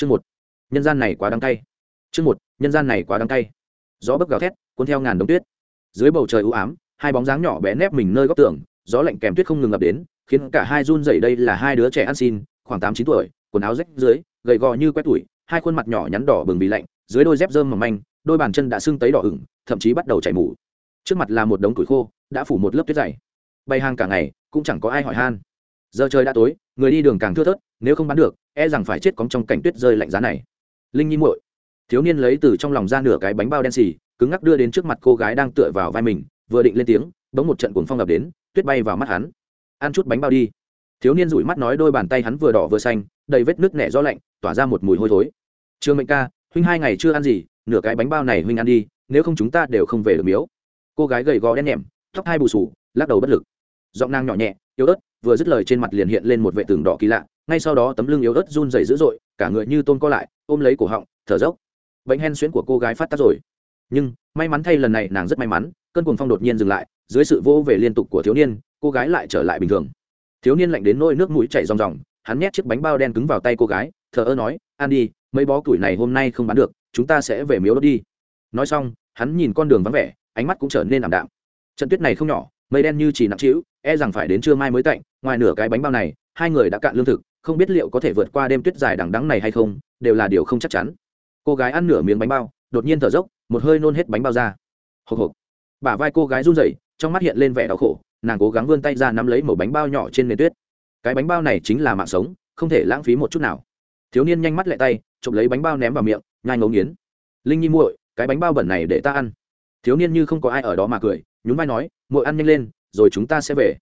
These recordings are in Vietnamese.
chương một. Nhân gian này quá đắng cay. Chương một. Nhân gian này quá đắng cay. Gió bấc gào thét, cuốn theo ngàn đống tuyết. Dưới bầu trời u ám, hai bóng dáng nhỏ bé nép mình nơi góc tường, gió lạnh kèm tuyết không ngừng ngập đến, khiến cả hai run dày đây là hai đứa trẻ ăn xin, khoảng tám chín tuổi, quần áo rách dưới, gầy gò như quét tủi, hai khuôn mặt nhỏ nhắn đỏ bừng vì lạnh, dưới đôi dép rơm mỏng manh, đôi bàn chân đã sưng tấy đỏ ửng, thậm chí bắt đầu chảy mủ trước mặt là một đống củi khô, đã phủ một lớp tuyết dày. Bay hàng cả ngày, cũng chẳng có ai hỏi han. Giờ trời đã tối, người đi đường càng thưa thớt, nếu không bán được e rằng phải chết cóng trong cảnh tuyết rơi lạnh giá này. Linh nhi muội, thiếu niên lấy từ trong lòng ra nửa cái bánh bao đen xì, cứng ngắc đưa đến trước mặt cô gái đang tựa vào vai mình, vừa định lên tiếng, bỗng một trận cuồng phong ập đến, tuyết bay vào mắt hắn. Ăn chút bánh bao đi. Thiếu niên rủi mắt nói đôi bàn tay hắn vừa đỏ vừa xanh, đầy vết nước nẻ do lạnh, tỏa ra một mùi hôi thối. Trương mệnh ca, huynh hai ngày chưa ăn gì, nửa cái bánh bao này huynh ăn đi, nếu không chúng ta đều không về được miếu. Cô gái gầy gò đen nhẹm, tóc hai bù sù, lắc đầu bất lực. Giọng nàng nhỏ nhẹ, yếu ớt, vừa dứt lời trên mặt liền hiện lên một vệ tường đỏ kỳ lạ ngay sau đó tấm lưng yếu ớt run rẩy dữ dội, cả người như tôn co lại, ôm lấy cổ họng, thở dốc. Bệnh hen xuyễn của cô gái phát tác rồi. Nhưng, may mắn thay lần này nàng rất may mắn, cơn cuồng phong đột nhiên dừng lại, dưới sự vô về liên tục của thiếu niên, cô gái lại trở lại bình thường. Thiếu niên lạnh đến nôi nước mũi chảy ròng ròng, hắn nhét chiếc bánh bao đen cứng vào tay cô gái, thờ ơ nói ăn đi, mấy bó củi này hôm nay không bán được, chúng ta sẽ về miếu đốt đi. Nói xong, hắn nhìn con đường vắng vẻ, ánh mắt cũng trở nên ảm đạm. Trận tuyết này không nhỏ, mây đen như chỉ nặng trĩu e rằng phải đến trưa mai mới tạnh, ngoài nửa cái bánh bao này, hai người đã cạn lương thực không biết liệu có thể vượt qua đêm tuyết dài đằng đắng này hay không, đều là điều không chắc chắn. Cô gái ăn nửa miếng bánh bao, đột nhiên thở dốc, một hơi nôn hết bánh bao ra. Hộc hộc. Bả vai cô gái run rẩy, trong mắt hiện lên vẻ đau khổ, nàng cố gắng vươn tay ra nắm lấy một bánh bao nhỏ trên nền tuyết. Cái bánh bao này chính là mạng sống, không thể lãng phí một chút nào. Thiếu niên nhanh mắt lại tay, chụp lấy bánh bao ném vào miệng, nhai ngấu nghiến. Linh nhi muội, cái bánh bao bẩn này để ta ăn. Thiếu niên như không có ai ở đó mà cười, nhún vai nói, muội ăn nhanh lên, rồi chúng ta sẽ về.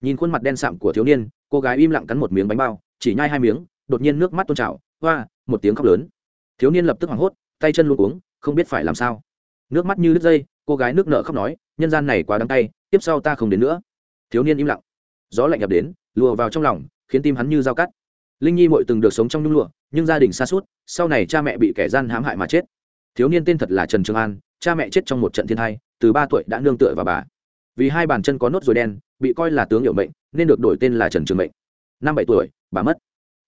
Nhìn khuôn mặt đen sạm của thiếu niên, cô gái im lặng cắn một miếng bánh bao chỉ nhai hai miếng, đột nhiên nước mắt tôn trào, hoa, một tiếng khóc lớn. Thiếu niên lập tức hoảng hốt, tay chân luôn cuống, không biết phải làm sao. Nước mắt như đứt dây, cô gái nước nợ khóc nói, nhân gian này quá đắng tay, tiếp sau ta không đến nữa. Thiếu niên im lặng. Gió lạnh nhập đến, lùa vào trong lòng, khiến tim hắn như dao cắt. Linh nhi mội từng được sống trong nhung lụa, nhưng gia đình xa suốt, sau này cha mẹ bị kẻ gian hãm hại mà chết. Thiếu niên tên thật là trần trường an, cha mẹ chết trong một trận thiên thai từ ba tuổi đã nương tựa vào bà. Vì hai bàn chân có nốt ruồi đen, bị coi là tướng hiệu mệnh, nên được đổi tên là trần trường mệnh. Năm bảy tuổi bà mất.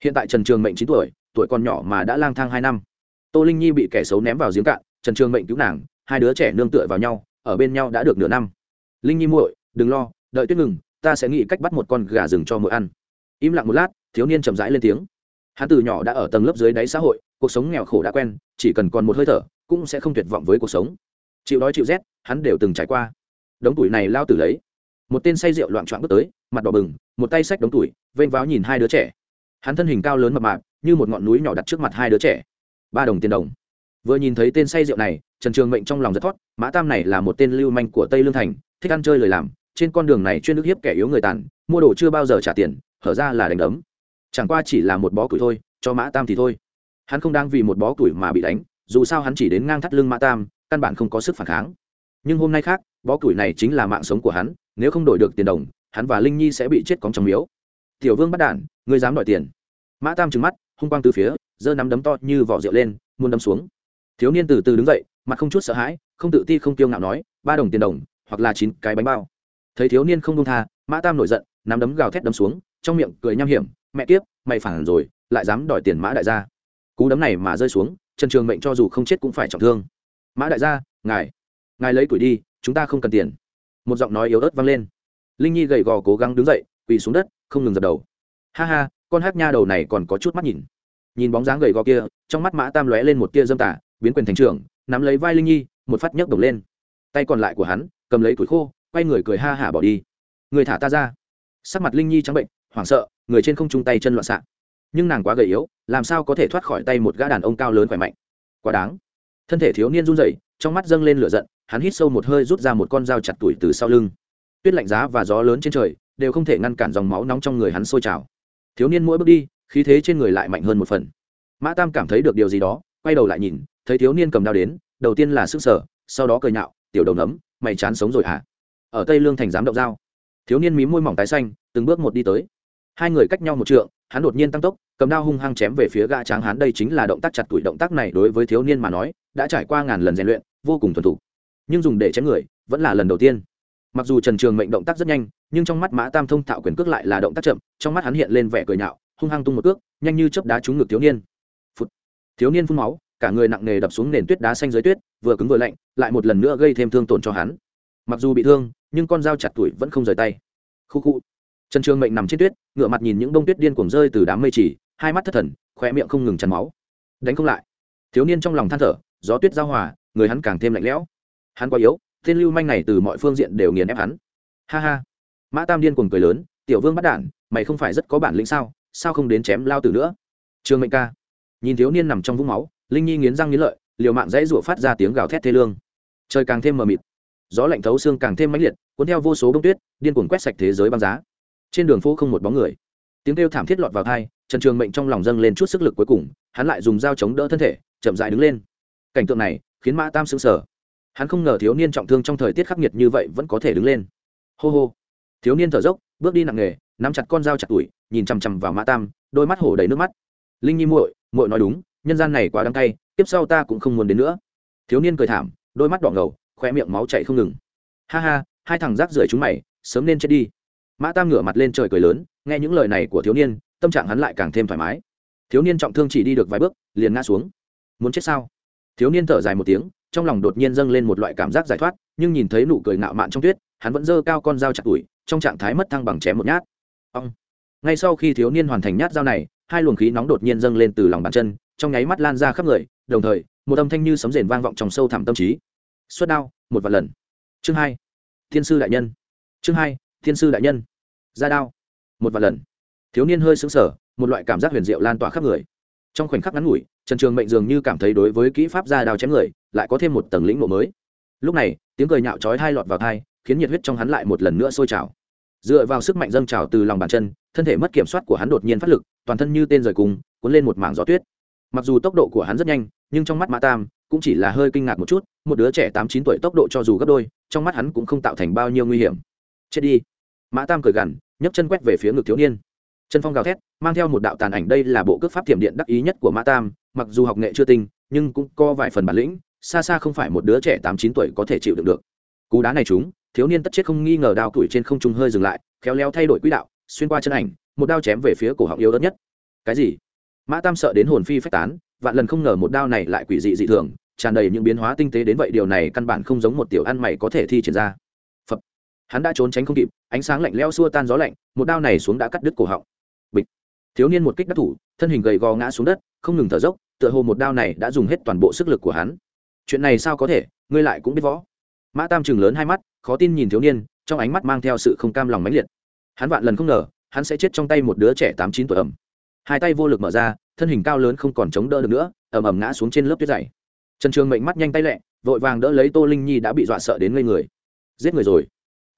Hiện tại trần trường mệnh chín tuổi tuổi còn nhỏ mà đã lang thang hai năm. Tô linh nhi bị kẻ xấu ném vào giếng cạn, trần trường mệnh cứu nàng, hai đứa trẻ nương tựa vào nhau, ở bên nhau đã được nửa năm. Linh nhi muội, đừng lo, đợi tuyết ngừng, ta sẽ nghĩ cách bắt một con gà rừng cho mỗi ăn. Im lặng một lát, thiếu niên chậm rãi lên tiếng. Hắn từ nhỏ đã ở tầng lớp dưới đáy xã hội, cuộc sống nghèo khổ đã quen, chỉ cần còn một hơi thở, cũng sẽ không tuyệt vọng với cuộc sống. Chịu đói chịu rét, hắn đều từng trải qua. Đống tuổi này lao tử lấy. Một tên say rượu loạn trọn bước tới, mặt đỏ bừng một tay xách đống tuổi, vênh váo nhìn hai đứa trẻ. Hắn thân hình cao lớn mập mạp, như một ngọn núi nhỏ đặt trước mặt hai đứa trẻ. Ba đồng tiền đồng. Vừa nhìn thấy tên say rượu này, trần trường mệnh trong lòng rất thoát mã tam này là một tên lưu manh của tây lương thành, thích ăn chơi lời làm, trên con đường này chuyên ức hiếp kẻ yếu người tàn, mua đồ chưa bao giờ trả tiền, hở ra là đánh đấm. Chẳng qua chỉ là một bó củi thôi, cho mã tam thì thôi. Hắn không đang vì một bó củi mà bị đánh, dù sao hắn chỉ đến ngang thắt lưng mã tam, căn bản không có sức phản kháng. Nhưng hôm nay khác, bó củi này chính là mạng sống của hắn, nếu không đổi được tiền đồng hắn và linh nhi sẽ bị chết cóng trong miếu. Tiểu vương bắt đản, ngươi dám đòi tiền. Mã tam trừng mắt, hung quang từ phía, giơ nắm đấm to như vỏ rượu lên, muốn đấm xuống. Thiếu niên từ từ đứng dậy, mặt không chút sợ hãi, không tự ti không kiêu ngạo nói, ba đồng tiền đồng, hoặc là chín cái bánh bao. Thấy thiếu niên không công tha, mã tam nổi giận, nắm đấm gào thét đấm xuống, trong miệng cười nham hiểm, mẹ kiếp, mày phản rồi, lại dám đòi tiền mã đại gia. Cú đấm này mà rơi xuống, trần trường mệnh cho dù không chết cũng phải trọng thương. Mã đại gia, ngài ngài lấy tuổi đi, chúng ta không cần tiền. Một giọng nói yếu ớt vang lên linh nhi gầy gò cố gắng đứng dậy, quỳ xuống đất, không ngừng dập đầu. Ha ha, con hát nha đầu này còn có chút mắt nhìn. Nhìn bóng dáng gầy gò kia, trong mắt mã tam lóe lên một tia dâm tả biến quyền thành trưởng, nắm lấy vai linh nhi, một phát nhấc độc lên. Tay còn lại của hắn, cầm lấy tuổi khô, quay người cười ha hả bỏ đi. Người thả ta ra. Sắc mặt linh nhi trắng bệnh, hoảng sợ, người trên không chung tay chân loạn xạ. Nhưng nàng quá gầy yếu, làm sao có thể thoát khỏi tay một gã đàn ông cao lớn khỏe mạnh? Quá đáng. Thân thể thiếu niên run rẩy, trong mắt dâng lên lửa giận, hắn hít sâu một hơi rút ra một con dao chặt tuổi từ sau lưng tuyết lạnh giá và gió lớn trên trời đều không thể ngăn cản dòng máu nóng trong người hắn sôi trào. Thiếu niên mỗi bước đi, khí thế trên người lại mạnh hơn một phần. Mã tam cảm thấy được điều gì đó, quay đầu lại nhìn, thấy thiếu niên cầm đao đến, đầu tiên là sức sở, sau đó cười nhạo, tiểu đầu nấm, mày chán sống rồi hả? Ở tây lương thành giám động dao thiếu niên mí môi mỏng tái xanh, từng bước một đi tới. Hai người cách nhau một trượng, hắn đột nhiên tăng tốc, cầm đao hung hăng chém về phía gã tráng hắn đây chính là động tác chặt tuổi động tác này đối với thiếu niên mà nói, đã trải qua ngàn lần rèn luyện, vô cùng thuần thục. Nhưng dùng để chém người, vẫn là lần đầu tiên mặc dù trần trường mệnh động tác rất nhanh, nhưng trong mắt mã tam thông thạo quyền cước lại là động tác chậm, trong mắt hắn hiện lên vẻ cười nhạo, hung hăng tung một cước, nhanh như chớp đá trúng ngực thiếu niên. Thiếu niên phun máu, cả người nặng nề đập xuống nền tuyết đá xanh dưới tuyết, vừa cứng vừa lạnh, lại một lần nữa gây thêm thương tổn cho hắn. Mặc dù bị thương, nhưng con dao chặt tuổi vẫn không rời tay. Khu khu. Trần trường mệnh nằm trên tuyết ngựa mặt nhìn những bông tuyết điên cuồng rơi từ đám mây chỉ, hai mắt thất thần khoe miệng không ngừng chắn máu. Đánh không lại. Thiếu niên trong lòng than thở, gió tuyết giao hòa, người hắn càng thêm lạnh lẽo. Hắn quá yếu tên lưu manh này từ mọi phương diện đều nghiền ép hắn. Ha ha. Mã tam điên cuồng cười lớn, tiểu vương bắt đản mày không phải rất có bản lĩnh sao? Sao không đến chém lao tử nữa? Trương mệnh ca. Nhìn thiếu niên nằm trong vũng máu, linh nhi nghiến răng nghiến lợi, liều mạng dãy rủa phát ra tiếng gào thét thê lương. Trời càng thêm mờ mịt, gió lạnh thấu xương càng thêm mãnh liệt, cuốn theo vô số bông tuyết, điên cuồng quét sạch thế giới băng giá. Trên đường phố không một bóng người. Tiếng kêu thảm thiết lọt vào thai trần trường mệnh trong lòng dâng lên chút sức lực cuối cùng, hắn lại dùng dao chống đỡ thân thể, chậm dại đứng lên. Cảnh tượng này khiến mã tam sững sờ hắn không ngờ thiếu niên trọng thương trong thời tiết khắc nghiệt như vậy vẫn có thể đứng lên. Hô hô. Thiếu niên thở dốc, bước đi nặng nghề, nắm chặt con dao chặt tuổi, nhìn chằm chằm vào mã tam, đôi mắt hổ đầy nước mắt. Linh nhi muội muội nói đúng, nhân gian này quá đắng cay tiếp sau ta cũng không muốn đến nữa. Thiếu niên cười thảm, đôi mắt đỏ ngầu khoe miệng máu chảy không ngừng. Ha ha, hai thằng rác rưởi chúng mày, sớm nên chết đi. Mã tam ngửa mặt lên trời cười lớn, nghe những lời này của thiếu niên, tâm trạng hắn lại càng thêm thoải mái. Thiếu niên trọng thương chỉ đi được vài bước, liền ngã xuống. Muốn chết sao? Thiếu niên thở dài một tiếng trong lòng đột nhiên dâng lên một loại cảm giác giải thoát, nhưng nhìn thấy nụ cười ngạo mạn trong tuyết, hắn vẫn giơ cao con dao chặt tuổi trong trạng thái mất thăng bằng chém một nhát. Ông ngay sau khi thiếu niên hoàn thành nhát dao này, hai luồng khí nóng đột nhiên dâng lên từ lòng bàn chân, trong nháy mắt lan ra khắp người, đồng thời, một âm thanh như sấm rền vang vọng trong sâu thẳm tâm trí. Suất đao, một vài lần. Chương hai. Thiên sư đại nhân. Chương hai, thiên sư đại nhân. Ra đao, một vài lần. Thiếu niên hơi sững sờ, một loại cảm giác huyền diệu lan tỏa khắp người. Trong khoảnh khắc ngắn ngủi trần trường mệnh dường như cảm thấy đối với kỹ pháp ra đao chém người, lại có thêm một tầng lĩnh ngộ mới. Lúc này, tiếng cười nhạo chói hai lọt vào thai khiến nhiệt huyết trong hắn lại một lần nữa sôi trào. Dựa vào sức mạnh dâng trào từ lòng bàn chân, thân thể mất kiểm soát của hắn đột nhiên phát lực, toàn thân như tên rời cùng, cuốn lên một mảng gió tuyết. Mặc dù tốc độ của hắn rất nhanh, nhưng trong mắt mã tam cũng chỉ là hơi kinh ngạc một chút, một đứa trẻ tám chín tuổi tốc độ cho dù gấp đôi, trong mắt hắn cũng không tạo thành bao nhiêu nguy hiểm. Chết đi. Mã tam cười gằn, nhấc chân quét về phía ngực thiếu niên. Chân phong gào thét, mang theo một đạo tàn ảnh, đây là bộ cước pháp thiểm điện đắc ý nhất của mã tam mặc dù học nghệ chưa tinh, nhưng cũng có vài phần bản lĩnh, xa xa không phải một đứa trẻ tám, chín tuổi có thể chịu đựng được. Cú đá này chúng, thiếu niên tất chết không nghi ngờ đao tuổi trên không trung hơi dừng lại, khéo léo thay đổi quỹ đạo, xuyên qua chân ảnh, một đao chém về phía cổ họng yếu ớt nhất. Cái gì? Mã tam sợ đến hồn phi phách tán, vạn lần không ngờ một đao này lại quỷ dị dị thường, tràn đầy những biến hóa tinh tế đến vậy điều này căn bản không giống một tiểu ăn mày có thể thi triển ra. Phập. hắn đã trốn tránh không kịp, ánh sáng lạnh lẽo xua tan gió lạnh, một đao này xuống đã cắt đứt cổ họng. Bịch. Thiếu niên một kích đắc thủ, thân hình gầy gò ngã xuống đất không ngừng thở dốc, tựa hồ một đao này đã dùng hết toàn bộ sức lực của hắn. Chuyện này sao có thể, ngươi lại cũng biết võ. Mã tam chừng lớn hai mắt, khó tin nhìn thiếu niên, trong ánh mắt mang theo sự không cam lòng mãnh liệt. Hắn vạn lần không ngờ, hắn sẽ chết trong tay một đứa trẻ tám chín tuổi ẩm. Hai tay vô lực mở ra, thân hình cao lớn không còn chống đỡ được nữa ẩm ẩm ngã xuống trên lớp tuyết dày. Trần trường mệnh mắt nhanh tay lẹ, vội vàng đỡ lấy tô linh nhi đã bị dọa sợ đến ngây người. Giết người rồi.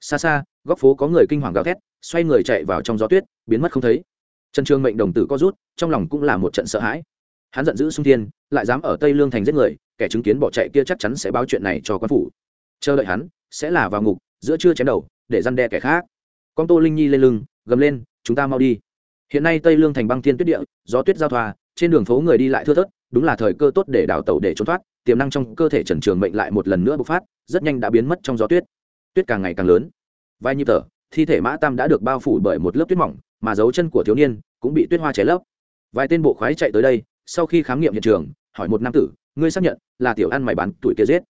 Xa xa, góc phố có người kinh hoàng gào thét, xoay người chạy vào trong gió tuyết, biến mất không thấy. Trần trường mệnh đồng tử có rút, trong lòng cũng là một trận sợ hãi hắn giận dữ sung thiên, lại dám ở tây lương thành giết người, kẻ chứng kiến bỏ chạy kia chắc chắn sẽ báo chuyện này cho quan phủ. Chờ đợi hắn, sẽ là vào ngục, giữa trưa chém đầu, để răn đe kẻ khác. Con tô linh nhi lên lưng, gầm lên, chúng ta mau đi. Hiện nay tây lương thành băng thiên tuyết địa, gió tuyết giao thoa, trên đường phố người đi lại thưa thớt, đúng là thời cơ tốt để đào tẩu để trốn thoát, tiềm năng trong cơ thể trần trường mệnh lại một lần nữa bộc phát, rất nhanh đã biến mất trong gió tuyết. Tuyết càng ngày càng lớn. Vai như thở, thi thể mã tam đã được bao phủ bởi một lớp tuyết mỏng, mà dấu chân của thiếu niên cũng bị tuyết hoa cháy lấp. Vài tên bộ khoái chạy tới đây sau khi khám nghiệm hiện trường, hỏi một nam tử, ngươi xác nhận là tiểu ăn mày bán tuổi kia giết?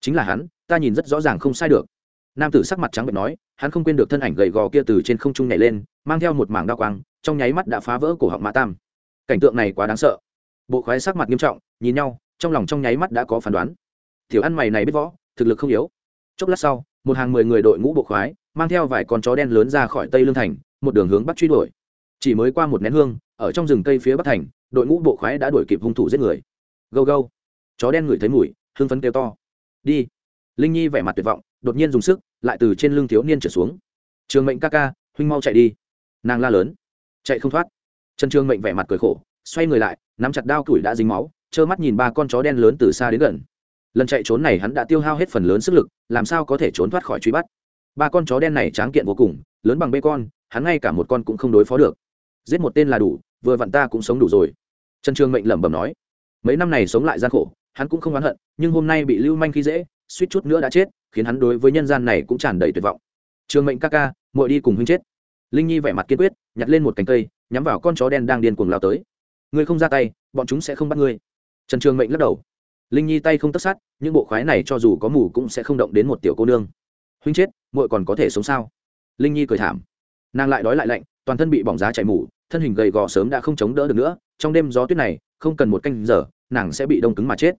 Chính là hắn, ta nhìn rất rõ ràng không sai được. Nam tử sắc mặt trắng bệnh nói, hắn không quên được thân ảnh gầy gò kia từ trên không trung nhảy lên, mang theo một mảng đa quang, trong nháy mắt đã phá vỡ cổ họng mã tam. Cảnh tượng này quá đáng sợ. Bộ khoái sắc mặt nghiêm trọng, nhìn nhau, trong lòng trong nháy mắt đã có phán đoán. Tiểu ăn mày này biết võ, thực lực không yếu. Chốc lát sau, một hàng mười người đội ngũ bộ khoái, mang theo vài con chó đen lớn ra khỏi tây lương thành, một đường hướng bắc truy đuổi. Chỉ mới qua một nén hương, ở trong rừng cây phía bắc thành đội ngũ bộ khoái đã đuổi kịp hung thủ giết người. Gâu gâu. Chó đen ngửi thấy mùi, hưng phấn kêu to. Đi. Linh nhi vẻ mặt tuyệt vọng, đột nhiên dùng sức, lại từ trên lưng thiếu niên trở xuống. Trường mệnh ca ca, huynh mau chạy đi. Nàng la lớn. Chạy không thoát. Trần trường mệnh vẻ mặt cười khổ, xoay người lại, nắm chặt đao củi đã dính máu, trơ mắt nhìn ba con chó đen lớn từ xa đến gần. Lần chạy trốn này hắn đã tiêu hao hết phần lớn sức lực, làm sao có thể trốn thoát khỏi truy bắt? Ba con chó đen này tráng kiện vô cùng, lớn bằng bê con, hắn ngay cả một con cũng không đối phó được. Giết một tên là đủ, vừa vặn ta cũng sống đủ rồi trần trường mệnh lẩm bẩm nói, mấy năm này sống lại gian khổ, hắn cũng không oán hận, nhưng hôm nay bị lưu manh khi dễ, suýt chút nữa đã chết, khiến hắn đối với nhân gian này cũng tràn đầy tuyệt vọng. Trường mệnh ca ca, muội đi cùng huynh chết. Linh nhi vẻ mặt kiên quyết, nhặt lên một cành cây, nhắm vào con chó đen đang điên cuồng lao tới. Ngươi không ra tay, bọn chúng sẽ không bắt ngươi. Trần trường mệnh lắc đầu. Linh nhi tay không tất sát, những bộ khoái này cho dù có mù cũng sẽ không động đến một tiểu cô nương. Huynh chết, muội còn có thể sống sao? Linh nhi cười thảm. Nàng lại đói lại lạnh, toàn thân bị bỏng giá chảy mù, thân hình gầy gò sớm đã không chống đỡ được nữa trong đêm gió tuyết này, không cần một canh giờ, nàng sẽ bị đông cứng mà chết.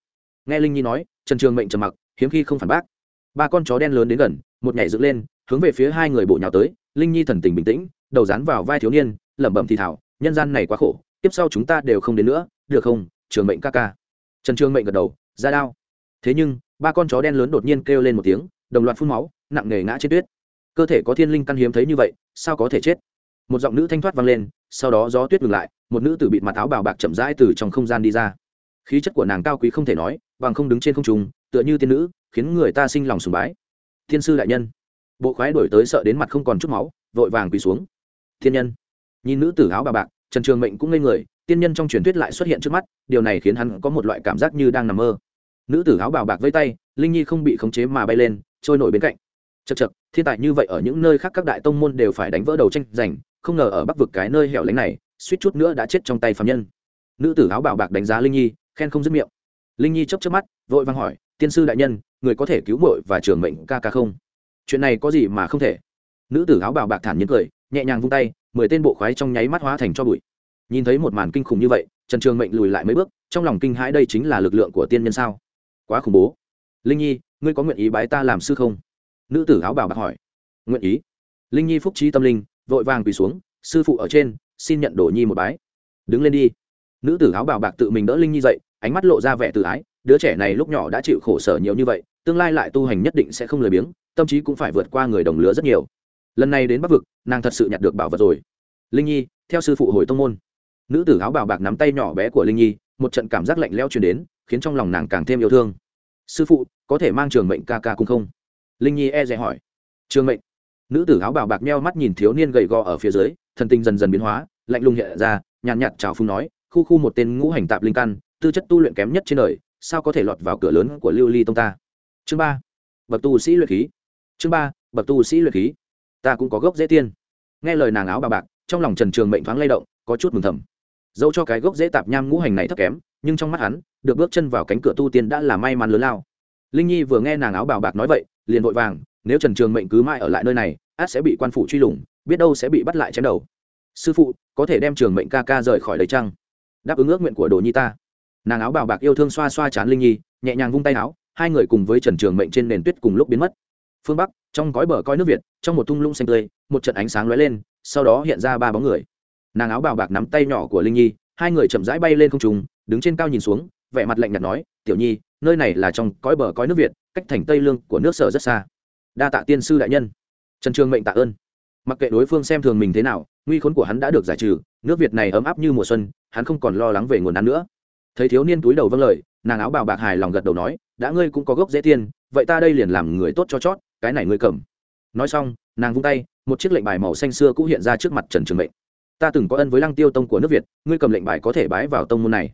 Nghe linh nhi nói, trần trường mệnh trầm mặc, hiếm khi không phản bác. Ba con chó đen lớn đến gần, một nhảy dựng lên, hướng về phía hai người bộ nhào tới. Linh nhi thần tình bình tĩnh, đầu dán vào vai thiếu niên, lẩm bẩm thì thảo nhân gian này quá khổ tiếp sau chúng ta đều không đến nữa, được không, trường mệnh ca ca? Trần trường mệnh gật đầu, ra đao. Thế nhưng, ba con chó đen lớn đột nhiên kêu lên một tiếng, đồng loạt phun máu, nặng nề ngã trên tuyết. Cơ thể có thiên linh căn hiếm thấy như vậy, sao có thể chết? Một giọng nữ thanh thoát vang lên sau đó gió tuyết ngừng lại, một nữ tử bịt mặt áo bào bạc chậm rãi từ trong không gian đi ra. Khí chất của nàng cao quý không thể nói, bằng không đứng trên không trung, tựa như tiên nữ, khiến người ta sinh lòng sùng bái. Thiên sư đại nhân. Bộ khoái đổi tới sợ đến mặt không còn chút máu, vội vàng quỳ xuống. Thiên nhân. Nhìn nữ tử áo bào bạc, trần trường mệnh cũng ngây người, tiên nhân trong truyền thuyết lại xuất hiện trước mắt, điều này khiến hắn có một loại cảm giác như đang nằm mơ. Nữ tử áo bào bạc vây tay, linh nhi không bị khống chế mà bay lên, trôi nổi bên cạnh. Chật chật thiên tài như vậy ở những nơi khác các đại tông môn đều phải đánh vỡ đầu tranh giành không ngờ ở bắc vực cái nơi hẻo lánh này, suýt chút nữa đã chết trong tay phạm nhân. Nữ tử áo bào bạc đánh giá linh nhi, khen không dứt miệng. Linh nhi chấp chấp mắt, vội vàng hỏi, tiên sư đại nhân, người có thể cứu muội và trường mệnh ca ca không? Chuyện này có gì mà không thể. Nữ tử áo bào bạc thản nhiên cười, nhẹ nhàng vung tay, mười tên bộ khoái trong nháy mắt hóa thành cho bụi. Nhìn thấy một màn kinh khủng như vậy, trần trường mệnh lùi lại mấy bước, trong lòng kinh hãi đây chính là lực lượng của tiên nhân sao? Quá khủng bố. Linh nhi, ngươi có nguyện ý bái ta làm sư không? Nữ tử áo bào bạc hỏi. Nguyện ý. Linh nhi phúc trí tâm linh vội vàng quỳ xuống, sư phụ ở trên, xin nhận đồ nhi một bái. Đứng lên đi. Nữ tử áo bào bạc tự mình đỡ linh nhi dậy, ánh mắt lộ ra vẻ tự ái, đứa trẻ này lúc nhỏ đã chịu khổ sở nhiều như vậy, tương lai lại tu hành nhất định sẽ không lười biếng, tâm trí cũng phải vượt qua người đồng lứa rất nhiều. Lần này đến bắc vực, nàng thật sự nhặt được bảo vật rồi. Linh nhi, theo sư phụ hồi tông môn. Nữ tử áo bào bạc nắm tay nhỏ bé của linh nhi, một trận cảm giác lạnh leo truyền đến, khiến trong lòng nàng càng thêm yêu thương. Sư phụ, có thể mang trường mệnh ca ca cùng không? Linh nhi e dè hỏi. Trường mệnh? Nữ tử áo bào bạc meo mắt nhìn thiếu niên gầy gò ở phía dưới, thần tình dần dần biến hóa, lạnh lùng hiện ra, nhàn nhạt chào phung nói, khu khu một tên ngũ hành tạp linh căn, tư chất tu luyện kém nhất trên đời, sao có thể lọt vào cửa lớn của lưu ly tông ta? Chương ba, bậc tu sĩ luyện khí. Chương ba, bậc tu sĩ luyện khí. Ta cũng có gốc dễ tiên. Nghe lời nàng áo bà bạc, trong lòng trần trường mệnh thoáng lay động, có chút mừng thầm. Dẫu cho cái gốc dễ tạp nham ngũ hành này thấp kém, nhưng trong mắt hắn, được bước chân vào cánh cửa tu tiên đã là may mắn lớn lao. Linh nhi vừa nghe nàng áo bào bạc nói vậy, liền vội vàng nếu trần trường mệnh cứ mãi ở lại nơi này, át sẽ bị quan phủ truy lùng, biết đâu sẽ bị bắt lại chém đầu. Sư phụ, có thể đem trường mệnh ca ca rời khỏi đầy trăng đáp ứng ước nguyện của đồ nhi ta. Nàng áo bào bạc yêu thương xoa xoa chán linh nhi, nhẹ nhàng vung tay áo, hai người cùng với trần trường mệnh trên nền tuyết cùng lúc biến mất. Phương bắc, trong gói bờ coi nước việt, trong một thung lũng xanh tươi, một trận ánh sáng lóe lên, sau đó hiện ra ba bóng người. Nàng áo bào bạc nắm tay nhỏ của linh nhi, hai người chậm rãi bay lên không trùng đứng trên cao nhìn xuống, vẻ mặt lạnh nhạt nói, tiểu nhi, nơi này là trong cõi bờ cõi nước việt, cách thành tây lương của nước sở rất xa đa tạ tiên sư đại nhân. Trần trường mệnh tạ ơn. Mặc kệ đối phương xem thường mình thế nào, nguy khốn của hắn đã được giải trừ, nước việt này ấm áp như mùa xuân, hắn không còn lo lắng về nguồn ăn nữa. Thấy thiếu niên túi đầu vâng lời, nàng áo bào bạc hài lòng gật đầu nói, đã ngươi cũng có gốc dễ tiên, vậy ta đây liền làm người tốt cho chót, cái này ngươi cầm. Nói xong, nàng vung tay, một chiếc lệnh bài màu xanh xưa cũng hiện ra trước mặt trần trường mệnh. Ta từng có ân với lăng tiêu tông của nước việt, ngươi cầm lệnh bài có thể bái vào tông môn này.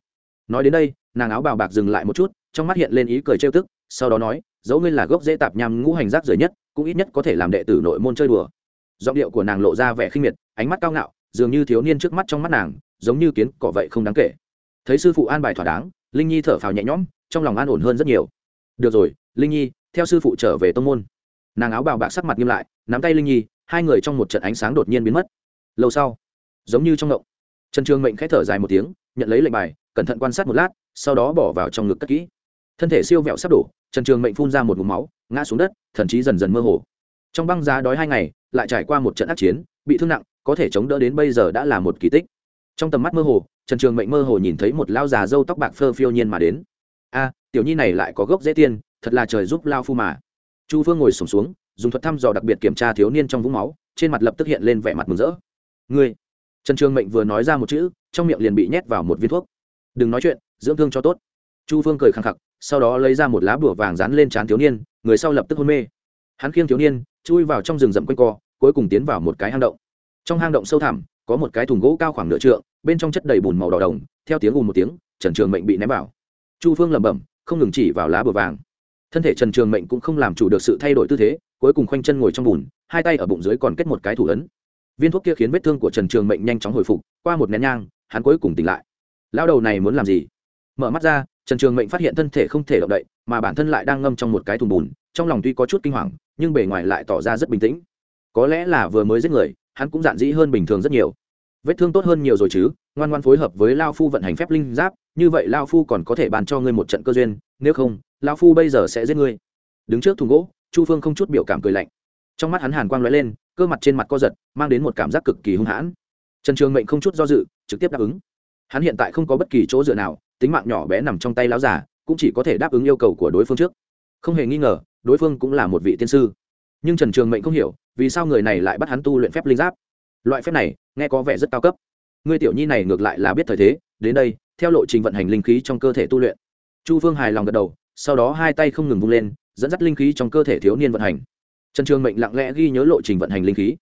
Nói đến đây, nàng áo bào bạc dừng lại một chút, trong mắt hiện lên ý cười trêu tức, sau đó nói dẫu ngươi là gốc dễ tạp nham ngũ hành rác rưởi nhất, cũng ít nhất có thể làm đệ tử nội môn chơi đùa. Giọng điệu của nàng lộ ra vẻ khinh miệt, ánh mắt cao ngạo, dường như thiếu niên trước mắt trong mắt nàng, giống như kiến cỏ vậy không đáng kể. Thấy sư phụ an bài thỏa đáng, linh nhi thở phào nhẹ nhõm, trong lòng an ổn hơn rất nhiều. Được rồi, linh nhi, theo sư phụ trở về tông môn. Nàng áo bào bạc sắc mặt nghiêm lại, nắm tay linh nhi, hai người trong một trận ánh sáng đột nhiên biến mất. Lâu sau, giống như trong ngộng, trần trường mệnh k h ẽ thở dài một tiếng, nhận lấy lệnh bài, cẩn thận quan sát một lát, sau đó bỏ vào trong ngực cất kỹ thân thể siêu vẹo sắp đổ trần trường mệnh phun ra một ngụm máu ngã xuống đất thần trí dần dần mơ hồ. Trong băng giá đói hai ngày lại trải qua một trận ác chiến bị thương nặng có thể chống đỡ đến bây giờ đã là một kỳ tích. Trong tầm mắt mơ hồ trần trường mệnh mơ hồ nhìn thấy một lao già dâu tóc bạc phơ phiêu nhiên mà đến. A tiểu nhi này lại có gốc dễ tiên thật là trời giúp lao phu mà. Chu phương ngồi sùng xuống, xuống dùng thuật thăm dò đặc biệt kiểm tra thiếu niên trong vũng máu trên mặt lập tức hiện lên vẻ mặt mừng rỡ. Ngươi. Trần trường mệnh vừa nói ra một chữ trong miệng liền bị nhét vào một viên thuốc. Đừng nói chuyện dưỡng thương cho tốt chu phương cười khăng khặc, sau đó lấy ra một lá bùa vàng dán lên trán thiếu niên, người sau lập tức hôn mê. Hắn khiêng thiếu niên, chui vào trong rừng rậm quanh co, cuối cùng tiến vào một cái hang động. Trong hang động sâu thẳm, có một cái thùng gỗ cao khoảng nửa trượng, bên trong chất đầy bùn màu đỏ đồng, theo tiếng ùn một tiếng, trần trường mệnh bị ném vào. Chu phương lẩm bẩm, không ngừng chỉ vào lá bùa vàng. Thân thể trần trường mệnh cũng không làm chủ được sự thay đổi tư thế, cuối cùng khoanh chân ngồi trong bùn, hai tay ở bụng dưới còn kết một cái thủ ấn. Viên thuốc kia khiến vết thương của trần trường mệnh nhanh chóng hồi phục, qua một nén nhang, hắn cuối cùng tỉnh lại. Lao đầu này muốn làm gì? Mở mắt ra trần trường mệnh phát hiện thân thể không thể động đậy, mà bản thân lại đang ngâm trong một cái thùng bùn, trong lòng tuy có chút kinh hoàng, nhưng bề ngoài lại tỏ ra rất bình tĩnh. Có lẽ là vừa mới giết người, hắn cũng dạn dĩ hơn bình thường rất nhiều. Vết thương tốt hơn nhiều rồi chứ, ngoan ngoan phối hợp với lao phu vận hành phép linh giáp, như vậy lao phu còn có thể bàn cho ngươi một trận cơ duyên, nếu không, lao phu bây giờ sẽ giết ngươi. Đứng trước thùng gỗ, chu phương không chút biểu cảm cười lạnh. Trong mắt hắn hàn quang lóe lên, cơ mặt trên mặt co giật, mang đến một cảm giác cực kỳ hung hãn. Trần trường mệnh không chút do dự, trực tiếp đáp ứng. Hắn hiện tại không có bất kỳ chỗ dựa nào tính mạng nhỏ bé nằm trong tay lão giả, cũng chỉ có thể đáp ứng yêu cầu của đối phương trước. Không hề nghi ngờ đối phương cũng là một vị tiên sư. Nhưng trần trường mệnh không hiểu vì sao người này lại bắt hắn tu luyện phép linh giáp? Loại phép này nghe có vẻ rất cao cấp. Ngươi tiểu nhi này ngược lại là biết thời thế đến đây theo lộ trình vận hành linh khí trong cơ thể tu luyện. Chu phương hài lòng gật đầu sau đó hai tay không ngừng vung lên dẫn dắt linh khí trong cơ thể thiếu niên vận hành. Trần trường mệnh lặng lẽ ghi nhớ lộ trình vận hành linh khí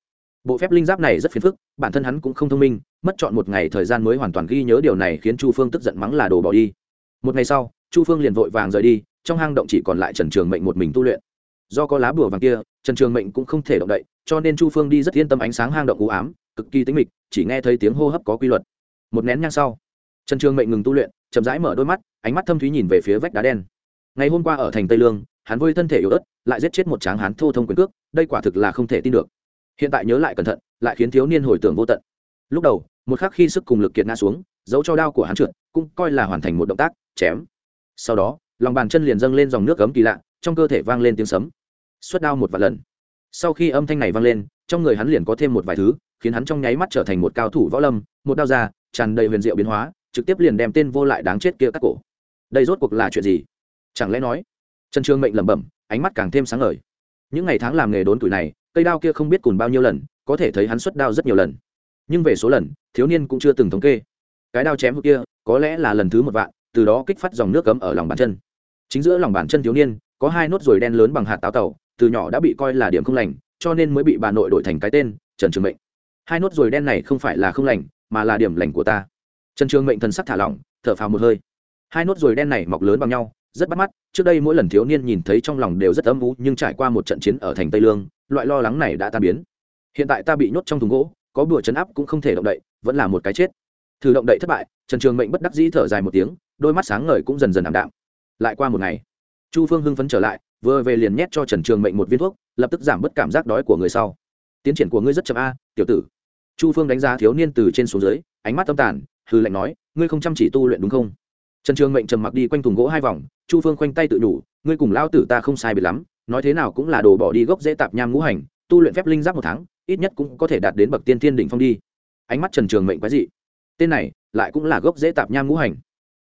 bộ phép linh giáp này rất phiền phức, bản thân hắn cũng không thông minh, mất chọn một ngày thời gian mới hoàn toàn ghi nhớ điều này khiến chu phương tức giận mắng là đồ bỏ đi. Một ngày sau, chu phương liền vội vàng rời đi, trong hang động chỉ còn lại trần trường mệnh một mình tu luyện. Do có lá bùa vàng kia, trần trường mệnh cũng không thể động đậy, cho nên chu phương đi rất yên tâm ánh sáng hang động u ám, cực kỳ tính mịch, chỉ nghe thấy tiếng hô hấp có quy luật. Một nén nhang sau, trần trường mệnh ngừng tu luyện, chậm rãi mở đôi mắt, ánh mắt thâm thúy nhìn về phía vách đá đen. Ngày hôm qua ở thành tây lương, hắn vơi thân thể yếu ớt, lại giết chết một tráng hán thô thông quyền cước, đây quả thực là không thể tin được hiện tại nhớ lại cẩn thận, lại khiến thiếu niên hồi tưởng vô tận. Lúc đầu, một khắc khi sức cùng lực kiệt ngã xuống giấu cho đao của hắn trượt, cũng coi là hoàn thành một động tác, chém. Sau đó, lòng bàn chân liền dâng lên dòng nước cấm kỳ lạ, trong cơ thể vang lên tiếng sấm. Xuất đao một vài lần. Sau khi âm thanh này vang lên, trong người hắn liền có thêm một vài thứ, khiến hắn trong nháy mắt trở thành một cao thủ võ lâm, một đao ra, tràn đầy huyền diệu biến hóa, trực tiếp liền đem tên vô lại đáng chết kia cắt cổ. Đây rốt cuộc là chuyện gì? Chẳng lẽ nói, trần trương mệnh lẩm bẩm, ánh mắt càng thêm sáng ngời. Những ngày tháng làm nghề đốn tuổi này cây đao kia không biết cùn bao nhiêu lần, có thể thấy hắn xuất đao rất nhiều lần. Nhưng về số lần, thiếu niên cũng chưa từng thống kê. Cái đao chém hụt kia, có lẽ là lần thứ một vạn, từ đó kích phát dòng nước cấm ở lòng bàn chân. Chính giữa lòng bàn chân thiếu niên, có hai nốt ruồi đen lớn bằng hạt táo tàu, từ nhỏ đã bị coi là điểm không lành, cho nên mới bị bà nội đổi thành cái tên, trần trường mệnh. Hai nốt ruồi đen này không phải là không lành, mà là điểm lành của ta. Trần trường mệnh thần sắc thả lỏng, thở phào một hơi. Hai nốt ruồi đen này mọc lớn bằng nhau, rất bắt mắt, trước đây mỗi lần thiếu niên nhìn thấy trong lòng đều rất ấm ú nhưng trải qua một trận chiến ở thành tây lương loại lo lắng này đã tan biến. Hiện tại ta bị nhốt trong thùng gỗ, có bùa chấn áp cũng không thể động đậy, vẫn là một cái chết. Thử động đậy thất bại, trần trường mệnh bất đắc dĩ thở dài một tiếng, đôi mắt sáng ngời cũng dần dần ảm đạm. Lại qua một ngày, chu phương hưng phấn trở lại, vừa về liền nhét cho trần trường mệnh một viên thuốc, lập tức giảm bớt cảm giác đói của người sau. Tiến triển của ngươi rất chậm a, tiểu tử. Chu phương đánh giá thiếu niên từ trên xuống dưới, ánh mắt tâm tàn hư lệnh nói, ngươi không chăm chỉ tu luyện đúng không? Trần trường mệnh trầm mặc đi quanh thùng gỗ hai vòng, chu phương khoanh tay tự nhủ ngươi cùng lao tử ta không sai biệt lắm nói thế nào cũng là đồ bỏ đi gốc dễ tạp nham ngũ hành, tu luyện phép linh giáp một tháng, ít nhất cũng có thể đạt đến bậc tiên thiên đỉnh phong đi. Ánh mắt trần trường mệnh quái dị. Tên này lại cũng là gốc dễ tạp nham ngũ hành.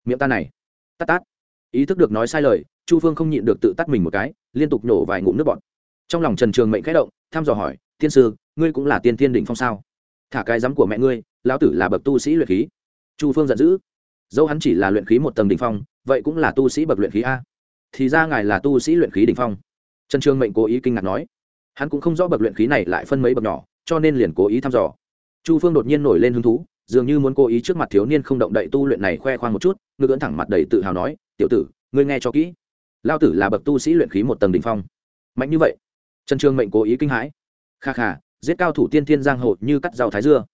Miệng ta này. Tát tát. Ý thức được nói sai lời, chu phương không nhịn được tự tắt mình một cái, liên tục nổ vài ngụm nước bọt. Trong lòng trần trường mệnh khẽ động, thăm dò hỏi, tiên sư, ngươi cũng là tiên thiên đỉnh phong sao? Thả cái rắm của mẹ ngươi, lão tử là bậc tu sĩ luyện khí. Chu phương giận dữ. Dẫu hắn chỉ là luyện khí một tầng đỉnh phong, vậy cũng là tu sĩ bậc luyện khí a. Thì ra ngài là tu sĩ luyện khí đỉnh phong trần trường mệnh cố ý kinh ngạc nói, hắn cũng không rõ bậc luyện khí này lại phân mấy bậc nhỏ, cho nên liền cố ý thăm dò. Chu phương đột nhiên nổi lên hứng thú, dường như muốn cố ý trước mặt thiếu niên không động đậy tu luyện này khoe khoang một chút ngư ưỡn thẳng mặt đầy tự hào nói, tiểu tử, ngươi nghe cho kỹ. Lao tử là bậc tu sĩ luyện khí một tầng đ ỉ n h phong. Mạnh như vậy, trần trường mệnh cố ý kinh hãi. Kha kha, giết cao thủ tiên thiên giang hồ như cắt rau thái dưa.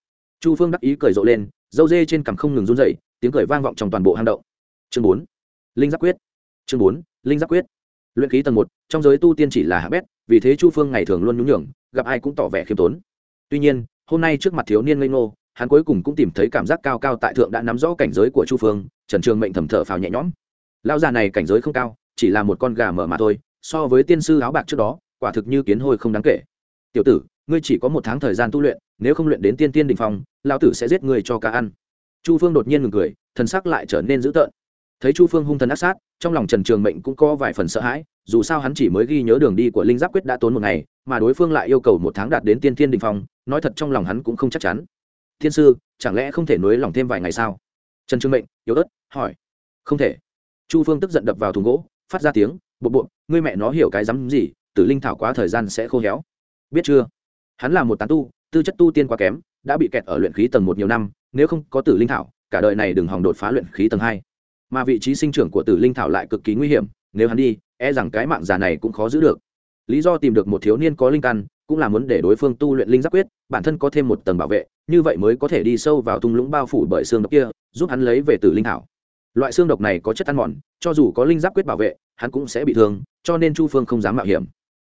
Chu phương đắc ý cười rộ lên, dâu dê trên cằm không ngừng run dậy tiếng cười vang vọng trong toàn bộ hang động. Chương bốn, linh giáp quyết. Chương bốn, linh giáp quyết luyện khí tầng một, trong giới tu tiên chỉ là hạ bét, vì thế chu phương ngày thường luôn nhún nhường, gặp ai cũng tỏ vẻ khiêm tốn. Tuy nhiên, hôm nay trước mặt thiếu niên ngây ngô, hắn cuối cùng cũng tìm thấy cảm giác cao cao tại thượng đã nắm rõ cảnh giới của chu phương, trần trường mệnh thầm thở phào nhẹ nhõm. Lao già này cảnh giới không cao, chỉ là một con gà mở mà thôi, so với tiên sư áo bạc trước đó, quả thực như kiến hôi không đáng kể. Tiểu tử, ngươi chỉ có một tháng thời gian tu luyện, nếu không luyện đến tiên tiên đình phong lao tử sẽ giết ngươi cho cá ăn. Chu phương đột nhiên ngừng cười, thần sắc lại trở nên dữ tợn thấy chu phương hung thần ác sát, trong lòng trần trường mệnh cũng có vài phần sợ hãi, dù sao hắn chỉ mới ghi nhớ đường đi của linh giáp quyết đã tốn một ngày, mà đối phương lại yêu cầu một tháng đạt đến tiên thiên đình phong, nói thật trong lòng hắn cũng không chắc chắn. Thiên sư, chẳng lẽ không thể nối lòng thêm vài ngày sao? Trần trường mệnh, yếu ớt, hỏi. Không thể. Chu phương tức giận đập vào thùng gỗ, phát ra tiếng bộ bộ ngươi mẹ nó hiểu cái rắm gì, tử linh thảo quá thời gian sẽ khô héo. Biết chưa? Hắn là một tán tu, tư chất tu tiên quá kém, đã bị kẹt ở luyện khí tầng một nhiều năm, nếu không có tử linh thảo, cả đời này đừng hòng đột phá luyện khí tầng hai mà vị trí sinh trưởng của tử linh thảo lại cực kỳ nguy hiểm, nếu hắn đi e rằng cái mạng già này cũng khó giữ được. Lý do tìm được một thiếu niên có linh căn, cũng là muốn để đối phương tu luyện linh giáp quyết, bản thân có thêm một tầng bảo vệ, như vậy mới có thể đi sâu vào thung lũng bao phủ bởi xương độc kia, giúp hắn lấy về tử linh thảo. Loại xương độc này có chất ăn mòn, cho dù có linh giáp quyết bảo vệ, hắn cũng sẽ bị thương, cho nên chu phương không dám mạo hiểm.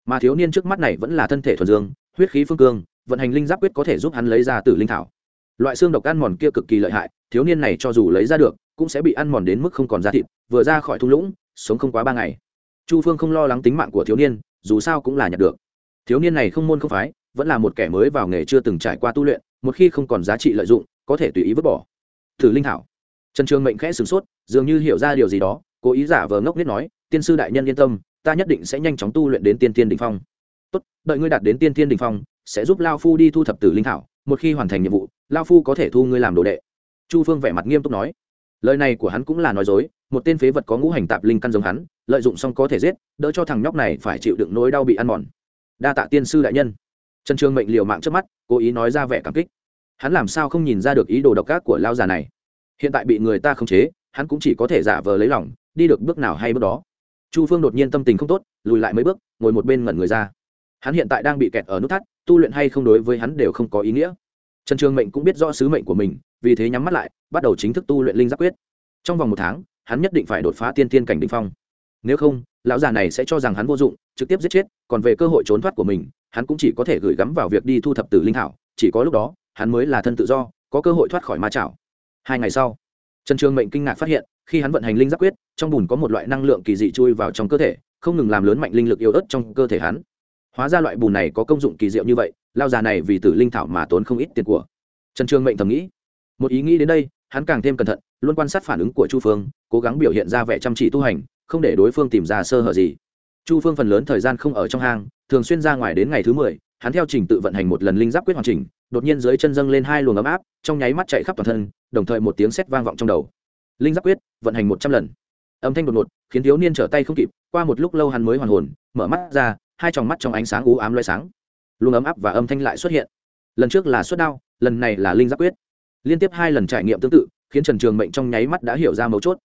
Mà thiếu niên trước mắt này vẫn là thân thể thuần dương, huyết khí phương cương, vận hành linh giáp quyết có thể giúp hắn lấy ra tử linh thảo. Loại xương độc ăn mòn kia cực kỳ lợi hại, thiếu niên này cho dù lấy ra được cũng sẽ bị ăn mòn đến mức không còn da thịt, vừa ra khỏi thung lũng, sống không quá ba ngày. Chu phương không lo lắng tính mạng của thiếu niên, dù sao cũng là nhặt được. Thiếu niên này không môn không phái, vẫn là một kẻ mới vào nghề chưa từng trải qua tu luyện, một khi không còn giá trị lợi dụng, có thể tùy ý vứt bỏ. Thử linh thảo. Trần trường mệnh khẽ sửng sốt, dường như hiểu ra điều gì đó, cố ý giả vờ ngốc n nói, tiên sư đại nhân yên tâm, ta nhất định sẽ nhanh chóng tu luyện đến tiên tiên đình phong. Tốt, đợi ngươi đạt đến tiên tiên đình phong, sẽ giúp lao phu đi thu thập tử linh thảo, một khi hoàn thành nhiệm vụ, lao phu có thể thu ngươi làm đồ đệ. Chu phương vẻ mặt nghiêm túc nói lời này của hắn cũng là nói dối, một tên phế vật có ngũ hành tạp linh căn giống hắn, lợi dụng xong có thể giết, đỡ cho thằng nhóc này phải chịu đựng nỗi đau bị ăn mòn. Đa tạ tiên sư đại nhân. Trần trương mệnh liều mạng trước mắt, cố ý nói ra vẻ cảm kích. Hắn làm sao không nhìn ra được ý đồ độc ác của lao già này? Hiện tại bị người ta khống chế, hắn cũng chỉ có thể giả vờ lấy lòng, đi được bước nào hay bước đó. Chu phương đột nhiên tâm tình không tốt, lùi lại mấy bước, ngồi một bên ngẩn người ra. Hắn hiện tại đang bị kẹt ở nút thắt, tu luyện hay không đối với hắn đều không có ý nghĩa. Trần trường mệnh cũng biết rõ sứ mệnh của mình vì thế nhắm mắt lại, bắt đầu chính thức tu luyện linh giác quyết. Trong vòng một tháng, hắn nhất định phải đột phá tiên tiên cảnh đ ỉ n h phong. Nếu không, lão già này sẽ cho rằng hắn vô dụng, trực tiếp giết chết, còn về cơ hội trốn thoát của mình, hắn cũng chỉ có thể gửi gắm vào việc đi thu thập tử linh thảo, chỉ có lúc đó, hắn mới là thân tự do, có cơ hội thoát khỏi ma chảo hai ngày sau, trần trường mệnh kinh ngạc phát hiện, khi hắn vận hành linh giác quyết, trong bùn có một loại năng lượng kỳ dị chui vào trong cơ thể, không ngừng làm lớn mạnh linh lực yếu ớt trong cơ thể hắn. Hóa ra loại bùn này có công dụng kỳ diệu như vậy lao già này vì tử linh thảo mà tốn không ít tiền của. Trần trường mệnh thầm nghĩ một ý nghĩ đến đây, hắn càng thêm cẩn thận, luôn quan sát phản ứng của chu phương, cố gắng biểu hiện ra vẻ chăm chỉ tu hành, không để đối phương tìm ra sơ hở gì. Chu phương phần lớn thời gian không ở trong hang, thường xuyên ra ngoài đến ngày thứ mười, hắn theo trình tự vận hành một lần linh giáp quyết hoàn chỉnh, đột nhiên dưới chân dâng lên hai luồng ấm áp, trong nháy mắt chạy khắp toàn thân, đồng thời một tiếng sét vang vọng trong đầu. Linh giáp quyết, vận hành một trăm lần. Âm thanh đột ngột, khiến thiếu niên trở tay không kịp, qua một lúc lâu hắn mới hoàn hồn, mở mắt ra, hai tròng mắt trong ánh sáng u ám loay sáng. Luồng ấm áp và âm thanh lại xuất hiện. Lần trước là suất đao, lần này là linh giáp quyết liên tiếp hai lần trải nghiệm tương tự khiến trần trường mệnh trong nháy mắt đã hiểu ra mấu chốt.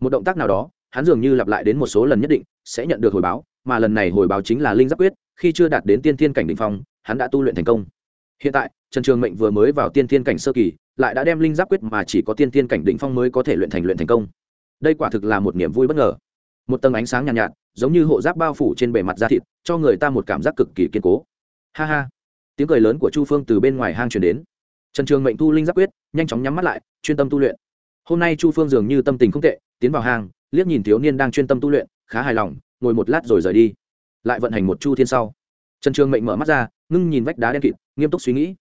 Một động tác nào đó hắn dường như lặp lại đến một số lần nhất định sẽ nhận được hồi báo mà lần này hồi báo chính là linh giáp quyết khi chưa đạt đến tiên thiên cảnh định phong hắn đã tu luyện thành công. Hiện tại trần trường mệnh vừa mới vào tiên thiên cảnh sơ kỳ lại đã đem linh giáp quyết mà chỉ có tiên thiên cảnh định phong mới có thể luyện thành luyện thành công. Đây quả thực là một niềm vui bất ngờ. Một tầng ánh sáng nhàn nhạt, nhạt giống như hộ giáp bao phủ trên bề mặt da thịt cho người ta một cảm giác cực kỳ kiên cố. Ha ha. Tiếng cười lớn của chu phương từ bên ngoài hang truyền đến trần trường mệnh tu linh giáp quyết, nhanh chóng nhắm mắt lại, chuyên tâm tu luyện. Hôm nay chu phương dường như tâm tình không tệ, tiến vào hang, liếc nhìn thiếu niên đang chuyên tâm tu luyện, khá hài lòng, ngồi một lát rồi rời đi. Lại vận hành một chu thiên sau. Trần trường mệnh mở mắt ra, ngưng nhìn vách đá đen kịt, nghiêm túc suy nghĩ.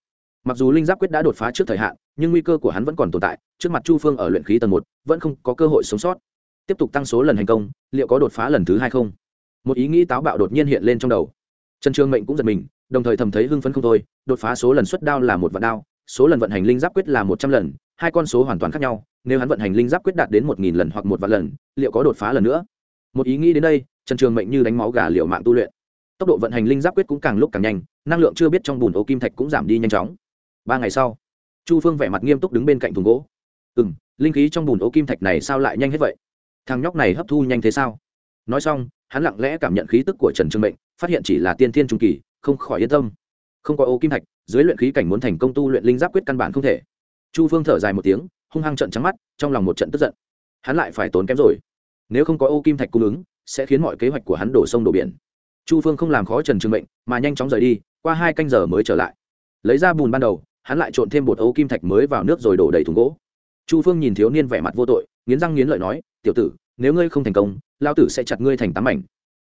Mặc dù linh giáp quyết đã đột phá trước thời hạn, nhưng nguy cơ của hắn vẫn còn tồn tại, trước mặt chu phương ở luyện khí tầng một, vẫn không có cơ hội sống sót. Tiếp tục tăng số lần hành công, liệu có đột phá lần thứ hai không? Một ý nghĩ táo bạo đột nhiên hiện lên trong đầu. Trần trường mệnh cũng giật mình, đồng thời thầm thấy hưng phấn không thôi, đột phá số lần xuất đao là một vạn đao số lần vận hành linh giáp quyết là một trăm lần, hai con số hoàn toàn khác nhau, nếu hắn vận hành linh giáp quyết đạt đến một nghìn lần hoặc một vạn lần, liệu có đột phá lần nữa? Một ý nghĩ đến đây, trần trường mệnh như đánh máu gà liệu mạng tu luyện. Tốc độ vận hành linh giáp quyết cũng càng lúc càng nhanh, năng lượng chưa biết trong bùn ô kim thạch cũng giảm đi nhanh chóng. Ba ngày sau, chu phương vẻ mặt nghiêm túc đứng bên cạnh thùng gỗ. Ừ m linh khí trong bùn ô kim thạch này sao lại nhanh hết vậy? Thằng nhóc này hấp thu nhanh thế sao? Nói xong, hắn lặng lẽ cảm nhận khí tức của trần trường mệnh, phát hiện chỉ là tiên thiên trung kỳ, không khỏi yên tâm không có ô kim thạch, dưới luyện khí cảnh muốn thành công tu luyện linh giáp quyết căn bản không thể. Chu phương thở dài một tiếng, hung hăng trận trắng mắt, trong lòng một trận tức giận. Hắn lại phải tốn kém rồi. Nếu không có ô kim thạch cung ứng, sẽ khiến mọi kế hoạch của hắn đổ sông đổ biển. Chu phương không làm khó trần trường mệnh, mà nhanh chóng rời đi, qua hai canh giờ mới trở lại. Lấy ra bùn ban đầu, hắn lại trộn thêm bột ô kim thạch mới vào nước rồi đổ đầy thùng gỗ. Chu phương nhìn thiếu niên vẻ mặt vô tội, nghiến răng nghiến lợi nói, tiểu tử, nếu ngươi không thành công, lao tử sẽ chặt ngươi thành tám mảnh.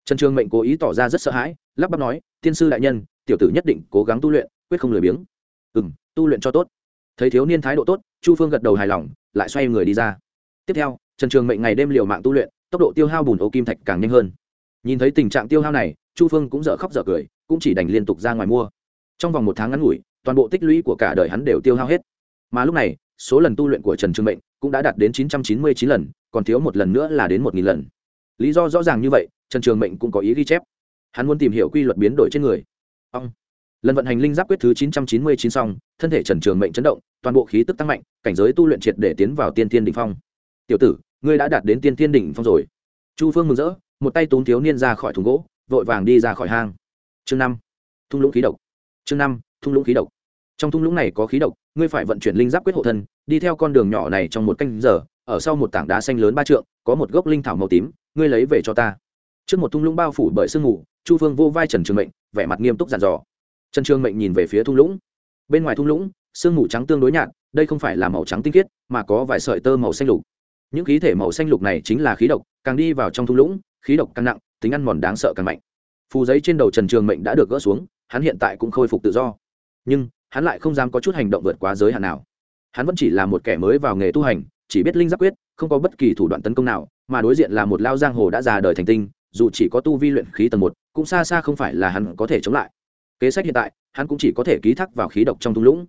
Trần trường mệnh cố ý tỏ ra rất sợ hãi, lắp bắp nói, tiên sư đại nhân tiểu tử nhất định cố gắng tu luyện, quyết không lười biếng. Ừ m tu luyện cho tốt. Thấy thiếu niên thái độ tốt, chu phương gật đầu hài lòng, lại xoay người đi ra. Tiếp theo, trần trường mệnh ngày đêm liều mạng tu luyện, tốc độ tiêu hao bùn ô kim thạch càng nhanh hơn. Nhìn thấy tình trạng tiêu hao này, chu phương cũng dở khóc dở cười, cũng chỉ đành liên tục ra ngoài mua. Trong vòng một tháng ngắn ngủi, toàn bộ tích lũy của cả đời hắn đều tiêu hao hết. Mà lúc này, số lần tu luyện của trần trường mệnh cũng đã đạt đến chín trăm chín mươi chín lần, còn thiếu một lần nữa là đến một nghìn lần. Lý do rõ ràng như vậy, trần trường mệnh cũng có ý ghi chép. Hắn muốn tìm hiểu quy luật biến đổi trên người ông lần vận hành linh giáp quyết thứ chín trăm chín mươi chín xong, thân thể trần trường mệnh chấn động, toàn bộ khí tức tăng mạnh, cảnh giới tu luyện triệt để tiến vào tiên tiên đ ỉ n h phong. Tiểu tử, ngươi đã đạt đến tiên tiên đỉnh phong rồi. Chu phương mừng rỡ, một tay tốn thiếu niên ra khỏi thùng gỗ, vội vàng đi ra khỏi hang. Chương năm, thung lũng khí độc. Chương năm, thung lũng khí độc. Trong thung lũng này có khí độc, ngươi phải vận chuyển linh giáp quyết hộ thân, đi theo con đường nhỏ này trong một canh giờ, ở sau một tảng đá xanh lớn ba trượng, có một gốc linh thảo màu tím, ngươi lấy về cho ta. Trước một thung lũng bao phủ bởi sương mù, chu phương vô vai trần trường mệnh vẻ mặt nghiêm túc dàn dò. Trần trường mệnh nhìn về phía thung lũng. Bên ngoài thung lũng, sương mù trắng tương đối nhạt, đây không phải là màu trắng tinh khiết, mà có vài sợi tơ màu xanh lục. Những khí thể màu xanh lục này chính là khí độc, càng đi vào trong thung lũng, khí độc càng nặng, tính ăn mòn đáng sợ càng mạnh. Phù giấy trên đầu trần trường mệnh đã được gỡ xuống, hắn hiện tại cũng khôi phục tự do. Nhưng, hắn lại không dám có chút hành động vượt quá giới hạn nào. Hắn vẫn chỉ là một kẻ mới vào nghề tu hành, chỉ biết linh giáp quyết, không có bất kỳ thủ đoạn tấn công nào, mà đối diện là một lao giang hồ đã già đời thành tinh dù chỉ có tu vi luyện khí tầng một, cũng xa xa không phải là hắn có thể chống lại. Kế sách hiện tại, hắn cũng chỉ có thể ký thác vào khí độc trong thung lũng.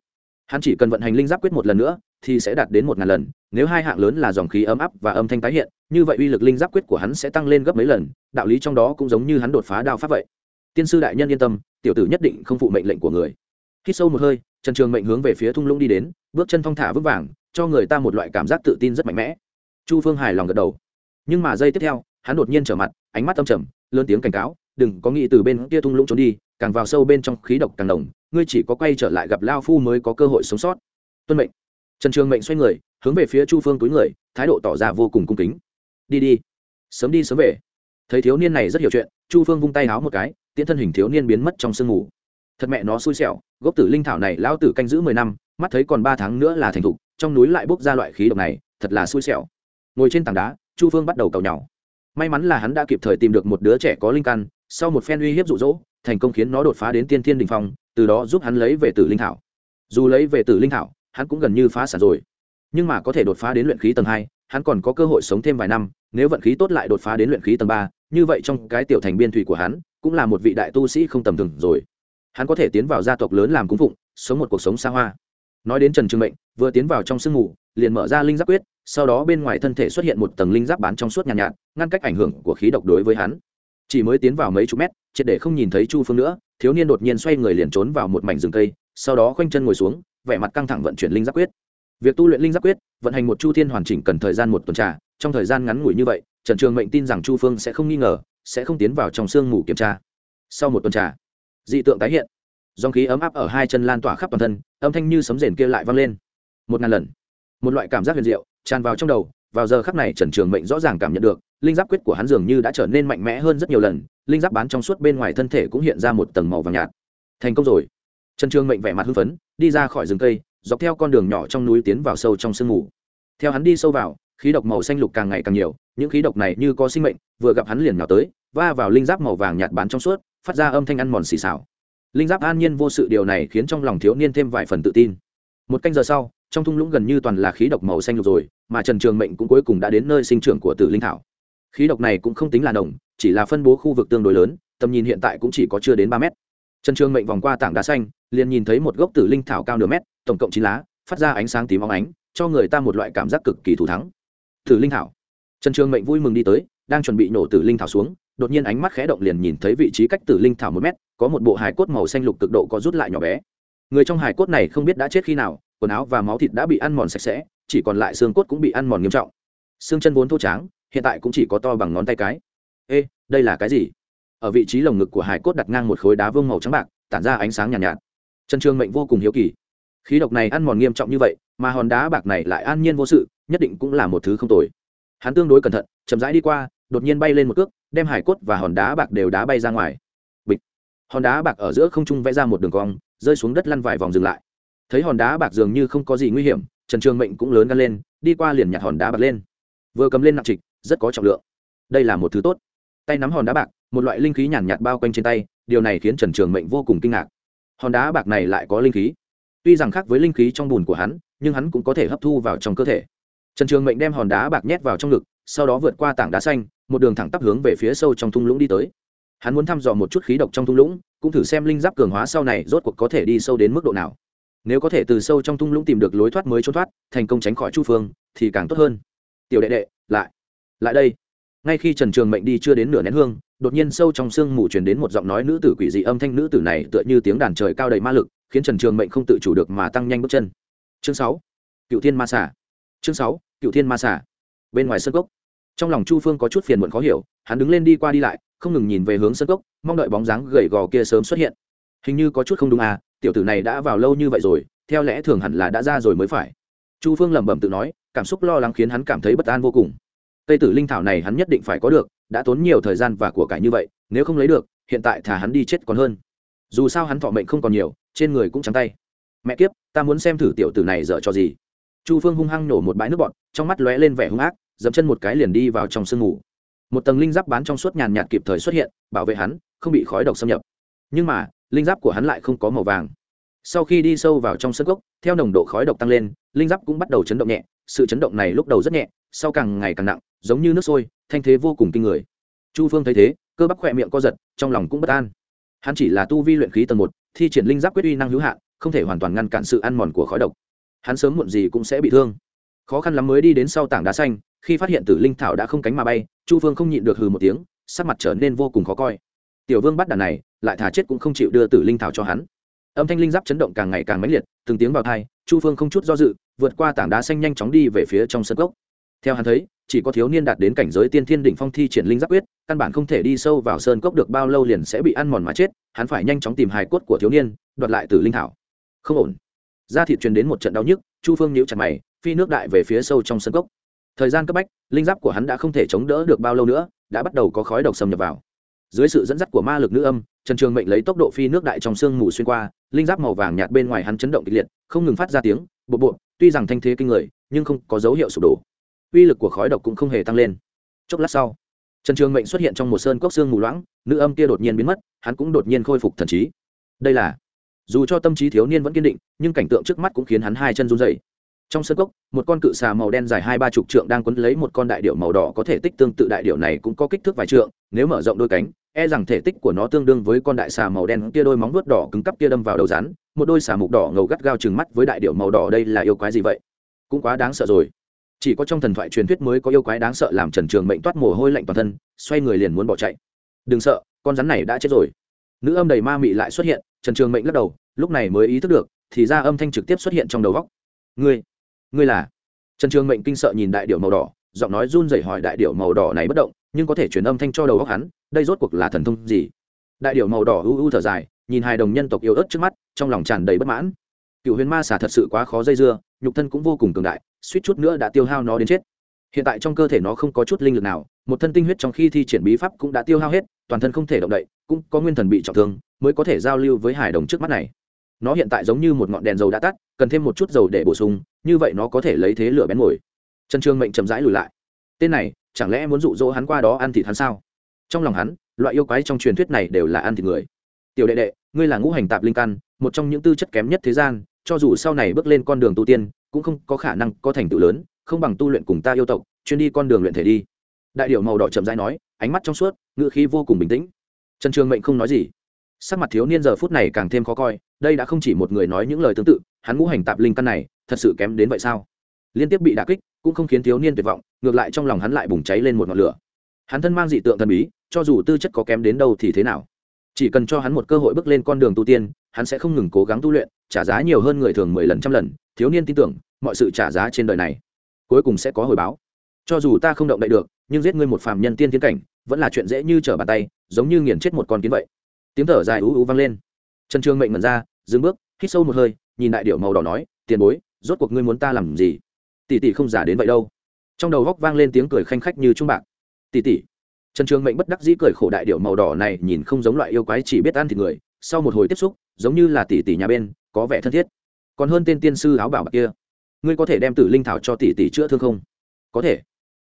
Hắn chỉ cần vận hành linh giáp quyết một lần nữa, thì sẽ đạt đến một ngàn lần, nếu hai hạng lớn là dòng khí ấm áp và âm thanh tái hiện, như vậy uy lực linh giáp quyết của hắn sẽ tăng lên gấp mấy lần, đạo lý trong đó cũng giống như hắn đột phá đao pháp vậy. Tiên sư đại nhân yên tâm, tiểu tử nhất định không phụ mệnh lệnh của người. Hít sâu một hơi, trần trường mệnh hướng về phía thung lũng đi đến, bước chân thong thả vững vàng, cho người ta một loại cảm giác tự tin rất mạnh mẽ. Chu phương hài lòng gật đầu. Nhưng mà giây tiếp theo, hắn đột nhiên trở mặt ánh mắt âm trầm, lớn tiếng cảnh cáo, đừng có nghĩ từ bên kia thung lũng trốn đi, càng vào sâu bên trong khí độc càng đồng ngươi chỉ có quay trở lại gặp lao phu mới có cơ hội sống sót. Tuân mệnh. Trần trường mệnh xoay người, hướng về phía chu phương túi người, thái độ tỏ ra vô cùng cung kính. Đi đi, sớm đi sớm về. Thấy thiếu niên này rất hiểu chuyện, chu phương vung tay háo một cái, tiễn thân hình thiếu niên biến mất trong sương mù. Thật mẹ nó xui xẻo, gốc tử linh thảo này lão tử canh giữ mười năm, mắt thấy còn ba tháng nữa là thành thục, trong núi lại bốc ra loại khí độc này, thật là xui xẻo. Ngồi trên tảng đá, chu phương bắt đầu cầu nhau may mắn là hắn đã kịp thời tìm được một đứa trẻ có linh căn, sau một phen uy hiếp rụ rỗ thành công khiến nó đột phá đến tiên thiên đình phong, từ đó giúp hắn lấy về tử linh thảo. Dù lấy về tử linh thảo, hắn cũng gần như phá sản rồi. Nhưng mà có thể đột phá đến luyện khí tầng hai, hắn còn có cơ hội sống thêm vài năm, nếu vận khí tốt lại đột phá đến luyện khí tầng ba, như vậy trong cái tiểu thành biên thủy của hắn, cũng là một vị đại tu sĩ không tầm thường rồi. Hắn có thể tiến vào gia tộc lớn làm cúng phụng, sống một cuộc sống xa hoa nói đến trần trường mệnh vừa tiến vào trong sương mù liền mở ra linh giáp quyết sau đó bên ngoài thân thể xuất hiện một tầng linh giáp bán trong suốt nhàn nhạt, nhạt ngăn cách ảnh hưởng của khí độc đối với hắn. Chỉ mới tiến vào mấy chục mét triệt để không nhìn thấy chu phương nữa thiếu niên đột nhiên xoay người liền trốn vào một mảnh rừng cây sau đó khoanh chân ngồi xuống vẻ mặt căng thẳng vận chuyển linh giáp quyết. Việc tu luyện linh giáp quyết vận hành một chu thiên hoàn chỉnh cần thời gian một tuần trà trong thời gian ngắn ngủi như vậy trần trường mệnh tin rằng chu phương sẽ không nghi ngờ sẽ không tiến vào trong sương mù kiểm tra. Sau một tuần trà dị tượng tái hiện dòng khí ấm áp ở hai chân lan tỏa khắp toàn thân, âm thanh như sấm rền kia lại vang lên. Một ngàn lần. Một loại cảm giác huyền diệu, tràn vào trong đầu, vào giờ khắc này trần trường mệnh rõ ràng cảm nhận được, linh giáp quyết của hắn dường như đã trở nên mạnh mẽ hơn rất nhiều lần, linh giáp bán trong suốt bên ngoài thân thể cũng hiện ra một tầng màu vàng nhạt. Thành công rồi. Trần trường mệnh vẻ mặt hưng phấn, đi ra khỏi rừng cây, dọc theo con đường nhỏ trong núi tiến vào sâu trong sương mù. Theo hắn đi sâu vào, khí độc màu xanh lục càng ngày càng nhiều, những khí độc này như có sinh mệnh, vừa gặp hắn liền nhào tới, va vào linh giáp màu vàng nhạt bán trong suốt, phát ra âm thanh ăn mòn xì xào linh giáp an nhiên vô sự điều này khiến trong lòng thiếu niên thêm vài phần tự tin. Một canh giờ sau, trong thung lũng gần như toàn là khí độc màu xanh lục rồi, mà trần trường mệnh cũng cuối cùng đã đến nơi sinh trưởng của tử linh thảo. Khí độc này cũng không tính là nồng, chỉ là phân bố khu vực tương đối lớn, tầm nhìn hiện tại cũng chỉ có chưa đến ba mét. Trần trường mệnh vòng qua tảng đá xanh, liền nhìn thấy một gốc tử linh thảo cao nửa mét, tổng cộng chín lá, phát ra ánh sáng tím óng ánh, cho người ta một loại cảm giác cực kỳ thủ thắng. Tử linh thảo. Trần trường mệnh vui mừng đi tới, đang chuẩn bị nổ tử linh thảo xuống, đột nhiên ánh mắt khẽ động liền nhìn thấy vị trí cách tử linh thảo một mét có một bộ hài cốt màu xanh lục cực độ có rút lại nhỏ bé. Người trong hài cốt này không biết đã chết khi nào quần áo và máu thịt đã bị ăn mòn sạch sẽ chỉ còn lại xương cốt cũng bị ăn mòn nghiêm trọng. Xương chân vốn thô tráng hiện tại cũng chỉ có to bằng ngón tay cái. Ê đây là cái gì? Ở vị trí lồng ngực của hải cốt đặt ngang một khối đá vương màu trắng bạc tản ra ánh sáng nhàn nhạt, nhạt. Trần trương mệnh vô cùng hiếu kỳ. Khí độc này ăn mòn nghiêm trọng như vậy mà hòn đá bạc này lại an nhiên vô sự nhất định cũng là một thứ không tồi. Hắn tương đối cẩn thận chậm rãi đi qua đột nhiên bay lên một cước đem hải cốt và hòn đá bạc đều đá bay ra ngoài hòn đá bạc ở giữa không trung vẽ ra một đường cong, rơi xuống đất lăn vài vòng dừng lại. Thấy hòn đá bạc dường như không có gì nguy hiểm, trần trường mệnh cũng lớn gan lên, đi qua liền nhặt hòn đá bạc lên. Vừa cầm lên nặng trịch, rất có trọng lượng. Đây là một thứ tốt. Tay nắm hòn đá bạc, một loại linh khí nhàn nhạt bao quanh trên tay, điều này khiến trần trường mệnh vô cùng kinh ngạc. Hòn đá bạc này lại có linh khí. Tuy rằng khác với linh khí trong bùn của hắn, nhưng hắn cũng có thể hấp thu vào trong cơ thể. Trần trường mệnh đem hòn đá bạc nhét vào trong ngực, sau đó vượt qua tảng đá xanh, một đường thẳng tắp hướng về phía sâu trong thung lũng đi tới hắn muốn thăm dò một chút khí độc trong thung lũng, cũng thử xem linh giáp cường hóa sau này rốt cuộc có thể đi sâu đến mức độ nào. Nếu có thể từ sâu trong thung lũng tìm được lối thoát mới trốn thoát, thành công tránh khỏi chu phương, thì càng tốt hơn. Tiểu đệ đệ, lại lại đây. Ngay khi trần trường mệnh đi chưa đến nửa nén hương, đột nhiên sâu trong sương mù truyền đến một giọng nói nữ tử quỷ dị âm thanh nữ tử này tựa như tiếng đàn trời cao đầy ma lực, khiến trần trường mệnh không tự chủ được mà tăng nhanh bước chân. Chương sáu, cựu thiên ma xả chương sáu, cựu thiên ma xả bên ngoài sân cốc, trong lòng chu phương có chút phiền muộn khó hiểu, hắn đứng lên đi qua đi lại không ngừng nhìn về hướng sân cốc, mong đợi bóng dáng gầy gò kia sớm xuất hiện. Hình như có chút không đúng à tiểu tử này đã vào lâu như vậy rồi, theo lẽ thường hẳn là đã ra rồi mới phải. Chu phương lẩm bẩm tự nói, cảm xúc lo lắng khiến hắn cảm thấy bất an vô cùng. Cây tử linh thảo này hắn nhất định phải có được, đã tốn nhiều thời gian và của cải như vậy, nếu không lấy được, hiện tại thả hắn đi chết còn hơn. Dù sao hắn thọ mệnh không còn nhiều, trên người cũng trắng tay. Mẹ kiếp, ta muốn xem thử tiểu tử này dở cho gì. Chu phương hung hăng nổ một bãi nước bọn trong mắt lóe lên vẻ hung ác dẫm chân một cái liền đi vào trong sương ngủ một tầng linh giáp bán trong suốt nhàn nhạt kịp thời xuất hiện, bảo vệ hắn, không bị khói độc xâm nhập. Nhưng mà, linh giáp của hắn lại không có màu vàng. Sau khi đi sâu vào trong sân gốc, theo nồng độ khói độc tăng lên, linh giáp cũng bắt đầu chấn động nhẹ. Sự chấn động này lúc đầu rất nhẹ, sau càng ngày càng nặng, giống như nước sôi, thanh thế vô cùng kinh người. Chu phương thấy thế, cơ bắp khỏe miệng co giật, trong lòng cũng bất an. Hắn chỉ là tu vi luyện khí tầng một, thi triển linh giáp quyết uy năng hữu hạn, không thể hoàn toàn ngăn cản sự ăn mòn của khói độc. Hắn sớm muộn gì cũng sẽ bị thương. Khó khăn lắm mới đi đến sau tảng đá xanh khi phát hiện tử linh thảo đã không cánh mà bay, chu phương không nhịn được hừ một tiếng, sắc mặt trở nên vô cùng khó coi. Tiểu vương bắt đàn này, lại thả chết cũng không chịu đưa tử linh thảo cho hắn. Âm thanh linh giáp chấn động càng ngày càng mãnh liệt, từng tiếng vào thai chu phương không chút do dự, vượt qua tảng đá xanh nhanh chóng đi về phía trong sân gốc theo hắn thấy, chỉ có thiếu niên đạt đến cảnh giới tiên thiên đỉnh phong thi triển linh giáp quyết, căn bản không thể đi sâu vào sơn cốc được bao lâu liền sẽ bị ăn mòn mà chết, hắn phải nhanh chóng tìm hài cốt của thiếu niên, đoạt lại từ linh thảo. Không ổn. Da thịt truyền đến một trận đau nhức, chu phương nhíu chặt mày, phi nước đại về phía sâu trong sân cốc thời gian cấp bách, linh giáp của hắn đã không thể chống đỡ được bao lâu nữa, đã bắt đầu có khói độc xâm nhập vào. Dưới sự dẫn dắt của ma lực nữ âm, trần trường mệnh lấy tốc độ phi nước đại trong sương mù xuyên qua, linh giáp màu vàng nhạt bên ngoài hắn chấn động kịch liệt, không ngừng phát ra tiếng bộ bộ tuy rằng thanh thế kinh người, nhưng không có dấu hiệu sụp đổ. Uy lực của khói độc cũng không hề tăng lên. Chốc lát sau, trần trường mệnh xuất hiện trong một sơn cốc xương mù loãng, nữ âm kia đột nhiên biến mất, hắn cũng đột nhiên khôi phục thần trí. Đây là, dù cho tâm trí thiếu niên vẫn kiên định, nhưng cảnh tượng trước mắt cũng khiến hắn hai chân run dày trong sân cốc, một con cự xà màu đen dài hai ba chục trượng đang quấn lấy một con đại điệu màu đỏ có thể tích tương tự đại điệu này cũng có kích thước vài trượng, nếu mở rộng đôi cánh e rằng thể tích của nó tương đương với con đại xà màu đen kia đôi móng vuốt đỏ cứng cắp kia đâm vào đầu rắn, một đôi xà mục đỏ ngầu gắt gao chừng mắt với đại điệu màu đỏ đây là yêu quái gì vậy? Cũng quá đáng sợ rồi. Chỉ có trong thần thoại truyền thuyết mới có yêu quái đáng sợ làm trần trường mệnh toát mồ hôi lạnh toàn thân, xoay người liền muốn bỏ chạy. Đừng sợ, con rắn này đã chết rồi. Nữ âm đầy ma mị lại xuất hiện, trần trường mệnh lắc đầu, lúc này mới ý thức được, thì ra âm thanh trực tiếp xuất hiện trong đầu góc. Ngươi ngươi là? Trần trường mệnh kinh sợ nhìn đại điệu màu đỏ, giọng nói run rẩy hỏi đại điệu màu đỏ này bất động, nhưng có thể truyền âm thanh cho đầu góc hắn, đây rốt cuộc là thần thông gì? Đại điệu màu đỏ u u thở dài, nhìn hai đồng nhân tộc yêu ớt trước mắt, trong lòng tràn đầy bất mãn. Cựu huyền ma xả thật sự quá khó dây dưa, nhục thân cũng vô cùng cường đại, suýt chút nữa đã tiêu hao nó đến chết. Hiện tại trong cơ thể nó không có chút linh lực nào, một thân tinh huyết trong khi thi triển bí pháp cũng đã tiêu hao hết, toàn thân không thể động đậy, cũng có nguyên thần bị trọng thương, mới có thể giao lưu với hải đồng trước mắt này. Nó hiện tại giống như một ngọn đèn dầu đã tắt cần thêm một chút dầu để bổ sung, như vậy nó có thể lấy thế lửa bén ngồi. Trần trương mệnh chậm rãi lùi lại. Tên này, chẳng lẽ muốn dụ dỗ hắn qua đó ăn thịt hắn sao? Trong lòng hắn, loại yêu quái trong truyền thuyết này đều là ăn thịt người. Tiểu đệ đệ, ngươi là ngũ hành tạp linh căn, một trong những tư chất kém nhất thế gian, cho dù sau này bước lên con đường tu tiên, cũng không có khả năng có thành tựu lớn, không bằng tu luyện cùng ta yêu tộc, chuyên đi con đường luyện thể đi. Đại điệu màu đỏ chậm rãi nói, ánh mắt trong suốt ngựa khí vô cùng bình tĩnh. Trần trường mệnh không nói gì. Sắc mặt thiếu niên giờ phút này càng thêm khó coi, đây đã không chỉ một người nói những lời tương tự hắn ngũ hành tạp linh căn này, thật sự kém đến vậy sao? Liên tiếp bị đả kích, cũng không khiến thiếu niên tuyệt vọng, ngược lại trong lòng hắn lại bùng cháy lên một ngọn lửa. Hắn thân mang dị tượng thần bí, cho dù tư chất có kém đến đâu thì thế nào? Chỉ cần cho hắn một cơ hội bước lên con đường tu tiên, hắn sẽ không ngừng cố gắng tu luyện, trả giá nhiều hơn người thường mười lần trăm lần, thiếu niên tin tưởng, mọi sự trả giá trên đời này cuối cùng sẽ có hồi báo. Cho dù ta không động đậy được, nhưng giết ngươi một phàm nhân tiên tiến cảnh, vẫn là chuyện dễ như trở bàn tay, giống như nghiền chết một con kiến vậy. Tiếng thở dài ú ú vang lên. Trần trương mệnh mẩn ra, dừng bước, hít sâu một hơi nhìn đại điệu màu đỏ nói, tiền bối, rốt cuộc ngươi muốn ta làm gì? Tỷ tỷ không giả đến vậy đâu. Trong đầu góc vang lên tiếng cười khanh khách như trung bạc. Tỷ tỷ. Trần trường mệnh bất đắc dĩ cười khổ đại điệu màu đỏ này nhìn không giống loại yêu quái chỉ biết ăn thịt người, sau một hồi tiếp xúc, giống như là tỷ tỷ nhà bên, có vẻ thân thiết. Còn hơn tên tiên sư áo bảo bạc kia. Ngươi có thể đem tử linh thảo cho tỷ tỷ chữa thương không? Có thể.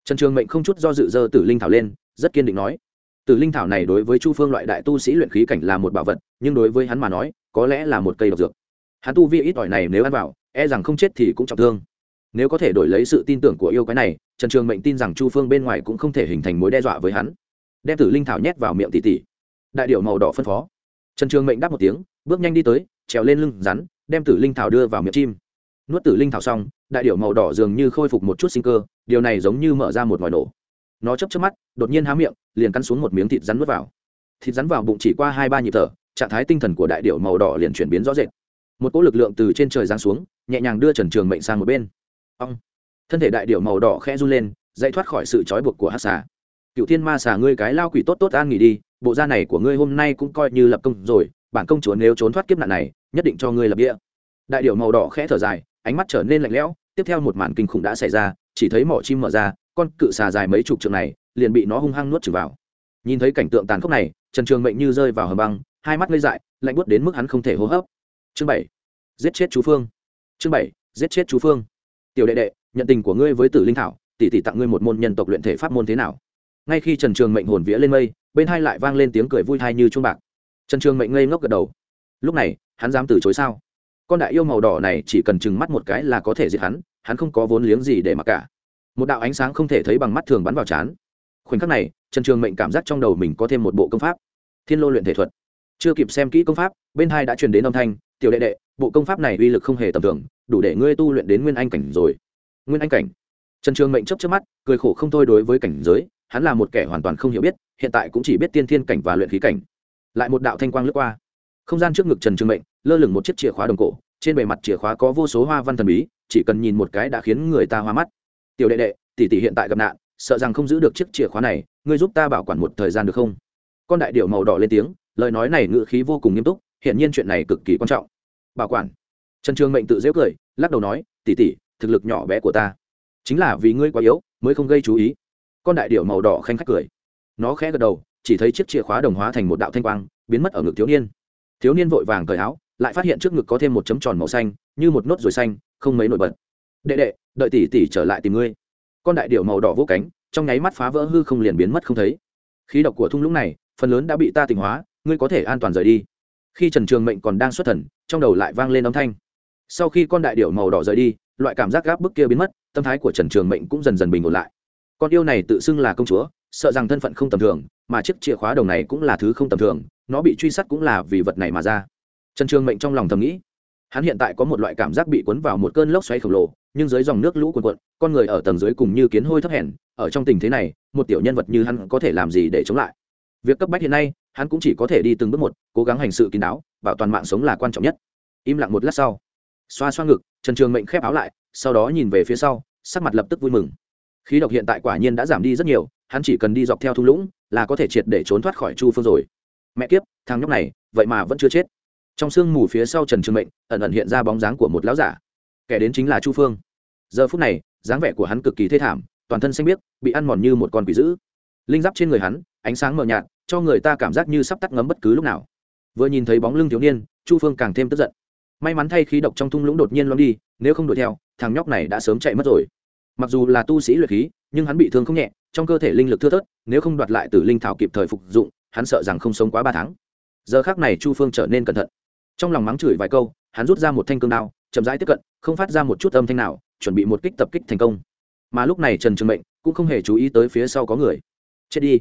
Trần trường mệnh không chút do dự dơ tử linh thảo lên, rất kiên định nói. Tử linh thảo này đối với chu phương loại đại tu sĩ luyện khí cảnh là một bảo vật, nhưng đối với hắn mà nói, có lẽ là một cây độc dược hắn tu vi ít ỏi này nếu ăn vào e rằng không chết thì cũng trọng thương. Nếu có thể đổi lấy sự tin tưởng của yêu quái này, trần trường mệnh tin rằng chu phương bên ngoài cũng không thể hình thành mối đe dọa với hắn. Đem tử linh thảo nhét vào miệng tỷ tỷ. Đại điệu màu đỏ phân phó. Trần trường mệnh đáp một tiếng, bước nhanh đi tới, trèo lên lưng rắn, đem tử linh thảo đưa vào miệng chim. Nuốt tử linh thảo xong, đại điệu màu đỏ dường như khôi phục một chút sinh cơ, điều này giống như mở ra một ngòi nổ. Nó chấp chấp mắt, đột nhiên há miệng, liền cắn xuống một miếng thịt rắn nuốt vào. Thịt rắn vào bụng chỉ qua hai ba nhịp thở, trạng thái tinh thần của đại điệu màu đỏ liền chuyển biến rõ rệt một cỗ lực lượng từ trên trời giáng xuống, nhẹ nhàng đưa trần trường mệnh sang một bên. Ông thân thể đại điệu màu đỏ khẽ run lên, dậy thoát khỏi sự trói buộc của hát xà. Cựu thiên ma xà, ngươi cái lao quỷ tốt tốt an nghỉ đi, bộ da này của ngươi hôm nay cũng coi như lập công rồi, bản công chúa nếu trốn thoát kiếp nạn này, nhất định cho ngươi lập địa. Đại điệu màu đỏ khẽ thở dài, ánh mắt trở nên lạnh lẽo, tiếp theo một màn kinh khủng đã xảy ra, chỉ thấy mỏ chim mở ra, con cự xà dài mấy chục trượng này, liền bị nó hung hăng nuốt trừng vào. Nhìn thấy cảnh tượng tàn khốc này, trần trường mệnh như rơi vào hầm băng, hai mắt ngây dại, lạnh buốt đến mức hắn không thể hô hấp chương bảy. Giết chết chú phương. Chương bảy, giết chết chú phương. Tiểu đệ đệ, nhận tình của ngươi với tử linh thảo, tỷ tỷ tặng ngươi một môn nhân tộc luyện thể pháp môn thế nào? Ngay khi trần trường mệnh hồn vía lên mây, bên hai lại vang lên tiếng cười vui thai như chuông bạc. Trần trường mệnh ngây ngốc gật đầu. Lúc này, hắn dám từ chối sao? Con đại yêu màu đỏ này chỉ cần chừng mắt một cái là có thể diệt hắn hắn không có vốn liếng gì để mặc cả. Một đạo ánh sáng không thể thấy bằng mắt thường bắn vào chán khoảnh khắc này, trần trường mệnh cảm giác trong đầu mình có thêm một bộ công pháp. Thiên lô luyện thể thuật. Chưa kịp xem kỹ công pháp, bên hai đã truyền đến âm thanh tiểu đệ đệ, bộ công pháp này uy lực không hề tầm thường, đủ để ngươi tu luyện đến nguyên anh cảnh rồi. Nguyên anh cảnh? Trần trường mệnh chấp trước mắt, cười khổ không thôi đối với cảnh giới, hắn là một kẻ hoàn toàn không hiểu biết, hiện tại cũng chỉ biết tiên thiên cảnh và luyện khí cảnh. Lại một đạo thanh quang lướt qua. Không gian trước ngực trần trường mệnh, lơ lửng một chiếc chìa khóa đồng cổ, trên bề mặt chìa khóa có vô số hoa văn thần bí, chỉ cần nhìn một cái đã khiến người ta hoa mắt. Tiểu đệ đệ, tỷ tỷ hiện tại gặp nạn, sợ rằng không giữ được chiếc chìa khóa này, ngươi giúp ta bảo quản một thời gian được không? Con đại điệu màu đỏ lên tiếng, lời nói này ngự khí vô cùng nghiêm túc hiện nhiên chuyện này cực kỳ quan trọng. Bảo quản. Trần trường mệnh tự dễ cười, lắc đầu nói, tỷ tỷ, thực lực nhỏ bé của ta, chính là vì ngươi quá yếu, mới không gây chú ý. Con đại điệu màu đỏ khanh khách cười. Nó khẽ gật đầu, chỉ thấy chiếc chìa khóa đồng hóa thành một đạo thanh quang, biến mất ở ngực thiếu niên. Thiếu niên vội vàng cởi áo, lại phát hiện trước ngực có thêm một chấm tròn màu xanh, như một nốt ruồi xanh, không mấy nổi bật. Đệ đệ, đợi tỷ tỷ trở lại tìm ngươi. Con đại điệu màu đỏ vỗ cánh, trong nháy mắt phá vỡ hư không liền biến mất không thấy. Khí độc của thung lũng này, phần lớn đã bị ta tỉnh hóa, ngươi có thể an toàn rời đi khi trần trường mệnh còn đang xuất thần, trong đầu lại vang lên âm thanh. Sau khi con đại điểu màu đỏ rời đi, loại cảm giác gáp bức kia biến mất, tâm thái của trần trường mệnh cũng dần dần bình ổn lại. Con yêu này tự xưng là công chúa, sợ rằng thân phận không tầm thường, mà chiếc chìa khóa đồng này cũng là thứ không tầm thường, nó bị truy sát cũng là vì vật này mà ra. Trần trường mệnh trong lòng thầm nghĩ, hắn hiện tại có một loại cảm giác bị cuốn vào một cơn lốc xoáy khổng lồ, nhưng dưới dòng nước lũ cuồn cuộn, con người ở tầng dưới cùng như kiến hôi thấp hèn, ở trong tình thế này, một tiểu nhân vật như hắn có thể làm gì để chống lại? Việc cấp bách hiện nay hắn cũng chỉ có thể đi từng bước một, cố gắng hành sự kín đáo, bảo toàn mạng sống là quan trọng nhất. Im lặng một lát sau, xoa xoa ngực, trần trường mệnh khép áo lại, sau đó nhìn về phía sau, sắc mặt lập tức vui mừng. Khí độc hiện tại quả nhiên đã giảm đi rất nhiều, hắn chỉ cần đi dọc theo thung lũng là có thể triệt để trốn thoát khỏi chu phương rồi. Mẹ kiếp, thằng nhóc này, vậy mà vẫn chưa chết. Trong sương mù phía sau trần trường mệnh, ẩn ẩn hiện ra bóng dáng của một lão giả. Kẻ đến chính là chu phương. Giờ phút này, dáng vẻ của hắn cực kỳ thê thảm, toàn thân xanh biếc, bị ăn mòn như một con quỷ dữ. Linh giáp trên người hắn, ánh sáng mờ nhạt cho người ta cảm giác như sắp tắt ngấm bất cứ lúc nào. Vừa nhìn thấy bóng lưng thiếu niên, chu phương càng thêm tức giận. May mắn thay khí độc trong thung lũng đột nhiên loan đi, nếu không đuổi theo, thằng nhóc này đã sớm chạy mất rồi. Mặc dù là tu sĩ luyện khí, nhưng hắn bị thương không nhẹ, trong cơ thể linh lực thưa thớt, nếu không đoạt lại từ linh thảo kịp thời phục dụng, hắn sợ rằng không sống quá ba tháng. Giờ khác này chu phương trở nên cẩn thận. Trong lòng mắng chửi vài câu, hắn rút ra một thanh cương đao, chậm rãi tiếp cận, không phát ra một chút âm thanh nào, chuẩn bị một kích tập kích thành công. Mà lúc này trần trường mệnh cũng không hề chú ý tới phía sau có người. Chết đi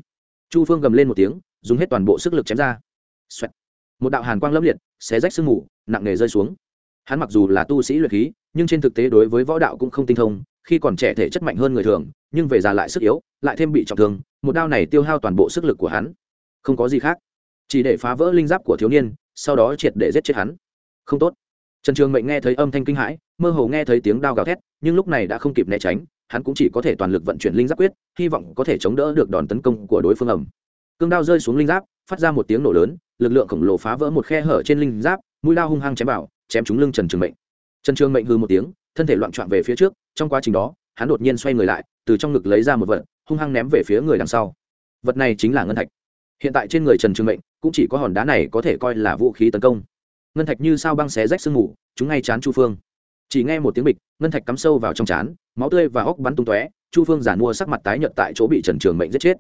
chu phương gầm lên một tiếng, dùng hết toàn bộ sức lực chém ra、Xoẹt. một đạo hàn quang lâm liệt, xé rách sương mù, nặng nề rơi xuống. Hắn mặc dù là tu sĩ luyện khí, nhưng trên thực tế đối với võ đạo cũng không tinh thông, khi còn trẻ thể chất mạnh hơn người thường, nhưng về già lại sức yếu, lại thêm bị trọng thương, một đao này tiêu hao toàn bộ sức lực của hắn. Không có gì khác. Chỉ để phá vỡ linh giáp của thiếu niên, sau đó triệt để giết chết hắn. Không tốt. Trần trường mệnh nghe thấy âm thanh kinh hãi, mơ hồ nghe thấy tiếng đao gào thét, nhưng lúc này đã không kịp né tránh hắn cũng chỉ có thể toàn lực vận chuyển linh giáp quyết, hy vọng có thể chống đỡ được đòn tấn công của đối phương ẩm cương đao rơi xuống linh giáp, phát ra một tiếng nổ lớn, lực lượng khổng lồ phá vỡ một khe hở trên linh giáp, mũi lao hung hăng chém vào, chém trúng lưng trần trường mệnh. Trần trường mệnh hư một tiếng, thân thể loạn trọn về phía trước, trong quá trình đó, hắn đột nhiên xoay người lại, từ trong ngực lấy ra một vật, hung hăng ném về phía người đằng sau. Vật này chính là ngân thạch. Hiện tại trên người trần trường mệnh cũng chỉ có hòn đá này có thể coi là vũ khí tấn công. Ngân thạch như sao băng xé rách sương mù, chúng ngay chán chu phương chỉ nghe một tiếng bịch, ngân thạch cắm sâu vào trong chán, máu tươi và óc bắn tung tóe, chu phương giản mua sắc mặt tái nhợt tại chỗ bị trần trường mệnh giết chết.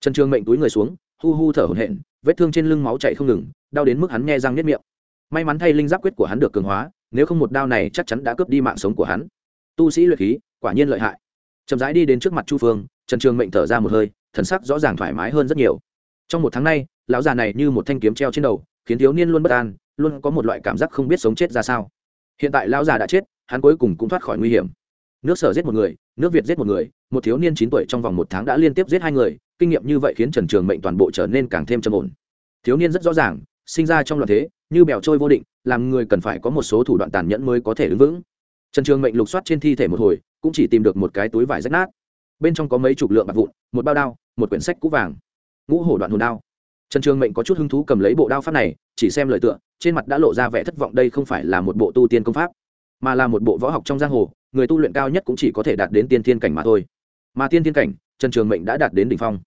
Trần trường mệnh túi người xuống, hu hu thở hổn hển, vết thương trên lưng máu chạy không ngừng, đau đến mức hắn nghe răng nếp miệng. May mắn thay linh giáp quyết của hắn được cường hóa, nếu không một đao này chắc chắn đã cướp đi mạng sống của hắn. Tu sĩ luyện khí, quả nhiên lợi hại. Chậm rãi đi đến trước mặt chu phương, trần trường mệnh thở ra một hơi, thần sắc rõ ràng thoải mái hơn rất nhiều. Trong một tháng nay, lão già này như một thanh kiếm treo trên đầu, khiến thiếu niên luôn bất an, luôn có một loại cảm giác không biết sống chết ra sao hiện tại lão già đã chết, hắn cuối cùng cũng thoát khỏi nguy hiểm. Nước sở giết một người, nước việt giết một người, một thiếu niên chín tuổi trong vòng một tháng đã liên tiếp giết hai người, kinh nghiệm như vậy khiến trần trường mệnh toàn bộ trở nên càng thêm trầm ổn. Thiếu niên rất rõ ràng, sinh ra trong loạn thế, như bèo trôi vô định, làm người cần phải có một số thủ đoạn tàn nhẫn mới có thể đứng vững. Trần trường mệnh lục soát trên thi thể một hồi, cũng chỉ tìm được một cái túi vải rách nát. Bên trong có mấy chục lượng bạc vụn, một bao đao, một quyển sách cũ vàng. Ngũ hổ đoạn hồn đao trần trường mệnh có chút hứng thú cầm lấy bộ đao pháp này, chỉ xem lời tựa, trên mặt đã lộ ra vẻ thất vọng đây không phải là một bộ tu tiên công pháp, mà là một bộ võ học trong giang hồ, người tu luyện cao nhất cũng chỉ có thể đạt đến tiên thiên cảnh mà thôi. Mà tiên thiên cảnh, trần trường mệnh đã đạt đến đỉnh phong.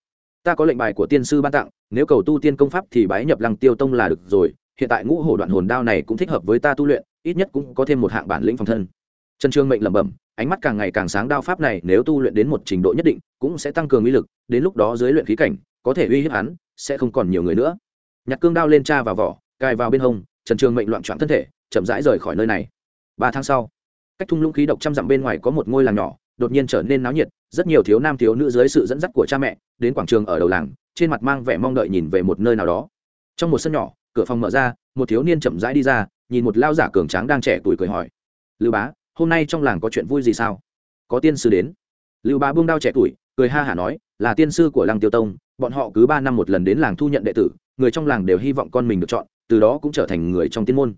Ta có lệnh bài của tiên sư ban tặng, nếu cầu tu tiên công pháp thì bái nhập lăng tiêu tông là được rồi, hiện tại ngũ hổ đoạn hồn đao này cũng thích hợp với ta tu luyện, ít nhất cũng có thêm một hạng bản lĩnh phòng thân. Trần trường mệnh lẩm bẩm, ánh mắt càng ngày càng sáng đao pháp này nếu tu luyện đến một trình độ nhất định, cũng sẽ tăng cường uy lực, đến lúc đó dưới luyện khí cảnh, có thể uy hiếp hắn sẽ không còn nhiều người nữa. Nhặt cương đao lên cha vào vỏ, cài vào bên hông, trần trường mệnh loạn trọn thân thể, chậm rãi rời khỏi nơi này. Ba tháng sau, cách thung lũng khí độc trăm dặm bên ngoài có một ngôi làng nhỏ, đột nhiên trở nên náo nhiệt, rất nhiều thiếu nam thiếu nữ dưới sự dẫn dắt của cha mẹ, đến quảng trường ở đầu làng, trên mặt mang vẻ mong đợi nhìn về một nơi nào đó. Trong một sân nhỏ, cửa phòng mở ra, một thiếu niên chậm rãi đi ra, nhìn một lao giả cường tráng đang trẻ tuổi cười hỏi. Lưu bá, hôm nay trong làng có chuyện vui gì sao? Có tiên sư đến. Lưu bá buông đao trẻ tuổi cười ha hả nói, là tiên sư của làng tiêu tông, bọn họ cứ ba năm một lần đến làng thu nhận đệ tử, người trong làng đều hy vọng con mình được chọn, từ đó cũng trở thành người trong tiên môn.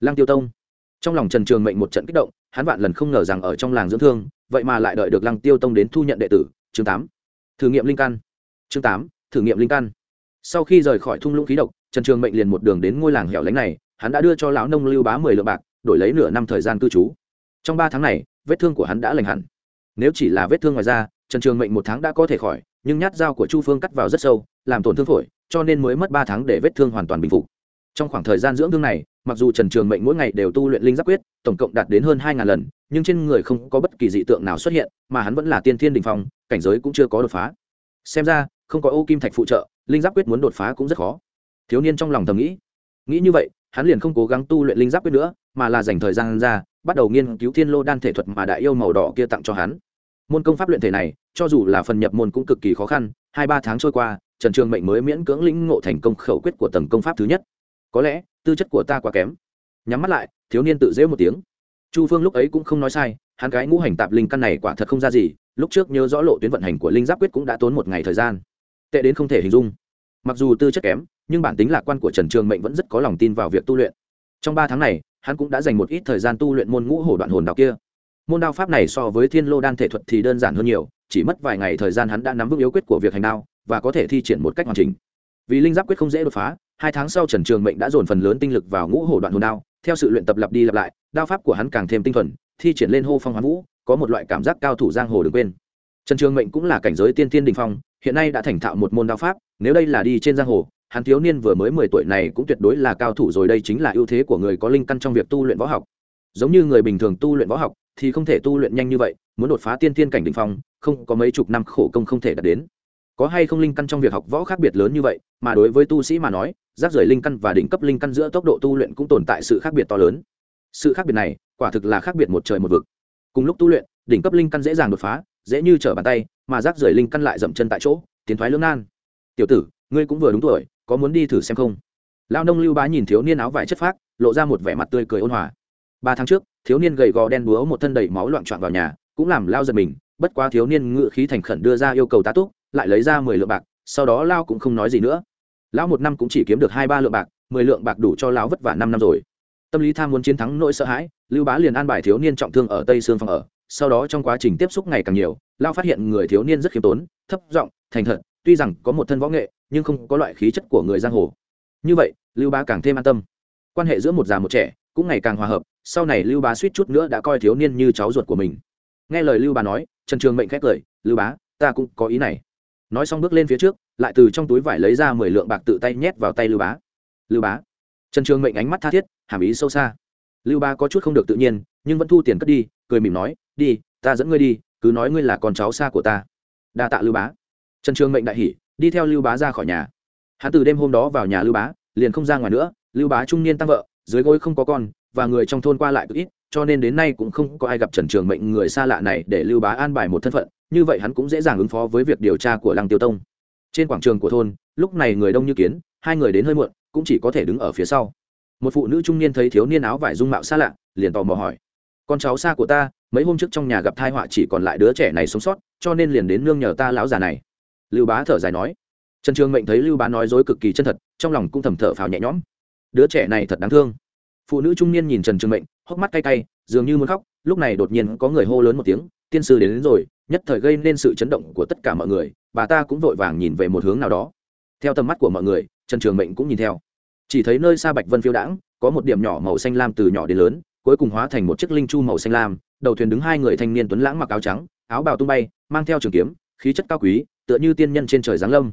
Làng tiêu tông. Trong lòng trần trường mệnh một trận kích động, hắn vạn lần không ngờ rằng ở trong làng dưỡng thương, vậy mà lại đợi được lăng tiêu tông đến thu nhận đệ tử. Chương tám. Thử nghiệm linh căn. Chương tám. Thử nghiệm linh căn. Sau khi rời khỏi thung lũng khí độc, trần trường mệnh liền một đường đến ngôi làng hẻo lánh này, hắn đã đưa cho lão nông lưu bá mười lượng bạc, đổi lấy nửa năm thời gian cư trú. Trong ba tháng này, vết thương của hắn đã lành hẳn. Nếu chỉ là vết thương ngoài da trần trường mệnh một tháng đã có thể khỏi, nhưng nhát dao của chu phương cắt vào rất sâu, làm tổn thương phổi, cho nên mới mất ba tháng để vết thương hoàn toàn bình phục. Trong khoảng thời gian dưỡng thương này, mặc dù trần trường mệnh mỗi ngày đều tu luyện linh giáp quyết, tổng cộng đạt đến hơn hai ngàn lần, nhưng trên người không có bất kỳ dị tượng nào xuất hiện, mà hắn vẫn là tiên thiên đình phong, cảnh giới cũng chưa có đột phá. Xem ra, không có ô kim thạch phụ trợ, linh giáp quyết muốn đột phá cũng rất khó. Thiếu niên trong lòng thầm nghĩ. Nghĩ như vậy, hắn liền không cố gắng tu luyện linh giáp quyết nữa, mà là dành thời gian ra, bắt đầu nghiên cứu thiên lô đan thể thuật mà đại yêu màu đỏ kia tặng cho hắn môn công pháp luyện thể này, cho dù là phần nhập môn cũng cực kỳ khó khăn, hai ba tháng trôi qua, trần trường mệnh mới miễn cưỡng lĩnh ngộ thành công khẩu quyết của tầng công pháp thứ nhất. Có lẽ, tư chất của ta quá kém. Nhắm mắt lại, thiếu niên tự dễu một tiếng. Chu phương lúc ấy cũng không nói sai, hắn cái ngũ hành tạp linh căn này quả thật không ra gì, lúc trước nhớ rõ lộ tuyến vận hành của linh giáp quyết cũng đã tốn một ngày thời gian. Tệ đến không thể hình dung. Mặc dù tư chất kém, nhưng bản tính lạc quan của trần trường mệnh vẫn rất có lòng tin vào việc tu luyện. Trong ba tháng này, hắn cũng đã dành một ít thời gian tu luyện môn ngũ hổ đoạn hồn đạo kia môn đao pháp này so với thiên lô đan thể thuật thì đơn giản hơn nhiều, chỉ mất vài ngày thời gian hắn đã nắm vững yếu quyết của việc hành đao, và có thể thi triển một cách hoàn chỉnh. Vì linh giáp quyết không dễ đột phá, hai tháng sau trần trường mệnh đã dồn phần lớn tinh lực vào ngũ hổ đoạn hồn đao, theo sự luyện tập lặp đi lặp lại, đao pháp của hắn càng thêm tinh thuần, thi triển lên hô phong hoán vũ, có một loại cảm giác cao thủ giang hồ đừng quên. Trần trường mệnh cũng là cảnh giới tiên tiên đình phong, hiện nay đã thành thạo một môn đao pháp, nếu đây là đi trên giang hồ, hắn thiếu niên vừa mới mười tuổi này cũng tuyệt đối là cao thủ rồi, đây chính là ưu thế của người có linh căn trong việc tu luyện võ học. Giống như người bình thường tu luyện võ học thì không thể tu luyện nhanh như vậy, muốn đột phá tiên tiên cảnh đ ỉ n h phong, không, có mấy chục năm khổ công không thể đạt đến. Có hay không linh căn trong việc học võ khác biệt lớn như vậy, mà đối với tu sĩ mà nói, rác rời linh căn và đỉnh cấp linh căn giữa tốc độ tu luyện cũng tồn tại sự khác biệt to lớn. Sự khác biệt này, quả thực là khác biệt một trời một vực. Cùng lúc tu luyện, đỉnh cấp linh căn dễ dàng đột phá, dễ như trở bàn tay, mà rác rời linh căn lại dậm chân tại chỗ, tiến thoái lưỡng nan. Tiểu tử, ngươi cũng vừa đúng tuổi, có muốn đi thử xem không? Lao nông lưu bá nhìn thiếu niên áo vải chất phác, lộ ra một vẻ mặt tươi cười ôn hòa ba tháng trước, thiếu niên gầy gò đen búa một thân đầy máu loạn trọn vào nhà, cũng làm lao giật mình, bất quá thiếu niên ngự khí thành khẩn đưa ra yêu cầu tá túc, lại lấy ra mười lượng bạc, sau đó lao cũng không nói gì nữa. Lão một năm cũng chỉ kiếm được hai ba lượng bạc, mười lượng bạc đủ cho lão vất vả năm năm rồi. Tâm lý tham muốn chiến thắng nỗi sợ hãi, lưu bá liền an bài thiếu niên trọng thương ở tây sương phòng ở. Sau đó trong quá trình tiếp xúc ngày càng nhiều, lao phát hiện người thiếu niên rất khiêm tốn, thấp giọng, thành thật, tuy rằng có một thân võ nghệ, nhưng không có loại khí chất của người giang hồ. Như vậy, lưu bá càng thêm an tâm. Quan hệ giữa một già một trẻ cũng ngày càng hòa hợp sau này lưu bá suýt chút nữa đã coi thiếu niên như cháu ruột của mình. Nghe lời lưu bá nói, trần trường mệnh khét cười, lưu bá, ta cũng có ý này. Nói xong bước lên phía trước, lại từ trong túi vải lấy ra mười lượng bạc tự tay nhét vào tay lưu bá. Lưu bá. Trần trường mệnh ánh mắt tha thiết, hàm ý sâu xa. Lưu bá có chút không được tự nhiên, nhưng vẫn thu tiền cất đi, cười mỉm nói, đi, ta dẫn ngươi đi, cứ nói ngươi là con cháu xa của ta. Đa tạ lưu bá. Trần trường mệnh đại hỉ, đi theo lưu bá ra khỏi nhà. Hắn từ đêm hôm đó vào nhà lưu bá, liền không ra ngoài nữa, lưu bá trung niên tăng vợ, dưới gối không có con và người trong thôn qua lại cực ít, cho nên đến nay cũng không có ai gặp trần trường mệnh người xa lạ này để lưu bá an bài một thân phận, như vậy hắn cũng dễ dàng ứng phó với việc điều tra của lăng tiêu tông. Trên quảng trường của thôn, lúc này người đông như kiến, hai người đến hơi muộn, cũng chỉ có thể đứng ở phía sau. Một phụ nữ trung niên thấy thiếu niên áo vải dung mạo xa lạ, liền tò mò hỏi, con cháu xa của ta, mấy hôm trước trong nhà gặp thai họa chỉ còn lại đứa trẻ này sống sót, cho nên liền đến nương nhờ ta lão già này. Lưu bá thở dài nói. Trần trường mệnh thấy lưu bá nói dối cực kỳ chân thật, trong lòng cũng thầm thở phào nhẹ nhõm. Đứa trẻ này thật đáng thương phụ nữ trung niên nhìn trần trường mệnh hốc mắt cay cay dường như muốn khóc lúc này đột nhiên có người hô lớn một tiếng tiên sư đến, đến rồi nhất thời gây nên sự chấn động của tất cả mọi người bà ta cũng vội vàng nhìn về một hướng nào đó. Theo tầm mắt của mọi người trần trường mệnh cũng nhìn theo. Chỉ thấy nơi xa bạch vân phiêu đãng có một điểm nhỏ màu xanh lam từ nhỏ đến lớn cuối cùng hóa thành một chiếc linh chu màu xanh lam đầu thuyền đứng hai người thanh niên tuấn lãng mặc áo trắng áo bào tung bay mang theo trường kiếm khí chất cao quý tựa như tiên nhân trên trời giáng lâm.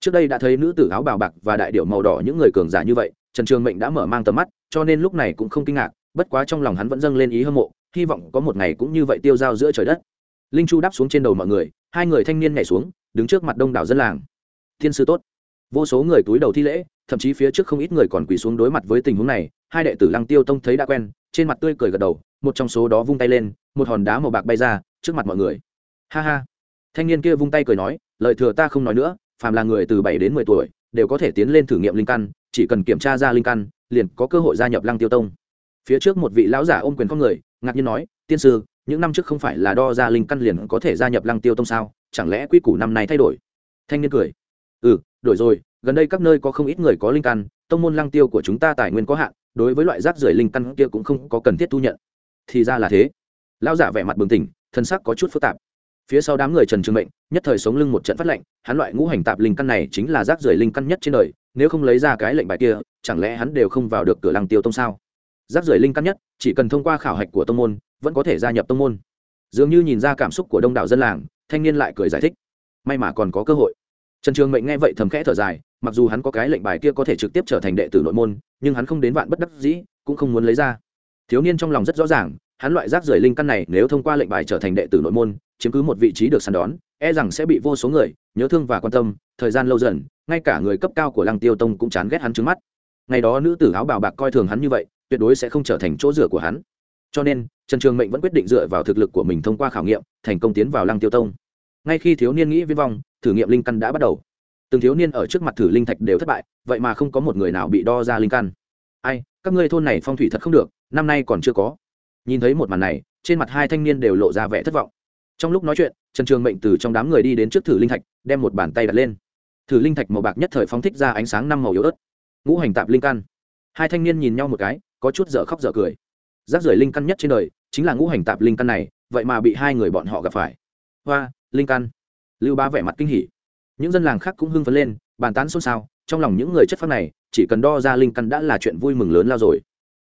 Trước đây đã thấy nữ tử áo bào bạc và đại điệu màu đỏ những người cường giả như vậy trần trường mệnh đã mở mang tầm mắt cho nên lúc này cũng không kinh ngạc, bất quá trong lòng hắn vẫn dâng lên ý hâm mộ, hy vọng có một ngày cũng như vậy tiêu dao giữa trời đất. Linh chu đáp xuống trên đầu mọi người, hai người thanh niên nhảy xuống, đứng trước mặt đông đảo dân làng. Thiên sư tốt. Vô số người túi đầu thi lễ, thậm chí phía trước không ít người còn quỳ xuống đối mặt với tình huống này, hai đệ tử lăng tiêu tông thấy đã quen, trên mặt tươi cười gật đầu, một trong số đó vung tay lên, một hòn đá màu bạc bay ra, trước mặt mọi người. Ha ha. Thanh niên kia vung tay cười nói, lời thừa ta không nói nữa, phàm là người từ bảy đến mười tuổi, đều có thể tiến lên thử nghiệm linh căn, chỉ cần kiểm tra ra linh căn liền có cơ hội gia nhập lăng tiêu tông. Phía trước một vị lão giả ôm quyền con người, ngạc nhiên nói, tiên sư, những năm trước không phải là đo ra linh căn liền có thể gia nhập lăng tiêu tông sao? Chẳng lẽ quy củ năm nay thay đổi? Thanh niên cười ừ đổi rồi, gần đây các nơi có không ít người có linh căn, tông môn lăng tiêu của chúng ta tài nguyên có hạn, đối với loại rác rưởi linh căn kia cũng không có cần thiết thu nhận. Thì ra là thế. Lão giả vẻ mặt bừng tỉnh, thân sắc có chút phức tạp. Phía sau đám người trần trường mệnh, nhất thời sống lưng một trận phát lệnh, hắn loại ngũ hành tạp linh căn này chính là rác rưởi linh căn nhất trên đời nếu không lấy ra cái lệnh bài kia, chẳng lẽ hắn đều không vào được cửa lăng tiêu tông sao? Rác rưởi linh căn nhất, chỉ cần thông qua khảo hạch của tông môn, vẫn có thể gia nhập tông môn. Dường như nhìn ra cảm xúc của đông đảo dân làng, thanh niên lại cười giải thích. May mà còn có cơ hội. Trần trường mệnh nghe vậy thầm khẽ thở dài, mặc dù hắn có cái lệnh bài kia có thể trực tiếp trở thành đệ tử nội môn, nhưng hắn không đến vạn bất đắc dĩ, cũng không muốn lấy ra. Thiếu niên trong lòng rất rõ ràng, hắn loại rác rưởi linh căn này nếu thông qua lệnh bài trở thành đệ tử nội môn, chiếm cứ một vị trí được săn đón e rằng sẽ bị vô số người nhớ thương và quan tâm, thời gian lâu dần ngay cả người cấp cao của lăng tiêu tông cũng chán ghét hắn trước mắt. Ngày đó nữ tử áo bào bạc coi thường hắn như vậy, tuyệt đối sẽ không trở thành chỗ dựa của hắn. Cho nên, trần trường mệnh vẫn quyết định dựa vào thực lực của mình thông qua khảo nghiệm, thành công tiến vào lăng tiêu tông. Ngay khi thiếu niên nghĩ viên vong thử nghiệm linh căn đã bắt đầu. Từng thiếu niên ở trước mặt thử linh thạch đều thất bại, vậy mà không có một người nào bị đo ra linh căn. Ai, các ngươi thôn này phong thủy thật không được, năm nay còn chưa có. Nhìn thấy một màn này, trên mặt hai thanh niên đều lộ ra vẻ thất vọng. Trong lúc nói chuyện, trần trường mệnh từ trong đám người đi đến trước thử linh thạch, đem một bàn tay đặt lên thử linh thạch màu bạc nhất thời phóng thích ra ánh sáng năm màu yếu ớt. Ngũ hành tạp linh căn. Hai thanh niên nhìn nhau một cái, có chút dở khóc dở cười. Rác rưởi linh căn nhất trên đời, chính là ngũ hành tạp linh căn này, vậy mà bị hai người bọn họ gặp phải. Hoa, linh căn. Lưu ba vẻ mặt kinh hỉ. Những dân làng khác cũng hưng phấn lên, bàn tán xôn xao, trong lòng những người chất phác này, chỉ cần đo ra linh căn đã là chuyện vui mừng lớn lao rồi.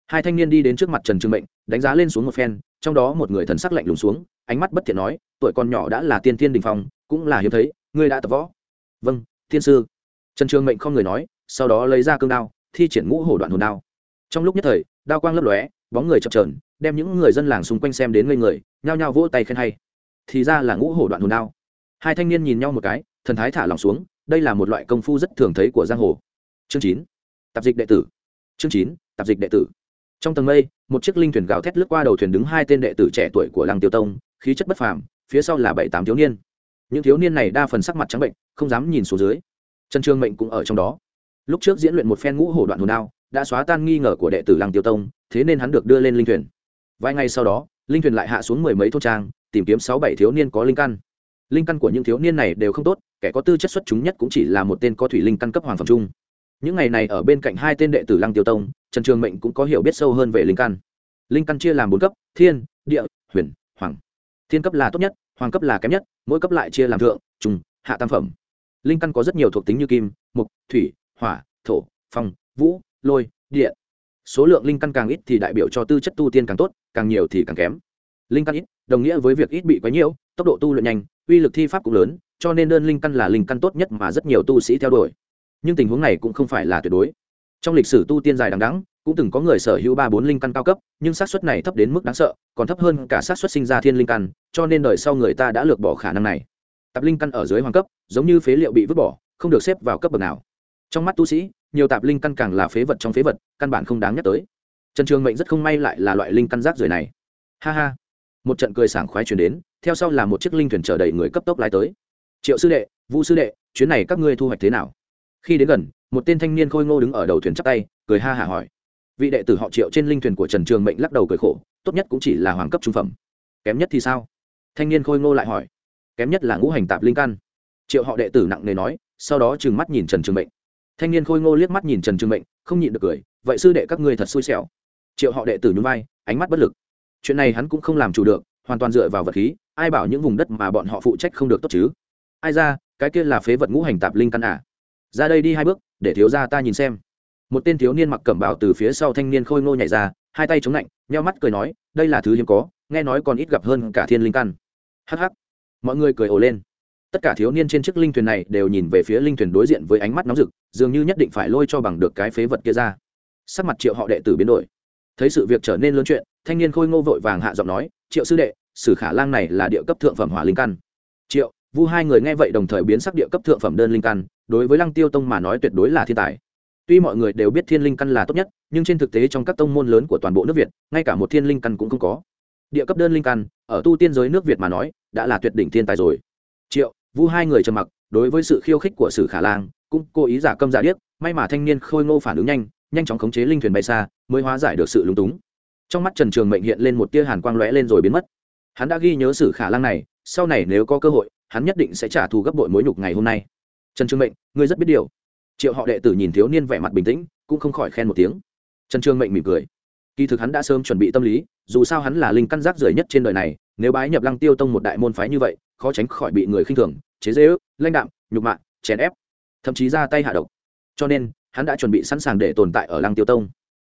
Hai thanh niên đi đến trước mặt trần trương mệnh, đánh giá lên xuống một phen, trong đó một người thần sắc lạnh lùng xuống, ánh mắt bất thiện nói, tuổi con nhỏ đã là tiên thiên đình phong, cũng là hiếm thấy, ngươi đã tập võ. Vâng thiên sư. Trần trường mệnh không người nói, sau đó lấy ra cương đao, thi triển ngũ hổ đoạn hồn đao. Trong lúc nhất thời, đao quang lấp lóe, bóng người chập trờn đem những người dân làng xung quanh xem đến ngây người, nhao nhao vỗ tay khen hay. Thì ra là ngũ hổ đoạn hồn đao. Hai thanh niên nhìn nhau một cái, thần thái thả lòng xuống, đây là một loại công phu rất thường thấy của giang hồ. Chương chín, tạp dịch đệ tử. Chương chín, tạp dịch đệ tử. Trong tầng mây, một chiếc linh thuyền gào thét lướt qua đầu thuyền đứng hai tên đệ tử trẻ tuổi của làng tiêu tông, khí chất bất phàm, phía sau là bảy tám thiếu niên những thiếu niên này đa phần sắc mặt trắng bệnh, không dám nhìn xuống dưới. Trần trương mệnh cũng ở trong đó. Lúc trước diễn luyện một phen ngũ hổ đoạn hồn đao, đã xóa tan nghi ngờ của đệ tử lăng tiêu tông, thế nên hắn được đưa lên linh thuyền. Vài ngày sau đó, linh thuyền lại hạ xuống mười mấy thôn trang, tìm kiếm sáu bảy thiếu niên có linh căn. Linh căn của những thiếu niên này đều không tốt, kẻ có tư chất xuất chúng nhất cũng chỉ là một tên có thủy linh căn cấp hoàng phẩm trung. Những ngày này ở bên cạnh hai tên đệ tử lăng tiêu tông, trần trường mệnh cũng có hiểu biết sâu hơn về linh căn. Linh căn chia làm bốn cấp, thiên, địa, huyền, hoàng. Thiên cấp là tốt nhất hoàng cấp là kém nhất, mỗi cấp lại chia làm thượng trung hạ tam phẩm. Linh căn có rất nhiều thuộc tính như kim mục thủy, hỏa, thổ, phong, vũ, lôi địa số lượng linh căn càng ít thì đại biểu cho tư chất tu tiên càng tốt, càng nhiều thì càng kém. Linh căn ít, đồng nghĩa với việc ít bị quấy nhiễu, tốc độ tu luyện nhanh, uy lực thi pháp cũng lớn, cho nên đơn linh căn là linh căn tốt nhất mà rất nhiều tu sĩ theo đuổi. Nhưng tình huống này cũng không phải là tuyệt đối. Trong lịch sử tu tiên dài đằng đẵng cũng từng có người sở hữu ba bốn linh căn cao cấp, nhưng xác suất này thấp đến mức đáng sợ, còn thấp hơn cả xác suất sinh ra thiên linh căn, cho nên đời sau người ta đã lược bỏ khả năng này. Tạp linh căn ở dưới hoàng cấp, giống như phế liệu bị vứt bỏ, không được xếp vào cấp bậc nào. Trong mắt tu sĩ, nhiều tạp linh căn càng là phế vật trong phế vật, căn bản không đáng nhắc tới. Trần trường mệnh rất không may lại là loại linh căn rác rưởi này. Ha ha. Một trận cười sảng khoái chuyển đến, theo sau là một chiếc linh thuyền chở đầy người cấp tốc lái tới. Triệu sư đệ vũ sư đệ, chuyến này các ngươi thu hoạch thế nào? Khi đến gần, một tên thanh niên khôi ngô đứng ở đầu thuyền chắp tay, cười ha hả hỏi vị đệ tử họ triệu trên linh thuyền của trần trường mệnh lắc đầu cười khổ, tốt nhất cũng chỉ là hoàng cấp trung phẩm. Kém nhất thì sao? Thanh niên khôi ngô lại hỏi. Kém nhất là ngũ hành tạp linh căn. Triệu họ đệ tử nặng nề nói, sau đó trừng mắt nhìn trần trường mệnh. Thanh niên khôi ngô liếc mắt nhìn trần trường mệnh, không nhịn được cười, vậy sư đệ các ngươi thật xui xẻo. Triệu họ đệ tử nhún vai, ánh mắt bất lực. Chuyện này hắn cũng không làm chủ được, hoàn toàn dựa vào vật khí, ai bảo những vùng đất mà bọn họ phụ trách không được tốt chứ? Ai ra, cái kia là phế vật ngũ hành tạp linh căn à? Ra đây đi hai bước, để thiếu ra ta nhìn xem một tên thiếu niên mặc cẩm bào từ phía sau thanh niên khôi ngô nhảy ra, hai tay chống lạnh nheo mắt cười nói, đây là thứ hiếm có, nghe nói còn ít gặp hơn cả thiên linh căn. Hh mọi người cười ồ lên. Tất cả thiếu niên trên chiếc linh thuyền này đều nhìn về phía linh thuyền đối diện với ánh mắt nóng rực, dường như nhất định phải lôi cho bằng được cái phế vật kia ra. Sắc mặt triệu họ đệ tử biến đổi. Thấy sự việc trở nên lớn chuyện, thanh niên khôi ngô vội vàng hạ giọng nói, triệu sư đệ, sử khả lang này là địa cấp thượng phẩm hỏa linh căn. Triệu, vu hai người nghe vậy đồng thời biến sắc địa cấp thượng phẩm đơn linh căn, đối với lăng tiêu tông mà nói tuyệt đối là thiên tài tuy mọi người đều biết thiên linh căn là tốt nhất, nhưng trên thực tế trong các tông môn lớn của toàn bộ nước việt, ngay cả một thiên linh căn cũng không có. Địa cấp đơn linh căn, ở tu tiên giới nước việt mà nói, đã là tuyệt đỉnh thiên tài rồi. Triệu, vu hai người trầm mặc, đối với sự khiêu khích của sử khả lang, cũng cố ý giả câm giả điếc, may mà thanh niên khôi ngô phản ứng nhanh nhanh chóng khống chế linh thuyền bay xa, mới hóa giải được sự lúng túng. Trong mắt trần trường mệnh hiện lên một tia hàn quang lóe lên rồi biến mất. Hắn đã ghi nhớ sử khả lang này, sau này nếu có cơ hội, hắn nhất định sẽ trả thù gấp bội mối nhục ngày hôm nay. Trần trường mệnh, ngươi rất biết điều triệu họ đệ tử nhìn thiếu niên vẻ mặt bình tĩnh, cũng không khỏi khen một tiếng. Trần trương mệnh mỉm cười. Kỳ thực hắn đã sớm chuẩn bị tâm lý, dù sao hắn là linh căn giác rưởi nhất trên đời này, nếu bái nhập lăng tiêu tông một đại môn phái như vậy, khó tránh khỏi bị người khinh thường, chế dễ ước lãnh đạm, nhục mạ, chèn ép, thậm chí ra tay hạ độc. Cho nên, hắn đã chuẩn bị sẵn sàng để tồn tại ở lăng tiêu tông.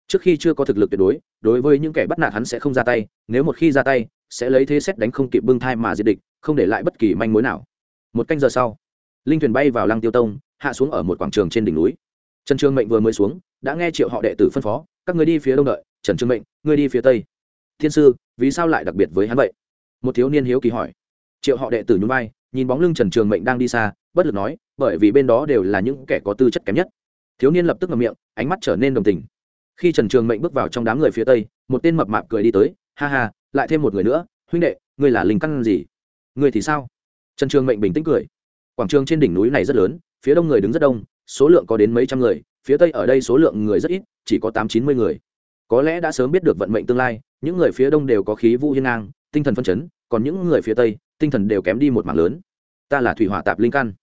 Trước khi chưa có thực lực tuyệt đối đối với những kẻ bắt nạt hắn sẽ không ra tay, nếu một khi ra tay, sẽ lấy thế xét đánh không kịp bưng thai mà diệt địch, không để lại bất kỳ manh mối nào. Một canh giờ sau, linh thuyền bay vào lăng tiêu tông hạ xuống ở một quảng trường trên đỉnh núi. Trần trương mệnh vừa mới xuống, đã nghe triệu họ đệ tử phân phó, các người đi phía đông đợi, trần trương mệnh người đi phía tây. Thiên sư, vì sao lại đặc biệt với hắn vậy? Một thiếu niên hiếu kỳ hỏi. Triệu họ đệ tử nhún vai, nhìn bóng lưng trần trường mệnh đang đi xa, bất lực nói, bởi vì bên đó đều là những kẻ có tư chất kém nhất. Thiếu niên lập tức ngậm miệng, ánh mắt trở nên đồng tình. Khi trần trường mệnh bước vào trong đám người phía tây, một tên mập mạp cười đi tới, ha ha, lại thêm một người nữa, huynh đệ, ngươi là linh căn gì? Ngươi thì sao? Trần trường mệnh bình tĩnh cười. Quảng trường trên đỉnh núi này rất lớn phía đông người đứng rất đông, số lượng có đến mấy trăm người, phía tây ở đây số lượng người rất ít, chỉ có tám chín mươi người. Có lẽ đã sớm biết được vận mệnh tương lai, những người phía đông đều có khí vũ hiên ngang, tinh thần phân chấn, còn những người phía tây, tinh thần đều kém đi một mảng lớn. Ta là thủy hỏa tạp linh căn.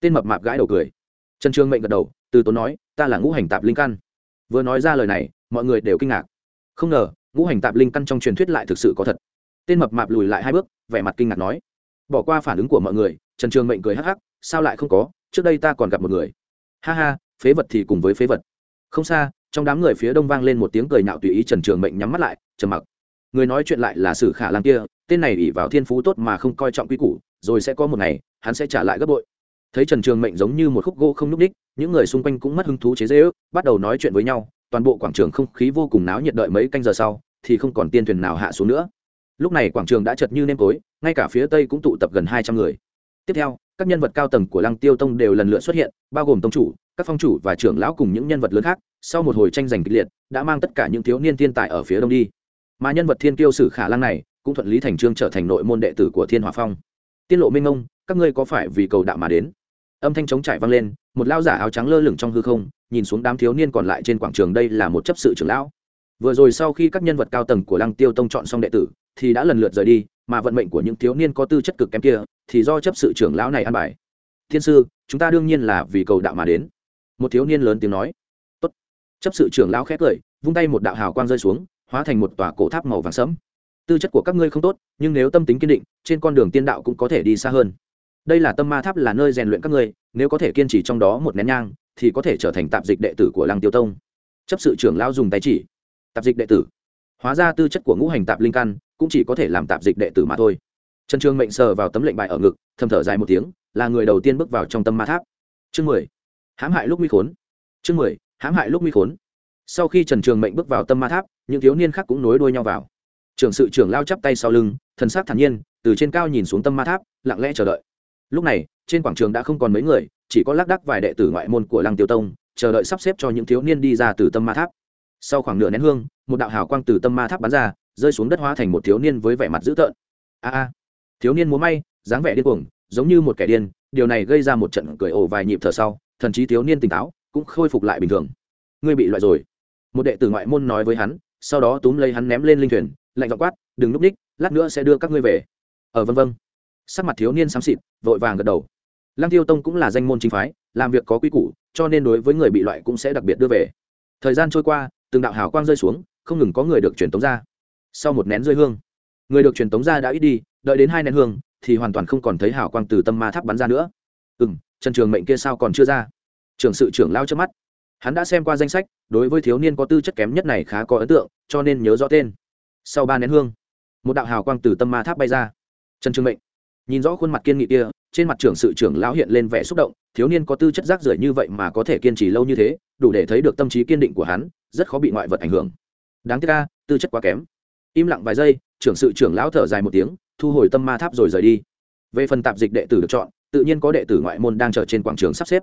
Tên mập mạp gãi đầu cười. Trần trương mệnh gật đầu, từ tốn nói, ta là ngũ hành tạp linh căn. Vừa nói ra lời này, mọi người đều kinh ngạc. Không ngờ, ngũ hành tạp linh căn trong truyền thuyết lại thực sự có thật. Tên mập mạp lùi lại hai bước, vẻ mặt kinh ngạc nói. Bỏ qua phản ứng của mọi người, trần trường mệnh cười hắc hắc, sao lại không có? Trước đây ta còn gặp một người. Ha ha, phế vật thì cùng với phế vật. Không xa, trong đám người phía đông vang lên một tiếng cười nhạo tùy ý trần trường mệnh nhắm mắt lại, trầm mặc. Người nói chuyện lại là sử khả lan kia, tên này ỉ vào thiên phú tốt mà không coi trọng quy củ, rồi sẽ có một ngày, hắn sẽ trả lại gấp bội. Thấy trần trường mệnh giống như một khúc gỗ không n ú c ních những người xung quanh cũng mất hứng thú chế dễ ước bắt đầu nói chuyện với nhau, toàn bộ quảng trường không khí vô cùng náo nhiệt đợi mấy canh giờ sau, thì không còn tiên thuyền nào hạ xuống nữa. Lúc này quảng trường đã chật như nêm tối, ngay cả phía tây cũng tụ tập gần hai trăm người. Tiếp theo các nhân vật cao tầng của lăng tiêu tông đều lần lượt xuất hiện, bao gồm tông chủ, các phong chủ và trưởng lão cùng những nhân vật lớn khác. Sau một hồi tranh giành kịch liệt, đã mang tất cả những thiếu niên thiên tài ở phía đông đi. Mà nhân vật thiên kiêu sử khả năng này, cũng thuận lý thành trương trở thành nội môn đệ tử của thiên hòa phong. Tiết lộ minh ông, các ngươi có phải vì cầu đạo mà đến? Âm thanh trống trải vang lên, một lao giả áo trắng lơ lửng trong hư không, nhìn xuống đám thiếu niên còn lại trên quảng trường đây là một chấp sự trưởng lão. Vừa rồi sau khi các nhân vật cao tầng của lăng tiêu tông chọn xong đệ tử, thì đã lần lượt rời đi mà vận mệnh của những thiếu niên có tư chất cực kém kia thì do chấp sự trưởng lão này ăn bài. Thiên sư, chúng ta đương nhiên là vì cầu đạo mà đến. Một thiếu niên lớn tiếng nói. Tốt. chấp sự trưởng lão khét cười, vung tay một đạo hào quang rơi xuống, hóa thành một tòa cổ tháp màu vàng sẫm. Tư chất của các ngươi không tốt, nhưng nếu tâm tính kiên định, trên con đường tiên đạo cũng có thể đi xa hơn. Đây là tâm ma tháp là nơi rèn luyện các ngươi, nếu có thể kiên trì trong đó một nén nhang, thì có thể trở thành tạp dịch đệ tử của lăng tiêu tông. Chấp sự trưởng lão dùng tay chỉ. Tạp dịch đệ tử. Hóa ra tư chất của ngũ hành tạp linh căn cũng chỉ có thể làm tạp dịch đệ tử mà thôi. Trần trường mệnh sờ vào tấm lệnh bài ở ngực, thầm thở dài một tiếng, là người đầu tiên bước vào trong tâm ma tháp. Chương mười. Hãm hại lúc nguy khốn. Chương mười. Hãm hại lúc nguy khốn. Sau khi trần trường mệnh bước vào tâm ma tháp, những thiếu niên khác cũng nối đuôi nhau vào. Trưởng sự trưởng lao chắp tay sau lưng, thần sắc thản nhiên, từ trên cao nhìn xuống tâm ma tháp, lặng lẽ chờ đợi. Lúc này, trên quảng trường đã không còn mấy người, chỉ có lác đác vài đệ tử ngoại môn của lăng tiêu tông, chờ đợi sắp xếp cho những thiếu niên đi ra từ tâm ma tháp. Sau khoảng nửa nén hương, một đạo hào quang từ tâm ma tháp bắn ra rơi xuống đất hóa thành một thiếu niên với vẻ mặt dữ tợn. A a thiếu niên múa may dáng vẻ điên cuồng giống như một kẻ điên điều này gây ra một trận cười ồ vài nhịp thở sau thần chí thiếu niên tỉnh táo cũng khôi phục lại bình thường. Ngươi bị loại rồi. Một đệ tử ngoại môn nói với hắn sau đó túm lấy hắn ném lên linh thuyền lạnh dọ quát đừng núp ních lát nữa sẽ đưa các ngươi về. Ở ờ, vân vân sắc mặt thiếu niên xám xịt vội vàng gật đầu. Lăng tiêu tông cũng là danh môn chính phái làm việc có quy củ cho nên đối với người bị loại cũng sẽ đặc biệt đưa về. Thời gian trôi qua từng đạo hào quang rơi xuống không ngừng có người được truyền tống ra sau một nén rơi hương. Người được truyền tống ra đã ít đi, đợi đến hai nén hương, thì hoàn toàn không còn thấy hào quang từ tâm ma tháp bắn ra nữa. Ừ m trần trường mệnh kia sao còn chưa ra? Trưởng sự trưởng lao trước mắt. Hắn đã xem qua danh sách, đối với thiếu niên có tư chất kém nhất này khá có ấn tượng, cho nên nhớ rõ tên. Sau ba nén hương, một đạo hào quang từ tâm ma tháp bay ra. Trần trường mệnh nhìn rõ khuôn mặt kiên nghị kia, trên mặt trưởng sự trưởng lão hiện lên vẻ xúc động, thiếu niên có tư chất rác rưởi như vậy mà có thể kiên trì lâu như thế, đủ để thấy được tâm trí kiên định của hắn, rất khó bị ngoại vật ảnh hưởng. Đáng tiếc ca tư chất quá kém im lặng vài giây, trưởng sự trưởng lão thở dài một tiếng, thu hồi tâm ma tháp rồi rời đi. Về phần tạp dịch đệ tử được chọn, tự nhiên có đệ tử ngoại môn đang chờ trên quảng trường sắp xếp.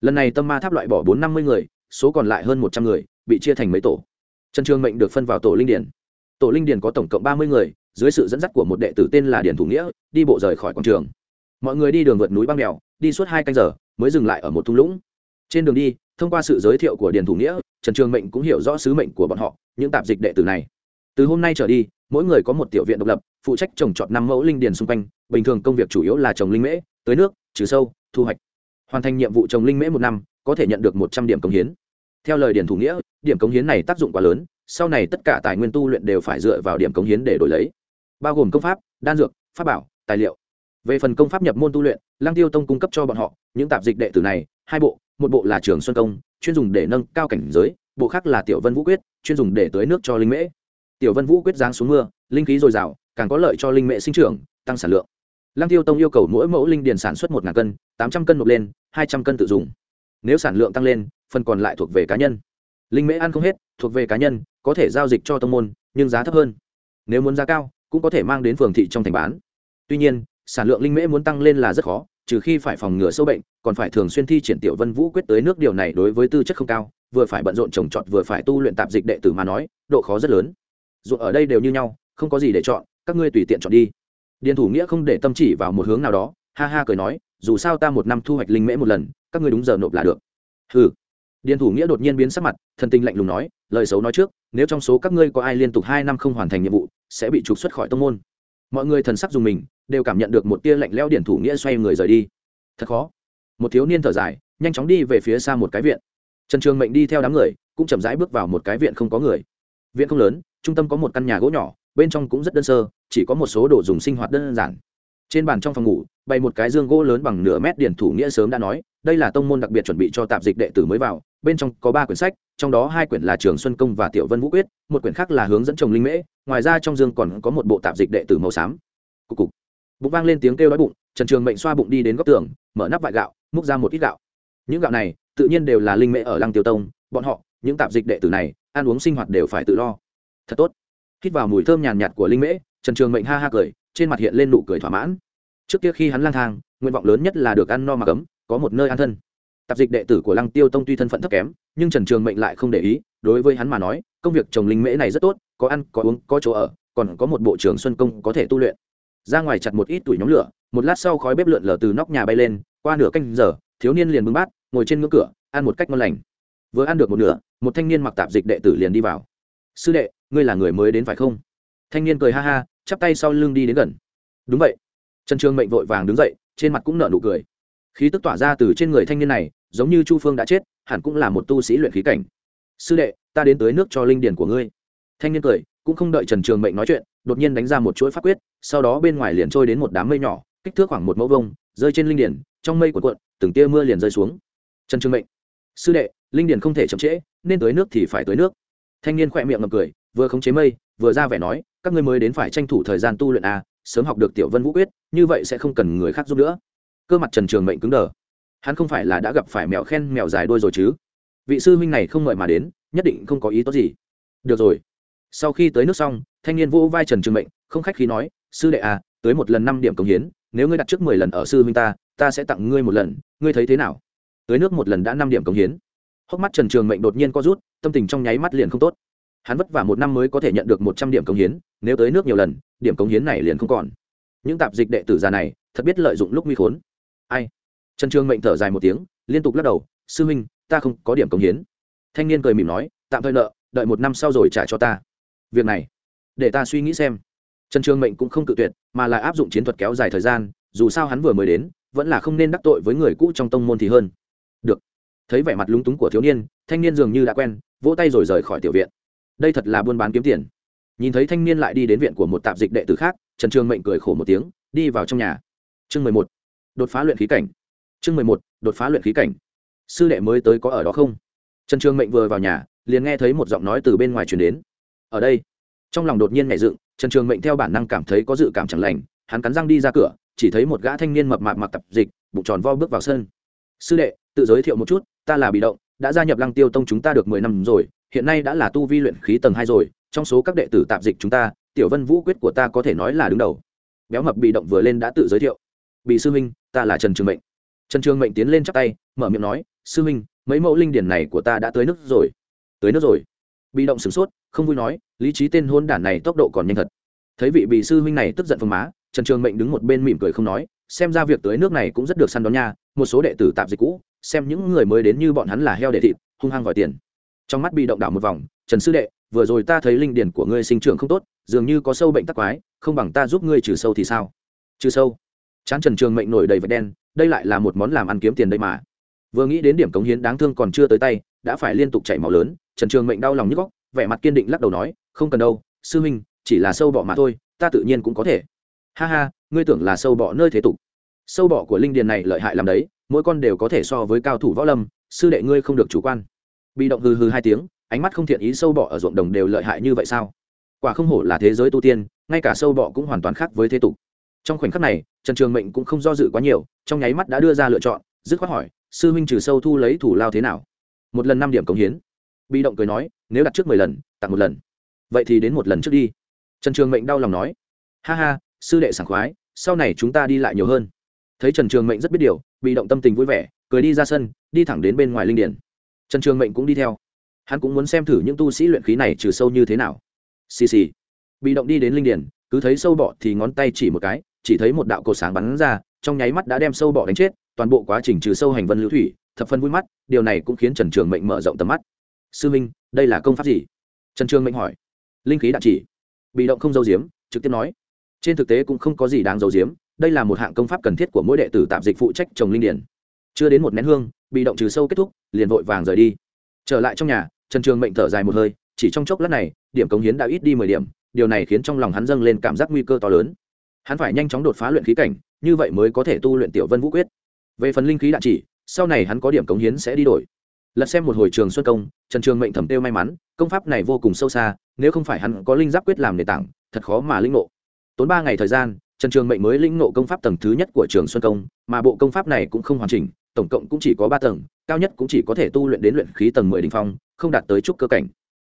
Lần này tâm ma tháp loại bỏ bốn năm mươi người, số còn lại hơn một trăm người, bị chia thành mấy tổ. Trần trường mệnh được phân vào tổ linh điển. Tổ linh điển có tổng cộng ba mươi người, dưới sự dẫn dắt của một đệ tử tên là điển thủ nghĩa, đi bộ rời khỏi quảng trường. Mọi người đi đường vượt núi băng đèo đi suốt hai canh giờ, mới dừng lại ở một thung lũng. Trên đường đi, thông qua sự giới thiệu của Điền thủ nghĩa, trần trường mệnh cũng hiểu rõ sứ mệnh của bọn họ, những tạp dịch đệ tử này từ hôm nay trở đi, mỗi người có một tiểu viện độc lập, phụ trách trồng trọt năm mẫu linh điền xung quanh, bình thường công việc chủ yếu là trồng linh mễ, tưới nước, trừ sâu, thu hoạch. Hoàn thành nhiệm vụ trồng linh mễ một năm, có thể nhận được một trăm điểm công hiến. Theo lời điển thủ nghĩa, điểm công hiến này tác dụng quá lớn, sau này tất cả tài nguyên tu luyện đều phải dựa vào điểm công hiến để đổi lấy. Bao gồm công pháp, đan dược, pháp bảo, tài liệu. Về phần công pháp nhập môn tu luyện lang tiêu tông cung cấp cho bọn họ, những tạp dịch đệ tử này, hai bộ, một bộ là trường xuân công, chuyên dùng để nâng cao cảnh giới, bộ khác là tiểu vân vũ quyết, chuyên dùng để tưới nước cho linh mễ tiểu vân vũ quyết giáng xuống mưa, linh khí dồi dào, càng có lợi cho linh mệ sinh trưởng, tăng sản lượng. Lăng tiêu tông yêu cầu mỗi mẫu linh điền sản xuất một cân, tám trăm cân nộp lên, hai trăm cân tự dùng. Nếu sản lượng tăng lên, phần còn lại thuộc về cá nhân. Linh mễ ăn không hết, thuộc về cá nhân, có thể giao dịch cho tông môn, nhưng giá thấp hơn. Nếu muốn giá cao, cũng có thể mang đến phường thị trong thành bán. Tuy nhiên, sản lượng linh mễ muốn tăng lên là rất khó, trừ khi phải phòng ngừa sâu bệnh, còn phải thường xuyên thi triển tiểu vân vũ quyết tới nước điều này đối với tư chất không cao, vừa phải bận rộn trồng trọt vừa phải tu luyện tạp dịch đệ tử mà nói, độ khó rất lớn ruộng ở đây đều như nhau, không có gì để chọn, các ngươi tùy tiện chọn đi. Điền thủ nghĩa không để tâm chỉ vào một hướng nào đó, ha ha cười nói, dù sao ta một năm thu hoạch linh mễ một lần, các ngươi đúng giờ nộp là được. Ừ điền thủ nghĩa đột nhiên biến sắc mặt, thần tình lạnh lùng nói, lời xấu nói trước, nếu trong số các ngươi có ai liên tục hai năm không hoàn thành nhiệm vụ, sẽ bị trục xuất khỏi tông môn. Mọi người thần sắc dùng mình, đều cảm nhận được một tia lạnh lẽo điển thủ nghĩa xoay người rời đi. Thật khó. Một thiếu niên thở dài, nhanh chóng đi về phía xa một cái viện. Trần trường mệnh đi theo đám người, cũng chậm rãi bước vào một cái viện không có người. Viện không lớn trung tâm có một căn nhà gỗ nhỏ, bên trong cũng rất đơn sơ, chỉ có một số đồ dùng sinh hoạt đơn giản. Trên bàn trong phòng ngủ, bày một cái dương gỗ lớn bằng nửa mét điển thủ nghĩa sớm đã nói, đây là tông môn đặc biệt chuẩn bị cho tạp dịch đệ tử mới vào, bên trong có ba quyển sách, trong đó hai quyển là trường xuân công và tiểu vân vũ quyết, một quyển khác là hướng dẫn chồng linh mễ, ngoài ra trong dương còn có một bộ tạp dịch đệ tử màu xám. Cục cục. Bụng vang lên tiếng kêu đói bụng, trần trường mệnh xoa bụng đi đến góc tường, mở nắp vại gạo, múc ra một ít gạo. Những gạo này, tự nhiên đều là linh mễ ở lăng tiêu tông, bọn họ, những tạp dịch đệ tử này, ăn uống sinh hoạt đều phải tự lo thật tốt. Hít vào mùi thơm nhàn nhạt của linh mễ, trần trường mệnh ha ha cười, trên mặt hiện lên nụ cười thỏa mãn. Trước kia khi hắn lang thang, nguyện vọng lớn nhất là được ăn no mà cấm, có một nơi an thân. Tạp dịch đệ tử của lăng tiêu tông tuy thân phận thấp kém, nhưng trần trường mệnh lại không để ý, đối với hắn mà nói, công việc trồng linh mễ này rất tốt, có ăn, có uống, có chỗ ở, còn có một bộ trưởng xuân công có thể tu luyện. Ra ngoài chặt một ít tuổi nhóm lửa, một lát sau khói bếp lượn lờ từ nóc nhà bay lên, qua nửa canh giờ, thiếu niên liền bưng bát, ngồi trên ngưỡng cửa, ăn một cách ngon lành. Vừa ăn được một nửa, một thanh niên mặc tạp dịch đệ tử liền đi vào. Sư đệ ngươi là người mới đến phải không? Thanh niên cười ha ha, chắp tay sau lưng đi đến gần. Đúng vậy. Trần trường mệnh vội vàng đứng dậy, trên mặt cũng nở nụ cười. Khí tức tỏa ra từ trên người thanh niên này, giống như chu phương đã chết, hẳn cũng là một tu sĩ luyện khí cảnh. Sư đệ, ta đến tới nước cho linh điển của ngươi. Thanh niên cười, cũng không đợi trần trường mệnh nói chuyện, đột nhiên đánh ra một chuỗi pháp quyết, sau đó bên ngoài liền trôi đến một đám mây nhỏ, kích thước khoảng một mẫu vông rơi trên linh điển, trong mây cuộn cuộn, từng tia mưa liền rơi xuống. Trần trường mệnh, sư đệ, linh điển không thể chậm trễ, nên tới nước thì phải tới nước. Thanh niên khỏe miệng ngập cười vừa khống chế mây, vừa ra vẻ nói, các ngươi mới đến phải tranh thủ thời gian tu luyện à sớm học được tiểu vân vũ quyết, như vậy sẽ không cần người khác giúp nữa. Cơ mặt trần trường mệnh cứng đờ. Hắn không phải là đã gặp phải mèo khen, mèo dài đôi rồi chứ? Vị sư huynh này không mời mà đến, nhất định không có ý tốt gì. Được rồi. Sau khi tới nước xong, thanh niên vô vai trần trường mệnh, không khách khí nói, sư đệ à tới một lần năm điểm cống hiến, nếu ngươi đặt trước mười lần ở sư huynh ta ta sẽ tặng ngươi một lần, ngươi thấy thế nào? Tới nước một lần đã năm điểm cống hiến. Hốc mắt trần trường mệnh đột nhiên co rút, tâm tình trong nháy mắt liền không tốt hắn vất vả một năm mới có thể nhận được một trăm điểm công hiến, nếu tới nước nhiều lần, điểm công hiến này liền không còn. Những tạp dịch đệ tử già này, thật biết lợi dụng lúc nguy khốn. Ai? Trần trường mệnh thở dài một tiếng, liên tục lắc đầu, sư huynh, ta không có điểm công hiến. Thanh niên cười mỉm nói, tạm thời nợ, đợi một năm sau rồi trả cho ta. Việc này, để ta suy nghĩ xem. Trần trường mệnh cũng không cự tuyệt, mà lại áp dụng chiến thuật kéo dài thời gian, dù sao hắn vừa mới đến, vẫn là không nên đắc tội với người cũ trong tông môn thì hơn. Được. Thấy vẻ mặt lúng túng của thiếu niên, thanh niên dường như đã quen, vỗ tay rồi rời khỏi tiểu viện đây thật là buôn bán kiếm tiền. Nhìn thấy thanh niên lại đi đến viện của một tạp dịch đệ tử khác, trần trường mệnh cười khổ một tiếng, đi vào trong nhà. Chương mười một, đột phá luyện khí cảnh. Chương mười một, đột phá luyện khí cảnh. Sư đệ mới tới có ở đó không? Trần trường mệnh vừa vào nhà, liền nghe thấy một giọng nói từ bên ngoài truyền đến. Ở đây. Trong lòng đột nhiên nhảy dựng, trần trường mệnh theo bản năng cảm thấy có dự cảm chẳng lành, hắn cắn răng đi ra cửa, chỉ thấy một gã thanh niên mập mạp mặc tập dịch, bụng tròn vo bước vào sân. Sư đệ, tự giới thiệu một chút, ta là bị động, đã gia nhập lăng tiêu tông chúng ta được mười năm rồi hiện nay đã là tu vi luyện khí tầng hai rồi, trong số các đệ tử tạp dịch chúng ta, tiểu vân vũ quyết của ta có thể nói là đứng đầu. Béo mập bị động vừa lên đã tự giới thiệu. Bị sư huynh, ta là trần trường mệnh. Trần trường mệnh tiến lên chắp tay, mở miệng nói, sư huynh, mấy mẫu linh điển này của ta đã tới nước rồi. Tới nước rồi. Bị động sửng sốt, không vui nói, lý trí tên hôn đản này tốc độ còn nhanh thật. Thấy vị bị sư huynh này tức giận phương má, trần trường mệnh đứng một bên mỉm cười không nói, xem ra việc tới nước này cũng rất được săn đón nha, một số đệ tử tạp dịch cũ, xem những người mới đến như bọn hắn là heo đệ thịt, hung hăng vòi tiền trong mắt bị động đảo một vòng, trần sư đệ, vừa rồi ta thấy linh điển của ngươi sinh trưởng không tốt, dường như có sâu bệnh tắc quái, không bằng ta giúp ngươi trừ sâu thì sao? Trừ sâu? Chán trần trường mệnh nổi đầy vệt đen, đây lại là một món làm ăn kiếm tiền đây mà. Vừa nghĩ đến điểm cống hiến đáng thương còn chưa tới tay, đã phải liên tục chảy máu lớn, trần trường mệnh đau lòng như góc vẻ mặt kiên định lắc đầu nói, không cần đâu, sư huynh, chỉ là sâu bọ mà thôi, ta tự nhiên cũng có thể. Ha ha, ngươi tưởng là sâu bọ nơi thế tục. Sâu bọ của linh điền này lợi hại làm đấy, mỗi con đều có thể so với cao thủ võ lâm, sư đệ ngươi không được chủ quan bị động hừ hừ hai tiếng, ánh mắt không thiện ý sâu bọ ở ruộng đồng đều lợi hại như vậy sao? Quả không hổ là thế giới tu tiên, ngay cả sâu bọ cũng hoàn toàn khác với thế tục. Trong khoảnh khắc này, trần trường mệnh cũng không do dự quá nhiều, trong nháy mắt đã đưa ra lựa chọn, dứt khoát hỏi, sư huynh trừ sâu thu lấy thủ lao thế nào? Một lần năm điểm cống hiến. Bị động cười nói, nếu đặt trước mười lần, tặng một lần. Vậy thì đến một lần trước đi. Trần trường mệnh đau lòng nói, ha ha, sư đệ sảng khoái, sau này chúng ta đi lại nhiều hơn. Thấy trần trường mệnh rất biết điều bị động tâm tình vui vẻ, cười đi ra sân, đi thẳng đến bên ngoài linh điển trần trường mệnh cũng đi theo. Hắn cũng muốn xem thử những tu sĩ luyện khí này trừ sâu như thế nào. Xì xì. Bị động đi đến linh điển cứ thấy sâu bọ thì ngón tay chỉ một cái, chỉ thấy một đạo cầu sáng bắn ra, trong nháy mắt đã đem sâu bọ đánh chết, toàn bộ quá trình trừ sâu hành vân lưu thủy, thập phân vui mắt, điều này cũng khiến trần trường mệnh mở rộng tầm mắt. Sư minh, đây là công pháp gì? Trần trường mệnh hỏi. Linh khí đạn chỉ. Bị động không dâu diếm trực tiếp nói. Trên thực tế cũng không có gì đáng dâu diếm đây là một hạng công pháp cần thiết của mỗi đệ tử tạp dịch phụ trách trồng linh điển chưa đến một nén hương, bị động trừ sâu kết thúc, liền vội vàng rời đi. Trở lại trong nhà, trần trường mệnh thở dài một hơi, chỉ trong chốc lát này, điểm cống hiến đã ít đi mười điểm, điều này khiến trong lòng hắn dâng lên cảm giác nguy cơ to lớn. Hắn phải nhanh chóng đột phá luyện khí cảnh, như vậy mới có thể tu luyện tiểu vân vũ quyết. Về phần linh khí đạn chỉ, sau này hắn có điểm cống hiến sẽ đi đổi. Lật xem một hồi trường xuân công, trần trường mệnh thẩm têu may mắn, công pháp này vô cùng sâu xa, nếu không phải hắn có linh giáp quyết làm nền tảng, thật khó mà linh ngộ. Tốn ba ngày thời gian, trần trường mệnh mới linh ngộ công pháp tầng thứ nhất của trường xuân công, mà bộ công pháp này cũng không hoàn chỉnh tổng cộng cũng chỉ có ba tầng, cao nhất cũng chỉ có thể tu luyện đến luyện khí tầng mười đình phong, không đạt tới trúc cơ cảnh.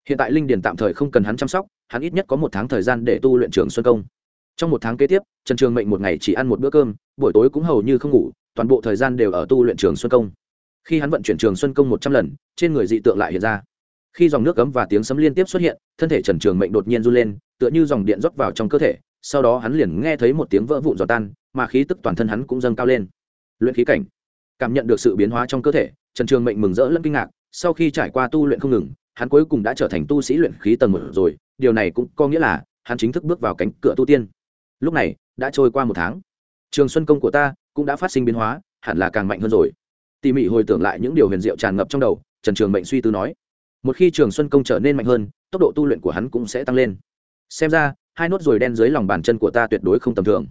Hiện tại linh điền tạm thời không cần hắn chăm sóc, hắn ít nhất có một tháng thời gian để tu luyện trường xuân công. Trong một tháng kế tiếp, trần trường mệnh một ngày chỉ ăn một bữa cơm, buổi tối cũng hầu như không ngủ, toàn bộ thời gian đều ở tu luyện trường xuân công. Khi hắn vận chuyển trường xuân công một trăm lần, trên người dị tượng lại hiện ra. Khi dòng nước cấm và tiếng sấm liên tiếp xuất hiện, thân thể trần trường mệnh đột nhiên run lên, tựa như dòng điện rót vào trong cơ thể, sau đó hắn liền nghe thấy một tiếng vỡ vụn giò tan, mà khí tức toàn thân hắn cũng dâng cao lên. Luyện khí cảnh cảm nhận được sự biến hóa trong cơ thể, trần trường mệnh mừng rỡ lẫn kinh ngạc, sau khi trải qua tu luyện không ngừng, hắn cuối cùng đã trở thành tu sĩ luyện khí tầng một rồi, điều này cũng có nghĩa là hắn chính thức bước vào cánh cửa tu tiên. Lúc này, đã trôi qua một tháng. Trường xuân công của ta cũng đã phát sinh biến hóa, hẳn là càng mạnh hơn rồi. Tỉ mỉ hồi tưởng lại những điều huyền diệu tràn ngập trong đầu, trần trường mệnh suy tư nói, một khi trường xuân công trở nên mạnh hơn, tốc độ tu luyện của hắn cũng sẽ tăng lên. Xem ra, hai nốt ruồi đen dưới lòng bàn chân của ta tuyệt đối không tầm thường.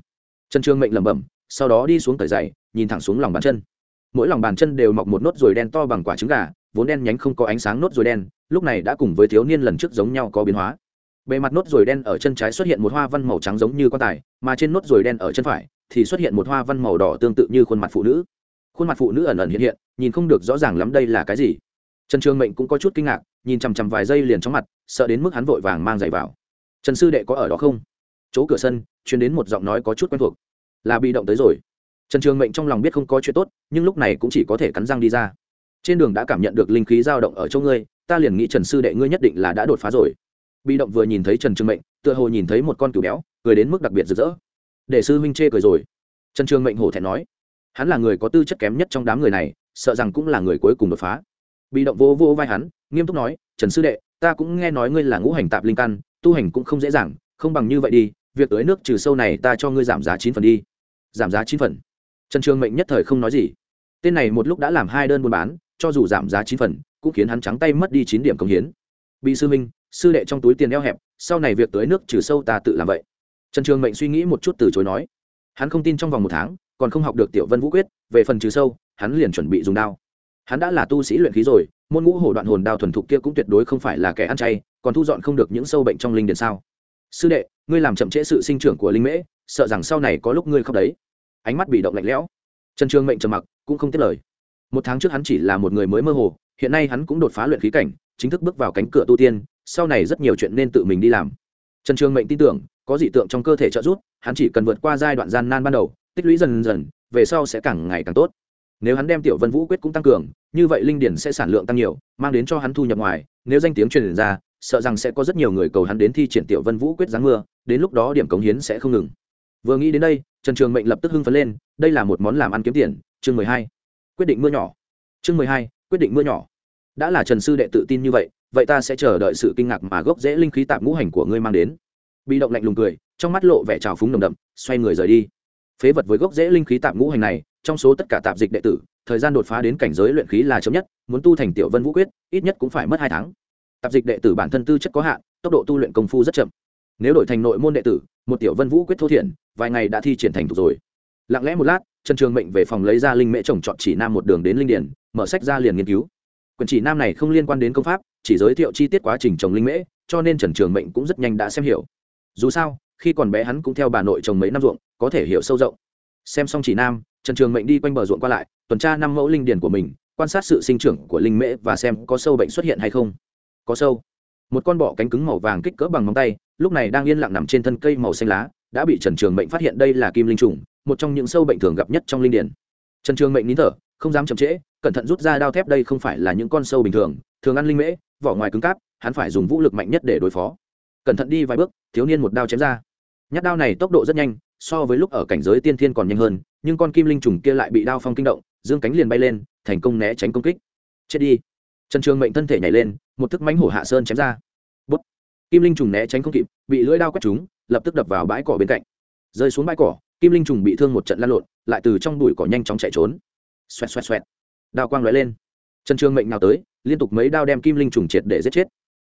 Trần trường mệnh lẩm bẩm, sau đó đi xuống cởi dày nhìn thẳng xuống lòng bàn chân mỗi lòng bàn chân đều mọc một nốt ruồi đen to bằng quả trứng gà, vốn đen nhánh không có ánh sáng nốt ruồi đen, lúc này đã cùng với thiếu niên lần trước giống nhau có biến hóa. Bề mặt nốt ruồi đen ở chân trái xuất hiện một hoa văn màu trắng giống như quan tài, mà trên nốt ruồi đen ở chân phải thì xuất hiện một hoa văn màu đỏ tương tự như khuôn mặt phụ nữ. Khuôn mặt phụ nữ ẩn ẩn hiện hiện, nhìn không được rõ ràng lắm đây là cái gì. Trần trường mệnh cũng có chút kinh ngạc, nhìn chằm chằm vài giây liền trong mặt, sợ đến mức hắn vội vàng mang giày vào. Trần sư đệ có ở đó không? Chỗ cửa sân chuyến đến một giọng nói có chút quen thuộc. Là bị động tới rồi trần trường mệnh trong lòng biết không có chuyện tốt, nhưng lúc này cũng chỉ có thể cắn răng đi ra. Trên đường đã cảm nhận được linh khí dao động ở chỗ ngươi, ta liền nghĩ trần sư đệ ngươi nhất định là đã đột phá rồi. Bị động vừa nhìn thấy trần trường mệnh, tựa hồ nhìn thấy một con cừu béo, cười đến mức đặc biệt rực rỡ. Để sư huynh chê cười rồi. Trần trường mệnh hổ thẹn nói, hắn là người có tư chất kém nhất trong đám người này, sợ rằng cũng là người cuối cùng đột phá. Bị động vô vô vai hắn, nghiêm túc nói, trần sư đệ, ta cũng nghe nói ngươi là ngũ hành tạp linh căn, tu hành cũng không dễ dàng, không bằng như vậy đi, việc tới nước trừ sâu này ta cho ngươi giảm giá chín phần đi. Giảm giá chín phần trần trường mệnh nhất thời không nói gì. Tên này một lúc đã làm hai đơn buôn bán, cho dù giảm giá chín phần, cũng khiến hắn trắng tay mất đi chín điểm công hiến. Bị sư minh sư đệ trong túi tiền eo hẹp, sau này việc tới nước trừ sâu ta tự làm vậy. Trần trường mệnh suy nghĩ một chút từ chối nói. Hắn không tin trong vòng một tháng, còn không học được tiểu vân vũ quyết, về phần trừ sâu, hắn liền chuẩn bị dùng đao. Hắn đã là tu sĩ luyện khí rồi, môn ngũ hổ đoạn hồn đao thuần thục kia cũng tuyệt đối không phải là kẻ ăn chay, còn thu dọn không được những sâu bệnh trong linh điền sao? Sư đệ, ngươi làm chậm trễ sự sinh trưởng của linh mễ, sợ rằng sau này có lúc ngươi không đấy ánh mắt bị động lạnh lẽo. Trần trường mệnh trầm mặc, cũng không tiết lời. Một tháng trước hắn chỉ là một người mới mơ hồ, hiện nay hắn cũng đột phá luyện khí cảnh, chính thức bước vào cánh cửa tu tiên, sau này rất nhiều chuyện nên tự mình đi làm. Trần trường mệnh tin tưởng, có dị tượng trong cơ thể trợ giúp, hắn chỉ cần vượt qua giai đoạn gian nan ban đầu, tích lũy dần dần, về sau sẽ càng ngày càng tốt. Nếu hắn đem tiểu vân vũ quyết cũng tăng cường, như vậy linh điển sẽ sản lượng tăng nhiều, mang đến cho hắn thu nhập ngoài, nếu danh tiếng truyền ra, sợ rằng sẽ có rất nhiều người cầu hắn đến thi triển tiểu vân vũ quyết giáng mưa, đến lúc đó điểm cống hiến sẽ không ngừng. Vừa nghĩ đến đây trần trường mệnh lập tức hưng phấn lên, đây là một món làm ăn kiếm tiền, chương mười hai. Quyết định mưa nhỏ. Chương mười hai, quyết định mưa nhỏ. Đã là trần sư đệ tự tin như vậy vậy ta sẽ chờ đợi sự kinh ngạc mà gốc rễ linh khí tạp ngũ hành của ngươi mang đến. Bị động lạnh lùng cười, trong mắt lộ vẻ trào phúng nồng đậm, xoay người rời đi. Phế vật với gốc rễ linh khí tạp ngũ hành này, trong số tất cả tạp dịch đệ tử, thời gian đột phá đến cảnh giới luyện khí là chấm nhất, muốn tu thành tiểu vân vũ quyết, ít nhất cũng phải mất hai tháng. Tạp dịch đệ tử bản thân tư chất có hạn, tốc độ tu luyện công phu rất chậm. Nếu đổi thành nội môn đệ tử, một tiểu vân vũ quyết thô thiển vài ngày đã thi triển thành thục rồi. Lặng lẽ một lát, trần trường mệnh về phòng lấy ra linh mễ trồng chọn chỉ nam một đường đến linh điển mở sách ra liền nghiên cứu. Quyển chỉ nam này không liên quan đến công pháp, chỉ giới thiệu chi tiết quá trình trồng linh mễ, cho nên trần trường mệnh cũng rất nhanh đã xem hiểu. Dù sao, khi còn bé hắn cũng theo bà nội trồng mấy năm ruộng, có thể hiểu sâu rộng. Xem xong chỉ nam, trần trường mệnh đi quanh bờ ruộng qua lại, tuần tra năm mẫu linh điển của mình, quan sát sự sinh trưởng của linh mễ và xem có sâu bệnh xuất hiện hay không. Có sâu. Một con bọ cánh cứng màu vàng kích cỡ bằng móng tay, lúc này đang yên lặng nằm trên thân cây màu xanh lá đã bị trần trường mệnh phát hiện đây là kim linh trùng, một trong những sâu bệnh thường gặp nhất trong linh điển. Trần trường mệnh nín thở, không dám chậm trễ, cẩn thận rút ra đao thép đây không phải là những con sâu bình thường thường ăn linh mễ, vỏ ngoài cứng cáp, hắn phải dùng vũ lực mạnh nhất để đối phó. Cẩn thận đi vài bước, thiếu niên một đao chém ra. Nhát đao này tốc độ rất nhanh, so với lúc ở cảnh giới tiên thiên còn nhanh hơn, nhưng con kim linh trùng kia lại bị đao phong kinh động, dương cánh liền bay lên, thành công né tránh công kích. Chết đi. Trần trường mệnh thân thể nhảy lên, một thức mánh hổ hạ sơn chém ra. Bút. Kim linh trùng né tránh không kịp, bị lưỡi đao quét trúng lập tức đập vào bãi cỏ bên cạnh. Rơi xuống bãi cỏ, kim linh trùng bị thương một trận lan lộn, lại từ trong bụi cỏ nhanh chóng chạy trốn. Xoẹt xoẹt xoẹt. Đao quang lóe lên. Trần trương mệnh nào tới, liên tục mấy đao đem kim linh trùng triệt để giết chết.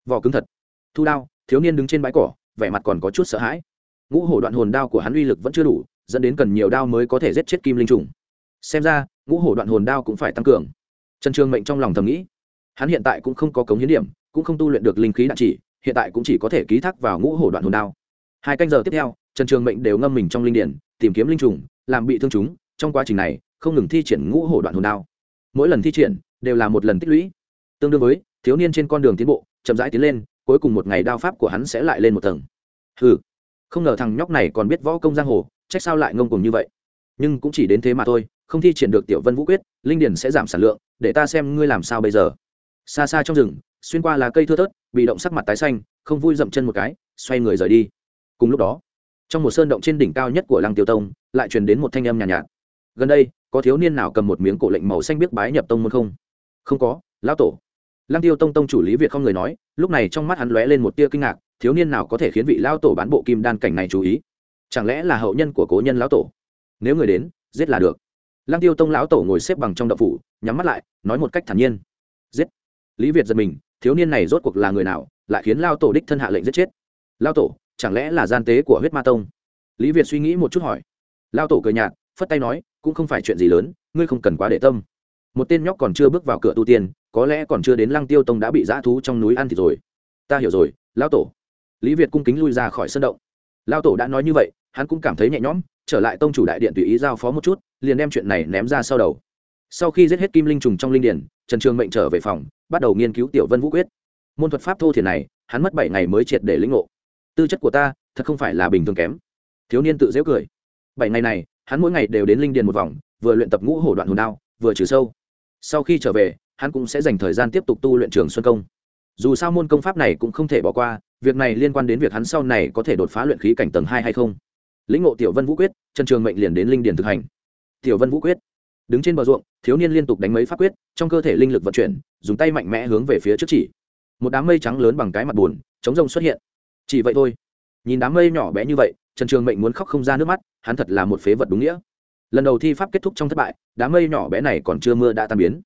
Vỏ cứng thật. Thu đao, thiếu niên đứng trên bãi cỏ, vẻ mặt còn có chút sợ hãi. Ngũ hổ đoạn hồn đao của hắn uy lực vẫn chưa đủ, dẫn đến cần nhiều đao mới có thể giết chết kim linh trùng. Xem ra, ngũ hổ đoạn hồn đao cũng phải tăng cường. Trần trương mệnh trong lòng thầm nghĩ. Hắn hiện tại cũng không có cống hiến điểm, cũng không tu luyện được linh khí đạn chỉ, hiện tại cũng chỉ có thể ký thác vào ngũ hổ đoạn hồn đao hai canh giờ tiếp theo trần trường mệnh đều ngâm mình trong linh điển tìm kiếm linh trùng làm bị thương chúng. Trong quá trình này không ngừng thi triển ngũ hổ đoạn hồn đao. Mỗi lần thi triển đều là một lần tích lũy. Tương đương với thiếu niên trên con đường tiến bộ chậm rãi tiến lên cuối cùng một ngày đao pháp của hắn sẽ lại lên một tầng. Hừ, không ngờ thằng nhóc này còn biết võ công giang hồ trách sao lại ngông cùng như vậy? Nhưng cũng chỉ đến thế mà thôi không thi triển được tiểu vân vũ quyết linh điển sẽ giảm sản lượng để ta xem ngươi làm sao bây giờ. Xa xa trong rừng xuyên qua là cây thưa thớt bị động sắc mặt tái xanh không vui dậm chân một cái xoay người rời đi cùng lúc đó trong một sơn động trên đỉnh cao nhất của lăng tiêu tông lại truyền đến một thanh âm nhàn nhạt, nhạt. Gần đây có thiếu niên nào cầm một miếng cổ lệnh màu xanh biết bái nhập tông môn không? Không có lão tổ. Lăng tiêu tông tông chủ lý việt không người nói lúc này trong mắt hắn lóe lên một tia kinh ngạc thiếu niên nào có thể khiến vị lão tổ bán bộ kim đan cảnh này chú ý? Chẳng lẽ là hậu nhân của cố nhân lão tổ? Nếu người đến giết là được. Lăng tiêu tông lão tổ ngồi xếp bằng trong đậu phủ nhắm mắt lại nói một cách thản nhiên. Giết. Lý việt giật mình thiếu niên này rốt cuộc là người nào lại khiến lao tổ đích thân hạ lệnh giết chết? Lao tổ chẳng lẽ là gian tế của huyết ma tông? Lý việt suy nghĩ một chút hỏi. Lao tổ cười nhạt, phất tay nói, cũng không phải chuyện gì lớn, ngươi không cần quá để tâm. Một tên nhóc còn chưa bước vào cửa tu tiên, có lẽ còn chưa đến lăng tiêu tông đã bị dã thú trong núi ăn thì rồi. Ta hiểu rồi, lao tổ. Lý việt cung kính lui ra khỏi sân động. Lao tổ đã nói như vậy, hắn cũng cảm thấy nhẹ nhõm, trở lại tông chủ đại điện tùy ý giao phó một chút, liền đem chuyện này ném ra sau đầu. Sau khi giết hết kim linh trùng trong linh điển, trần trường mệnh trở về phòng, bắt đầu nghiên cứu tiểu vân vũ quyết. Môn thuật pháp thô thiền này, hắn mất bảy ngày mới triệt để lĩnh ngộ tư chất của ta, thật không phải là bình thường kém. Thiếu niên tự dễu cười. Bảy ngày này, hắn mỗi ngày đều đến linh điền một vòng, vừa luyện tập ngũ hổ đoạn hồn đao, vừa trừ sâu. Sau khi trở về, hắn cũng sẽ dành thời gian tiếp tục tu luyện trường xuân công. Dù sao môn công pháp này cũng không thể bỏ qua, việc này liên quan đến việc hắn sau này có thể đột phá luyện khí cảnh tầng hai hay không. Lĩnh ngộ tiểu vân vũ quyết trần trường mệnh liền đến linh điền thực hành. Tiểu vân vũ quyết. Đứng trên bờ ruộng, thiếu niên liên tục đánh mấy pháp quyết, trong cơ thể linh lực vận chuyển, dùng tay mạnh mẽ hướng về phía trước chỉ. Một đám mây trắng lớn bằng cái mặt buồn chống rông xuất hiện chỉ vậy thôi. Nhìn đám mây nhỏ bé như vậy, trần trường mệnh muốn khóc không ra nước mắt, hắn thật là một phế vật đúng nghĩa. Lần đầu thi pháp kết thúc trong thất bại, đám mây nhỏ bé này còn chưa mưa đã tan biến.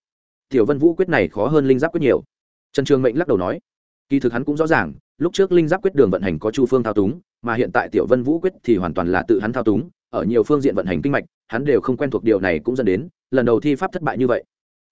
Tiểu vân vũ quyết này khó hơn linh giáp quyết nhiều. Trần trường mệnh lắc đầu nói, kỳ thực hắn cũng rõ ràng, lúc trước linh giáp quyết đường vận hành có chu phương thao túng, mà hiện tại tiểu vân vũ quyết thì hoàn toàn là tự hắn thao túng, ở nhiều phương diện vận hành kinh mạch, hắn đều không quen thuộc điều này cũng dẫn đến, lần đầu thi pháp thất bại như vậy.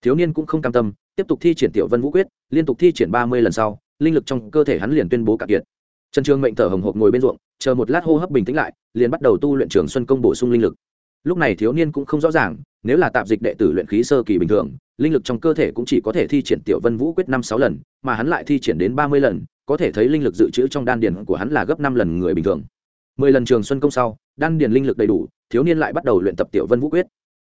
Thiếu niên cũng không cam tâm, tiếp tục thi triển tiểu vân vũ quyết, liên tục thi triển ba mươi lần sau, linh lực trong cơ thể hắn liền tuyên bố cạn kiệt trần trường mệnh thở hồng hộc ngồi bên ruộng, chờ một lát hô hấp bình tĩnh lại, liền bắt đầu tu luyện trường xuân công bổ sung linh lực. Lúc này thiếu niên cũng không rõ ràng, nếu là tạp dịch đệ tử luyện khí sơ kỳ bình thường, linh lực trong cơ thể cũng chỉ có thể thi triển tiểu vân vũ quyết năm sáu lần, mà hắn lại thi triển đến ba mươi lần, có thể thấy linh lực dự trữ trong đan điền của hắn là gấp năm lần người bình thường. Mười lần trường xuân công sau, đan điền linh lực đầy đủ, thiếu niên lại bắt đầu luyện tập tiểu vân vũ quyết.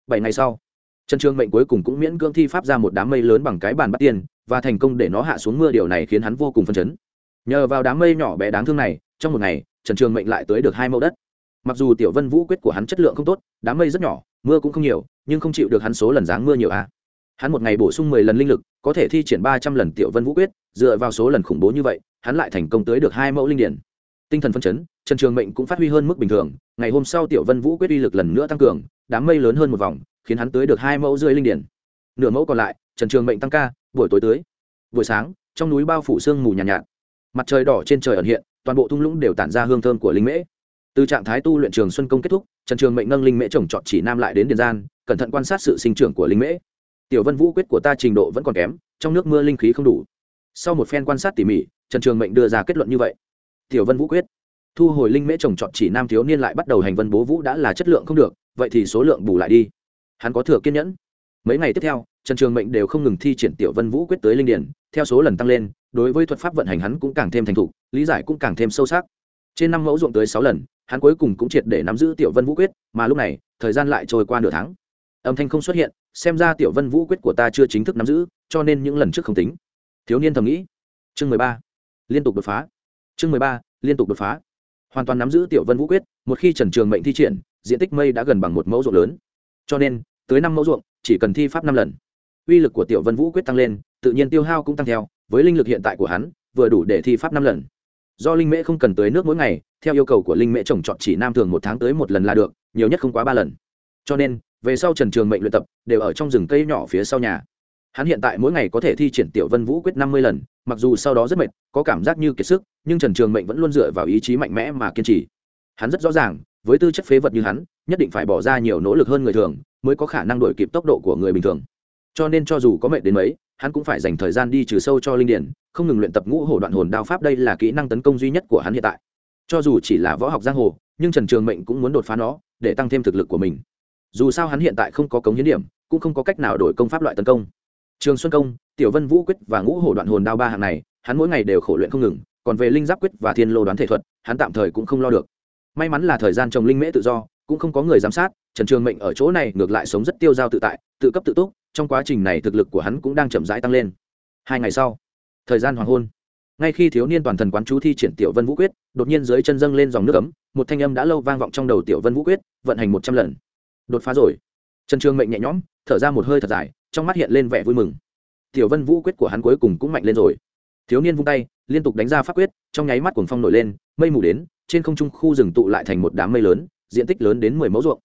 Bảy ngày sau, trần trường mệnh cuối cùng cũng miễn cưỡng thi pháp ra một đám mây lớn bằng cái bàn bắt tiền và thành công để nó hạ xuống mưa, điều này khiến hắn vô cùng phân chấn nhờ vào đám mây nhỏ bé đáng thương này trong một ngày trần trường mệnh lại tới được hai mẫu đất. Mặc dù tiểu vân vũ quyết của hắn chất lượng không tốt đám mây rất nhỏ mưa cũng không nhiều nhưng không chịu được hắn số lần dáng mưa nhiều à. hắn một ngày bổ sung mười lần linh lực có thể thi triển ba trăm lần tiểu vân vũ quyết dựa vào số lần khủng bố như vậy hắn lại thành công tới được hai mẫu linh điển. Tinh thần phân chấn trần trường mệnh cũng phát huy hơn mức bình thường ngày hôm sau tiểu vân vũ quyết uy lực lần nữa tăng cường đám mây lớn hơn một vòng khiến hắn tới được hai mẫu rưỡi linh điển. Nửa mẫu còn lại trần trường mệnh tăng ca buổi tối tưới buổi sáng trong núi bao phủ sương mù nhàn nhạt, nhạt mặt trời đỏ trên trời ẩn hiện, toàn bộ thung lũng đều tản ra hương thơm của linh mễ. Từ trạng thái tu luyện trường xuân công kết thúc, trần trường mệnh nâng linh mễ trồng trọt chỉ nam lại đến điền gian, cẩn thận quan sát sự sinh trưởng của linh mễ. Tiểu vân vũ quyết của ta trình độ vẫn còn kém, trong nước mưa linh khí không đủ. Sau một phen quan sát tỉ mỉ, trần trường mệnh đưa ra kết luận như vậy. Tiểu vân vũ quyết, thu hồi linh mễ trồng trọt chỉ nam thiếu niên lại bắt đầu hành vân bố vũ đã là chất lượng không được, vậy thì số lượng bù lại đi. Hắn có thừa kiên nhẫn mấy ngày tiếp theo, trần trường mệnh đều không ngừng thi triển tiểu vân vũ quyết tới linh điển, theo số lần tăng lên, đối với thuật pháp vận hành hắn cũng càng thêm thành thục, lý giải cũng càng thêm sâu sắc. Trên năm mẫu ruộng tới sáu lần, hắn cuối cùng cũng triệt để nắm giữ tiểu vân vũ quyết, mà lúc này, thời gian lại trôi qua nửa tháng. Âm thanh không xuất hiện, xem ra tiểu vân vũ quyết của ta chưa chính thức nắm giữ, cho nên những lần trước không tính. Thiếu niên thầm nghĩ. Chương mười ba. Liên tục đột phá. Chương mười ba, liên tục đột phá. Hoàn toàn nắm giữ tiểu vân vũ quyết, một khi trần trường mệnh thi triển, diện tích mây đã gần bằng một mẫu ruộng lớn. Cho nên tới năm mẫu ruộng, chỉ cần thi pháp năm lần. Uy lực của tiểu vân vũ quyết tăng lên, tự nhiên tiêu hao cũng tăng theo, với linh lực hiện tại của hắn, vừa đủ để thi pháp năm lần. Do linh mễ không cần tới nước mỗi ngày, theo yêu cầu của linh mễ trồng trọt chỉ nam thường một tháng tới một lần là được, nhiều nhất không quá ba lần. Cho nên, về sau trần trường mệnh luyện tập, đều ở trong rừng cây nhỏ phía sau nhà. Hắn hiện tại mỗi ngày có thể thi triển tiểu vân vũ quyết năm mươi lần, mặc dù sau đó rất mệt, có cảm giác như kiệt sức, nhưng trần trường mệnh vẫn luôn dựa vào ý chí mạnh mẽ mà kiên trì. Hắn rất rõ ràng, với tư chất phế vật như hắn, nhất định phải bỏ ra nhiều nỗ lực hơn người thường mới có khả năng đổi kịp tốc độ của người bình thường. Cho nên cho dù có mệt đến mấy, hắn cũng phải dành thời gian đi trừ sâu cho linh điển, không ngừng luyện tập ngũ hổ đoạn hồn đao pháp đây là kỹ năng tấn công duy nhất của hắn hiện tại. Cho dù chỉ là võ học giang hồ, nhưng trần trường mệnh cũng muốn đột phá nó, để tăng thêm thực lực của mình. Dù sao hắn hiện tại không có cống hiến điểm, cũng không có cách nào đổi công pháp loại tấn công. Trường xuân công, tiểu vân vũ quyết và ngũ hổ đoạn hồn đao ba hạng này, hắn mỗi ngày đều khổ luyện không ngừng, còn về linh giáp quyết và thiên lô đoán thể thuật, hắn tạm thời cũng không lo được. May mắn là thời gian trồng linh mễ tự do, cũng không có người giám sát trần trường mệnh ở chỗ này ngược lại sống rất tiêu dao tự tại, tự cấp tự túc, trong quá trình này thực lực của hắn cũng đang chậm rãi tăng lên. Hai ngày sau, thời gian hoàng hôn. Ngay khi thiếu niên toàn thần quán chú thi triển tiểu vân vũ quyết, đột nhiên dưới chân dâng lên dòng nước ấm, một thanh âm đã lâu vang vọng trong đầu tiểu vân vũ quyết, vận hành một trăm lần. Đột phá rồi. Trần trường mệnh nhẹ nhõm, thở ra một hơi thật dài, trong mắt hiện lên vẻ vui mừng. Tiểu vân vũ quyết của hắn cuối cùng cũng mạnh lên rồi. Thiếu niên vung tay, liên tục đánh ra pháp quyết, trong nháy mắt cuồng phong nổi lên, mây mù đến, trên không trung khu rừng tụ lại thành một đám mây lớn, diện tích lớn đến mười mẫu ruộng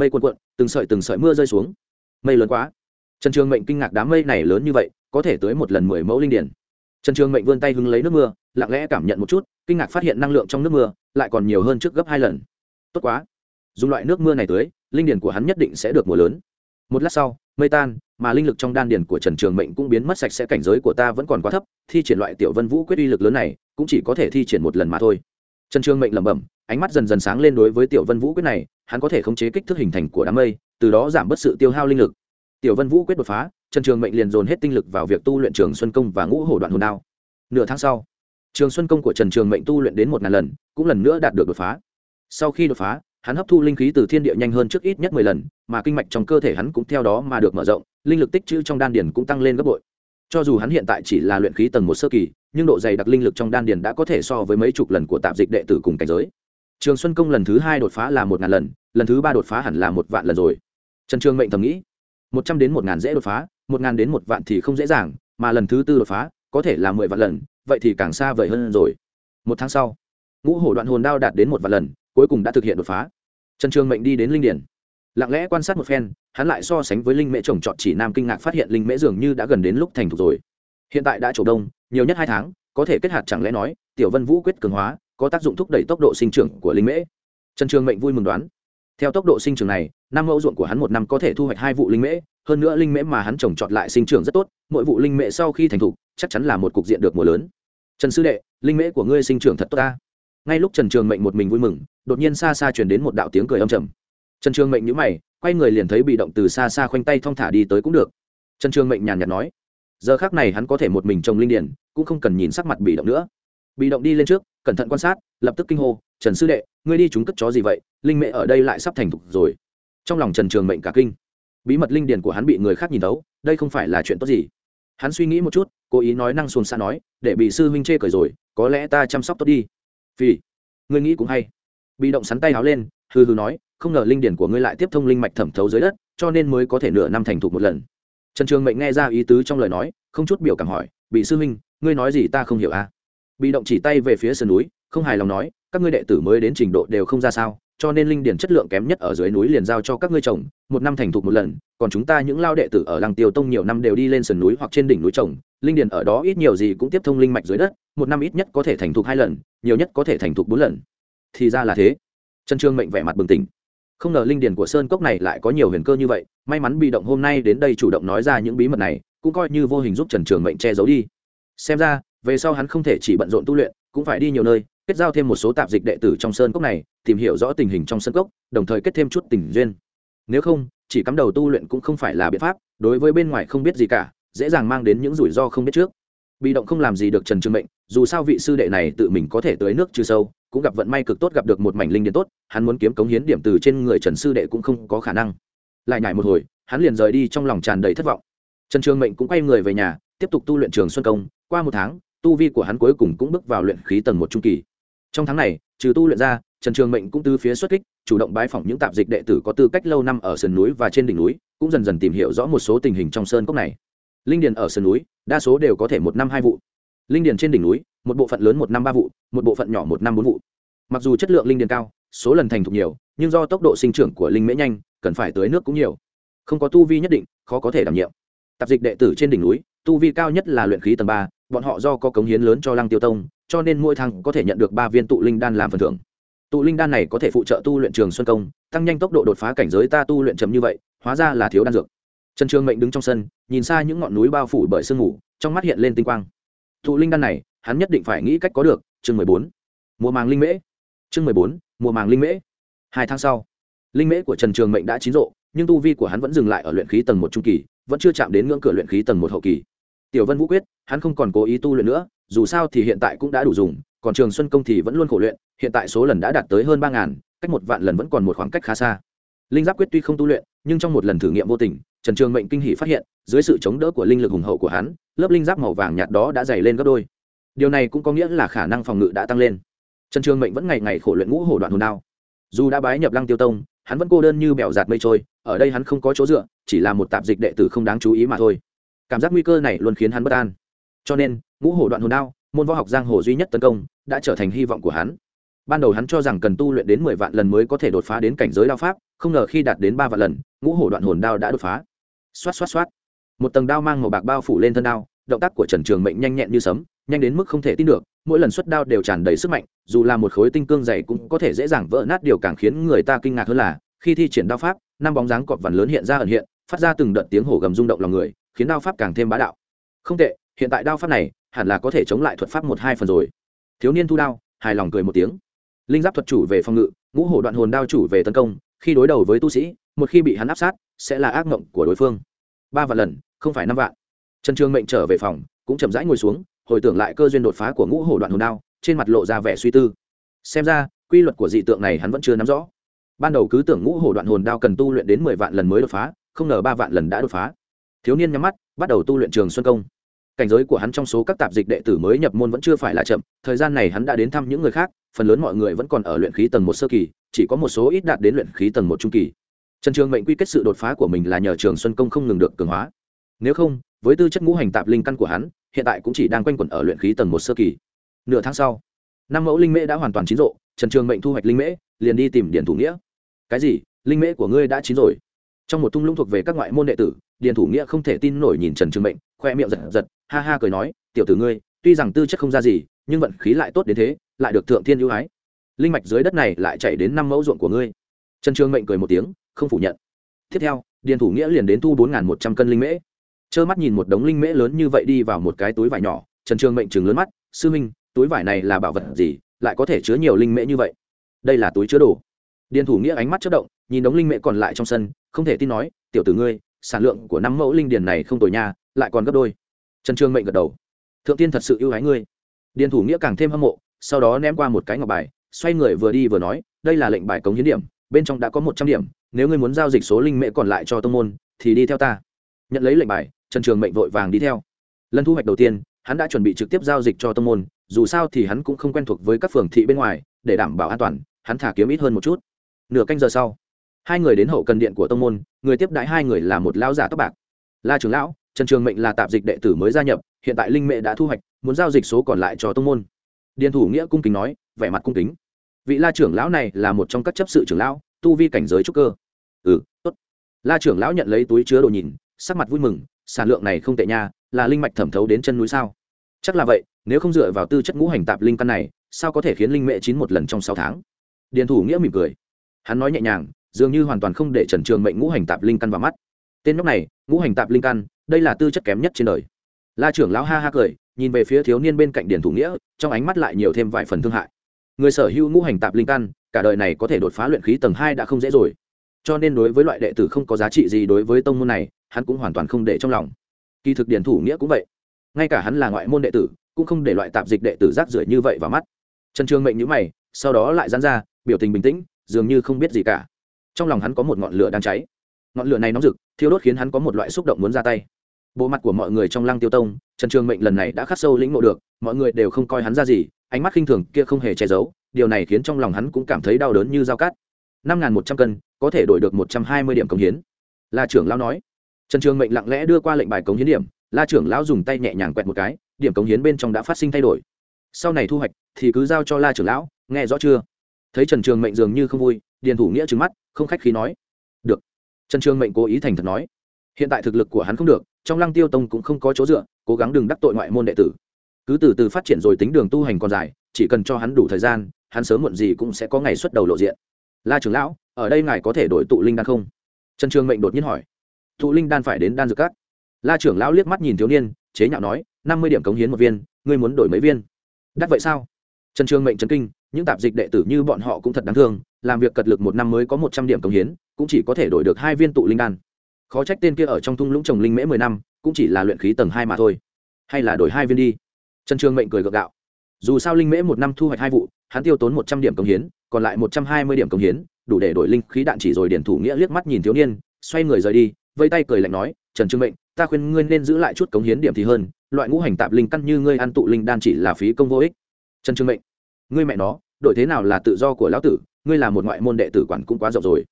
mây cuộn cuộn, từng sợi từng sợi mưa rơi xuống. Mây lớn quá. Trần trường mệnh kinh ngạc đám mây này lớn như vậy, có thể tới một lần mười mẫu linh điển. Trần trường mệnh vươn tay hứng lấy nước mưa, lặng lẽ cảm nhận một chút, kinh ngạc phát hiện năng lượng trong nước mưa lại còn nhiều hơn trước gấp hai lần. Tốt quá. Dùng loại nước mưa này tới, linh điển của hắn nhất định sẽ được mùa lớn. Một lát sau, mây tan, mà linh lực trong đan điển của trần trường mệnh cũng biến mất sạch sẽ, cảnh giới của ta vẫn còn quá thấp, thi triển loại tiểu vân vũ quyết uy lực lớn này cũng chỉ có thể thi triển một lần mà thôi. Trần trường mệnh lẩm bẩm ánh mắt dần dần sáng lên đối với tiểu vân vũ quyết này, hắn có thể khống chế kích thước hình thành của đám mây, từ đó giảm bớt sự tiêu hao linh lực. Tiểu vân vũ quyết đột phá, trần trường mệnh liền dồn hết tinh lực vào việc tu luyện trường xuân công và ngũ hổ đoạn hồn đao. Nửa tháng sau, trường xuân công của trần trường mệnh tu luyện đến một ngàn lần, cũng lần nữa đạt được đột phá. Sau khi đột phá, hắn hấp thu linh khí từ thiên địa nhanh hơn trước ít nhất mười lần, mà kinh mạch trong cơ thể hắn cũng theo đó mà được mở rộng, linh lực tích trữ trong đan điền cũng tăng lên gấp bội. Cho dù hắn hiện tại chỉ là luyện khí tầng một sơ kỳ, nhưng độ dày đặc linh lực trong đan điền đã có thể so với mấy chục lần của tạp dịch đệ tử cùng cảnh giới trường xuân công lần thứ hai đột phá là một ngàn lần lần thứ ba đột phá hẳn là một vạn lần rồi. Trần trường mệnh thầm nghĩ, một trăm đến một ngàn dễ đột phá, một ngàn đến một vạn thì không dễ dàng, mà lần thứ tư đột phá, có thể là mười vạn lần, vậy thì càng xa vời hơn rồi. Một tháng sau, ngũ hổ đoạn hồn đao đạt đến một vạn lần, cuối cùng đã thực hiện đột phá. Trần trường mệnh đi đến linh điển, lặng lẽ quan sát một phen, hắn lại so sánh với linh mễ trồng trọt chỉ nam kinh ngạc phát hiện linh mễ dường như đã gần đến lúc thành thục rồi. Hiện tại đã trổ đông, nhiều nhất hai tháng, có thể kết hạt chẳng lẽ nói, tiểu vân vũ quyết cường hóa có tác dụng thúc đẩy tốc độ sinh trưởng của linh mễ. Trần trường mệnh vui mừng đoán. Theo tốc độ sinh trưởng này, năm mẫu ruộng của hắn một năm có thể thu hoạch hai vụ linh mễ, hơn nữa linh mễ mà hắn trồng trọt lại sinh trưởng rất tốt, mỗi vụ linh mễ sau khi thành thục, chắc chắn là một cục diện được mùa lớn. Trần sư đệ, linh mễ của ngươi sinh trưởng thật tốt ta. Ngay lúc trần trường mệnh một mình vui mừng, đột nhiên xa xa chuyển đến một đạo tiếng cười âm trầm. Trần trường mệnh nhữ mày, quay người liền thấy bị động từ xa xa khoanh tay thong thả đi tới cũng được. Trần trường mệnh nhàn nhạt nói, giờ khác này hắn có thể một mình trồng linh điển cũng không cần nhìn sắc mặt bị động nữa bị động đi lên trước, cẩn thận quan sát, lập tức kinh hô, trần sư đệ, ngươi đi chúng cất chó gì vậy? Linh mẹ ở đây lại sắp thành thục rồi. Trong lòng trần trường mệnh cả kinh. Bí mật linh điển của hắn bị người khác nhìn thấu, đây không phải là chuyện tốt gì. Hắn suy nghĩ một chút, cố ý nói năng xuồng xa nói, để bị sư huynh chê cởi rồi, có lẽ ta chăm sóc tốt đi. Vì ngươi nghĩ cũng hay. Bị động sắn tay háo lên hư hư nói, không ngờ linh điển của ngươi lại tiếp thông linh mạch thẩm thấu dưới đất, cho nên mới có thể nửa năm thành thục một lần. Trần trường mệnh nghe ra ý tứ trong lời nói, không chút biểu cảm hỏi, bị sư huynh, ngươi nói gì ta không hiểu à? Bị động chỉ tay về phía sườn núi, không hài lòng nói, các ngươi đệ tử mới đến trình độ đều không ra sao, cho nên linh điển chất lượng kém nhất ở dưới núi liền giao cho các ngươi trồng, một năm thành thục một lần, còn chúng ta những lao đệ tử ở làng tiêu tông nhiều năm đều đi lên sườn núi hoặc trên đỉnh núi trồng, linh điển ở đó ít nhiều gì cũng tiếp thông linh mạch dưới đất, một năm ít nhất có thể thành thục hai lần, nhiều nhất có thể thành thục bốn lần. Thì ra là thế. Trần trương mệnh vẻ mặt bừng tỉnh. Không ngờ linh điển của sơn cốc này lại có nhiều huyền cơ như vậy, may mắn bị động hôm nay đến đây chủ động nói ra những bí mật này, cũng coi như vô hình giúp trần trường mệnh che giấu đi. Xem ra về sau hắn không thể chỉ bận rộn tu luyện, cũng phải đi nhiều nơi, kết giao thêm một số tạp dịch đệ tử trong sơn cốc này, tìm hiểu rõ tình hình trong sơn cốc, đồng thời kết thêm chút tình duyên. Nếu không, chỉ cắm đầu tu luyện cũng không phải là biện pháp, đối với bên ngoài không biết gì cả, dễ dàng mang đến những rủi ro không biết trước. Bị động không làm gì được trần trường mệnh, dù sao vị sư đệ này tự mình có thể tới nước trừ sâu, cũng gặp vận may cực tốt gặp được một mảnh linh điện tốt, hắn muốn kiếm cống hiến điểm từ trên người trần sư đệ cũng không có khả năng. Lại nhảy một hồi, hắn liền rời đi trong lòng tràn đầy thất vọng. Trần trường mệnh cũng quay người về nhà, tiếp tục tu luyện trường xuân công, qua một tháng tu vi của hắn cuối cùng cũng bước vào luyện khí tầng một trung kỳ. Trong tháng này, trừ tu luyện ra, trần trường mệnh cũng từ phía xuất kích, chủ động bái phỏng những tạp dịch đệ tử có tư cách lâu năm ở sườn núi và trên đỉnh núi, cũng dần dần tìm hiểu rõ một số tình hình trong sơn cốc này. Linh điền ở sườn núi, đa số đều có thể một năm hai vụ. Linh điền trên đỉnh núi, một bộ phận lớn một năm ba vụ, một bộ phận nhỏ một năm bốn vụ. Mặc dù chất lượng linh điền cao, số lần thành thục nhiều, nhưng do tốc độ sinh trưởng của linh mễ nhanh, cần phải tưới nước cũng nhiều. Không có tu vi nhất định, khó có thể đảm nhiệm. Tạp dịch đệ tử trên đỉnh núi tu vi cao nhất là luyện khí tầng ba, bọn họ do có cống hiến lớn cho lăng tiêu tông, cho nên mỗi tháng có thể nhận được ba viên tụ linh đan làm phần thưởng. Tụ linh đan này có thể phụ trợ tu luyện trường xuân công, tăng nhanh tốc độ đột phá cảnh giới ta tu luyện chậm như vậy, hóa ra là thiếu đan dược. Trần trường mệnh đứng trong sân, nhìn xa những ngọn núi bao phủ bởi sương mù, trong mắt hiện lên tinh quang. Tụ linh đan này, hắn nhất định phải nghĩ cách có được, chương mười bốn. Mùa màng linh mễ. Chương mười bốn, mùa màng linh mễ. Hai tháng sau, linh mễ của trần trường mệnh đã chín rộ, nhưng tu vi của hắn vẫn dừng lại ở luyện khí tầng một trung kỳ vẫn chưa chạm đến ngưỡng cửa luyện khí tầng một hậu kỳ. Tiểu vân vũ quyết, hắn không còn cố ý tu luyện nữa, dù sao thì hiện tại cũng đã đủ dùng, còn trường xuân công thì vẫn luôn khổ luyện, hiện tại số lần đã đạt tới hơn ba ngàn, cách một vạn lần vẫn còn một khoảng cách khá xa. Linh giáp quyết tuy không tu luyện, nhưng trong một lần thử nghiệm vô tình, trần trường mệnh kinh hỷ phát hiện, dưới sự chống đỡ của linh lực hùng hậu của hắn, lớp linh giáp màu vàng nhạt đó đã dày lên gấp đôi. Điều này cũng có nghĩa là khả năng phòng ngự đã tăng lên. Trần trường mệnh vẫn ngày ngày khổ luyện ngũ hổ đoạn hồn đao. Dù đã bái nhập lăng tiêu tông hắn vẫn cô đơn như bèo giạt mây trôi, ở đây hắn không có chỗ dựa, chỉ là một tạp dịch đệ tử không đáng chú ý mà thôi. Cảm giác nguy cơ này luôn khiến hắn bất an. Cho nên, ngũ hổ đoạn hồn đao, môn võ học giang hồ duy nhất tấn công, đã trở thành hy vọng của hắn. Ban đầu hắn cho rằng cần tu luyện đến mười vạn lần mới có thể đột phá đến cảnh giới đao pháp, không ngờ khi đạt đến ba vạn lần, ngũ hổ đoạn hồn đao đã đột phá. Xoát xoát xoát. Một tầng đao mang màu bạc bao phủ lên thân đao, động tác của trần trường mệnh nhanh nhẹn như sấm, nhanh đến mức không thể tin được mỗi lần xuất đao đều tràn đầy sức mạnh, dù là một khối tinh cương dày cũng có thể dễ dàng vỡ nát. Điều càng khiến người ta kinh ngạc hơn là, khi thi triển đao pháp, năm bóng dáng cọp vằn lớn hiện ra ẩn hiện, phát ra từng đợt tiếng hổ gầm rung động lòng người, khiến đao pháp càng thêm bá đạo. Không tệ, hiện tại đao pháp này hẳn là có thể chống lại thuật pháp một hai phần rồi. Thiếu niên thu đao, hài lòng cười một tiếng. Linh giáp thuật chủ về phòng ngự, ngũ hổ đoạn hồn đao chủ về tấn công, khi đối đầu với tu sĩ, một khi bị hắn áp sát, sẽ là ác mộng của đối phương. Ba vạn lần, không phải năm vạn. Trần trương mệnh trở về phòng, cũng chậm rãi ngồi xuống hồi tưởng lại cơ duyên đột phá của ngũ hổ đoạn hồn đao, trên mặt lộ ra vẻ suy tư. Xem ra, quy luật của dị tượng này hắn vẫn chưa nắm rõ. Ban đầu cứ tưởng ngũ hổ đoạn hồn đao cần tu luyện đến mười vạn lần mới đột phá, không ngờ ba vạn lần đã đột phá. Thiếu niên nhắm mắt, bắt đầu tu luyện trường xuân công. Cảnh giới của hắn trong số các tạp dịch đệ tử mới nhập môn vẫn chưa phải là chậm, thời gian này hắn đã đến thăm những người khác, phần lớn mọi người vẫn còn ở luyện khí tầng một sơ kỳ, chỉ có một số ít đạt đến luyện khí tầng một trung kỳ. Trần trường mệnh quy kết sự đột phá của mình là nhờ trường xuân công không ngừng được cường hóa nếu không, với tư chất ngũ hành tạp linh căn của hắn, hiện tại cũng chỉ đang quanh quẩn ở luyện khí tầng một sơ kỳ. Nửa tháng sau, năm mẫu linh mễ đã hoàn toàn chín rộ, trần trường mệnh thu hoạch linh mễ, liền đi tìm điện thủ nghĩa. Cái gì? Linh mễ của ngươi đã chín rồi? Trong một thung lũng thuộc về các ngoại môn đệ tử điện thủ nghĩa không thể tin nổi nhìn trần trường mệnh, khoe miệng giật giật, ha ha cười nói, tiểu tử ngươi, tuy rằng tư chất không ra gì, nhưng vận khí lại tốt đến thế, lại được thượng thiên ưu ái. Linh mạch dưới đất này lại chảy đến năm mẫu ruộng của ngươi. Trần trường mệnh cười một tiếng, không phủ nhận. Tiếp theo điện thủ nghĩa liền đến thu bốn một trăm cân linh mễ trơ mắt nhìn một đống linh mễ lớn như vậy đi vào một cái túi vải nhỏ, trần trường mệnh chừng lớn mắt, sư minh, túi vải này là bảo vật gì? Lại có thể chứa nhiều linh mễ như vậy? Đây là túi chứa đồ. Điền thủ nghĩa ánh mắt chất động, nhìn đống linh mễ còn lại trong sân, không thể tin nói, tiểu tử ngươi, sản lượng của năm mẫu linh điền này không tồi nha, lại còn gấp đôi. Trần trương mệnh gật đầu, thượng tiên thật sự ưu ái ngươi. Điền thủ nghĩa càng thêm hâm mộ, sau đó ném qua một cái ngọc bài, xoay người vừa đi vừa nói, đây là lệnh bài cống hiến điểm, bên trong đã có một trăm điểm, nếu ngươi muốn giao dịch số linh mễ còn lại cho tông môn, thì đi theo ta. Nhận lấy lệnh bài trần trường mệnh vội vàng đi theo. Lần thu hoạch đầu tiên, hắn đã chuẩn bị trực tiếp giao dịch cho tông môn, dù sao thì hắn cũng không quen thuộc với các phường thị bên ngoài, để đảm bảo an toàn, hắn thả kiếm ít hơn một chút. Nửa canh giờ sau, hai người đến hậu cần điện của tông môn, người tiếp đãi hai người là một lão giả tóc bạc. La trưởng lão, trần trường mệnh là tạp dịch đệ tử mới gia nhập, hiện tại linh mệ đã thu hoạch, muốn giao dịch số còn lại cho tông môn. Điền thủ nghĩa cung kính nói, vẻ mặt cung kính. Vị la trưởng lão này là một trong các chấp sự trưởng lão, tu vi cảnh giới trúc cơ. Ừ tốt. La trưởng lão nhận lấy túi chứa đồ nhìn, sắc mặt vui mừng sản lượng này không tệ nha, là linh mạch thẩm thấu đến chân núi sao? Chắc là vậy, nếu không dựa vào tư chất ngũ hành tạp linh căn này, sao có thể khiến linh mẹ chín một lần trong sáu tháng? Điền thủ nghĩa mỉm cười. Hắn nói nhẹ nhàng, dường như hoàn toàn không để trần trường mệnh ngũ hành tạp linh căn vào mắt. Tên nhóc này, ngũ hành tạp linh căn, đây là tư chất kém nhất trên đời. La trưởng lão ha ha cười, nhìn về phía thiếu niên bên cạnh điền thủ nghĩa, trong ánh mắt lại nhiều thêm vài phần thương hại. Người sở hữu ngũ hành tạp linh căn, cả đời này có thể đột phá luyện khí tầng hai đã không dễ rồi. Cho nên đối với loại đệ tử không có giá trị gì đối với tông môn này hắn cũng hoàn toàn không để trong lòng. Kỳ thực điển thủ nghĩa cũng vậy. Ngay cả hắn là ngoại môn đệ tử, cũng không để loại tạp dịch đệ tử rác rưởi như vậy vào mắt. Trần Trường mệnh nhữ mày, sau đó lại dán ra, biểu tình bình tĩnh, dường như không biết gì cả. Trong lòng hắn có một ngọn lửa đang cháy. Ngọn lửa này nóng rực, thiêu đốt khiến hắn có một loại xúc động muốn ra tay. Bộ mặt của mọi người trong lăng tiêu tông, trần trường mệnh lần này đã khắc sâu lĩnh ngộ được, mọi người đều không coi hắn ra gì, ánh mắt khinh thường kia không hề che giấu, điều này khiến trong lòng hắn cũng cảm thấy đau đớn như dao cát năm n một trăm cân, có thể đổi được một trăm hai mươi điểm công hiến. La trưởng lão nói trần trường mệnh lặng lẽ đưa qua lệnh bài cống hiến điểm, la trưởng lão dùng tay nhẹ nhàng quẹt một cái, điểm cống hiến bên trong đã phát sinh thay đổi. Sau này thu hoạch thì cứ giao cho la trưởng lão, nghe rõ chưa? Thấy trần trường mệnh dường như không vui, điền thủ nghĩa trừng mắt, không khách khí nói. Được. Trần trường mệnh cố ý thành thật nói. Hiện tại thực lực của hắn không được, trong lăng tiêu tông cũng không có chỗ dựa, cố gắng đừng đắc tội ngoại môn đệ tử. Cứ từ từ phát triển rồi tính đường tu hành còn dài, chỉ cần cho hắn đủ thời gian, hắn sớm muộn gì cũng sẽ có ngày xuất đầu lộ diện. La trưởng lão, ở đây ngài có thể đổi tụ linh đan không? Trần trường mệnh đột nhiên hỏi tụ linh đan phải đến đan dược cát la trưởng lão liếc mắt nhìn thiếu niên, chế nhạo nói, năm mươi điểm cống hiến một viên, ngươi muốn đổi mấy viên? Đắt vậy sao? Trần trường mệnh trần kinh, những tạp dịch đệ tử như bọn họ cũng thật đáng thương, làm việc cật lực một năm mới có một trăm điểm cống hiến, cũng chỉ có thể đổi được hai viên tụ linh đan. Khó trách tên kia ở trong thung lũng trồng linh mễ mười năm, cũng chỉ là luyện khí tầng hai mà thôi. Hay là đổi hai viên đi. Trần trường mệnh cười gượng gạo. Dù sao linh mễ một năm thu hoạch hai vụ, hắn tiêu tốn một trăm điểm cống hiến, còn lại một trăm hai mươi điểm cống hiến, đủ để đổi linh khí đạn chỉ rồi điển thủ nghĩa liếc mắt nhìn thiếu niên, xoay người rời đi vây tay cười lạnh nói, trần trương mệnh, ta khuyên ngươi nên giữ lại chút cống hiến điểm thì hơn, loại ngũ hành tạp linh căn như ngươi ăn tụ linh đan chỉ là phí công vô ích. Trần trương mệnh, ngươi mẹ nó đổi thế nào là tự do của lão tử, ngươi là một ngoại môn đệ tử quản cũng quá rộng rồi.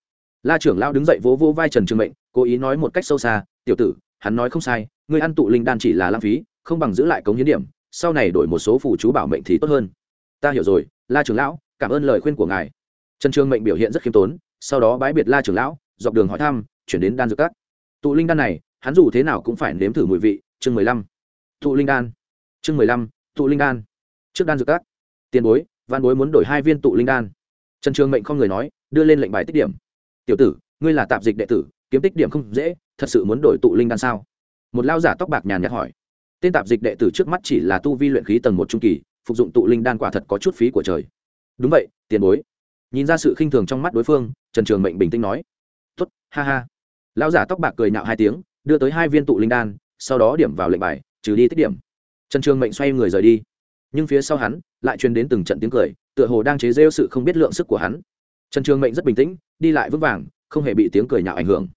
La trưởng lão đứng dậy vỗ vỗ vai trần trương mệnh, cố ý nói một cách sâu xa, tiểu tử, hắn nói không sai, ngươi ăn tụ linh đan chỉ là lãng phí, không bằng giữ lại cống hiến điểm, sau này đổi một số phù chú bảo mệnh thì tốt hơn. Ta hiểu rồi, la trưởng lão, cảm ơn lời khuyên của ngài. Trần trương mệnh biểu hiện rất khiêm tốn, sau đó bái biệt la trưởng lão, dọc đường hỏi thăm, chuyển đến đan dược các tụ linh đan này, hắn dù thế nào cũng phải nếm thử mùi vị. Chương mười lăm. Tụ linh đan. Chương mười lăm, tụ linh đan. Trước đan dược các tiền bối, văn bối muốn đổi hai viên tụ linh đan. Trần trường mệnh không người nói, đưa lên lệnh bài tích điểm. Tiểu tử, ngươi là tạp dịch đệ tử, kiếm tích điểm không dễ, thật sự muốn đổi tụ linh đan sao? Một lao giả tóc bạc nhàn nhạt hỏi. Tên tạp dịch đệ tử trước mắt chỉ là tu vi luyện khí tầng một trung kỳ, phục dụng tụ linh đan quả thật có chút phí của trời. Đúng vậy, tiền bối. Nhìn ra sự khinh thường trong mắt đối phương, trần trường mệnh bình tĩnh nói. Tuất ha ha lão giả tóc bạc cười nhạo hai tiếng, đưa tới hai viên tụ linh đan, sau đó điểm vào lệnh bài, trừ đi tích điểm. Trần trường mệnh xoay người rời đi. Nhưng phía sau hắn, lại truyền đến từng trận tiếng cười, tựa hồ đang chế rêu sự không biết lượng sức của hắn. Trần trường mệnh rất bình tĩnh, đi lại vững vàng, không hề bị tiếng cười nhạo ảnh hưởng.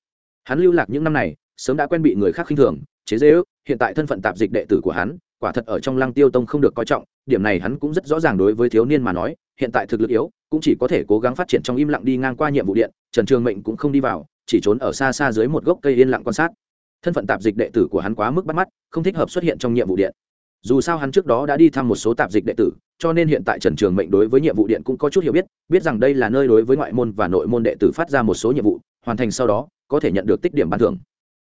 Hắn lưu lạc những năm này, sớm đã quen bị người khác khinh thường, chế rêu hiện tại thân phận tạp dịch đệ tử của hắn, quả thật ở trong lăng tiêu tông không được coi trọng, điểm này hắn cũng rất rõ ràng đối với thiếu niên mà nói, hiện tại thực lực yếu, cũng chỉ có thể cố gắng phát triển trong im lặng đi ngang qua nhiệm vụ điện, trần trường mệnh cũng không đi vào chỉ trốn ở xa xa dưới một gốc cây yên lặng quan sát. Thân phận tạp dịch đệ tử của hắn quá mức bắt mắt, không thích hợp xuất hiện trong nhiệm vụ điện. Dù sao hắn trước đó đã đi thăm một số tạp dịch đệ tử, cho nên hiện tại trần trường mệnh đối với nhiệm vụ điện cũng có chút hiểu biết biết rằng đây là nơi đối với ngoại môn và nội môn đệ tử phát ra một số nhiệm vụ, hoàn thành sau đó, có thể nhận được tích điểm ban thưởng.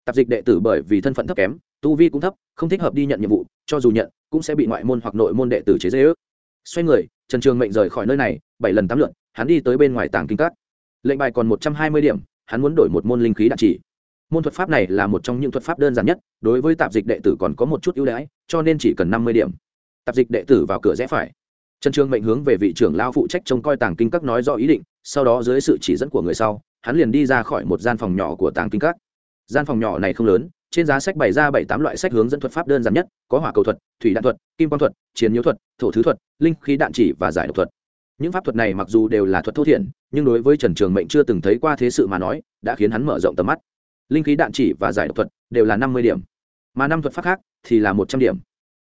Tạp dịch đệ tử bởi vì thân phận thấp kém, tu vi cũng thấp, không thích hợp đi nhận nhiệm vụ, cho dù nhận, cũng sẽ bị ngoại môn hoặc nội môn đệ tử chế dễ ước xoay người, trần trường mệnh rời khỏi nơi này, bảy lần tám lượt hắn đi tới bên ngoài tàng kinh cát lệnh bài còn một trăm hai mươi điểm hắn muốn đổi một môn linh khí đạn chỉ. Môn thuật pháp này là một trong những thuật pháp đơn giản nhất, đối với tạp dịch đệ tử còn có một chút ưu đãi, cho nên chỉ cần năm mươi điểm. Tạp dịch đệ tử vào cửa rẽ phải. Trần trương mệnh hướng về vị trưởng lao phụ trách trông coi tàng kinh các nói rõ ý định, sau đó dưới sự chỉ dẫn của người sau, hắn liền đi ra khỏi một gian phòng nhỏ của tàng kinh các. Gian phòng nhỏ này không lớn, trên giá sách bày ra bảy tám loại sách hướng dẫn thuật pháp đơn giản nhất, có hỏa cầu thuật, thủy đạn thuật, kim quang thuật, chiến nhiễu thuật, thổ thứ thuật, linh khí đạn chỉ và giải độc thuật những pháp thuật này mặc dù đều là thuật thô thiện nhưng đối với trần trường mệnh chưa từng thấy qua thế sự mà nói, đã khiến hắn mở rộng tầm mắt. Linh khí đạn chỉ và giải độc thuật đều là năm mươi điểm, mà năm thuật pháp khác thì là một trăm điểm.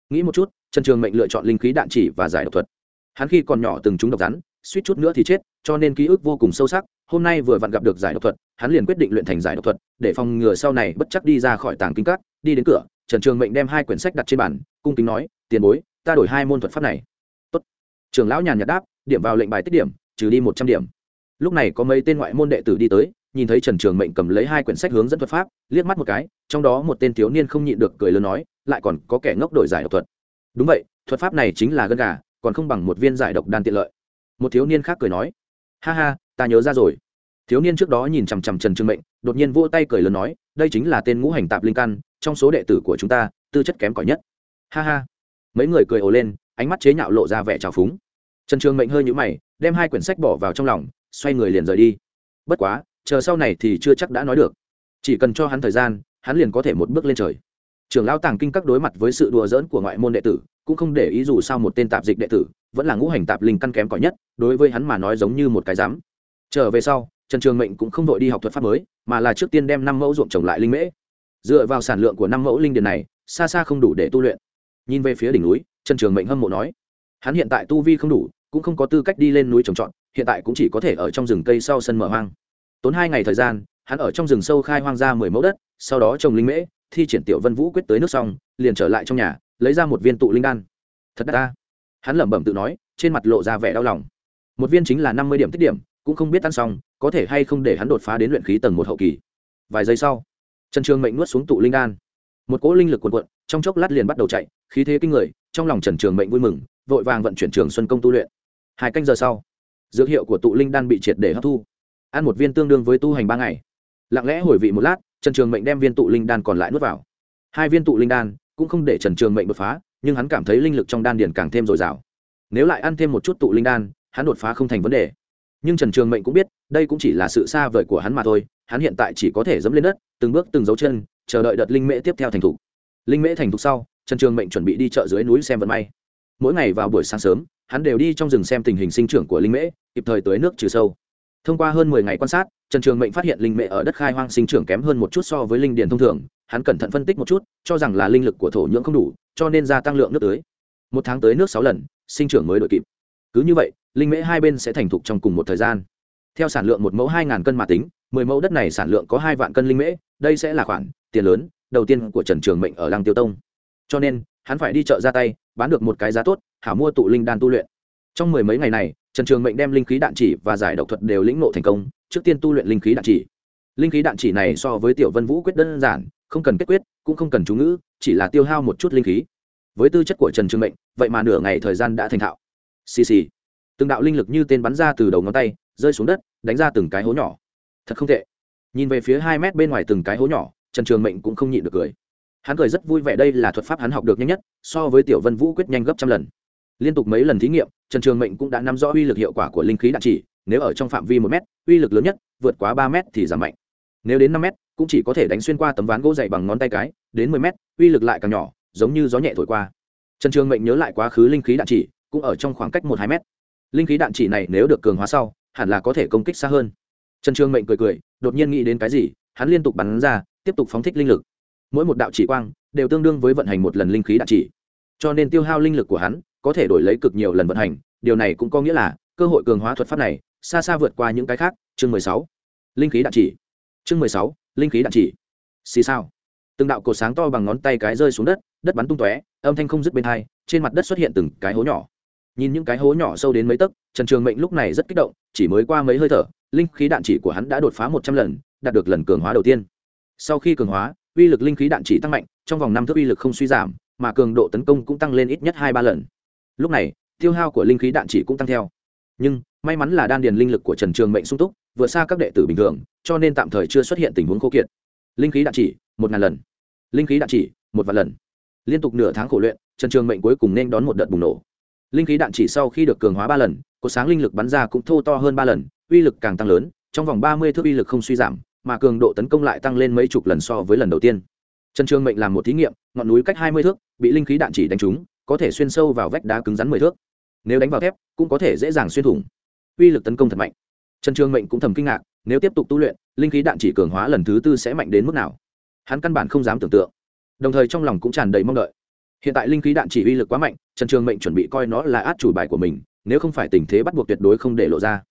Nghĩ một chút, trần trường mệnh lựa chọn linh khí đạn chỉ và giải độc thuật. Hắn khi còn nhỏ từng trúng độc rắn, suýt chút nữa thì chết, cho nên ký ức vô cùng sâu sắc, hôm nay vừa vặn gặp được giải độc thuật, hắn liền quyết định luyện thành giải độc thuật, để phòng ngừa sau này bất chắc đi ra khỏi tàng kinh cắt đi đến cửa, trần trường mệnh đem hai quyển sách đặt trên bàn, cung kính nói, tiền bối, ta đổi hai môn thuật pháp này. Tốt. trường lão nhàn nhạt đáp điểm vào lệnh bài tích điểm, trừ đi một trăm điểm. Lúc này có mấy tên ngoại môn đệ tử đi tới, nhìn thấy trần trường mệnh cầm lấy hai quyển sách hướng dẫn thuật pháp, liếc mắt một cái, trong đó một tên thiếu niên không nhịn được cười lớn nói, lại còn có kẻ ngốc đổi giải độc thuật. Đúng vậy, thuật pháp này chính là gân gà, còn không bằng một viên giải độc đan tiện lợi. Một thiếu niên khác cười nói, ha ha, ta nhớ ra rồi. Thiếu niên trước đó nhìn chằm chằm trần Trường mệnh, đột nhiên vỗ tay cười lớn nói, đây chính là tên ngũ hành tạp linh căn, trong số đệ tử của chúng ta, tư chất kém cỏi nhất. Ha ha. Mấy người cười ồ lên, ánh mắt chế nhạo lộ ra vẻ trào phúng trần Trường mệnh hơi nhũ mày, đem hai quyển sách bỏ vào trong lòng, xoay người liền rời đi. Bất quá, chờ sau này thì chưa chắc đã nói được. Chỉ cần cho hắn thời gian, hắn liền có thể một bước lên trời. Trưởng lão tàng kinh các đối mặt với sự đùa giỡn của ngoại môn đệ tử, cũng không để ý dù sao một tên tạp dịch đệ tử, vẫn là ngũ hành tạp linh căn kém cỏi nhất, đối với hắn mà nói giống như một cái rắm trở về sau, trần trường mệnh cũng không đội đi học thuật pháp mới, mà là trước tiên đem năm mẫu ruộng trồng lại linh mễ. Dựa vào sản lượng của năm mẫu linh điền này, xa xa không đủ để tu luyện. Nhìn về phía đỉnh núi, trần trường mệnh hâm mộ nói hắn hiện tại tu vi không đủ, cũng không có tư cách đi lên núi trồng trọt, hiện tại cũng chỉ có thể ở trong rừng cây sau sân mở hoang. Tốn hai ngày thời gian, hắn ở trong rừng sâu khai hoang ra mười mẫu đất, sau đó trồng linh mễ, thi triển tiểu vân vũ quyết tới nước xong, liền trở lại trong nhà, lấy ra một viên tụ linh đan. Thật đắt ta. Hắn lẩm bẩm tự nói, trên mặt lộ ra vẻ đau lòng. Một viên chính là năm mươi điểm tích điểm, cũng không biết ăn xong, có thể hay không để hắn đột phá đến luyện khí tầng một hậu kỳ. Vài giây sau, trần trường mệnh nuốt xuống tụ linh đan. Một cỗ linh lực cuồn cuộn, trong chốc lát liền bắt đầu chạy, khí thế kinh người, trong lòng trần trường mệnh vui mừng vội vàng vận chuyển trường xuân công tu luyện. Hai canh giờ sau, dược hiệu của tụ linh đan bị triệt để hấp thu. Ăn một viên tương đương với tu hành ba ngày. Lặng lẽ hồi vị một lát, trần trường mệnh đem viên tụ linh đan còn lại nuốt vào. Hai viên tụ linh đan cũng không để trần trường mệnh đột phá, nhưng hắn cảm thấy linh lực trong đan điền càng thêm dồi dào. Nếu lại ăn thêm một chút tụ linh đan, hắn đột phá không thành vấn đề. Nhưng trần trường mệnh cũng biết, đây cũng chỉ là sự xa vời của hắn mà thôi, hắn hiện tại chỉ có thể dẫm lên đất, từng bước từng dấu chân, chờ đợi đợt linh mễ tiếp theo thành thục. Linh mễ thành thục sau, trần trường mệnh chuẩn bị đi chợ dưới núi xem vận may mỗi ngày vào buổi sáng sớm, hắn đều đi trong rừng xem tình hình sinh trưởng của linh mễ, kịp thời tới nước trừ sâu. Thông qua hơn mười ngày quan sát, trần trường mệnh phát hiện linh mễ ở đất khai hoang sinh trưởng kém hơn một chút so với linh điền thông thường, hắn cẩn thận phân tích một chút, cho rằng là linh lực của thổ nhưỡng không đủ, cho nên gia tăng lượng nước tưới. Một tháng tới nước sáu lần, sinh trưởng mới đội kịp. Cứ như vậy, linh mễ hai bên sẽ thành thục trong cùng một thời gian. Theo sản lượng một mẫu hai ngàn cân mà tính, mười mẫu đất này sản lượng có hai vạn cân linh mễ, đây sẽ là khoản tiền lớn, đầu tiên của trần trường mệnh ở làng tiêu tông. Cho nên, hắn phải đi chợ ra tay bán được một cái giá tốt, hảo mua tụ linh đan tu luyện. Trong mười mấy ngày này, trần trường mệnh đem linh khí đạn chỉ và giải độc thuật đều lĩnh nộ thành công, trước tiên tu luyện linh khí đạn chỉ. Linh khí đạn chỉ này so với tiểu vân vũ quyết đơn giản, không cần kết quyết, cũng không cần chú ngữ, chỉ là tiêu hao một chút linh khí. Với tư chất của trần trường mệnh, vậy mà nửa ngày thời gian đã thành thạo. Xì xì. Từng đạo linh lực như tên bắn ra từ đầu ngón tay, rơi xuống đất, đánh ra từng cái hố nhỏ. Thật không tệ. Nhìn về phía hai mét bên ngoài từng cái hố nhỏ, trần trường mệnh cũng không nhịn được cười hắn cười rất vui vẻ, đây là thuật pháp hắn học được nhanh nhất, so với tiểu vân vũ quyết nhanh gấp trăm lần. Liên tục mấy lần thí nghiệm, trần trường mệnh cũng đã nắm rõ uy lực hiệu quả của linh khí đạn chỉ, nếu ở trong phạm vi một m uy lực lớn nhất, vượt quá ba m thì giảm mạnh. Nếu đến năm m cũng chỉ có thể đánh xuyên qua tấm ván gỗ dày bằng ngón tay cái, đến mười m uy lực lại càng nhỏ, giống như gió nhẹ thổi qua. Trần trường mệnh nhớ lại quá khứ linh khí đạn chỉ, cũng ở trong khoảng cách một hai m linh khí đạn chỉ này nếu được cường hóa sau, hẳn là có thể công kích xa hơn. Trần trường mệnh cười cười, đột nhiên nghĩ đến cái gì, hắn liên tục bắn ra, tiếp tục phóng thích linh lực mỗi một đạo chỉ quang đều tương đương với vận hành một lần linh khí đạn chỉ. Cho nên tiêu hao linh lực của hắn có thể đổi lấy cực nhiều lần vận hành, điều này cũng có nghĩa là cơ hội cường hóa thuật pháp này xa xa vượt qua những cái khác. Chương mười sáu, linh khí đạn chỉ. Chương mười sáu, linh khí đạn chỉ. Xì sao từng đạo cột sáng to bằng ngón tay cái rơi xuống đất đất bắn tung tóe, âm thanh không dứt bên hai, trên mặt đất xuất hiện từng cái hố nhỏ. Nhìn những cái hố nhỏ sâu đến mấy tấc, trần trường mệnh lúc này rất kích động, chỉ mới qua mấy hơi thở, linh khí đạn chỉ của hắn đã đột phá một trăm lần, đạt được lần cường hóa đầu tiên. Sau khi cường hóa uy lực linh khí đạn chỉ tăng mạnh, trong vòng năm thước uy lực không suy giảm, mà cường độ tấn công cũng tăng lên ít nhất hai ba lần. Lúc này, tiêu hao của linh khí đạn chỉ cũng tăng theo. Nhưng, may mắn là đan điền linh lực của trần trường mệnh sung túc, vượt xa các đệ tử bình thường, cho nên tạm thời chưa xuất hiện tình huống khô kiệt. Linh khí đạn chỉ, một ngàn lần. Linh khí đạn chỉ, một vạn lần. Liên tục nửa tháng khổ luyện, trần trường mệnh cuối cùng nên đón một đợt bùng nổ. Linh khí đạn chỉ sau khi được cường hóa ba lần có sáng linh lực bắn ra cũng thô to hơn ba lần, uy lực càng tăng lớn, trong vòng ba mươi thước uy lực không suy giảm mà cường độ tấn công lại tăng lên mấy chục lần so với lần đầu tiên. Trần trường mệnh làm một thí nghiệm, ngọn núi cách hai mươi thước, bị linh khí đạn chỉ đánh trúng, có thể xuyên sâu vào vách đá cứng rắn mười thước. Nếu đánh vào thép, cũng có thể dễ dàng xuyên thủng. Uy lực tấn công thật mạnh. Trần trường mệnh cũng thầm kinh ngạc, nếu tiếp tục tu luyện, linh khí đạn chỉ cường hóa lần thứ tư sẽ mạnh đến mức nào? Hắn căn bản không dám tưởng tượng. Đồng thời trong lòng cũng tràn đầy mong đợi. Hiện tại linh khí đạn chỉ uy lực quá mạnh, trần trường mệnh chuẩn bị coi nó là át chủ bài của mình, nếu không phải tình thế bắt buộc tuyệt đối không để lộ ra.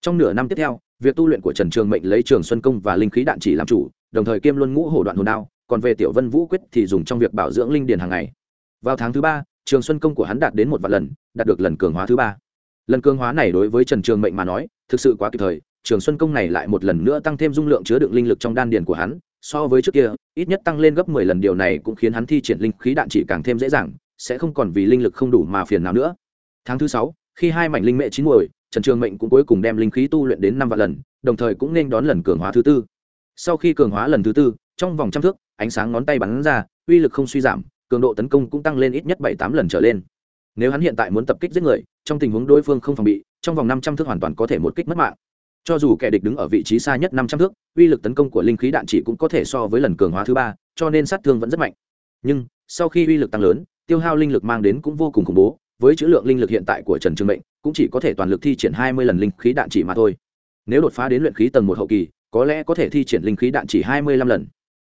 Trong nửa năm tiếp theo việc tu luyện của trần trường mệnh lấy trường xuân công và linh khí đạn chỉ làm chủ, đồng thời kiêm luôn ngũ hổ đoạn hồn đao, còn về tiểu vân vũ quyết thì dùng trong việc bảo dưỡng linh điền hàng ngày. Vào tháng thứ ba, trường xuân công của hắn đạt đến một vạn lần, đạt được lần cường hóa thứ ba. Lần cường hóa này đối với trần trường mệnh mà nói, thực sự quá kịp thời, trường xuân công này lại một lần nữa tăng thêm dung lượng chứa đựng linh lực trong đan điền của hắn, so với trước kia, ít nhất tăng lên gấp mười lần, điều này cũng khiến hắn thi triển linh khí đạn chỉ càng thêm dễ dàng, sẽ không còn vì linh lực không đủ mà phiền nào nữa. Tháng thứ sáu, khi hai mảnh linh mệ chín muồi trần trường mệnh cũng cuối cùng đem linh khí tu luyện đến năm vạn lần, đồng thời cũng nên đón lần cường hóa thứ tư. Sau khi cường hóa lần thứ tư, trong vòng trăm thước, ánh sáng ngón tay bắn ra, uy lực không suy giảm, cường độ tấn công cũng tăng lên ít nhất bảy tám lần trở lên. Nếu hắn hiện tại muốn tập kích giết người, trong tình huống đối phương không phòng bị, trong vòng năm trăm thước hoàn toàn có thể một kích mất mạng. Cho dù kẻ địch đứng ở vị trí xa nhất năm trăm thước, uy lực tấn công của linh khí đạn chỉ cũng có thể so với lần cường hóa thứ ba, cho nên sát thương vẫn rất mạnh. Nhưng, sau khi uy lực tăng lớn, tiêu hao linh lực mang đến cũng vô cùng khủng bố với chữ lượng linh lực hiện tại của trần trường mệnh, cũng chỉ có thể toàn lực thi triển hai mươi lần linh khí đạn chỉ mà thôi. Nếu đột phá đến luyện khí tầng một hậu kỳ, có lẽ có thể thi triển linh khí đạn chỉ hai mươi lăm lần.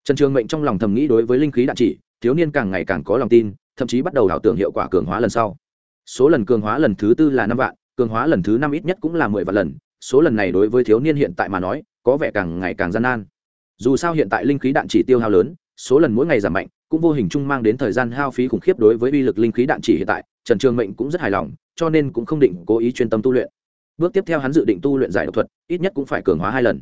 Trần trường mệnh trong lòng thầm nghĩ đối với linh khí đạn chỉ, thiếu niên càng ngày càng có lòng tin, thậm chí bắt đầu ảo tưởng hiệu quả cường hóa lần sau. Số lần cường hóa lần thứ tư là năm vạn, cường hóa lần thứ năm ít nhất cũng là mười vạn lần. Số lần này đối với thiếu niên hiện tại mà nói, có vẻ càng ngày càng gian nan. Dù sao hiện tại linh khí đạn chỉ tiêu hao lớn, số lần mỗi ngày giảm mạnh, cũng vô hình chung mang đến thời gian hao phí khủng khiếp đối với uy lực linh khí đạn chỉ hiện tại trần trường mệnh cũng rất hài lòng, cho nên cũng không định cố ý chuyên tâm tu luyện. Bước tiếp theo hắn dự định tu luyện giải độc thuật, ít nhất cũng phải cường hóa hai lần.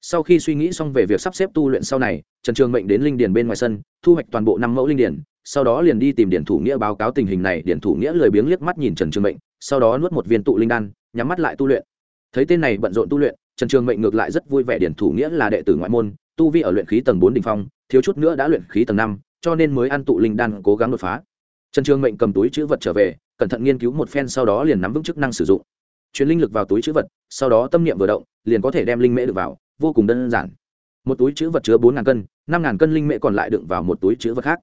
Sau khi suy nghĩ xong về việc sắp xếp tu luyện sau này, trần trường mệnh đến linh điền bên ngoài sân, thu hoạch toàn bộ năm mẫu linh điền, sau đó liền đi tìm điển thủ nghĩa báo cáo tình hình này. Điển thủ nghĩa lười biếng liếc mắt nhìn trần trường mệnh, sau đó nuốt một viên tụ linh đan, nhắm mắt lại tu luyện. Thấy tên này bận rộn tu luyện, trần trường mệnh ngược lại rất vui vẻ. Điển thủ nghĩa là đệ tử ngoại môn, tu vi ở luyện khí tầng bốn đ ỉ n h phong, thiếu chút nữa đã luyện khí tầng năm, cho nên mới ăn tụ linh đan cố gắng đột phá trần trường mệnh cầm túi chữ vật trở về, cẩn thận nghiên cứu một phen sau đó liền nắm vững chức năng sử dụng. Truyền linh lực vào túi chữ vật, sau đó tâm niệm vừa động, liền có thể đem linh mễ được vào, vô cùng đơn giản. Một túi chữ vật chứa bốn ngàn cân, năm ngàn cân linh mễ còn lại đựng vào một túi chữ vật khác.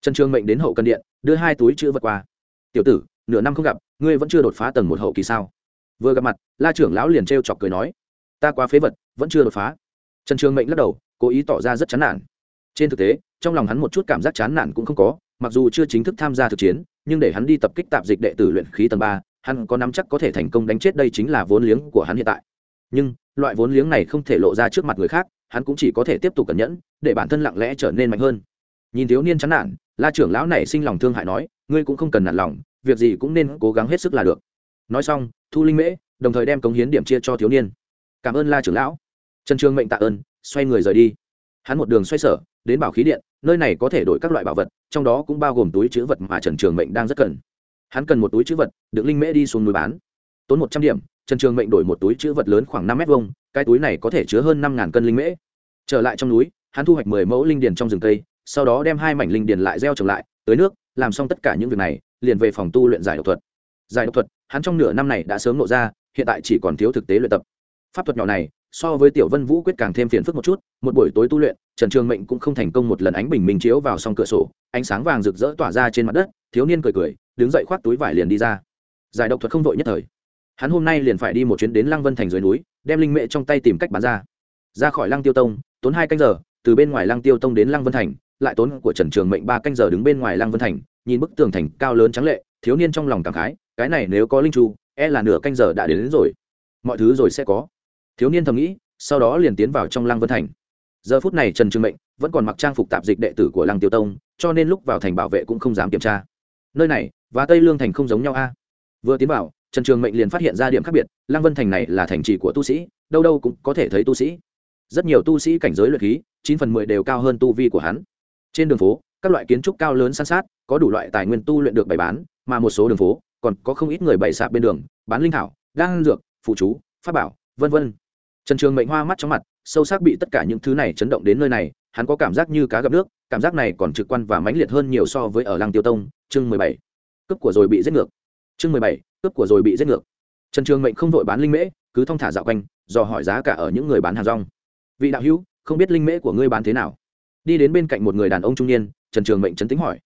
Trần trường mệnh đến hậu cân điện, đưa hai túi chữ vật qua. Tiểu tử, nửa năm không gặp, ngươi vẫn chưa đột phá tầng một hậu kỳ sao? Vừa gặp mặt, la trưởng lão liền t chọc cười nói, ta quá phế vật, vẫn chưa đột phá. Trần trường mệnh lắc đầu, cố ý tỏ ra rất chán nản. Trên thực tế, trong lòng hắn một chút cảm giác chán nản cũng không có mặc dù chưa chính thức tham gia thực chiến, nhưng để hắn đi tập kích tạp dịch đệ tử luyện khí tầng ba, hắn có nắm chắc có thể thành công đánh chết đây chính là vốn liếng của hắn hiện tại. Nhưng, loại vốn liếng này không thể lộ ra trước mặt người khác, hắn cũng chỉ có thể tiếp tục cẩn nhẫn, để bản thân lặng lẽ trở nên mạnh hơn. Nhìn thiếu niên chán nản, la trưởng lão này sinh lòng thương hại nói, ngươi cũng không cần nản lòng, việc gì cũng nên cố gắng hết sức là được. Nói xong, thu linh mễ đồng thời đem cống hiến điểm chia cho thiếu niên. Cảm ơn la trưởng lão. Trần trương mệnh tạ ơn, xoay người rời đi. Hắn một đường xoay sở, đến bảo khí điện nơi này có thể đổi các loại bảo vật, trong đó cũng bao gồm túi chữ vật mà trần trường mệnh đang rất cần. Hắn cần một túi chữ vật đựng linh mễ đi xuống núi bán. Tốn một trăm điểm, trần trường mệnh đổi một túi chữ vật lớn khoảng năm mét vuông, cái túi này có thể chứa hơn năm ngàn cân linh mễ. Trở lại trong núi, hắn thu hoạch mười mẫu linh điền trong rừng cây, sau đó đem hai mảnh linh điền lại gieo trồng lại, tới nước, làm xong tất cả những việc này, liền về phòng tu luyện giải độc thuật. Giải độc thuật, hắn trong nửa năm này đã sớm nộ ra, hiện tại chỉ còn thiếu thực tế luyện tập. Pháp thuật nhỏ này, so với tiểu vân vũ quyết càng thêm phiền phức một chút, một buổi tối tu luyện trần trường mệnh cũng không thành công một lần ánh bình minh chiếu vào s cửa sổ ánh sáng vàng rực rỡ tỏa ra trên mặt đất thiếu niên cười cười đứng dậy khoác túi vải liền đi ra. Giải độc thuật không vội nhất thời. Hắn hôm nay liền phải đi một chuyến đến lăng vân thành dưới núi đem linh mệ trong tay tìm cách bán ra. Ra khỏi lăng tiêu tông tốn hai canh giờ từ bên ngoài lăng tiêu tông đến lăng vân thành lại tốn của trần trường mệnh ba canh giờ đứng bên ngoài lăng vân thành nhìn bức tường thành cao lớn trắng lệ thiếu niên trong lòng cảm khái cái này nếu có linh chu e là nửa canh giờ đã đến, đến rồi. Mọi thứ rồi sẽ có. Thiếu niên thầm nghĩ sau đó liền tiến vào trong lăng vân thành giờ phút này trần trường mệnh vẫn còn mặc trang phục tạp dịch đệ tử của lăng tiêu tông, cho nên lúc vào thành bảo vệ cũng không dám kiểm tra. Nơi này, và tây lương thành không giống nhau a. Vừa tiến vào, trần trường mệnh liền phát hiện ra điểm khác biệt, lăng vân thành này là thành trì của tu sĩ, đâu đâu cũng có thể thấy tu sĩ. Rất nhiều tu sĩ cảnh giới luyện khí, chín phần mười đều cao hơn tu vi của hắn. Trên đường phố, các loại kiến trúc cao lớn san sát, có đủ loại tài nguyên tu luyện được bày bán, mà một số đường phố, còn có không ít người bày sạp bên đường, bán linh thảo, đan dược, phụ chú, pháp bảo, vân vân. Trần trường mệnh hoa mắt trong mặt sâu sắc bị tất cả những thứ này chấn động đến nơi này, hắn có cảm giác như cá gặp nước, cảm giác này còn trực quan và mãnh liệt hơn nhiều so với ở lăng tiêu tông, chương mười bảy. Cấp của rồi bị giết ngược. Chương mười bảy, cướp của rồi bị giết ngược. Trần trường mệnh không vội bán linh mễ, cứ thong thả dạo quanh, dò hỏi giá cả ở những người bán hàng rong. Vị đạo hữu, không biết linh mễ của ngươi bán thế nào? Đi đến bên cạnh một người đàn ông trung niên, trần trường mệnh chấn tính hỏi.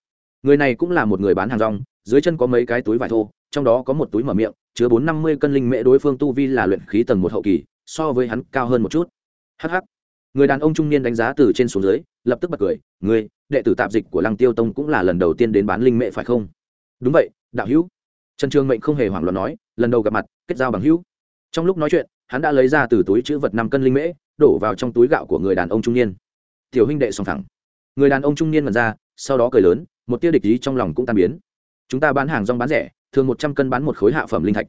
Người này cũng là một người bán hàng rong, dưới chân có mấy cái túi vải thô, trong đó có một túi mở miệng, chứa bốn năm mươi cân linh mễ đối phương tu vi là luyện khí tầng một hậu kỳ, so với hắn cao hơn một chút hh người đàn ông trung niên đánh giá từ trên xuống dưới, lập tức bật cười, ngươi, đệ tử tạp dịch của lăng tiêu tông cũng là lần đầu tiên đến bán linh mệ phải không? Đúng vậy, đạo hữu. Trần trường mệnh không hề hoảng loạn nói, lần đầu gặp mặt, kết giao bằng hữu. Trong lúc nói chuyện, hắn đã lấy ra từ túi chữ vật năm cân linh mễ, đổ vào trong túi gạo của người đàn ông trung niên. Tiểu huynh đệ song thẳng người đàn ông trung niên mật ra, sau đó cười lớn, một tia địch ý trong lòng cũng tan biến. Chúng ta bán hàng rong bán rẻ, thường một trăm cân bán một khối hạ phẩm linh thạch.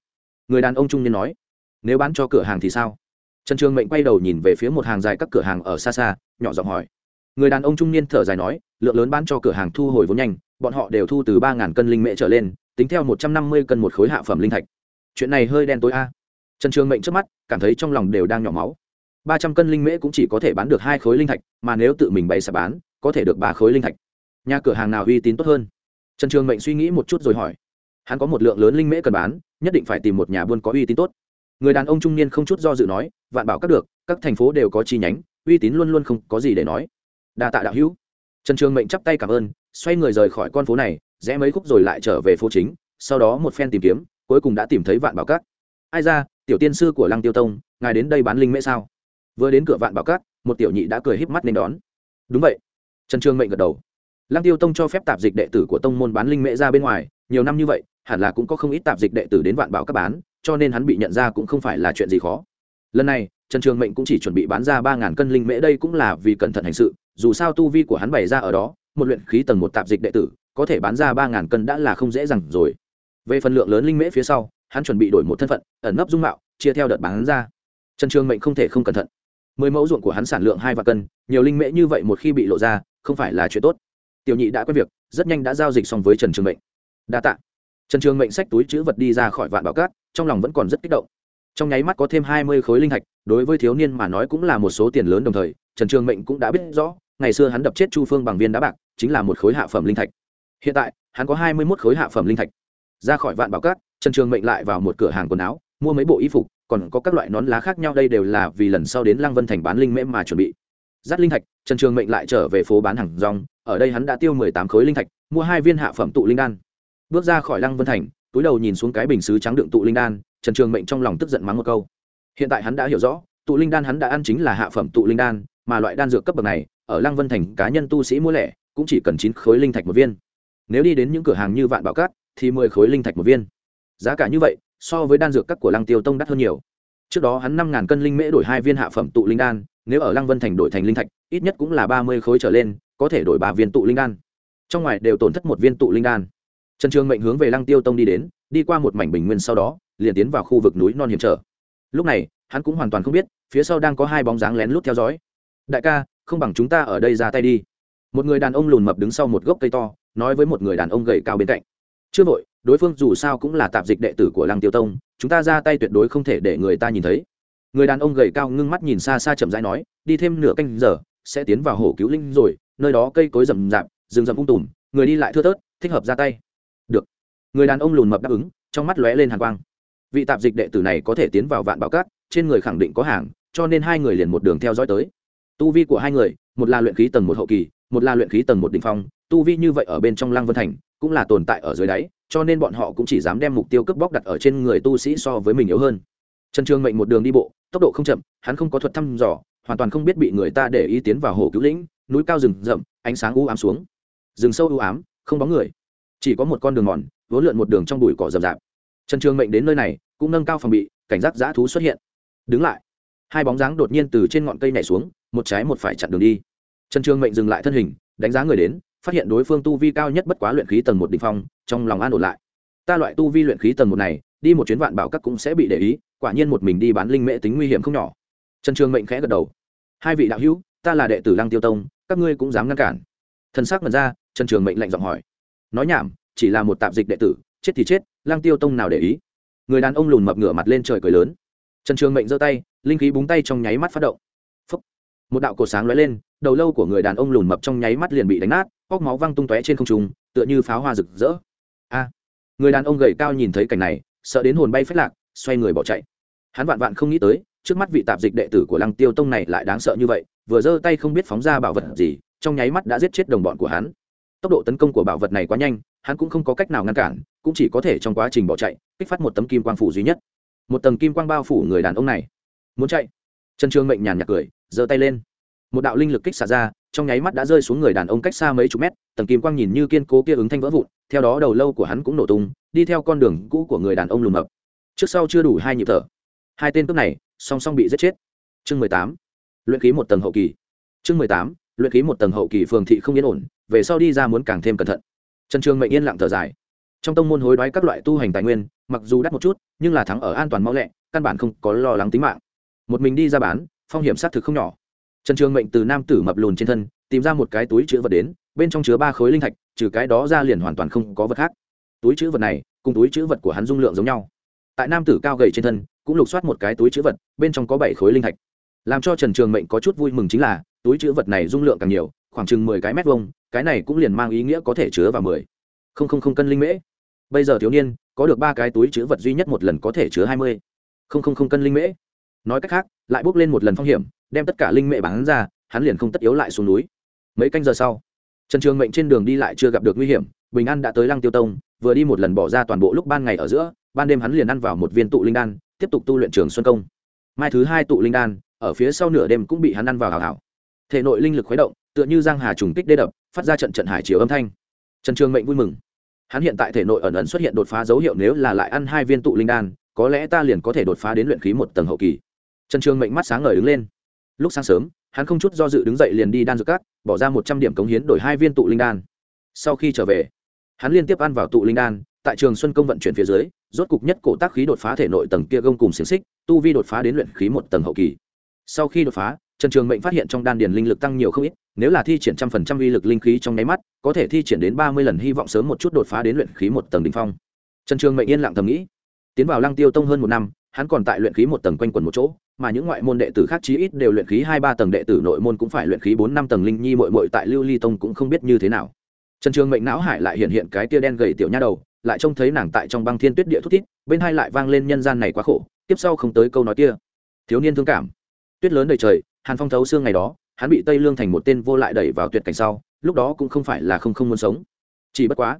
Người đàn ông trung niên nói. Nếu bán cho cửa hàng thì sao? Trần trường mệnh quay đầu nhìn về phía một hàng dài các cửa hàng ở xa xa, nhỏ giọng hỏi. Người đàn ông trung niên thở dài nói, lượng lớn bán cho cửa hàng thu hồi vốn nhanh, bọn họ đều thu từ ba cân linh mễ trở lên, tính theo một trăm năm mươi cân một khối hạ phẩm linh thạch. Chuyện này hơi đen tối a. Trần trường mệnh trước mắt, cảm thấy trong lòng đều đang nhỏ máu. Ba trăm cân linh mễ cũng chỉ có thể bán được hai khối linh thạch, mà nếu tự mình bày sạp bán, có thể được ba khối linh thạch. Nhà cửa hàng nào uy tín tốt hơn? Trần trường mệnh suy nghĩ một chút rồi hỏi. Hắn có một lượng lớn linh mễ cần bán, nhất định phải tìm một nhà buôn có uy tín tốt người đàn ông trung niên không chút do dự nói, vạn bảo các được, các thành phố đều có chi nhánh, uy tín luôn luôn không có gì để nói. Đa tạ đạo hữu. Trần trường mệnh chắp tay cảm ơn, xoay người rời khỏi con phố này, rẽ mấy khúc rồi lại trở về phố chính, sau đó một phen tìm kiếm, cuối cùng đã tìm thấy vạn bảo các. Ai ra, tiểu tiên sư của lăng tiêu tông, ngài đến đây bán linh mễ sao? Vừa đến cửa vạn bảo các, một tiểu nhị đã cười híp mắt nên đón. Đúng vậy. Trần trường mệnh gật đầu. Lăng tiêu tông cho phép tạp dịch đệ tử của tông môn bán linh mễ ra bên ngoài, nhiều năm như vậy, hẳn là cũng có không ít tạp dịch đệ tử đến vạn bảo các bán cho nên hắn bị nhận ra cũng không phải là chuyện gì khó. Lần này, trần trường mệnh cũng chỉ chuẩn bị bán ra ba ngàn cân linh mễ đây cũng là vì cẩn thận hành sự, dù sao tu vi của hắn bày ra ở đó, một luyện khí tầng một tạp dịch đệ tử, có thể bán ra ba ngàn cân đã là không dễ dàng rồi. Về phần lượng lớn linh mễ phía sau, hắn chuẩn bị đổi một thân phận, ẩn nấp dung mạo, chia theo đợt bán ra. Trần trường mệnh không thể không cẩn thận. Mười mẫu ruộng của hắn sản lượng hai vạn cân, nhiều linh mễ như vậy một khi bị lộ ra, không phải là chuyện tốt. Tiểu nhị đã quen việc, rất nhanh đã giao dịch xong với trần trường mệnh. Đa t ạ trần trường mệnh sách túi chữ vật đi ra khỏi vạn bảo cát, trong lòng vẫn còn rất kích động. Trong nháy mắt có thêm hai mươi khối linh thạch đối với thiếu niên mà nói cũng là một số tiền lớn đồng thời, trần trường mệnh cũng đã biết rõ, ngày xưa hắn đập chết chu phương bằng viên đá bạc, chính là một khối hạ phẩm linh thạch. Hiện tại, hắn có hai mươi mốt khối hạ phẩm linh thạch. Ra khỏi vạn bảo cát, trần trường mệnh lại vào một cửa hàng quần áo, mua mấy bộ y phục, còn có các loại nón lá khác nhau, đây đều là vì lần sau đến lăng vân thành bán linh mễ mà chuẩn bị. Dắt linh thạch, trần trường mệnh lại trở về phố bán hàng rong, ở đây hắn đã tiêu mười tám khối linh thạch, mua hai viên hạ phẩm tụ linh đan bước ra khỏi lăng vân thành, túi đầu nhìn xuống cái bình xứ trắng đựng tụ linh đan, trần trường mệnh trong lòng tức giận mắng một câu. Hiện tại hắn đã hiểu rõ, tụ linh đan hắn đã ăn chính là hạ phẩm tụ linh đan, mà loại đan dược cấp bậc này, ở lăng vân thành cá nhân tu sĩ mua lẻ, cũng chỉ cần chín khối linh thạch một viên. Nếu đi đến những cửa hàng như vạn bảo cát, thì mười khối linh thạch một viên. Giá cả như vậy, so với đan dược các của lăng tiêu tông đắt hơn nhiều. Trước đó hắn năm ngàn cân linh mễ đổi hai viên hạ phẩm tụ linh đan, nếu ở lăng vân thành đổi thành linh thạch, ít nhất cũng là ba mươi khối trở lên, có thể đổi ba viên tụ linh đan. Trong ngoài đều tổn thất một viên tụ linh đan trần trường mệnh hướng về lăng tiêu tông đi đến, đi qua một mảnh bình nguyên sau đó, liền tiến vào khu vực núi non hiểm trở. Lúc này, hắn cũng hoàn toàn không biết, phía sau đang có hai bóng dáng lén lút theo dõi. Đại ca, không bằng chúng ta ở đây ra tay đi. Một người đàn ông lùn mập đứng sau một gốc cây to, nói với một người đàn ông gầy cao bên cạnh. Chưa vội, đối phương dù sao cũng là tạp dịch đệ tử của lăng tiêu tông, chúng ta ra tay tuyệt đối không thể để người ta nhìn thấy. Người đàn ông gầy cao ngưng mắt nhìn xa xa chậm rãi nói, đi thêm nửa canh giờ, sẽ tiến vào hồ cứu linh rồi, nơi đó cây cối rậm rạp, rừng rậm ung tùm, người đi lại thưa thớt, thích hợp ra tay người đàn ông lùn mập đáp ứng, trong mắt lóe lên hàn quang. Vị tạp dịch đệ tử này có thể tiến vào vạn bảo cát, trên người khẳng định có hàng, cho nên hai người liền một đường theo dõi tới. Tu vi của hai người, một là luyện khí tầng một hậu kỳ, một là luyện khí tầng một đ ỉ n h phong, tu vi như vậy ở bên trong lăng vân thành, cũng là tồn tại ở dưới đáy, cho nên bọn họ cũng chỉ dám đem mục tiêu cướp bóc đặt ở trên người tu sĩ so với mình yếu hơn. Trần trương mệnh một đường đi bộ, tốc độ không chậm, hắn không có thuật thăm dò, hoàn toàn không biết bị người ta để ý tiến vào hồ cứu lĩnh, núi cao rừng rậm, ánh sáng u ám xuống. Rừng sâu u ám, không bóng người. Chỉ có một con đường mòn vốn lượn một đường trong bụi cỏ rậm rạp. Trần trường mệnh đến nơi này, cũng nâng cao phòng bị, cảnh giác dã thú xuất hiện. Đứng lại. Hai bóng dáng đột nhiên từ trên ngọn cây nhảy xuống, một trái một phải chặn đường đi. Trần trường mệnh dừng lại thân hình, đánh giá người đến, phát hiện đối phương tu vi cao nhất bất quá luyện khí tầng một đ ỉ n h phong, trong lòng an ổn lại. Ta loại tu vi luyện khí tầng một này, đi một chuyến vạn bảo các cũng sẽ bị để ý, quả nhiên một mình đi bán linh mễ tính nguy hiểm không nhỏ. Trần trường mệnh khẽ gật đầu. Hai vị đạo hữu, ta là đệ tử lăng tiêu tông, các ngươi cũng dám ngăn cản. Thân xác mật ra, trần trường mệnh lạnh giọng hỏi. Nói nhảm chỉ là một tạp dịch đệ tử, chết thì chết lang tiêu tông nào để ý? Người đàn ông lùn mập ngửa mặt lên trời cười lớn. Trần trường mệnh giơ tay, linh khí búng tay trong nháy mắt phát động. Phúc. một đạo cổ sáng lóe lên, đầu lâu của người đàn ông lùn mập trong nháy mắt liền bị đánh nát, óc máu văng tung tóe trên không trung, tựa như pháo hoa rực rỡ. A! Người đàn ông gầy cao nhìn thấy cảnh này, sợ đến hồn bay phết lạc, xoay người bỏ chạy. Hắn vạn vạn không nghĩ tới, trước mắt vị tạp dịch đệ tử của lăng tiêu tông này lại đáng sợ như vậy, vừa giơ tay không biết phóng ra bảo vật gì, trong nháy mắt đã giết chết đồng bọn của hắn. Tốc độ tấn công của bảo vật này quá nhanh hắn cũng không có cách nào ngăn cản, cũng chỉ có thể trong quá trình bỏ chạy, kích phát một tấm kim quang phủ duy nhất. Một tầng kim quang bao phủ người đàn ông này. Muốn chạy? Trần trương mệnh nhàn nhạt cười, giơ tay lên. Một đạo linh lực kích xả ra, trong nháy mắt đã rơi xuống người đàn ông cách xa mấy chục mét, tầng kim quang nhìn như kiên cố kia ứng thanh vỡ vụn, theo đó đầu lâu của hắn cũng nổ tung, đi theo con đường cũ của người đàn ông lùm mập trước sau chưa đủ hai nhịp thở. Hai tên cướp này, song song bị giết chết. Chương mười tám. Luyện ký một tầng hậu kỳ. Chương mười tám. Luyện ký một tầng hậu kỳ phường thị không yên ổn, về sau đi ra muốn càng thêm cẩn thận trần trường mệnh yên lặng thở dài. Trong tông môn hối đoái các loại tu hành tài nguyên, mặc dù đắt một chút, nhưng là thắng ở an toàn mau lẹ, căn bản không có lo lắng tính mạng. Một mình đi ra bán, phong hiểm xác thực không nhỏ. Trần trường mệnh từ nam tử mập lùn trên thân, tìm ra một cái túi chữ vật đến, bên trong chứa ba khối linh thạch, trừ cái đó ra liền hoàn toàn không có vật khác. Túi chữ vật này, cùng túi chữ vật của hắn dung lượng giống nhau. Tại nam tử cao gầy trên thân, cũng lục soát một cái túi chữ vật, bên trong có bảy khối linh thạch. Làm cho trần trường mệnh có chút vui mừng chính là, túi chữ vật này dung lượng càng nhiều, khoảng chừng mười cái mét vông cái này cũng liền mang ý nghĩa có thể chứa vào mười. Không không không cân linh mễ. Bây giờ thiếu niên, có được ba cái túi chữ vật duy nhất một lần có thể chứa hai mươi. Không không không cân linh mễ. Nói cách khác, lại bước lên một lần phong hiểm, đem tất cả linh mễ bán ra, hắn liền không tất yếu lại xuống núi. Mấy canh giờ sau, trần trường mệnh trên đường đi lại chưa gặp được nguy hiểm, bình an đã tới lăng tiêu tông, vừa đi một lần bỏ ra toàn bộ lúc ban ngày ở giữa, ban đêm hắn liền ăn vào một viên tụ linh đan, tiếp tục tu luyện trường xuân công. Mai thứ hai tụ linh đan, ở phía sau nửa đêm cũng bị hắn ăn vào hào hảo thể nội linh lực khuấy động tựa như giang hà trùng kích đê đập, phát ra trận trận hải chiều âm thanh. Trần trường mệnh vui mừng. Hắn hiện tại thể nội ẩn ẩn xuất hiện đột phá dấu hiệu nếu là lại ăn hai viên tụ linh đan, có lẽ ta liền có thể đột phá đến luyện khí một tầng hậu kỳ. Trần trường mệnh mắt sáng ngời đứng lên. Lúc sáng sớm, hắn không chút do dự đứng dậy liền đi đan dược cát bỏ ra một trăm điểm cống hiến đổi hai viên tụ linh đan. Sau khi trở về, hắn liên tiếp ăn vào tụ linh đan, tại trường xuân công vận chuyển phía dưới, rốt cục nhất cổ tác khí đột phá thể nội tầng kia gông cùng xiềng xích, tu vi đột phá đến luyện khí một tầng hậu kỳ. Sau khi đột phá, trần trường mệnh phát hiện trong đan điền linh lực tăng nhiều không ít nếu là thi triển trăm phần trăm uy lực linh khí trong nháy mắt, có thể thi triển đến ba mươi lần, hy vọng sớm một chút đột phá đến luyện khí một tầng đ ỉ n h phong. Trần trường mệnh yên lặng thầm nghĩ. Tiến vào lăng tiêu tông hơn một năm, hắn còn tại luyện khí một tầng quanh quần một chỗ, mà những ngoại môn đệ tử khác chí ít đều luyện khí hai ba tầng đệ tử nội môn cũng phải luyện khí bốn năm tầng linh nhi mội mội tại lưu ly tông cũng không biết như thế nào. Trần trường mệnh não hải lại hiện hiện cái tia đen gầy tiểu nha đầu, lại trông thấy nàng tại trong băng thiên tuyết địa thút thít, bên hai lại vang lên nhân gian này quá khổ, tiếp sau không tới câu nói kia. Thiếu niên thương cảm. Tuyết lớn đầy trời, hàn phong thấu xương ngày đó hắn bị tây lương thành một tên vô lại đẩy vào tuyệt cảnh sau, lúc đó cũng không phải là không không muốn sống. Chỉ bất quá,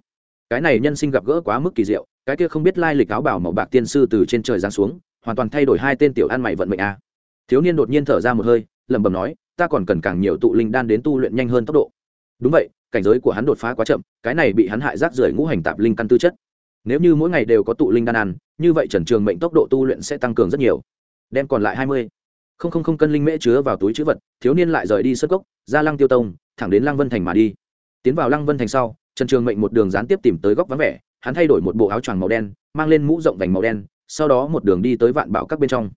cái này nhân sinh gặp gỡ quá mức kỳ diệu, cái kia không biết lai lịch áo bảo màu bạc tiên sư từ trên trời giáng xuống, hoàn toàn thay đổi hai tên tiểu ăn mày vận mệnh a. Thiếu niên đột nhiên thở ra một hơi, lẩm bẩm nói, ta còn cần càng nhiều tụ linh đan đến tu luyện nhanh hơn tốc độ. Đúng vậy, cảnh giới của hắn đột phá quá chậm, cái này bị hắn hại rác rưởi ngũ hành tạp linh căn tư chất. Nếu như mỗi ngày đều có tụ linh đan ăn, như vậy trần trường mệnh tốc độ tu luyện sẽ tăng cường rất nhiều. Đem còn lại hai mươi không không không cân linh mễ chứa vào túi chữ vật, thiếu niên lại rời đi sơ cốc, ra lăng tiêu tông, thẳng đến lăng vân thành mà đi. Tiến vào lăng vân thành sau, trần trường mệnh một đường gián tiếp tìm tới góc vắng vẻ, hắn thay đổi một bộ áo choàng màu đen, mang lên mũ rộng vành màu đen, sau đó một đường đi tới vạn bảo các bên trong.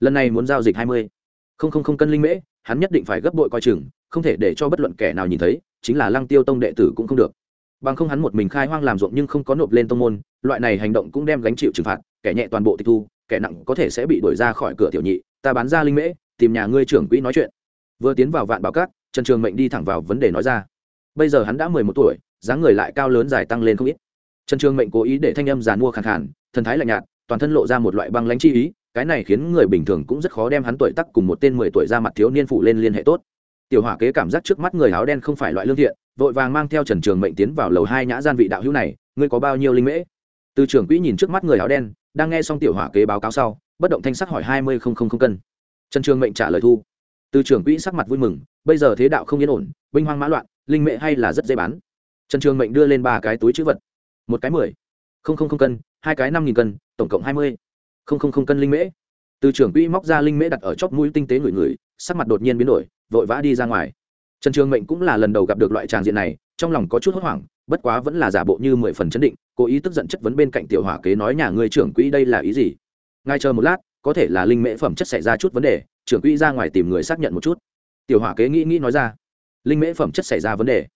Lần này muốn giao dịch hai mươi. Không không không cân linh mễ, hắn nhất định phải gấp bội coi chừng, không thể để cho bất luận kẻ nào nhìn thấy, chính là lăng tiêu tông đệ tử cũng không được. Bằng không hắn một mình khai hoang làm ruộng nhưng không có nộp lên tông môn, loại này hành động cũng đem gánh chịu trừng phạt, kẻ nhẹ toàn bộ tịch thu, kẻ nặng có thể sẽ bị đuổi ra khỏi cửa tiểu nhị ta bán ra linh mễ tìm nhà ngươi trưởng quỹ nói chuyện. Vừa tiến vào vạn bảo cát trần trường mệnh đi thẳng vào vấn đề nói ra. Bây giờ hắn đã mười một tuổi dáng người lại cao lớn dài tăng lên không ít. Trần trường mệnh cố ý để thanh âm giàn mua khàn hẳn, thần thái lạnh nhạt toàn thân lộ ra một loại băng lãnh chi ý cái này khiến người bình thường cũng rất khó đem hắn tuổi tắc cùng một tên mười tuổi ra mặt thiếu niên phụ lên liên hệ tốt. Tiểu hỏa kế cảm giác trước mắt người áo đen không phải loại lương thiện vội vàng mang theo trần trường mệnh tiến vào lầu hai nhã gian vị đạo hữu này ngươi có bao nhiêu linh mễ? Từ trưởng quỹ nhìn trước mắt người áo đen đang nghe xong tiểu hỏa kế báo cáo sau bất động thanh sắc hỏi hai mươi không không không cân. Trần trường mệnh trả lời thu. Từ trưởng quỹ sắc mặt vui mừng, bây giờ thế đạo không yên ổn, binh hoang mã loạn, linh mệ hay là rất dễ bán. Trần trường mệnh đưa lên ba cái túi chữ vật. Một cái mười, không không không cân, hai cái năm nghìn cân, tổng cộng hai mươi, không không không cân linh mễ từ trưởng quỹ móc ra linh mễ đặt ở chóp mũi tinh tế người người sắc mặt đột nhiên biến đổi, vội vã đi ra ngoài. Trần trường mệnh cũng là lần đầu gặp được loại tràng diện này, trong lòng có chút hốt hoảng, bất quá vẫn là giả bộ như mười phần chấn định, cố ý tức giận chất vấn bên cạnh tiểu hỏa kế nói nhà ngươi trưởng quỹ đây là ý gì? Ngay chờ một lát, có thể là linh mễ phẩm chất xảy ra chút vấn đề, trưởng quỹ ra ngoài tìm người xác nhận một chút. Tiểu hỏa kế nghĩ nghĩ nói ra. Linh mễ phẩm chất xảy ra vấn đề.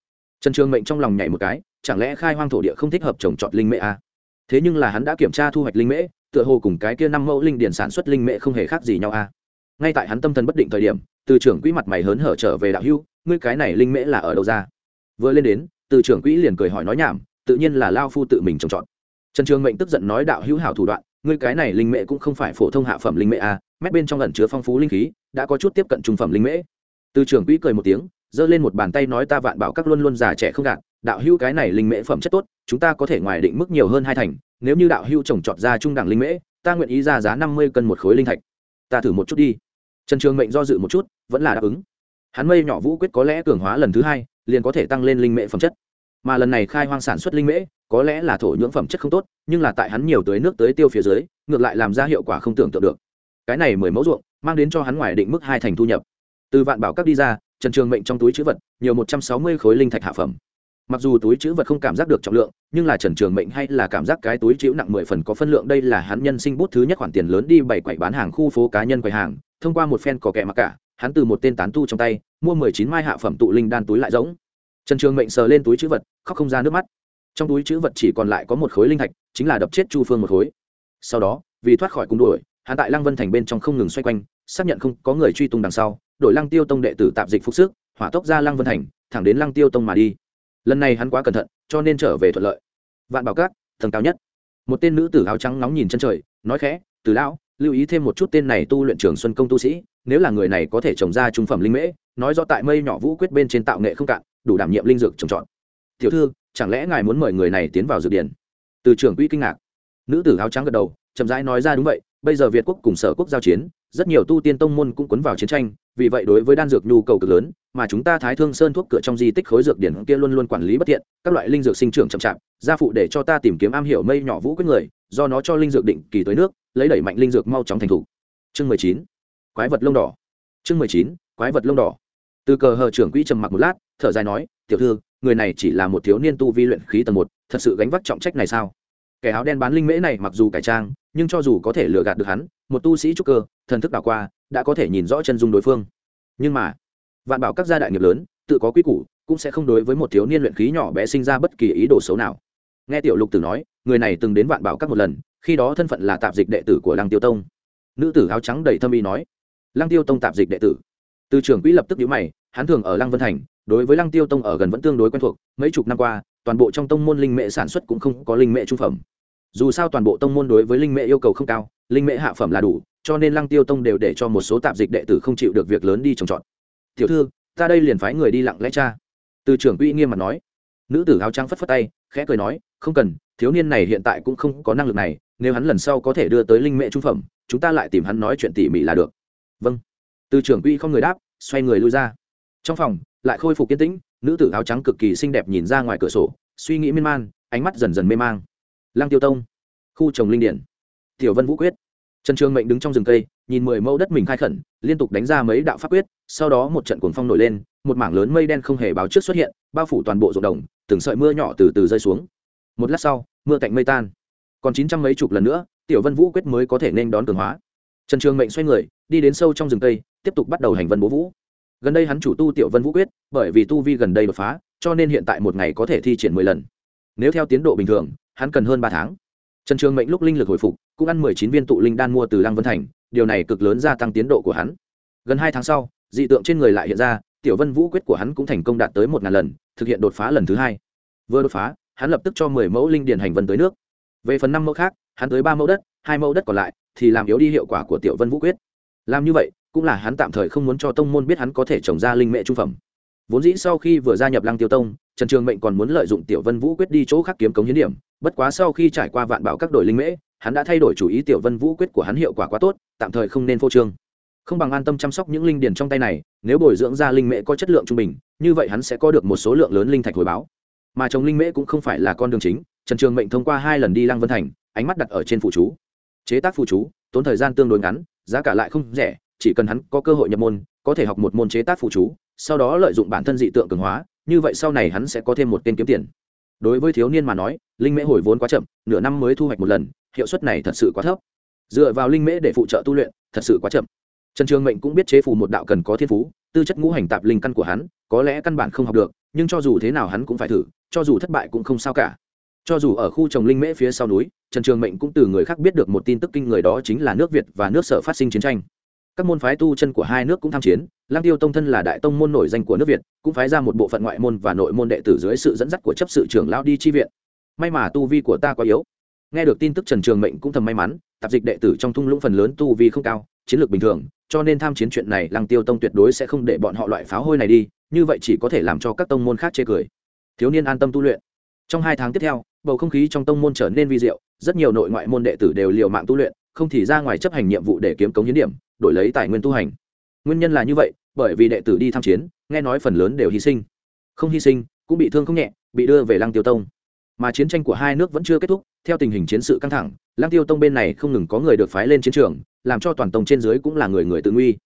Trần trường mệnh trong lòng nhảy một cái, chẳng lẽ khai hoang thổ địa không thích hợp trồng trọt linh mễ à? thế nhưng là hắn đã kiểm tra thu hoạch linh mễ, tựa hồ cùng cái kia năm mẫu linh điển sản xuất linh mễ không hề khác gì nhau à? ngay tại hắn tâm thần bất định thời điểm, từ trưởng quỹ mặt mày hớn hở trở về đạo hưu ngươi cái này linh mễ là ở đâu ra? Vừa lên đến, từ trưởng quỹ liền cười hỏi nói nhảm, tự nhiên là lao phu tự mình trồng trọt. Trần trường mệnh tức giận nói đạo hữu hảo thủ đoạn ngươi cái này linh mễ cũng không phải phổ thông hạ phẩm linh mễ a à, mét bên trong ẩn chứa phong phú linh khí đã có chút tiếp cận trung phẩm linh mễ. Từ trường quỹ cười một tiếng giơ lên một bàn tay nói ta vạn bảo các luôn luôn già trẻ không gạt đạo hữu cái này linh mễ phẩm chất tốt chúng ta có thể ngoài định mức nhiều hơn hai thành nếu như đạo hữu trồng trọt ra trung đẳng linh mễ ta nguyện ý ra giá năm mươi cân một khối linh thạch. Ta thử một chút đi. Trần trường mệnh do dự một chút vẫn là đáp ứng. Hắn mây nhỏ vũ quyết có lẽ cường hóa lần thứ hai liền có thể tăng lên linh mễ phẩm chất mà lần này khai hoang sản xuất linh mễ, có lẽ là thổ nhưỡng phẩm chất không tốt, nhưng là tại hắn nhiều tưới nước tới tiêu phía dưới, ngược lại làm ra hiệu quả không tưởng tượng được. Cái này mười mẫu ruộng, mang đến cho hắn ngoài định mức hai thành thu nhập. Từ vạn bảo các đi ra, trần trường mệnh trong túi chữ vật, nhiều một trăm sáu mươi khối linh thạch hạ phẩm. Mặc dù túi chữ vật không cảm giác được trọng lượng, nhưng là trần trường mệnh hay là cảm giác cái túi chữ nặng mười phần có phân lượng, đây là hắn nhân sinh bút thứ nhất khoản tiền lớn đi bày quậy bán hàng khu phố cá nhân quầy hàng, thông qua một phen có kẻ mặc cả, hắn từ một tên tán tu trong tay, mua mười chín mai hạ phẩm tụ linh đan túi lại giống trần trường mệnh sờ lên túi chữ vật, khóc không ra nước mắt. Trong túi chữ vật chỉ còn lại có một khối linh thạch, chính là đập chết chu phương một khối. Sau đó, vì thoát khỏi cung đuổi, hắn tại lăng vân thành bên trong không ngừng xoay quanh, xác nhận không có người truy tung đằng sau, đổi lăng tiêu tông đệ tử tạp dịch phục sức, hỏa tốc ra lăng vân thành, thẳng đến lăng tiêu tông mà đi. Lần này hắn quá cẩn thận, cho nên trở về thuận lợi. Vạn bảo cát tầng cao nhất. Một tên nữ tử áo trắng nóng nhìn chân trời, nói khẽ, từ lão, lưu ý thêm một chút tên này tu luyện trường xuân công tu sĩ nếu là người này có thể trồng ra trung phẩm linh mễ, nói rõ tại mây nhỏ vũ quyết bên trên tạo nghệ không cạn, đủ đảm nhiệm linh dược trồng trọt. Tiểu thư, chẳng lẽ ngài muốn mời người này tiến vào dược điển từ trưởng quỹ kinh ngạc. Nữ tử áo trắng gật đầu, chậm rãi nói ra đúng vậy, bây giờ việt quốc cùng sở quốc giao chiến, rất nhiều tu tiên tông môn cũng cuốn vào chiến tranh, vì vậy đối với đan dược nhu cầu cực lớn, mà chúng ta thái thương sơn thuốc cửa trong di tích khối dược điển kia luôn luôn quản lý bất tiện, các loại linh dược sinh trưởng chậm chạp, gia phụ để cho ta tìm kiếm am hiểu mây nhỏ vũ quyết người, do nó cho linh dược định kỳ tới nước, lấy đẩy mạnh linh dược mau chóng thành thủ. Chương mười chín quái vật lông đỏ. Chương mười chín, quái vật lông đỏ. Từ cờ hờ trưởng quỹ trầm mặc một lát, thở dài nói, tiểu thư, người này chỉ là một thiếu niên tu vi luyện khí tầng một, thật sự gánh vác trọng trách này sao? Kẻ áo đen bán linh mễ này mặc dù cải trang, nhưng cho dù có thể lừa gạt được hắn, một tu sĩ trúc cơ, thần thức đảo qua, đã có thể nhìn rõ chân dung đối phương. Nhưng mà, vạn bảo các gia đại nghiệp lớn, tự có quy củ, cũng sẽ không đối với một thiếu niên luyện khí nhỏ bé sinh ra bất kỳ ý đồ xấu nào. Nghe tiểu lục tử nói, người này từng đến vạn bảo các một lần, khi đó thân phận là tạp dịch đệ tử của lăng tiêu tông. Nữ tử áo trắng đầy thâm ý nói lăng tiêu tông tạp dịch đệ tử. Từ trưởng quỹ lập tức nhíu mày, hắn thường ở lăng vân thành, đối với lăng tiêu tông ở gần vẫn tương đối quen thuộc, mấy chục năm qua, toàn bộ trong tông môn linh mệ sản xuất cũng không có linh mệ trung phẩm. Dù sao toàn bộ tông môn đối với linh mệ yêu cầu không cao, linh mệ hạ phẩm là đủ, cho nên lăng tiêu tông đều để cho một số tạp dịch đệ tử không chịu được việc lớn đi trồng trọt. Tiểu thư, ta đây liền phái người đi lặng lẽ cha từ trưởng quỹ nghiêm mặt nói. Nữ tử áo trắng phất phất tay, khẽ cười nói, không cần, thiếu niên này hiện tại cũng không có năng lực này, nếu hắn lần sau có thể đưa tới linh mệ trung phẩm, chúng ta lại tìm hắn nói chuyện tỉ mỉ là được vâng. Từ trưởng quỹ không người đáp, xoay người lui ra. Trong phòng, lại khôi phục kiên tĩnh, nữ tử áo trắng cực kỳ xinh đẹp nhìn ra ngoài cửa sổ, suy nghĩ miên man, ánh mắt dần dần mê mang. Lăng tiêu tông, khu trồng linh điển. Tiểu vân vũ quyết. Trần trường mệnh đứng trong rừng cây, nhìn mười mẫu đất mình khai khẩn, liên tục đánh ra mấy đạo pháp quyết, sau đó một trận cuồng phong nổi lên, một mảng lớn mây đen không hề báo trước xuất hiện, bao phủ toàn bộ ruộng đồng, từng sợi mưa nhỏ từ từ rơi xuống. Một lát sau, mưa cạnh mây tan. Còn chín trăm mấy chục lần nữa, tiểu vân vũ quyết mới có thể nên đón cường hóa trần trường mệnh xoay người, đi đến sâu trong rừng cây, tiếp tục bắt đầu hành vân bố vũ. Gần đây hắn chủ tu tiểu vân vũ quyết, bởi vì tu vi gần đây đột phá, cho nên hiện tại một ngày có thể thi triển mười lần. Nếu theo tiến độ bình thường, hắn cần hơn ba tháng. Trần trường mệnh lúc linh lực hồi phục, cũng ăn mười chín viên tụ linh đan mua từ lăng vân thành, điều này cực lớn gia tăng tiến độ của hắn. Gần hai tháng sau, dị tượng trên người lại hiện ra, tiểu vân vũ quyết của hắn cũng thành công đạt tới một ngàn lần, thực hiện đột phá lần thứ hai. Vừa đột phá, hắn lập tức cho mười mẫu linh điền hành vân tới nước. Về phần năm mẫu khác, hắn tới ba mẫu đất, hai mẫu đất còn lại thì làm yếu đi hiệu quả của tiểu vân vũ quyết. Làm như vậy, cũng là hắn tạm thời không muốn cho tông môn biết hắn có thể trồng ra linh mệ trung phẩm. Vốn dĩ sau khi vừa gia nhập lăng tiêu tông, trần trường mệnh còn muốn lợi dụng tiểu vân vũ quyết đi chỗ khác kiếm cống hiến điểm, bất quá sau khi trải qua vạn bảo các đội linh mễ hắn đã thay đổi chủ ý tiểu vân vũ quyết của hắn hiệu quả quá tốt, tạm thời không nên phô trương. Không bằng an tâm chăm sóc những linh điền trong tay này, nếu bồi dưỡng ra linh mễ có chất lượng trung bình, như vậy hắn sẽ có được một số lượng lớn linh thạch hồi báo. Mà trồng linh mễ cũng không phải là con đường chính, trần trường mệnh thông qua hai lần đi lăng vân thành, ánh mắt đặt ở trên phụ chú chế tác phụ chú, tốn thời gian tương đối ngắn, giá cả lại không rẻ, chỉ cần hắn có cơ hội nhập môn, có thể học một môn chế tác phụ chú, sau đó lợi dụng bản thân dị tượng cường hóa, như vậy sau này hắn sẽ có thêm một tên kiếm tiền. Đối với thiếu niên mà nói, linh mễ hồi vốn quá chậm, nửa năm mới thu hoạch một lần, hiệu suất này thật sự quá thấp. Dựa vào linh mễ để phụ trợ tu luyện, thật sự quá chậm. Trần trường mệnh cũng biết chế phù một đạo cần có thiên phú, tư chất ngũ hành tạp linh căn của hắn, có lẽ căn bản không học được, nhưng cho dù thế nào hắn cũng phải thử, cho dù thất bại cũng không sao cả cho dù ở khu trồng linh mễ phía sau núi, trần trường mệnh cũng từ người khác biết được một tin tức kinh người đó chính là nước việt và nước sở phát sinh chiến tranh. Các môn phái tu chân của hai nước cũng tham chiến lang tiêu tông thân là đại tông môn nổi danh của nước việt, cũng phái ra một bộ phận ngoại môn và nội môn đệ tử dưới sự dẫn dắt của chấp sự trưởng lao đi chi viện. May mà tu vi của ta quá yếu. Nghe được tin tức trần trường mệnh cũng thầm may mắn, tạp dịch đệ tử trong thung lũng phần lớn tu vi không cao, chiến lược bình thường, cho nên tham chiến chuyện này lăng tiêu tông tuyệt đối sẽ không để bọn họ loại pháo hôi này đi, như vậy chỉ có thể làm cho các tông môn khác chê cười. Thiếu niên an tâm tu luyện. Trong hai tháng tiếp theo bầu không khí trong tông môn trở nên vi diệu, rất nhiều nội ngoại môn đệ tử đều liều mạng tu luyện, không thì ra ngoài chấp hành nhiệm vụ để kiếm cống hiến điểm, đổi lấy tài nguyên tu hành. Nguyên nhân là như vậy, bởi vì đệ tử đi tham chiến, nghe nói phần lớn đều hy sinh. Không hy sinh, cũng bị thương không nhẹ, bị đưa về lăng tiêu tông. Mà chiến tranh của hai nước vẫn chưa kết thúc, theo tình hình chiến sự căng thẳng, lăng tiêu tông bên này không ngừng có người được phái lên chiến trường, làm cho toàn tông trên dưới cũng là người người tự nguy.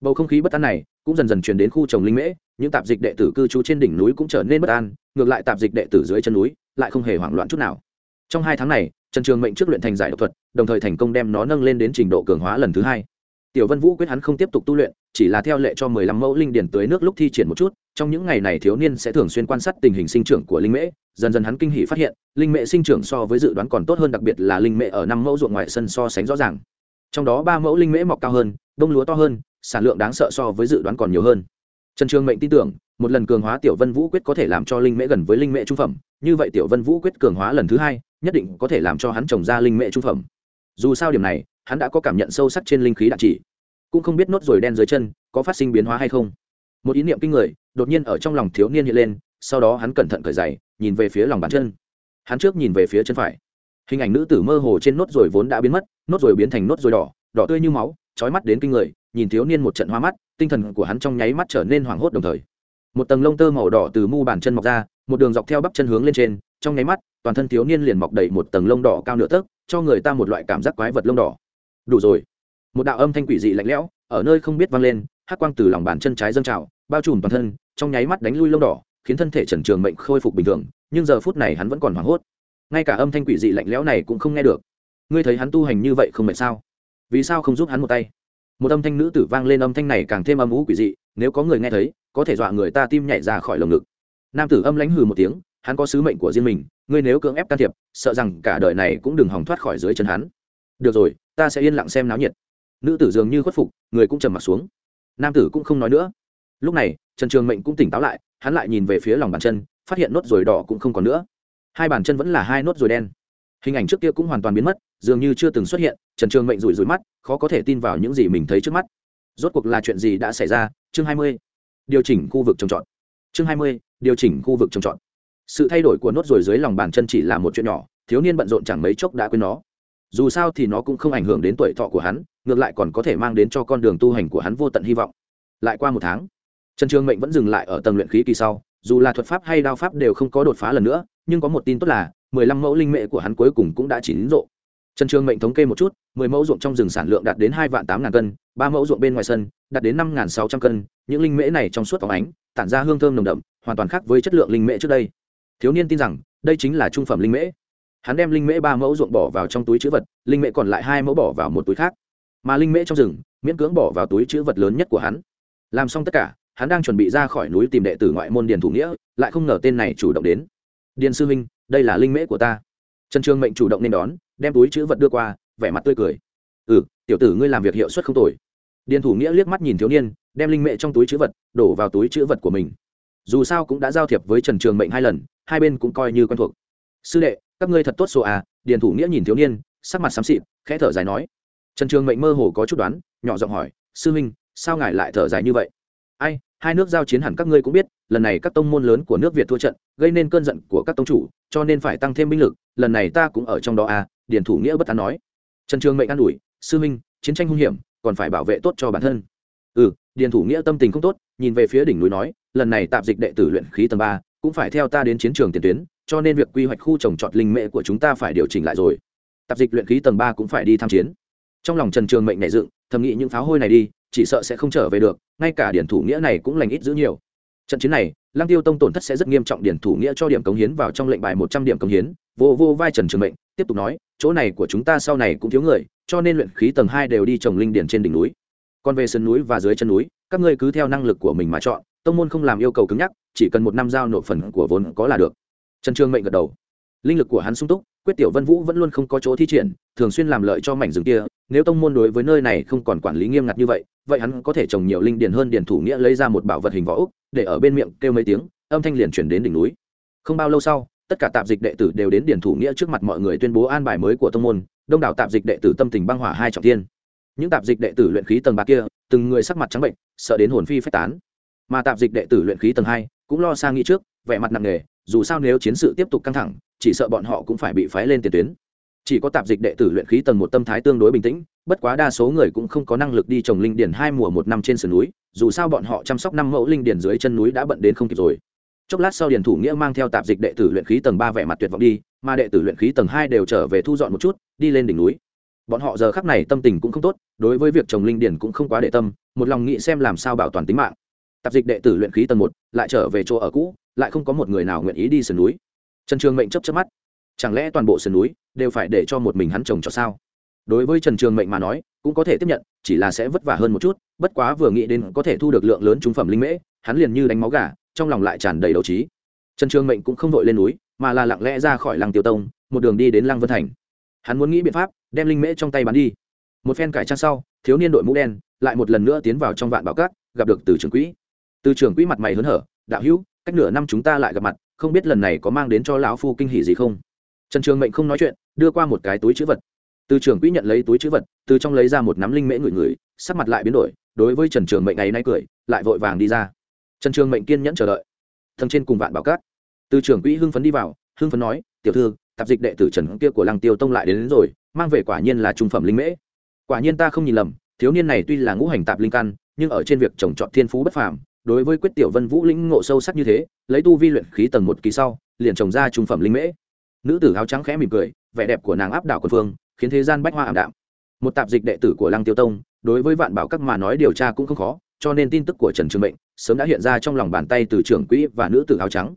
Bầu không khí bất an này cũng dần dần truyền đến khu trồng linh mễ những tạp dịch đệ tử cư trú trên đỉnh núi cũng trở nên bất an, ngược lại tạp dịch đệ tử dưới chân núi lại không hề hoảng loạn chút nào. Trong hai tháng này, trần trường mệnh trước luyện thành giải độc thuật, đồng thời thành công đem nó nâng lên đến trình độ cường hóa lần thứ hai. Tiểu vân vũ quyết hắn không tiếp tục tu luyện, chỉ là theo lệ cho mười lăm mẫu linh điển tới nước lúc thi triển một chút, trong những ngày này thiếu niên sẽ thường xuyên quan sát tình hình sinh trưởng của linh mễ, dần dần hắn kinh hỉ phát hiện, linh mễ sinh trưởng so với dự đoán còn tốt hơn đặc biệt là linh mễ ở năm mẫu ruộng ngoại sân so sánh rõ ràng. Trong đó ba mẫu linh mễ mọc cao hơn, đông lúa to hơn, sản lượng đáng sợ so với dự đoán còn nhiều hơn trần trường mệnh tin tưởng, một lần cường hóa tiểu vân vũ quyết có thể làm cho linh mễ gần với linh mễ trung phẩm. Như vậy tiểu vân vũ quyết cường hóa lần thứ hai, nhất định có thể làm cho hắn trồng ra linh mễ trung phẩm. Dù sao điểm này, hắn đã có cảm nhận sâu sắc trên linh khí đặc chỉ. Cũng không biết nốt rồi đen dưới chân có phát sinh biến hóa hay không. Một ý niệm kinh người đột nhiên ở trong lòng thiếu niên hiện lên, sau đó hắn cẩn thận cởi giày, nhìn về phía lòng bàn chân. Hắn trước nhìn về phía chân phải. Hình ảnh nữ tử mơ hồ trên nốt rồi vốn đã biến mất, nốt rồi biến thành nốt rồi đỏ đỏ tươi như máu trói mắt đến kinh người, nhìn thiếu niên một trận hoa mắt tinh thần của hắn trong nháy mắt trở nên hoảng hốt đồng thời. Một tầng lông tơ màu đỏ từ mu bàn chân mọc ra, một đường dọc theo bắp chân hướng lên trên, trong nháy mắt, toàn thân thiếu niên liền mọc đầy một tầng lông đỏ cao nửa tấc, cho người ta một loại cảm giác quái vật lông đỏ. Đủ rồi. Một đạo âm thanh quỷ dị lạnh lẽo, ở nơi không biết vang lên, hắc quang từ lòng bàn chân trái dâng trào, bao trùm toàn thân, trong nháy mắt đánh lui lông đỏ, khiến thân thể trần trường mệnh khôi phục bình thường, nhưng giờ phút này hắn vẫn còn hoảng hốt. Ngay cả âm thanh quỷ dị lạnh lẽo này cũng không nghe được. Ngươi thấy hắn tu hành như vậy không mệt sao? Vì sao không giúp hắn một tay? Một âm thanh nữ tử vang lên âm thanh này càng thêm âm ú quỷ dị, nếu có người nghe thấy, có thể dọa người ta tim nhảy ra khỏi lồng ngực. Nam tử âm lãnh hừ một tiếng, hắn có sứ mệnh của riêng mình, ngươi nếu cưỡng ép can thiệp, sợ rằng cả đời này cũng đừng hòng thoát khỏi dưới chân hắn. Được rồi, ta sẽ yên lặng xem náo nhiệt. Nữ tử dường như khuất phục, người cũng trầm m ặ t xuống. Nam tử cũng không nói nữa. Lúc này, trần trường mệnh cũng tỉnh táo lại, hắn lại nhìn về phía lòng bàn chân, phát hiện nốt ruồi đỏ cũng không còn nữa. Hai bàn chân vẫn là hai nốt ruồi đen hình ảnh trước kia cũng hoàn toàn biến mất, dường như chưa từng xuất hiện, trần trường mệnh rủi rủi mắt, khó có thể tin vào những gì mình thấy trước mắt. Rốt cuộc là chuyện gì đã xảy ra? Chương hai mươi. Điều chỉnh khu vực trồng trọt. Chương hai mươi, điều chỉnh khu vực trồng trọt. Sự thay đổi của nốt ruồi dưới lòng bàn chân chỉ là một chuyện nhỏ, thiếu niên bận rộn chẳng mấy chốc đã quên nó. Dù sao thì nó cũng không ảnh hưởng đến tuổi thọ của hắn, ngược lại còn có thể mang đến cho con đường tu hành của hắn vô tận hy vọng. Lại qua một tháng, trần trường mệnh vẫn dừng lại ở tầng luyện khí kỳ sau, dù là thuật pháp hay đao pháp đều không có đột phá lần nữa, nhưng có một tin tốt là mười lăm mẫu linh mễ của hắn cuối cùng cũng đã chín rộ. Trần trường mệnh thống kê một chút, mười mẫu ruộng trong rừng sản lượng đạt đến hai vạn tám ngàn cân, ba mẫu ruộng bên ngoài sân đạt đến năm ngàn sáu trăm cân. Những linh mễ này trong suốt phóng ánh, tản ra hương thơm nồng đậm, hoàn toàn khác với chất lượng linh mễ trước đây. Thiếu niên tin rằng, đây chính là trung phẩm linh mễ hắn đem linh mễ ba mẫu ruộng bỏ vào trong túi chữ vật, linh mễ còn lại hai mẫu bỏ vào một túi khác. Mà linh mễ trong rừng, miễn cưỡng bỏ vào túi chữ vật lớn nhất của hắn. Làm xong tất cả, hắn đang chuẩn bị ra khỏi núi tìm đệ tử ngoại môn điền thủ nghĩa, lại không ngờ tên này chủ động đến điền sư minh đây là linh mễ của ta. Trần trương mệnh chủ động nên đón, đem túi chữ vật đưa qua, vẻ mặt tươi cười. Ừ tiểu tử ngươi làm việc hiệu suất không tồi. Điền thủ nghĩa liếc mắt nhìn thiếu niên, đem linh mễ trong túi chữ vật đổ vào túi chữ vật của mình. Dù sao cũng đã giao thiệp với trần trường mệnh hai lần, hai bên cũng coi như quen thuộc. Sư đệ, các ngươi thật tốt số à? Điền thủ nghĩa nhìn thiếu niên, sắc mặt xám xịt, khẽ thở dài nói. Trần trường mệnh mơ hồ có chút đoán, nhỏ giọng hỏi, sư huynh, sao ngài lại thở dài như vậy? Ai hai nước giao chiến hẳn các ngươi cũng biết, lần này các tông môn lớn của nước việt thua trận, gây nên cơn giận của các tông chủ, cho nên phải tăng thêm binh lực, lần này ta cũng ở trong đó à điền thủ nghĩa bất an nói. Trần trường mệnh an ủi, sư huynh chiến tranh hung hiểm, còn phải bảo vệ tốt cho bản thân. Ừ điền thủ nghĩa tâm tình không tốt, nhìn về phía đỉnh núi nói, lần này tạm dịch đệ tử luyện khí tầng ba, cũng phải theo ta đến chiến trường tiền tuyến, cho nên việc quy hoạch khu trồng trọt linh mễ của chúng ta phải điều chỉnh lại rồi. Tạp dịch luyện khí tầng ba cũng phải đi tham chiến. Trong lòng trần trường mệnh nảy dựng, thầm nghĩ những pháo hôi này đi chỉ sợ sẽ không trở về được, ngay cả điển thủ nghĩa này cũng lành ít giữ nhiều. Trận chiến này, lăng tiêu tông tổn thất sẽ rất nghiêm trọng, điển thủ nghĩa cho điểm cống hiến vào trong lệnh bài một trăm điểm cống hiến, vô vô vai trần trường mệnh, tiếp tục nói, chỗ này của chúng ta sau này cũng thiếu người, cho nên luyện khí tầng hai đều đi trồng linh điển trên đỉnh núi. Còn về sườn núi và dưới chân núi, các ngươi cứ theo năng lực của mình mà chọn, tông môn không làm yêu cầu cứng nhắc, chỉ cần một năm giao nộp phần của vốn có là được. Trần trương mệnh gật đầu linh lực của hắn sung túc, quyết tiểu vân vũ vẫn luôn không có chỗ thi triển, thường xuyên làm lợi cho mảnh rừng kia. Nếu tông môn đối với nơi này không còn quản lý nghiêm ngặt như vậy vậy hắn có thể trồng nhiều linh điền hơn điền thủ nghĩa lấy ra một bảo vật hình võ úc, để ở bên miệng kêu mấy tiếng, âm thanh liền chuyển đến đỉnh núi. Không bao lâu sau, tất cả tạp dịch đệ tử đều đến Điền thủ nghĩa trước mặt mọi người tuyên bố an bài mới của tông môn, đông đảo tạp dịch đệ tử tâm tình băng hỏa hai trọng thiên. Những tạp dịch đệ tử luyện khí tầng ba kia, từng người sắc mặt trắng bệnh, sợ đến hồn phi phách tán. Mà tạp dịch đệ tử luyện khí tầng hai, cũng lo sang nghĩ trước, vẻ mặt nặng nề dù sao nếu chiến sự tiếp tục căng thẳng, chỉ sợ bọn họ cũng phải bị phái lên tiền tuyến. Chỉ có tạp dịch đệ tử luyện khí tầng một tâm thái tương đối bình tĩnh, bất quá đa số người cũng không có năng lực đi trồng linh điển hai mùa một năm trên sườn núi, dù sao bọn họ chăm sóc năm mẫu linh điển dưới chân núi đã bận đến không kịp rồi. Chốc lát sau điển thủ nghĩa mang theo tạp dịch đệ tử luyện khí tầng ba vẻ mặt tuyệt vọng đi, mà đệ tử luyện khí tầng hai đều trở về thu dọn một chút, đi lên đỉnh núi. Bọn họ giờ khắc này tâm tình cũng không tốt, đối với việc trồng linh điển cũng không quá để tâm, một lòng nghĩ xem làm sao bảo toàn tính mạng. Tạp dịch đệ tử luyện khí tầng một lại trở về chỗ ở cũ lại không có một người nào nguyện ý đi sườn núi. Trần trường mệnh chấp chấp mắt. Chẳng lẽ toàn bộ sườn núi đều phải để cho một mình hắn trồng cho sao? Đối với trần trường mệnh mà nói, cũng có thể tiếp nhận, chỉ là sẽ vất vả hơn một chút, bất quá vừa nghĩ đến có thể thu được lượng lớn trung phẩm linh mễ, hắn liền như đánh máu gà, trong lòng lại tràn đầy đấu trí. Trần trường mệnh cũng không vội lên núi, mà là lặng lẽ ra khỏi làng tiêu tông, một đường đi đến lăng vân thành. Hắn muốn nghĩ biện pháp, đem linh mễ trong tay bắn đi. Một phen cải trang sau, thiếu niên đội mũ đen lại một lần nữa tiến vào trong vạn bảo cát gặp được từ trường quỹ. Từ trường quỹ mặt mày hớn hở, đạo hữu cách nửa năm chúng ta lại gặp mặt không biết lần này có mang đến cho lão phu kinh hỉ gì không? Trần trường mệnh không nói chuyện đưa qua một cái túi chữ vật. Từ trường quỹ nhận lấy túi chữ vật từ trong lấy ra một nắm linh mễ ngửi ngửi sắc mặt lại biến đổi đối với trần trường mệnh ngày nay cười lại vội vàng đi ra. Trần trường mệnh kiên nhẫn chờ đợi. Thân trên cùng vạn bảo cát. Từ trường quỹ hưng phấn đi vào hưng phấn nói tiểu thư tạp dịch đệ tử trần kia của lăng tiêu tông lại đến, đến rồi mang về quả nhiên là trung phẩm linh mễ. Quả nhiên ta không nhìn lầm thiếu niên này tuy là ngũ hành tạp linh căn nhưng ở trên việc trồng trọt thiên phú bất phàm đối với quyết tiểu vân vũ lĩnh ngộ sâu sắc như thế, lấy tu vi luyện khí tầng một kỳ sau, liền trồng ra trung phẩm linh mễ. Nữ tử áo trắng khẽ mỉm cười, vẻ đẹp của nàng áp đảo quân phương, khiến thế gian bách hoa ảm đạm. Một tạp dịch đệ tử của lăng tiêu tông, đối với vạn bảo các mà nói điều tra cũng không khó, cho nên tin tức của trần trường mệnh sớm đã hiện ra trong lòng bàn tay từ trưởng quỹ và nữ tử áo trắng.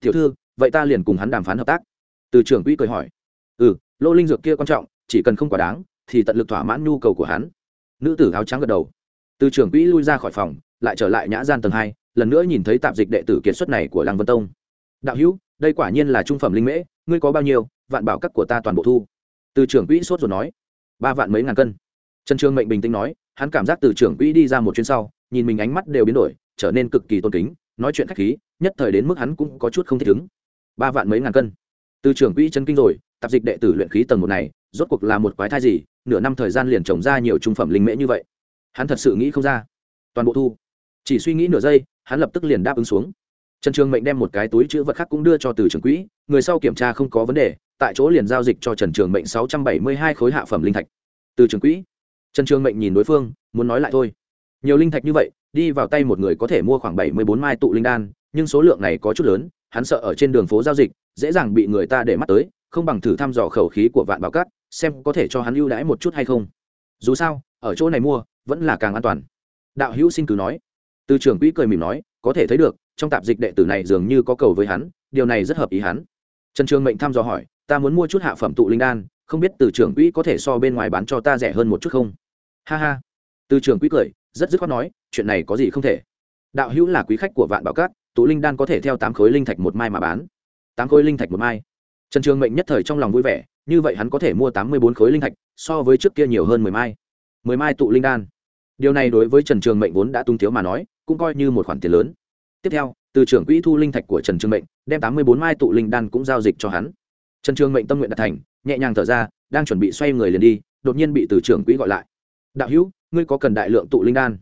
Tiểu thư, vậy ta liền cùng hắn đàm phán hợp tác. Từ trưởng quỹ cười hỏi. Ừ lô linh dược kia quan trọng, chỉ cần không quá đáng, thì tận lực thỏa mãn nhu cầu của hắn. Nữ tử áo trắng gật đầu. Từ trưởng quỹ lui ra khỏi phòng lại trở lại nhã gian tầng hai, lần nữa nhìn thấy tạp dịch đệ tử kiệt xuất này của lăng vân tông. Đạo hữu, đây quả nhiên là trung phẩm linh mễ, ngươi có bao nhiêu, vạn bảo các của ta toàn bộ thu. Từ trưởng quỹ sốt rồi nói. Ba vạn mấy ngàn cân. Trần trương mệnh bình tĩnh nói, hắn cảm giác từ trưởng quỹ đi ra một chuyến sau, nhìn mình ánh mắt đều biến đổi, trở nên cực kỳ tôn kính, nói chuyện khách khí, nhất thời đến mức hắn cũng có chút không thích ứng. Ba vạn mấy ngàn cân. Từ trưởng quỹ chân kinh rồi, tạp dịch đệ tử luyện khí tầng một này, rốt cuộc là một quái thai gì, nửa năm thời gian liền trồng ra nhiều trung phẩm linh mễ như vậy. Hắn thật sự nghĩ không ra. Toàn bộ thu chỉ suy nghĩ nửa giây, hắn lập tức liền đáp ứng xuống. Trần trường mệnh đem một cái túi chữ vật khác cũng đưa cho từ trường quỹ, người sau kiểm tra không có vấn đề, tại chỗ liền giao dịch cho trần trường mệnh sáu trăm bảy mươi hai khối hạ phẩm linh thạch. Từ trường quỹ, trần trường mệnh nhìn đối phương, muốn nói lại thôi. Nhiều linh thạch như vậy, đi vào tay một người có thể mua khoảng bảy mươi bốn mai tụ linh đan, nhưng số lượng này có chút lớn, hắn sợ ở trên đường phố giao dịch, dễ dàng bị người ta để mắt tới, không bằng thử thăm dò khẩu khí của vạn bảo cát xem có thể cho hắn ưu đãi một chút hay không. Dù sao, ở chỗ này mua, vẫn là càng an toàn. Đạo hữu xin cứ nói từ trưởng quỹ cười mỉm nói, có thể thấy được, trong tạp dịch đệ tử này dường như có cầu với hắn, điều này rất hợp ý hắn. Trần trường mệnh thăm dò hỏi, ta muốn mua chút hạ phẩm tụ linh đan, không biết từ trưởng quỹ có thể so bên ngoài bán cho ta rẻ hơn một chút không? Ha ha. Từ trưởng quỹ cười, rất dứt khoát nói, chuyện này có gì không thể. Đạo hữu là quý khách của vạn bảo cát, tụ linh đan có thể theo tám khối linh thạch một mai mà bán. Tám khối linh thạch một mai? Trần trường mệnh nhất thời trong lòng vui vẻ, như vậy hắn có thể mua tám mươi bốn khối linh thạch, so với trước kia nhiều hơn mười mai. Mười mai tụ linh đan. Điều này đối với trần trường mệnh vốn đã tung thiếu mà nói cũng coi như một khoản tiền lớn. Tiếp theo, từ trưởng quỹ thu linh thạch của trần trường mệnh, đem tám mươi bốn mai tụ linh đan cũng giao dịch cho hắn. Trần trường mệnh tâm nguyện đạt thành, nhẹ nhàng thở ra, đang chuẩn bị xoay người liền đi, đột nhiên bị từ trưởng quỹ gọi lại. Đạo hữu, ngươi có cần đại lượng tụ linh đan?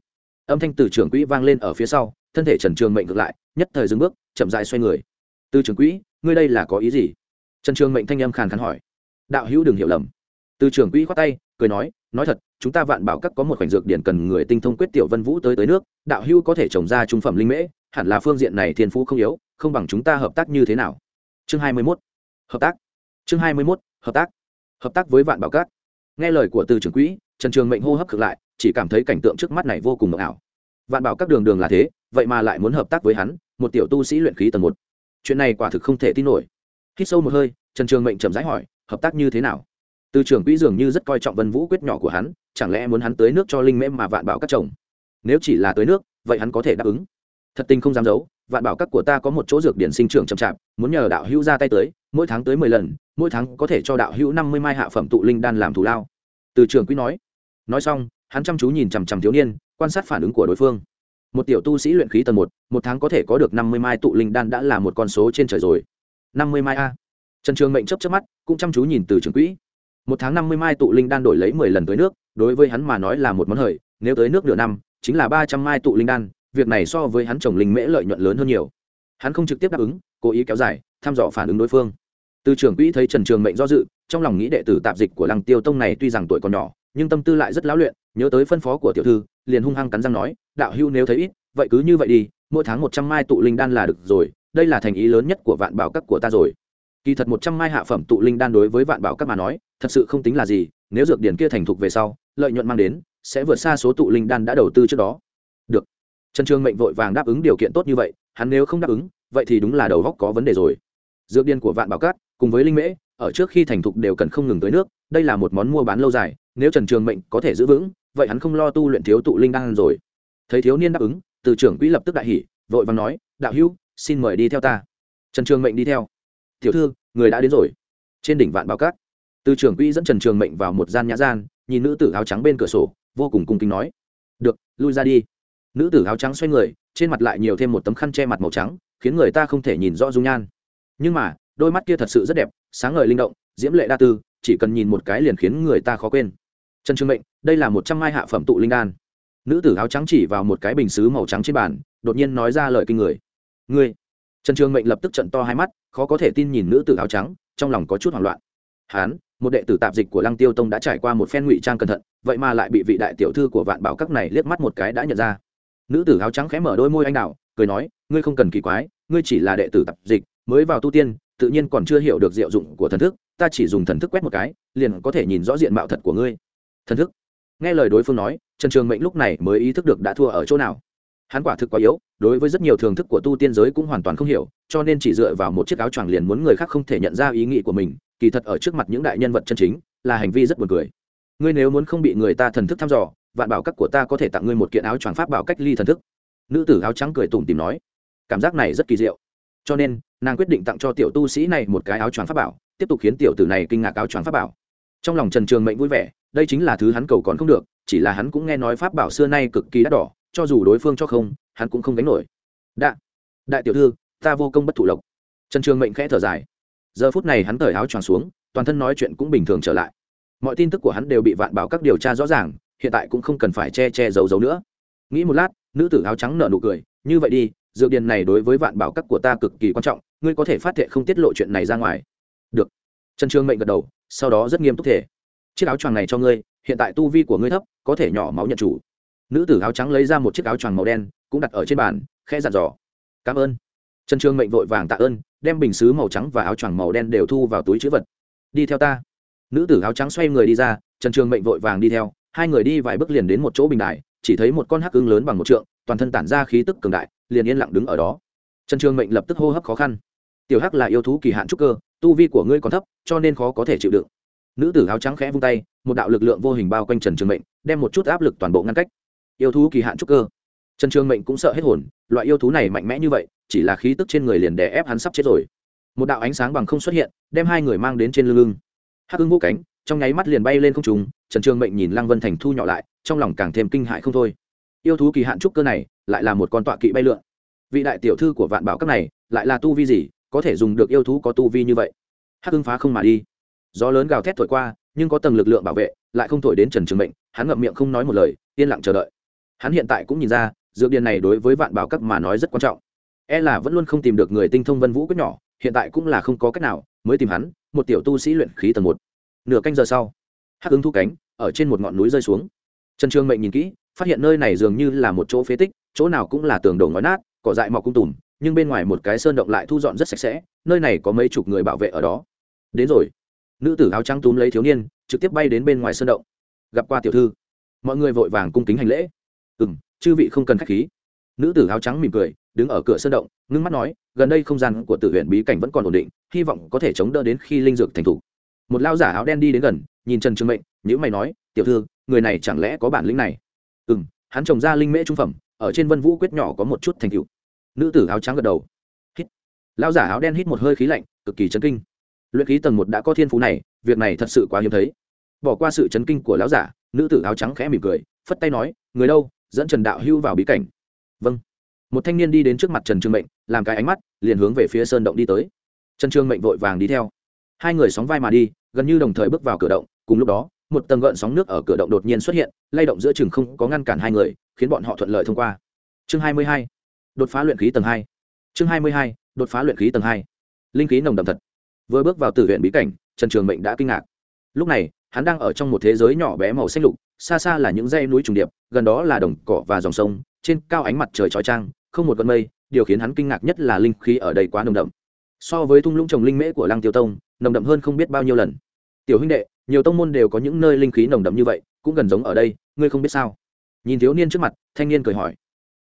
Âm thanh từ trưởng quỹ vang lên ở phía sau, thân thể trần trường mệnh ngược lại, nhất thời dừng bước, chậm dại xoay người. Từ trưởng quỹ, ngươi đây là có ý gì? Trần trường mệnh thanh âm khàn khàn hỏi. Đạo hữu đừng hiểu lầm từ trưởng quỹ khoát tay, cười nói nói thật, chúng ta vạn bảo các có một khoảnh dược điển cần người tinh thông quyết tiểu vân vũ tới tới nước, đạo Hưu có thể trồng ra trung phẩm linh mễ, hẳn là phương diện này thiên phú không yếu, không bằng chúng ta hợp tác như thế nào? Chương hai mươi 21. hợp tác. Chương hai mươi 21. hợp tác. Hợp tác với vạn bảo các. Nghe lời của từ trưởng quỹ, trần trường mệnh hô hấp cực lại, chỉ cảm thấy cảnh tượng trước mắt này vô cùng ngọc ảo. Vạn bảo các đường đường là thế, vậy mà lại muốn hợp tác với hắn, một tiểu tu sĩ luyện khí tầng một. Chuyện này quả thực không thể tin nổi. Hít sâu một hơi, trần trường mệnh chậm rãi hỏi, hợp tác như thế nào? Từ trưởng quỹ dường như rất coi trọng vân vũ quyết nhỏ của hắn, chẳng lẽ muốn hắn tới nước cho linh mễ mà vạn bảo các chồng? Nếu chỉ là tới nước, vậy hắn có thể đáp ứng. Thật tình không dám giấu, vạn bảo các của ta có một chỗ dược điển sinh trưởng chậm chạp, muốn nhờ đạo hữu ra tay tới, mỗi tháng tới mười lần, mỗi tháng có thể cho đạo hữu năm mươi mai hạ phẩm tụ linh đan làm thù lao. Từ trưởng quỹ nói. Nói xong, hắn chăm chú nhìn chằm chằm thiếu niên, quan sát phản ứng của đối phương. Một tiểu tu sĩ luyện khí tầng một một tháng có thể có được năm mươi mai tụ linh đan đã là một con số trên trời rồi. Năm mươi mai a. Trần trường mệnh chấp chấp mắt, cũng chăm chú nhìn từ trưởng quỹ một tháng năm mươi mai tụ linh đan đổi lấy mười lần tới nước, đối với hắn mà nói là một món hời, nếu tới nước nửa năm, chính là ba trăm mai tụ linh đan, việc này so với hắn trồng linh mễ lợi nhuận lớn hơn nhiều. Hắn không trực tiếp đáp ứng, cố ý kéo dài, thăm dò phản ứng đối phương. Từ trưởng quỹ thấy trần trường mệnh do dự, trong lòng nghĩ đệ tử tạp dịch của lăng tiêu tông này tuy rằng tuổi còn nhỏ, nhưng tâm tư lại rất lão luyện, nhớ tới phân phó của tiểu thư, liền hung hăng cắn răng nói, đạo hưu nếu thấy ít, vậy cứ như vậy đi, mỗi tháng một trăm mai tụ linh đan là được rồi, đây là thành ý lớn nhất của vạn bảo các của ta rồi kỳ thật một trăm mai hạ phẩm tụ linh đan đối với vạn bảo các mà nói, thật sự không tính là gì, nếu dược điển kia thành thục về sau, lợi nhuận mang đến, sẽ vượt xa số tụ linh đan đã đầu tư trước đó. Được. Trần trường mệnh vội vàng đáp ứng điều kiện tốt như vậy, hắn nếu không đáp ứng, vậy thì đúng là đầu góc có vấn đề rồi. Dược điển của vạn bảo cát cùng với linh mễ, ở trước khi thành thục đều cần không ngừng tới nước, đây là một món mua bán lâu dài, nếu trần trường mệnh có thể giữ vững, vậy hắn không lo tu luyện thiếu tụ linh đan rồi. Thấy thiếu niên đáp ứng, từ trưởng quỹ lập tức đại hỉ, vội vàng nói, đạo hữu, xin mời đi theo ta. Trần trường mệnh đi theo tiểu thư, người đã đến rồi. Trên đỉnh vạn bảo cát. Từ trưởng quỹ dẫn trần trường mệnh vào một gian nhã gian, nhìn nữ tử áo trắng bên cửa sổ, vô cùng cung kính nói, được, lui ra đi. Nữ tử áo trắng xoay người, trên mặt lại nhiều thêm một tấm khăn che mặt màu trắng, khiến người ta không thể nhìn rõ dung nhan. Nhưng mà, đôi mắt kia thật sự rất đẹp, sáng ngời linh động, diễm lệ đa tư, chỉ cần nhìn một cái liền khiến người ta khó quên. Trần trường mệnh, đây là một trăm mai hạ phẩm tụ linh đan. Nữ tử áo trắng chỉ vào một cái bình xứ màu trắng trên bàn, đột nhiên nói ra lời kinh người, ngươi trần trường mệnh lập tức trận to hai mắt, khó có thể tin nhìn nữ tử áo trắng, trong lòng có chút hoảng loạn. Hán, một đệ tử tạp dịch của lăng tiêu tông đã trải qua một phen ngụy trang cẩn thận, vậy mà lại bị vị đại tiểu thư của vạn bảo các này liếc mắt một cái đã nhận ra. Nữ tử áo trắng khẽ mở đôi môi anh đạo cười nói, ngươi không cần kỳ quái, ngươi chỉ là đệ tử tạp dịch, mới vào tu tiên, tự nhiên còn chưa hiểu được diệu dụng của thần thức, ta chỉ dùng thần thức quét một cái, liền có thể nhìn rõ diện mạo thật của ngươi. Thần thức. Nghe lời đối phương nói, trần trường mệnh lúc này mới ý thức được đã thua ở chỗ nào hắn quả thực quá yếu, đối với rất nhiều thưởng thức của tu tiên giới cũng hoàn toàn không hiểu, cho nên chỉ dựa vào một chiếc áo choàng liền muốn người khác không thể nhận ra ý nghĩ của mình, kỳ thật ở trước mặt những đại nhân vật chân chính, là hành vi rất buồn cười. Ngươi nếu muốn không bị người ta thần thức thăm dò, vạn bảo các của ta có thể tặng ngươi một kiện áo choàng pháp bảo cách ly thần thức. Nữ tử áo trắng cười tủm tìm nói. Cảm giác này rất kỳ diệu. Cho nên, nàng quyết định tặng cho tiểu tu sĩ này một cái áo choàng pháp bảo, tiếp tục khiến tiểu tử này kinh ngạc áo choàng pháp bảo. Trong lòng trần trường mệnh vui vẻ, đây chính là thứ hắn cầu còn không được, chỉ là hắn cũng nghe nói pháp bảo xưa nay cực kỳ đắt đỏ cho dù đối phương cho không, hắn cũng không gánh nổi. Đạ, đại tiểu thư, ta vô công bất thủ lộc. Trần trường mệnh khẽ thở dài. Giờ phút này hắn cởi áo choàng xuống, toàn thân nói chuyện cũng bình thường trở lại. Mọi tin tức của hắn đều bị vạn bảo các điều tra rõ ràng, hiện tại cũng không cần phải che che giấu giấu nữa. Nghĩ một lát, nữ tử áo trắng nở nụ cười, như vậy đi, dược điền này đối với vạn bảo các của ta cực kỳ quan trọng, ngươi có thể phát thệ không tiết lộ chuyện này ra ngoài. Được. Trần trương mệnh gật đầu, sau đó rất nghiêm túc thể chiếc áo choàng này cho ngươi, hiện tại tu vi của ngươi thấp, có thể nhỏ máu nhận chủ nữ tử áo trắng lấy ra một chiếc áo choàng màu đen, cũng đặt ở trên bàn, khẽ dặn dò. Cảm ơn. Trần trương mệnh vội vàng tạ ơn, đem bình xứ màu trắng và áo choàng màu đen đều thu vào túi chữ vật. Đi theo ta. Nữ tử áo trắng xoay người đi ra, trần trường mệnh vội vàng đi theo, hai người đi vài bước liền đến một chỗ bình đài chỉ thấy một con hắc ưng lớn bằng một trượng, toàn thân tản ra khí tức cường đại, liền yên lặng đứng ở đó. Trần trường mệnh lập tức hô hấp khó khăn. Tiểu hắc là yêu thú kỳ hạn trúc cơ, tu vi của ngươi còn thấp, cho nên khó có thể chịu đựng. Nữ tử áo trắng khẽ vung tay, một đạo lực lượng vô hình bao quanh trần trường mệnh, đem một chút áp lực toàn bộ ngăn cách yêu thú kỳ hạn trúc cơ. Trần trường mệnh cũng sợ hết hồn, loại yêu thú này mạnh mẽ như vậy, chỉ là khí tức trên người liền đè ép hắn sắp chết rồi. Một đạo ánh sáng bằng không xuất hiện, đem hai người mang đến trên lưng. Lưng hắc ưng vô cánh, trong nháy mắt liền bay lên không trùng trần trường mệnh nhìn lăng vân thành thu nhỏ lại, trong lòng càng thêm kinh hại không thôi. Yêu thú kỳ hạn trúc cơ này, lại là một con tọa kỵ bay lượn. Vị đại tiểu thư của vạn bảo các này, lại là tu vi gì, có thể dùng được yêu thú có tu vi như vậy? Hắc ưng phá không mà đi. Gió lớn gào thét thổi qua, nhưng có tầng lực lượng bảo vệ, lại không thổi đến trần trường mệnh, hắn ngậm miệng không nói một lời, yên lặng chờ đợi hắn hiện tại cũng nhìn ra, dược điền này đối với vạn bảo các mà nói rất quan trọng. E là vẫn luôn không tìm được người tinh thông vân vũ quyết nhỏ, hiện tại cũng là không có cách nào, mới tìm hắn, một tiểu tu sĩ luyện khí tầng một. Nửa canh giờ sau, hắc ứng thu cánh, ở trên một ngọn núi rơi xuống. Trần trương mệnh nhìn kỹ, phát hiện nơi này dường như là một chỗ phế tích, chỗ nào cũng là tường đổ ngói nát, cỏ dại mọc cung tùm, nhưng bên ngoài một cái sơn động lại thu dọn rất sạch sẽ, nơi này có mấy chục người bảo vệ ở đó. Đến rồi. Nữ tử áo trắng túm lấy thiếu niên, trực tiếp bay đến bên ngoài sơn động. Gặp qua tiểu thư. Mọi người vội vàng cung kính hành lễ ừ m chư vị không cần k h á c h khí. Nữ tử áo trắng mỉm cười, đứng ở cửa sơn động, ngưng mắt nói, gần đây không gian của tử huyện bí cảnh vẫn còn ổn định, hy vọng có thể chống đỡ đến khi linh dược thành thủ. Một lao giả áo đen đi đến gần, nhìn trần trường mệnh nhữ mày nói, tiểu thư, người này chẳng lẽ có bản lĩnh này? Ừ m hắn trồng ra linh mễ trung phẩm, ở trên vân vũ quyết nhỏ có một chút thành cựu nữ tử áo trắng gật đầu. Hít. Lao giả áo đen hít một hơi khí lạnh, cực kỳ chấn kinh. Luyện khí tầng một đã có thiên phú này, việc này thật sự quá hiếm thấy. Bỏ qua sự chấn kinh của lão giả, nữ tử áo trắng khẽ mỉm cười, phất tay nói, người đâu? Dẫn trần đạo hưu vào bí cảnh. Vâng. Một thanh niên đi đến trước mặt trần trương mệnh, làm cái ánh mắt, liền hướng về phía sơn động đi tới. Trần trường mệnh vội vàng đi theo. Hai người sóng vai mà đi, gần như đồng thời bước vào cửa động. Cùng lúc đó, một tầng gợn sóng nước ở cửa động đột nhiên xuất hiện, lay động giữa chừng không có ngăn cản hai người, khiến bọn họ thuận lợi thông qua. Chương 22. đột phá luyện khí tầng hai. Chương 22. đột phá luyện khí tầng hai. Linh khí nồng đậm thật. Vừa bước vào tử huyện bí cảnh, trần trường mệnh đã kinh ngạc. Lúc này, hắn đang ở trong một thế giới nhỏ bé màu xanh lục xa xa là những dãy núi trùng điệp, gần đó là đồng cỏ và dòng sông, trên cao ánh mặt trời chói chang, không một con mây, điều khiến hắn kinh ngạc nhất là linh khí ở đây quá nồng đậm. So với thung lũng trồng linh mễ của lăng tiêu tông, nồng đậm hơn không biết bao nhiêu lần. Tiểu huynh đệ, nhiều tông môn đều có những nơi linh khí nồng đậm như vậy, cũng gần giống ở đây, ngươi không biết sao? Nhìn thiếu niên trước mặt, thanh niên cười hỏi.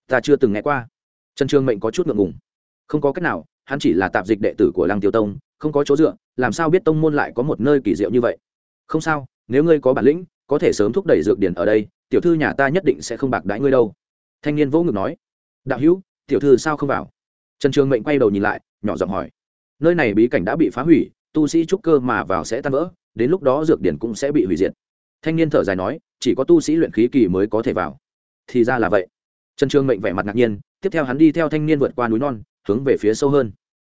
Ta chưa từng nghe qua. Trần trường mệnh có chút ngượng ngùng. Không có cách nào, hắn chỉ là tạp dịch đệ tử của lăng tiêu tông, không có chỗ dựa, làm sao biết tông môn lại có một nơi kỳ diệu như vậy? Không sao, nếu ngươi có bản lĩnh có thể sớm thúc đẩy dược điển ở đây, tiểu thư nhà ta nhất định sẽ không bạc đãi ngươi đâu. Thanh niên vỗ ngực nói. Đạo hữu, tiểu thư sao không vào? Trần trường mệnh quay đầu nhìn lại, nhỏ giọng hỏi. Nơi này bí cảnh đã bị phá hủy, tu sĩ trúc cơ mà vào sẽ tan vỡ, đến lúc đó dược điển cũng sẽ bị hủy diệt. Thanh niên thở dài nói, chỉ có tu sĩ luyện khí kỳ mới có thể vào. Thì ra là vậy. Trần trường mệnh vẻ mặt ngạc nhiên, tiếp theo hắn đi theo thanh niên vượt qua núi non, hướng về phía sâu hơn.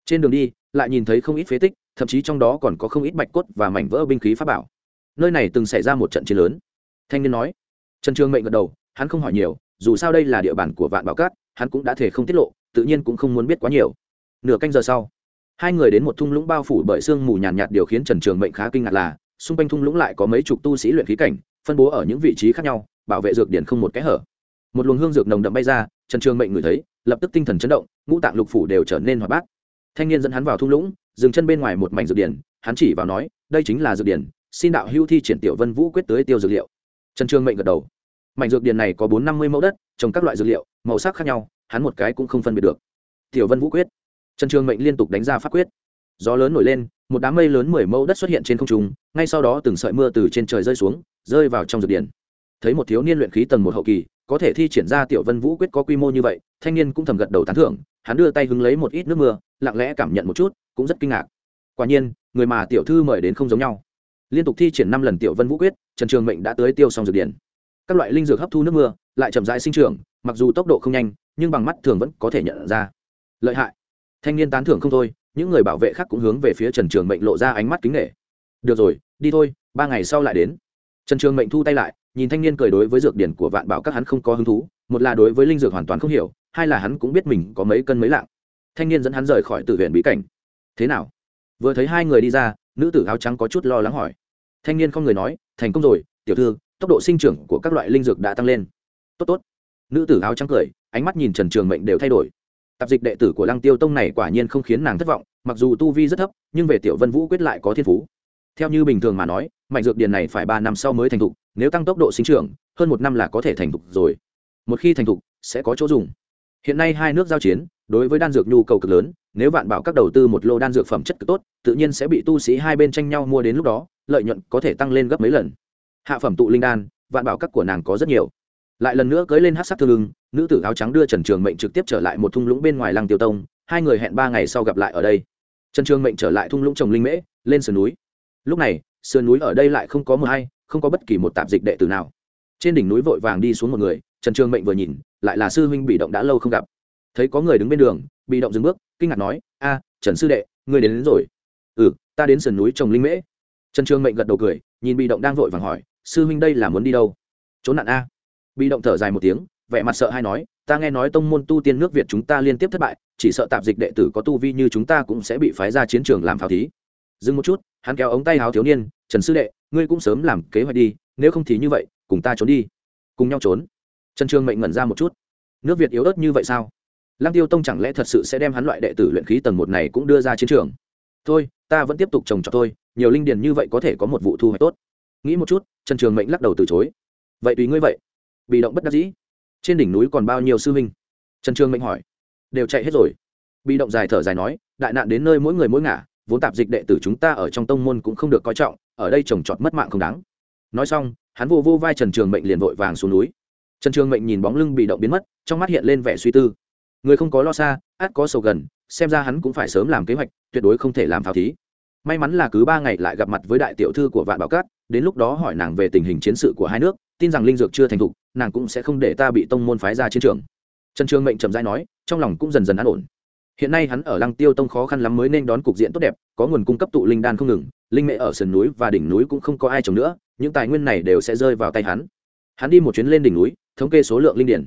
Trên đường đi, lại nhìn thấy không ít phế tích, thậm chí trong đó còn có không ít bạch cốt và mảnh vỡ binh khí pháp bảo nơi này từng xảy ra một trận chiến lớn. Thanh niên nói. Trần trường mệnh gật đầu hắn không hỏi nhiều dù sao đây là địa bàn của vạn bảo cát hắn cũng đã thể không tiết lộ tự nhiên cũng không muốn biết quá nhiều. Nửa canh giờ sau hai người đến một thung lũng bao phủ bởi sương mù nhàn nhạt, nhạt điều khiến trần trường mệnh khá kinh ngạc là xung quanh thung lũng lại có mấy chục tu sĩ luyện khí cảnh phân bố ở những vị trí khác nhau bảo vệ dược điển không một kẽ hở. Một luồng hương dược nồng đậm bay ra trần trường mệnh ngửi thấy lập tức tinh thần chấn động ngũ tạng lục phủ đều trở nên hoạt bát. Thanh niên dẫn hắn vào thung lũng dừng chân bên ngoài một mảnh dược điển hắn chỉ vào nói đây chính là dược điển xin đạo hưu thi triển tiểu vân vũ quyết tới tiêu dược liệu. Trần trương mệnh gật đầu. Mảnh dược điển này có bốn năm mươi mẫu đất, trồng các loại dược liệu, màu sắc khác nhau, hắn một cái cũng không phân biệt được. Tiểu vân vũ quyết. Trần trương mệnh liên tục đánh ra pháp quyết. Gió lớn nổi lên, một đám mây lớn mười mẫu đất xuất hiện trên không trung, ngay sau đó từng sợi mưa từ trên trời rơi xuống, rơi vào trong dược điển thấy một thiếu niên luyện khí tầng một hậu kỳ, có thể thi triển ra tiểu vân vũ quyết có quy mô như vậy, thanh niên cũng thầm gật đầu tán thưởng, hắn đưa tay hứng lấy một ít nước mưa, lặng lẽ cảm nhận một chút, cũng rất kinh ngạc. Quả nhiên, người mà tiểu thư mời đến không giống nhau liên tục thi triển năm lần tiểu vân vũ quyết, trần trường mệnh đã tới tiêu xong dược điển. Các loại linh dược hấp thu nước mưa, lại chậm rãi sinh trưởng, mặc dù tốc độ không nhanh, nhưng bằng mắt thường vẫn có thể nhận ra. Lợi hại. Thanh niên tán thưởng không thôi, những người bảo vệ khác cũng hướng về phía trần trường mệnh lộ ra ánh mắt kính nghệ được rồi, đi thôi, ba ngày sau lại đến. Trần trường mệnh thu tay lại, nhìn thanh niên cười đối với dược điển của vạn bảo các hắn không có hứng thú, một là đối với linh dược hoàn toàn không hiểu, hai là hắn cũng biết mình có mấy cân mấy lạng. Thanh niên dẫn hắn rời khỏi tự huyện bí cảnh. Thế nào? Vừa thấy hai người đi ra, nữ tử áo trắng có chút lo lắng hỏi thanh niên không người nói, thành công rồi, tiểu thư, tốc độ sinh trưởng của các loại linh dược đã tăng lên. Tốt tốt. Nữ tử áo trắng cười, ánh mắt nhìn trần trường mệnh đều thay đổi. Tạp dịch đệ tử của lăng tiêu tông này quả nhiên không khiến nàng thất vọng, mặc dù tu vi rất thấp, nhưng về tiểu vân vũ quyết lại có thiên phú. Theo như bình thường mà nói mạnh dược điền này phải ba năm sau mới thành thục, nếu tăng tốc độ sinh trưởng, hơn một năm là có thể thành thục rồi. Một khi thành thục, sẽ có chỗ dùng. Hiện nay hai nước giao chiến, đối với đan dược nhu cầu cực lớn nếu vạn bảo các đầu tư một lô đan dược phẩm chất cực tốt, tự nhiên sẽ bị tu sĩ hai bên tranh nhau mua đến lúc đó, lợi nhuận có thể tăng lên gấp mấy lần. Hạ phẩm tụ linh đan, vạn bảo các của nàng có rất nhiều. Lại lần nữa cưới lên hát sắc thương lưng, nữ tử áo trắng đưa trần trường mệnh trực tiếp trở lại một thung lũng bên ngoài lăng tiêu tông, hai người hẹn ba ngày sau gặp lại ở đây. Trần trường mệnh trở lại thung lũng trồng linh mễ, lên sườn núi. Lúc này, sườn núi ở đây lại không có mờ hay, không có bất kỳ một tạp dịch đệ tử nào. Trên đỉnh núi vội vàng đi xuống một người, trần trường mệnh vừa nhìn, lại là sư huynh bị động đã lâu không gặp. Thấy có người đứng bên đường bị động dừng bước kinh ngạc nói a trần sư đệ người đến, đến rồi. Ừ ta đến sườn núi trồng linh mễ. Trần trường mệnh gật đầu cười nhìn bị động đang vội vàng hỏi sư huynh đây là muốn đi đâu? Trốn nạn a. Bị động thở dài một tiếng vẻ mặt sợ hay nói ta nghe nói tông môn tu tiên nước việt chúng ta liên tiếp thất bại chỉ sợ tạp dịch đệ tử có tu vi như chúng ta cũng sẽ bị phái ra chiến trường làm pháo thí. Dừng một chút hắn kéo ống tay háo thiếu niên trần sư đệ ngươi cũng sớm làm kế hoạch đi nếu không thì như vậy cùng ta trốn đi. Cùng nhau trốn? Trần trường mệnh ngẩn ra một chút. Nước việt yếu ớt như vậy sao? Lăng tiêu tông chẳng lẽ thật sự sẽ đem hắn loại đệ tử luyện khí tầng một này cũng đưa ra chiến trường? Thôi, ta vẫn tiếp tục trồng trọt thôi, nhiều linh điền như vậy có thể có một vụ thu hoạch tốt. Nghĩ một chút, trần trường mệnh lắc đầu từ chối. Vậy tùy ngươi vậy. Bị động bất đắc dĩ. Trên đỉnh núi còn bao nhiêu sư huynh? Trần trường mệnh hỏi. Đều chạy hết rồi. Bị động dài thở dài nói, đại nạn đến nơi mỗi người mỗi ngả, vốn tạp dịch đệ tử chúng ta ở trong tông môn cũng không được coi trọng, ở đây trồng trọt mất mạng không đáng. Nói xong, hắn vô vô vai trần trường mệnh liền vội vàng xuống núi. Trần trường mệnh nhìn bóng lưng bị động biến mất, trong mắt hiện lên vẻ suy tư người không có lo xa át có sầu gần, xem ra hắn cũng phải sớm làm kế hoạch, tuyệt đối không thể làm pháo thí. May mắn là cứ ba ngày lại gặp mặt với đại tiểu thư của vạn bảo cát, đến lúc đó hỏi nàng về tình hình chiến sự của hai nước, tin rằng linh dược chưa thành thục, nàng cũng sẽ không để ta bị tông môn phái ra chiến trường. Trần trường mệnh trầm dai nói, trong lòng cũng dần dần an ổn. Hiện nay hắn ở lăng tiêu tông khó khăn lắm mới nên đón cục diện tốt đẹp, có nguồn cung cấp tụ linh đan không ngừng, linh mẹ ở sườn núi và đỉnh núi cũng không có ai trồng nữa, những tài nguyên này đều sẽ rơi vào tay hắn. Hắn đi một chuyến lên đỉnh núi, thống kê số lượng linh điển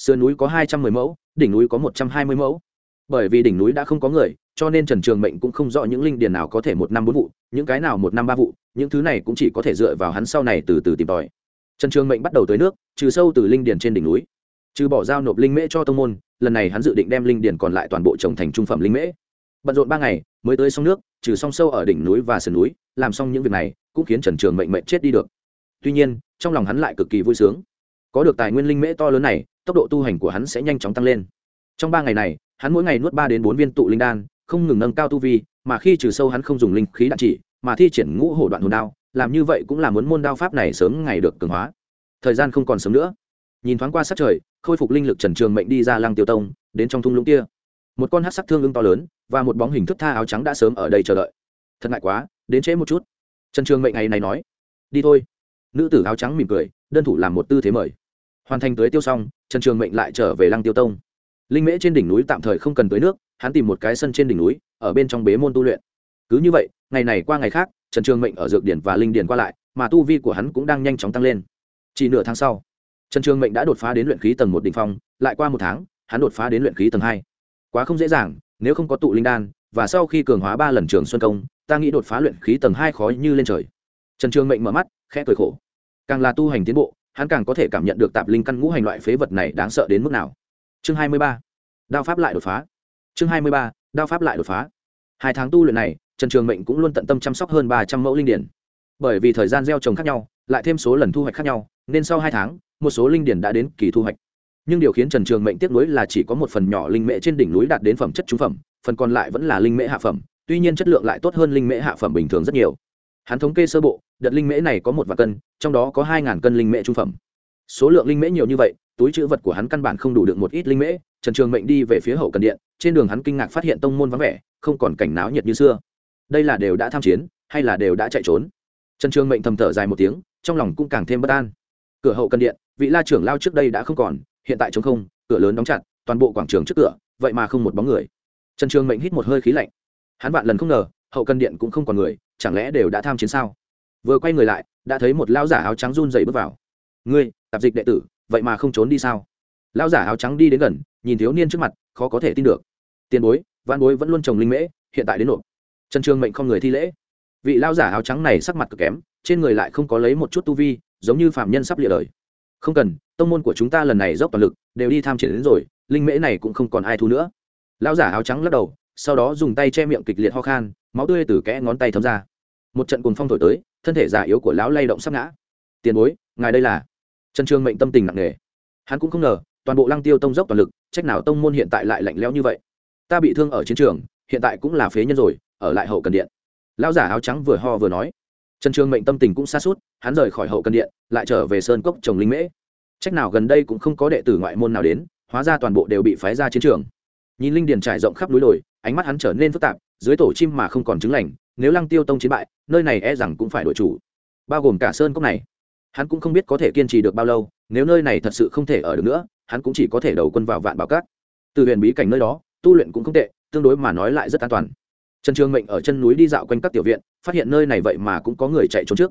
sườn núi có hai trăm mười mẫu, đỉnh núi có một trăm hai mươi mẫu. Bởi vì đỉnh núi đã không có người, cho nên trần trường mệnh cũng không rõ những linh điển nào có thể một năm bốn vụ, những cái nào một năm ba vụ, những thứ này cũng chỉ có thể dựa vào hắn sau này từ từ tìm tòi. Trần trường mệnh bắt đầu tới nước, trừ sâu từ linh điển trên đỉnh núi. Trừ bỏ giao nộp linh mễ cho tông môn, lần này hắn dự định đem linh điển còn lại toàn bộ trồng thành trung phẩm linh mễ. Bận rộn ba ngày, mới tới xong nước, trừ xong sâu ở đỉnh núi và sườn núi, làm xong những việc này, cũng khiến trần trường mệnh mệnh chết đi được. Tuy nhiên, trong lòng hắn lại cực kỳ vui sướng. Có được tài nguyên linh mễ to lớn này tốc độ tu hành của hắn sẽ nhanh chóng tăng lên. Trong ba ngày này, hắn mỗi ngày nuốt ba đến bốn viên tụ linh đan, không ngừng nâng cao tu vi, mà khi trừ sâu hắn không dùng linh khí đạn chỉ, mà thi triển ngũ hổ đoạn hồn đao, làm như vậy cũng là muốn môn đao pháp này sớm ngày được cường hóa. Thời gian không còn sớm nữa. Nhìn thoáng qua sát trời, khôi phục linh lực trần trường mệnh đi ra lăng tiêu tông, đến trong thung lũng kia. Một con hát sắc thương ưng to lớn, và một bóng hình thức tha áo trắng đã sớm ở đây chờ đợi. Thật ngại quá, đến trễ một chút. Trần trường mệnh ngày này nói, đi thôi. Nữ tử áo trắng mỉm cười, đơn thủ làm một tư thế mời hoàn thành tưới tiêu xong, trần trường mệnh lại trở về lăng tiêu tông. Linh mễ trên đỉnh núi tạm thời không cần tưới nước, hắn tìm một cái sân trên đỉnh núi, ở bên trong bế môn tu luyện. Cứ như vậy, ngày này qua ngày khác, trần trường mệnh ở dược điển và linh điển qua lại, mà tu vi của hắn cũng đang nhanh chóng tăng lên. Chỉ nửa tháng sau, trần trường mệnh đã đột phá đến luyện khí tầng một đ ỉ n h phong, lại qua một tháng, hắn đột phá đến luyện khí tầng hai. Quá không dễ dàng, nếu không có tụ linh đan, và sau khi cường hóa ba lần trường xuân công, ta nghĩ đột phá luyện khí tầng hai khó như lên trời. Trần trường mệnh mở mắt, khẽ cười khổ. Càng là tu hành tiến bộ hắn càng có thể cảm nhận được tạp linh căn ngũ hành loại phế vật này đáng sợ đến mức nào. Chương hai mươi ba, đao pháp lại đột phá. Chương hai mươi ba, đao pháp lại đột phá. Hai tháng tu luyện này, trần trường mệnh cũng luôn tận tâm chăm sóc hơn ba trăm mẫu linh điển. Bởi vì thời gian gieo trồng khác nhau, lại thêm số lần thu hoạch khác nhau, nên sau hai tháng, một số linh điển đã đến kỳ thu hoạch. Nhưng điều khiến trần trường mệnh tiếc nuối là chỉ có một phần nhỏ linh mễ trên đỉnh núi đạt đến phẩm chất trung phẩm, phần còn lại vẫn là linh mễ hạ phẩm, tuy nhiên chất lượng lại tốt hơn linh mễ hạ phẩm bình thường rất nhiều hắn thống kê sơ bộ, đợt linh mễ này có một vạn cân, trong đó có hai ngàn cân linh mễ trung phẩm. Số lượng linh mễ nhiều như vậy, túi chữ vật của hắn căn bản không đủ được một ít linh mễ. Trần trường mệnh đi về phía hậu cần điện, trên đường hắn kinh ngạc phát hiện tông môn vắng vẻ, không còn cảnh náo nhiệt như xưa. Đây là đều đã tham chiến, hay là đều đã chạy trốn? Trần trường mệnh thầm thở dài một tiếng, trong lòng cũng càng thêm bất an. Cửa hậu cần điện, vị la trưởng lao trước đây đã không còn, hiện tại chống không, cửa lớn đóng chặt, toàn bộ quảng trường trước cửa, vậy mà không một bóng người. Trần trường mệnh hít một hơi khí lạnh. Hắn vạn lần không ngờ, hậu cần điện cũng không còn người chẳng lẽ đều đã tham chiến sao? Vừa quay người lại, đã thấy một lao giả áo trắng run dày bước vào. Ngươi, tạp dịch đệ tử, vậy mà không trốn đi sao? Lao giả áo trắng đi đến gần, nhìn thiếu niên trước mặt, khó có thể tin được. Tiền bối văn bối vẫn luôn trồng linh mễ, hiện tại đến nộp. Trần trường mệnh không người thi lễ. Vị lao giả áo trắng này sắc mặt cực kém, trên người lại không có lấy một chút tu vi, giống như phạm nhân sắp lịa đời. Không cần, tông môn của chúng ta lần này dốc toàn lực, đều đi tham triển đến rồi, linh mễ này cũng không còn ai thu nữa. Lao giả áo trắng lắc đầu, sau đó dùng tay che miệng kịch liệt ho khan, máu tươi từ kẽ ngón tay thấm ra một trận cuồng phong thổi tới, thân thể già yếu của lão lay động sắp ngã. Tiền bối, ngài đây là? Trần trương mệnh tâm tình nặng nề. Hắn cũng không ngờ, toàn bộ lăng tiêu tông dốc toàn lực, trách nào tông môn hiện tại lại lạnh lẽo như vậy. Ta bị thương ở chiến trường, hiện tại cũng là phế nhân rồi, ở lại hậu cần điện. Lão giả áo trắng vừa ho vừa nói. Trần trương mệnh tâm tình cũng xa suốt hắn rời khỏi hậu cần điện, lại trở về sơn cốc trồng linh mễ. Trách nào gần đây cũng không có đệ tử ngoại môn nào đến, hóa ra toàn bộ đều bị phái ra chiến trường. Nhìn linh điền trải rộng khắp núi đồi, ánh mắt hắn trở nên phức tạp dưới tổ chim mà không còn chứng lành, nếu lăng tiêu tông chiến bại, nơi này e rằng cũng phải đổi chủ. Bao gồm cả sơn cốc này. Hắn cũng không biết có thể kiên trì được bao lâu, nếu nơi này thật sự không thể ở được nữa, hắn cũng chỉ có thể đầu quân vào vạn bảo cát từ huyền bí cảnh nơi đó, tu luyện cũng không tệ, tương đối mà nói lại rất an toàn. Trần trường mệnh ở chân núi đi dạo quanh các tiểu viện, phát hiện nơi này vậy mà cũng có người chạy trốn trước.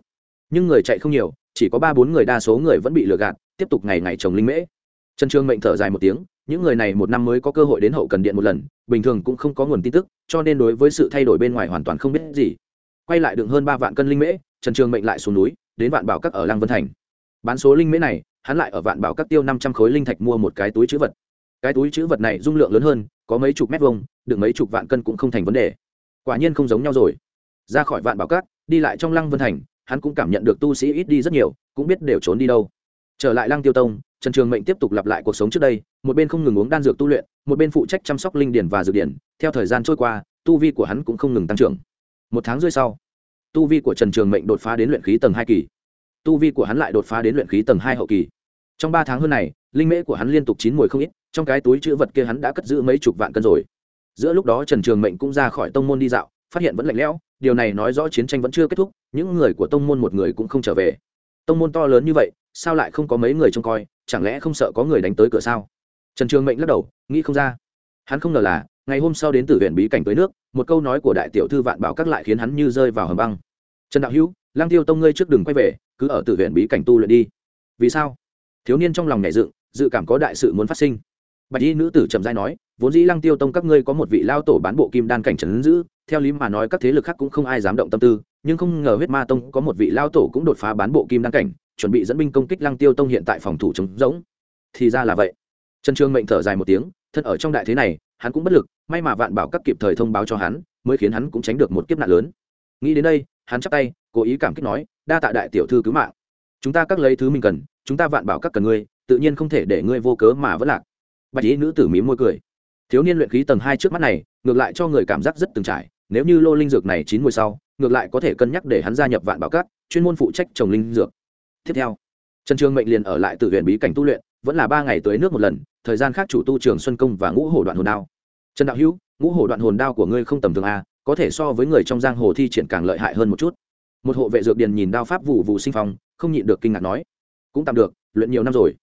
Nhưng người chạy không nhiều, chỉ có ba bốn người đa số người vẫn bị lừa gạt, tiếp tục ngày ngày trồng linh mễ. Trần trường mệnh thở dài một tiếng những người này một năm mới có cơ hội đến hậu cần điện một lần, bình thường cũng không có nguồn tin tức, cho nên đối với sự thay đổi bên ngoài hoàn toàn không biết gì. Quay lại đựng hơn ba vạn cân linh mễ, trần trường mệnh lại xuống núi, đến vạn bảo các ở lăng vân thành. Bán số linh mễ này, hắn lại ở vạn bảo các tiêu năm trăm khối linh thạch mua một cái túi chữ vật. Cái túi chữ vật này dung lượng lớn hơn, có mấy chục mét vuông đựng mấy chục vạn cân cũng không thành vấn đề. Quả nhiên không giống nhau rồi. Ra khỏi vạn bảo các, đi lại trong lăng vân thành, hắn cũng cảm nhận được tu sĩ ít đi rất nhiều, cũng biết đều trốn đi đâu. Trở lại lăng tiêu tông trần trường mệnh tiếp tục lặp lại cuộc sống trước đây, một bên không ngừng uống đan dược tu luyện, một bên phụ trách chăm sóc linh điển và dược điển. Theo thời gian trôi qua, tu vi của hắn cũng không ngừng tăng trưởng. Một tháng rưỡi sau, tu vi của trần trường mệnh đột phá đến luyện khí tầng hai kỳ. Tu vi của hắn lại đột phá đến luyện khí tầng hai hậu kỳ. Trong ba tháng hơn này, linh mễ của hắn liên tục chín mùi không ít, trong cái túi chữ vật kia hắn đã cất giữ mấy chục vạn cân rồi. Giữa lúc đó trần trường mệnh cũng ra khỏi tông môn đi dạo, phát hiện vẫn lạnh lẽo, điều này nói rõ chiến tranh vẫn chưa kết thúc, những người của tông môn một người cũng không trở về. Tông môn to lớn như vậy, sao lại không có mấy người trông coi chẳng lẽ không sợ có người đánh tới cửa sao? Trần trường mệnh lắc đầu, nghĩ không ra. Hắn không ngờ là, ngày hôm sau đến từ huyện bí cảnh tới nước, một câu nói của đại tiểu thư vạn bảo các lại khiến hắn như rơi vào hầm băng. Trần đạo hữu, lang tiêu tông ngươi trước đừng quay về, cứ ở tử huyện bí cảnh tu luyện đi. Vì sao? Thiếu niên trong lòng nhảy dựng, dự cảm có đại sự muốn phát sinh. Bạch y nữ tử trầm giai nói, vốn dĩ lăng tiêu tông các ngươi có một vị lao tổ bán bộ kim đan cảnh trấn giữ, theo lý mà nói các thế lực khác cũng không ai dám động tâm tư, nhưng không ngờ huyết ma tông có một vị lao tổ cũng đột phá bán bộ kim đan cảnh chuẩn bị dẫn binh công kích lăng tiêu tông hiện tại phòng thủ chống rỗng. Thì ra là vậy. Trần trương mệnh thở dài một tiếng, thân ở trong đại thế này, hắn cũng bất lực, may mà vạn bảo các kịp thời thông báo cho hắn, mới khiến hắn cũng tránh được một kiếp nạn lớn. Nghĩ đến đây, hắn chắp tay, cố ý cảm kích nói, đa tạ đại tiểu thư cứu mạng. Chúng ta các lấy thứ mình cần, chúng ta vạn bảo các cần ngươi, tự nhiên không thể để ngươi vô cớ mà vẫn lạc. Bạch ý nữ tử mí môi cười. Thiếu niên luyện khí tầng hai trước mắt này, ngược lại cho người cảm giác rất từng trải, nếu như lô linh dược này chín mùi sau, ngược lại có thể cân nhắc để hắn gia nhập vạn bảo các, chuyên môn phụ trách trồng linh dược tiếp theo, trần trường mệnh liền ở lại tự huyện bí cảnh tu luyện, vẫn là ba ngày tới nước một lần, thời gian khác chủ tu trường xuân công và ngũ hổ đoạn hồn đao. Trần đạo hữu, ngũ hổ đoạn hồn đao của ngươi không tầm thường a có thể so với người trong giang hồ thi triển càng lợi hại hơn một chút. Một hộ vệ dược điền nhìn đao pháp vụ vụ sinh phong, không nhịn được kinh ngạc nói, cũng tạm được, luyện nhiều năm rồi.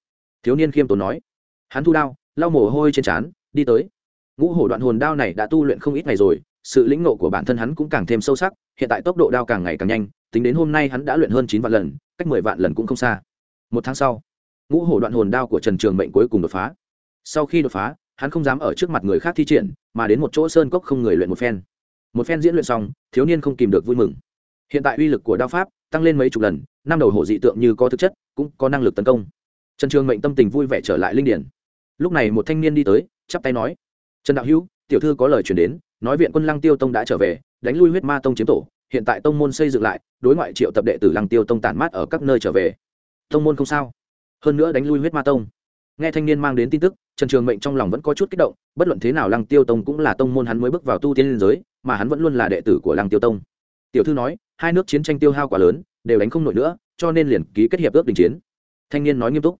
Thiếu niên khiêm tốn nói. Hắn thu đao, lau mồ hôi trên trán, đi tới. Ngũ hổ đoạn hồn đao này đã tu luyện không ít ngày rồi, sự lĩnh nộ của bản thân hắn cũng càng thêm sâu sắc, hiện tại tốc độ đao càng ngày càng nhanh tính đến hôm nay hắn đã luyện hơn chín vạn lần, cách mười vạn lần cũng không xa. Một tháng sau, ngũ hổ đoạn hồn đao của trần trường mệnh cuối cùng đột phá. Sau khi đột phá, hắn không dám ở trước mặt người khác thi triển, mà đến một chỗ sơn cốc không người luyện một phen. Một phen diễn luyện xong, thiếu niên không kìm được vui mừng. Hiện tại uy lực của đao pháp tăng lên mấy chục lần, năm đầu hổ dị tượng như có thực chất, cũng có năng lực tấn công. Trần trường mệnh tâm tình vui vẻ trở lại linh điển. Lúc này một thanh niên đi tới, chắp tay nói, trần đạo hữu, tiểu thư có lời chuyển đến, nói viện quân lăng tiêu tông đã trở về, đánh lui huyết ma tông chiếm tổ hiện tại tông môn xây dựng lại, đối ngoại triệu tập đệ tử lăng tiêu tông tản mát ở các nơi trở về. Tông môn không sao. Hơn nữa đánh lui huyết ma tông. Nghe thanh niên mang đến tin tức, trần trường mệnh trong lòng vẫn có chút kích động, bất luận thế nào lăng tiêu tông cũng là tông môn hắn mới bước vào tu tiên liên giới, mà hắn vẫn luôn là đệ tử của lăng tiêu tông. Tiểu thư nói, hai nước chiến tranh tiêu hao quá lớn, đều đánh không nổi nữa, cho nên liền ký kết hiệp ước đình chiến. Thanh niên nói nghiêm túc.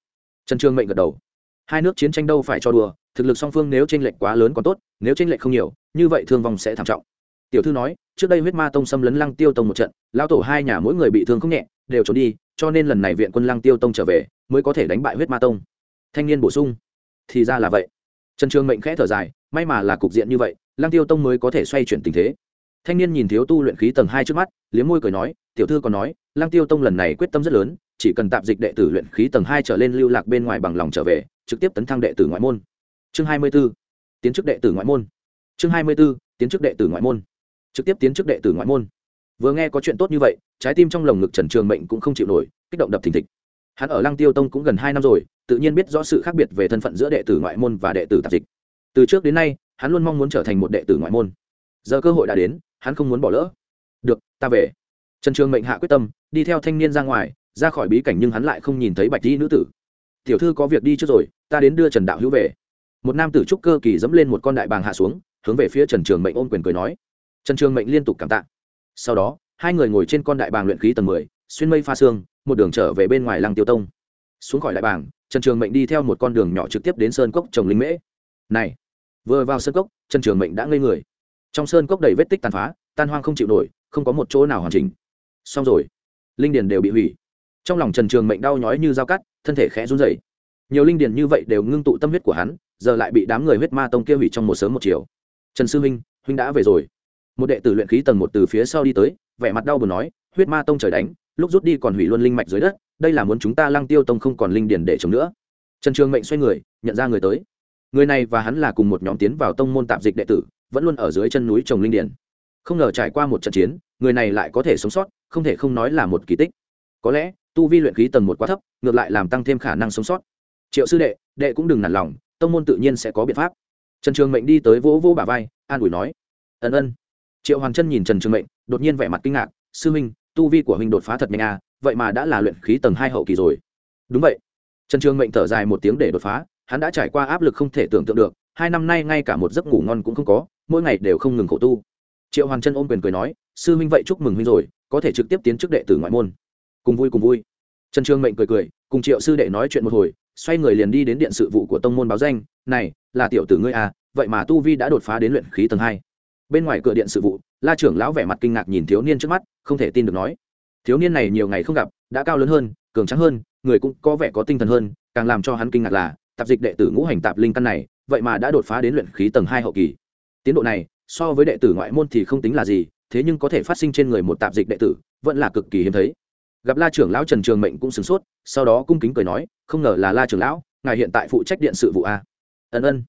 Trần trường mệnh gật đầu. Hai nước chiến tranh đâu phải cho đùa, thực lực song phương nếu tranh lệch quá lớn còn tốt, nếu tranh lệch không nhiều, như vậy thương vong sẽ thảm trọng tiểu thư nói, trước đây huyết ma tông xâm lấn lăng tiêu tông một trận lao tổ hai nhà mỗi người bị thương không nhẹ, đều trốn đi, cho nên lần này viện quân lăng tiêu tông trở về, mới có thể đánh bại huyết ma tông thanh niên bổ sung, thì ra là vậy trần trường mệnh khẽ thở dài, may mà là cục diện như vậy, lăng tiêu tông mới có thể xoay chuyển tình thế thanh niên nhìn thiếu tu luyện khí tầng hai trước mắt, liếm môi cười nói, tiểu thư còn nói, lăng tiêu tông lần này quyết tâm rất lớn, chỉ cần tạp dịch đệ tử luyện khí tầng hai trở lên lưu lạc bên ngoài bằng lòng trở về, trực tiếp tấn thăng đệ tử ngoại môn chương hai mươi 24. tiến chức đệ tử ngoại môn chương hai mươi 24. tiến chức đệ tử ngoại môn trực tiếp tiến chức đệ tử ngoại môn. Vừa nghe có chuyện tốt như vậy, trái tim trong lồng ngực trần trường mệnh cũng không chịu nổi, kích động đập thình thịch. Hắn ở lăng tiêu tông cũng gần hai năm rồi, tự nhiên biết rõ sự khác biệt về thân phận giữa đệ tử ngoại môn và đệ tử tạp dịch. Từ trước đến nay, hắn luôn mong muốn trở thành một đệ tử ngoại môn. Giờ cơ hội đã đến, hắn không muốn bỏ lỡ. Được, ta về. Trần trường mệnh hạ quyết tâm, đi theo thanh niên ra ngoài, ra khỏi bí cảnh nhưng hắn lại không nhìn thấy bạch di nữ tử. Tiểu thư có việc đi trước rồi, ta đến đưa trần đạo hữu về. Một nam tử trúc cơ kỳ dẫm lên một con đại bàng hạ xuống, hướng về phía trần trường mệnh ôm quyền cười nói trần trường mệnh liên tục cảm tạ. Sau đó, hai người ngồi trên con đại bàng luyện khí tầng mười, xuyên mây pha xương, một đường trở về bên ngoài lăng tiêu tông. Xuống khỏi đại bàng, trần trường mệnh đi theo một con đường nhỏ trực tiếp đến sơn cốc trồng linh mễ. Này, vừa vào sơn cốc, trần trường mệnh đã ngây người. Trong sơn cốc đầy vết tích tàn phá, tan hoang không chịu nổi, không có một chỗ nào hoàn chỉnh. Xong rồi, linh điền đều bị hủy. Trong lòng trần trường mệnh đau nhói như dao cắt, thân thể khẽ run rẩy. Nhiều linh điền như vậy đều ngưng tụ tâm huyết của hắn, giờ lại bị đám người huyết ma tông kia hủy trong một sớm một chiều. Trần sư huynh huynh đã về rồi một đệ tử luyện khí tầng một từ phía sau đi tới, vẻ mặt đau buồn nói, huyết ma tông trời đánh, lúc rút đi còn hủy luôn linh mạch dưới đất, đây là muốn chúng ta lăng tiêu tông không còn linh điển để chống nữa. Trần trường mệnh xoay người, nhận ra người tới. Người này và hắn là cùng một nhóm tiến vào tông môn tạp dịch đệ tử, vẫn luôn ở dưới chân núi trồng linh điển. không ngờ trải qua một trận chiến, người này lại có thể sống sót, không thể không nói là một kỳ tích. Có lẽ, tu vi luyện khí tầng một quá thấp, ngược lại làm tăng thêm khả năng sống sót. Triệu sư đệ đệ cũng đừng nản lòng, tông môn tự nhiên sẽ có biện pháp. Trần trường mệnh đi tới vỗ vỗ bà vai, an ủi nói, ân ân triệu hoàng chân nhìn trần trường mệnh, đột nhiên vẻ mặt kinh ngạc, sư huynh tu vi của huynh đột phá thật nhanh à vậy mà đã là luyện khí tầng hai hậu kỳ rồi. Đúng vậy. Trần trường mệnh thở dài một tiếng để đột phá, hắn đã trải qua áp lực không thể tưởng tượng được, hai năm nay ngay cả một giấc ngủ ngon cũng không có, mỗi ngày đều không ngừng khổ tu. Triệu hoàng chân ôm quyền cười nói, sư huynh vậy chúc mừng huynh rồi, có thể trực tiếp tiến chức đệ tử ngoại môn. Cùng vui cùng vui. Trần trường mệnh cười cười, cùng triệu sư đệ nói chuyện một hồi, xoay người liền đi đến điện sự vụ của tông môn báo danh, này, là tiểu tử ngươi à vậy mà tu vi đã đột phá đến luyện khí tầng hai bên ngoài cửa điện sự vụ, la trưởng lão vẻ mặt kinh ngạc nhìn thiếu niên trước mắt, không thể tin được nói. Thiếu niên này nhiều ngày không gặp, đã cao lớn hơn, cường trắng hơn, người cũng có vẻ có tinh thần hơn, càng làm cho hắn kinh ngạc là, tạp dịch đệ tử ngũ hành tạp linh căn này, vậy mà đã đột phá đến luyện khí tầng hai hậu kỳ. Tiến độ này, so với đệ tử ngoại môn thì không tính là gì, thế nhưng có thể phát sinh trên người một tạp dịch đệ tử, vẫn là cực kỳ hiếm thấy. Gặp la trưởng lão trần trường mệnh cũng sửng sốt, sau đó cung kính cười nói, không ngờ là la trưởng lão, ngài hiện tại phụ trách điện sự vụ a. Ân ân.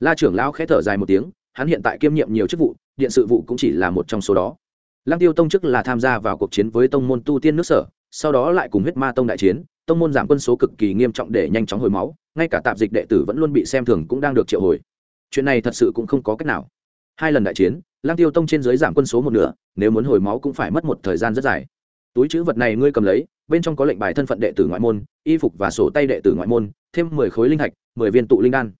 La trưởng lão khẽ thở dài một tiếng, hắn hiện tại kiêm nhiệm nhiều chức vụ điện sự vụ cũng chỉ là một trong số đó. Lăng tiêu tông chức là tham gia vào cuộc chiến với tông môn tu tiên nước sở, sau đó lại cùng huyết ma tông đại chiến, tông môn giảm quân số cực kỳ nghiêm trọng để nhanh chóng hồi máu, ngay cả tạp dịch đệ tử vẫn luôn bị xem thường cũng đang được triệu hồi. Chuyện này thật sự cũng không có cách nào. Hai lần đại chiến lang tiêu tông trên dưới giảm quân số một nửa, nếu muốn hồi máu cũng phải mất một thời gian rất dài. Túi chữ vật này ngươi cầm lấy, bên trong có lệnh bài thân phận đệ tử ngoại môn, y phục và sổ tay đệ tử ngoại môn, thêm mười khối linh thạch, mười viên tụ linh đan.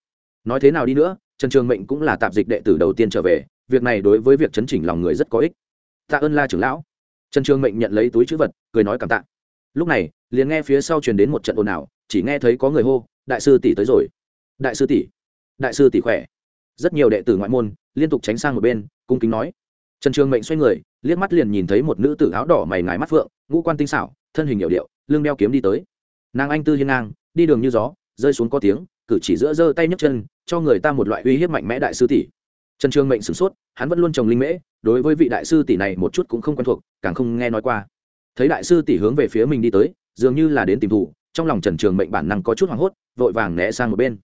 Nói thế nào đi nữa, trần trường mệnh cũng là tạp dịch đệ tử đầu tiên trở về việc này đối với việc chấn chỉnh lòng người rất có ích. Tạ ơn la trưởng lão. Trần trường mệnh nhận lấy túi chữ vật, cười nói cảm tạ. Lúc này, liền nghe phía sau truyền đến một trận ồn ào, chỉ nghe thấy có người hô, đại sư tỷ tới rồi. Đại sư tỷ. Đại sư tỷ khỏe. Rất nhiều đệ tử ngoại môn liên tục tránh sang một bên, cung kính nói. Trần trường mệnh xoay người, liếc mắt liền nhìn thấy một nữ tử áo đỏ mày ngài mắt phượng, ngũ quan tinh xảo, thân hình hiệu điệu, lưng đeo kiếm đi tới. Nàng anh tư hiên ngang, đi đường như gió, rơi xuống có tiếng, cử chỉ giữa giơ tay nhấc chân, cho người ta một loại uy hiếp mạnh mẽ đại sư tỷ trần trường mệnh sửng sốt, hắn vẫn luôn trồng linh mễ, đối với vị đại sư tỷ này một chút cũng không quen thuộc, càng không nghe nói qua. Thấy đại sư tỷ hướng về phía mình đi tới, dường như là đến tìm thủ, trong lòng trần trường mệnh bản năng có chút hoảng hốt, vội vàng né sang một bên.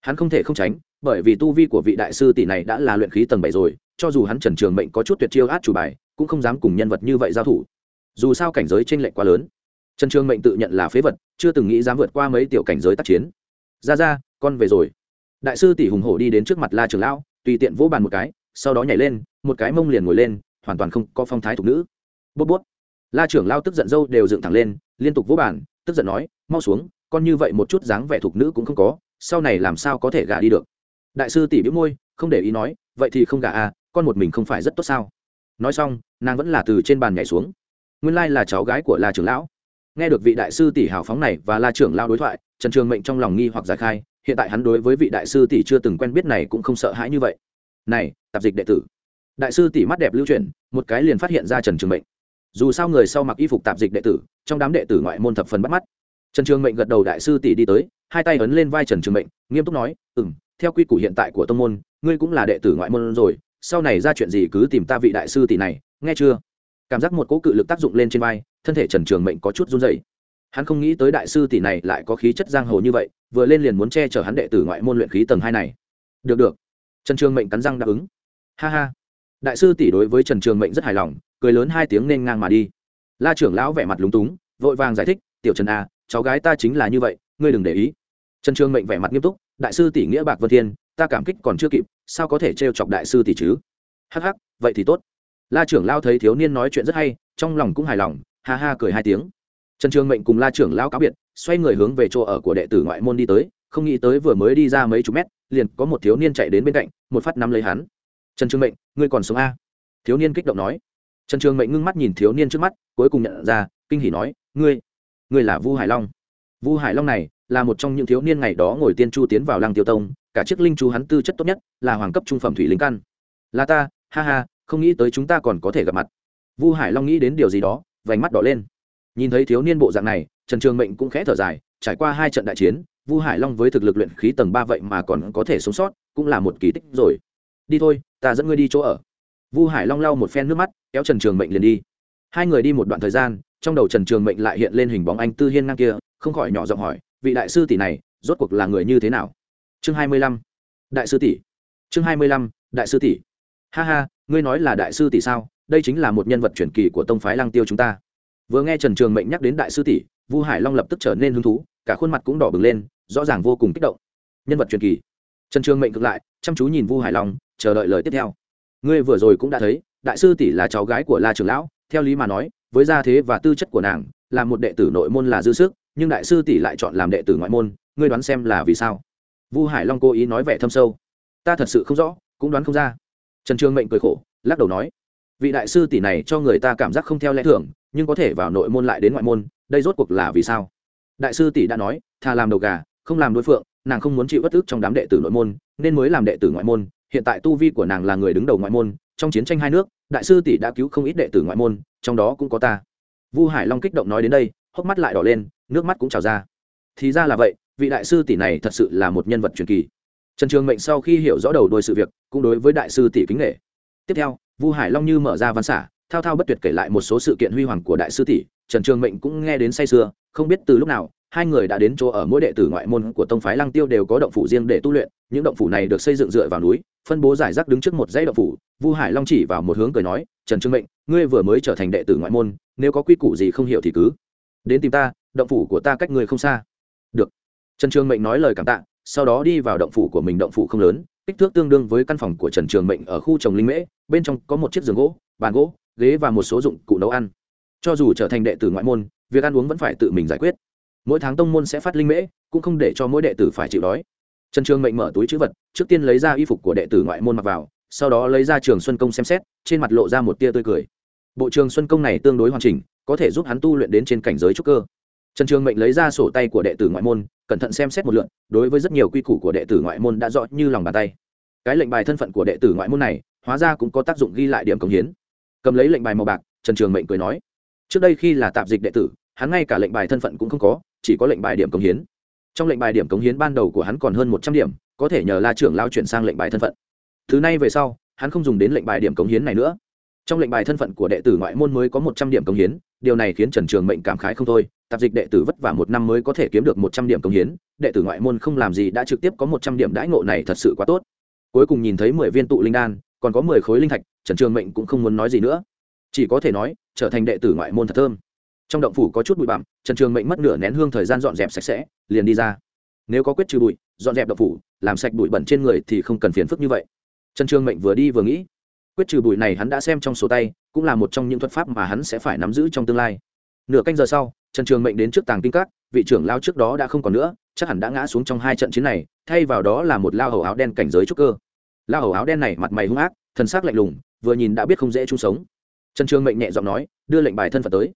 Hắn không thể không tránh, bởi vì tu vi của vị đại sư tỷ này đã là luyện khí tầng bảy rồi, cho dù hắn trần trường mệnh có chút tuyệt chiêu át chủ bài, cũng không dám cùng nhân vật như vậy giao thủ. Dù sao cảnh giới t r ê n lệch quá lớn. Trần trường mệnh tự nhận là phế vật, chưa từng nghĩ dám vượt qua mấy tiểu cảnh giới tác chiến. Ra ra, con về rồi. Đại sư tỷ hùng hổ đi đến trước mặt la trường lão tùy tiện vỗ bàn một cái, sau đó nhảy lên, một cái mông liền ngồi lên, hoàn toàn không có phong thái thục nữ. Bút bút la trưởng lao tức giận dâu đều dựng thẳng lên, liên tục vỗ bàn, tức giận nói, mau xuống, con như vậy một chút dáng vẻ thục nữ cũng không có, sau này làm sao có thể gả đi được? Đại sư tỷ biếu môi, không để ý nói, vậy thì không gả à con một mình không phải rất tốt sao? Nói xong, nàng vẫn là từ trên bàn nhảy xuống. Nguyên lai là cháu gái của la trưởng lão. Nghe được vị đại sư tỷ hào phóng này và la trưởng lao đối thoại, trần trường mệnh trong lòng nghi hoặc giải khai hiện tại hắn đối với vị đại sư tỷ chưa từng quen biết này cũng không sợ hãi như vậy. Này, tạp dịch đệ tử. Đại sư tỷ mắt đẹp lưu chuyển, một cái liền phát hiện ra trần trường mệnh. Dù sao người sau mặc y phục tạp dịch đệ tử, trong đám đệ tử ngoại môn thập phần bắt mắt. Trần trường mệnh gật đầu đại sư tỷ đi tới, hai tay ấn lên vai trần trường mệnh, nghiêm túc nói ừ m theo quy củ hiện tại của tông môn, ngươi cũng là đệ tử ngoại môn rồi, sau này ra chuyện gì cứ tìm ta vị đại sư tỷ này, nghe chưa? Cảm giác một cỗ cự lực tác dụng lên trên vai, thân thể trần trường mệnh có chút run dày hắn không nghĩ tới đại sư tỷ này lại có khí chất giang hồ như vậy vừa lên liền muốn che chở hắn đệ tử ngoại môn luyện khí tầng hai này. Được được. Trần trường mệnh cắn răng đáp ứng. Ha ha. Đại sư tỷ đối với trần trường mệnh rất hài lòng cười lớn hai tiếng nên ngang mà đi. La trưởng lão vẻ mặt lúng túng vội vàng giải thích tiểu trần a à, cháu gái ta chính là như vậy ngươi đừng để ý. Trần trường mệnh vẻ mặt nghiêm túc đại sư tỷ nghĩa bạc vân thiên ta cảm kích còn chưa kịp sao có thể trêu chọc đại sư tỷ chứ? Hắc hắc vậy thì tốt. La trưởng lao thấy thiếu niên nói chuyện rất hay trong lòng cũng hài lòng ha ha cười hai tiếng trần trường mệnh cùng la trưởng lao cáo biệt, xoay người hướng về chỗ ở của đệ tử ngoại môn đi tới, không nghĩ tới vừa mới đi ra mấy chục mét, liền có một thiếu niên chạy đến bên cạnh, một phát nắm lấy hắn. Trần trường mệnh, ngươi còn sống a thiếu niên kích động nói. Trần trường mệnh ngưng mắt nhìn thiếu niên trước mắt, cuối cùng nhận ra, kinh hỉ nói, ngươi ngươi là vu hải long. Vu hải long này là một trong những thiếu niên ngày đó ngồi tiên chu tiến vào lăng tiêu tông, cả chiếc linh chú hắn tư chất tốt nhất là hoàng cấp trung phẩm thủy linh căn. Là ta, ha ha, không nghĩ tới chúng ta còn có thể gặp mặt. Vu hải long nghĩ đến điều gì đó, vành mắt đỏ lên nhìn thấy thiếu niên bộ dạng này, trần trường mệnh cũng khẽ thở dài, trải qua hai trận đại chiến, vu hải long với thực lực luyện khí tầng ba vậy mà còn có thể sống sót, cũng là một kỳ tích rồi. Đi thôi, ta dẫn ngươi đi chỗ ở. Vu hải long lau một phen nước mắt, kéo trần trường mệnh liền đi. Hai người đi một đoạn thời gian, trong đầu trần trường mệnh lại hiện lên hình bóng anh tư hiên ngang kia, không khỏi nhỏ giọng hỏi, vị đại sư tỷ này, rốt cuộc là người như thế nào? Chương hai mươi lăm. Đại sư tỷ. Chương hai mươi lăm, đại sư tỷ. Ha ha, ngươi nói là đại sư tỷ sao? Đây chính là một nhân vật truyền kỳ của tông phái lăng tiêu chúng ta vừa nghe trần trường mệnh nhắc đến đại sư tỷ, vu hải long lập tức trở nên hứng thú, cả khuôn mặt cũng đỏ bừng lên, rõ ràng vô cùng kích động. Nhân vật truyền kỳ. Trần trường mệnh cực lại, chăm chú nhìn vu hải long, chờ đợi lời tiếp theo. Ngươi vừa rồi cũng đã thấy, đại sư tỷ là cháu gái của la trường lão, theo lý mà nói, với gia thế và tư chất của nàng, là một đệ tử nội môn là dư sức, nhưng đại sư tỷ lại chọn làm đệ tử ngoại môn, ngươi đoán xem là vì sao? Vu hải long cố ý nói vẻ thâm sâu. Ta thật sự không rõ, cũng đoán không ra. Trần trường mệnh cười khổ, lắc đầu nói vị đại sư tỷ này cho người ta cảm giác không theo lẽ thường, nhưng có thể vào nội môn lại đến ngoại môn, đây rốt cuộc là vì sao? Đại sư tỷ đã nói, thà làm đầu gà, không làm đối phượng, nàng không muốn chịu bất ức trong đám đệ tử nội môn, nên mới làm đệ tử ngoại môn. Hiện tại tu vi của nàng là người đứng đầu ngoại môn, trong chiến tranh hai nước, đại sư tỷ đã cứu không ít đệ tử ngoại môn, trong đó cũng có ta. Vu hải long kích động nói đến đây, hốc mắt lại đỏ lên, nước mắt cũng trào ra. Thì ra là vậy, vị đại sư tỷ này thật sự là một nhân vật truyền kỳ. Trần trường mệnh sau khi hiểu rõ đầu đôi sự việc, cũng đối với đại sư tỷ kính nghệ tiếp theo vu hải long như mở ra văn xả, thao thao bất tuyệt kể lại một số sự kiện huy hoàng của đại sư tỷ, trần trường mệnh cũng nghe đến say sưa, không biết từ lúc nào, hai người đã đến chỗ ở mỗi đệ tử ngoại môn của tông phái lăng tiêu đều có động phủ riêng để tu luyện, những động phủ này được xây dựng dựa vào núi, phân bố giải rác đứng trước một dãy động phủ, vu hải long chỉ vào một hướng cười nói, trần trường mệnh, ngươi vừa mới trở thành đệ tử ngoại môn, nếu có quy củ gì không hiểu thì cứ đến tìm ta, động phủ của ta cách ngươi không xa. Được. Trần trường mệnh nói lời cảm tạ, sau đó đi vào động phủ của mình, động phủ không lớn kích thước tương đương với căn phòng của trần trường mệnh ở khu trồng linh mễ, bên trong có một chiếc giường gỗ, bàn gỗ, ghế và một số dụng cụ nấu ăn. Cho dù trở thành đệ tử ngoại môn, việc ăn uống vẫn phải tự mình giải quyết. Mỗi tháng tông môn sẽ phát linh mễ, cũng không để cho mỗi đệ tử phải chịu đói. Trần trường mệnh mở túi chữ vật, trước tiên lấy ra y phục của đệ tử ngoại môn mặc vào, sau đó lấy ra trường xuân công xem xét, trên mặt lộ ra một tia tươi cười. Bộ trường xuân công này tương đối hoàn chỉnh, có thể giúp hắn tu luyện đến trên cảnh giới trúc cơ trần trường mệnh lấy ra sổ tay của đệ tử ngoại môn, cẩn thận xem xét một lượn đối với rất nhiều quy củ của đệ tử ngoại môn đã rõ như lòng bàn tay. Cái lệnh bài thân phận của đệ tử ngoại môn này, hóa ra cũng có tác dụng ghi lại điểm công hiến. Cầm lấy lệnh bài màu bạc, trần trường mệnh cười nói, trước đây khi là tạp dịch đệ tử, hắn ngay cả lệnh bài thân phận cũng không có, chỉ có lệnh bài điểm công hiến. Trong lệnh bài điểm cống hiến ban đầu của hắn còn hơn một trăm điểm, có thể nhờ la trưởng lao chuyển sang lệnh bài thân phận. Thứ này về sau, hắn không dùng đến lệnh bài điểm cống hiến này nữa. Trong lệnh bài thân phận của đệ tử ngoại môn mới có một trăm điểm cống hiến, điều này khiến trần trường mệnh cảm khái không thôi tạp dịch đệ tử vất vả một năm mới có thể kiếm được một trăm điểm công hiến, đệ tử ngoại môn không làm gì đã trực tiếp có một trăm điểm đãi ngộ này thật sự quá tốt. Cuối cùng nhìn thấy mười viên tụ linh đan, còn có mười khối linh thạch, trần trường mệnh cũng không muốn nói gì nữa. Chỉ có thể nói, trở thành đệ tử ngoại môn thật thơm. Trong động phủ có chút bụi bặm, trần trường mệnh mất nửa nén hương thời gian dọn dẹp sạch sẽ, liền đi ra. Nếu có quyết trừ bụi, dọn dẹp động phủ, làm sạch bụi bẩn trên người thì không cần phiền phức như vậy. Trần trường mệnh vừa đi vừa nghĩ, quyết trừ bụi này hắn đã xem trong sổ tay, cũng là một trong những thuật pháp mà hắn sẽ phải nắm giữ trong tương lai. Nửa canh giờ sau trần trường mệnh đến trước tàng kinh các, vị trưởng lao trước đó đã không còn nữa, chắc hẳn đã ngã xuống trong hai trận chiến này, thay vào đó là một lao hầu áo đen cảnh giới trúc cơ. Lao hầu áo đen này mặt mày hung ác, thần sắc lạnh lùng, vừa nhìn đã biết không dễ chung sống. Trần trường mệnh nhẹ giọng nói, đưa lệnh bài thân phận tới.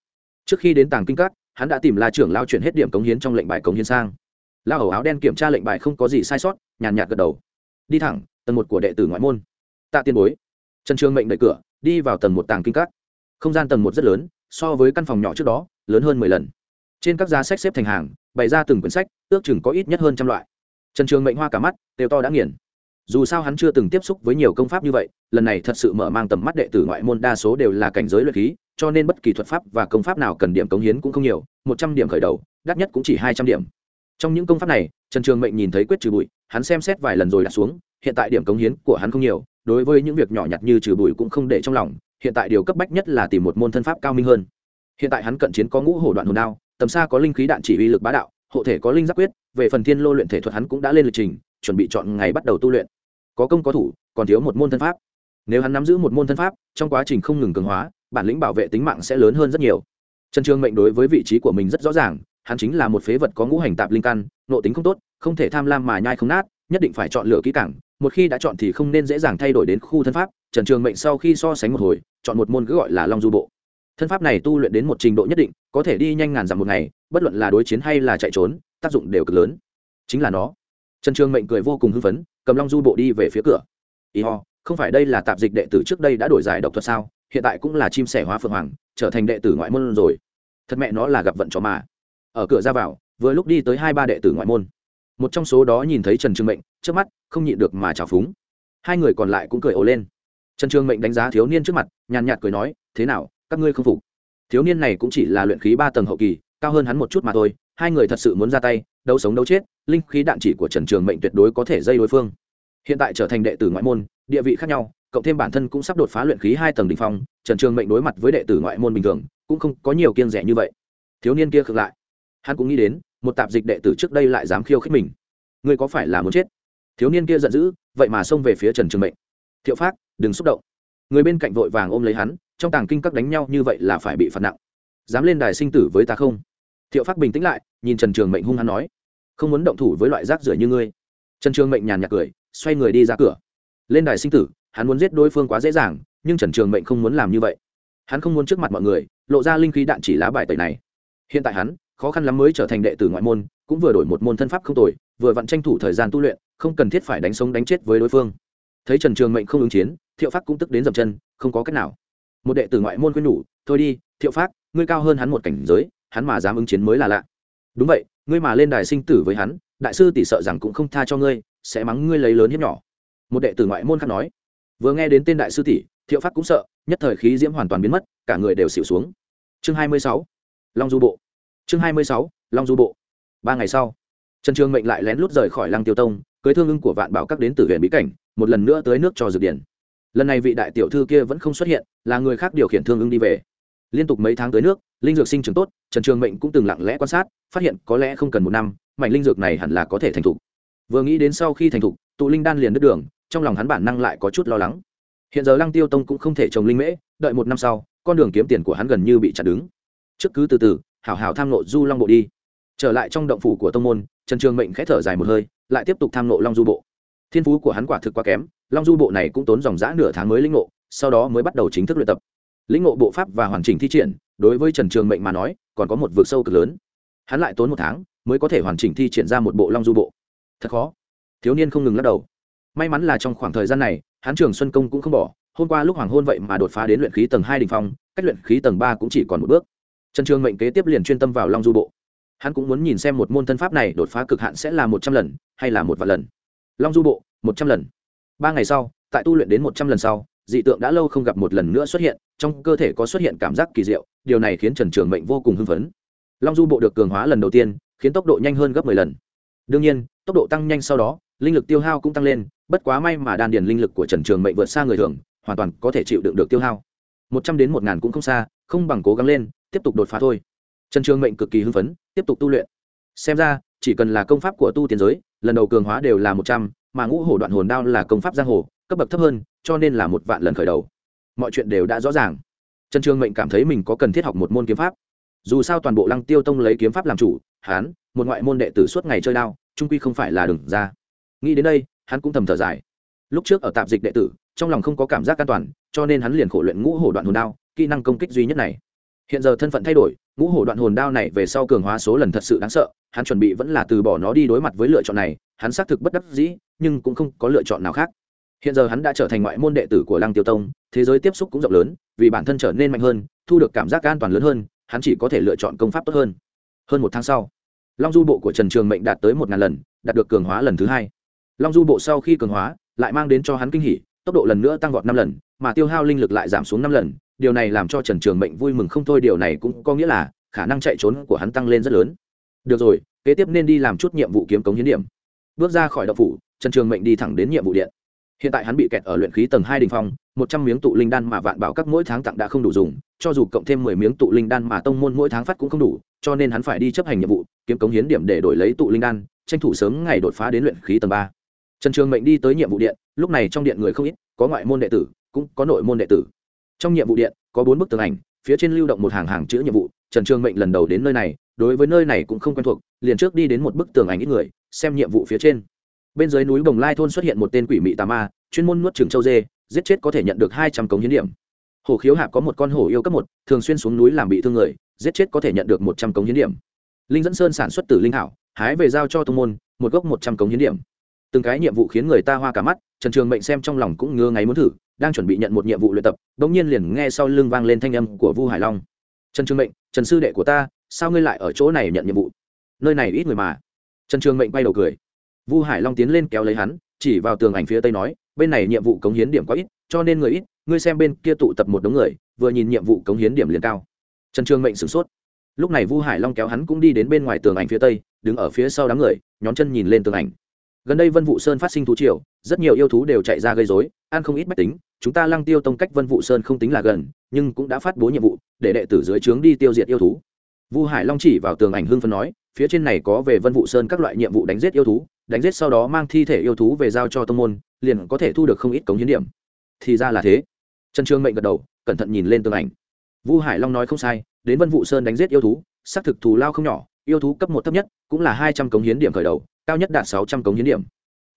Trước khi đến tàng kinh các, hắn đã tìm la trưởng lao chuyển hết điểm cống hiến trong lệnh bài cống hiến sang. La hầu áo đen kiểm tra lệnh bài không có gì sai sót, nhàn nhạt gật đầu. Đi thẳng, tầng một của đệ tử ngoại môn. Tạ tiên bối. Trần trường mệnh đẩy cửa, đi vào tầng một tàng kinh các. Không gian tầng một rất lớn, so với căn phòng nhỏ trước đó lớn hơn mười lần. Trên các giá sách xếp thành hàng, bày ra từng quyển sách, ước chừng có ít nhất hơn trăm loại. Trần trường mệnh hoa cả mắt, đều to đã nghiền. Dù sao hắn chưa từng tiếp xúc với nhiều công pháp như vậy, lần này thật sự mở mang tầm mắt đệ tử ngoại môn đa số đều là cảnh giới luyện khí, cho nên bất kỳ thuật pháp và công pháp nào cần điểm cống hiến cũng không nhiều, một trăm điểm khởi đầu, đắt nhất cũng chỉ hai trăm điểm. Trong những công pháp này, trần trường mệnh nhìn thấy quyết trừ bụi, hắn xem xét vài lần rồi đặt xuống, hiện tại điểm cống hiến của hắn không nhiều, đối với những việc nhỏ nhặt như trừ bụi cũng không để trong lòng, hiện tại điều cấp bách nhất là tìm một môn thân pháp cao minh hơn hiện tại hắn cận chiến có ngũ hổ đoạn hồn đao, tầm xa có linh khí đạn chỉ uy lực bá đạo, hộ thể có linh giác quyết, về phần thiên lô luyện thể thuật hắn cũng đã lên lịch trình, chuẩn bị chọn ngày bắt đầu tu luyện. Có công có thủ, còn thiếu một môn thân pháp. Nếu hắn nắm giữ một môn thân pháp, trong quá trình không ngừng cường hóa, bản lĩnh bảo vệ tính mạng sẽ lớn hơn rất nhiều. Trần trường mệnh đối với vị trí của mình rất rõ ràng, hắn chính là một phế vật có ngũ hành tạp linh căn nộ tính không tốt, không thể tham lam mà nhai không nát, nhất định phải chọn lựa kỹ càng, một khi đã chọn thì không nên dễ dàng thay đổi đến khu thân pháp. Trần trường mệnh sau khi so sánh một hồi, chọn một môn cứ gọi là long du bộ thân pháp này tu luyện đến một trình độ nhất định, có thể đi nhanh ngàn dặm một ngày, bất luận là đối chiến hay là chạy trốn, tác dụng đều cực lớn. Chính là nó. Trần trường mệnh cười vô cùng hưng phấn, cầm long du bộ đi về phía cửa. Ý ho, không phải đây là tạp dịch đệ tử trước đây đã đổi giải độc thuật sao? Hiện tại cũng là chim sẻ hóa phượng hoàng, trở thành đệ tử ngoại môn rồi. Thật mẹ nó là gặp vận chó mà. Ở cửa ra vào, vừa lúc đi tới hai ba đệ tử ngoại môn. Một trong số đó nhìn thấy trần trường mệnh trước mắt, không nhịn được mà trào phúng. Hai người còn lại cũng cười ồ lên. Trần trường mệnh đánh giá thiếu niên trước mặt, nhàn nhạt cười nói, thế nào các ngươi không phục. Thiếu niên này cũng chỉ là luyện khí ba tầng hậu kỳ, cao hơn hắn một chút mà thôi, hai người thật sự muốn ra tay, đấu sống đấu chết, linh khí đạn chỉ của trần trường mệnh tuyệt đối có thể dây đối phương. Hiện tại trở thành đệ tử ngoại môn, địa vị khác nhau, cộng thêm bản thân cũng sắp đột phá luyện khí hai tầng đ ỉ n h phong, trần trường mệnh đối mặt với đệ tử ngoại môn bình thường, cũng không có nhiều kiên rẻ như vậy. Thiếu niên kia ngược lại. Hắn cũng nghĩ đến, một tạp dịch đệ tử trước đây lại dám khiêu khích mình. Ngươi có phải là muốn chết? Thiếu niên kia giận dữ, vậy mà xông về phía trần trường mệnh. Thiệu phát đừng xúc động. Người bên cạnh vội vàng ôm lấy hắn trong tàng kinh các đánh nhau như vậy là phải bị phạt nặng. Dám lên đài sinh tử với ta không? Thiệu phát bình tĩnh lại, nhìn trần trường mệnh hung hắn nói, không muốn động thủ với loại rác rưởi như ngươi. Trần trường mệnh nhàn nhạt cười, xoay người đi ra cửa. Lên đài sinh tử, hắn muốn giết đối phương quá dễ dàng, nhưng trần trường mệnh không muốn làm như vậy. Hắn không muốn trước mặt mọi người, lộ ra linh khí đạn chỉ lá bài tẩy này. Hiện tại hắn, khó khăn lắm mới trở thành đệ tử ngoại môn, cũng vừa đổi một môn thân pháp không tồi, vừa vặn tranh thủ thời gian tu luyện, không cần thiết phải đánh sống đánh chết với đối phương. Thấy trần trường mệnh không ứng chiến, thiệu pháp cũng tức đến dậm chân, không có cách nào một đệ tử ngoại môn khuyên nhủ, thôi đi, thiệu pháp ngươi cao hơn hắn một cảnh giới, hắn mà dám ứng chiến mới là lạ. Đúng vậy, ngươi mà lên đài sinh tử với hắn, đại sư tỷ sợ rằng cũng không tha cho ngươi, sẽ mắng ngươi lấy lớn hiếp nhỏ. Một đệ tử ngoại môn khác nói. Vừa nghe đến tên đại sư tỷ, thiệu pháp cũng sợ, nhất thời khí diễm hoàn toàn biến mất, cả người đều xịu xuống. Chương hai mươi sáu, long du bộ. Chương hai mươi sáu, long du bộ. Ba ngày sau, trần trường mệnh lại lén lút rời khỏi lăng tiêu tông, cưới thương ưng của vạn bảo các đến từ huyện bí cảnh, một lần nữa tới nước cho dược điển lần này vị đại tiểu thư kia vẫn không xuất hiện, là người khác điều khiển thương ưng đi về. Liên tục mấy tháng tới nước, linh dược sinh trưởng tốt, trần trường mệnh cũng từng lặng lẽ quan sát, phát hiện có lẽ không cần một năm, mảnh linh dược này hẳn là có thể thành thục. Vừa nghĩ đến sau khi thành thục, tụ linh đan liền đứt đường, trong lòng hắn bản năng lại có chút lo lắng. Hiện giờ lăng tiêu tông cũng không thể trồng linh mễ, đợi một năm sau, con đường kiếm tiền của hắn gần như bị chặn đứng. Trước cứ từ từ, hảo hảo tham nộ du long bộ đi. Trở lại trong động phủ của tông môn, trần trường mệnh khẽ thở dài một hơi, lại tiếp tục tham nộ long du bộ. Thiên phú của hắn quả thực quá kém long du bộ này cũng tốn dòng giã nửa tháng mới lĩnh ngộ, sau đó mới bắt đầu chính thức luyện tập. Lĩnh ngộ bộ pháp và hoàn chỉnh thi triển, đối với trần trường mệnh mà nói, còn có một vực sâu cực lớn. Hắn lại tốn một tháng mới có thể hoàn chỉnh thi triển ra một bộ long du bộ. Thật khó. Thiếu niên không ngừng lắc đầu. May mắn là trong khoảng thời gian này, hắn trường xuân công cũng không bỏ. Hôm qua lúc hoàng hôn vậy mà đột phá đến luyện khí tầng hai đình phong, cách luyện khí tầng ba cũng chỉ còn một bước. Trần trường mệnh kế tiếp liền chuyên tâm vào long du bộ. Hắn cũng muốn nhìn xem một môn thân pháp này đột phá cực hạn sẽ là một trăm lần hay là một vạn lần. Long du bộ, một trăm lần ba ngày sau, tại tu luyện đến một trăm lần sau, dị tượng đã lâu không gặp một lần nữa xuất hiện, trong cơ thể có xuất hiện cảm giác kỳ diệu, điều này khiến trần trường mệnh vô cùng hưng phấn. Long du bộ được cường hóa lần đầu tiên, khiến tốc độ nhanh hơn gấp m ộ ư ơ i lần. Đương nhiên, tốc độ tăng nhanh sau đó, linh lực tiêu hao cũng tăng lên, bất quá may mà đan điền linh lực của trần trường mệnh vượt xa người thường, hoàn toàn có thể chịu đựng được tiêu hao. Một trăm đến một ngàn cũng không xa, không bằng cố gắng lên, tiếp tục đột phá thôi. Trần trường mệnh cực kỳ hưng phấn, tiếp tục tu luyện. Xem ra, chỉ cần là công pháp của tu tiến giới, lần đầu cường hóa đều là một trăm mà ngũ hổ đoạn hồn đao là công pháp giang hồ, cấp bậc thấp hơn, cho nên là một vạn lần khởi đầu. Mọi chuyện đều đã rõ ràng. Trần trường mệnh cảm thấy mình có cần thiết học một môn kiếm pháp. Dù sao toàn bộ lăng tiêu tông lấy kiếm pháp làm chủ hán một ngoại môn đệ tử suốt ngày chơi đao, trung quy không phải là đừng ra. Nghĩ đến đây, hắn cũng thầm thở dài. Lúc trước ở tạp dịch đệ tử, trong lòng không có cảm giác an toàn, cho nên hắn liền khổ luyện ngũ hổ đoạn hồn đao, kỹ năng công kích duy nhất này. Hiện giờ thân phận thay đổi, ngũ hổ đoạn hồn đao này về sau cường hóa số lần thật sự đáng sợ, hắn chuẩn bị vẫn là từ bỏ nó đi đối mặt với lựa chọn này, hắn xác thực bất đắc dĩ nhưng cũng không có lựa chọn nào khác. Hiện giờ hắn đã trở thành ngoại môn đệ tử của lăng tiêu tông, thế giới tiếp xúc cũng rộng lớn, vì bản thân trở nên mạnh hơn, thu được cảm giác an toàn lớn hơn, hắn chỉ có thể lựa chọn công pháp tốt hơn. Hơn một tháng sau, long du bộ của trần trường mệnh đạt tới một ngàn lần, đạt được cường hóa lần thứ hai. Long du bộ sau khi cường hóa, lại mang đến cho hắn kinh hỉ, tốc độ lần nữa tăng vọt năm lần, mà tiêu hao linh lực lại giảm xuống năm lần. Điều này làm cho trần trường mệnh vui mừng không thôi, điều này cũng có nghĩa là khả năng chạy trốn của hắn tăng lên rất lớn. Được rồi, kế tiếp nên đi làm chút nhiệm vụ kiếm cống hiến điểm. Bước ra khỏi đậu phủ trần trường mệnh đi thẳng đến nhiệm vụ điện. Hiện tại hắn bị kẹt ở luyện khí tầng hai đình phong, một trăm miếng tụ linh đan mà vạn bảo các mỗi tháng tặng đã không đủ dùng, cho dù cộng thêm mười miếng tụ linh đan mà tông môn mỗi tháng phát cũng không đủ, cho nên hắn phải đi chấp hành nhiệm vụ, kiếm cống hiến điểm để đổi lấy tụ linh đan, tranh thủ sớm ngày đột phá đến luyện khí tầng ba. Trần trường mệnh đi tới nhiệm vụ điện, lúc này trong điện người không ít, có ngoại môn đệ tử, cũng có nội môn đệ tử. Trong nhiệm vụ điện, có bốn bức tường ảnh, phía trên lưu động một hàng hàng chữ nhiệm vụ, trần trường mệnh lần đầu đến nơi này, đối với nơi này cũng không quen thuộc, liền trước đi đến một bức tường ảnh ít người, xem nhiệm vụ phía trên bên dưới núi bồng lai thôn xuất hiện một tên quỷ mị tà ma, chuyên môn nuốt trừng châu dê, giết chết có thể nhận được hai trăm cống hiến điểm. Hồ khiếu hạp có một con hổ yêu cấp một, thường xuyên xuống núi làm bị thương người, giết chết có thể nhận được một trăm cống hiến điểm. Linh dẫn sơn sản xuất từ linh hảo hái về giao cho tô môn, một gốc một trăm cống hiến điểm. Từng cái nhiệm vụ khiến người ta hoa cả mắt, trần trường mệnh xem trong lòng cũng ngứa ngáy muốn thử, đang chuẩn bị nhận một nhiệm vụ luyện tập đ ỗ n g nhiên liền nghe sau lưng vang lên thanh âm của vu hải long. Trần trường mệnh, trần sư đệ của ta, sao ngươi lại ở chỗ này nhận nhiệm vụ? Nơi này ít người mà. Trần trường mệnh quay đầu cười vu hải long tiến lên kéo lấy hắn, chỉ vào tường ảnh phía tây nói, bên này nhiệm vụ cống hiến điểm quá ít, cho nên người ít, ngươi xem bên kia tụ tập một đống người, vừa nhìn nhiệm vụ cống hiến điểm liền cao. Trần trường mệnh sửng sốt. Lúc này vu hải long kéo hắn cũng đi đến bên ngoài tường ảnh phía tây, đứng ở phía sau đám người, nhón chân nhìn lên tường ảnh. Gần đây vân vụ sơn phát sinh thú triều, rất nhiều yêu thú đều chạy ra gây dối ăn không ít bách tính, chúng ta lăng tiêu tông cách vân vụ sơn không tính là gần, nhưng cũng đã phát bố nhiệm vụ, để đệ tử dưới trướng đi tiêu diệt yêu thú. Vu hải long chỉ vào tường ảnh hưng phân nói, phía trên này có về vân vụ sơn các loại nhiệm vụ đánh giết yêu thú đánh giết sau đó mang thi thể yêu thú về giao cho tông môn, liền có thể thu được không ít cống hiến điểm. Thì ra là thế. Trần trương mệnh gật đầu, cẩn thận nhìn lên tường ảnh. Vu hải long nói không sai, đến vân vụ sơn đánh giết yêu thú, xác thực thù lao không nhỏ, yêu thú cấp một thấp nhất, cũng là hai trăm cống hiến điểm khởi đầu, cao nhất đạt sáu trăm cống hiến điểm.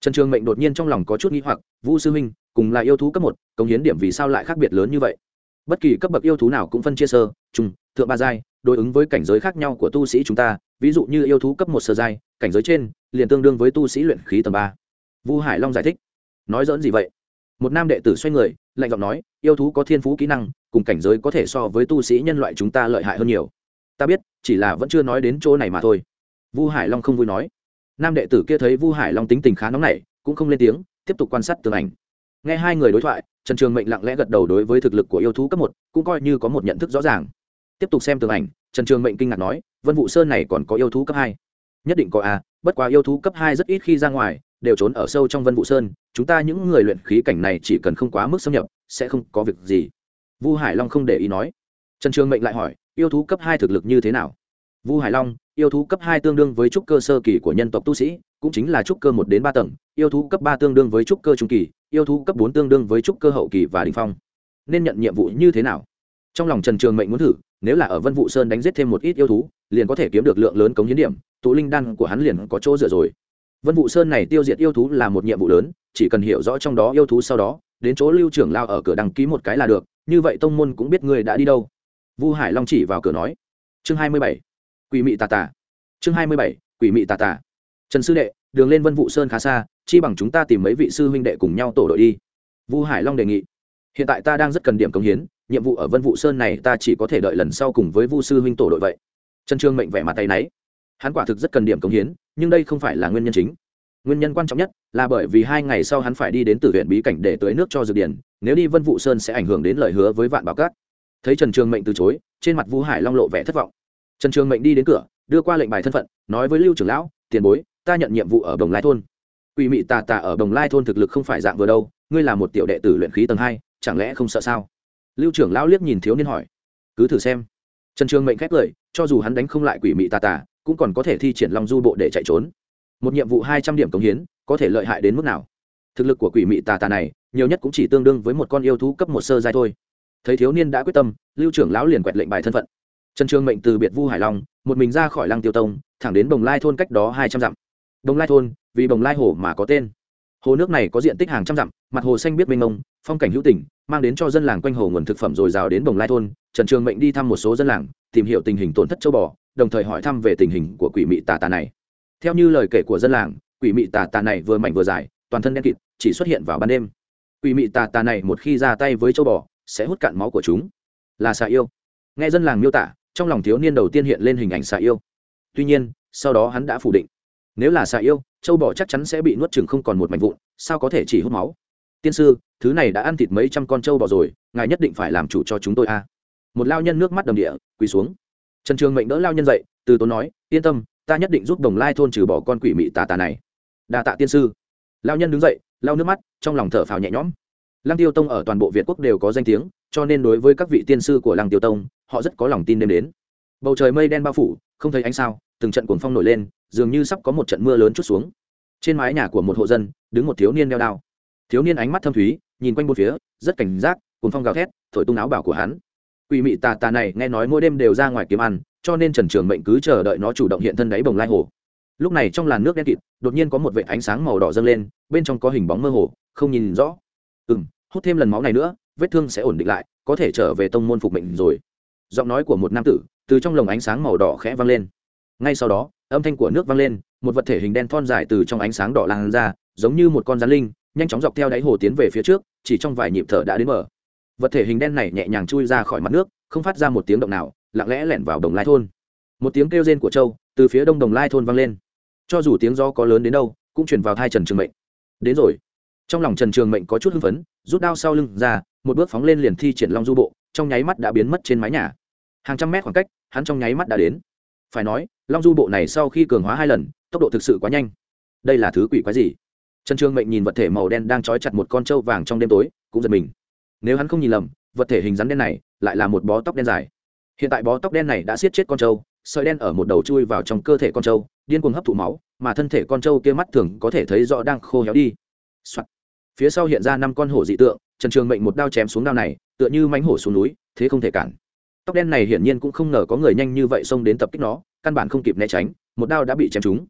Trần trương mệnh đột nhiên trong lòng có chút nghĩ hoặc, vu sư minh cùng là yêu thú cấp một, cống hiến điểm vì sao lại khác biệt lớn như vậy? Bất kỳ cấp bậc yêu thú nào cũng phân chia sơ trung thượng ba giai, đối ứng với cảnh giới khác nhau của tu sĩ chúng ta, ví dụ như yêu thú cấp một sơ giai cảnh giới trên, liền tương đương với tu sĩ luyện khí tầng ba. Vu hải long giải thích. Nói dỡn gì vậy? Một nam đệ tử xoay người, lạnh giọng nói, yêu thú có thiên phú kỹ năng, cùng cảnh giới có thể so với tu sĩ nhân loại chúng ta lợi hại hơn nhiều. Ta biết, chỉ là vẫn chưa nói đến chỗ này mà thôi. Vu hải long không vui nói. Nam đệ tử kia thấy vu hải long tính tình khá nóng nảy, cũng không lên tiếng, tiếp tục quan sát tường ảnh. Nghe hai người đối thoại, trần trường mệnh lặng lẽ gật đầu đối với thực lực của yêu thú cấp một, cũng coi như có một nhận thức rõ ràng. Tiếp tục xem tường ảnh, trần trường mệnh kinh ngạc nói, vân vụ sơn này còn có yêu thú cấp hai? Nhất định có a, bất quá yêu thú cấp hai rất ít khi ra ngoài, đều trốn ở sâu trong vân vụ sơn, chúng ta những người luyện khí cảnh này chỉ cần không quá mức xâm nhập, sẽ không có việc gì. Vu hải long không để ý nói. Trần trường mệnh lại hỏi, yêu thú cấp hai thực lực như thế nào? Vu hải long, yêu thú cấp hai tương đương với trúc cơ sơ kỳ của nhân tộc tu sĩ, cũng chính là trúc cơ một đến ba tầng, yêu thú cấp ba tương đương với trúc cơ trung kỳ, yêu thú cấp bốn tương đương với trúc cơ hậu kỳ và đình phong. Nên nhận nhiệm vụ như thế nào? Trong lòng trần trường mệnh muốn thử, nếu là ở vân vụ sơn đánh giết thêm một ít yêu thú liền có thể kiếm được lượng lớn cống hiến điểm, tụ linh đan của hắn liền có chỗ dựa rồi. Vân vụ sơn này tiêu diệt yêu thú là một nhiệm vụ lớn, chỉ cần hiểu rõ trong đó yêu thú sau đó, đến chỗ lưu trưởng lao ở cửa đăng ký một cái là được, như vậy tông môn cũng biết người đã đi đâu. Vu hải long chỉ vào cửa nói, chương hai mươi bảy, quỷ mị tà tà, chương hai mươi bảy, quỷ mị tà tà. Trần sư đệ, đường lên vân vụ sơn khá xa, chi bằng chúng ta tìm mấy vị sư huynh đệ cùng nhau tổ đội đi. Vu hải long đề nghị, hiện tại ta đang rất cần điểm công hiến, nhiệm vụ ở vân vụ sơn này ta chỉ có thể đợi lần sau cùng với vu sư huynh tổ đội vậy trần trương mệnh vẻ mặt tay náy. Hắn quả thực rất cần điểm cống hiến, nhưng đây không phải là nguyên nhân chính. Nguyên nhân quan trọng nhất là bởi vì hai ngày sau hắn phải đi đến tử huyện bí cảnh để tưới nước cho dược điển nếu đi vân vụ sơn sẽ ảnh hưởng đến lời hứa với vạn bảo cát. Thấy trần trường mệnh từ chối, trên mặt vũ hải long lộ vẻ thất vọng. Trần trường mệnh đi đến cửa, đưa qua lệnh bài thân phận, nói với lưu trưởng lão, tiền bối, ta nhận nhiệm vụ ở đồng lai thôn. Quỷ mị tà tà ở đồng lai thôn thực lực không phải dạng vừa đâu, ngươi là một tiểu đệ tử luyện khí tầng hai, chẳng lẽ không sợ sao? Lưu trưởng lão liếc nhìn thiếu niên hỏi, cứ thử xem. Trần trường mệnh khép cười cho dù hắn đánh không lại quỷ mị tà tà, cũng còn có thể thi triển long du bộ để chạy trốn. Một nhiệm vụ hai trăm điểm cống hiến, có thể lợi hại đến mức nào? Thực lực của quỷ mị tà tà này, nhiều nhất cũng chỉ tương đương với một con yêu thú cấp một sơ giai thôi. Thấy thiếu niên đã quyết tâm, lưu trưởng lão liền quẹt lệnh bài thân phận. Trần trương mệnh từ biệt vu hải long, một mình ra khỏi lăng tiêu tông, thẳng đến bồng lai thôn cách đó hai trăm dặm. Bồng lai thôn, vì bồng lai hồ mà có tên hồ nước này có diện tích hàng trăm dặm, mặt hồ xanh biết mênh mông, phong cảnh hữu tỉnh mang đến cho dân làng quanh hồ nguồn thực phẩm dồi dào đến bồng lai thôn, trần trường mệnh đi thăm một số dân làng, tìm hiểu tình hình tổn thất châu bò, đồng thời hỏi thăm về tình hình của quỷ mị tà tà này. Theo như lời kể của dân làng, quỷ mị tà tà này vừa mạnh vừa dài, toàn thân đen kịt, chỉ xuất hiện vào ban đêm. Quỷ mị tà tà này một khi ra tay với châu bò, sẽ hút cạn máu của chúng. Là xà yêu. Nghe dân làng miêu tả, trong lòng thiếu niên đầu tiên hiện lên hình ảnh xà yêu. Tuy nhiên, sau đó hắn đã phủ định nếu là xà yêu châu bò chắc chắn sẽ bị nuốt chừng không còn một mảnh vụn, sao có thể chỉ hút máu? Tiên sư, thứ này đã ăn thịt mấy trăm con châu bò rồi, ngài nhất định phải làm chủ cho chúng tôi a. Một lao nhân nước mắt đầm địa, quỳ xuống. Trần trường mệnh đỡ lao nhân dậy, từ tốn nói, yên tâm, ta nhất định giúp đồng lai thôn trừ bỏ con quỷ mị tà tà này. Đa tạ tiên sư. Lao nhân đứng dậy lao nước mắt, trong lòng thở phào nhẹ nhõm. Lăng tiêu tông ở toàn bộ việt quốc đều có danh tiếng, cho nên đối với các vị tiên sư của lăng tiêu tông, họ rất có lòng tin đêm đến. Bầu trời mây đen bao phủ, không thấy ánh sao, từng trận cuồng phong nổi lên dường như sắp có một trận mưa lớn chút xuống. Trên mái nhà của một hộ dân, đứng một thiếu niên đeo đao. Thiếu niên ánh mắt thâm thúy, nhìn quanh bốn phía, rất cảnh giác, cuồng phong gào thét, thổi tung áo bảo của hắn. Quỷ mị tà tà này nghe nói mỗi đêm đều ra ngoài kiếm ăn, cho nên trần trường mệnh cứ chờ đợi nó chủ động hiện thân đáy bồng lai hồ. Lúc này trong làn nước đen kịt, đột nhiên có một vệ ánh sáng màu đỏ dâng lên, bên trong có hình bóng mơ hồ, không nhìn rõ. Ừ m hút thêm lần máu này nữa, vết thương sẽ ổn định lại, có thể trở về tông môn phục mệnh rồi. Giọng nói của một nam tử, từ trong lồng ánh sáng màu đỏ khẽ vang lên. Ngay sau đó âm thanh của nước vang lên, một vật thể hình đen thon dài từ trong ánh sáng đỏ lan ra, giống như một con rắn linh, nhanh chóng dọc theo đáy hồ tiến về phía trước, chỉ trong vài nhịp thở đã đến bờ. Vật thể hình đen này nhẹ nhàng chui ra khỏi mặt nước, không phát ra một tiếng động nào, lặng lẽ lẻn vào đồng lai thôn. Một tiếng kêu rên của châu từ phía đông đồng lai thôn vang lên. Cho dù tiếng gió có lớn đến đâu, cũng chuyển vào thai trần trường mệnh. Đến rồi. Trong lòng trần trường mệnh có chút hưng phấn, rút đao sau lưng ra, một bước phóng lên liền thi triển long du bộ, trong nháy mắt đã biến mất trên mái nhà. Hàng trăm mét khoảng cách, hắn trong nháy mắt đã đến phải nói, long du bộ này sau khi cường hóa hai lần, tốc độ thực sự quá nhanh. Đây là thứ quỷ quái gì? Trần trương mệnh nhìn vật thể màu đen đang trói chặt một con trâu vàng trong đêm tối, cũng giật mình. Nếu hắn không nhìn lầm, vật thể hình rắn đen này lại là một bó tóc đen dài. Hiện tại bó tóc đen này đã siết chết con trâu, sợi đen ở một đầu chui vào trong cơ thể con trâu, điên cuồng hấp thụ máu, mà thân thể con trâu kia mắt thường có thể thấy rõ đang khô héo đi、Soạn. phía sau hiện ra năm con hổ dị tượng, trần trường mệnh một đao chém xuống đao này, tựa như mánh hổ xuống núi, thế không thể cản tóc đen này hiển nhiên cũng không ngờ có người nhanh như vậy xông đến tập kích nó, căn bản không kịp né tránh, một đao đã bị chém trúng.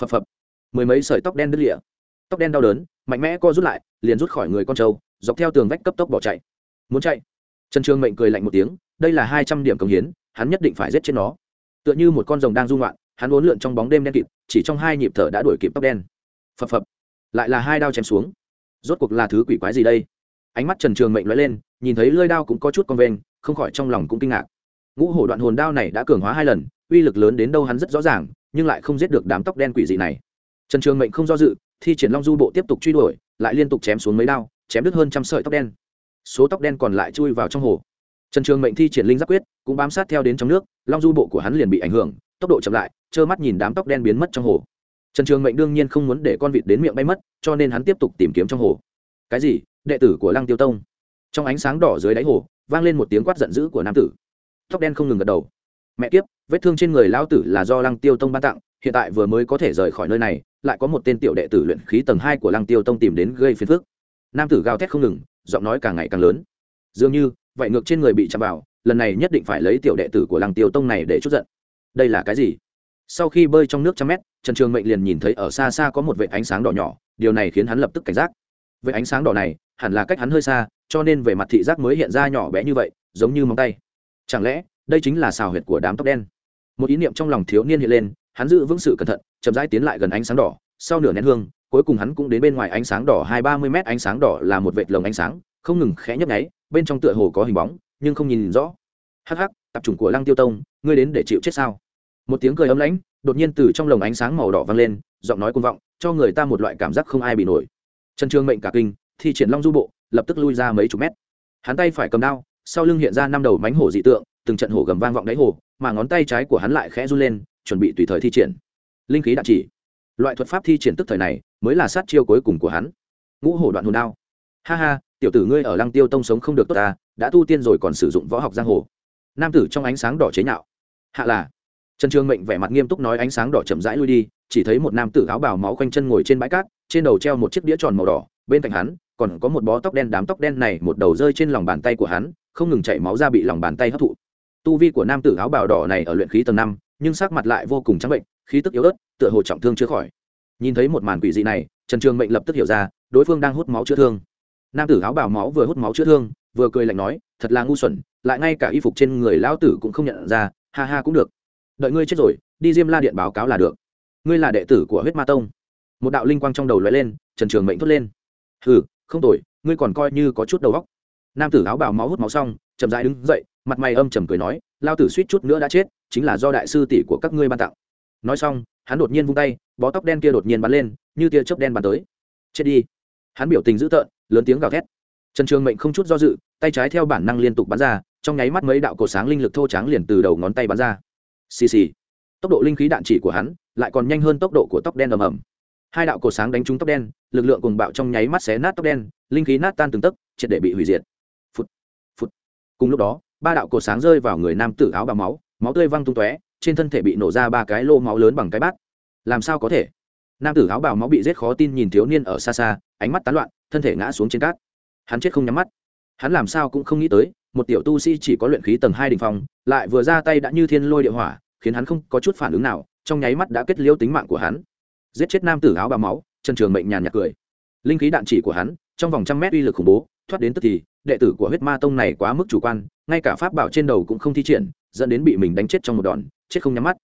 Phập phập. Mười mấy sợi tóc đen đứt lịa tóc đen đau đớn, mạnh mẽ co rút lại, liền rút khỏi người con trâu, dọc theo tường vách cấp tốc bỏ chạy. Muốn chạy? Trần trường mệnh cười lạnh một tiếng, đây là hai trăm điểm công hiến, hắn nhất định phải giết chết nó. Tựa như một con rồng đang rung loạn hắn uốn lượn trong bóng đêm đen kịt, chỉ trong hai nhịp thở đã đuổi kịp tóc đen. Phập phập. Lại là hai đao chém xuống. Rốt cuộc là thứ quỷ quái gì đây? Ánh mắt trần trường mệnh lóe lên, nhìn thấy lơi đao cũng có chút con vênh không khỏi trong lòng cũng kinh ngạc. Ngũ hổ đoạn hồn đao này đã cường hóa hai lần, uy lực lớn đến đâu hắn rất rõ ràng, nhưng lại không giết được đám tóc đen quỷ dị này. Trần trường mệnh không do dự, thi triển long du bộ tiếp tục truy đuổi, lại liên tục chém xuống mấy đao, chém đứt hơn trăm sợi tóc đen. Số tóc đen còn lại chui vào trong hồ. Trần trường mệnh thi triển linh giáp quyết, cũng bám sát theo đến trong nước, long du bộ của hắn liền bị ảnh hưởng, tốc độ chậm lại, trơ mắt nhìn đám tóc đen biến mất trong hồ. Trần trường mệnh đương nhiên không muốn để con vịt đến miệng bay mất, cho nên hắn tiếp tục tìm kiếm trong hồ. Cái gì? Đệ tử của lăng tiêu tông. Trong ánh sáng đỏ dưới đáy hồ vang lên một tiếng quát giận dữ của nam tử. Tóc đen không ngừng gật đầu. Mẹ kiếp, vết thương trên người lão tử là do lăng tiêu tông ban tặng, hiện tại vừa mới có thể rời khỏi nơi này, lại có một tên tiểu đệ tử luyện khí tầng hai của lăng tiêu tông tìm đến gây phiền phức. Nam tử gào thét không ngừng, giọng nói càng ngày càng lớn. Dường như, vậy ngược trên người bị chạm vào, lần này nhất định phải lấy tiểu đệ tử của lăng tiêu tông này để chút giận. Đây là cái gì? Sau khi bơi trong nước trăm mét, trần trường mệnh liền nhìn thấy ở xa xa có một vệ ánh sáng đỏ nhỏ, điều này khiến hắn lập tức cảnh giác. Vệ ánh sáng đỏ này hẳn là cách hắn hơi xa, cho nên về mặt thị giác mới hiện ra nhỏ bé như vậy, giống như móng tay. Chẳng lẽ, đây chính là xào huyệt của đám tóc đen? Một ý niệm trong lòng thiếu niên hiện lên, hắn giữ vững sự cẩn thận, chậm rãi tiến lại gần ánh sáng đỏ, sau nửa nén hương, cuối cùng hắn cũng đến bên ngoài ánh sáng đỏ hai ba mươi mét, ánh sáng đỏ là một vệt lồng ánh sáng, không ngừng khẽ nhấp nháy, bên trong tựa hồ có hình bóng, nhưng không nhìn rõ. Hắc hắc, tập trung của lăng tiêu tông, ngươi đến để chịu chết sao? Một tiếng cười ấm lãnh, đột nhiên từ trong lồng ánh sáng màu đỏ vang lên, giọng nói côn vọng, cho người ta một loại cảm giác không ai bị nổi. Trần Trương mệnh cả kinh thi triển long du bộ, lập tức lui ra mấy chục mét. Hắn tay phải cầm đao, sau lưng hiện ra năm đầu mánh hổ dị tượng, từng trận hổ gầm vang vọng đáy hồ, mà ngón tay trái của hắn lại khẽ run lên, chuẩn bị tùy thời thi triển. Linh khí đạn chỉ. Loại thuật pháp thi triển tức thời này, mới là sát chiêu cuối cùng của hắn. Ngũ hổ đoạn hồn đao. Ha ha, tiểu tử ngươi ở lăng tiêu tông sống không được tốt ta, đã tu tiên rồi còn sử dụng võ học giang hồ. Nam tử trong ánh sáng đỏ chế nhạo. Hạ là. Trần trường mệnh vẻ mặt nghiêm túc nói ánh sáng đỏ chậm rãi lui đi, chỉ thấy một nam tử áo bào máu quanh chân ngồi trên bãi cát, trên đầu treo một chiếc đĩa tròn màu đỏ, bên cạnh hắn còn có một bó tóc đen, đám tóc đen này một đầu rơi trên lòng bàn tay của hắn, không ngừng chảy máu ra bị lòng bàn tay hấp thụ. Tu vi của nam tử áo bào đỏ này ở luyện khí tầng năm, nhưng sắc mặt lại vô cùng trắng bệnh, khí tức yếu ớt, tựa hồ trọng thương chữa khỏi. Nhìn thấy một màn quỷ dị này, trần trường mệnh lập tức hiểu ra, đối phương đang hút máu chữa thương. Nam tử áo bào máu vừa hút máu chữa thương, vừa cười lạnh nói, thật là ngu xuẩn, lại ngay cả y phục trên người lão tử cũng không nhận ra, ha ha cũng được. Đợi ngươi chết rồi, đi diêm la điện báo cáo là được. Ngươi là đệ tử của huyết ma tông. Một đạo linh quang trong đầu lóe lên, trần trường mệnh thốt lên. Hừ không tội ngươi còn coi như có chút đầu óc. Nam tử áo bào máu hút máu xong, chậm rãi đứng dậy, mặt mày âm trầm cười nói, lao tử suýt chút nữa đã chết, chính là do đại sư tỷ của các ngươi ban tặng. Nói xong, hắn đột nhiên vung tay, bó tóc đen kia đột nhiên bắn lên, như tia chớp đen bắn tới. Chết đi. Hắn biểu tình dữ tợn, lớn tiếng gào thét. Trần trường mệnh không chút do dự, tay trái theo bản năng liên tục bắn ra, trong nháy mắt mấy đạo cột sáng linh lực thô tráng liền từ đầu ngón tay bắn ra. Xì xì. Tốc độ linh khí đạn chỉ của hắn lại còn nhanh hơn tốc độ của tóc đen ầm ầm hai đạo cổ sáng đánh trúng tóc đen, lực lượng cùng bạo trong nháy mắt xé nát tóc đen, linh khí nát tan từng tấc, triệt để bị hủy diệt. Phút phút cùng lúc đó, ba đạo cổ sáng rơi vào người nam tử áo bào máu máu tươi văng tung tóe, trên thân thể bị nổ ra ba cái lô máu lớn bằng cái bát. Làm sao có thể? Nam tử áo bào máu bị rết khó tin nhìn thiếu niên ở xa xa, ánh mắt tán loạn, thân thể ngã xuống trên cát. Hắn chết không nhắm mắt. Hắn làm sao cũng không nghĩ tới, một tiểu tu sĩ chỉ có luyện khí tầng hai đ ỉ n h phòng lại vừa ra tay đã như thiên lôi địa hỏa, khiến hắn không có chút phản ứng nào, trong nháy mắt đã kết liễu tính mạng của hắn giết chết nam tử áo bào máu, chân trường mệnh nhàn nhạt cười. Linh khí đạn chỉ của hắn, trong vòng trăm mét uy lực khủng bố, thoát đến tức thì, đệ tử của huyết ma tông này quá mức chủ quan, ngay cả pháp bảo trên đầu cũng không thi triển, dẫn đến bị mình đánh chết trong một đòn, chết không nhắm mắt.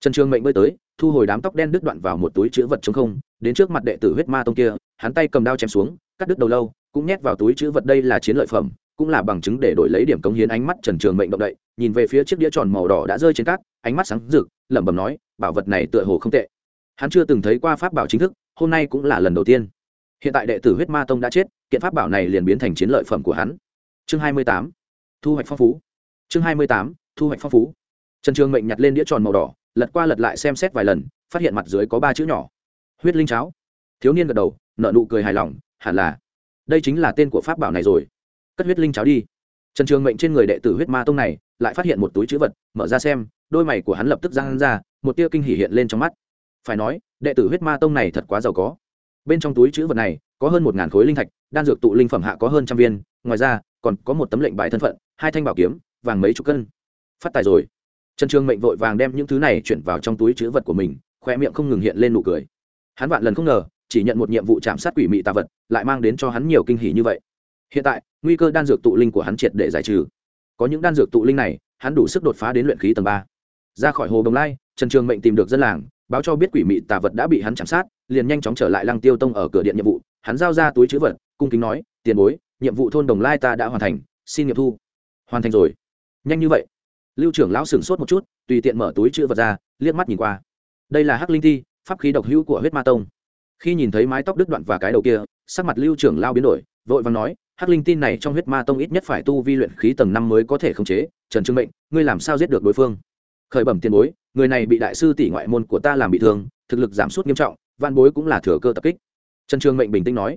Trần trường mệnh bơi tới, thu hồi đám tóc đen đứt đoạn vào một túi chữ vật chống không, đến trước mặt đệ tử huyết ma tông kia, hắn tay cầm đao chém xuống, cắt đứt đầu lâu, cũng nhét vào túi chữ vật đây là chiến lợi phẩm, cũng là bằng chứng để đổi lấy điểm cống hiến ánh mắt trần trường mệnh động đậy, nhìn về phía chiếc đĩa tròn màu đỏ đã rơi trên cát, ánh mắt sáng rực, lẩm bẩm nói, bảo vật này tựa hồ không tệ hắn chưa từng thấy qua pháp bảo chính thức, hôm nay cũng là lần đầu tiên. Hiện tại đệ tử huyết ma tông đã chết, kiện pháp bảo này liền biến thành chiến lợi phẩm của hắn. Chương hai mươi tám, thu hoạch phong phú. Chương hai mươi tám, thu hoạch phong phú. Trần trường mệnh nhặt lên đĩa tròn màu đỏ, lật qua lật lại xem xét vài lần, phát hiện mặt dưới có ba chữ nhỏ. Huyết linh cháo. Thiếu niên gật đầu nợ nụ cười hài lòng, hẳn là. Đây chính là tên của pháp bảo này rồi. Cất huyết linh cháo đi. Trần trường mệnh trên người đệ tử huyết ma tông này lại phát hiện một túi chữ vật, mở ra xem, đôi mày của hắn lập tức giang ra, một tia kinh hỉ hiện lên trong mắt phải nói, đệ tử huyết ma tông này thật quá giàu có. Bên trong túi chữ vật này có hơn một ngàn khối linh thạch, đan dược tụ linh phẩm hạ có hơn trăm viên, ngoài ra, còn có một tấm lệnh bài thân phận, hai thanh bảo kiếm, vàng mấy chục cân. Phát tài rồi. Trần trương mệnh vội vàng đem những thứ này chuyển vào trong túi chữ vật của mình khoe miệng không ngừng hiện lên nụ cười. Hắn vạn lần không ngờ, chỉ nhận một nhiệm vụ chạm sát quỷ mị tà vật, lại mang đến cho hắn nhiều kinh hỉ như vậy. Hiện tại, nguy cơ đan dược tụ linh của hắn triệt để giải trừ. Có những đan dược tụ linh này, hắn đủ sức đột phá đến luyện khí tầng ba. Ra khỏi hồ đồng lai, trần trường mệnh tìm được dân làng báo cho biết quỷ mị tà vật đã bị hắn chạm sát, liền nhanh chóng trở lại lăng tiêu tông ở cửa điện nhiệm vụ, hắn giao ra túi chữ vật, cung kính nói, tiền bối, nhiệm vụ thôn đồng lai ta đã hoàn thành, xin nghiệm thu. Hoàn thành rồi. Nhanh như vậy. Lưu trưởng lão sửng sốt một chút, tùy tiện mở túi chữ vật ra, liếc mắt nhìn qua. Đây là hắc linh thi, pháp khí độc hữu của huyết ma tông. Khi nhìn thấy mái tóc đứt đoạn và cái đầu kia, sắc mặt lưu trưởng lao biến đổi, vội vàng nói, hắc linh tin này trong huyết ma tông ít nhất phải tu vi luyện khí tầng năm mới có thể khống chế, trần trương mệnh, ngươi làm sao giết được đối phương? Khởi bẩm tiền bối người này bị đại sư tỷ ngoại môn của ta làm bị thương, thực lực giảm sút nghiêm trọng, văn bối cũng là thừa cơ tập kích. Trần trương mệnh bình tĩnh nói.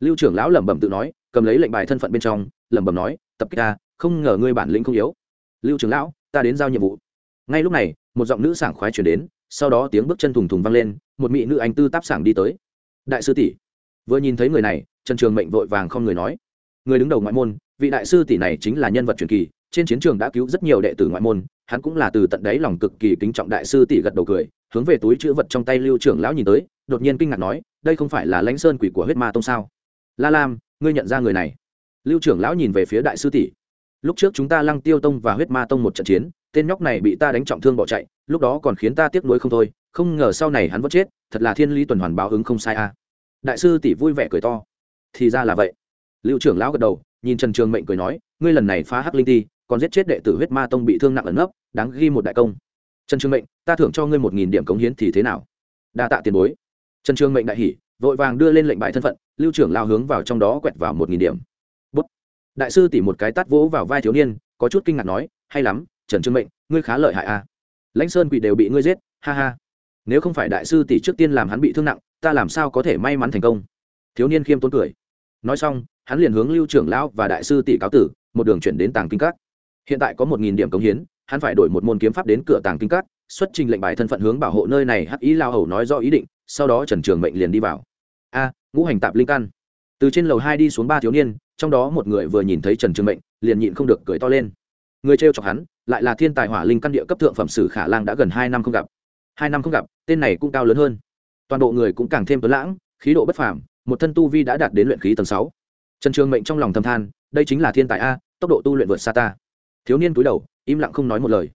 Lưu trưởng lão lẩm bẩm tự nói, cầm lấy lệnh bài thân phận bên trong, lẩm bẩm nói, tập kích ta, không ngờ ngươi bản lĩnh không yếu. Lưu trưởng lão, ta đến giao nhiệm vụ. Ngay lúc này, một giọng nữ sảng khoái chuyển đến, sau đó tiếng bước chân thùng thùng vang lên, một mỹ nữ anh tư táp sảng đi tới. Đại sư tỷ. Vừa nhìn thấy người này, trần trường mệnh vội vàng không người nói. Người đứng đầu ngoại môn, vị đại sư tỷ này chính là nhân vật truyền kỳ trên chiến trường đã cứu rất nhiều đệ tử ngoại môn, hắn cũng là từ tận đáy lòng cực kỳ kính trọng đại sư tỷ gật đầu cười, hướng về túi chữ vật trong tay lưu trưởng lão nhìn tới, đột nhiên kinh ngạc nói, đây không phải là lãnh sơn quỷ của huyết ma tông sao? La lam, ngươi nhận ra người này? Lưu trưởng lão nhìn về phía đại sư tỷ. Lúc trước chúng ta lăng tiêu tông và huyết ma tông một trận chiến, tên nhóc này bị ta đánh trọng thương bỏ chạy, lúc đó còn khiến ta tiếc nuối không thôi, không ngờ sau này hắn vẫn chết, thật là thiên lý tuần hoàn báo ứng không sai a. Đại sư tỷ vui vẻ cười to. Thì ra là vậy. Lưu trưởng lão gật đầu, nhìn trần trường mệnh cười nói, ngươi lần này phá hắc linh ti còn giết chết đệ tử huyết ma tông bị thương nặng ẩn nấp, đáng ghi một đại công. Trần trường mệnh, ta thưởng cho ngươi một nghìn điểm cống hiến thì thế nào? Đa tạ tiền bối. Trần trường mệnh đại hỉ, vội vàng đưa lên lệnh bại thân phận, lưu trưởng lao hướng vào trong đó quẹt vào một nghìn điểm. Bút. đại sư tỉ một cái tát vỗ vào vai thiếu niên, có chút kinh ngạc nói, hay lắm, trần trương mệnh, ngươi khá lợi hại a à. lãnh sơn quỷ đều bị ngươi giết, ha ha. Nếu không phải đại sư tỷ trước tiên làm hắn bị thương nặng, ta làm sao có thể may mắn thành công? Thiếu niên khiêm tốn cười. Nói xong, hắn liền hướng lưu trưởng lão và đại sư tỷ cáo tử, một đường chuyển đến tàng kinh các hiện tại có một nghìn điểm cống hiến, hắn phải đổi một môn kiếm pháp đến cửa tàng kinh cát xuất trình lệnh bài thân phận hướng bảo hộ nơi này, hắc ý lao hầu nói rõ ý định, sau đó trần trường mệnh liền đi vào. A, ngũ hành tạp linh căn. Từ trên lầu hai đi xuống ba thiếu niên, trong đó một người vừa nhìn thấy trần trường mệnh, liền nhịn không được cười to lên. Người t chọc hắn, lại là thiên tài hỏa linh căn địa cấp thượng phẩm sử khả lang đã gần hai năm không gặp. Hai năm không gặp, tên này cũng cao lớn hơn. Toàn bộ người cũng càng thêm tuấn lãng, khí độ bất phàm, một thân tu vi đã đạt đến luyện khí tầng sáu. Trần trường mệnh trong lòng thầm than, đây chính là thiên tài a, tốc độ tu luyện vượt xa ta thiếu niên túi đầu, im lặng không nói một lời.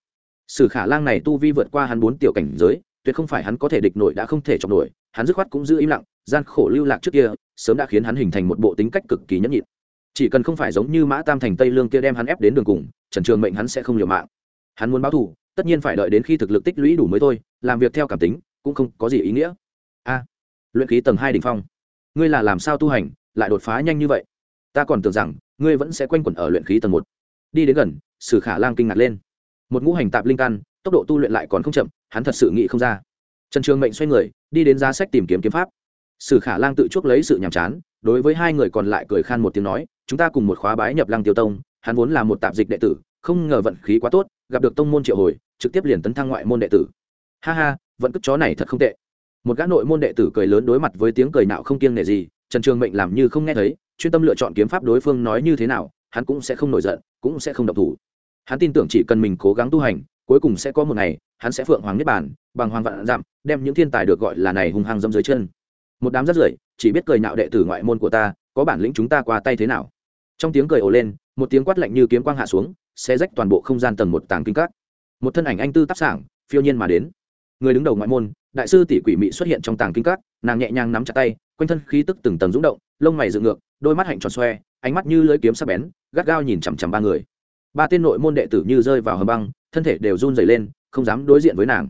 Sử khả lang này tu vi vượt qua hắn bốn tiểu cảnh giới, tuyệt không phải hắn có thể địch nổi đã không thể chọc nổi, hắn dứt khoát cũng giữ im lặng, gian khổ lưu lạc trước kia, sớm đã khiến hắn hình thành một bộ tính cách cực kỳ nhẫn nhịn. Chỉ cần không phải giống như mã tam thành tây lương kia đem hắn ép đến đường cùng, trần trường mệnh hắn sẽ không liều mạng. Hắn muốn báo thù, tất nhiên phải đợi đến khi thực lực tích lũy đủ mới thôi, làm việc theo cảm tính, cũng không có gì ý nghĩa. A, luyện khí tầng hai đ ỉ n h phong. Ngươi là làm sao tu hành, lại đột phá nhanh như vậy? Ta còn tưởng rằng, ngươi vẫn sẽ quanh quẩn ở luyện khí tầng một. Đi đến gần sử khả lang kinh ngạc lên. Một ngũ hành tạp linh căn, tốc độ tu luyện lại còn không chậm, hắn thật sự nghĩ không ra. Trần trường mệnh xoay người, đi đến giá sách tìm kiếm kiếm pháp. Sử khả lang tự chuốc lấy sự nhàm chán, đối với hai người còn lại cười khan một tiếng nói, chúng ta cùng một khóa bái nhập lăng tiêu tông, hắn vốn là một tạp dịch đệ tử, không ngờ vận khí quá tốt, gặp được tông môn triệu hồi, trực tiếp liền tấn thăng ngoại môn đệ tử. Ha ha, vận cất chó này thật không tệ. Một gã nội môn đệ tử cười lớn đối mặt với tiếng cười nạo không kiêng nể gì, trần trường mệnh làm như không nghe thấy, chuyên tâm lựa chọn kiếm pháp đối phương nói như thế nào, hắn cũng sẽ không nổi giận, cũng sẽ không độc thủ hắn tin tưởng chỉ cần mình cố gắng tu hành, cuối cùng sẽ có một ngày, hắn sẽ phượng hoàng niết bàn, bằng hoàng vạn dặm, đem những thiên tài được gọi là này hung hăng dâm dưới chân. Một đám rất rưởi, chỉ biết cười nạo đệ tử ngoại môn của ta, có bản lĩnh chúng ta qua tay thế nào? Trong tiếng cười ồ lên, một tiếng quát lạnh như kiếm quang hạ xuống sẽ rách toàn bộ không gian tầng một tàng kinh các. Một thân ảnh anh tư tác sảng, phiêu nhiên mà đến. Người đứng đầu ngoại môn, đại sư tỷ quỷ mị xuất hiện trong tàng kinh các, nàng nhẹ nhàng nắm chặt tay, quanh thân khí tức từng tầng rúng động, lông mày dựng ngược, đôi mắt hạnh tròn xoe, ánh mắt như lưỡi kiếm sắc bén, gắt gao nhìn chằm chằm ba người ba tên nội môn đệ tử như rơi vào hầm băng, thân thể đều run rẩy lên, không dám đối diện với nàng.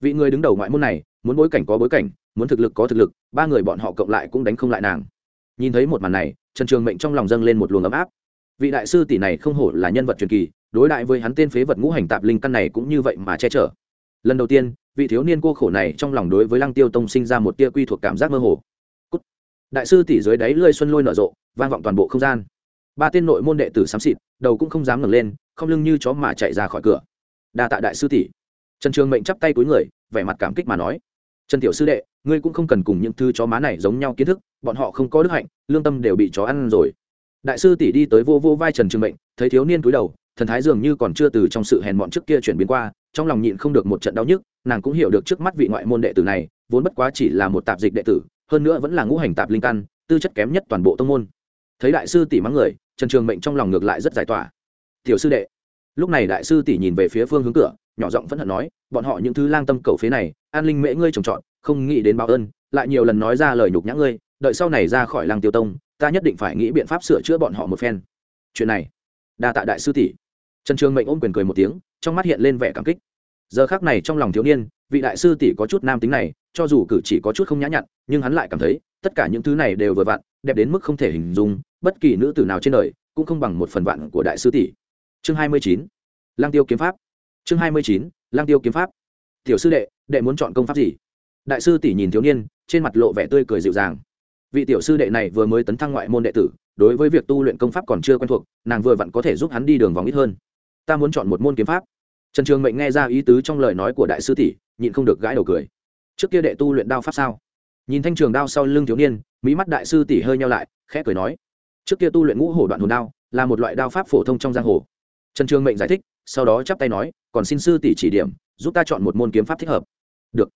Vị người đứng đầu ngoại môn này, muốn bối cảnh có bối cảnh, muốn thực lực có thực lực, ba người bọn họ cộng lại cũng đánh không lại nàng. Nhìn thấy một màn này, trần trường mệnh trong lòng dâng lên một luồng ấm áp. Vị đại sư tỷ này không hổ là nhân vật truyền kỳ, đối đại với hắn tên phế vật ngũ hành tạp linh căn này cũng như vậy mà che chở. Lần đầu tiên, vị thiếu niên cô khổ này trong lòng đối với lăng tiêu tông sinh ra một tia quy thuộc cảm giác mơ hồ. Cút. đại sư tỷ dưới đáy lơi xuân lôi nở rộ, vang vọng toàn bộ không gian ba tên nội môn đệ tử xám xịt, đầu cũng không dám ngẩng lên, không lưng như chó mà chạy ra khỏi cửa. Đa tạ đại sư tỷ. Trần trường mệnh chắp tay túi người, vẻ mặt cảm kích mà nói. Trần tiểu sư đệ, ngươi cũng không cần cùng những thứ chó má này giống nhau kiến thức, bọn họ không có đức hạnh, lương tâm đều bị chó ăn rồi. Đại sư tỷ đi tới vô vô vai trần trường mệnh, thấy thiếu niên cúi đầu, thần thái dường như còn chưa từ trong sự hèn mọn trước kia chuyển biến qua, trong lòng nhịn không được một trận đau nhức, nàng cũng hiểu được trước mắt vị ngoại môn đệ tử này, vốn bất quá chỉ là một tạp dịch đệ tử, hơn nữa vẫn là ngũ hành tạp linh căn, tư chất kém nhất toàn bộ tông môn thấy đại sư tỷ mắng người, trần trường mệnh trong lòng ngược lại rất giải tỏa. Tiểu sư đệ. Lúc này đại sư tỷ nhìn về phía phương hướng cửa, nhỏ giọng phẫn hận nói, bọn họ những thứ lang tâm cầu phế này, an linh mễ ngươi trồng trọt, không nghĩ đến báo ơn, lại nhiều lần nói ra lời nhục nhã ngươi, đợi sau này ra khỏi làng tiêu tông, ta nhất định phải nghĩ biện pháp sửa chữa bọn họ một phen. Chuyện này, đa tạ đại sư tỷ. Trần trường mệnh ôm quyền cười một tiếng, trong mắt hiện lên vẻ cảm kích. Giờ khác này trong lòng thiếu niên, vị đại sư tỷ có chút nam tính này, cho dù cử chỉ có chút không nhã nhặn, nhưng hắn lại cảm thấy, tất cả những thứ này đều vừa vặn, đẹp đến mức không thể hình dung bất kỳ nữ tử nào trên đời cũng không bằng một phần vạn của đại sư tỷ. Chương hai mươi chín lang tiêu kiếm pháp. Chương hai mươi chín lang tiêu kiếm pháp. Tiểu sư đệ đệ muốn chọn công pháp gì? Đại sư tỷ nhìn thiếu niên, trên mặt lộ vẻ tươi cười dịu dàng. Vị tiểu sư đệ này vừa mới tấn thăng ngoại môn đệ tử, đối với việc tu luyện công pháp còn chưa quen thuộc, nàng vừa vặn có thể giúp hắn đi đường vòng ít hơn. Ta muốn chọn một môn kiếm pháp. Trần trường mệnh nghe ra ý tứ trong lời nói của đại sư tỷ, nhịn không được gãi đầu cười. Trước kia đệ tu luyện đao pháp sao? Nhìn thanh trường đao sau lưng thiếu niên mỹ mắt đại sư tỷ hơi nhau lại, khẽ cười nói trước kia tu luyện ngũ hổ đoạn hồn đao, là một loại đao pháp phổ thông trong giang hồ. Trần trường mệnh giải thích, sau đó chắp tay nói, còn xin sư tỷ chỉ điểm, giúp ta chọn một môn kiếm pháp thích hợp. Được.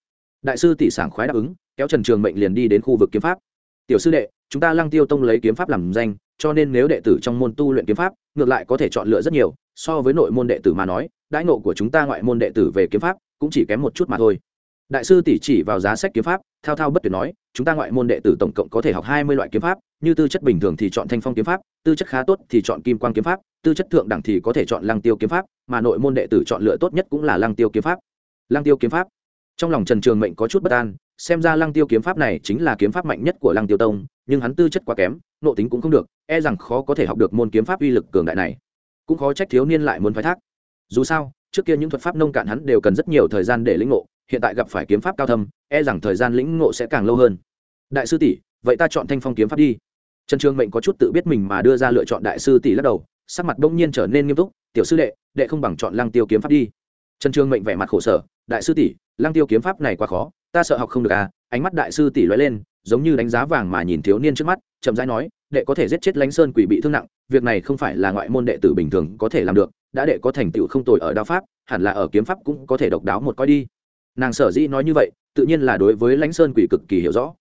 Đại sư tỷ sảng khoái đáp ứng, kéo trần trường mệnh liền đi đến khu vực kiếm pháp. Tiểu sư đệ, chúng ta lăng tiêu tông lấy kiếm pháp làm danh, cho nên nếu đệ tử trong môn tu luyện kiếm pháp, ngược lại có thể chọn lựa rất nhiều, so với nội môn đệ tử mà nói, đãi ngộ của chúng ta ngoại môn đệ tử về kiếm pháp, cũng chỉ kém một chút mà thôi. Đại sư tỷ chỉ vào giá sách kiếm pháp, thao thao bất tuyệt nói chúng ta ngoại môn đệ tử tổng cộng có thể học hai mươi loại kiếm pháp, như tư chất bình thường thì chọn thanh phong kiếm pháp, tư chất khá tốt thì chọn kim quang kiếm pháp, tư chất thượng đẳng thì có thể chọn lăng tiêu kiếm pháp, mà nội môn đệ tử chọn lựa tốt nhất cũng là lăng tiêu kiếm pháp. Lăng tiêu kiếm pháp. Trong lòng trần trường mệnh có chút bất an, xem ra lăng tiêu kiếm pháp này chính là kiếm pháp mạnh nhất của lăng tiêu tông, nhưng hắn tư chất quá kém nội tính cũng không được e rằng khó có thể học được môn kiếm pháp uy lực cường đại này. Cũng khó trách thiếu niên lại muốn phái thác. Dù sao, trước kia những thuật pháp nông cạn hắn đều cần rất nhiều thời gian để lĩnh ngộ hiện tại gặp phải kiếm pháp cao thâm e rằng thời gian lĩnh ngộ sẽ càng lâu hơn. Đại sư tỷ, vậy ta chọn thanh phong kiếm pháp đi. Trần trường mệnh có chút tự biết mình mà đưa ra lựa chọn đại sư tỷ lắc đầu, sắc mặt đông nhiên trở nên nghiêm túc, tiểu sư đệ đệ không bằng chọn lăng tiêu kiếm pháp đi. Trần trường mệnh vẻ mặt khổ sở, đại sư tỷ, lăng tiêu kiếm pháp này quá khó, ta sợ học không được à? Ánh mắt đại sư tỷ lóe lên, giống như đánh giá vàng mà nhìn thiếu niên trước mắt, chậm rãi nói, đệ có thể giết chết lãnh sơn quỷ bị thương nặng, việc này không phải là ngoại môn đệ tử bình thường có thể làm được, đã đệ có thành tựu không tồi ở đao pháp, hẳn là ở kiếm pháp cũng có thể độc đáo một coi đi nàng sở dĩ nói như vậy, tự nhiên là đối với lãnh sơn quỷ cực kỳ hiểu rõ.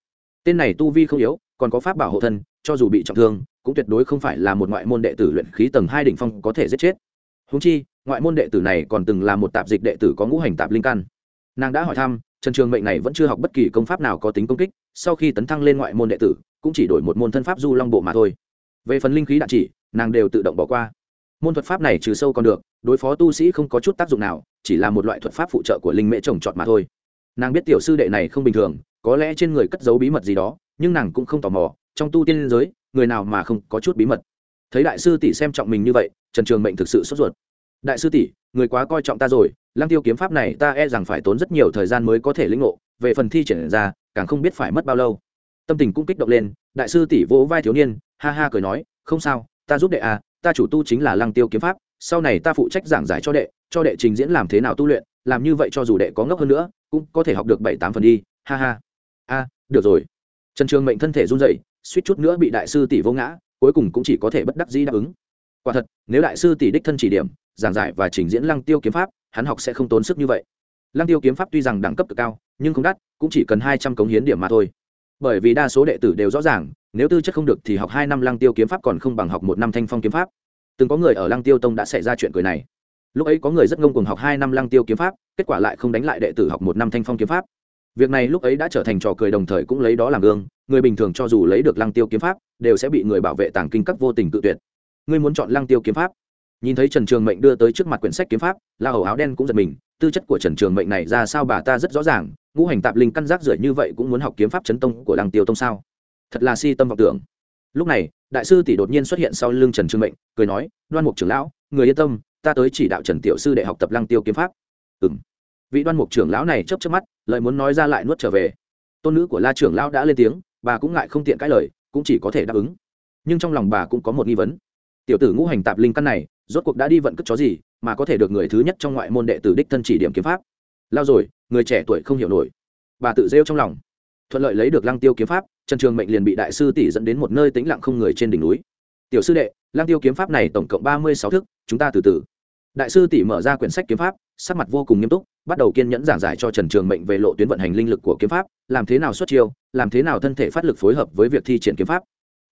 Tên này tu vi không yếu, còn có pháp bảo hộ thân, cho dù bị trọng thương, cũng tuyệt đối không phải là một ngoại môn đệ tử luyện khí tầng hai đỉnh phong có thể giết chết. Húng chi, ngoại môn đệ tử này còn từng là một tạp dịch đệ tử có ngũ hành tạp linh căn. Nàng đã hỏi thăm, trần trường mệnh này vẫn chưa học bất kỳ công pháp nào có tính công kích, sau khi tấn thăng lên ngoại môn đệ tử, cũng chỉ đổi một môn thân pháp du long bộ mà thôi. Về phần linh khí đạn chỉ, nàng đều tự động bỏ qua môn thuật pháp này trừ sâu còn được, đối phó tu sĩ không có chút tác dụng nào, chỉ là một loại thuật pháp phụ trợ của linh mễ trồng trọt mà thôi. Nàng biết tiểu sư đệ này không bình thường, có lẽ trên người cất giấu bí mật gì đó, nhưng nàng cũng không tò mò, trong tu tiên giới, người nào mà không có chút bí mật. Thấy đại sư tỷ xem trọng mình như vậy, trần trường mệnh thực sự sốt ruột. Đại sư tỷ, người quá coi trọng ta rồi, lăng tiêu kiếm pháp này ta e rằng phải tốn rất nhiều thời gian mới có thể lĩnh ngộ, về phần thi triển ra, càng không biết phải mất bao lâu. Tâm tình cũng kích động lên, đại sư tỷ vỗ vai thiếu niên, ha ha cười nói, không sao, ta giúp đệ à ta chủ tu chính là lăng tiêu kiếm pháp, sau này ta phụ trách giảng giải cho đệ cho đệ trình diễn làm thế nào tu luyện, làm như vậy cho dù đệ có ngốc hơn nữa, cũng có thể học được bảy tám phần đi, ha ha. A, được rồi. Trần trường mệnh thân thể run dậy suýt chút nữa bị đại sư tỷ vô ngã, cuối cùng cũng chỉ có thể bất đắc dĩ đáp ứng. Quả thật, nếu đại sư tỷ đích thân chỉ điểm, giảng giải và trình diễn lăng tiêu kiếm pháp, hắn học sẽ không tốn sức như vậy. Lăng tiêu kiếm pháp tuy rằng đẳng cấp cực cao, nhưng không đắt, cũng chỉ cần hai trăm cống hiến điểm mà thôi bởi vì đa số đệ tử đều rõ ràng, nếu tư chất không được thì học hai năm lăng tiêu kiếm pháp còn không bằng học một năm thanh phong kiếm pháp. Từng có người ở lăng tiêu tông đã xảy ra chuyện cười này. Lúc ấy có người rất ngông cùng học hai năm lăng tiêu kiếm pháp, kết quả lại không đánh lại đệ tử học một năm thanh phong kiếm pháp. Việc này lúc ấy đã trở thành trò cười đồng thời cũng lấy đó làm gương, người bình thường cho dù lấy được lăng tiêu kiếm pháp, đều sẽ bị người bảo vệ tàng kinh các vô tình tự tuyệt. Ngươi muốn chọn lăng tiêu kiếm pháp? Nhìn thấy trần trường mệnh đưa tới trước mặt quyển sách kiếm pháp, la hầu áo đen cũng giật mình, tư chất của trần trường mệnh này ra sao bà ta rất rõ ràng ngũ hành tạp linh căn giác rưởi như vậy cũng muốn học kiếm pháp chấn tông của lăng tiêu tông sao? Thật là si tâm vọng tưởng. Lúc này, đại sư tỷ đột nhiên xuất hiện sau lưng trần Trương mệnh, cười nói, đoan mục trưởng lão, người yên tâm, ta tới chỉ đạo trần tiểu sư để học tập lăng tiêu kiếm pháp. Ừ m vị đoan mục trưởng lão này chấp chấp mắt, lời muốn nói ra lại nuốt trở về. Tôn nữ của la trưởng lão đã lên tiếng, bà cũng ngại không tiện cãi lời, cũng chỉ có thể đáp ứng. Nhưng trong lòng bà cũng có một nghi vấn. Tiểu tử ngũ hành tạp linh căn này, rốt cuộc đã đi vận cất chó gì, mà có thể được người thứ nhất trong ngoại môn đệ tử đích thân chỉ điểm kiếm pháp? Lao rồi, người trẻ tuổi không hiểu nổi. Bà tự rêu trong lòng. Thuận lợi lấy được lăng tiêu kiếm pháp, trần trường mệnh liền bị đại sư tỷ dẫn đến một nơi tĩnh lặng không người trên đỉnh núi. Tiểu sư đệ, lăng tiêu kiếm pháp này tổng cộng ba mươi sáu thức, chúng ta từ từ. Đại sư tỷ mở ra quyển sách kiếm pháp, sắc mặt vô cùng nghiêm túc, bắt đầu kiên nhẫn giảng giải cho trần trường mệnh về lộ tuyến vận hành linh lực của kiếm pháp, làm thế nào xuất chiêu, làm thế nào thân thể phát lực phối hợp với việc thi triển kiếm pháp.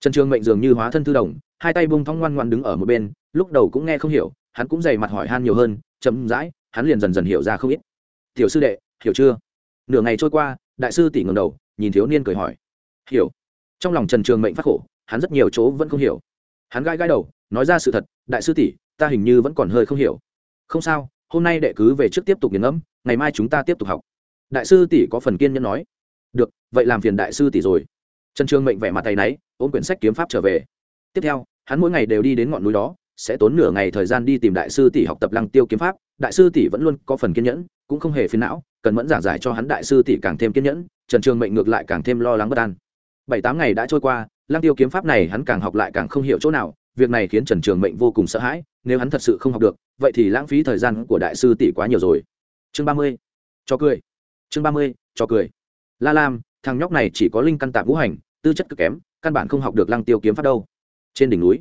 Trần trường mệnh dường như hóa thân thư đồng, hai tay bung thong ngoan ngoan đứng ở một bên, lúc đầu cũng nghe không hiểu, hắn cũng dày mặt hỏi han nhiều hơn chấm dãi hắn liền dần dần hiểu ra không ít tiểu sư đệ, hiểu chưa? Nửa ngày trôi qua, đại sư tỷ ngầm đầu, nhìn thiếu niên cười hỏi. Hiểu. Trong lòng trần trường mệnh phát khổ, hắn rất nhiều chỗ vẫn không hiểu. Hắn gai gai đầu, nói ra sự thật, đại sư tỷ, ta hình như vẫn còn hơi không hiểu. Không sao, hôm nay đệ cứ về trước tiếp tục nghiền ngẫm, ngày mai chúng ta tiếp tục học. Đại sư tỷ có phần kiên nhẫn nói. Được, vậy làm phiền đại sư tỷ rồi. Trần trường mệnh vẻ mặt tay náy, ôm quyển sách kiếm pháp trở về. Tiếp theo, hắn mỗi ngày đều đi đến ngọn núi đó sẽ tốn nửa ngày thời gian đi tìm đại sư tỷ học tập lăng tiêu kiếm pháp, đại sư tỷ vẫn luôn có phần kiên nhẫn, cũng không hề phiền não, cần mẫn giảng giải cho hắn đại sư tỷ càng thêm kiên nhẫn, trần trường mệnh ngược lại càng thêm lo lắng bất an. Bảy tám ngày đã trôi qua, lăng tiêu kiếm pháp này hắn càng học lại càng không hiểu chỗ nào, việc này khiến trần trường mệnh vô cùng sợ hãi, nếu hắn thật sự không học được, vậy thì lãng phí thời gian của đại sư tỷ quá nhiều rồi. Chương ba mươi, cho cười. Chương ba mươi, cho cười. La lam, thằng nhóc này chỉ có linh căn tạp ngũ hành, tư chất cực kém, căn bản không học được lăng tiêu kiếm pháp đâu. Trên đỉnh núi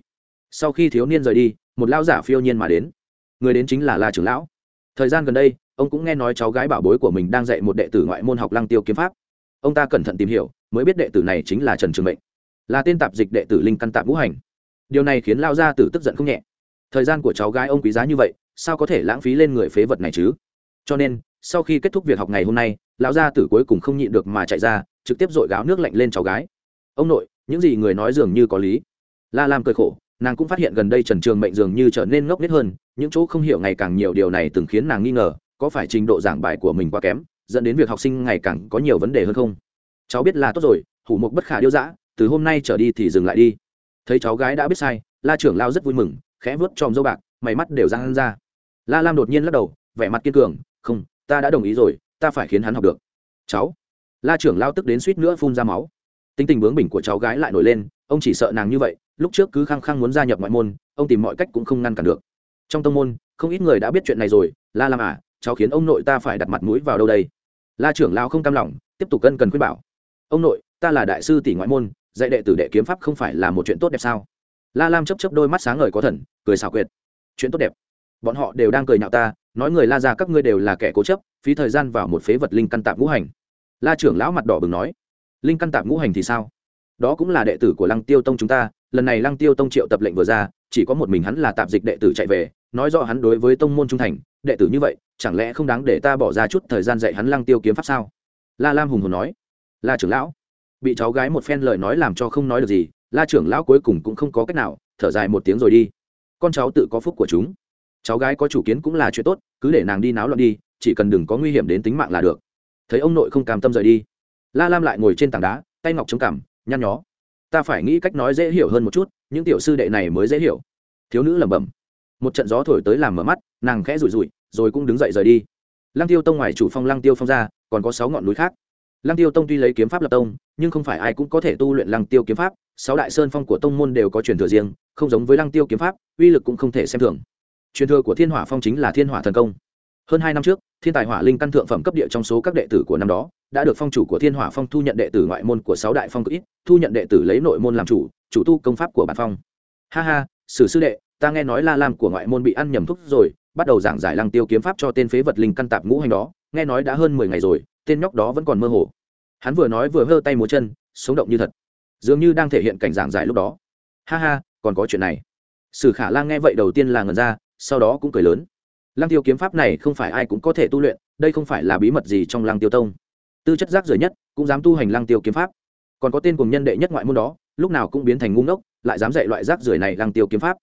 sau khi thiếu niên rời đi, một lão giả phiêu nhiên mà đến. Người đến chính là la trưởng lão. Thời gian gần đây, ông cũng nghe nói cháu gái bảo bối của mình đang dạy một đệ tử ngoại môn học lăng tiêu kiếm pháp. Ông ta cẩn thận tìm hiểu, mới biết đệ tử này chính là trần trường mệnh, là tên tạp dịch đệ tử linh căn tạp ngũ hành. Điều này khiến lao gia tử tức giận không nhẹ. Thời gian của cháu gái ông quý giá như vậy, sao có thể lãng phí lên người phế vật này chứ? Cho nên, sau khi kết thúc việc học ngày hôm nay, lão gia tử cuối cùng không nhịn được mà chạy ra, trực tiếp dội gáo nước lạnh lên cháu gái. Ông nội, những gì người nói dường như có lý. La lam cười khổ nàng cũng phát hiện gần đây trần trường mệnh dường như trở nên ngốc nghếch hơn, những chỗ không hiểu ngày càng nhiều điều này từng khiến nàng nghi ngờ, có phải trình độ giảng bài của mình quá kém, dẫn đến việc học sinh ngày càng có nhiều vấn đề hơn không? Cháu biết là tốt rồi, hủ mục bất khả điêu dã, từ hôm nay trở đi thì dừng lại đi. Thấy cháu gái đã biết sai, la trưởng lao rất vui mừng, khẽ vớt tròm dâu bạc, mày mắt đều răng ra. La lam đột nhiên lắc đầu, vẻ mặt kiên cường, không, ta đã đồng ý rồi, ta phải khiến hắn học được. Cháu? La trưởng lao tức đến suýt nữa phun ra máu. Tính tình bướng bỉnh của cháu gái lại nổi lên, ông chỉ sợ nàng như vậy lúc trước cứ khăng khăng muốn gia nhập ngoại môn, ông tìm mọi cách cũng không ngăn cản được. Trong tông môn, không ít người đã biết chuyện này rồi, la làm à cháu khiến ông nội ta phải đặt mặt mũi vào đâu đây? La trưởng lao không cam lòng, tiếp tục cân cần khuyên bảo. Ông nội, ta là đại sư tỷ ngoại môn, dạy đệ tử đệ kiếm pháp không phải là một chuyện tốt đẹp sao? La lam chấp chấp đôi mắt sáng ngời có thần, cười xảo quyệt. Chuyện tốt đẹp. Bọn họ đều đang cười nhạo ta, nói người la ra các ngươi đều là kẻ cố chấp, phí thời gian vào một phế vật linh căn tạp ngũ hành. La trưởng lão mặt đỏ bừng nói. Linh căn tạp ngũ hành thì sao? Đó cũng là đệ tử của lăng tiêu tông chúng ta, lần này lăng tiêu tông triệu tập lệnh vừa ra, chỉ có một mình hắn là tạp dịch đệ tử chạy về, nói rõ hắn đối với tông môn trung thành, đệ tử như vậy, chẳng lẽ không đáng để ta bỏ ra chút thời gian dạy hắn lăng tiêu kiếm pháp sao? La lam hùng hồn nói. La trưởng lão, bị cháu gái một phen lời nói làm cho không nói được gì, la trưởng lão cuối cùng cũng không có cách nào, thở dài một tiếng rồi đi. Con cháu tự có phúc của chúng. Cháu gái có chủ kiến cũng là chuyện tốt, cứ để nàng đi náo loạn đi, chỉ cần đừng có nguy hiểm đến tính mạng là được. Thấy ông nội không cam tâm rời đi, la lam lại ngồi trên tảng đá, tay ngọc chống cằm nhăn nhó. Ta phải nghĩ cách nói dễ hiểu hơn một chút những tiểu sư đệ này mới dễ hiểu. Thiếu nữ lẩm bẩm. Một trận gió thổi tới làm mở mắt nàng khẽ rủi rủi, rồi cũng đứng dậy rời đi. Lăng tiêu tông ngoài chủ phong lăng tiêu phong ra còn có sáu ngọn núi khác. Lăng tiêu tông tuy lấy kiếm pháp lập tông nhưng không phải ai cũng có thể tu luyện lăng tiêu kiếm pháp sáu đại sơn phong của tông môn đều có truyền thừa riêng không giống với lăng tiêu kiếm pháp uy lực cũng không thể xem thường. Truyền thừa của thiên hỏa phong chính là thiên hỏa thần công hơn hai năm trước, thiên tài hỏa linh căn thượng phẩm cấp địa trong số các đệ tử của năm đó, đã được phong chủ của thiên hỏa phong thu nhận đệ tử ngoại môn của sáu đại phong cực ít, thu nhận đệ tử lấy nội môn làm chủ chủ tu công pháp của bản phong. Ha ha, sử sư đệ, ta nghe nói la lam của ngoại môn bị ăn nhầm thuốc rồi, bắt đầu giảng giải lăng tiêu kiếm pháp cho tên phế vật linh căn tạp ngũ hành đó, nghe nói đã hơn mười ngày rồi, tên nhóc đó vẫn còn mơ hồ. Hắn vừa nói vừa hơ tay múa chân, sống động như thật. Dường như đang thể hiện cảnh giảng giải lúc đó. Ha ha, còn có chuyện này. Sử khả lang nghe vậy đầu tiên là ngần ra, sau đó cũng cười lớn lăng tiêu kiếm pháp này không phải ai cũng có thể tu luyện, đây không phải là bí mật gì trong lăng tiêu tông. Tư chất rác rưởi nhất, cũng dám tu hành lăng tiêu kiếm pháp. Còn có tên cùng nhân đệ nhất ngoại môn đó, lúc nào cũng biến thành ngu ngốc, lại dám dạy loại rác rưởi này lăng tiêu kiếm pháp.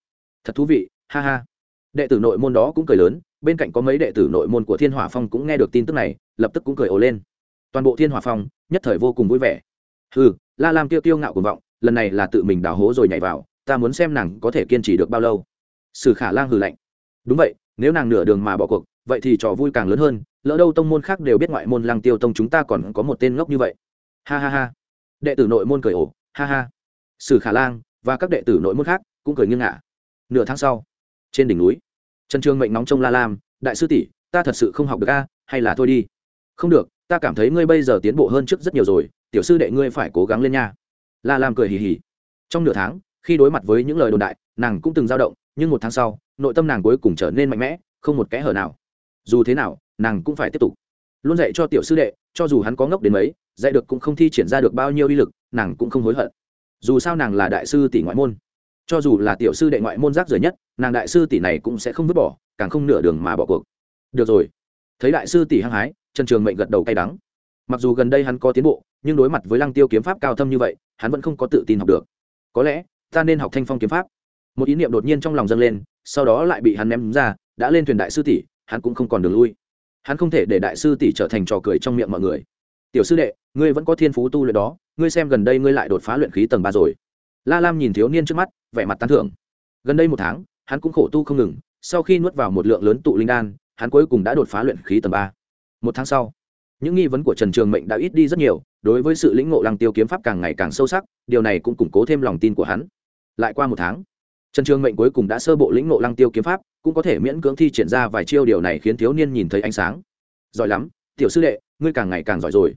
Thật thú vị, ha ha. Đệ tử nội môn đó cũng cười lớn, bên cạnh có mấy đệ tử nội môn của thiên hỏa phong cũng nghe được tin tức này, lập tức cũng cười ồ lên. Toàn bộ thiên hỏa phong, nhất thời vô cùng vui vẻ. Ừ la lam tiêu tiêu ngạo cuồng vọng, lần này là tự mình đào hố rồi nhảy vào, ta muốn xem nàng có thể kiên trì được bao lâu. Sử khả lang hừ lạnh. Đúng vậy nếu nàng nửa đường mà bỏ cuộc, vậy thì trò vui càng lớn hơn, lỡ đâu tông môn khác đều biết ngoại môn lăng tiêu tông chúng ta còn có một tên ngốc như vậy. Ha ha ha. Đệ tử nội môn cười ổ ha ha. Sử khả lang và các đệ tử nội môn khác cũng cười nghiêng ngả. Nửa tháng sau, trên đỉnh núi, trần trương mệnh nóng trong la lam, đại sư tỷ, ta thật sự không học được a, hay là thôi đi. Không được, ta cảm thấy ngươi bây giờ tiến bộ hơn trước rất nhiều rồi, tiểu sư đệ ngươi phải cố gắng lên nha. La lam cười hì hì. Trong nửa tháng, khi đối mặt với những lời đồn đại, nàng cũng từng dao động, nhưng một tháng sau nội tâm nàng cuối cùng trở nên mạnh mẽ, không một kẽ hở nào. Dù thế nào, nàng cũng phải tiếp tục. Luôn dạy cho tiểu sư đệ, cho dù hắn có ngốc đến mấy, dạy được cũng không thi triển ra được bao nhiêu uy lực, nàng cũng không hối hận. Dù sao nàng là đại sư tỷ ngoại môn. Cho dù là tiểu sư đệ ngoại môn rác rưởi nhất, nàng đại sư tỷ này cũng sẽ không vứt bỏ, càng không nửa đường mà bỏ cuộc. Được rồi. Thấy đại sư tỷ hăng hái, trần trường mệnh gật đầu cay đắng. Mặc dù gần đây hắn có tiến bộ, nhưng đối mặt với lăng tiêu kiếm pháp cao thâm như vậy, hắn vẫn không có tự tin học được. Có lẽ, ta nên học thanh phong kiếm pháp. Một ý niệm đột nhiên trong lòng dâng lên sau đó lại bị hắn ném ra, đã lên thuyền đại sư tỷ, hắn cũng không còn đường lui. Hắn không thể để đại sư tỷ trở thành trò cười trong miệng mọi người. Tiểu sư đệ, ngươi vẫn có thiên phú tu luyện đó, ngươi xem gần đây ngươi lại đột phá luyện khí tầng ba rồi. La lam nhìn thiếu niên trước mắt, vẻ mặt tán thưởng. Gần đây một tháng, hắn cũng khổ tu không ngừng, sau khi nuốt vào một lượng lớn tụ linh đan, hắn cuối cùng đã đột phá luyện khí tầng ba. Một tháng sau, những nghi vấn của trần trường mệnh đã ít đi rất nhiều, đối với sự lĩnh ngộ lăng tiêu kiếm pháp càng ngày càng sâu sắc, điều này cũng củng cố thêm lòng tin của hắn. Lại qua một tháng trần trường mệnh cuối cùng đã sơ bộ lĩnh ngộ lăng tiêu kiếm pháp, cũng có thể miễn cưỡng thi triển ra vài chiêu điều này khiến thiếu niên nhìn thấy ánh sáng. Giỏi lắm, tiểu sư đệ, ngươi càng ngày càng giỏi rồi.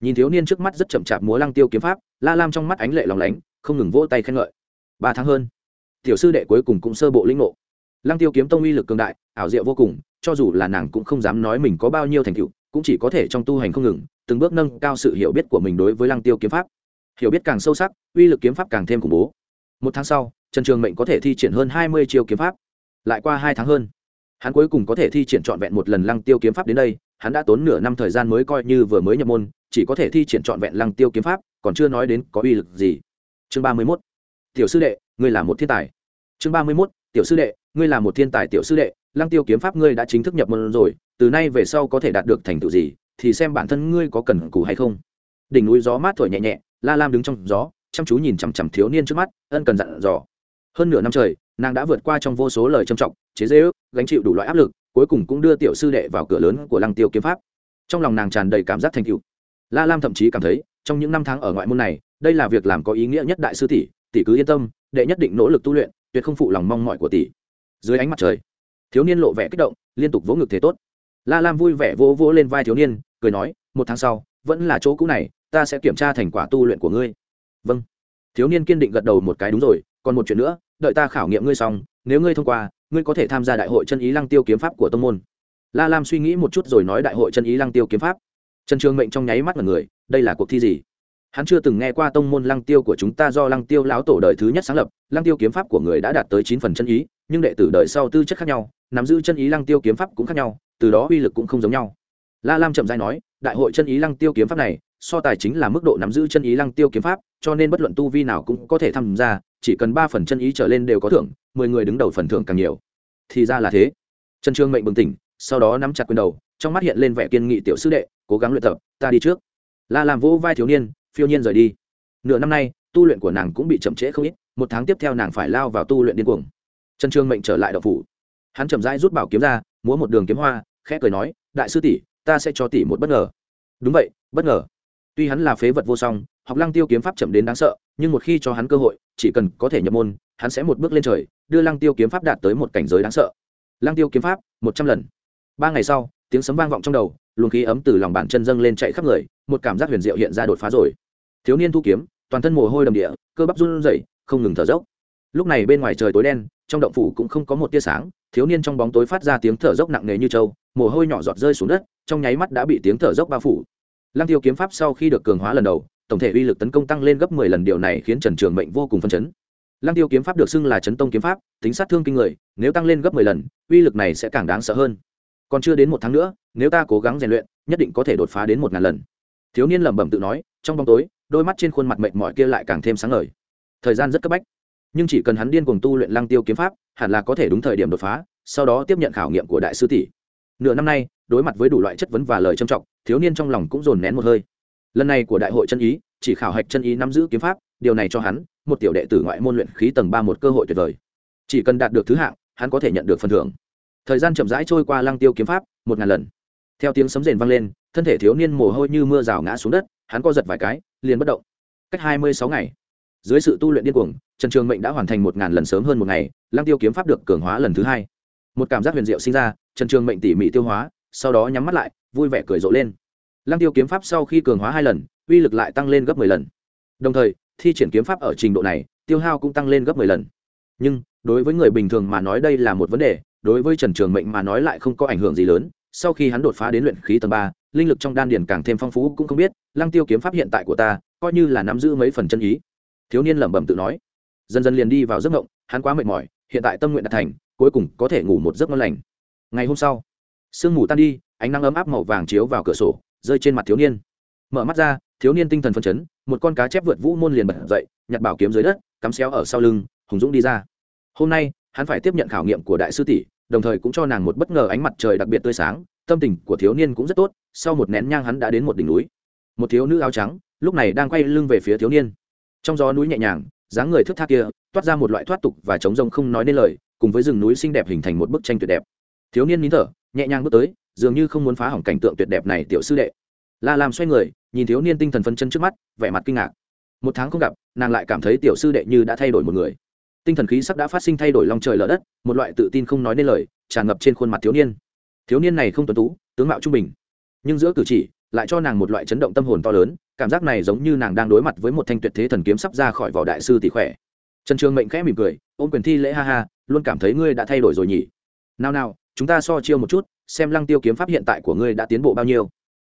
Nhìn thiếu niên trước mắt rất chậm chạp múa lăng tiêu kiếm pháp, la lam trong mắt ánh lệ lòng lánh, không ngừng vỗ tay khen ngợi. Ba tháng hơn, tiểu sư đệ cuối cùng cũng sơ bộ lĩnh ngộ. Lăng tiêu kiếm tông uy lực cường đại, ảo diệu vô cùng, cho dù là nàng cũng không dám nói mình có bao nhiêu thành tựu, cũng chỉ có thể trong tu hành không ngừng, từng bước nâng cao sự hiểu biết của mình đối với lăng tiêu kiếm pháp. Hiểu biết càng sâu sắc, uy lực kiếm pháp càng thêm khủng bố một tháng sau, trần trường mệnh có thể thi triển hơn hai mươi chiêu kiếm pháp, lại qua hai tháng hơn. Hắn cuối cùng có thể thi triển trọn vẹn một lần lăng tiêu kiếm pháp đến đây, hắn đã tốn nửa năm thời gian mới coi như vừa mới nhập môn, chỉ có thể thi triển trọn vẹn lăng tiêu kiếm pháp, còn chưa nói đến có uy lực gì. Chương ba mươi mốt, tiểu sư đệ, ngươi là một thiên tài. Chương ba mươi mốt, tiểu sư đệ, ngươi là một thiên tài tiểu sư đệ, lăng tiêu kiếm pháp ngươi đã chính thức nhập môn rồi, từ nay về sau có thể đạt được thành tựu gì, thì xem bản thân ngươi có cần cù hay không. Đỉnh núi gió mát thổi nhẹ nhẹ, la lam đứng trong gió chăm chú nhìn chằm chằm thiếu niên trước mắt, ân cần dặn dò. Hơn nửa năm trời, nàng đã vượt qua trong vô số lời trầm trọng, chế dễ ước gánh chịu đủ loại áp lực, cuối cùng cũng đưa tiểu sư đệ vào cửa lớn của lăng tiêu kiếm pháp. Trong lòng nàng tràn đầy cảm giác thành tựu. La lam thậm chí cảm thấy, trong những năm tháng ở ngoại môn này, đây là việc làm có ý nghĩa nhất đại sư tỷ tỷ cứ yên tâm, đệ nhất định nỗ lực tu luyện, tuyệt không phụ lòng mong mỏi của tỷ. Dưới ánh mặt trời, thiếu niên lộ vẻ kích động, liên tục vỗ ngực thế tốt. La lam vui vẻ vỗ vỗ lên vai thiếu niên, cười nói, một tháng sau, vẫn là chỗ cũ này, ta sẽ kiểm tra thành quả tu luyện của ngươi vâng. Thiếu niên kiên định gật đầu một cái, đúng rồi, còn một chuyện nữa, đợi ta khảo nghiệm ngươi xong, nếu ngươi thông qua, ngươi có thể tham gia đại hội chân ý lăng tiêu kiếm pháp của tông môn. La lam suy nghĩ một chút rồi nói, đại hội chân ý lăng tiêu kiếm pháp? Trần trường mệnh trong nháy mắt mọi người, đây là cuộc thi gì? Hắn chưa từng nghe qua tông môn lăng tiêu của chúng ta do lăng tiêu lão tổ đời thứ nhất sáng lập, lăng tiêu kiếm pháp của người đã đạt tới chín phần chân ý, nhưng đệ tử đời sau tư chất khác nhau, nắm giữ chân ý lăng tiêu kiếm pháp cũng khác nhau, từ đó uy lực cũng không giống nhau. La lam chậm dai nói, đại hội chân ý lăng tiêu kiếm pháp này, so tài chính là mức độ nắm giữ chân ý lăng tiêu kiếm pháp cho nên bất luận tu vi nào cũng có thể tham gia, chỉ cần ba phần chân ý trở lên đều có thưởng, mười người đứng đầu phần thưởng càng nhiều. Thì ra là thế. Trần trương mệnh bừng tỉnh, sau đó nắm chặt quyền đầu, trong mắt hiện lên vẻ kiên nghị tiểu sư đệ, cố gắng luyện tập, ta đi trước. La làm vỗ vai thiếu niên, phiêu nhiên rời đi. Nửa năm nay, tu luyện của nàng cũng bị chậm trễ không ít, một tháng tiếp theo nàng phải lao vào tu luyện điên cuồng. Trần trương mệnh trở lại đậu phủ. Hắn chậm rãi rút bảo kiếm ra, múa một đường kiếm hoa, khẽ cười nói, đại sư tỷ, ta sẽ cho tỷ một bất ngờ. Đúng vậy, bất ngờ. Tuy hắn là phế vật vô song học lăng tiêu kiếm pháp chậm đến đáng sợ, nhưng một khi cho hắn cơ hội, chỉ cần có thể nhập môn, hắn sẽ một bước lên trời, đưa lăng tiêu kiếm pháp đạt tới một cảnh giới đáng sợ. Lăng tiêu kiếm pháp, một trăm lần. Ba ngày sau, tiếng sấm vang vọng trong đầu, luồng khí ấm từ lòng bàn chân dâng lên chạy khắp người, một cảm giác huyền diệu hiện ra đột phá rồi. Thiếu niên thu kiếm, toàn thân mồ hôi đầm địa, cơ bắp run rẩy, không ngừng thở dốc. Lúc này bên ngoài trời tối đen, trong động phủ cũng không có một tia sáng, thiếu niên trong bóng tối phát ra tiếng thở dốc nặng nề như trâu, mồ hôi nhỏ giọt rơi xuống đất, trong nháy mắt đã bị tiếng thở dốc bao phủ. Lăng tiêu kiếm pháp sau khi được cường hóa lần đầu tổng thể uy lực tấn công tăng lên gấp mười lần, điều này khiến trần trường mệnh vô cùng phân chấn. Lăng tiêu kiếm pháp được xưng là chấn tông kiếm pháp, tính sát thương kinh người, nếu tăng lên gấp mười lần, uy lực này sẽ càng đáng sợ hơn. Còn chưa đến một tháng nữa, nếu ta cố gắng rèn luyện, nhất định có thể đột phá đến một ngàn lần. Thiếu niên lẩm bẩm tự nói, trong bóng tối, đôi mắt trên khuôn mặt mệt mỏi kia lại càng thêm sáng ngời. Thời gian rất cấp bách, nhưng chỉ cần hắn điên cuồng tu luyện lăng tiêu kiếm pháp, hẳn là có thể đúng thời điểm đột phá, sau đó tiếp nhận khảo nghiệm của đại sư tỷ. Nửa năm nay, đối mặt với đủ loại chất vấn và lời trầm trọng, thiếu niên trong lòng cũng dồn nén một hơi lần này của đại hội chân ý, chỉ khảo hạch chân ý nắm giữ kiếm pháp, điều này cho hắn, một tiểu đệ tử ngoại môn luyện khí tầng ba một cơ hội tuyệt vời. Chỉ cần đạt được thứ hạng, hắn có thể nhận được phần thưởng. Thời gian chậm rãi trôi qua lăng tiêu kiếm pháp, một ngàn lần. Theo tiếng sấm rền vang lên, thân thể thiếu niên mồ hôi như mưa rào ngã xuống đất, hắn co giật vài cái, liền bất động. Cách hai mươi sáu ngày. Dưới sự tu luyện điên cuồng, trần trường mệnh đã hoàn thành một ngàn lần sớm hơn một ngày, lăng tiêu kiếm pháp được cường hóa lần thứ hai. Một cảm giác huyền diệu sinh ra, trần trường mệnh tỉ mỉ tiêu hóa, sau đó nhắm mắt lại, vui vẻ cười rộ lên lăng tiêu kiếm pháp sau khi cường hóa hai lần, uy lực lại tăng lên gấp mười lần. Đồng thời, thi triển kiếm pháp ở trình độ này, tiêu hao cũng tăng lên gấp mười lần. Nhưng, đối với người bình thường mà nói đây là một vấn đề, đối với trần trường mệnh mà nói lại không có ảnh hưởng gì lớn. Sau khi hắn đột phá đến luyện khí tầng ba, linh lực trong đan điền càng thêm phong phú cũng không biết, lăng tiêu kiếm pháp hiện tại của ta, coi như là nắm giữ mấy phần chân ý. Thiếu niên lẩm bẩm tự nói. Dần dần liền đi vào giấc ngộng hắn quá mệt mỏi, hiện tại tâm nguyện đã thành, cuối cùng có thể ngủ một giấc ngon lành. Ngày hôm sau, sương mù tan đi, ánh nắng ấm áp màu vàng chiếu vào cửa sổ rơi trên mặt thiếu niên. Mở mắt ra, thiếu niên tinh thần phấn chấn, một con cá chép vượt vũ môn liền bật dậy, nhặt bảo kiếm dưới đất, cắm xéo ở sau lưng, hùng dũng đi ra. Hôm nay, hắn phải tiếp nhận khảo nghiệm của đại sư tỷ, đồng thời cũng cho nàng một bất ngờ ánh mặt trời đặc biệt tươi sáng, tâm tình của thiếu niên cũng rất tốt, sau một nén nhang hắn đã đến một đỉnh núi. Một thiếu nữ áo trắng, lúc này đang quay lưng về phía thiếu niên. Trong gió núi nhẹ nhàng, dáng người thước tha kia, toát ra một loại thoát tục và trống rông không nói nên lời, cùng với rừng núi xinh đẹp hình thành một bức tranh tuyệt đẹp. Thiếu niên nín thở, nhẹ nhàng bước tới dường như không muốn phá hỏng cảnh tượng tuyệt đẹp này tiểu sư đệ. La làm xoay người, nhìn thiếu niên tinh thần phân chân trước mắt, vẻ mặt kinh ngạc. Một tháng không gặp, nàng lại cảm thấy tiểu sư đệ như đã thay đổi một người. Tinh thần khí sắc đã phát sinh thay đổi lòng trời lở đất, một loại tự tin không nói nên lời, tràn ngập trên khuôn mặt thiếu niên. Thiếu niên này không tuấn tú, tướng mạo trung bình, nhưng giữa cử chỉ lại cho nàng một loại chấn động tâm hồn to lớn, cảm giác này giống như nàng đang đối mặt với một thanh tuyệt thế thần kiếm sắp ra khỏi vỏ đại sư tỷ khỏe. Trần trường mệnh khẽ mỉm cười, ôm quyền thi lễ ha ha, luôn cảm thấy ngươi đã thay đổi rồi nhỉ? Nào nào chúng ta so chiêu một chút, xem lăng tiêu kiếm pháp hiện tại của ngươi đã tiến bộ bao nhiêu.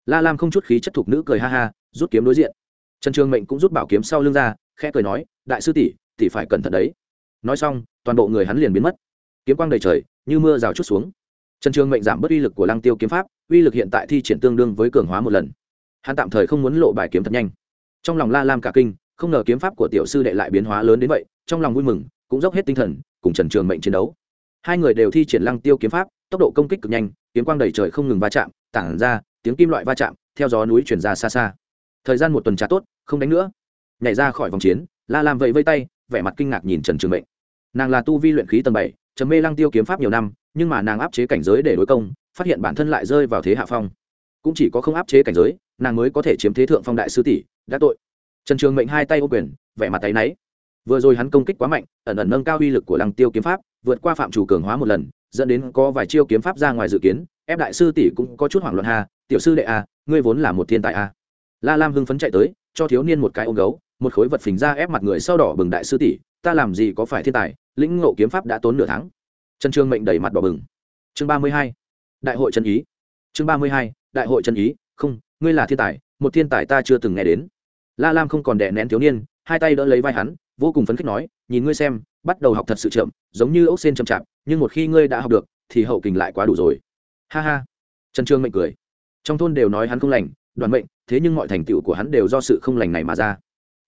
La lam không chút khí chất thục nữ cười ha ha, rút kiếm đối diện. Trần trường mệnh cũng rút bảo kiếm sau lưng ra, khẽ cười nói, đại sư tỷ tỷ phải cẩn thận đấy. Nói xong, toàn bộ người hắn liền biến mất. Kiếm quang đầy trời, như mưa rào chút xuống. Trần trường mệnh giảm bớt uy lực của lăng tiêu kiếm pháp, uy lực hiện tại thi triển tương đương với cường hóa một lần. Hắn tạm thời không muốn lộ bài kiếm thật nhanh. Trong lòng la lam cả kinh, không ngờ kiếm pháp của tiểu sư đệ lại biến hóa lớn đến vậy, trong lòng vui mừng, cũng dốc hết tinh thần, cùng trần trường mệnh chiến đấu hai người đều thi triển lăng tiêu kiếm pháp, tốc độ công kích cực nhanh, kiếm quang đầy trời không ngừng va chạm, tản ra tiếng kim loại va chạm, theo gió núi chuyển ra xa xa. Thời gian một tuần trà tốt, không đánh nữa. Nhảy ra khỏi vòng chiến, la làm vậy vây tay, vẻ mặt kinh ngạc nhìn trần trường mệnh. Nàng là tu vi luyện khí tầng bảy, trầm mê lăng tiêu kiếm pháp nhiều năm, nhưng mà nàng áp chế cảnh giới để đối công, phát hiện bản thân lại rơi vào thế hạ phong. Cũng chỉ có không áp chế cảnh giới, nàng mới có thể chiếm thế thượng phong đại sư tỷ, đã tội. Trần trường mệnh hai tay ô quyền, vẻ mặt tay náy. Vừa rồi hắn công kích quá mạnh, ẩn ẩn nâng cao uy lực của lăng tiêu kiếm pháp vượt qua phạm chủ cường hóa một lần, dẫn đến có vài chiêu kiếm pháp ra ngoài dự kiến, ép đại sư tỷ cũng có chút hoảng loạn ha, tiểu sư đệ a ngươi vốn là một thiên tài a la lam hưng phấn chạy tới, cho thiếu niên một cái ôm gấu, một khối vật phình ra ép mặt người sau đỏ bừng đại sư tỷ, ta làm gì có phải thiên tài, lĩnh ngộ kiếm pháp đã tốn nửa tháng. Trần trương mệnh đẩy mặt đỏ bừng. Chương ba mươi hai, đại hội trần ý. Chương ba mươi hai, đại hội trần ý, không, ngươi là thiên tài, một thiên tài ta chưa từng nghe đến. La lam không còn đè nén thiếu niên, hai tay đỡ lấy vai hắn, vô cùng phấn khích nói, nhìn ngươi xem bắt đầu học thật sự chậm, giống như ốc sen chậm chạp, nhưng một khi ngươi đã học được, thì hậu kình lại quá đủ rồi. Ha ha. Trần trương mệnh cười. Trong thôn đều nói hắn không lành, đoàn mệnh, thế nhưng mọi thành tựu của hắn đều do sự không lành này mà ra.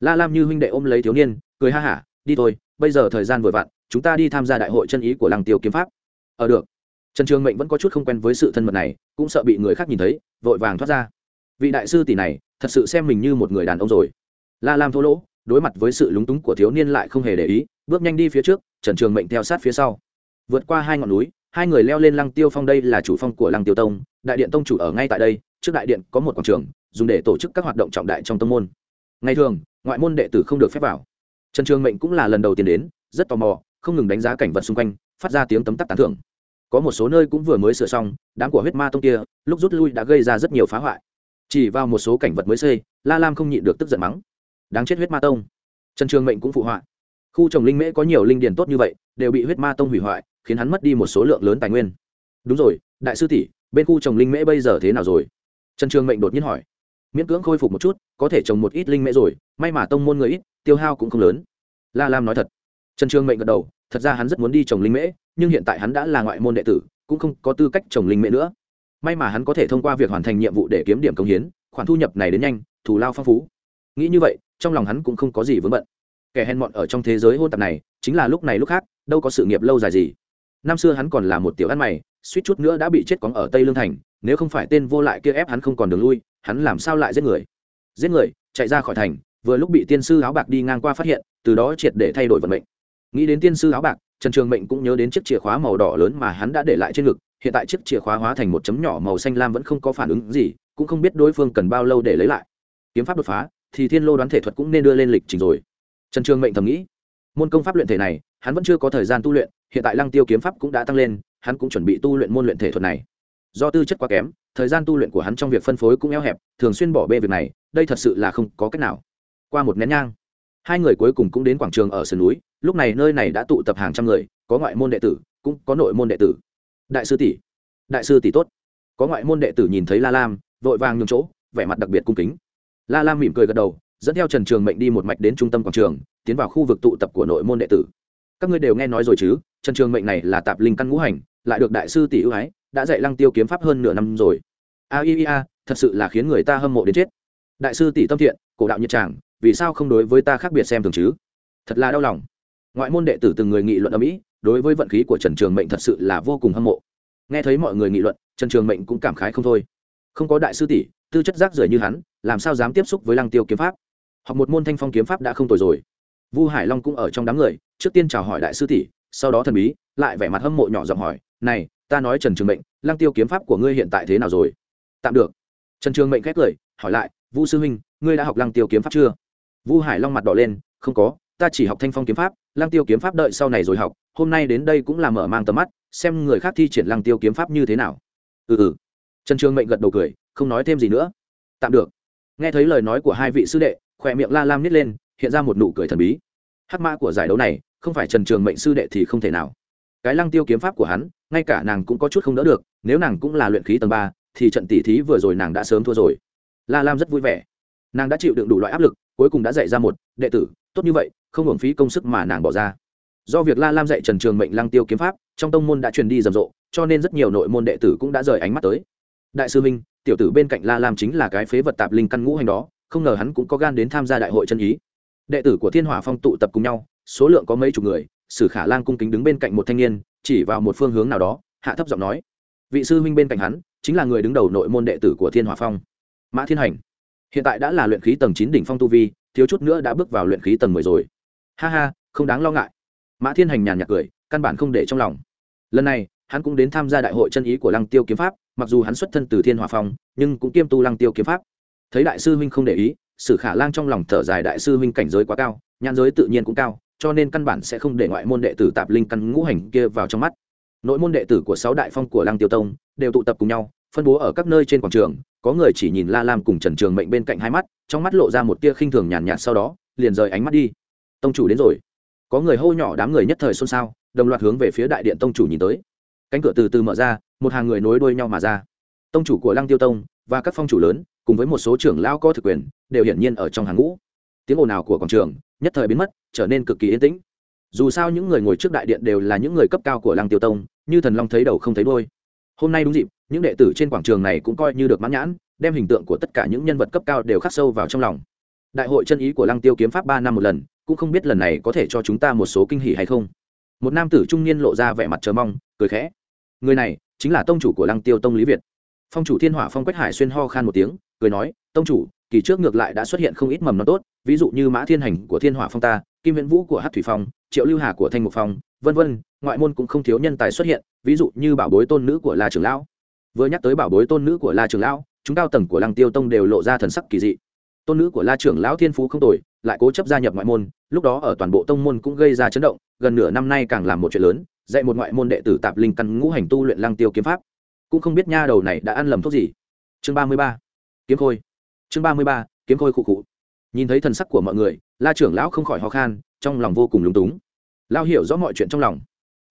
La lam như huynh đệ ôm lấy thiếu niên, cười ha hả, đi thôi, bây giờ thời gian vừa vặn, chúng ta đi tham gia đại hội chân ý của lăng tiêu kiếm pháp. Ở được. Trần trường mệnh vẫn có chút không quen với sự thân mật này, cũng sợ bị người khác nhìn thấy, vội vàng thoát ra. Vị đại sư tỷ này, thật sự xem mình như một người đàn ông rồi. La lam thô lỗ đối mặt với sự lúng túng của thiếu niên lại không hề để ý, bước nhanh đi phía trước, trần trường mệnh theo sát phía sau. Vượt qua hai ngọn núi, hai người leo lên lăng tiêu phong đây là chủ phong của lăng tiêu tông, đại điện tông chủ ở ngay tại đây, trước đại điện có một quảng trường, dùng để tổ chức các hoạt động trọng đại trong tông môn. Ngày thường, ngoại môn đệ tử không được phép vào. Trần trường mệnh cũng là lần đầu tiên đến, rất tò mò, không ngừng đánh giá cảnh vật xung quanh, phát ra tiếng tấm tắc tán thưởng. Có một số nơi cũng vừa mới sửa xong, đám của huyết ma tông kia, lúc rút lui đã gây ra rất nhiều phá hoại. Chỉ vào một số cảnh vật mới xây, la lam không nhịn được tức giận mắng đáng chết huyết ma tông. Trần trường mệnh cũng phụ họa. Khu trồng linh mễ có nhiều linh điền tốt như vậy, đều bị huyết ma tông hủy hoại, khiến hắn mất đi một số lượng lớn tài nguyên. Đúng rồi, đại sư tỷ, bên khu trồng linh mễ bây giờ thế nào rồi? Trần trường mệnh đột nhiên hỏi. Miễn cưỡng khôi phục một chút, có thể trồng một ít linh mễ rồi, may mà tông môn người ít, tiêu hao cũng không lớn. La lam nói thật. Trần trường mệnh gật đầu, thật ra hắn rất muốn đi trồng linh mễ, nhưng hiện tại hắn đã là ngoại môn đệ tử, cũng không có tư cách trồng linh mễ nữa. May mà hắn có thể thông qua việc hoàn thành nhiệm vụ để kiếm điểm công hiến, khoản thu nhập này đến nhanh, thù lao phong phú. Nghĩ như vậy trong lòng hắn cũng không có gì vướng bận. Kẻ hèn mọn ở trong thế giới hôn tạp này, chính là lúc này lúc khác, đâu có sự nghiệp lâu dài gì. Năm xưa hắn còn là một tiểu ăn mày, suýt chút nữa đã bị chết cóng ở tây lương thành, nếu không phải tên vô lại kia ép hắn không còn đường lui, hắn làm sao lại giết người? Giết người, chạy ra khỏi thành, vừa lúc bị tiên sư áo bạc đi ngang qua phát hiện, từ đó triệt để thay đổi vận mệnh. Nghĩ đến tiên sư áo bạc, trần trường mệnh cũng nhớ đến chiếc chìa khóa màu đỏ lớn mà hắn đã để lại trên ngực, hiện tại chiếc chìa khóa hóa thành một chấm nhỏ màu xanh lam vẫn không có phản ứng gì, cũng không biết đối phương cần bao lâu để lấy lại. Kiếm pháp đột phá thì thiên lô đoán thể thuật cũng nên đưa lên lịch trình rồi. Trần trường mệnh thầm nghĩ, môn công pháp luyện thể này, hắn vẫn chưa có thời gian tu luyện, hiện tại lăng tiêu kiếm pháp cũng đã tăng lên, hắn cũng chuẩn bị tu luyện môn luyện thể thuật này. Do tư chất quá kém, thời gian tu luyện của hắn trong việc phân phối cũng eo hẹp, thường xuyên bỏ bê việc này, đây thật sự là không có cách nào. Qua một nén nhang, hai người cuối cùng cũng đến quảng trường ở sườn núi, lúc này nơi này đã tụ tập hàng trăm người, có ngoại môn đệ tử, cũng có nội môn đệ tử. Đại sư tỷ, đại sư tỷ tốt. Có ngoại môn đệ tử nhìn thấy la lam, vội vàng nhường chỗ, vẻ mặt đặc biệt cung kính la lam mỉm cười gật đầu, dẫn theo trần trường mệnh đi một mạch đến trung tâm quảng trường, tiến vào khu vực tụ tập của nội môn đệ tử. Các ngươi đều nghe nói rồi chứ, trần trường mệnh này là tạp linh căn ngũ hành, lại được đại sư tỷ ưu ái, đã dạy lăng tiêu kiếm pháp hơn nửa năm rồi. A i a, thật sự là khiến người ta hâm mộ đến chết. Đại sư tỷ tâm thiện, cổ đạo nhiệt tràng, vì sao không đối với ta khác biệt xem thường chứ? Thật là đau lòng. Ngoại môn đệ tử từng người nghị luận ở mỹ đối với vận khí của trần trường mệnh thật sự là vô cùng hâm mộ. Nghe thấy mọi người nghị luận, trần trường mệnh cũng cảm khái không thôi không có đại sư tỷ, tư chất rác rưởi như hắn, làm sao dám tiếp xúc với lăng tiêu kiếm pháp? Học một môn thanh phong kiếm pháp đã không tồi rồi. Vu hải long cũng ở trong đám người, trước tiên chào hỏi đại sư tỷ, sau đó thần bí, lại vẻ mặt hâm mộ nhỏ giọng hỏi, này, ta nói trần trường mệnh, lăng tiêu kiếm pháp của ngươi hiện tại thế nào rồi? Tạm được. Trần trường mệnh khét lời hỏi lại, vu sư huynh, ngươi đã học lăng tiêu kiếm pháp chưa? Vu hải long mặt đỏ lên, không có, ta chỉ học thanh phong kiếm pháp, lăng tiêu kiếm pháp đợi sau này rồi học, hôm nay đến đây cũng là mở mang tầm mắt, xem người khác thi triển lăng tiêu kiếm pháp như thế nào. Ừ ừ trần trường mệnh gật đầu cười, không nói thêm gì nữa. Tạm được. Nghe thấy lời nói của hai vị sư đệ, khỏe miệng la lam nít lên, hiện ra một nụ cười thần bí. Hắc mã của giải đấu này, không phải trần trường mệnh sư đệ thì không thể nào. Cái lăng tiêu kiếm pháp của hắn, ngay cả nàng cũng có chút không đỡ được, nếu nàng cũng là luyện khí tầng ba, thì trận tỉ thí vừa rồi nàng đã sớm thua rồi. La lam rất vui vẻ. Nàng đã chịu đựng đủ loại áp lực, cuối cùng đã dạy ra một, đệ tử, tốt như vậy, không hưởng phí công sức mà nàng bỏ ra. Do việc la lam dạy trần trường mệnh lăng tiêu kiếm pháp, trong tông môn đã truyền đi rầm rộ, cho nên rất nhiều nội môn đệ tử cũng đã rời ánh mắt tới đại sư minh, tiểu tử bên cạnh la lam chính là cái phế vật tạp linh căn ngũ hành đó, không ngờ hắn cũng có gan đến tham gia đại hội chân ý. Đệ tử của thiên hỏa phong tụ tập cùng nhau, số lượng có mấy chục người, sử khả lang cung kính đứng bên cạnh một thanh niên, chỉ vào một phương hướng nào đó, hạ thấp giọng nói. Vị sư huynh bên cạnh hắn, chính là người đứng đầu nội môn đệ tử của thiên hỏa phong, mã thiên hành. Hiện tại đã là luyện khí tầng chín đỉnh phong tu vi, thiếu chút nữa đã bước vào luyện khí tầng mười rồi. Ha ha, không đáng lo ngại. Mã thiên hành nhàn nhạt cười, căn bản không để trong lòng. Lần này, hắn cũng đến tham gia đại hội chân ý của lăng tiêu kiếm pháp mặc dù hắn xuất thân từ thiên hòa phong nhưng cũng kiêm tu lăng tiêu kiếm pháp. Thấy đại sư huynh không để ý sử khả lang trong lòng thở dài đại sư huynh cảnh giới quá cao nhãn giới tự nhiên cũng cao cho nên căn bản sẽ không để ngoại môn đệ tử tạp linh căn ngũ hành kia vào trong mắt. Nội môn đệ tử của sáu đại phong của lăng tiêu tông đều tụ tập cùng nhau phân bố ở các nơi trên quảng trường có người chỉ nhìn la lam cùng trần trường mệnh bên cạnh hai mắt trong mắt lộ ra một tia khinh thường nhàn nhạt, nhạt sau đó liền rời ánh mắt đi. Tông chủ đến rồi. Có người hô nhỏ đám người nhất thời xôn xao đồng loạt hướng về phía đại điện tông chủ nhìn tới cánh cửa từ từ mở ra, một hàng người nối đuôi nhau mà ra. Tông chủ của lăng tiêu tông và các phong chủ lớn, cùng với một số trưởng lao có thực quyền, đều hiển nhiên ở trong hàng ngũ. Tiếng ồn ào của quảng trường nhất thời biến mất, trở nên cực kỳ yên tĩnh. Dù sao những người ngồi trước đại điện đều là những người cấp cao của lăng tiêu tông, như thần long thấy đầu không thấy đôi hôm nay đúng dịp, những đệ tử trên quảng trường này cũng coi như được mãn nhãn, đem hình tượng của tất cả những nhân vật cấp cao đều khắc sâu vào trong lòng. Đại hội chân ý của lăng tiêu kiếm pháp ba năm một lần, cũng không biết lần này có thể cho chúng ta một số kinh hỉ hay không. Một nam tử trung niên lộ ra vẻ mặt chờ mong cười khẽ. Người này chính là tông chủ của lăng tiêu tông lý việt. Phong chủ thiên hỏa phong quách hải xuyên ho khan một tiếng, cười nói, tông chủ, kỳ trước ngược lại đã xuất hiện không ít mầm non tốt, ví dụ như mã thiên hành của thiên hỏa phong ta, kim viễn vũ của hát thủy phong, triệu lưu hà của thanh mục phong, vân vân, ngoại môn cũng không thiếu nhân tài xuất hiện, ví dụ như bảo bối tôn nữ của la trường lão. Vừa nhắc tới bảo bối tôn nữ của la trường lão, chúng cao tầng của lăng tiêu tông đều lộ ra thần sắc kỳ dị. Tôn nữ của la trưởng lão thiên phú không tồi, lại cố chấp gia nhập ngoại môn, lúc đó ở toàn bộ tông môn cũng gây ra chấn động, gần nửa năm nay càng làm một chuyện lớn dạy một ngoại môn đệ tử tạp linh căn ngũ hành tu luyện lăng tiêu kiếm pháp. Cũng không biết nha đầu này đã ăn lầm thuốc gì. Chương ba mươi ba, kiếm khôi. Chương ba mươi ba, kiếm khôi khụ khụ. Nhìn thấy thần sắc của mọi người, la trưởng lão không khỏi ho khan, trong lòng vô cùng lúng túng. Lao hiểu rõ mọi chuyện trong lòng.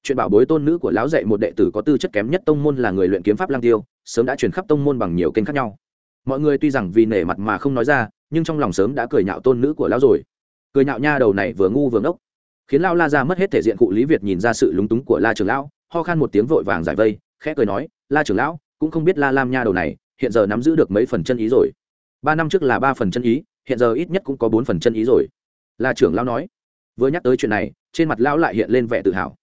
Chuyện bảo bối tôn nữ của lão dạy một đệ tử có tư chất kém nhất tông môn là người luyện kiếm pháp lang tiêu, sớm đã truyền khắp tông môn bằng nhiều kênh khác nhau. Mọi người tuy rằng vì nể mặt mà không nói ra, nhưng trong lòng sớm đã cười nhạo tôn nữ của lão rồi. Cười nhạo nha đầu này vừa ngu vừa ngốc khiến lao la ra mất hết thể diện cụ lý việt nhìn ra sự lúng túng của la trường lão, ho khan một tiếng vội vàng giải vây, khẽ cười nói, la trường lão, cũng không biết la lam nha đầu này, hiện giờ nắm giữ được mấy phần chân ý rồi. Ba năm trước là ba phần chân ý, hiện giờ ít nhất cũng có bốn phần chân ý rồi. La trưởng lão nói. Vừa nhắc tới chuyện này, trên mặt lão lại hiện lên vẻ tự hào.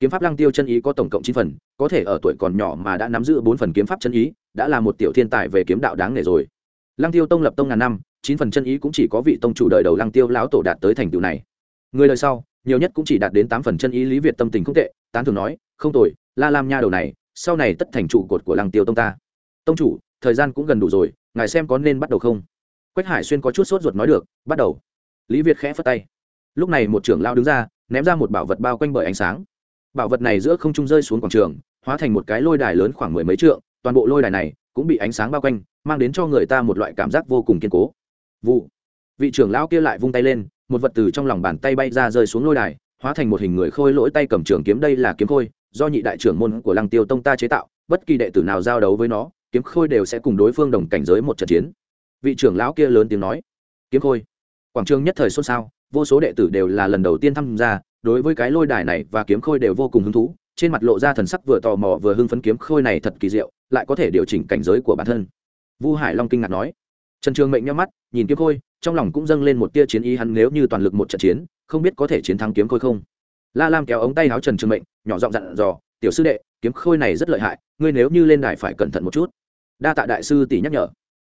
Kiếm pháp lăng tiêu chân ý có tổng cộng chín phần, có thể ở tuổi còn nhỏ mà đã nắm giữ bốn phần kiếm pháp chân ý, đã là một tiểu thiên tài về kiếm đạo đáng nể rồi. Lăng tiêu tông lập tông ngàn năm, chín phần chân ý cũng chỉ có vị tông chủ đời đầu lăng tiêu lão tổ đạt tới thành tựu này. Người đời sau nhiều nhất cũng chỉ đạt đến tám phần chân ý lý việt tâm tình không tệ, tán thường nói, không tồi, la lam nha đầu này, sau này tất thành trụ cột của Làng tiêu tông ta. Tông chủ, thời gian cũng gần đủ rồi, ngài xem có nên bắt đầu không? Quách hải xuyên có chút sốt ruột nói được, bắt đầu. Lý việt khẽ phất tay. Lúc này một trưởng lao đứng ra, ném ra một bảo vật bao quanh bởi ánh sáng. Bảo vật này giữa không trung rơi xuống quảng trường, hóa thành một cái lôi đài lớn khoảng mười mấy trượng, toàn bộ lôi đài này cũng bị ánh sáng bao quanh, mang đến cho người ta một loại cảm giác vô cùng kiên cố. Vụ. Vị trưởng lão kia lại vung tay lên một vật từ trong lòng bàn tay bay ra rơi xuống lôi đài, hóa thành một hình người khôi lỗi tay cầm trường kiếm. Đây là kiếm khôi, do nhị đại trưởng môn của lăng tiêu tông ta chế tạo, bất kỳ đệ tử nào giao đấu với nó, kiếm khôi đều sẽ cùng đối phương đồng cảnh giới một trận chiến. Vị trưởng lão kia lớn tiếng nói, kiếm khôi, quảng trường nhất thời xôn xao, vô số đệ tử đều là lần đầu tiên tham gia, đối với cái lôi đài này và kiếm khôi đều vô cùng hứng thú, trên mặt lộ ra thần sắc vừa tò mò vừa hưng phấn. Kiếm khôi này thật kỳ diệu, lại có thể điều chỉnh cảnh giới của bản thân. Vu hải long kinh ngạc nói. Trần trường mệnh nhắm mắt, nhìn kiếm khôi trong lòng cũng dâng lên một tia chiến ý hắn nếu như toàn lực một trận chiến, không biết có thể chiến thắng kiếm khôi không. La lam kéo ống tay áo trần trường mệnh, nhỏ giọng dặn dò, tiểu sư đệ, kiếm khôi này rất lợi hại, ngươi nếu như lên đài phải cẩn thận một chút. Đa tạ đại sư tỷ nhắc nhở.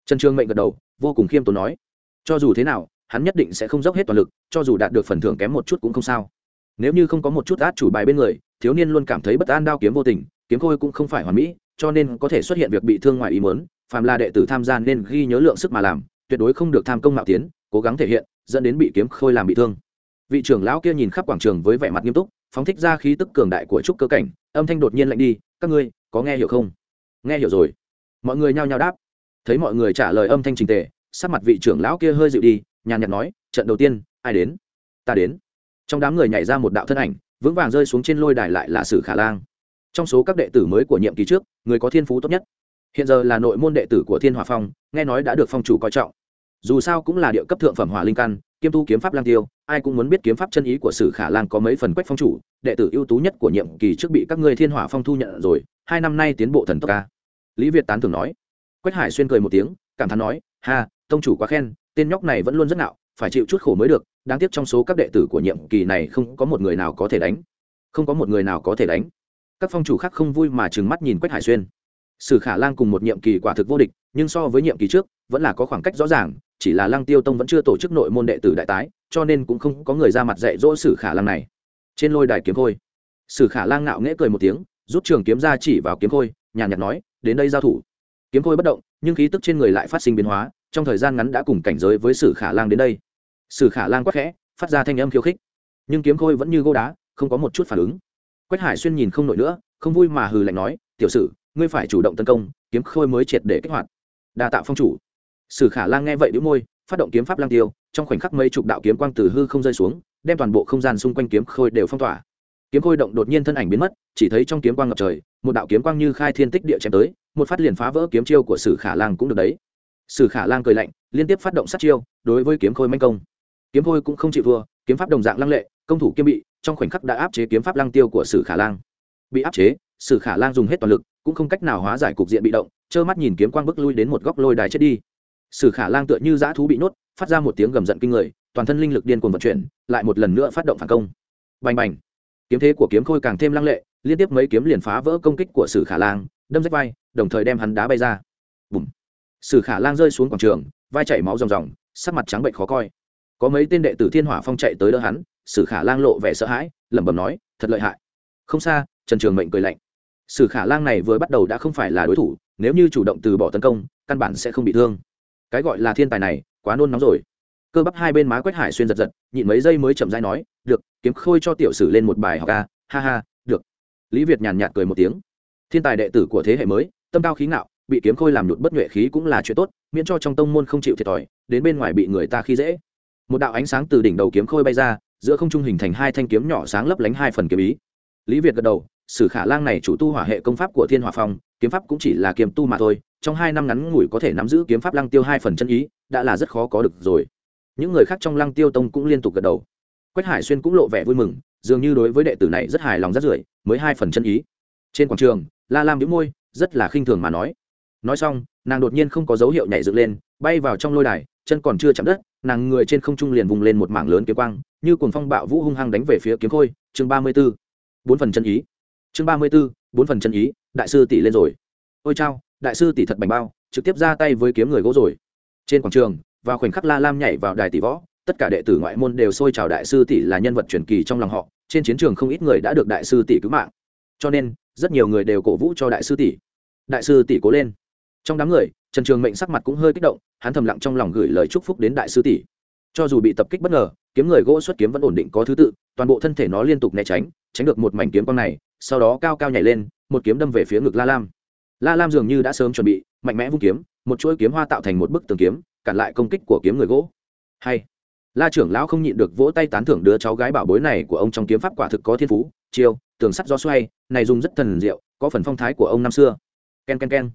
Trần trường mệnh gật đầu, vô cùng khiêm tốn nói, cho dù thế nào, hắn nhất định sẽ không dốc hết toàn lực, cho dù đạt được phần thưởng kém một chút cũng không sao. Nếu như không có một chút át chủ bài bên người, thiếu niên luôn cảm thấy bất an đao kiếm vô tình, kiếm khôi cũng không phải hoàn mỹ, cho nên có thể xuất hiện việc bị thương ngoài ý mớn phàm là đệ tử tham gia nên ghi nhớ lượng sức mà làm tuyệt đối không được tham công mạo tiến, cố gắng thể hiện, dẫn đến bị kiếm khôi làm bị thương. Vị trưởng lão kia nhìn khắp quảng trường với vẻ mặt nghiêm túc, phóng thích ra khí tức cường đại của trúc cơ cảnh, âm thanh đột nhiên lạnh đi, các ngươi, có nghe hiểu không? Nghe hiểu rồi. Mọi người nhao nhao đáp. Thấy mọi người trả lời âm thanh trình tề, sắc mặt vị trưởng lão kia hơi dịu đi, nhàn nhạt nói, trận đầu tiên, ai đến? Ta đến. Trong đám người nhảy ra một đạo thân ảnh, vững vàng rơi xuống trên lôi đài lại là sử khả lang. Trong số các đệ tử mới của nhiệm kỳ trước, người có thiên phú tốt nhất hiện giờ là nội môn đệ tử của thiên hòa phong, nghe nói đã được phong chủ coi trọng. Dù sao cũng là địa cấp thượng phẩm hỏa linh căn kiêm tu kiếm pháp lang tiêu, ai cũng muốn biết kiếm pháp chân ý của sử khả lang có mấy phần quách phong chủ, đệ tử ưu tú nhất của nhiệm kỳ trước bị các ngươi thiên hỏa phong thu nhận rồi, hai năm nay tiến bộ thần tốc ca lý việt tán thường nói. Quách hải xuyên cười một tiếng, cảm thán nói, ha, tông chủ quá khen, tên nhóc này vẫn luôn rất nạo phải chịu chút khổ mới được, đáng tiếc trong số các đệ tử của nhiệm kỳ này không có một người nào có thể đánh. Không có một người nào có thể đánh. Các phong chủ khác không vui mà trừng mắt nhìn quách hải xuyên sử khả lang cùng một nhiệm kỳ quả thực vô địch, nhưng so với nhiệm kỳ trước, vẫn là có khoảng cách rõ ràng, chỉ là lăng tiêu tông vẫn chưa tổ chức nội môn đệ tử đại tái, cho nên cũng không có người ra mặt dạy dỗ sử khả lang này. Trên lôi đài kiếm khôi, sử khả lang ngạo nghễ cười một tiếng, rút trường kiếm ra chỉ vào kiếm khôi, nhàn nhạt nói, đến đây giao thủ. Kiếm khôi bất động, nhưng khí tức trên người lại phát sinh biến hóa, trong thời gian ngắn đã cùng cảnh giới với sử khả lang đến đây. Sử khả lang quắc khẽ, phát ra thanh âm khiêu khích. Nhưng kiếm khôi vẫn như gô đá, không có một chút phản ứng. Quách hải xuyên nhìn không nổi nữa, không vui mà hừ lạnh nói, tiểu sử ngươi phải chủ động tấn công, kiếm khôi mới triệt để kích hoạt. Đa tạo phong chủ. Sử khả lang nghe vậy đĩu môi, phát động kiếm pháp lang tiêu, trong khoảnh khắc mấy chục đạo kiếm quang từ hư không rơi xuống, đem toàn bộ không gian xung quanh kiếm khôi đều phong tỏa. Kiếm khôi động đột nhiên thân ảnh biến mất, chỉ thấy trong kiếm quang ngập trời, một đạo kiếm quang như khai thiên tích địa chém tới, một phát liền phá vỡ kiếm chiêu của sử khả lang cũng được đấy. Sử khả lang cười lạnh, liên tiếp phát động sát chiêu, đối với kiếm khôi manh công. Kiếm khôi cũng không chịu thua, kiếm pháp đồng dạng lăng lệ, công thủ kiếm bị, trong khoảnh khắc đã áp chế kiếm pháp lăng tiêu của sử khả lang. Bị áp chế, sử khả lang dùng hết toàn lực cũng không cách nào hóa giải cục diện bị động, trơ mắt nhìn kiếm quang bức lui đến một góc lôi đài chết đi. Sử khả lang tựa như dã thú bị nhốt, phát ra một tiếng gầm giận kinh người, toàn thân linh lực điên cuồng vận chuyển, lại một lần nữa phát động phản công. Bành bành. Kiếm thế của kiếm khôi càng thêm lăng lệ, liên tiếp mấy kiếm liền phá vỡ công kích của sử khả lang, đâm rách vai, đồng thời đem hắn đá bay ra. Bùm. Sử khả lang rơi xuống quảng trường, vai chảy máu ròng ròng, sắc mặt trắng bệnh khó coi. Có mấy tên đệ tử thiên hỏa phong chạy tới đỡ hắn, sử khả lang lộ vẻ sợ hãi, lẩm bẩm nói, thật lợi hại. Không xa, trần trường mệnh cười lạnh sử khả lang này vừa bắt đầu đã không phải là đối thủ, nếu như chủ động từ bỏ tấn công, căn bản sẽ không bị thương. Cái gọi là thiên tài này, quá nôn nóng rồi. Cơ bắp hai bên má quách hải xuyên giật giật, nhịn mấy giây mới chậm rãi nói, được, kiếm khôi cho tiểu sử lên một bài học ca ha ha, được. Lý việt nhàn nhạt cười một tiếng. Thiên tài đệ tử của thế hệ mới, tâm cao khí ngạo, bị kiếm khôi làm nhụt bất nhuệ khí cũng là chuyện tốt, miễn cho trong tông môn không chịu thiệt thòi, đến bên ngoài bị người ta khi dễ. Một đạo ánh sáng từ đỉnh đầu kiếm khôi bay ra, giữa không trung hình thành hai thanh kiếm nhỏ sáng lấp lánh hai phần kiếm ý. Lý việt gật đầu sử khả lang này chủ tu hỏa hệ công pháp của thiên hỏa phong, kiếm pháp cũng chỉ là kiếm tu mà thôi, trong hai năm ngắn ngủi có thể nắm giữ kiếm pháp lăng tiêu hai phần chân ý, đã là rất khó có được rồi. Những người khác trong lăng tiêu tông cũng liên tục gật đầu. Quách hải xuyên cũng lộ vẻ vui mừng, dường như đối với đệ tử này rất hài lòng rất rưỡi mới hai phần chân ý. Trên quảng trường, la lam đĩu môi, rất là khinh thường mà nói. Nói xong, nàng đột nhiên không có dấu hiệu nhảy dựng lên, bay vào trong lôi đài, chân còn chưa chạm đất, nàng người trên không trung liền vùng lên một mảng lớn kiếm quang, như cuồng phong bạo vũ hung hăng đánh về phía kiếm khôi, chương ba mươi b ố bốn phần chân ý chương ba mươi b ố bốn phần chân ý, đại sư tỷ lên rồi. Ôi chao, đại sư tỷ thật bành bao, trực tiếp ra tay với kiếm người gỗ rồi. Trên quảng trường, vào khoảnh khắc la lam nhảy vào đài tỷ võ, tất cả đệ tử ngoại môn đều xôi chào đại sư tỷ là nhân vật truyền kỳ trong lòng họ, trên chiến trường không ít người đã được đại sư tỷ cứu mạng. Cho nên, rất nhiều người đều cổ vũ cho đại sư tỷ. Đại sư tỷ cố lên. Trong đám người, trần trường mệnh sắc mặt cũng hơi kích động, hắn thầm lặng trong lòng gửi lời chúc phúc đến đại sư tỷ. Cho dù bị tập kích bất ngờ, kiếm người gỗ xuất kiếm vẫn ổn định có thứ tự, toàn bộ thân thể nó liên tục né tránh tránh được một mảnh kiếm con này sau đó cao cao nhảy lên, một kiếm đâm về phía ngực la lam. La lam dường như đã sớm chuẩn bị, mạnh mẽ vung kiếm, một chuỗi kiếm hoa tạo thành một bức tường kiếm, cản lại công kích của kiếm người gỗ. Hay. La trưởng lão không nhịn được vỗ tay tán thưởng đứa cháu gái bảo bối này của ông trong kiếm pháp quả thực có thiên phú, chiêu, tường sắt gió xoay, này dùng rất thần diệu, có phần phong thái của ông năm xưa. Ken ken ken.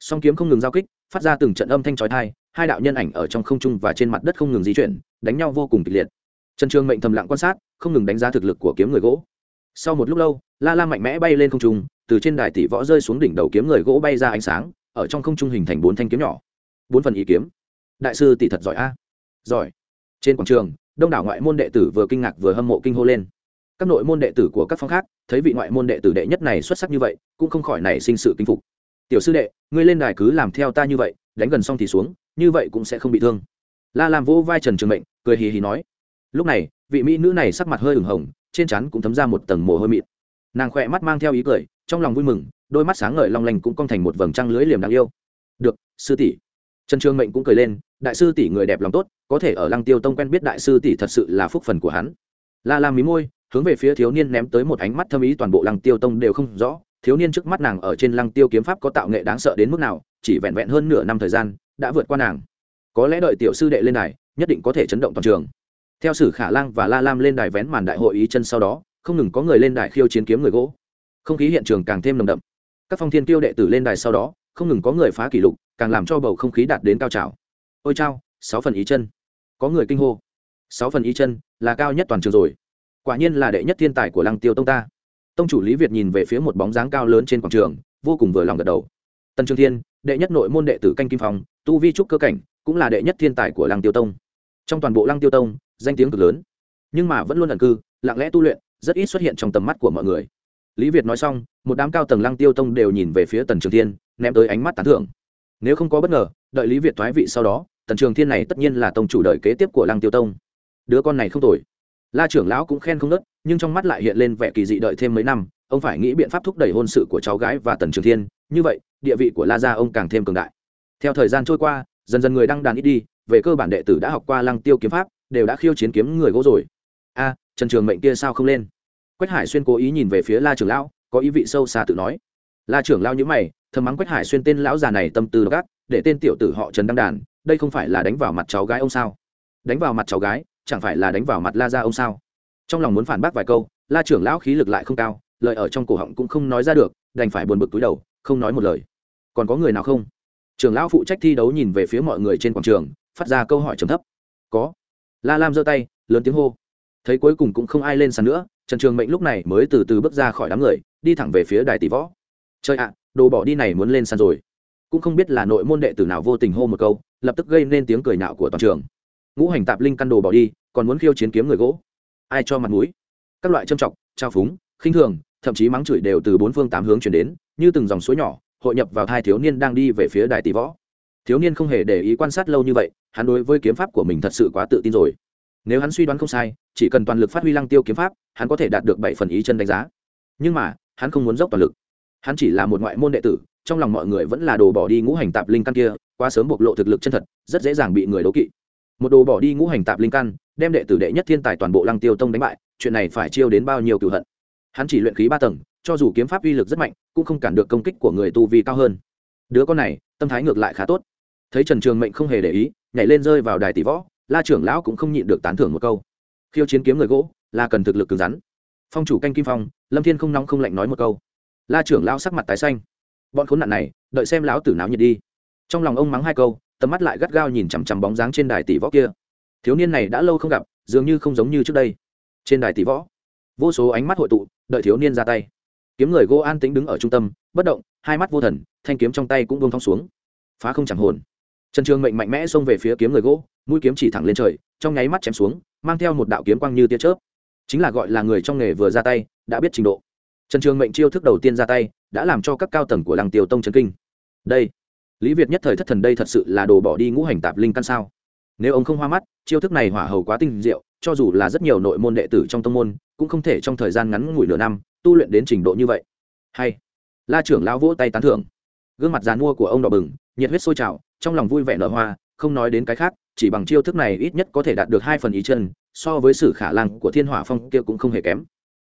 Song kiếm không ngừng giao kích, phát ra từng trận âm thanh chói tai, hai đạo nhân ảnh ở trong không trung và trên mặt đất không ngừng di chuyển, đánh nhau vô cùng kịch liệt. Trần trường mệnh thầm lặng quan sát, không ngừng đánh giá thực lực của kiếm người gỗ sau một lúc lâu, la la mạnh mẽ bay lên không trung, từ trên đài tỷ võ rơi xuống đỉnh đầu kiếm người gỗ bay ra ánh sáng, ở trong không trung hình thành bốn thanh kiếm nhỏ. Bốn phần ý kiếm. Đại sư tỷ thật giỏi a. Giỏi. Trên quảng trường, đông đảo ngoại môn đệ tử vừa kinh ngạc vừa hâm mộ kinh hô lên. Các nội môn đệ tử của các phong khác, thấy vị ngoại môn đệ tử đệ nhất này xuất sắc như vậy, cũng không khỏi nảy sinh sự kinh phục. Tiểu sư đệ, ngươi lên đài cứ làm theo ta như vậy, đánh gần xong thì xuống, như vậy cũng sẽ không bị thương. La làm vỗ vai trần trường mệnh, cười hì hì nói. Lúc này, vị mỹ nữ này sắc mặt hơi ửng hồng trên trán cũng thấm ra một tầng mồ hôi mịt nàng khỏe mắt mang theo ý cười, trong lòng vui mừng, đôi mắt sáng ngời long lanh cũng cong thành một vầng trăng lưới liềm đáng yêu. Được, sư tỷ. Trần trường mệnh cũng cười lên, đại sư tỷ người đẹp lòng tốt, có thể ở lăng tiêu tông quen biết đại sư tỷ thật sự là phúc phần của hắn. La La mí môi, hướng về phía thiếu niên ném tới một ánh mắt thâm ý toàn bộ lăng tiêu tông đều không rõ. Thiếu niên trước mắt nàng ở trên lăng tiêu kiếm pháp có tạo nghệ đáng sợ đến mức nào, chỉ vẹn vẹn hơn nửa năm thời gian, đã vượt qua nàng. Có lẽ đợi tiểu sư đệ lên này, nhất định có thể chấn động toàn trường theo sử khả lang và la lam lên đài vén màn đại hội ý chân sau đó, không ngừng có người lên đài khiêu chiến kiếm người gỗ. Không khí hiện trường càng thêm nồng đậm. Các phong thiên tiêu đệ tử lên đài sau đó, không ngừng có người phá kỷ lục, càng làm cho bầu không khí đạt đến cao trào. Ôi chao, sáu phần ý chân. Có người kinh hô. Sáu phần ý chân là cao nhất toàn trường rồi. Quả nhiên là đệ nhất thiên tài của lăng tiêu tông ta. Tông chủ lý việt nhìn về phía một bóng dáng cao lớn trên quảng trường, vô cùng vừa lòng gật đầu. Tần trường thiên, đệ nhất nội môn đệ tử canh kim phong, tu vi trúc cơ cảnh, cũng là đệ nhất thiên tài của lăng tiêu tông. Trong toàn bộ lăng tiêu tông danh tiếng cực lớn. Nhưng mà vẫn luôn ẩn cư, lặng lẽ tu luyện, rất ít xuất hiện trong tầm mắt của mọi người. Lý việt nói xong, một đám cao tầng lăng tiêu tông đều nhìn về phía tần trường thiên, ném tới ánh mắt tán thưởng. Nếu không có bất ngờ, đợi lý việt thoái vị sau đó, tần trường thiên này tất nhiên là tông chủ đợi kế tiếp của lăng tiêu tông. Đứa con này không tồi. La trưởng lão cũng khen không nớt, nhưng trong mắt lại hiện lên vẻ kỳ dị đợi thêm mấy năm, ông phải nghĩ biện pháp thúc đẩy hôn sự của cháu gái và tần trường thiên. Như vậy, địa vị của la gia ông càng thêm cường đại. Theo thời gian trôi qua, dần dần người đăng đàn ít đi, về cơ bản đệ tử đã học qua lăng tiêu kiếm pháp đều đã khiêu chiến kiếm người gỗ rồi. A, trần trường mệnh kia sao không lên? Quách hải xuyên cố ý nhìn về phía la trưởng lão, có ý vị sâu xa tự nói. La trưởng lão nhữ mày, thầm mắng quách hải xuyên tên lão già này tâm tư độc ác, để tên tiểu tử họ trần đăng đàn, đây không phải là đánh vào mặt cháu gái ông sao? Đánh vào mặt cháu gái, chẳng phải là đánh vào mặt la ra ông sao? Trong lòng muốn phản bác vài câu, la trưởng lão khí lực lại không cao, lời ở trong cổ họng cũng không nói ra được, đành phải buồn bực túi đầu, không nói một lời. Còn có người nào không? Trưởng lão phụ trách thi đấu nhìn về phía mọi người trên quảng trường, phát ra câu hỏi trầm thấp. Có la lam giơ tay, lớn tiếng hô. Thấy cuối cùng cũng không ai lên sàn nữa, trần trường mệnh lúc này mới từ từ bước ra khỏi đám người, đi thẳng về phía đài tỷ võ. Chơi ạ, đồ bỏ đi này muốn lên sàn rồi. Cũng không biết là nội môn đệ tử nào vô tình hô một câu, lập tức gây nên tiếng cười nạo của toàn trường. Ngũ hành tạp linh căn đồ bỏ đi, còn muốn khiêu chiến kiếm người gỗ. Ai cho mặt mũi? Các loại châm trọc, trao phúng, khinh thường, thậm chí mắng chửi đều từ bốn phương tám hướng chuyển đến, như từng dòng suối nhỏ, hội nhập vào hai thiếu niên đang đi về phía đại tỷ võ thiếu niên không hề để ý quan sát lâu như vậy, hắn đối với kiếm pháp của mình thật sự quá tự tin rồi. Nếu hắn suy đoán không sai, chỉ cần toàn lực phát huy lăng tiêu kiếm pháp, hắn có thể đạt được bảy phần ý chân đánh giá. Nhưng mà, hắn không muốn dốc toàn lực. Hắn chỉ là một ngoại môn đệ tử, trong lòng mọi người vẫn là đồ bỏ đi ngũ hành tạp linh căn kia, quá sớm bộc lộ thực lực chân thật, rất dễ dàng bị người đố kỵ. Một đồ bỏ đi ngũ hành tạp linh căn, đem đệ tử đệ nhất thiên tài toàn bộ lăng tiêu tông đánh bại, chuyện này phải chiêu đến bao nhiêu cựu hận. Hắn chỉ luyện khí ba tầng, cho dù kiếm pháp uy lực rất mạnh, cũng không cản được công kích của người tu vi cao hơn. Đứa con này tâm thái ngược lại khá tốt. Thấy trần trường mệnh không hề để ý, nhảy lên rơi vào đài tỷ võ, la trưởng lão cũng không nhịn được tán thưởng một câu. Khiêu chiến kiếm người gỗ, là cần thực lực cứng rắn. Phong chủ canh kim phong, lâm thiên không nóng không lạnh nói một câu. La trưởng lão sắc mặt tái xanh. Bọn khốn nạn này, đợi xem lão tử náo nhiệt đi. Trong lòng ông mắng hai câu, tầm mắt lại gắt gao nhìn chằm chằm bóng dáng trên đài tỷ võ kia. Thiếu niên này đã lâu không gặp, dường như không giống như trước đây. Trên đài tỷ võ, vô số ánh mắt hội tụ, đợi thiếu niên ra tay kiếm người gỗ an tĩnh đứng ở trung tâm, bất động, hai mắt vô thần, thanh kiếm trong tay cũng bông thong xuống. Phá không chẳng hồn. Trần trường mệnh mạnh mẽ xông về phía kiếm người gỗ, mũi kiếm chỉ thẳng lên trời, trong nháy mắt chém xuống, mang theo một đạo kiếm quang như tia chớp. Chính là gọi là người trong nghề vừa ra tay, đã biết trình độ. Trần trường mệnh chiêu thức đầu tiên ra tay, đã làm cho các cao tầng của làng tiêu tông trần kinh. Đây, lý việt nhất thời thất thần đây thật sự là đồ bỏ đi ngũ hành tạp linh căn sao? Nếu ông không hoa mắt, chiêu thức này hỏa hầu quá tinh diệu, cho dù là rất nhiều nội môn đệ tử trong tông môn cũng không thể trong thời gian ngắn ngủi nửa năm tu luyện đến trình độ như vậy. Hay, la trưởng lão vỗ tay tán thưởng. Gương mặt dàn mua của ông đỏ bừng, nhiệt huyết sôi trào, trong lòng vui vẻ nở hoa, không nói đến cái khác, chỉ bằng chiêu thức này ít nhất có thể đạt được hai phần ý chân, so với sự khả năng của thiên hỏa phong kia cũng không hề kém.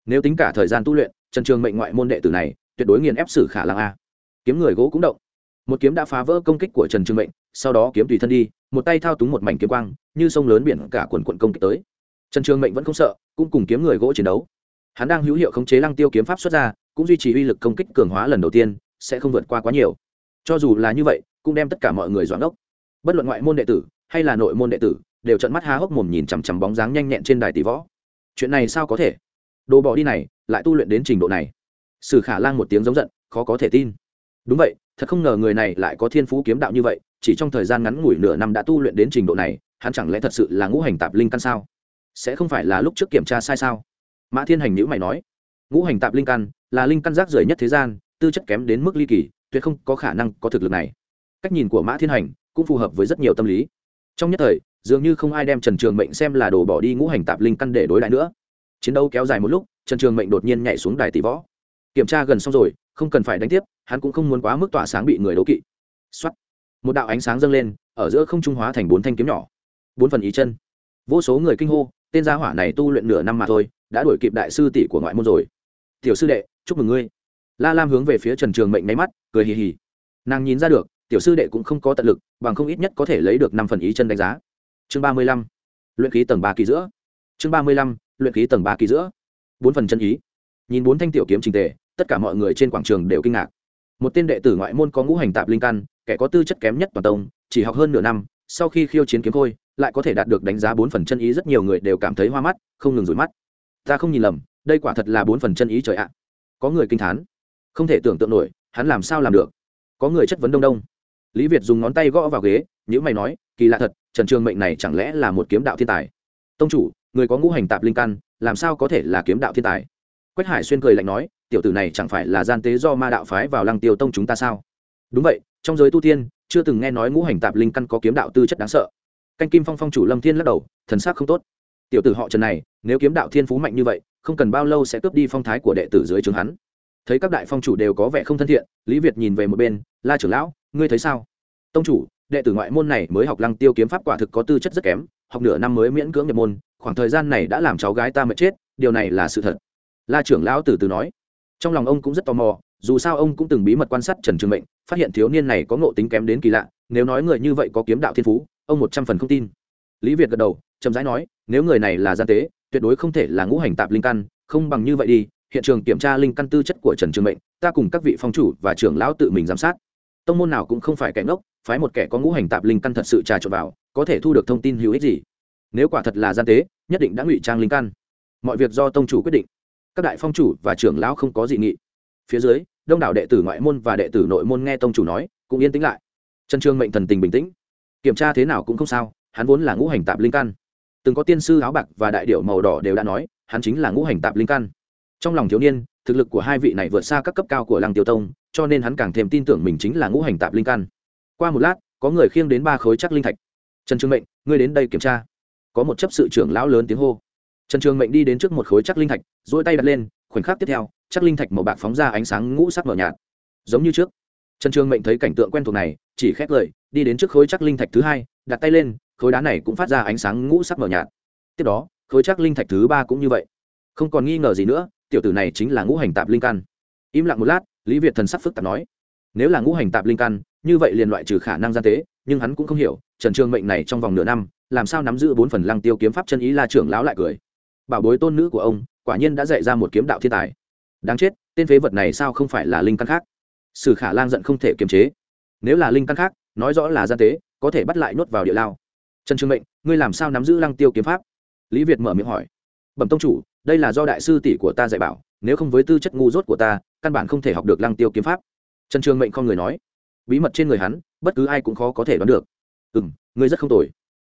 Nếu tính cả thời gian tu luyện, trần trường mệnh ngoại môn đệ tử này, tuyệt đối nghiền ép sử khả năng a. Kiếm người gỗ cũng động. Một kiếm đã phá vỡ công kích của trần trương mệnh, sau đó kiếm tùy thân đi, một tay thao túng một mảnh kiếm quang, như sông lớn biển cả quần quận công kích tới trần Trường mệnh vẫn không sợ, cũng cùng kiếm người gỗ chiến đấu. Hắn đang hữu hiệu khống chế lăng tiêu kiếm pháp xuất ra, cũng duy trì uy lực công kích cường hóa lần đầu tiên, sẽ không vượt qua quá nhiều. Cho dù là như vậy, cũng đem tất cả mọi người doãn ốc. Bất luận ngoại môn đệ tử, hay là nội môn đệ tử, đều trận mắt há hốc mồm nhìn chằm chằm bóng dáng nhanh nhẹn trên đài tỷ võ. Chuyện này sao có thể? Đồ bỏ đi này, lại tu luyện đến trình độ này. Sử khả lang một tiếng giống giận, khó có thể tin. Đúng vậy, thật không ngờ người này lại có thiên phú kiếm đạo như vậy, chỉ trong thời gian ngắn ngủi nửa năm đã tu luyện đến trình độ này, hắn chẳng lẽ thật sự là ngũ hành tạp linh căn sao? Sẽ không phải là lúc trước kiểm tra sai sao? Mã thiên hành nhữ mày nói. Ngũ hành tạp linh căn là linh căn rác rưởi nhất thế gian, tư chất kém đến mức ly kỳ, tuyệt không có khả năng có thực lực này. Cách nhìn của mã thiên hành cũng phù hợp với rất nhiều tâm lý. Trong nhất thời, dường như không ai đem trần trường mệnh xem là đồ bỏ đi ngũ hành tạp linh căn để đối lại nữa. Chiến đấu kéo dài một lúc, trần trường mệnh đột nhiên nhảy xuống đài tỷ võ. Kiểm tra gần xong rồi, không cần phải đánh tiếp, hắn cũng không muốn quá mức tỏa sáng bị người đấu kỵ. Xuất một đạo ánh sáng dâng lên, ở giữa không trung hóa thành bốn thanh kiếm nhỏ. Bốn phần ý chân. Vô số người kinh hô tên gia hỏa này tu luyện nửa năm mà thôi, đã đuổi kịp đại sư tỷ của ngoại môn rồi. Tiểu sư đệ, chúc mừng ngươi. La lam hướng về phía trần trường mệnh nháy mắt, cười hì hì. Nàng nhìn ra được, tiểu sư đệ cũng không có tận lực, bằng không ít nhất có thể lấy được năm phần ý chân đánh giá. Chương ba mươi lăm, luyện khí tầng ba kỳ giữa. Chương ba mươi lăm, luyện khí tầng ba kỳ giữa. Bốn phần chân ý. Nhìn bốn thanh tiểu kiếm trình tề, tất cả mọi người trên quảng trường đều kinh ngạc. Một tên đệ tử ngoại môn có ngũ hành tạp linh căn, kẻ có tư chất kém nhất toàn tông, chỉ học hơn nửa năm, sau khi khiêu chiến kiếm khôi lại có thể đạt được đánh giá bốn phần chân ý, rất nhiều người đều cảm thấy hoa mắt, không ngừng rủi mắt. Ta không nhìn lầm, đây quả thật là bốn phần chân ý trời ạ. Có người kinh thán. Không thể tưởng tượng nổi, hắn làm sao làm được? Có người chất vấn đông đông. Lý việt dùng ngón tay gõ vào ghế những mày nói, kỳ lạ thật, trần trường mệnh này chẳng lẽ là một kiếm đạo thiên tài? Tông chủ, người có ngũ hành tạp linh căn, làm sao có thể là kiếm đạo thiên tài? Quách hải xuyên cười lạnh nói, tiểu tử này chẳng phải là gian tế do ma đạo phái vào lăng tiêu tông chúng ta sao? Đúng vậy, trong giới tu tiên, chưa từng nghe nói ngũ hành tạp linh căn có kiếm đạo tư chất đáng sợ canh kim phong phong chủ lâm thiên lắc đầu, thần sắc không tốt. Tiểu tử họ trần này, nếu kiếm đạo thiên phú mạnh như vậy, không cần bao lâu sẽ cướp đi phong thái của đệ tử dưới trường hắn. Thấy các đại phong chủ đều có vẻ không thân thiện, lý việt nhìn về một bên, la trưởng lão, ngươi thấy sao? Tông chủ, đệ tử ngoại môn này mới học lăng tiêu kiếm pháp quả thực có tư chất rất kém, học nửa năm mới miễn cưỡng nhập môn, khoảng thời gian này đã làm cháu gái ta mệt chết, điều này là sự thật. La trưởng lão từ từ nói. Trong lòng ông cũng rất tò mò, dù sao ông cũng từng bí mật quan sát trần trường mệnh, phát hiện thiếu niên này có ngộ tính kém đến kỳ lạ, nếu nói người như vậy có kiếm đạo thiên phú ông một trăm phần không tin. Lý việt gật đầu, chậm rãi nói, nếu người này là gian tế, tuyệt đối không thể là ngũ hành tạp linh căn, không bằng như vậy đi, hiện trường kiểm tra linh căn tư chất của trần trường mệnh, ta cùng các vị phong chủ và trưởng lão tự mình giám sát. Tông môn nào cũng không phải kẻ ngốc, phái một kẻ có ngũ hành tạp linh căn thật sự trà trộn vào, có thể thu được thông tin hữu ích gì? Nếu quả thật là gian tế, nhất định đã ngụy trang linh căn. Mọi việc do tông chủ quyết định. Các đại phong chủ và trưởng lão không có dị nghị. Phía dưới, đông đảo đệ tử ngoại môn và đệ tử nội môn nghe tông chủ nói, cũng yên tĩnh lại. Trần trương mệnh thần tình bình tĩnh kiểm tra thế nào cũng không sao, hắn vốn là ngũ hành tạp linh căn. Từng có tiên sư áo bạc và đại điệu màu đỏ đều đã nói, hắn chính là ngũ hành tạp linh căn. Trong lòng thiếu niên, thực lực của hai vị này vượt xa các cấp cao của lăng tiêu tông, cho nên hắn càng thêm tin tưởng mình chính là ngũ hành tạp linh căn. Qua một lát, có người khiêng đến ba khối chắc linh thạch. Trần trương mệnh, ngươi đến đây kiểm tra. Có một chấp sự trưởng lão lớn tiếng hô. Trần trương mệnh đi đến trước một khối chắc linh thạch dỗi tay đặt lên, khoảnh khắc tiếp theo, chắc linh thạch màu bạc phóng ra ánh sáng ngũ sắc mờ nhạt. Giống như trước. Trần trương mệnh thấy cảnh tượng quen thuộc này, chỉ khét lời đi đến trước khối chắc linh thạch thứ hai, đặt tay lên, khối đá này cũng phát ra ánh sáng ngũ sắc mờ nhạt. Tiếp đó, khối chắc linh thạch thứ ba cũng như vậy. Không còn nghi ngờ gì nữa, tiểu tử này chính là ngũ hành tạp linh căn. Im lặng một lát, lý việt thần sắc phức tạp nói, nếu là ngũ hành tạp linh căn, như vậy liền loại trừ khả năng gian tế, nhưng hắn cũng không hiểu, trần trường mệnh này trong vòng nửa năm, làm sao nắm giữ bốn phần lăng tiêu kiếm pháp chân ý la trưởng lão lại cười. Bảo bối tôn nữ của ông, quả nhiên đã dạy ra một kiếm đạo thiên tài. Đáng chết, tên phế vật này sao không phải là linh căn khác? Sử khả lang giận không thể kiềm chế. Nếu là linh căn khác nói rõ là gian tế, có thể bắt lại nhốt vào địa lao. Trần Trường mệnh, ngươi làm sao nắm giữ lăng tiêu kiếm pháp? Lý việt mở miệng hỏi. Bẩm tông chủ, đây là do đại sư tỷ của ta dạy bảo, nếu không với tư chất ngu dốt của ta, căn bản không thể học được lăng tiêu kiếm pháp. Trần Trường mệnh không người nói. Bí mật trên người hắn, bất cứ ai cũng khó có thể đoán được. Ừ m ngươi rất không tồi.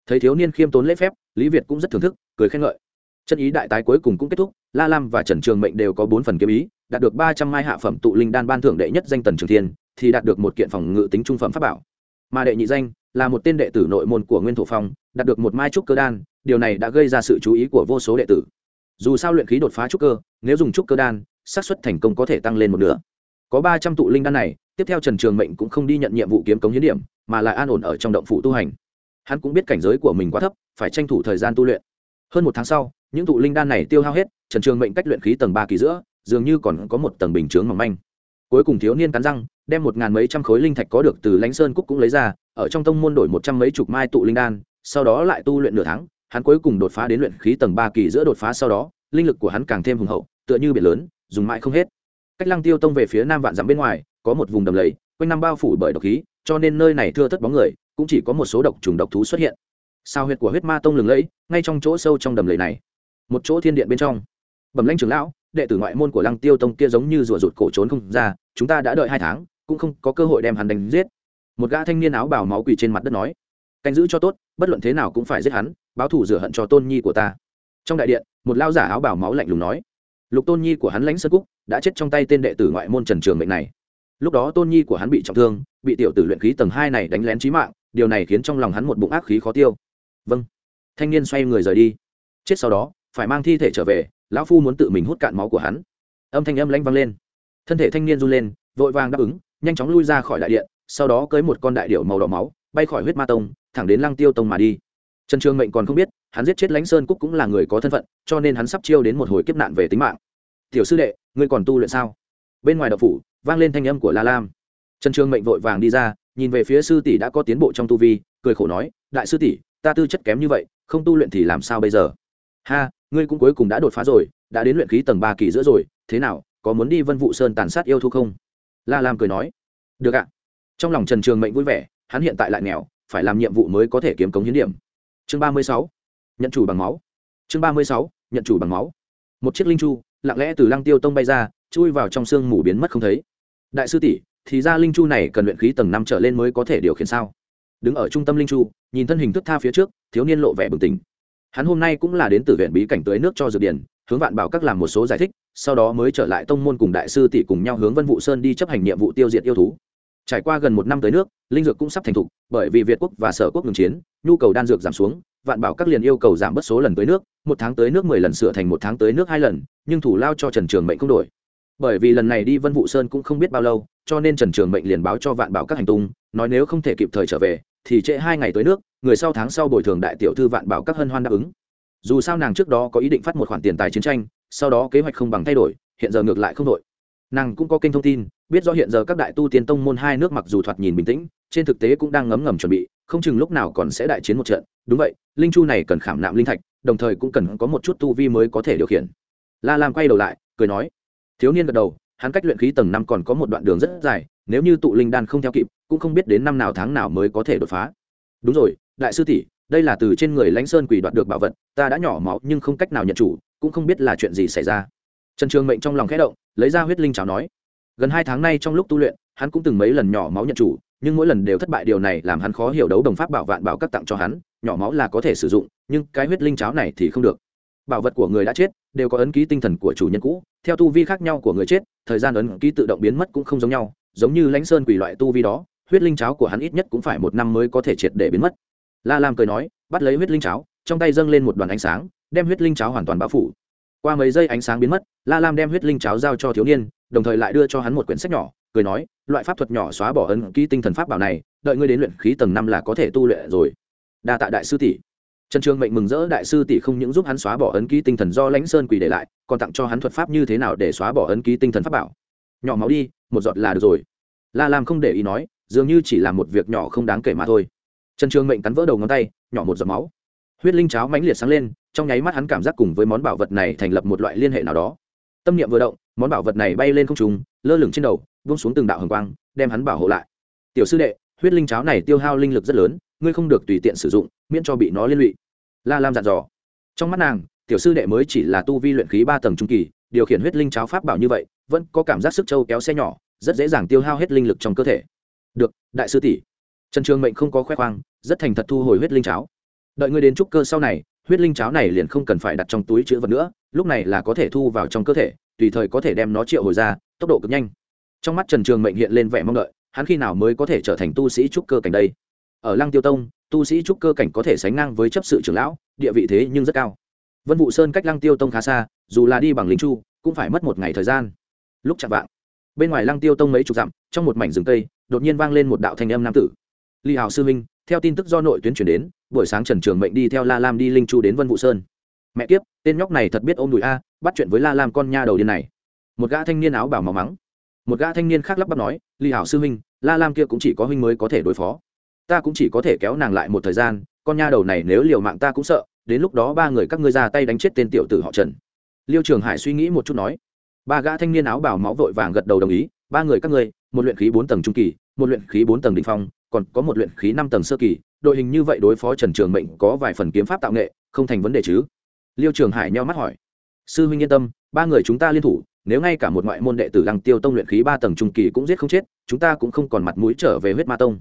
Thấy thiếu niên khiêm tốn lễ phép, lý việt cũng rất thưởng thức, cười khen ngợi. Chân ý đại tái cuối cùng cũng kết thúc, la lam và trần trường mệnh đều có bốn phần kiếm ý, đạt được ba trăm mai hạ phẩm tụ linh đan ban thưởng đệ nhất danh tần trường thiên, thì đạt được một kiện phòng ngự tính trung phẩm pháp bảo mà đệ nhị danh là một tên đệ tử nội môn của nguyên thổ phong, đạt được một mai trúc cơ đan, điều này đã gây ra sự chú ý của vô số đệ tử. Dù sao luyện khí đột phá trúc cơ, nếu dùng trúc cơ đan, xác suất thành công có thể tăng lên một nửa. Có ba trăm tụ linh đan này, tiếp theo trần trường mệnh cũng không đi nhận nhiệm vụ kiếm cống hiến điểm, mà lại an ổn ở trong động phủ tu hành. Hắn cũng biết cảnh giới của mình quá thấp, phải tranh thủ thời gian tu luyện. Hơn một tháng sau, những tụ linh đan này tiêu hao hết, trần trường mệnh cách luyện khí tầng ba kỳ giữa, dường như còn có một tầng bình chướng mỏng manh cuối cùng thiếu niên cắn răng, đem một ngàn mấy trăm khối linh thạch có được từ lãnh sơn cúc cũng lấy ra, ở trong tông môn đổi một trăm mấy chục mai tụ linh đan, sau đó lại tu luyện nửa tháng, hắn cuối cùng đột phá đến luyện khí tầng ba kỳ giữa đột phá sau đó, linh lực của hắn càng thêm hùng hậu, tựa như biển lớn, dùng mãi không hết. Cách lăng tiêu tông về phía nam vạn dặm bên ngoài, có một vùng đầm lầy, quanh năm bao phủ bởi độc khí, cho nên nơi này thưa thất bóng người, cũng chỉ có một số độc trùng độc thú xuất hiện. Sao huyệt của huyết ma tông lừng lẫy, ngay trong chỗ sâu trong đầm lầy này. Một chỗ thiên điện bên trong. Bẩm lãnh trưởng lão đệ tử ngoại môn của lăng tiêu tông kia giống như rùa rụt cổ trốn không ra, chúng ta đã đợi hai tháng, cũng không có cơ hội đem hắn đánh giết. Một gã thanh niên áo bào máu quỳ trên mặt đất nói, canh giữ cho tốt, bất luận thế nào cũng phải giết hắn, báo thù rửa hận cho tôn nhi của ta. Trong đại điện, một lao giả áo bào máu lạnh lùng nói, lục tôn nhi của hắn lãnh sơ cúc, đã chết trong tay tên đệ tử ngoại môn trần trường mệnh này. Lúc đó tôn nhi của hắn bị trọng thương, bị tiểu tử luyện khí tầng hai này đánh lén trí mạng, điều này khiến trong lòng hắn một bụng ác khí khó tiêu. Vâng. Thanh niên xoay người rời đi. Chết sau đó, phải mang thi thể trở về lão phu muốn tự mình hút cạn máu của hắn. Âm thanh âm lanh vang lên. Thân thể thanh niên run lên, vội vàng đáp ứng, nhanh chóng lui ra khỏi đại điện, sau đó cưới một con đại điệu màu đỏ máu, bay khỏi huyết ma tông, thẳng đến lăng tiêu tông mà đi. Trần trường mệnh còn không biết, hắn giết chết lãnh sơn cúc cũng là người có thân phận, cho nên hắn sắp chiêu đến một hồi kiếp nạn về tính mạng. Tiểu sư đệ, ngươi còn tu luyện sao? Bên ngoài đậu phủ, vang lên thanh âm của la lam. Trần trường mệnh vội vàng đi ra, nhìn về phía sư tỷ đã có tiến bộ trong tu vi, cười khổ nói, đại sư tỷ, ta tư chất kém như vậy, không tu luyện thì làm sao bây giờ? Ha ngươi cũng cuối cùng đã đột phá rồi, đã đến luyện khí tầng ba kỳ giữa rồi, thế nào, có muốn đi vân vụ sơn tàn sát yêu thu không? La lam cười nói. Được ạ. Trong lòng trần trường mệnh vui vẻ, hắn hiện tại lại nghèo, phải làm nhiệm vụ mới có thể kiếm cống hiến điểm. Chương ba mươi sáu. Nhận chủ bằng máu. Chương ba mươi sáu. Nhận chủ bằng máu. Một chiếc linh chu, lặng lẽ từ lăng tiêu tông bay ra, chui vào trong sương mù biến mất không thấy. Đại sư tỷ, thì ra linh chu này cần luyện khí tầng năm trở lên mới có thể điều khiển sao? Đứng ở trung tâm linh chu, nhìn thân hình thức tha phía trước, thiếu niên lộ vẻ bừng tỉnh hắn hôm nay cũng là đến từ viện bí cảnh tưới nước cho dược điển hướng vạn bảo các làm một số giải thích, sau đó mới trở lại tông môn cùng đại sư tỷ cùng nhau hướng vân vụ sơn đi chấp hành nhiệm vụ tiêu diệt yêu thú. Trải qua gần một năm tới nước, linh dược cũng sắp thành thục, bởi vì việt quốc và sở quốc ngừng chiến, nhu cầu đan dược giảm xuống, vạn bảo các liền yêu cầu giảm bớt số lần tới nước, một tháng tới nước mười lần sửa thành một tháng tới nước hai lần, nhưng thủ lao cho trần trường mệnh không đổi. Bởi vì lần này đi vân vụ sơn cũng không biết bao lâu, cho nên trần trường mệnh liền báo cho vạn bảo các hành tung, nói nếu không thể kịp thời trở về, thì trễ hai ngày tới nước người sau tháng sau bồi thường đại tiểu thư vạn bảo các hân hoan đáp ứng. Dù sao nàng trước đó có ý định phát một khoản tiền tài chiến tranh, sau đó kế hoạch không bằng thay đổi, hiện giờ ngược lại không đổi. Nàng cũng có kênh thông tin, biết do hiện giờ các đại tu tiên tông môn hai nước mặc dù thoạt nhìn bình tĩnh, trên thực tế cũng đang ngấm ngầm chuẩn bị, không chừng lúc nào còn sẽ đại chiến một trận. Đúng vậy, linh chu này cần khảm nạm linh thạch, đồng thời cũng cần có một chút tu vi mới có thể điều khiển. La lam quay đầu lại, cười nói, thiếu niên gật đầu, hắn cách luyện khí tầng năm còn có một đoạn đường rất dài, nếu như tụ linh đan không theo kịp, cũng không biết đến năm nào tháng nào mới có thể đột phá. Đúng rồi đại sư tỷ, đây là từ trên người lãnh sơn quỷ đoạt được bảo vật, ta đã nhỏ máu nhưng không cách nào nhận chủ, cũng không biết là chuyện gì xảy ra. Trần trường mệnh trong lòng khẽ động, lấy ra huyết linh cháo nói, gần hai tháng nay trong lúc tu luyện, hắn cũng từng mấy lần nhỏ máu nhận chủ, nhưng mỗi lần đều thất bại điều này làm hắn khó hiểu đấu đồng pháp bảo vạn bảo các tặng cho hắn, nhỏ máu là có thể sử dụng, nhưng cái huyết linh cháo này thì không được. Bảo vật của người đã chết, đều có ấn ký tinh thần của chủ nhân cũ, theo tu vi khác nhau của người chết, thời gian ấn ký tự động biến mất cũng không giống nhau, giống như lãnh sơn quỷ loại tu vi đó, huyết linh cháo của hắn ít nhất cũng phải một năm mới có thể triệt để biến mất la lam cười nói, bắt lấy huyết linh cháo, trong tay dâng lên một đoàn ánh sáng, đem huyết linh cháo hoàn toàn bao phủ. Qua mấy giây ánh sáng biến mất, la lam đem huyết linh cháo giao cho thiếu niên, đồng thời lại đưa cho hắn một quyển sách nhỏ, cười nói, loại pháp thuật nhỏ xóa bỏ ấn ký tinh thần pháp bảo này, đợi ngươi đến luyện khí tầng năm là có thể tu luyện rồi. Đa tạ đại sư tỷ. Trần trường mệnh mừng rỡ, đại sư tỷ không những giúp hắn xóa bỏ ấn ký tinh thần do lãnh sơn quỷ để lại, còn tặng cho hắn thuật pháp như thế nào để xóa bỏ ấn ký tinh thần pháp bảo. Nhỏ máu đi, một giọt là được rồi. La lam không để ý nói, dường như chỉ là một việc nhỏ không đáng kể mà thôi trần trường mệnh cắn vỡ đầu ngón tay, nhỏ một giọt máu. Huyết linh cháo mãnh liệt sáng lên, trong nháy mắt hắn cảm giác cùng với món bảo vật này thành lập một loại liên hệ nào đó. Tâm niệm vừa động, món bảo vật này bay lên không trùng lơ lửng trên đầu vung xuống từng đạo hồng quang, đem hắn bảo hộ lại. Tiểu sư đệ, huyết linh cháo này tiêu hao linh lực rất lớn, ngươi không được tùy tiện sử dụng, miễn cho bị nó liên lụy. La lam dặn dò. Trong mắt nàng, tiểu sư đệ mới chỉ là tu vi luyện khí ba tầng trung kỳ, điều khiển huyết linh cháo pháp bảo như vậy, vẫn có cảm giác sức châu kéo xe nhỏ, rất dễ dàng tiêu hao hết linh lực trong cơ thể. Được, đại sư tỷ trần trường mệnh không có khoe khoang, rất thành thật thu hồi huyết linh cháo. Đợi ngươi đến trúc cơ sau này, huyết linh cháo này liền không cần phải đặt trong túi chữ vật nữa, lúc này là có thể thu vào trong cơ thể, tùy thời có thể đem nó triệu hồi ra, tốc độ cực nhanh. Trong mắt trần trường mệnh hiện lên vẻ mong đợi, hắn khi nào mới có thể trở thành tu sĩ trúc cơ cảnh đây? Ở lăng tiêu tông, tu sĩ trúc cơ cảnh có thể sánh ngang với chấp sự trưởng lão, địa vị thế nhưng rất cao. Vân vụ sơn cách lăng tiêu tông khá xa, dù là đi bằng lính chu, cũng phải mất một ngày thời gian. Lúc chạm vạng, bên ngoài lăng tiêu tông mấy chục dặm, trong một mảnh rừng cây, đột nhiên vang lên một đạo thanh âm nam tử. Lý Hạo sư minh, theo tin tức do nội tuyến chuyển đến, buổi sáng trần trường mệnh đi theo la lam đi linh chu đến vân Vũ sơn. Mẹ kiếp, tên nhóc này thật biết ôm đùi a, bắt chuyện với la lam con nha đầu điên này. Một gã thanh niên áo bảo màu mắng. Một gã thanh niên khác lắp bắp nói, Lý hảo sư huynh la lam kia cũng chỉ có huynh mới có thể đối phó. Ta cũng chỉ có thể kéo nàng lại một thời gian, con nha đầu này nếu liều mạng ta cũng sợ, đến lúc đó ba người các ngươi ra tay đánh chết tên tiểu tử họ trần. Liêu trường hải suy nghĩ một chút nói. Ba gã thanh niên áo bảo máu vội vàng gật đầu đồng ý, ba người các ngươi, một luyện khí bốn tầng trung kỳ, một luyện khí bốn tầng đỉnh phong còn có một luyện khí năm tầng sơ kỳ, đội hình như vậy đối phó trần trường mệnh có vài phần kiếm pháp tạo nghệ, không thành vấn đề chứ? Liêu trường hải nheo mắt hỏi. Sư huynh yên tâm, ba người chúng ta liên thủ, nếu ngay cả một ngoại môn đệ tử lăng tiêu tông luyện khí ba tầng trung kỳ cũng giết không chết, chúng ta cũng không còn mặt mũi trở về huyết ma tông.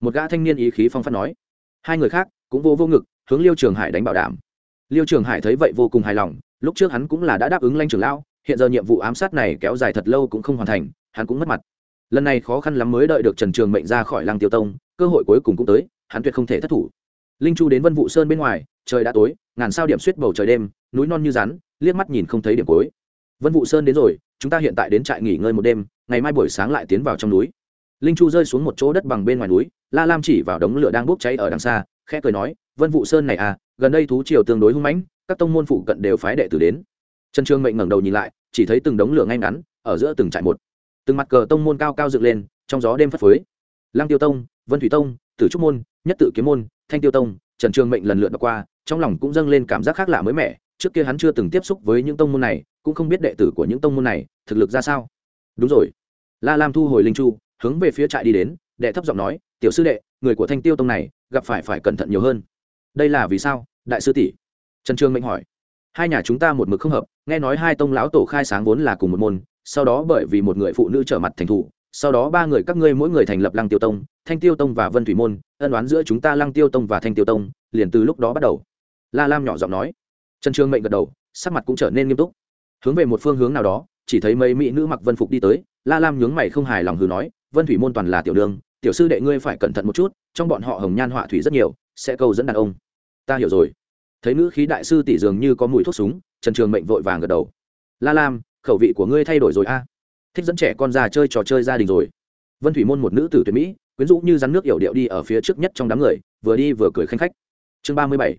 Một gã thanh niên ý khí phong phát nói. Hai người khác cũng vô vô ngực, hướng liêu trường hải đánh bảo đảm. Liêu trường hải thấy vậy vô cùng hài lòng, lúc trước hắn cũng là đã đáp ứng lanh trường lão, hiện giờ nhiệm vụ ám sát này kéo dài thật lâu cũng không hoàn thành, hắn cũng mất mặt lần này khó khăn lắm mới đợi được trần trường mệnh ra khỏi lăng tiêu tông, cơ hội cuối cùng cũng tới, hắn tuyệt không thể thất thủ. Linh chu đến vân vụ sơn bên ngoài, trời đã tối, ngàn sao điểm suýt bầu trời đêm, núi non như rắn, liếc mắt nhìn không thấy điểm cuối. Vân vụ sơn đến rồi, chúng ta hiện tại đến trại nghỉ ngơi một đêm, ngày mai buổi sáng lại tiến vào trong núi. Linh chu rơi xuống một chỗ đất bằng bên ngoài núi, la lam chỉ vào đống lửa đang bốc cháy ở đằng xa, khẽ cười nói, vân vụ sơn này à gần đây thú triều tương đối hung mãnh, các tông môn phụ cận đều phái đệ tử đến. Trần trương mệnh ngẩng đầu nhìn lại, chỉ thấy từng đống lửa ngay ngắn, ở giữa từng trại một từng mặt cờ tông môn cao cao dựng lên, trong gió đêm phất phới. Lăng tiêu tông, vân thủy tông, tử trúc môn, nhất tự kiếm môn, thanh tiêu tông, trần trường mệnh lần lượt đọc qua, trong lòng cũng dâng lên cảm giác khác lạ mới mẻ. Trước kia hắn chưa từng tiếp xúc với những tông môn này, cũng không biết đệ tử của những tông môn này thực lực ra sao. Đúng rồi. La lam thu hồi linh chu, hướng về phía trại đi đến, đệ thấp giọng nói, tiểu sư đệ, người của thanh tiêu tông này, gặp phải phải cẩn thận nhiều hơn. Đây là vì sao, đại sư tỷ? Trần trường mệnh hỏi. Hai nhà chúng ta một mực không hợp, nghe nói hai tông lão tổ khai sáng vốn là cùng một môn sau đó bởi vì một người phụ nữ trở mặt thành thủ, sau đó ba người các ngươi mỗi người thành lập lăng tiêu tông, thanh tiêu tông và vân thủy môn, ân đoán giữa chúng ta lăng tiêu tông và thanh tiêu tông, liền từ lúc đó bắt đầu. La lam nhỏ giọng nói. Trần trường mệnh gật đầu, sắc mặt cũng trở nên nghiêm túc. Hướng về một phương hướng nào đó, chỉ thấy mấy mỹ nữ mặc vân phục đi tới, la lam nhướng mày không hài lòng hừ nói, vân thủy môn toàn là tiểu đường, tiểu sư đệ ngươi phải cẩn thận một chút, trong bọn họ hồng nhan họa thủy rất nhiều, sẽ câu dẫn đàn ông. Ta hiểu rồi. Thấy nữ khí đại sư tỷ dường như có mùi thuốc súng, trần trường mệnh vội vàng gật đầu. La lam khẩu vị của ngươi thay đổi rồi a. Thích dẫn trẻ con già chơi trò chơi gia đình rồi. Vân thủy môn một nữ tử tuyệt mỹ, quyến rũ như rắn nước yểu điệu đi ở phía trước nhất trong đám người, vừa đi vừa cười khanh khách. Chương ba mươi bảy,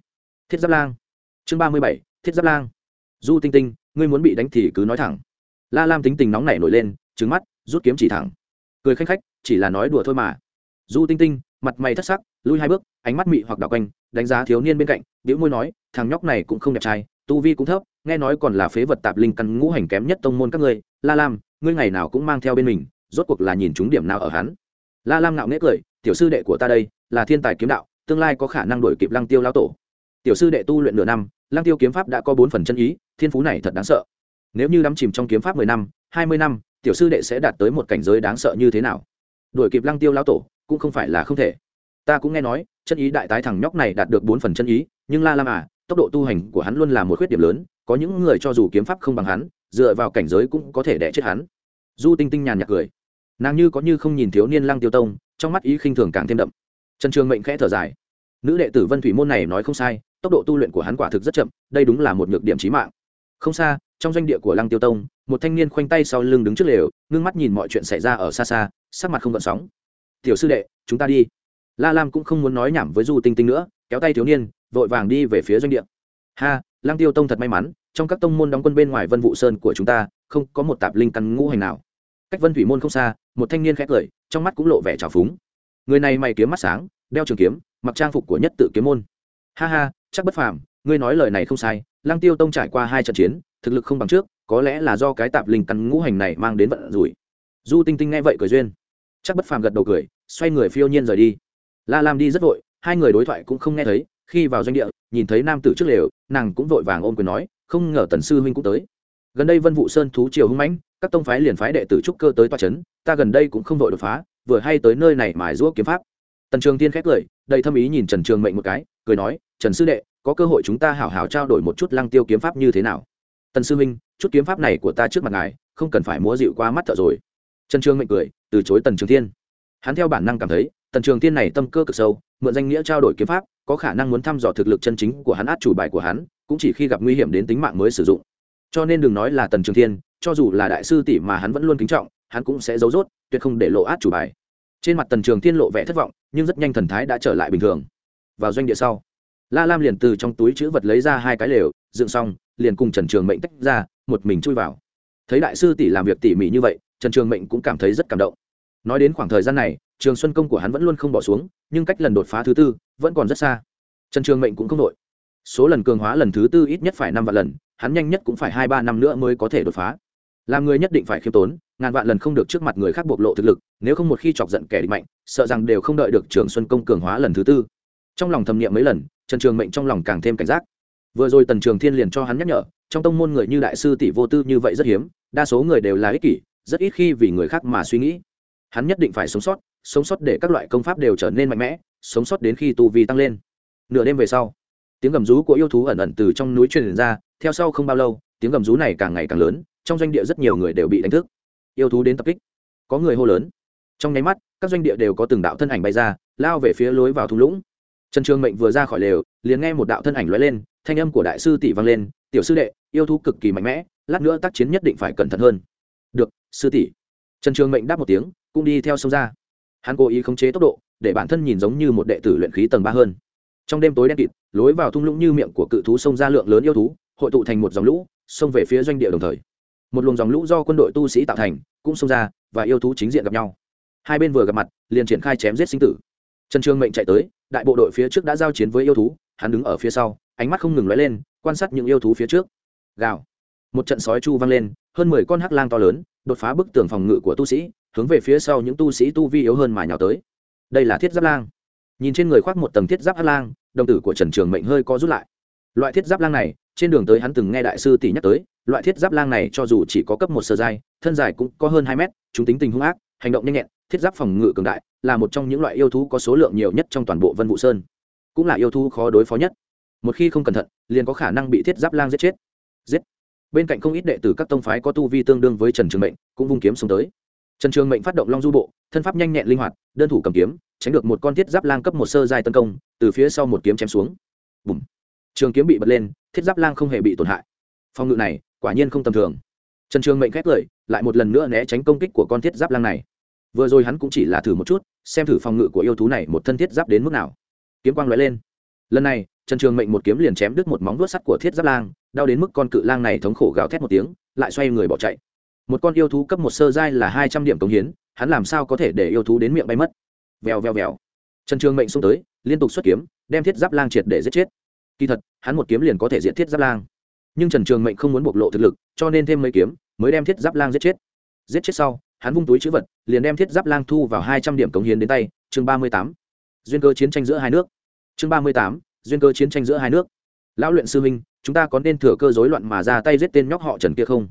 thiết giáp lang. Chương ba mươi bảy, thiết giáp lang. Du tinh tinh, ngươi muốn bị đánh thì cứ nói thẳng. La lam tính tình nóng nảy nổi lên trứng mắt, rút kiếm chỉ thẳng. Cười khanh khách, chỉ là nói đùa thôi mà. Du tinh tinh, mặt mày thất sắc, lui hai bước, ánh mắt mị hoặc đảo quanh, đánh giá thiếu niên bên cạnh biểu môi nói, thằng nhóc này cũng không đẹp trai tu vi cũng thấp, nghe nói còn là phế vật tạp linh căn ngũ hành kém nhất tông môn các ngươi, la lam, ngươi ngày nào cũng mang theo bên mình, rốt cuộc là nhìn chúng điểm nào ở hắn. La lam ngạo nghễ cười, tiểu sư đệ của ta đây, là thiên tài kiếm đạo, tương lai có khả năng đổi kịp lăng tiêu lao tổ. Tiểu sư đệ tu luyện nửa năm, lăng tiêu kiếm pháp đã có bốn phần chân ý, thiên phú này thật đáng sợ. Nếu như đắm chìm trong kiếm pháp mười năm, hai mươi năm, tiểu sư đệ sẽ đạt tới một cảnh giới đáng sợ như thế nào? Đuổi kịp lăng tiêu lao tổ, cũng không phải là không thể. Ta cũng nghe nói, chân ý đại tái thằng nhóc này đạt được bốn phần chân ý, nhưng la lam à tốc độ tu hành của hắn luôn là một khuyết điểm lớn, có những người cho dù kiếm pháp không bằng hắn, dựa vào cảnh giới cũng có thể đẻ chết hắn. Du tinh tinh nhàn nhạt cười. Nàng như có như không nhìn thiếu niên lăng tiêu tông, trong mắt ý khinh thường càng thêm đậm. Trần trường mệnh khẽ thở dài. Nữ đệ tử vân thủy môn này nói không sai, tốc độ tu luyện của hắn quả thực rất chậm, đây đúng là một nhược điểm trí mạng. Không xa, trong doanh địa của lăng tiêu tông, một thanh niên khoanh tay sau lưng đứng trước lều, ngưng mắt nhìn mọi chuyện xảy ra ở xa xa, sắc mặt không gợn sóng. Tiểu sư đệ, chúng ta đi. La lam cũng không muốn nói nhảm với du tinh tinh nữa, kéo tay thiếu niên vội vàng đi về phía doanh địa. Ha, lăng tiêu tông thật may mắn, trong các tông môn đóng quân bên ngoài vân vụ sơn của chúng ta, không có một tạp linh căn ngũ hành nào. Cách vân thủy môn không xa, một thanh niên khét cười, trong mắt cũng lộ vẻ trào phúng. Người này mày kiếm mắt sáng, đeo trường kiếm, mặc trang phục của nhất tự kiếm môn. Ha ha, chắc bất phàm, ngươi nói lời này không sai, lăng tiêu tông trải qua hai trận chiến, thực lực không bằng trước, có lẽ là do cái tạp linh căn ngũ hành này mang đến vận rủi. Du tinh tinh nghe vậy cười duyên. Chắc bất phàm gật đầu cười, xoay người phiêu nhiên rời đi. La lam đi rất vội, hai người đối thoại cũng không nghe thấy khi vào doanh địa, nhìn thấy nam tử trước lều, nàng cũng vội vàng ôm quyền nói, không ngờ tần sư huynh cũng tới. Gần đây vân vụ sơn thú triều hưng mãnh, các tông phái liền phái đệ tử trúc cơ tới toa trấn ta gần đây cũng không vội đột phá, vừa hay tới nơi này mài giũa kiếm pháp. Tần trường tiên khép cười, đầy thâm ý nhìn trần trường mệnh một cái, cười nói, trần sư đệ, có cơ hội chúng ta hảo hảo trao đổi một chút lăng tiêu kiếm pháp như thế nào? Tần sư minh chút kiếm pháp này của ta trước mặt ngài, không cần phải múa dịu qua mắt thợ rồi. Trần trường mệnh cười, từ chối tần trường thiên. Hắn theo bản năng cảm thấy, tần trường thiên này tâm cơ cực sâu mượn danh nghĩa trao đổi kiếm pháp, có khả năng muốn thăm dò thực lực chân chính của hắn át chủ bài của hắn, cũng chỉ khi gặp nguy hiểm đến tính mạng mới sử dụng. Cho nên đừng nói là tần trường thiên, cho dù là đại sư tỷ mà hắn vẫn luôn kính trọng, hắn cũng sẽ giấu rốt, tuyệt không để lộ át chủ bài. Trên mặt tần trường thiên lộ vẻ thất vọng, nhưng rất nhanh thần thái đã trở lại bình thường. Vào doanh địa sau, la lam liền từ trong túi chữ vật lấy ra hai cái lều, dựng xong, liền cùng trần trường mệnh tách ra, một mình chui vào. Thấy đại sư tỷ làm việc tỉ mỉ như vậy, trần trường mệnh cũng cảm thấy rất cảm động. Nói đến khoảng thời gian này trường xuân công của hắn vẫn luôn không bỏ xuống, nhưng cách lần đột phá thứ tư vẫn còn rất xa. Trần trường mệnh cũng không đội. Số lần cường hóa lần thứ tư ít nhất phải năm vạn lần, hắn nhanh nhất cũng phải hai ba năm nữa mới có thể đột phá. Làm người nhất định phải khiêm tốn, ngàn vạn lần không được trước mặt người khác bộc lộ thực lực, nếu không một khi chọc giận kẻ địch mạnh, sợ rằng đều không đợi được trường xuân công cường hóa lần thứ tư. Trong lòng thầm niệm mấy lần, trần trường mệnh trong lòng càng thêm cảnh giác. Vừa rồi tần trường thiên liền cho hắn nhắc nhở, trong tông môn người như đại sư tỷ vô tư như vậy rất hiếm, đa số người đều là ích kỷ, rất ít khi vì người khác mà suy nghĩ. Hắn nhất định phải sống sót sống sót để các loại công pháp đều trở nên mạnh mẽ, sống sót đến khi tu vi tăng lên. Nửa đêm về sau, tiếng gầm rú của yêu thú ẩn ẩn từ trong núi truyền ra, theo sau không bao lâu, tiếng gầm rú này càng ngày càng lớn, trong doanh địa rất nhiều người đều bị đánh thức. Yêu thú đến tập kích. Có người hô lớn. Trong nháy mắt, các doanh địa đều có từng đạo thân ảnh bay ra, lao về phía lối vào thung lũng. Trần trường mệnh vừa ra khỏi lều, liền nghe một đạo thân ảnh lóe lên, thanh âm của đại sư tỷ vang lên, tiểu sư đệ, yêu thú cực kỳ mạnh mẽ, lát nữa tác chiến nhất định phải cẩn thận hơn. Được, sư tỷ. Trần trường mệnh đáp một tiếng, cũng đi theo sông ra hắn cố ý khống chế tốc độ, để bản thân nhìn giống như một đệ tử luyện khí tầng ba hơn. Trong đêm tối đen kịt, lối vào thung lũng như miệng của cự thú sông ra lượng lớn yêu thú, hội tụ thành một dòng lũ, xông về phía doanh địa đồng thời. Một luồng dòng lũ do quân đội tu sĩ tạo thành, cũng xông ra, và yêu thú chính diện gặp nhau. Hai bên vừa gặp mặt, liền triển khai chém giết sinh tử. Trần trương mệnh chạy tới, đại bộ đội phía trước đã giao chiến với yêu thú, hắn đứng ở phía sau, ánh mắt không ngừng lóe lên, quan sát những yêu thú phía trước. Gào! Một trận sói chu vang lên, hơn mười con hắc lang to lớn, đột phá bức tường phòng ngự của tu sĩ hướng về phía sau những tu sĩ tu vi yếu hơn mà nhào tới. Đây là thiết giáp lang. Nhìn trên người khoác một tầng thiết giáp hắc lang, đồng tử của trần trường mệnh hơi co rút lại. Loại thiết giáp lang này, trên đường tới hắn từng nghe đại sư tỷ nhắc tới, loại thiết giáp lang này cho dù chỉ có cấp một sơ giai, thân dài cũng có hơn hai mét, chúng tính tình hung ác, hành động nhanh nhẹn, thiết giáp phòng ngự cường đại, là một trong những loại yêu thú có số lượng nhiều nhất trong toàn bộ vân vũ sơn. Cũng là yêu thú khó đối phó nhất. Một khi không cẩn thận, liền có khả năng bị thiết giáp lang giết chết. Giết. Bên cạnh không ít đệ tử các tông phái có tu vi tương đương với trần trường mệnh, cũng vung kiếm xuống tới trần trường mệnh phát động long du bộ, thân pháp nhanh nhẹn linh hoạt, đơn thủ cầm kiếm, tránh được một con thiết giáp lang cấp một sơ dài tấn công, từ phía sau một kiếm chém xuống. Bùm. Trường kiếm bị bật lên, thiết giáp lang không hề bị tổn hại. Phòng ngự này, quả nhiên không tầm thường. Trần trường mệnh khép lời, lại một lần nữa né tránh công kích của con thiết giáp lang này. Vừa rồi hắn cũng chỉ là thử một chút, xem thử phòng ngự của yêu thú này một thân thiết giáp đến mức nào. Kiếm quang lóe lên. Lần này, trần trường mệnh một kiếm liền chém đứt một móng vuốt sắt của thiết giáp lang, đau đến mức con cự lang này thống khổ gào thét một tiếng, lại xoay người bỏ chạy một con yêu thú cấp một sơ giai là hai trăm điểm cống hiến, hắn làm sao có thể để yêu thú đến miệng bay mất? Vèo vèo vèo. Trần trường mệnh xông tới, liên tục xuất kiếm, đem thiết giáp lang triệt để giết chết. Kỳ thật, hắn một kiếm liền có thể diện thiết giáp lang. Nhưng trần trường mệnh không muốn bộc lộ thực lực, cho nên thêm mấy kiếm, mới đem thiết giáp lang giết chết. Giết chết sau, hắn vung túi chữ vật, liền đem thiết giáp lang thu vào hai trăm điểm cống hiến đến tay, chương ba mươi tám. Duyên cơ chiến tranh giữa hai nước. Chương ba mươi tám, duyên cơ chiến tranh giữa hai nước. Lão luyện sư minh chúng ta có nên thừa cơ dối loạn mà ra tay giết tên nhóc họ trần kia không?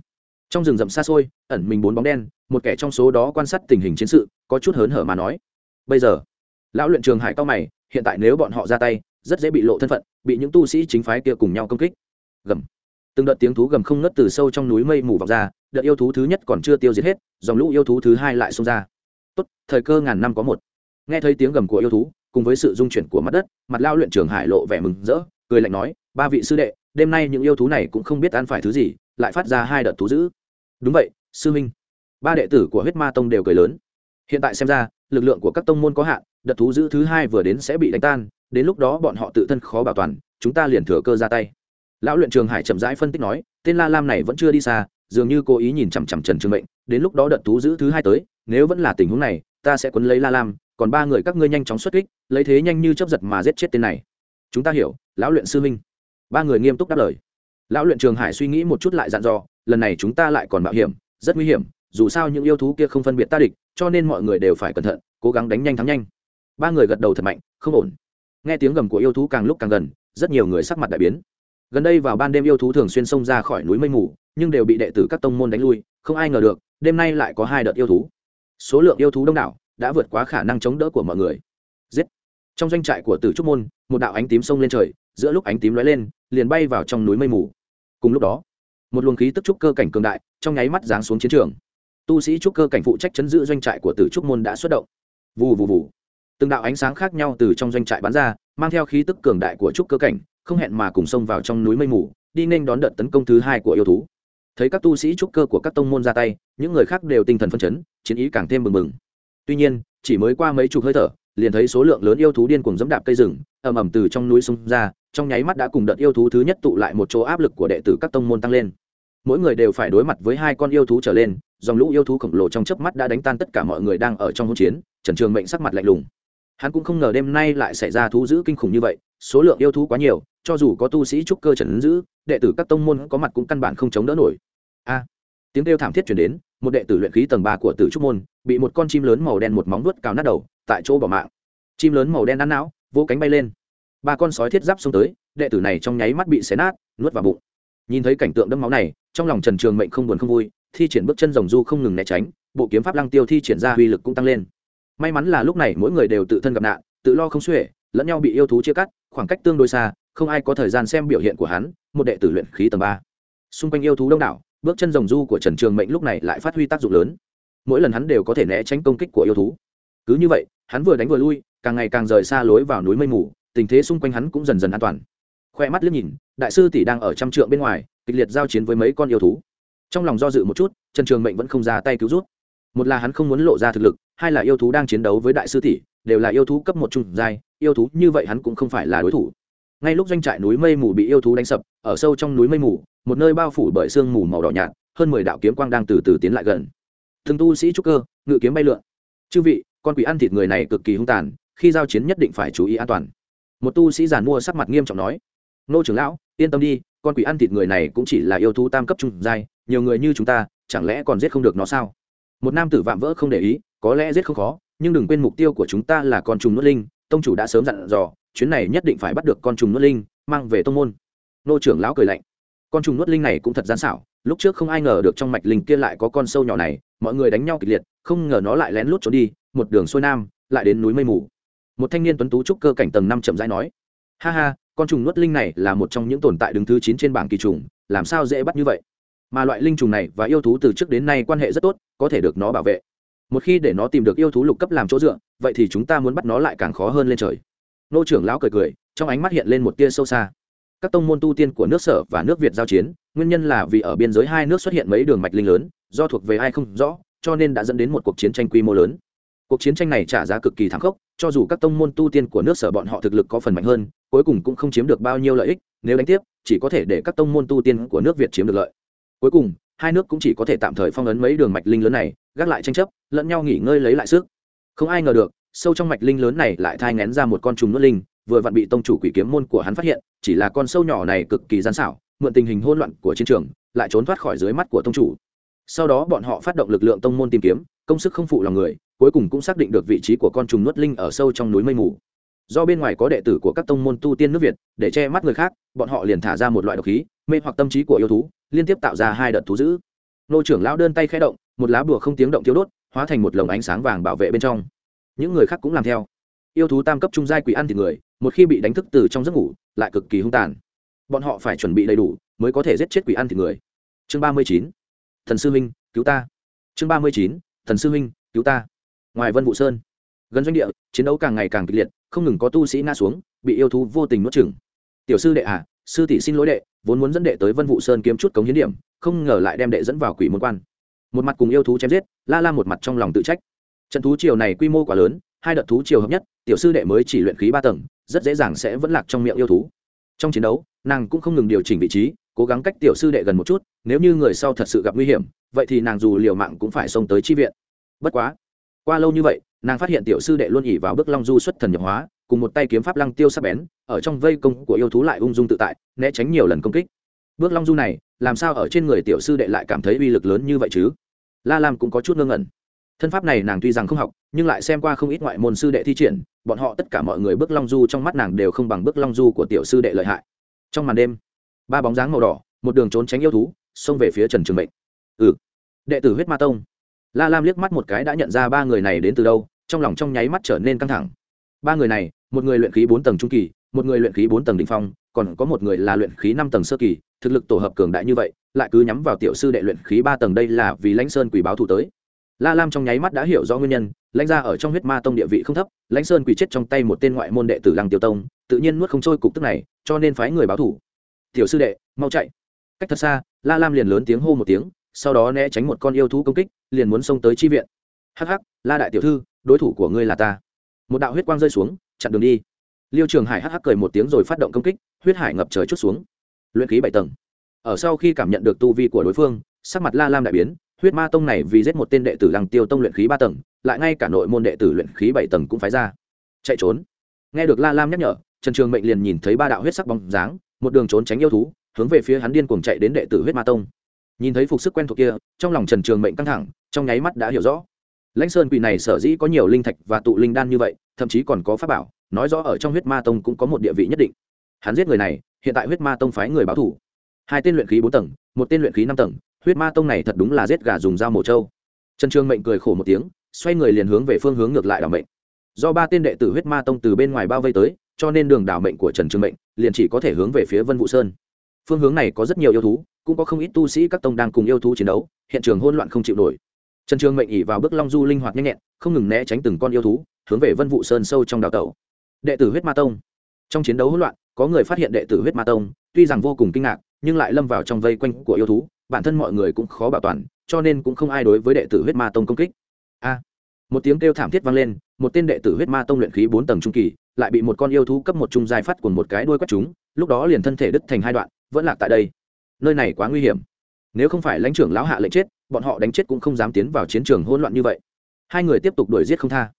Trong rừng rậm xa xôi, ẩn mình bốn bóng đen, một kẻ trong số đó quan sát tình hình chiến sự, có chút hớn hở mà nói. Bây giờ, lão luyện trường hải cao mày, hiện tại nếu bọn họ ra tay, rất dễ bị lộ thân phận, bị những tu sĩ chính phái kia cùng nhau công kích. Gầm. Từng đợt tiếng thú gầm không ngất từ sâu trong núi mây mù vọng ra, đợt yêu thú thứ nhất còn chưa tiêu diệt hết, dòng lũ yêu thú thứ hai lại xông ra. Tốt, thời cơ ngàn năm có một. Nghe thấy tiếng gầm của yêu thú, cùng với sự dung chuyển của mặt đất, mặt lao luyện trường hải lộ vẻ mừng rỡ, cười lạnh nói, ba vị sư đệ, đêm nay những yêu thú này cũng không biết ăn phải thứ gì lại phát ra hai đợt thú dữ. Đúng vậy, sư minh ba đệ tử của huyết ma tông đều cười lớn. Hiện tại xem ra, lực lượng của các tông môn có hạn, đợt thú dữ thứ hai vừa đến sẽ bị đánh tan, đến lúc đó bọn họ tự thân khó bảo toàn, chúng ta liền thừa cơ ra tay. Lão luyện trường hải chậm rãi phân tích nói, tên la lam này vẫn chưa đi xa, dường như cố ý nhìn chằm chằm trần trường mệnh, đến lúc đó đợt thú dữ thứ hai tới, nếu vẫn là tình huống này, ta sẽ quấn lấy la lam, còn ba người các ngươi nhanh chóng xuất kích, lấy thế nhanh như chấp giật mà giết chết tên này. Chúng ta hiểu, lão luyện sư minh ba người nghiêm túc đáp lời lão luyện trường hải suy nghĩ một chút lại dặn dò, lần này chúng ta lại còn mạo hiểm, rất nguy hiểm, dù sao những yêu thú kia không phân biệt ta địch, cho nên mọi người đều phải cẩn thận, cố gắng đánh nhanh thắng nhanh. Ba người gật đầu thật mạnh, không ổn. Nghe tiếng gầm của yêu thú càng lúc càng gần, rất nhiều người sắc mặt đại biến. Gần đây vào ban đêm yêu thú thường xuyên xông ra khỏi núi mây mù, nhưng đều bị đệ tử các tông môn đánh lui, không ai ngờ được, đêm nay lại có hai đợt yêu thú. Số lượng yêu thú đông đảo, đã vượt quá khả năng chống đỡ của mọi người. Giết. Trong doanh trại của tử trúc môn, một đạo ánh tím xông lên trời giữa lúc ánh tím lóe lên, liền bay vào trong núi mây mù. Cùng lúc đó, một luồng khí tức trúc cơ cảnh cường đại trong nháy mắt giáng xuống chiến trường. Tu sĩ trúc cơ cảnh phụ trách chấn giữ doanh trại của tử trúc môn đã xuất động. Vù vù vù. Từng đạo ánh sáng khác nhau từ trong doanh trại bắn ra, mang theo khí tức cường đại của trúc cơ cảnh, không hẹn mà cùng xông vào trong núi mây mù, đi nên đón đợt tấn công thứ hai của yêu thú. Thấy các tu sĩ trúc cơ của các tông môn ra tay, những người khác đều tinh thần phân chấn, chiến ý càng thêm mừng mừng tuy nhiên, chỉ mới qua mấy chục hơi thở, liền thấy số lượng lớn yêu thú điên cuồng dẫm đạp cây rừng ầm ầm từ trong núi xung ra, trong nháy mắt đã cùng đợt yêu thú thứ nhất tụ lại một chỗ áp lực của đệ tử các tông môn tăng lên. Mỗi người đều phải đối mặt với hai con yêu thú trở lên, dòng lũ yêu thú khổng lồ trong chớp mắt đã đánh tan tất cả mọi người đang ở trong hỗn chiến, trần trường mệnh sắc mặt lạnh lùng. Hắn cũng không ngờ đêm nay lại xảy ra thú dữ kinh khủng như vậy, số lượng yêu thú quá nhiều, cho dù có tu sĩ trúc cơ trần giữ đệ tử các tông môn có mặt cũng căn bản không chống đỡ nổi. A! Tiếng kêu thảm thiết chuyển đến, một đệ tử luyện khí tầng ba của tử trúc môn bị một con chim lớn màu đen một móng vuốt cào nát đầu, tại chỗ bỏ mạng. Chim lớn màu đen ăn não vỗ cánh bay lên. Ba con sói thiết giáp xông tới, đệ tử này trong nháy mắt bị xé nát, nuốt vào bụng. Nhìn thấy cảnh tượng đẫm máu này, trong lòng trần trường mệnh không buồn không vui, thi triển bước chân rồng du không ngừng né tránh, bộ kiếm pháp lăng tiêu thi triển ra uy lực cũng tăng lên. May mắn là lúc này mỗi người đều tự thân gặp nạn, tự lo không xuể, lẫn nhau bị yêu thú chia cắt, khoảng cách tương đối xa, không ai có thời gian xem biểu hiện của hắn, một đệ tử luyện khí tầng ba. Xung quanh yêu thú đông đảo, bước chân rồng du của trần trường mệnh lúc này lại phát huy tác dụng lớn. Mỗi lần hắn đều có thể né tránh công kích của yêu thú. Cứ như vậy, hắn vừa đánh vừa lui càng ngày càng rời xa lối vào núi mây mù, tình thế xung quanh hắn cũng dần dần an toàn. Khoe mắt liếc nhìn, đại sư tỷ đang ở trăm trượng bên ngoài, kịch liệt giao chiến với mấy con yêu thú. Trong lòng do dự một chút, trần trường mệnh vẫn không ra tay cứu rút một là hắn không muốn lộ ra thực lực, hai là yêu thú đang chiến đấu với đại sư tỷ, đều là yêu thú cấp một trung giai, yêu thú như vậy hắn cũng không phải là đối thủ. Ngay lúc doanh trại núi mây mù bị yêu thú đánh sập, ở sâu trong núi mây mù, một nơi bao phủ bởi sương mù màu đỏ nhạt, hơn mười đạo kiếm quang đang từ từ tiến lại gần. Thường tu sĩ trúc cơ, ngự kiếm bay lượn. Chư vị, con quỷ ăn thịt người này cực kỳ hung tàn khi giao chiến nhất định phải chú ý an toàn. Một tu sĩ giàn mua sắc mặt nghiêm trọng nói, nô trưởng lão, yên tâm đi, con quỷ ăn thịt người này cũng chỉ là yêu thú tam cấp trung giai, nhiều người như chúng ta, chẳng lẽ còn giết không được nó sao? Một nam tử vạm vỡ không để ý, có lẽ giết không khó, nhưng đừng quên mục tiêu của chúng ta là con trùng nuốt linh, tông chủ đã sớm dặn dò, chuyến này nhất định phải bắt được con trùng nuốt linh, mang về tông môn. Nô trưởng lão cười lạnh, con trùng nuốt linh này cũng thật gian xảo, lúc trước không ai ngờ được trong mạch linh kia lại có con sâu nhỏ này, mọi người đánh nhau kịch liệt, không ngờ nó lại lén lút trốn đi, một đường xuôi nam, lại đến núi mây mù một thanh niên tuấn tú trúc cơ cảnh tầng năm chậm rãi nói, ha ha, con trùng nuốt linh này là một trong những tồn tại đứng thứ chín trên bảng kỳ trùng, làm sao dễ bắt như vậy? Mà loại linh trùng này và yêu thú từ trước đến nay quan hệ rất tốt, có thể được nó bảo vệ. Một khi để nó tìm được yêu thú lục cấp làm chỗ dựa, vậy thì chúng ta muốn bắt nó lại càng khó hơn lên trời. Nô trưởng lão cười cười, trong ánh mắt hiện lên một tia sâu xa. Các tông môn tu tiên của nước sở và nước việt giao chiến, nguyên nhân là vì ở biên giới hai nước xuất hiện mấy đường mạch linh lớn, do thuộc về ai không rõ, cho nên đã dẫn đến một cuộc chiến tranh quy mô lớn cuộc chiến tranh này trả giá cực kỳ thảm khốc, cho dù các tông môn tu tiên của nước sở bọn họ thực lực có phần mạnh hơn, cuối cùng cũng không chiếm được bao nhiêu lợi ích, nếu đánh tiếp, chỉ có thể để các tông môn tu tiên của nước việt chiếm được lợi. Cuối cùng, hai nước cũng chỉ có thể tạm thời phong ấn mấy đường mạch linh lớn này, gác lại tranh chấp, lẫn nhau nghỉ ngơi lấy lại sức. Không ai ngờ được, sâu trong mạch linh lớn này lại thai ngén ra một con trùng nuốt linh, vừa vặn bị tông chủ quỷ kiếm môn của hắn phát hiện, chỉ là con sâu nhỏ này cực kỳ gian xảo, mượn tình hình hỗn loạn của chiến trường, lại trốn thoát khỏi dưới mắt của tông chủ sau đó bọn họ phát động lực lượng tông môn tìm kiếm, công sức không phụ lòng người, cuối cùng cũng xác định được vị trí của con trùng nuốt linh ở sâu trong núi mây mù. Do bên ngoài có đệ tử của các tông môn tu tiên nước việt, để che mắt người khác, bọn họ liền thả ra một loại độc khí, mê hoặc tâm trí của yêu thú, liên tiếp tạo ra hai đợt thú dữ. Nô trưởng lão đơn tay khẽ động, một lá bùa không tiếng động thiếu đốt, hóa thành một lồng ánh sáng vàng bảo vệ bên trong. Những người khác cũng làm theo. Yêu thú tam cấp trung giai quỷ ăn thịt người, một khi bị đánh thức từ trong giấc ngủ, lại cực kỳ hung tàn. Bọn họ phải chuẩn bị đầy đủ mới có thể giết chết quỷ ăn thịt người. Chương ba mươi chín thần sư minh cứu ta. Chương ba mươi chín, thần sư minh cứu ta. Ngoài vân vũ sơn, gần doanh địa, chiến đấu càng ngày càng kịch liệt, không ngừng có tu sĩ ngã xuống, bị yêu thú vô tình nuốt chừng tiểu sư đệ à sư tỷ xin lỗi đệ, vốn muốn dẫn đệ tới vân vũ sơn kiếm chút cống hiến điểm, không ngờ lại đem đệ dẫn vào quỷ môn quan. Một mặt cùng yêu thú chém giết, la la một mặt trong lòng tự trách. Trận thú triều này quy mô quá lớn, hai đợt thú triều hợp nhất, tiểu sư đệ mới chỉ luyện khí ba tầng, rất dễ dàng sẽ vẫn lạc trong miệng yêu thú. Trong chiến đấu, nàng cũng không ngừng điều chỉnh vị trí cố gắng cách tiểu sư đệ gần một chút, nếu như người sau thật sự gặp nguy hiểm, vậy thì nàng dù liều mạng cũng phải xông tới chi viện. Bất quá, qua lâu như vậy, nàng phát hiện tiểu sư đệ luôn ỉ vào bước long du xuất thần nhập hóa, cùng một tay kiếm pháp lăng tiêu sắc bén, ở trong vây công của yêu thú lại ung dung tự tại, né tránh nhiều lần công kích. Bước long du này, làm sao ở trên người tiểu sư đệ lại cảm thấy uy lực lớn như vậy chứ? La lam cũng có chút ngơ ngẩn. Thân pháp này nàng tuy rằng không học, nhưng lại xem qua không ít ngoại môn sư đệ thi triển, bọn họ tất cả mọi người bước long du trong mắt nàng đều không bằng bước long du của tiểu sư đệ lợi hại. Trong màn đêm ba bóng dáng màu đỏ, một đường trốn tránh yêu thú, xông về phía trần trường mệnh. Ừ. Đệ tử huyết ma tông. La lam liếc mắt một cái đã nhận ra ba người này đến từ đâu, trong lòng trong nháy mắt trở nên căng thẳng. Ba người này, một người luyện khí bốn tầng trung kỳ, một người luyện khí bốn tầng đ ỉ n h phong, còn có một người là luyện khí năm tầng sơ kỳ, thực lực tổ hợp cường đại như vậy, lại cứ nhắm vào tiểu sư đệ luyện khí ba tầng đây là vì lãnh sơn quỷ báo thủ tới. La lam trong nháy mắt đã hiểu rõ nguyên nhân, lãnh ra ở trong huyết ma tông địa vị không thấp, lãnh sơn quỷ chết trong tay một tên ngoại môn đệ tử lăng tiêu tông, tự nhiên nuốt không trôi cục tức này, cho nên phái người báo thủ tiểu sư đệ, mau chạy. Cách thật xa, la lam liền lớn tiếng hô một tiếng, sau đó né tránh một con yêu thú công kích, liền muốn xông tới chi viện. Hắc hắc, la đại tiểu thư, đối thủ của ngươi là ta. Một đạo huyết quang rơi xuống, chặn đường đi. Liêu trường hải hắc hắc cười một tiếng rồi phát động công kích, huyết hải ngập trời chút xuống. Luyện khí bảy tầng. Ở sau khi cảm nhận được tu vi của đối phương, sắc mặt la lam đại biến, huyết ma tông này vì giết một tên đệ tử lăng tiêu tông luyện khí ba tầng, lại ngay cả nội môn đệ tử luyện khí bảy tầng cũng phái ra. Chạy trốn. Nghe được la lam nhắc nhở, trần trường mệnh liền nhìn thấy ba đạo huyết sắc bóng dáng một đường trốn tránh yêu thú, hướng về phía hắn điên cuồng chạy đến đệ tử huyết ma tông. Nhìn thấy phục sức quen thuộc kia, trong lòng trần trường mệnh căng thẳng, trong nháy mắt đã hiểu rõ. Lãnh sơn quỷ này sở dĩ có nhiều linh thạch và tụ linh đan như vậy, thậm chí còn có pháp bảo, nói rõ ở trong huyết ma tông cũng có một địa vị nhất định. Hắn giết người này, hiện tại huyết ma tông phái người báo thủ. Hai tên luyện khí bốn tầng, một tên luyện khí năm tầng, huyết ma tông này thật đúng là giết gà dùng dao mổ trâu. Trần trường mệnh cười khổ một tiếng, xoay người liền hướng về phương hướng ngược lại đảo mệnh. Do ba tên đệ tử huyết ma tông từ bên ngoài bao vây tới, cho nên đường đảo mệnh của trần trường mệnh liền chỉ có thể hướng về phía vân vũ sơn. Phương hướng này có rất nhiều yêu thú, cũng có không ít tu sĩ các tông đang cùng yêu thú chiến đấu, hiện trường hỗn loạn không chịu nổi. Trần trường mệnh ỉ vào bước long du linh hoạt nhanh nhẹn, không ngừng né tránh từng con yêu thú, hướng về vân vũ sơn sâu trong đào tẩu. Đệ tử huyết ma tông. Trong chiến đấu hỗn loạn, có người phát hiện đệ tử huyết ma tông, tuy rằng vô cùng kinh ngạc, nhưng lại lâm vào trong vây quanh của yêu thú, bản thân mọi người cũng khó bảo toàn, cho nên cũng không ai đối với đệ tử huyết ma tông công kích. A! Một tiếng kêu thảm thiết vang lên, một tên đệ tử huyết ma tông luyện khí bốn tầng trung kỳ, lại bị một con yêu thú cấp một trung giai phát của một cái đuôi quét chúng, lúc đó liền thân thể đứt thành hai đoạn, vẫn lạc tại đây. Nơi này quá nguy hiểm. Nếu không phải lãnh trưởng lão hạ lệnh chết, bọn họ đánh chết cũng không dám tiến vào chiến trường hỗn loạn như vậy. Hai người tiếp tục đuổi giết không tha.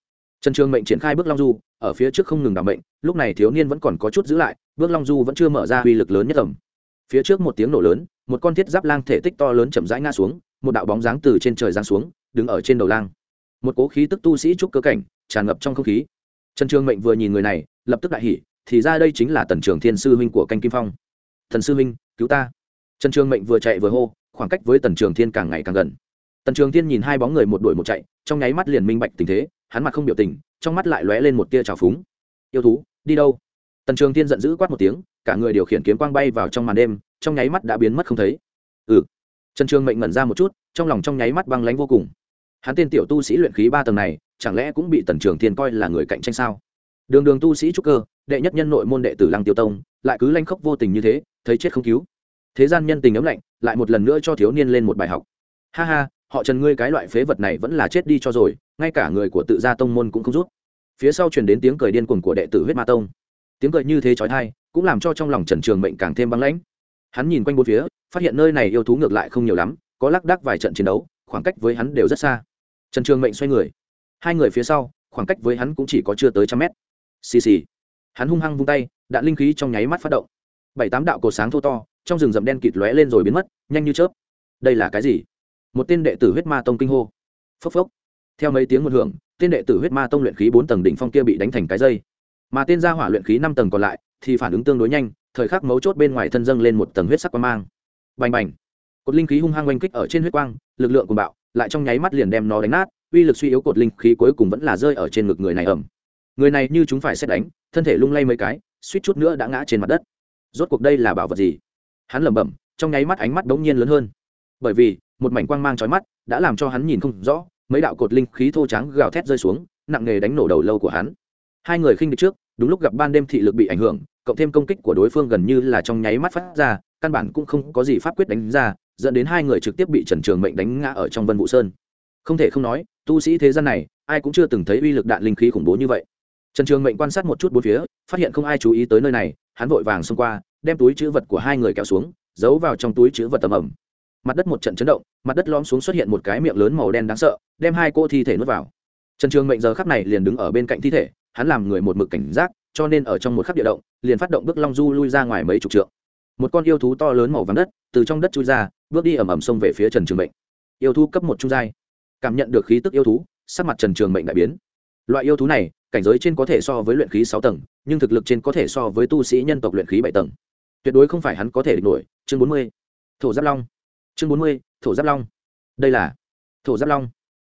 Trần trường mệnh triển khai bước long du, ở phía trước không ngừng đảm mệnh, lúc này thiếu niên vẫn còn có chút giữ lại, bước long du vẫn chưa mở ra uy lực lớn nhất tầm phía trước một tiếng nổ lớn, một con thiết giáp lang thể tích to lớn chậm rãi ngã xuống, một đạo bóng dáng từ trên trời giáng xuống, đứng ở trên đầu lang một cố khí tức tu sĩ trúc cơ cảnh, tràn ngập trong không khí. Trần trường mệnh vừa nhìn người này, lập tức đại hỉ, thì ra đây chính là tần trường thiên sư huynh của canh kim phong. Thần sư huynh, cứu ta. Trần trường mệnh vừa chạy vừa hô, khoảng cách với tần trường thiên càng ngày càng gần. Tần trường thiên nhìn hai bóng người một đuổi một chạy, trong nháy mắt liền minh bạch tình thế, hắn mặt không biểu tình, trong mắt lại lóe lên một tia trào phúng. Yêu thú, đi đâu? Tần trường thiên giận dữ quát một tiếng, cả người điều khiển kiếm quang bay vào trong màn đêm, trong nháy mắt đã biến mất không thấy. Ừ. Trần trường mệnh ngẩn ra một chút, trong lòng trong nháy mắt băng lánh vô cùng hắn tên tiểu tu sĩ luyện khí ba tầng này, chẳng lẽ cũng bị tần trường thiên coi là người cạnh tranh sao? Đường đường tu sĩ trúc cơ, đệ nhất nhân nội môn đệ tử lăng tiêu tông, lại cứ lanh khóc vô tình như thế, thấy chết không cứu. Thế gian nhân tình ấm lạnh, lại một lần nữa cho thiếu niên lên một bài học. Ha ha, họ trần ngươi cái loại phế vật này vẫn là chết đi cho rồi, ngay cả người của tự gia tông môn cũng không rút. Phía sau truyền đến tiếng cười điên cuồng của đệ tử huyết ma tông. Tiếng cười như thế trói thai cũng làm cho trong lòng trần trường mệnh càng thêm băng lãnh. Hắn nhìn quanh bốn phía, phát hiện nơi này yêu thú ngược lại không nhiều lắm, có lác đác vài trận chiến đấu, khoảng cách với hắn đều rất xa trần trường mệnh xoay người. Hai người phía sau, khoảng cách với hắn cũng chỉ có chưa tới trăm mét. Xì xì. Hắn hung hăng vung tay, đạn linh khí trong nháy mắt phát động. Bảy tám đạo cột sáng thô to, trong rừng rậm đen kịt lóe lên rồi biến mất, nhanh như chớp. Đây là cái gì? Một tên đệ tử huyết ma tông kinh hô. Phốc phốc. Theo mấy tiếng một hưởng, tên đệ tử huyết ma tông luyện khí bốn tầng đỉnh phong kia bị đánh thành cái dây. Mà tên gia hỏa luyện khí năm tầng còn lại, thì phản ứng tương đối nhanh, thời khắc mấu chốt bên ngoài thân dâng lên một tầng huyết sắc quang mang. Bành bành. Cột linh khí hung hăng oanh kích ở trên huyết quang, lực lượng của bạo lại trong nháy mắt liền đem nó đánh nát, uy lực suy yếu cột linh khí cuối cùng vẫn là rơi ở trên ngực người này ẩm người này như chúng phải xét đánh, thân thể lung lay mấy cái, suýt chút nữa đã ngã trên mặt đất. Rốt cuộc đây là bảo vật gì? Hắn lẩm bẩm, trong nháy mắt ánh mắt đống nhiên lớn hơn. Bởi vì, một mảnh quang mang trói mắt đã làm cho hắn nhìn không rõ, mấy đạo cột linh khí thô trắng gào thét rơi xuống, nặng nề đánh nổ đầu lâu của hắn. Hai người khinh địch trước, đúng lúc gặp ban đêm thị lực bị ảnh hưởng, cộng thêm công kích của đối phương gần như là trong nháy mắt phát ra, căn bản cũng không có gì pháp quyết đánh ra dẫn đến hai người trực tiếp bị trần trường mệnh đánh ngã ở trong vân vũ sơn. Không thể không nói, tu sĩ thế gian này, ai cũng chưa từng thấy uy lực đạn linh khí khủng bố như vậy. Trần trường mệnh quan sát một chút bốn phía, phát hiện không ai chú ý tới nơi này, hắn vội vàng xông qua, đem túi chữ vật của hai người kéo xuống, giấu vào trong túi chữ vật tầm ẩm. Mặt đất một trận chấn động, mặt đất lom xuống xuất hiện một cái miệng lớn màu đen đáng sợ, đem hai cô thi thể nuốt vào. Trần trường mệnh giờ khắc này liền đứng ở bên cạnh thi thể, hắn làm người một mực cảnh giác, cho nên ở trong một khắc địa động, liền phát động bước long du lui ra ngoài mấy chục trượng một con yêu thú to lớn màu vàng đất từ trong đất chui ra, bước đi ẩm ẩm xông về phía trần trường mệnh. Yêu thú cấp một trung giai. Cảm nhận được khí tức yêu thú, sắc mặt trần trường mệnh đại biến. Loại yêu thú này, cảnh giới trên có thể so với luyện khí sáu tầng, nhưng thực lực trên có thể so với tu sĩ nhân tộc luyện khí bảy tầng. Tuyệt đối không phải hắn có thể địch nổi. Chương bốn mươi, thổ giáp long. Chương bốn mươi, thổ giáp long. Đây là thổ giáp long.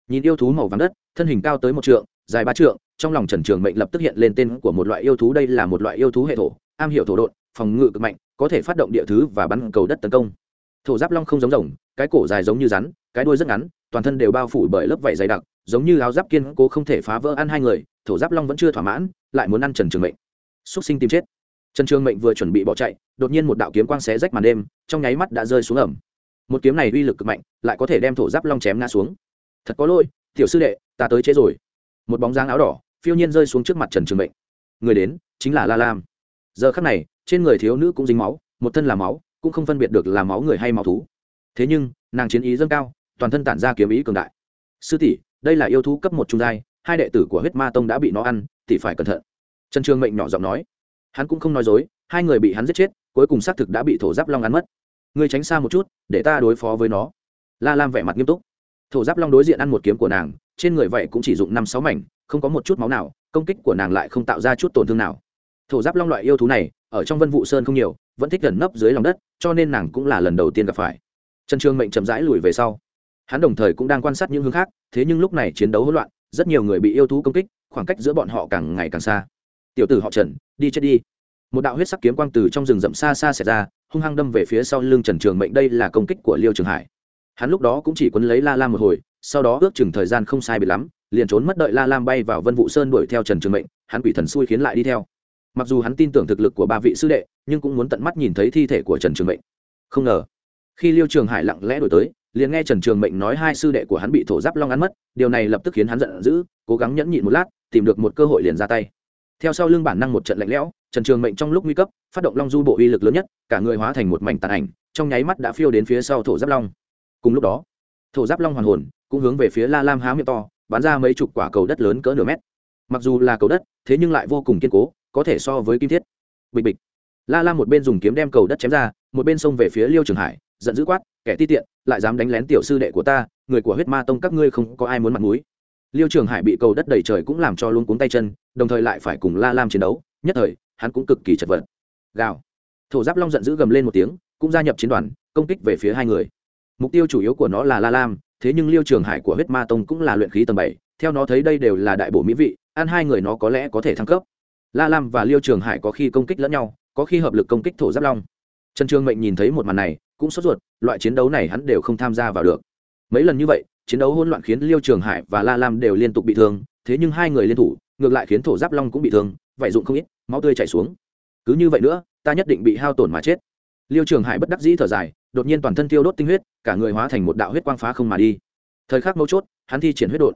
Nhìn yêu thú màu vàng đất, thân hình cao tới một trượng, dài ba trượng, trong lòng trần trường mệnh lập tức hiện lên tên của một loại yêu thú. Đây là một loại yêu thú hệ thổ, am hiểu thổ độn, phòng ngự cực mạnh có thể phát động địa thứ và bắn cầu đất tấn công. Thổ giáp long không giống rồng, cái cổ dài giống như rắn, cái đuôi rất ngắn, toàn thân đều bao phủ bởi lớp vảy dày đặc, giống như áo giáp kiên cố không thể phá vỡ ăn hai người, thổ giáp long vẫn chưa thỏa mãn, lại muốn ăn trần trường mệnh. Xúc sinh tìm chết. Trần trường mệnh vừa chuẩn bị bỏ chạy, đột nhiên một đạo kiếm quang xé rách màn đêm, trong nháy mắt đã rơi xuống ẩm. Một kiếm này uy lực cực mạnh, lại có thể đem thổ giáp long chém ngã xuống. Thật có lỗi, tiểu sư đệ, ta tới chế rồi. Một bóng dáng áo đỏ phiêu nhiên rơi xuống trước mặt trần trường mệnh. Người đến, chính là la lam. Giờ khắc này trên người thiếu nữ cũng dính máu, một thân là máu, cũng không phân biệt được là máu người hay máu thú. Thế nhưng, nàng chiến ý dâng cao, toàn thân tản ra kiếm ý cường đại. Sư tỷ, đây là yêu thú cấp một trung giai, hai đệ tử của huyết ma tông đã bị nó ăn thì phải cẩn thận. Trần trường mệnh nhỏ giọng nói. Hắn cũng không nói dối, hai người bị hắn giết chết, cuối cùng xác thực đã bị thổ giáp long ăn mất. Ngươi tránh xa một chút, để ta đối phó với nó. La lam vẻ mặt nghiêm túc. Thổ giáp long đối diện ăn một kiếm của nàng, trên người vậy cũng chỉ dụng năm sáu mảnh, không có một chút máu nào, công kích của nàng lại không tạo ra chút tổn thương nào. Thổ giáp long loại yêu thú này ở trong vân vụ sơn không nhiều, vẫn thích gần nấp dưới lòng đất, cho nên nàng cũng là lần đầu tiên gặp phải. Trần trương mệnh chậm rãi lùi về sau. Hắn đồng thời cũng đang quan sát những hướng khác, thế nhưng lúc này chiến đấu hỗn loạn, rất nhiều người bị yêu thú công kích, khoảng cách giữa bọn họ càng ngày càng xa. Tiểu tử họ trần, đi chết đi. Một đạo huyết sắc kiếm quang từ trong rừng rậm xa xa xẹt ra, hung hăng đâm về phía sau lưng trần trường mệnh, đây là công kích của liêu trường hải. Hắn lúc đó cũng chỉ quấn lấy la lam một hồi, sau đó ước chừng thời gian không sai bị lắm, liền trốn mất đợi la lam bay vào vân vụ sơn đuổi theo trần trường mệnh, hắn quỷ thần xui khiến lại đi theo mặc dù hắn tin tưởng thực lực của ba vị sư đệ, nhưng cũng muốn tận mắt nhìn thấy thi thể của trần trường mệnh. Không ngờ, khi liêu trường hải lặng lẽ đổi tới, liền nghe trần trường mệnh nói hai sư đệ của hắn bị thổ giáp long ăn mất, điều này lập tức khiến hắn giận dữ, cố gắng nhẫn nhịn một lát, tìm được một cơ hội liền ra tay. Theo sau lưng bản năng một trận lạnh lẽo, trần trường mệnh trong lúc nguy cấp, phát động long du bộ uy lực lớn nhất, cả người hóa thành một mảnh tàn ảnh, trong nháy mắt đã phiêu đến phía sau thổ giáp long. Cùng lúc đó, thổ giáp long hoàn hồn, cũng hướng về phía la lam há miệng to, bắn ra mấy chục quả cầu đất lớn cỡ nửa mét. Mặc dù là cầu đất, thế nhưng lại vô cùng kiên cố có thể so với kim thiết. Bịch bịch. La lam một bên dùng kiếm đem cầu đất chém ra, một bên xông về phía liêu trường hải, giận dữ quát, kẻ ti tiện, lại dám đánh lén tiểu sư đệ của ta, người của huyết ma tông các ngươi không có ai muốn mặt mũi. Liêu trường hải bị cầu đất đầy trời cũng làm cho luôn cuống tay chân, đồng thời lại phải cùng la lam chiến đấu, nhất thời, hắn cũng cực kỳ chật vật. Gào. Thổ giáp long giận dữ gầm lên một tiếng, cũng gia nhập chiến đoàn, công kích về phía hai người. Mục tiêu chủ yếu của nó là la lam, thế nhưng liêu trường hải của huyết ma tông cũng là luyện khí tầng bảy, theo nó thấy đây đều là đại bổ mỹ vị, ăn hai người nó có lẽ có thể thăng cấp la lam và liêu trường hải có khi công kích lẫn nhau, có khi hợp lực công kích thổ giáp long. Trần trường mệnh nhìn thấy một màn này, cũng sốt ruột, loại chiến đấu này hắn đều không tham gia vào được. Mấy lần như vậy, chiến đấu hỗn loạn khiến liêu trường hải và la lam đều liên tục bị thương, thế nhưng hai người liên thủ, ngược lại khiến thổ giáp long cũng bị thương vậy dụng không ít, máu tươi chảy xuống. Cứ như vậy nữa, ta nhất định bị hao tổn mà chết. Liêu trường hải bất đắc dĩ thở dài, đột nhiên toàn thân tiêu đốt tinh huyết, cả người hóa thành một đạo huyết quang phá không mà đi. Thời khắc mấu chốt, hắn thi triển huyết đột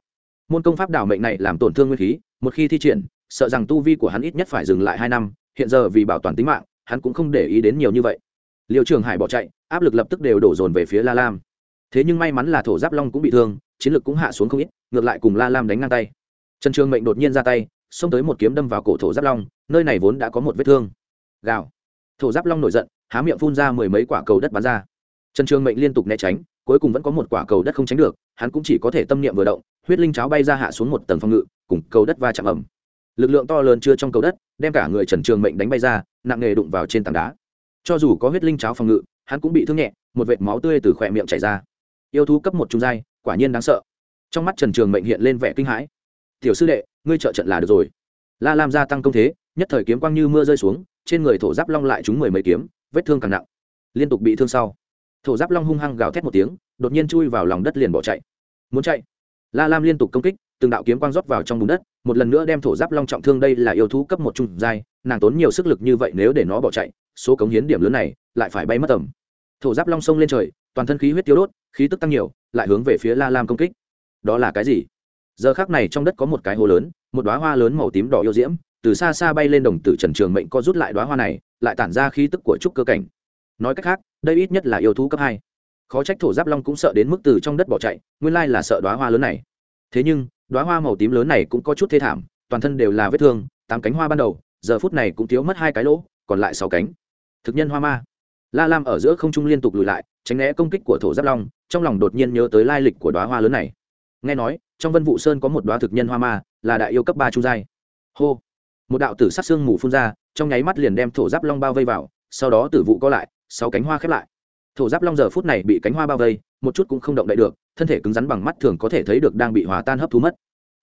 môn công pháp đảo mệnh này làm tổn thương nguyên khí, một khi thi triển sợ rằng tu vi của hắn ít nhất phải dừng lại hai năm, hiện giờ vì bảo toàn tính mạng, hắn cũng không để ý đến nhiều như vậy. Liêu trường hải bỏ chạy, áp lực lập tức đều đổ dồn về phía la lam. Thế nhưng may mắn là thổ giáp long cũng bị thương, chiến lực cũng hạ xuống không ít, ngược lại cùng la lam đánh ngang tay. Trần trường mệnh đột nhiên ra tay, xông tới một kiếm đâm vào cổ thổ giáp long, nơi này vốn đã có một vết thương. Gào. Thổ giáp long nổi giận, há miệng phun ra mười mấy quả cầu đất bắn ra. Trần trường mệnh liên tục né tránh, cuối cùng vẫn có một quả cầu đất không tránh được, hắn cũng chỉ có thể tâm niệm vừa động, huyết linh cháo bay ra hạ xuống một tầng phòng ngự, cùng cầu đất va chạm ẩm lực lượng to lớn chưa trong cầu đất, đem cả người trần trường mệnh đánh bay ra, nặng nghề đụng vào trên tảng đá. Cho dù có huyết linh cháo phòng ngự, hắn cũng bị thương nhẹ, một vệt máu tươi từ khỏe miệng chảy ra. Yêu thú cấp một trung giai, quả nhiên đáng sợ. Trong mắt trần trường mệnh hiện lên vẻ kinh hãi. Tiểu sư đệ, ngươi trợ trận là được rồi. La lam gia tăng công thế, nhất thời kiếm quang như mưa rơi xuống, trên người thổ giáp long lại trúng mười mấy kiếm, vết thương càng nặng. Liên tục bị thương sau, thổ giáp long hung hăng gào thét một tiếng, đột nhiên chui vào lòng đất liền bỏ chạy. Muốn chạy? La lam liên tục công kích, từng đạo kiếm quang rót vào trong bùn đất một lần nữa đem thổ giáp long trọng thương đây là yêu thú cấp một trung giai, nàng tốn nhiều sức lực như vậy nếu để nó bỏ chạy, số cống hiến điểm lớn này lại phải bay mất tầm. Thổ giáp long sông lên trời, toàn thân khí huyết tiêu đốt, khí tức tăng nhiều, lại hướng về phía la lam công kích. Đó là cái gì? Giờ khác này trong đất có một cái hồ lớn, một đoá hoa lớn màu tím đỏ yêu diễm, từ xa xa bay lên đồng tử trần trường mệnh co rút lại đoá hoa này, lại tản ra khí tức của trúc cơ cảnh. Nói cách khác, đây ít nhất là yêu thú cấp hai. Khó trách thổ giáp long cũng sợ đến mức từ trong đất bỏ chạy, nguyên lai là sợ đoá hoa lớn này. Thế nhưng đoá hoa màu tím lớn này cũng có chút thê thảm, toàn thân đều là vết thương, tám cánh hoa ban đầu, giờ phút này cũng thiếu mất hai cái lỗ, còn lại sáu cánh. Thực nhân hoa ma. La lam ở giữa không trung liên tục lùi lại, tránh né công kích của thổ giáp long, trong lòng đột nhiên nhớ tới lai lịch của đoá hoa lớn này. Nghe nói, trong vân vụ sơn có một đoá thực nhân hoa ma, là đại yêu cấp ba trung giai. Hô. Một đạo tử sát xương mù phun ra, trong nháy mắt liền đem thổ giáp long bao vây vào, sau đó tử vụ co lại, sáu cánh hoa khép lại thổ giáp long giờ phút này bị cánh hoa bao vây, một chút cũng không động đậy được, thân thể cứng rắn bằng mắt thường có thể thấy được đang bị hòa tan hấp thu mất.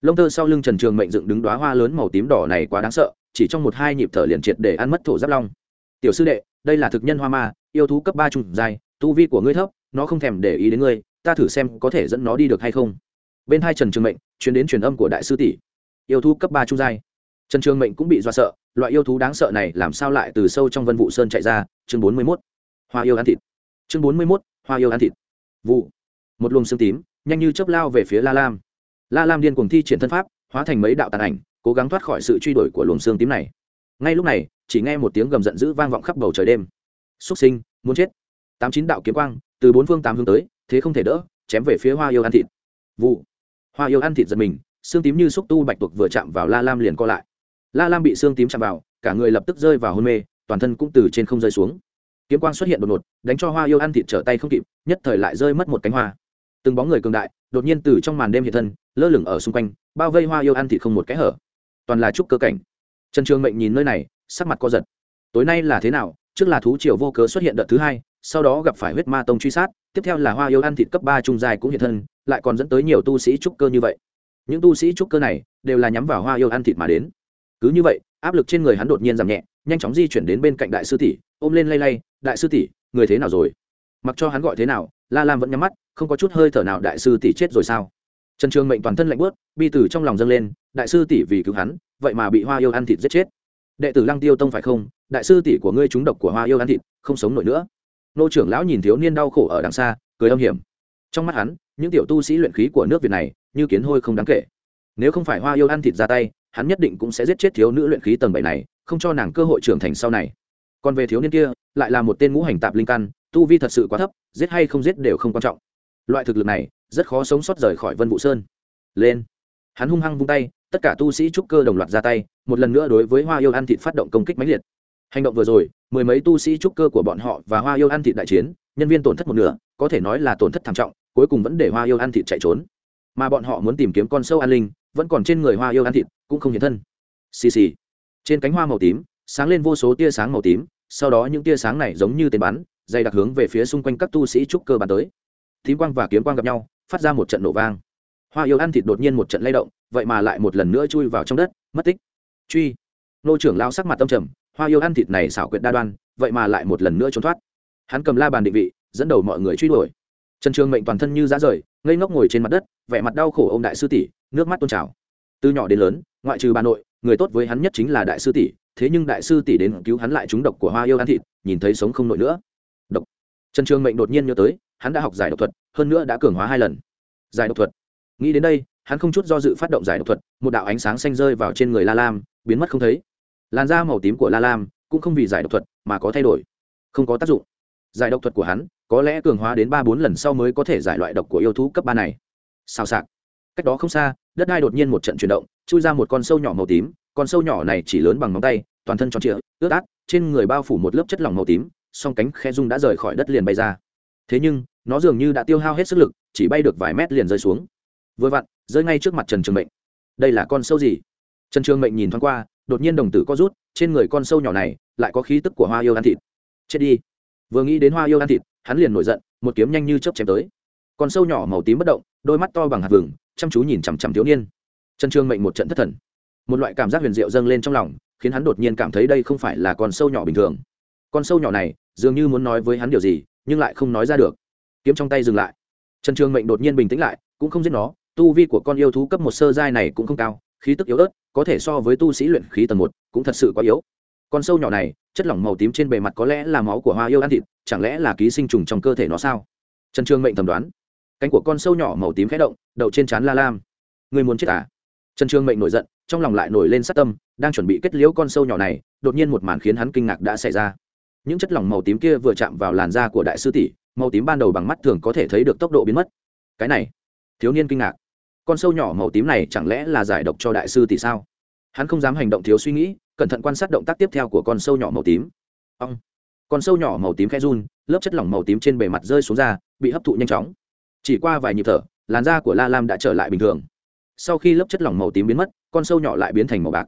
Lông tơ sau lưng trần trường mệnh dựng đứng đoá hoa lớn màu tím đỏ này quá đáng sợ, chỉ trong một hai nhịp thở liền triệt để ăn mất thổ giáp long. Tiểu sư đệ, đây là thực nhân hoa ma, yêu thú cấp ba trung dài tu vi của ngươi thấp, nó không thèm để ý đến ngươi, ta thử xem có thể dẫn nó đi được hay không. Bên hai trần trường mệnh chuyển đến truyền âm của đại sư tỷ. Yêu thú cấp ba trung giai. Trần trường mệnh cũng bị do sợ, loại yêu thú đáng sợ này làm sao lại từ sâu trong vân vụ sơn chạy ra? Chương bốn mươi mốt. Hoa yêu ăn thịt chương bốn mươi mốt, hoa yêu ăn thịt. Vụ. Một luồng xương tím, nhanh như chớp lao về phía la lam. La lam điên cuồng thi triển thân pháp, hóa thành mấy đạo tàn ảnh, cố gắng thoát khỏi sự truy đuổi của luồng xương tím này. Ngay lúc này, chỉ nghe một tiếng gầm giận dữ vang vọng khắp bầu trời đêm. Xúc sinh, muốn chết. Tám chín đạo kiếm quang, từ bốn phương tám hướng tới, thế không thể đỡ, chém về phía hoa yêu ăn thịt. Vụ. Hoa yêu ăn thịt giật mình xương tím như xúc tu bạch tuộc vừa chạm vào la lam liền co lại. La lam bị xương tím chạm vào, cả người lập tức rơi vào hôn mê, toàn thân cũng từ trên không rơi xuống kiếm quang xuất hiện đột ngột, đánh cho hoa yêu ăn thịt trở tay không kịp, nhất thời lại rơi mất một cánh hoa. Từng bóng người cường đại, đột nhiên từ trong màn đêm hiện thân, lơ lửng ở xung quanh, bao vây hoa yêu ăn thịt không một kẽ hở. Toàn là trúc cơ cảnh. Trần trường mệnh nhìn nơi này, sắc mặt co giật. Tối nay là thế nào? Trước là thú triều vô cớ xuất hiện đợt thứ hai, sau đó gặp phải huyết ma tông truy sát, tiếp theo là hoa yêu ăn thịt cấp ba trung dài cũng hiện thân, lại còn dẫn tới nhiều tu sĩ trúc cơ như vậy. Những tu sĩ trúc cơ này đều là nhắm vào hoa yêu ăn thịt mà đến. Cứ như vậy, áp lực trên người hắn đột nhiên giảm nhẹ, nhanh chóng di chuyển đến bên cạnh đại sư tỷ, ôm lên lay lay đại sư tỷ, người thế nào rồi? Mặc cho hắn gọi thế nào, la lam vẫn nhắm mắt, không có chút hơi thở nào, đại sư tỷ chết rồi sao? Trần trường mệnh toàn thân lạnh bớt bi từ trong lòng dâng lên, đại sư tỷ vì cứu hắn, vậy mà bị hoa yêu ăn thịt giết chết. Đệ tử lăng tiêu tông phải không? Đại sư tỷ của ngươi trúng độc của hoa yêu ăn thịt, không sống nổi nữa. Nô trưởng lão nhìn thiếu niên đau khổ ở đằng xa, cười âm hiểm. Trong mắt hắn, những tiểu tu sĩ luyện khí của nước việt này, như kiến hôi không đáng kể. Nếu không phải hoa yêu ăn thịt ra tay, hắn nhất định cũng sẽ giết chết thiếu nữ luyện khí tầng bảy này, không cho nàng cơ hội trưởng thành sau này còn về thiếu niên kia, lại là một tên ngũ hành tạp linh căn, tu vi thật sự quá thấp, giết hay không giết đều không quan trọng. Loại thực lực này, rất khó sống sót rời khỏi vân vũ sơn. Lên. Hắn hung hăng vung tay, tất cả tu sĩ trúc cơ đồng loạt ra tay, một lần nữa đối với hoa yêu ăn thịt phát động công kích mãnh liệt. Hành động vừa rồi, mười mấy tu sĩ trúc cơ của bọn họ và hoa yêu ăn thịt đại chiến, nhân viên tổn thất một nửa, có thể nói là tổn thất thảm trọng, cuối cùng vẫn để hoa yêu ăn thịt chạy trốn. Mà bọn họ muốn tìm kiếm con sâu an linh, vẫn còn trên người hoa yêu ăn thịt, cũng không hiện thân. Xì xì. Trên cánh hoa màu tím, sáng lên vô số tia sáng màu tím sau đó những tia sáng này giống như tên bắn, dày đặc hướng về phía xung quanh các tu sĩ trúc cơ bàn tới. Thím quang và kiếm quang gặp nhau, phát ra một trận nổ vang. Hoa yêu ăn thịt đột nhiên một trận lay động, vậy mà lại một lần nữa chui vào trong đất, mất tích. Truy. Nô trưởng lao sắc mặt tâm trầm, hoa yêu ăn thịt này xảo quyệt đa đoan, vậy mà lại một lần nữa trốn thoát. Hắn cầm la bàn định vị, dẫn đầu mọi người truy đuổi. Trần trường mệnh toàn thân như giá rời, ngây ngốc ngồi trên mặt đất, vẻ mặt đau khổ ô m đại sư tỷ, nước mắt tôn trào. Từ nhỏ đến lớn, ngoại trừ bà nội, người tốt với hắn nhất chính là đại sư tỷ thế nhưng đại sư tỷ đến cứu hắn lại trúng độc của hoa yêu ăn thịt, nhìn thấy sống không nổi nữa. Độc. Trần trường mệnh đột nhiên nhớ tới, hắn đã học giải độc thuật, hơn nữa đã cường hóa hai lần. Giải độc thuật. Nghĩ đến đây, hắn không chút do dự phát động giải độc thuật, một đạo ánh sáng xanh rơi vào trên người la lam, biến mất không thấy. Làn da màu tím của la lam cũng không vì giải độc thuật mà có thay đổi, không có tác dụng. Giải độc thuật của hắn có lẽ cường hóa đến ba bốn lần sau mới có thể giải loại độc của yêu thú cấp ba này. Sao sạc cách đó không xa, đất đai đột nhiên một trận chuyển động, chui ra một con sâu nhỏ màu tím con sâu nhỏ này chỉ lớn bằng móng tay, toàn thân tròn trịa, ướt át, trên người bao phủ một lớp chất lỏng màu tím, song cánh khe dung đã rời khỏi đất liền bay ra. Thế nhưng, nó dường như đã tiêu hao hết sức lực, chỉ bay được vài mét liền rơi xuống. Vừa vặn, rơi ngay trước mặt trần trường mệnh. Đây là con sâu gì? Trần trường mệnh nhìn thoáng qua, đột nhiên đồng tử co rút, trên người con sâu nhỏ này lại có khí tức của hoa yêu ăn thịt. Chết đi. Vừa nghĩ đến hoa yêu ăn thịt, hắn liền nổi giận, một kiếm nhanh như chớp chém tới. Con sâu nhỏ màu tím bất động, đôi mắt to bằng hạt vừng, chăm chú nhìn chằm chằm thiếu niên. Trần Trường mệnh một trận thất thần một loại cảm giác huyền diệu dâng lên trong lòng, khiến hắn đột nhiên cảm thấy đây không phải là con sâu nhỏ bình thường. Con sâu nhỏ này, dường như muốn nói với hắn điều gì, nhưng lại không nói ra được. Kiếm trong tay dừng lại. Trần Trường mệnh đột nhiên bình tĩnh lại, cũng không giết nó, tu vi của con yêu thú cấp một sơ giai này cũng không cao, khí tức yếu ớt, có thể so với tu sĩ luyện khí tầng một cũng thật sự quá yếu. Con sâu nhỏ này, chất lỏng màu tím trên bề mặt có lẽ là máu của hoa yêu ăn thịt, chẳng lẽ là ký sinh trùng trong cơ thể nó sao? Trần Trường mệnh thầm đoán. Cánh của con sâu nhỏ màu tím khẽ động, đậu trên trán la lam. Người muốn chết à? Trần Trường mệnh nổi giận trong lòng lại nổi lên sát tâm đang chuẩn bị kết liễu con sâu nhỏ này đột nhiên một màn khiến hắn kinh ngạc đã xảy ra. Những chất lỏng màu tím kia vừa chạm vào làn da của đại sư tỷ màu tím ban đầu bằng mắt thường có thể thấy được tốc độ biến mất. Cái này thiếu niên kinh ngạc. Con sâu nhỏ màu tím này chẳng lẽ là giải độc cho đại sư tỷ sao? Hắn không dám hành động thiếu suy nghĩ cẩn thận quan sát động tác tiếp theo của con sâu nhỏ màu tím. Ông con sâu nhỏ màu tím khe run lớp chất lỏng màu tím trên bề mặt rơi xuống da, bị hấp thụ nhanh chóng. Chỉ qua vài nhịp thở làn da của la lam đã trở lại bình thường sau khi lớp chất lỏng màu tím biến mất, con sâu nhỏ lại biến thành màu bạc.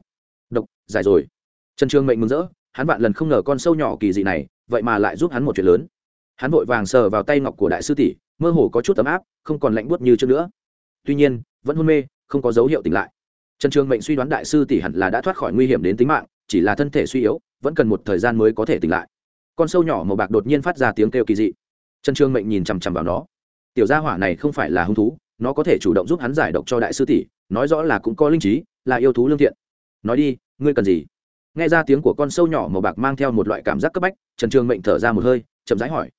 Độc, dài rồi. Trần trường mệnh mừng rỡ, hắn vạn lần không ngờ con sâu nhỏ kỳ dị này, vậy mà lại giúp hắn một chuyện lớn. Hắn vội vàng sờ vào tay ngọc của đại sư tỷ, mơ hồ có chút ấm áp, không còn lạnh buốt như trước nữa. Tuy nhiên, vẫn hôn mê, không có dấu hiệu tỉnh lại. Trần trường mệnh suy đoán đại sư tỷ hẳn là đã thoát khỏi nguy hiểm đến tính mạng, chỉ là thân thể suy yếu, vẫn cần một thời gian mới có thể tỉnh lại. Con sâu nhỏ màu bạc đột nhiên phát ra tiếng kêu kỳ dị. Trần trường mệnh nhìn chằm chằm vào nó. Tiểu gia hỏa này không phải là hung thú nó có thể chủ động giúp hắn giải độc cho đại sư tỷ, nói rõ là cũng có linh trí, là yêu thú lương thiện. Nói đi, ngươi cần gì? Nghe ra tiếng của con sâu nhỏ màu bạc mang theo một loại cảm giác cấp bách, trần trường mệnh thở ra một hơi, chậm rãi hỏi.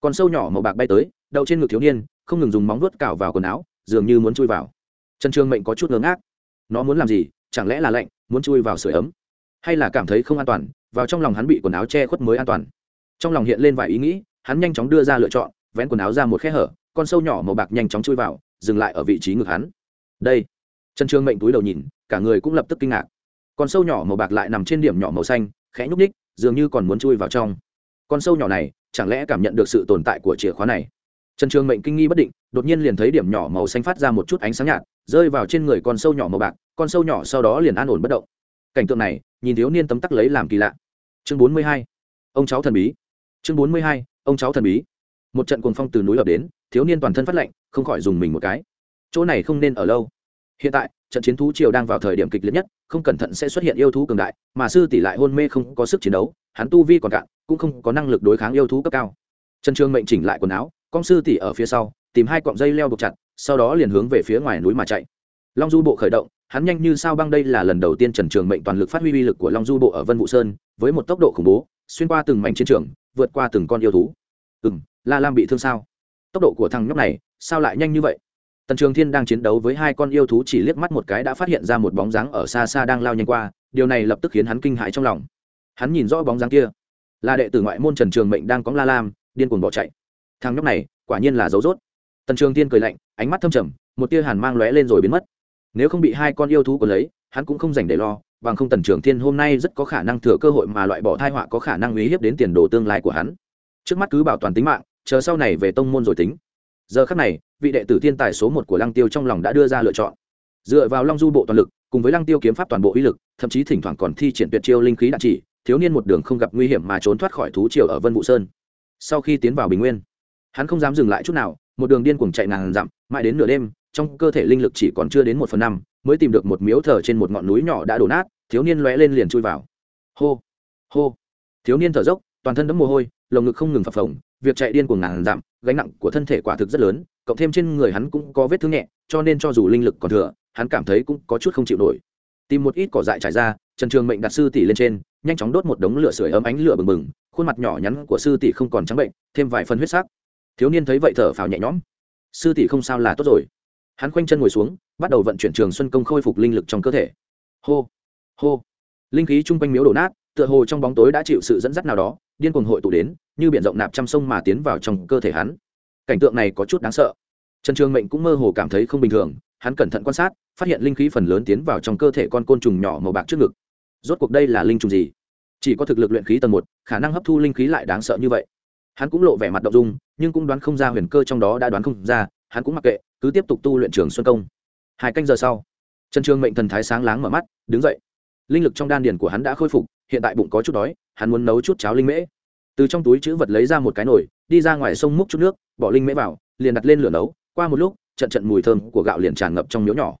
Con sâu nhỏ màu bạc bay tới, đậu trên ngực thiếu niên, không ngừng dùng móng vuốt cào vào quần áo, dường như muốn chui vào. Trần trường mệnh có chút ngớ ngác. Nó muốn làm gì? Chẳng lẽ là lạnh, muốn chui vào sửa ấm? Hay là cảm thấy không an toàn, vào trong lòng hắn bị quần áo che khuất mới an toàn? Trong lòng hiện lên vài ý nghĩ, hắn nhanh chóng đưa ra lựa chọn, vén quần áo ra một khe hở, con sâu nhỏ màu bạc nhanh chóng chui vào dừng lại ở vị trí ngực hắn. Đây. Trần trường mệnh túi đầu nhìn, cả người cũng lập tức kinh ngạc. Con sâu nhỏ màu bạc lại nằm trên điểm nhỏ màu xanh, khẽ nhúc ních dường như còn muốn chui vào trong. Con sâu nhỏ này, chẳng lẽ cảm nhận được sự tồn tại của chìa khóa này? Trần trường mệnh kinh nghi bất định, đột nhiên liền thấy điểm nhỏ màu xanh phát ra một chút ánh sáng nhạt, rơi vào trên người con sâu nhỏ màu bạc, con sâu nhỏ sau đó liền an ổn bất động. Cảnh tượng này, nhìn thiếu niên tấm tắc lấy làm kỳ lạ. Chương bốn mươi hai. Ông cháu thần bí. Chương bốn mươi hai, ông cháu thần bí. Một trận cuồng phong từ núi ập đến, thiếu niên toàn thân phát lạnh không khỏi dùng mình một cái. Chỗ này không nên ở lâu. Hiện tại, trận chiến thú triều đang vào thời điểm kịch liệt nhất, không cẩn thận sẽ xuất hiện yêu thú cường đại, mà sư tỷ lại hôn mê không có sức chiến đấu, hắn tu vi còn cạn, cũng không có năng lực đối kháng yêu thú cấp cao. Trần trương mệnh chỉnh lại quần áo, con sư tỷ ở phía sau, tìm hai cọng dây leo buộc chặt, sau đó liền hướng về phía ngoài núi mà chạy. Long du bộ khởi động, hắn nhanh như sao băng đây là lần đầu tiên trần trường mệnh toàn lực phát huy uy lực của long du bộ ở vân vũ sơn, với một tốc độ khủng bố, xuyên qua từng mảnh chiến trường, vượt qua từng con yêu thú. Ừ la lam bị thương sao? Tốc độ của thằng nhóc này, sao lại nhanh như vậy? Tần trường thiên đang chiến đấu với hai con yêu thú chỉ liếc mắt một cái đã phát hiện ra một bóng dáng ở xa xa đang lao nhanh qua, điều này lập tức khiến hắn kinh hãi trong lòng. Hắn nhìn rõ bóng dáng kia. Là đệ tử ngoại môn trần trường mệnh đang có la lam, điên cuồng bỏ chạy. Thằng nhóc này, quả nhiên là dấu dốt tần trường tiên cười lạnh, ánh mắt thâm trầm, một tia hàn mang lóe lên rồi biến mất. Nếu không bị hai con yêu thú của lấy, hắn cũng không dành để lo, bằng không tần trường thiên hôm nay rất có khả năng thừa cơ hội mà loại bỏ thai họa có khả năng uy hiếp đến tiền đồ tương lai của hắn. Trước mắt cứ bảo toàn tính mạng chờ sau này về tông môn rồi tính. Giờ khắc này, vị đệ tử thiên tài số một của lăng tiêu trong lòng đã đưa ra lựa chọn. Dựa vào long du bộ toàn lực, cùng với lăng tiêu kiếm pháp toàn bộ uy lực, thậm chí thỉnh thoảng còn thi triển tuyệt chiêu linh khí đạn chỉ, thiếu niên một đường không gặp nguy hiểm mà trốn thoát khỏi thú triều ở vân vũ sơn. Sau khi tiến vào bình nguyên, hắn không dám dừng lại chút nào, một đường điên cuồng chạy ngàn dặm, mãi đến nửa đêm, trong cơ thể linh lực chỉ còn chưa đến một phần năm, mới tìm được một miếu thờ trên một ngọn núi nhỏ đã đổ nát, thiếu niên lóe lên liền chui vào. Hô hô. Thiếu niên thở dốc, toàn thân đẫm mồ hôi, lồng ngực không ngừng phập phồng việc chạy điên cuồng ngàn dặm, gánh nặng của thân thể quả thực rất lớn, cộng thêm trên người hắn cũng có vết thương nhẹ, cho nên cho dù linh lực còn thừa, hắn cảm thấy cũng có chút không chịu nổi. Tìm một ít cỏ dại trải ra, trần trường mệnh đặt sư tỷ lên trên, nhanh chóng đốt một đống lửa sưởi ấm ánh lửa bừng bừng, khuôn mặt nhỏ nhắn của sư tỷ không còn trắng bệnh, thêm vài phần huyết sắc. Thiếu niên thấy vậy thở phào nhẹ nhõm. Sư tỷ không sao là tốt rồi. Hắn khoanh chân ngồi xuống, bắt đầu vận chuyển trường xuân công khôi phục linh lực trong cơ thể. Hô hô. Linh khí chung quanh miếu đổ nát tựa hồ trong bóng tối đã chịu sự dẫn dắt nào đó, điên cuồng hội tụ đến, như biển rộng nạp trăm sông mà tiến vào trong cơ thể hắn. Cảnh tượng này có chút đáng sợ. Trần trường mệnh cũng mơ hồ cảm thấy không bình thường, hắn cẩn thận quan sát, phát hiện linh khí phần lớn tiến vào trong cơ thể con côn trùng nhỏ màu bạc trước ngực. Rốt cuộc đây là linh trùng gì? Chỉ có thực lực luyện khí tầng một, khả năng hấp thu linh khí lại đáng sợ như vậy. Hắn cũng lộ vẻ mặt đ ộ n g dung, nhưng cũng đoán không ra huyền cơ trong đó đã đoán không ra, hắn cũng mặc kệ, cứ tiếp tục tu luyện trường xuân công. Hai canh giờ sau, trần trường mệnh thần thái sáng láng mở mắt, đứng dậy. Linh lực trong đan điền của hắn đã khôi phục hiện tại bụng có chút đói, hắn muốn nấu chút cháo linh mễ. Từ trong túi chữ vật lấy ra một cái nồi, đi ra ngoài sông múc chút nước, bỏ linh mễ vào, liền đặt lên lửa nấu. Qua một lúc, trận trận mùi thơm của gạo liền tràn ngập trong miếu nhỏ.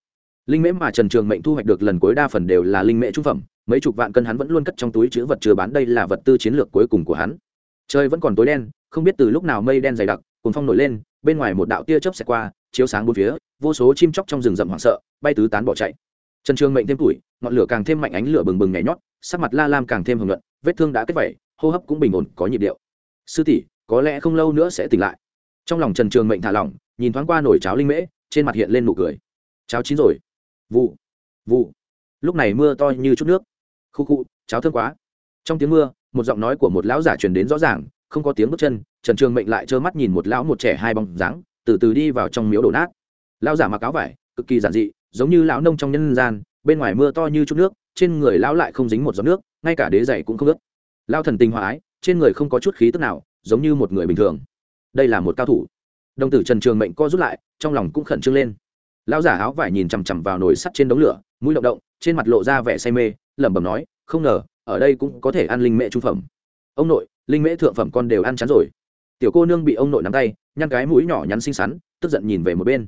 Linh mễ mà trần trường mệnh thu hoạch được lần cuối đa phần đều là linh mễ trung phẩm, mấy chục vạn cân hắn vẫn luôn cất trong túi chữ vật chứa bán đây là vật tư chiến lược cuối cùng của hắn. Trời vẫn còn tối đen, không biết từ lúc nào mây đen dày đặc cùng phong nổi lên, bên ngoài một đạo tia chớp xẹt qua, chiếu sáng bốn phía, vô số chim chóc trong rừng rậm hoảng sợ, bay tứ tán bỏ chạy. Trần trường mệnh thêm tuổi ngọn lửa càng thêm mạnh ánh lửa bừng bừng nhảy nhót, sắc mặt la lam càng thêm hưởng luận vết thương đã kết vẩy hô hấp cũng bình ổn, có nhịp điệu. Sư tỷ, có lẽ không lâu nữa sẽ tỉnh lại. Trong lòng trần trường mệnh thả lỏng, nhìn thoáng qua nồi cháo linh mễ, trên mặt hiện lên nụ cười. Cháo chín rồi. Vụ vụ. Lúc này mưa to như chút nước. Khu khu, cháo thơm quá. Trong tiếng mưa, một giọng nói của một lão giả truyền đến rõ ràng, không có tiếng bước chân, trần trường mệnh lại trơ mắt nhìn một lão một trẻ hai bóng dáng, từ từ đi vào trong miếu đổ nát. Lão giả mặc áo vải, cực kỳ giản dị, giống như lão nông trong nhân gian bên ngoài mưa to như chút nước, trên người lão lại không dính một giọt nước, ngay cả đế giày cũng không ướt. Lao thần tình hòa ái, trên người không có chút khí tức nào, giống như một người bình thường. Đây là một cao thủ. Đồng tử trần trường mệnh co rút lại, trong lòng cũng khẩn trương lên. Lão giả áo vải nhìn chằm chằm vào nồi sắt trên đống lửa, mũi động động, trên mặt lộ ra vẻ say mê, lẩm bẩm nói, không ngờ, ở đây cũng có thể ăn linh mễ trung phẩm. Ông nội, linh mễ thượng phẩm con đều ăn chắn rồi. Tiểu cô nương bị ông nội nắm tay, nhăn cái mũi nhỏ nhắn xinh xắn, tức giận nhìn về một bên.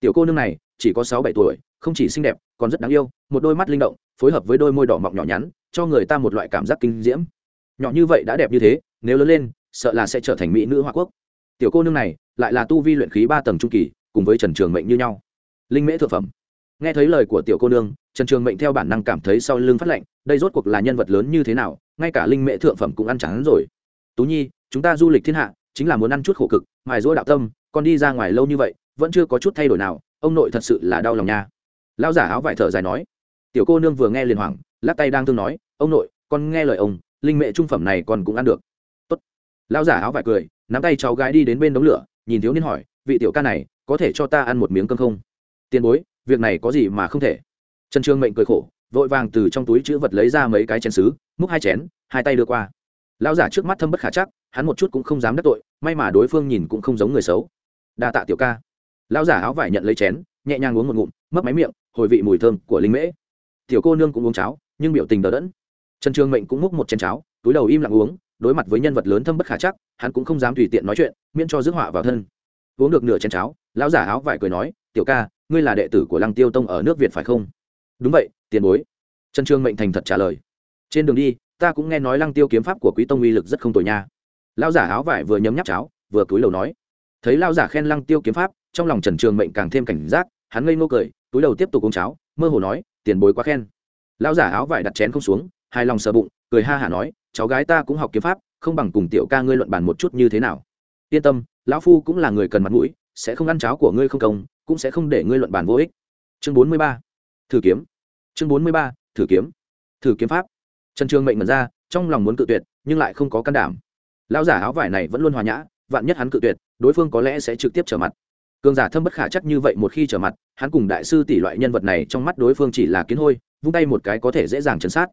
Tiểu cô nương này, chỉ có sáu bảy tuổi, không chỉ xinh đẹp còn rất đáng yêu, một đôi mắt linh động, phối hợp với đôi môi đỏ mọng nhỏ nhắn, cho người ta một loại cảm giác kinh diễm. Nhỏ như vậy đã đẹp như thế, nếu lớn lên, sợ là sẽ trở thành mỹ nữ hoa quốc. Tiểu cô nương này, lại là tu vi luyện khí ba tầng trung kỳ, cùng với trần trường mệnh như nhau. Linh mễ thượng phẩm. Nghe thấy lời của tiểu cô nương, trần trường mệnh theo bản năng cảm thấy sau lưng phát lệnh đây rốt cuộc là nhân vật lớn như thế nào, ngay cả linh mễ thượng phẩm cũng ăn chán rồi. Tú nhi, chúng ta du lịch thiên hạ, chính là muốn ăn chút khổ cực, mài rũa đạo tâm, con đi ra ngoài lâu như vậy, vẫn chưa có chút thay đổi nào, ông nội thật sự là đau lòng nha lão giả áo vải thở dài nói. Tiểu cô nương vừa nghe liền hoảng, lắc tay đang thương nói, ông nội, con nghe lời ông, linh mẹ trung phẩm này còn cũng ăn được. Tốt. Lão giả áo vải cười, nắm tay cháu gái đi đến bên đống lửa, nhìn thiếu niên hỏi, vị tiểu ca này, có thể cho ta ăn một miếng cơm không? Tiền bối, việc này có gì mà không thể. Trần trương mệnh cười khổ, vội vàng từ trong túi chữ vật lấy ra mấy cái chén xứ múc hai chén, hai tay đưa qua. Lão giả trước mắt thâm bất khả chắc, hắn một chút cũng không dám đắc tội, may mà đối phương nhìn cũng không giống người xấu. Đa tạ tiểu ca. Lão giả áo vải nhận lấy chén, nhẹ nhàng uống một ngụm, mấp máy miệng hồi vị mùi thơm của linh mễ. Tiểu cô nương cũng uống cháo, nhưng biểu tình đờ đẫn. Trần trường mệnh cũng múc một chén cháo, túi đầu im lặng uống, đối mặt với nhân vật lớn thâm bất khả chắc, hắn cũng không dám tùy tiện nói chuyện, miễn cho rước họa vào thân. Uống được nửa chén cháo, lão giả áo vải cười nói, tiểu ca, ngươi là đệ tử của lăng tiêu tông ở nước việt phải không? Đúng vậy, tiền bối. Trần trương mệnh thành thật trả lời. Trên đường đi, ta cũng nghe nói lăng tiêu kiếm pháp của quý tông uy lực rất không tồi nha. Lão giả áo vải vừa nhấm nháp cháo, vừa cúi đầu nói. Thấy lão giả khen lăng tiêu kiếm pháp, trong lòng trần trường mệnh càng thêm cảnh giác, hắn ngây ngô cười túi đầu tiếp tục uống cháo, mơ hồ nói, tiền bối quá khen. Lão giả áo vải đặt chén không xuống, hài lòng sờ bụng, cười ha hả nói, cháu gái ta cũng học kiếm pháp, không bằng cùng tiểu ca ngươi luận bàn một chút như thế nào. Yên tâm, lão phu cũng là người cần mặt mũi, sẽ không ăn cháo của ngươi không công, cũng sẽ không để ngươi luận bàn vô ích. Chương bốn mươi ba. Thử kiếm. Chương bốn mươi ba. Thử kiếm. Thử kiếm pháp. Trần trường mệnh mật ra, trong lòng muốn cự tuyệt, nhưng lại không có can đảm. Lão giả áo vải này vẫn luôn hòa nhã, vạn nhất hắn cự tuyệt, đối phương có lẽ sẽ trực tiếp trở mặt cường giả thâm bất khả chắc như vậy một khi trở mặt, hắn cùng đại sư tỷ loại nhân vật này trong mắt đối phương chỉ là kiến hôi, vung tay một cái có thể dễ dàng chấn sát.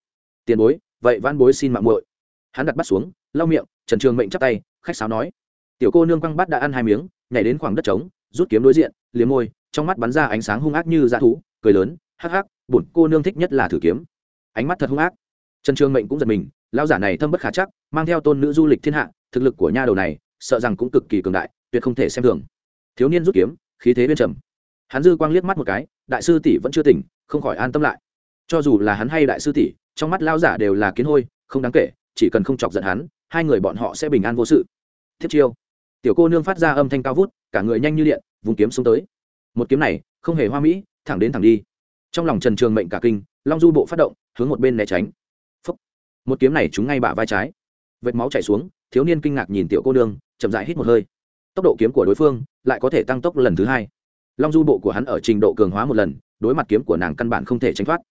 Tiền bối, vậy van bối xin mạng muội. Hắn đặt bắt xuống, lau miệng, trần trường mệnh chắp tay, khách sáo nói. Tiểu cô nương quăng bắt đã ăn hai miếng, nhảy đến khoảng đất trống, rút kiếm đối diện, liếm môi, trong mắt bắn ra ánh sáng hung ác như dã thú, cười lớn, hắc hắc, bổn cô nương thích nhất là thử kiếm. Ánh mắt thật hung ác. Trần trường mệnh cũng giật mình lao giả này thâm bất khả chắc, mang theo tôn nữ du lịch thiên hạ, thực lực của nha đầu này, sợ rằng cũng cực kỳ cường đại, tuyệt không thể xem thường thiếu niên rút kiếm, khí thế bên trầm. Hắn dư quang liếc mắt một cái, đại sư tỷ vẫn chưa tỉnh, không khỏi an tâm lại. Cho dù là hắn hay đại sư tỷ, trong mắt lao giả đều là kiến hôi, không đáng kể, chỉ cần không chọc giận hắn, hai người bọn họ sẽ bình an vô sự. Thiết chiêu. Tiểu cô nương phát ra âm thanh cao vút, cả người nhanh như điện, vùng kiếm xuống tới. Một kiếm này, không hề hoa mỹ, thẳng đến thẳng đi. Trong lòng trần trường mệnh cả kinh, long du bộ phát động, hướng một bên né tránh. Phúc. một kiếm này trúng ngay bả vai trái. Vệt máu chảy xuống, thiếu niên kinh ngạc nhìn tiểu cô nương, chậm dại hít một hơi tốc độ kiếm của đối phương lại có thể tăng tốc lần thứ hai. Long du bộ của hắn ở trình độ cường hóa một lần, đối mặt kiếm của nàng căn bản không thể tránh thoát.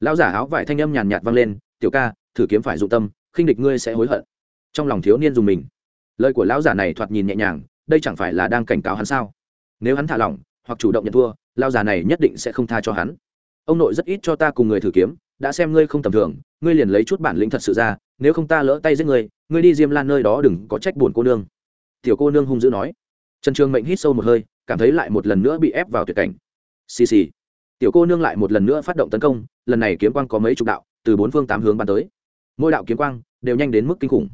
Lão giả áo vải thanh âm nhàn nhạt vang lên, tiểu ca, thử kiếm phải dụng tâm, khinh địch ngươi sẽ hối hận. Trong lòng thiếu niên dùng mình. Lời của lão giả này thoạt nhìn nhẹ nhàng, đây chẳng phải là đang cảnh cáo hắn sao? Nếu hắn thả lỏng, hoặc chủ động nhận thua, lão giả này nhất định sẽ không tha cho hắn. Ông nội rất ít cho ta cùng người thử kiếm, đã xem ngươi không tầm thường, ngươi liền lấy chút bản lĩnh thật sự ra, nếu không ta lỡ tay giết ngươi ngươi đi diêm lan nơi đó đừng có trách buồn cô nương tiểu cô nương hung dữ nói. Trần trường mệnh hít sâu một hơi, cảm thấy lại một lần nữa bị ép vào tuyệt cảnh. Xì xì. Tiểu cô nương lại một lần nữa phát động tấn công, lần này kiếm quang có mấy chục đạo, từ bốn phương tám hướng bắn tới. Mỗi đạo kiếm quang đều nhanh đến mức kinh khủng.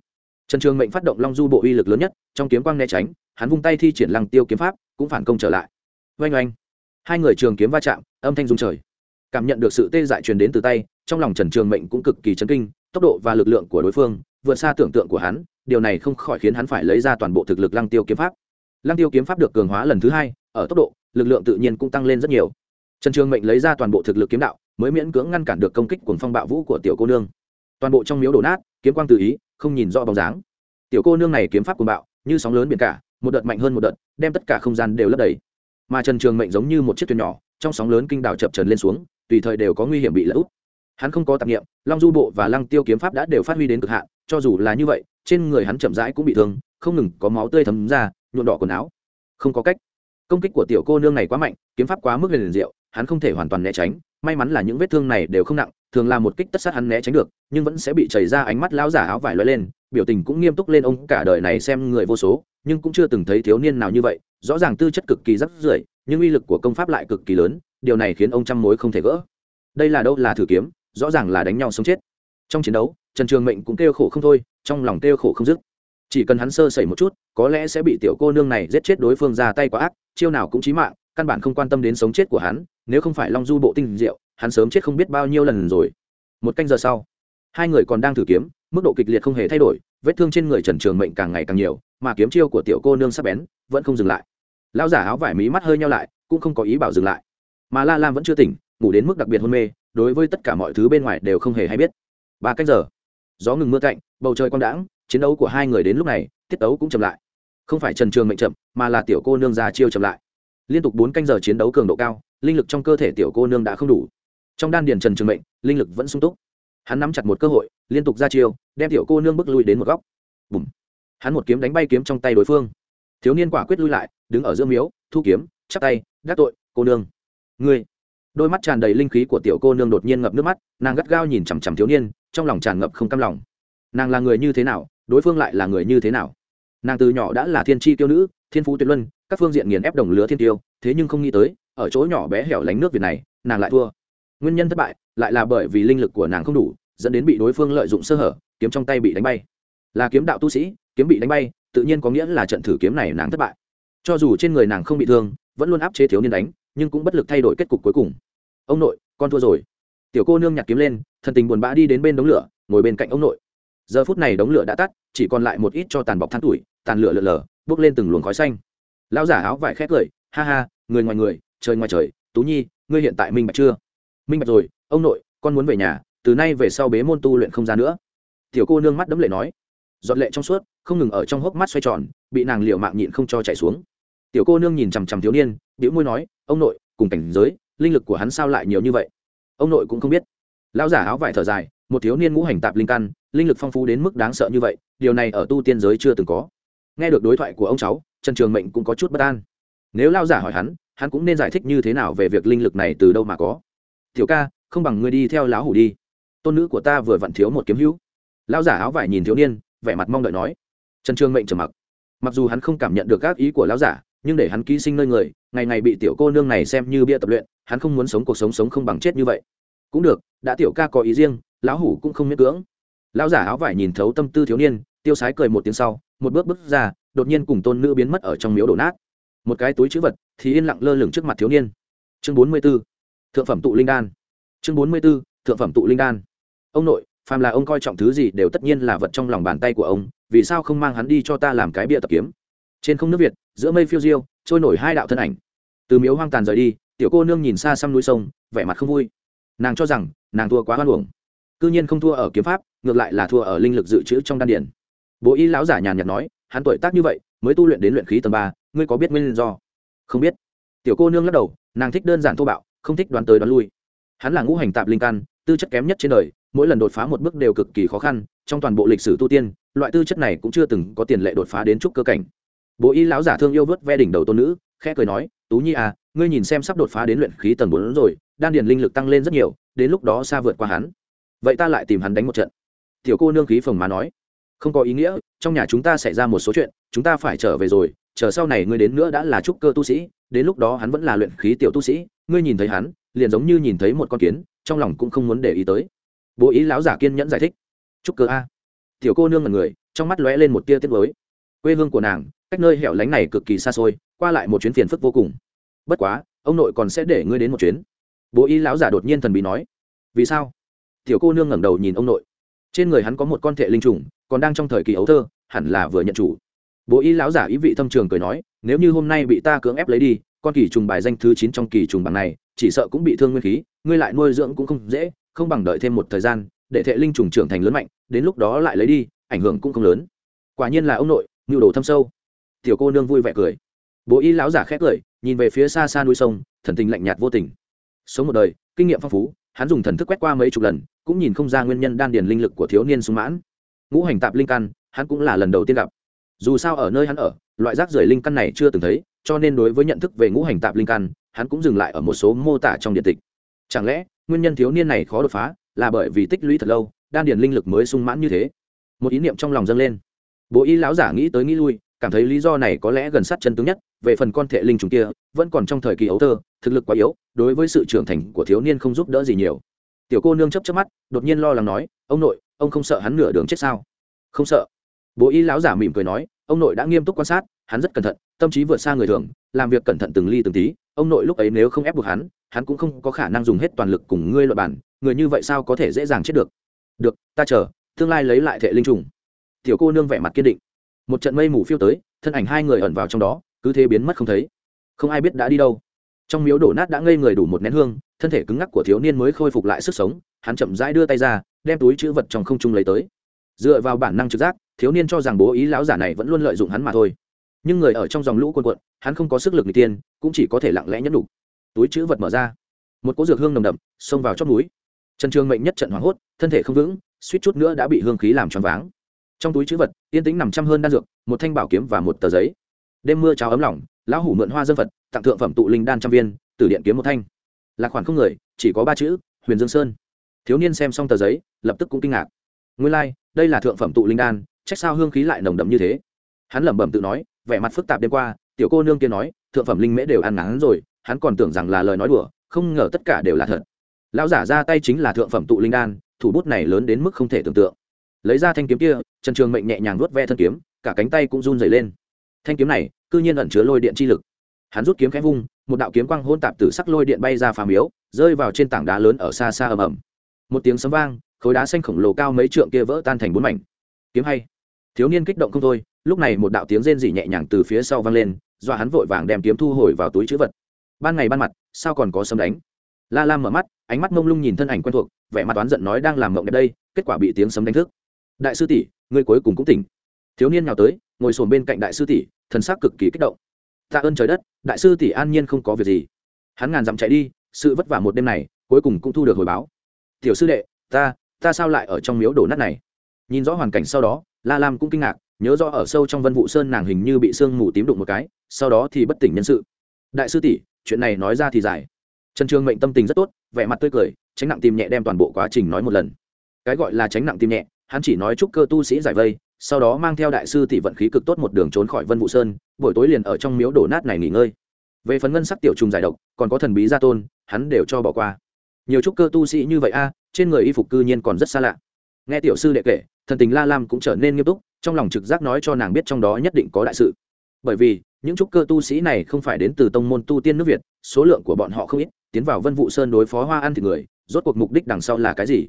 Trần trường mệnh phát động long du bộ uy lực lớn nhất, trong kiếm quang né tránh, hắn vung tay thi triển lăng tiêu kiếm pháp, cũng phản công trở lại. Oanh oanh. Hai người trường kiếm va chạm, âm thanh rung trời. Cảm nhận được sự tê dại truyền đến từ tay, trong lòng trần trường mệnh cũng cực kỳ chấn kinh, tốc độ và lực lượng của đối phương vượt xa tưởng tượng của hắn điều này không khỏi khiến hắn phải lấy ra toàn bộ thực lực lăng tiêu kiếm pháp. Lăng tiêu kiếm pháp được cường hóa lần thứ hai, ở tốc độ, lực lượng tự nhiên cũng tăng lên rất nhiều. Trần trường mệnh lấy ra toàn bộ thực lực kiếm đạo, mới miễn cưỡng ngăn cản được công kích của phong bạo vũ của tiểu cô nương. Toàn bộ trong miếu đổ nát, kiếm quang tự ý, không nhìn rõ bóng dáng. Tiểu cô nương này kiếm pháp cuồng bạo, như sóng lớn biển cả, một đợt mạnh hơn một đợt, đem tất cả không gian đều lấp đầy. Mà trần trường mệnh giống như một chiếc thuyền nhỏ, trong sóng lớn kinh đảo chập trần lên xuống, tùy thời đều có nguy hiểm bị lỡ úp. Hắn không có tạp nghiệm, long du bộ và lăng tiêu kiếm pháp đã đều phát huy đến cực hạn, cho dù là như vậy trên người hắn chậm rãi cũng bị thương, không ngừng có máu tươi thấm ra, nhuộm đỏ quần áo. Không có cách. Công kích của tiểu cô nương này quá mạnh, kiếm pháp quá mức liền diệu, hắn không thể hoàn toàn né tránh. May mắn là những vết thương này đều không nặng, thường là một kích tất sát hắn né tránh được, nhưng vẫn sẽ bị chảy ra ánh mắt lão giả áo vải loay lên, biểu tình cũng nghiêm túc lên ông cả đời này xem người vô số, nhưng cũng chưa từng thấy thiếu niên nào như vậy. Rõ ràng tư chất cực kỳ rắc rưởi, nhưng uy lực của công pháp lại cực kỳ lớn, điều này khiến ông trăm mối không thể gỡ. Đây là đâu là thử kiếm, rõ ràng là đánh nhau sống chết trong chiến đấu, trần trường mệnh cũng kêu khổ không thôi, trong lòng kêu khổ không dứt. Chỉ cần hắn sơ sẩy một chút, có lẽ sẽ bị tiểu cô nương này giết chết đối phương ra tay quá ác, chiêu nào cũng chí mạng, căn bản không quan tâm đến sống chết của hắn, nếu không phải long du bộ tinh diệu, hắn sớm chết không biết bao nhiêu lần rồi. Một canh giờ sau, hai người còn đang thử kiếm, mức độ kịch liệt không hề thay đổi, vết thương trên người trần trường mệnh càng ngày càng nhiều, mà kiếm chiêu của tiểu cô nương sắp bén vẫn không dừng lại. Lão giả áo vải mí mắt hơi nhau lại, cũng không có ý bảo dừng lại. Mà la lam vẫn chưa tỉnh, ngủ đến mức đặc biệt hôn mê, đối với tất cả mọi thứ bên ngoài đều không hề hay biết ba cách giờ. Gió ngừng mưa cạnh, bầu trời quang đãng, chiến đấu của hai người đến lúc này, tiết tấu cũng chậm lại. Không phải trần trường mệnh chậm, mà là tiểu cô nương ra chiêu chậm lại. Liên tục bốn canh giờ chiến đấu cường độ cao, linh lực trong cơ thể tiểu cô nương đã không đủ. Trong đan điền trần trường mệnh, linh lực vẫn sung túc. Hắn nắm chặt một cơ hội, liên tục ra chiêu, đem tiểu cô nương bước lui đến một góc. Bùm. Hắn một kiếm đánh bay kiếm trong tay đối phương. Thiếu niên quả quyết lui lại, đứng ở giữa miếu, thu kiếm, chắp tay gác tội, cô nương. Ngươi. Đôi mắt tràn đầy linh khí của tiểu cô nương đột nhiên ngập nước mắt, nàng gắt gao nhìn chằm chằm thiếu niên trong lòng tràn ngập không cam lòng. Nàng là người như thế nào, đối phương lại là người như thế nào? Nàng từ nhỏ đã là thiên tri tiêu nữ, thiên phú tuyệt luân, các phương diện nghiền ép đồng lứa thiên tiêu, thế nhưng không nghĩ tới, ở chỗ nhỏ bé hẻo lánh nước việt này, nàng lại thua. Nguyên nhân thất bại, lại là bởi vì linh lực của nàng không đủ, dẫn đến bị đối phương lợi dụng sơ hở, kiếm trong tay bị đánh bay. Là kiếm đạo tu sĩ, kiếm bị đánh bay, tự nhiên có nghĩa là trận thử kiếm này nàng thất bại. Cho dù trên người nàng không bị thương, vẫn luôn áp chế thiếu niên đánh, nhưng cũng bất lực thay đổi kết cục cuối cùng. Ông nội, con thua rồi tiểu cô nương nhặt kiếm lên, thần tình buồn bã đi đến bên đống lửa, ngồi bên cạnh ông nội. Giờ phút này đống lửa đã tắt, chỉ còn lại một ít cho tàn bọc than tuổi, tàn lửa lở lờ bốc lên từng luồng khói xanh. Lão giả áo vải khét cười, ha ha, người ngoài người, trời ngoài trời, tú nhi, ngươi hiện tại minh bạch chưa? Minh bạch rồi, ông nội, con muốn về nhà, từ nay về sau bế môn tu luyện không ra nữa. Tiểu cô nương mắt đấm lệ nói. Giọt lệ trong suốt, không ngừng ở trong hốc mắt xoay tròn, bị nàng liệu mạng nhịn không cho chảy xuống. Tiểu cô nương nhìn chằm chằm thiếu niên đĩu môi nói, ông nội, cùng cảnh giới, linh lực của hắn sao lại nhiều như vậy? Ông nội cũng không biết. Lão giả áo vải thở dài, một thiếu niên ngũ hành tạp linh căn, linh lực phong phú đến mức đáng sợ như vậy, điều này ở tu tiên giới chưa từng có. Nghe được đối thoại của ông cháu, trần trường mệnh cũng có chút bất an. Nếu lao giả hỏi hắn hắn cũng nên giải thích như thế nào về việc linh lực này từ đâu mà có. Tiểu ca, không bằng ngươi đi theo lão hủ đi. Tôn nữ của ta vừa vặn thiếu một kiếm hữu. Lao giả áo vải nhìn thiếu niên, vẻ mặt mong đợi nói. Trần trường mệnh trầm mặc. Mặc dù hắn không cảm nhận được các ý của lão giả, nhưng để hắn ký sinh nơi người, ngày ngày bị tiểu cô nương này xem như bia tập luyện hắn không muốn sống cuộc sống sống không bằng chết như vậy. Cũng được, đã tiểu ca có ý riêng, lão hủ cũng không miễn cưỡng. Lão giả áo vải nhìn thấu tâm tư thiếu niên, tiêu sái cười một tiếng sau, một bước bước ra, đột nhiên cùng tôn nữ biến mất ở trong miếu đổ nát. Một cái túi chữ vật thì yên lặng lơ lửng trước mặt thiếu niên. Chương bốn mươi b ố thượng phẩm tụ linh đan. Chương bốn mươi b ố thượng phẩm tụ linh đan. Ông nội, phàm là ông coi trọng thứ gì đều tất nhiên là vật trong lòng bàn tay của ông, vì sao không mang hắn đi cho ta làm cái bia tập kiếm? Trên không nước việt, giữa mây phiêu diêu, trôi nổi hai đạo thân ảnh. Từ miếu hoang tàn rời đi tiểu cô nương nhìn xa xăm núi sông, vẻ mặt không vui. Nàng cho rằng, nàng thua quá hoan hưởng cư nhiên không thua ở kiếm pháp, ngược lại là thua ở linh lực dự trữ trong đan điển bố y lão giả nhàn nhạt nói, hắn tuổi tác như vậy, mới tu luyện đến luyện khí tầng ba, ngươi có biết nguyên do? Không biết. Tiểu cô nương lắc đầu, nàng thích đơn giản thô bạo, không thích đoán tới đoán lui. Hắn là ngũ hành tạp linh căn, tư chất kém nhất trên đời, mỗi lần đột phá một bước đều cực kỳ khó khăn, trong toàn bộ lịch sử tu tiên, loại tư chất này cũng chưa từng có tiền lệ đột phá đến trúc cơ cảnh. Bố y lão giả thương yêu vớt ve đỉnh đầu tôn nữ, khẽ cười nói tú nhi à ngươi nhìn xem sắp đột phá đến luyện khí tầng bốn rồi, đan điền linh lực tăng lên rất nhiều, đến lúc đó xa vượt qua hắn. Vậy ta lại tìm hắn đánh một trận. Tiểu cô nương khí phồng má nói. Không có ý nghĩa, trong nhà chúng ta xảy ra một số chuyện, chúng ta phải trở về rồi, chờ sau này ngươi đến nữa đã là trúc cơ tu sĩ, đến lúc đó hắn vẫn là luyện khí tiểu tu sĩ, ngươi nhìn thấy hắn, liền giống như nhìn thấy một con kiến, trong lòng cũng không muốn để ý tới. Bố ý lão giả kiên nhẫn giải thích. Trúc cơ a. Tiểu cô nương là người, trong mắt lóe lên một tia tiết mới quê hương của nàng, cách nơi hẻo lánh này cực kỳ xa xôi qua lại một chuyến phiền phức vô cùng. Bất quá, ông nội còn sẽ để ngươi đến một chuyến. Bố ý lão giả đột nhiên thần bí nói. Vì sao? Tiểu cô nương ngẩng đầu nhìn ông nội. Trên người hắn có một con thệ linh trùng, còn đang trong thời kỳ ấu thơ, hẳn là vừa nhận chủ. Bố y lão giả ý vị thâm trường cười nói, nếu như hôm nay bị ta cưỡng ép lấy đi, con kỳ trùng bài danh thứ chín trong kỳ trùng bằng này, chỉ sợ cũng bị thương nguyên khí, ngươi lại nuôi dưỡng cũng không dễ, không bằng đợi thêm một thời gian, để thệ linh trùng trưởng thành lớn mạnh, đến lúc đó lại lấy đi, ảnh hưởng cũng không lớn. Quả nhiên là ông nội, nhu đồ thâm sâu. Tiểu cô nương vui vẻ cười bố y lão giả khét cười, nhìn về phía xa xa núi sông, thần tình lạnh nhạt vô tình. Sống một đời, kinh nghiệm phong phú, hắn dùng thần thức quét qua mấy chục lần, cũng nhìn không ra nguyên nhân đan điền linh lực của thiếu niên sung mãn. Ngũ hành tạp linh căn, hắn cũng là lần đầu tiên gặp. Dù sao ở nơi hắn ở, loại rác rưởi linh căn này chưa từng thấy, cho nên đối với nhận thức về ngũ hành tạp linh căn, hắn cũng dừng lại ở một số mô tả trong điện tịch. Chẳng lẽ, nguyên nhân thiếu niên này khó đột phá, là bởi vì tích lũy thật lâu, đan điền linh lực mới sung mãn như thế? Một ý niệm trong lòng dâng lên. Bố y lão giả nghĩ tới nghĩ lui, cảm thấy lý do này có lẽ gần sát chân tướng nhất về phần con thể linh trùng kia, vẫn còn trong thời kỳ ấu thơ thực lực quá yếu, đối với sự trưởng thành của thiếu niên không giúp đỡ gì nhiều. Tiểu cô nương chấp chấp mắt, đột nhiên lo lắng nói, ông nội, ông không sợ hắn nửa đường chết sao? Không sợ. Bố y lão giả mỉm cười nói, ông nội đã nghiêm túc quan sát, hắn rất cẩn thận, tâm trí vượt xa người thường, làm việc cẩn thận từng ly từng tí, ông nội lúc ấy nếu không ép buộc hắn hắn cũng không có khả năng dùng hết toàn lực cùng ngươi luật bản người như vậy sao có thể dễ dàng chết được? Được, ta chờ, tương lai lấy lại thể linh trùng. Tiểu cô nương vẻ mặt kiên định. Một trận mây mù phiêu tới, thân ảnh hai người ẩn vào trong đó cứ thế biến mất không thấy. Không ai biết đã đi đâu. Trong miếu đổ nát đã ngây người đủ một nén hương, thân thể cứng ngắc của thiếu niên mới khôi phục lại sức sống, hắn chậm rãi đưa tay ra, đem túi chữ vật trong không trung lấy tới. Dựa vào bản năng trực giác, thiếu niên cho rằng bố ý lão giả này vẫn luôn lợi dụng hắn mà thôi. Nhưng người ở trong dòng lũ quân quận hắn không có sức lực n g tiên, cũng chỉ có thể lặng lẽ nhẫn đủ túi chữ vật mở ra. Một cỗ dược hương nồng đậm xông vào chót núi trần trường mệnh nhất trận hoảng hốt, thân thể không vững, suýt chút nữa đã bị hương khí làm choáng váng. Trong túi chữ vật, yên tĩnh nằm trăm hơn đan dược, một thanh bảo kiếm và một tờ giấy đêm mưa cháo ấm lỏng lão hủ mượn hoa dân phật tặng thượng phẩm tụ linh đan trăm viên tử điện kiếm một thanh. Là khoản không người chỉ có ba chữ huyền dương sơn. Thiếu niên xem xong tờ giấy lập tức cũng kinh ngạc. Nguyên lai、like, đây là thượng phẩm tụ linh đan trách sao hương khí lại nồng đậm như thế? Hắn lẩm bẩm tự nói vẻ mặt phức tạp đêm qua tiểu cô nương kia nói thượng phẩm linh mễ đều ăn ngắn rồi hắn còn tưởng rằng là lời nói đùa không ngờ tất cả đều là thật. Lão giả ra tay chính là thượng phẩm tụ linh đan thủ bút này lớn đến mức không thể tưởng tượng. Lấy ra thanh kiếm kia trần trường mệnh nhẹ nhàng nuốt ve thân kiếm cả cánh tay cũng run dày lên thanh kiếm này, cư nhiên ẩn chứa lôi điện chi lực. Hắn rút kiếm khẽ vung, một đạo kiếm quang hôn tạp từ sắc lôi điện bay ra phà miếu, rơi vào trên tảng đá lớn ở xa xa ầm ầm. Một tiếng sấm vang, khối đá xanh khổng lồ cao mấy trượng kia vỡ tan thành bốn mảnh. Kiếm hay. Thiếu niên kích động không thôi, lúc này một đạo tiếng rên rỉ nhẹ nhàng từ phía sau vang lên dọa hắn vội vàng đem kiếm thu hồi vào túi chữ vật. Ban ngày ban mặt, sao còn có sấm đánh? La lam mở mắt, ánh mắt mông lung nhìn thân ảnh quen thuộc, vẻ mặt oán giận nói đang làm mộng đẹp đây, kết quả bị tiếng sấm đánh thức. Đại sư tỷ, ngươi cuối cùng cũng tỉnh. Thiếu niên nào tới ngồi sồn bên cạnh đại sư tỷ, thần sắc cực kỳ kích động. Tạ ơn trời đất, đại sư tỷ an nhiên không có việc gì. Hắn ngàn dặm chạy đi, sự vất vả một đêm này, cuối cùng cũng thu được hồi báo. Tiểu sư đệ, ta ta sao lại ở trong miếu đổ nát này? Nhìn rõ hoàn cảnh sau đó, la lam cũng kinh ngạc, nhớ rõ ở sâu trong vân vụ sơn nàng hình như bị sương mù tím đụng một cái, sau đó thì bất tỉnh nhân sự. Đại sư tỷ, chuyện này nói ra thì dài. Trần trường mệnh tâm tình rất tốt, vẻ mặt tươi cười, tránh nặng tìm nhẹ đem toàn bộ quá trình nói một lần. Cái gọi là tránh nặng tìm nhẹ, hắn chỉ nói chúc cơ tu sĩ giải vây sau đó mang theo đại sư tỷ vận khí cực tốt một đường trốn khỏi vân vụ sơn, buổi tối liền ở trong miếu đổ nát này nghỉ ngơi. Về phần ngân sắc tiểu trùng giải độc, còn có thần bí gia tôn, hắn đều cho bỏ qua. Nhiều trúc cơ tu sĩ như vậy a à, trên người y phục cư nhiên còn rất xa lạ. Nghe tiểu sư đệ kể, thần tình la lam cũng trở nên nghiêm túc, trong lòng trực giác nói cho nàng biết trong đó nhất định có đại sự. Bởi vì, những trúc cơ tu sĩ này không phải đến từ tông môn tu tiên nước việt, số lượng của bọn họ không ít, tiến vào vân vụ sơn đối phó hoa ăn thịt người, rốt cuộc mục đích đằng sau là cái gì?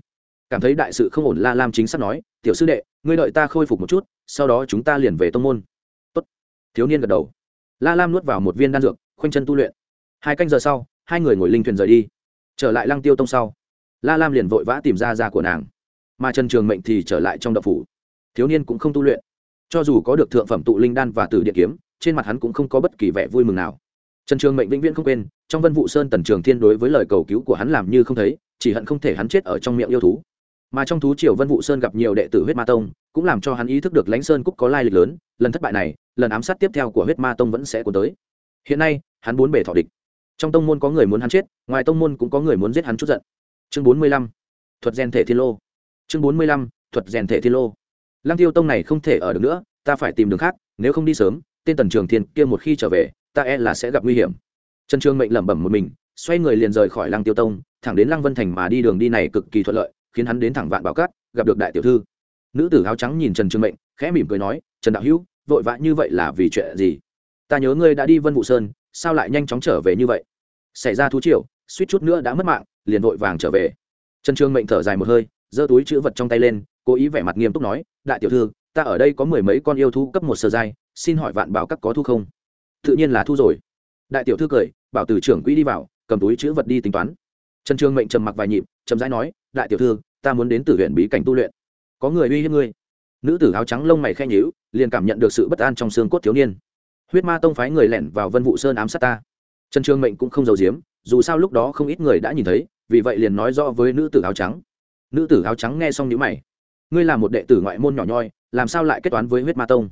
Cảm thấy đại sự không ổn la lam chính xác nói, tiểu sư đệ, ngươi đợi ta khôi phục một chút, sau đó chúng ta liền về tông môn. Tốt. thiếu niên gật đầu. La lam nuốt vào một viên đan dược, khoanh chân tu luyện. Hai canh giờ sau, hai người ngồi linh thuyền rời đi. Trở lại lăng tiêu tông sau, la lam liền vội vã tìm ra ra của nàng. Mà trần trường mệnh thì trở lại trong đậu phủ. Thiếu niên cũng không tu luyện. Cho dù có được thượng phẩm tụ linh đan và từ điện kiếm, trên mặt hắn cũng không có bất kỳ vẻ vui mừng nào. Trần trường mệnh vĩnh viễn không quên, trong vân vụ sơn tần trường thiên đối với lời cầu cứu của hắn làm như không thấy, chỉ hận không thể hắn chết ở trong miệng yêu thú mà trong thú triều vân vụ sơn gặp nhiều đệ tử huyết ma tông, cũng làm cho hắn ý thức được lãnh sơn cúc có lai lịch lớn, lần thất bại này, lần ám sát tiếp theo của huyết ma tông vẫn sẽ cuốn tới. Hiện nay, hắn bốn bể thọ địch. Trong tông môn có người muốn hắn chết, ngoài tông môn cũng có người muốn giết hắn chút giận. Chương bốn mươi lăm, thuật rèn thể thiên lô. Chương bốn mươi lăm, thuật rèn thể thiên lô. Lăng tiêu tông này không thể ở được nữa, ta phải tìm đường khác, nếu không đi sớm, tên tần trường thiên kia một khi trở về, ta e là sẽ gặp nguy hiểm. Trần trương mệnh lẩm bẩm một mình, xoay người liền rời khỏi lăng tiêu tông, thẳng đến lăng vân thành mà đi đường đi này cực kỳ thuận lợi khiến hắn đến thẳng vạn bảo cát, gặp được đại tiểu thư. Nữ tử áo trắng nhìn trần trương mệnh, khẽ mỉm cười nói, trần đạo hữu, vội vã như vậy là vì chuyện gì? Ta nhớ ngươi đã đi vân vụ sơn, sao lại nhanh chóng trở về như vậy? Xảy ra thú triều, suýt chút nữa đã mất mạng, liền vội vàng trở về. Trần trương mệnh thở dài một hơi, giơ túi chữ vật trong tay lên, cố ý vẻ mặt nghiêm túc nói, đại tiểu thư, ta ở đây có mười mấy con yêu thú cấp một sơ giai, xin hỏi vạn bảo các có thu không? Tự nhiên là thu rồi. Đại tiểu thư cười, bảo từ trưởng quỹ đi vào, cầm túi chữ vật đi tính toán. Trần trương mệnh trầm mặc vài nhịp, chậm rãi nói đại tiểu thư, ta muốn đến tử huyện bí cảnh tu luyện. Có người uy hiếp ngươi. Nữ tử áo trắng lông mày khen nhíu, liền cảm nhận được sự bất an trong xương cốt thiếu niên. Huyết ma tông phái người lẻn vào vân vụ sơn ám sát ta. Trần trương mệnh cũng không giấu giếm, dù sao lúc đó không ít người đã nhìn thấy, vì vậy liền nói rõ với nữ tử áo trắng. Nữ tử áo trắng nghe xong nhíu mày. Ngươi là một đệ tử ngoại môn nhỏ nhoi, làm sao lại kết toán với huyết ma tông?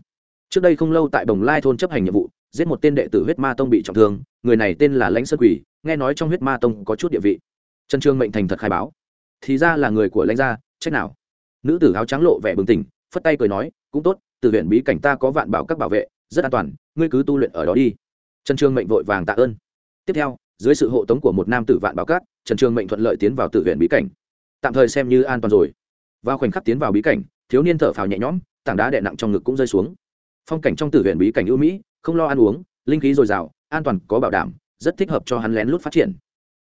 Trước đây không lâu tại bồng lai thôn chấp hành nhiệm vụ, giết một tên đệ tử huyết ma tông bị trọng thương, người này tên là lãnh sơn quỷ, nghe nói trong huyết ma tông có chút địa vị. Trần trương mệnh thành thật khai báo thì ra là người của lãnh gia, trách nào? Nữ tử áo trắng lộ vẻ bừng tỉnh, phất tay cười nói, cũng tốt, từ huyện bí cảnh ta có vạn bảo các bảo vệ, rất an toàn, ngươi cứ tu luyện ở đó đi. Trần trương mệnh vội vàng tạ ơn. Tiếp theo, dưới sự hộ tống của một nam tử vạn bảo các, trần trương mệnh thuận lợi tiến vào tự huyện bí cảnh. Tạm thời xem như an toàn rồi. Vào khoảnh khắc tiến vào bí cảnh, thiếu niên thở phào nhẹ nhõm, tảng đá đè nặng trong ngực cũng rơi xuống. Phong cảnh trong tử huyện bí cảnh ưu mỹ, không lo ăn uống, linh khí dồi dào, an toàn, có bảo đảm, rất thích hợp cho hắn lén lút phát triển.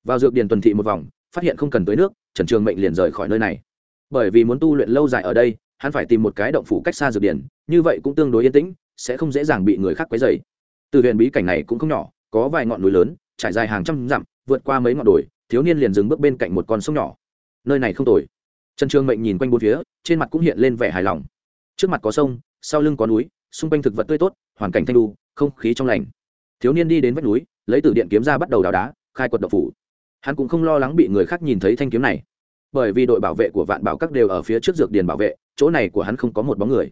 Vào dược điền tuần thị một vòng, phát hiện không cần tới nước trần trường mệnh liền rời khỏi nơi này. Bởi vì muốn tu luyện lâu dài ở đây, hắn phải tìm một cái động phủ cách xa dược điển, như vậy cũng tương đối yên tĩnh, sẽ không dễ dàng bị người khác quấy dày từ huyện bí cảnh này cũng không nhỏ, có vài ngọn núi lớn, trải dài hàng trăm dặm, vượt qua mấy ngọn đồi, thiếu niên liền dừng bước bên cạnh một con sông nhỏ. Nơi này không tồi. Trần trường mệnh nhìn quanh bốn phía, trên mặt cũng hiện lên vẻ hài lòng. Trước mặt có sông, sau lưng có núi, xung quanh thực vật tươi tốt, hoàn cảnh thanh đu, không khí trong lành. Thiếu niên đi đến vách núi, lấy từ điện kiếm ra bắt đầu đào đá, khai quật độc phủ hắn cũng không lo lắng bị người khác nhìn thấy thanh kiếm này. Bởi vì đội bảo vệ của vạn bảo các đều ở phía trước dược điền bảo vệ, chỗ này của hắn không có một bóng người.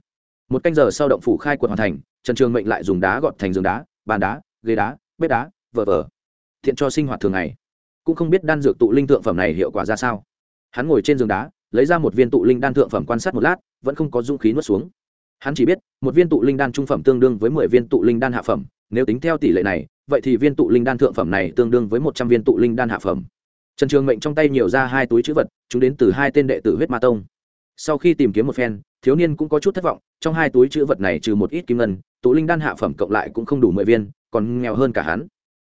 Một canh giờ sau động phủ khai quật hoàn thành, trần trường mệnh lại dùng đá gọt thành giường đá, bàn đá, ghế đá, bếp đá vờ vờ thiện cho sinh hoạt thường ngày. Cũng không biết đan dược tụ linh thượng phẩm này hiệu quả ra sao. Hắn ngồi trên giường đá, lấy ra một viên tụ linh đan thượng phẩm quan sát một lát, vẫn không có dung khí nuốt xuống. Hắn chỉ biết, một viên tụ linh đan trung phẩm tương đương với mười viên tụ linh đan hạ phẩm, nếu tính theo tỷ lệ này vậy thì viên tụ linh đan thượng phẩm này tương đương với một trăm viên tụ linh đan hạ phẩm. Trần trường mệnh trong tay nhiều ra hai túi chữ vật, chúng đến từ hai tên đệ tử huyết ma tông. Sau khi tìm kiếm một phen, thiếu niên cũng có chút thất vọng, trong hai túi chữ vật này trừ một ít kim ngân, tụ linh đan hạ phẩm cộng lại cũng không đủ mười viên, còn nghèo hơn cả hắn.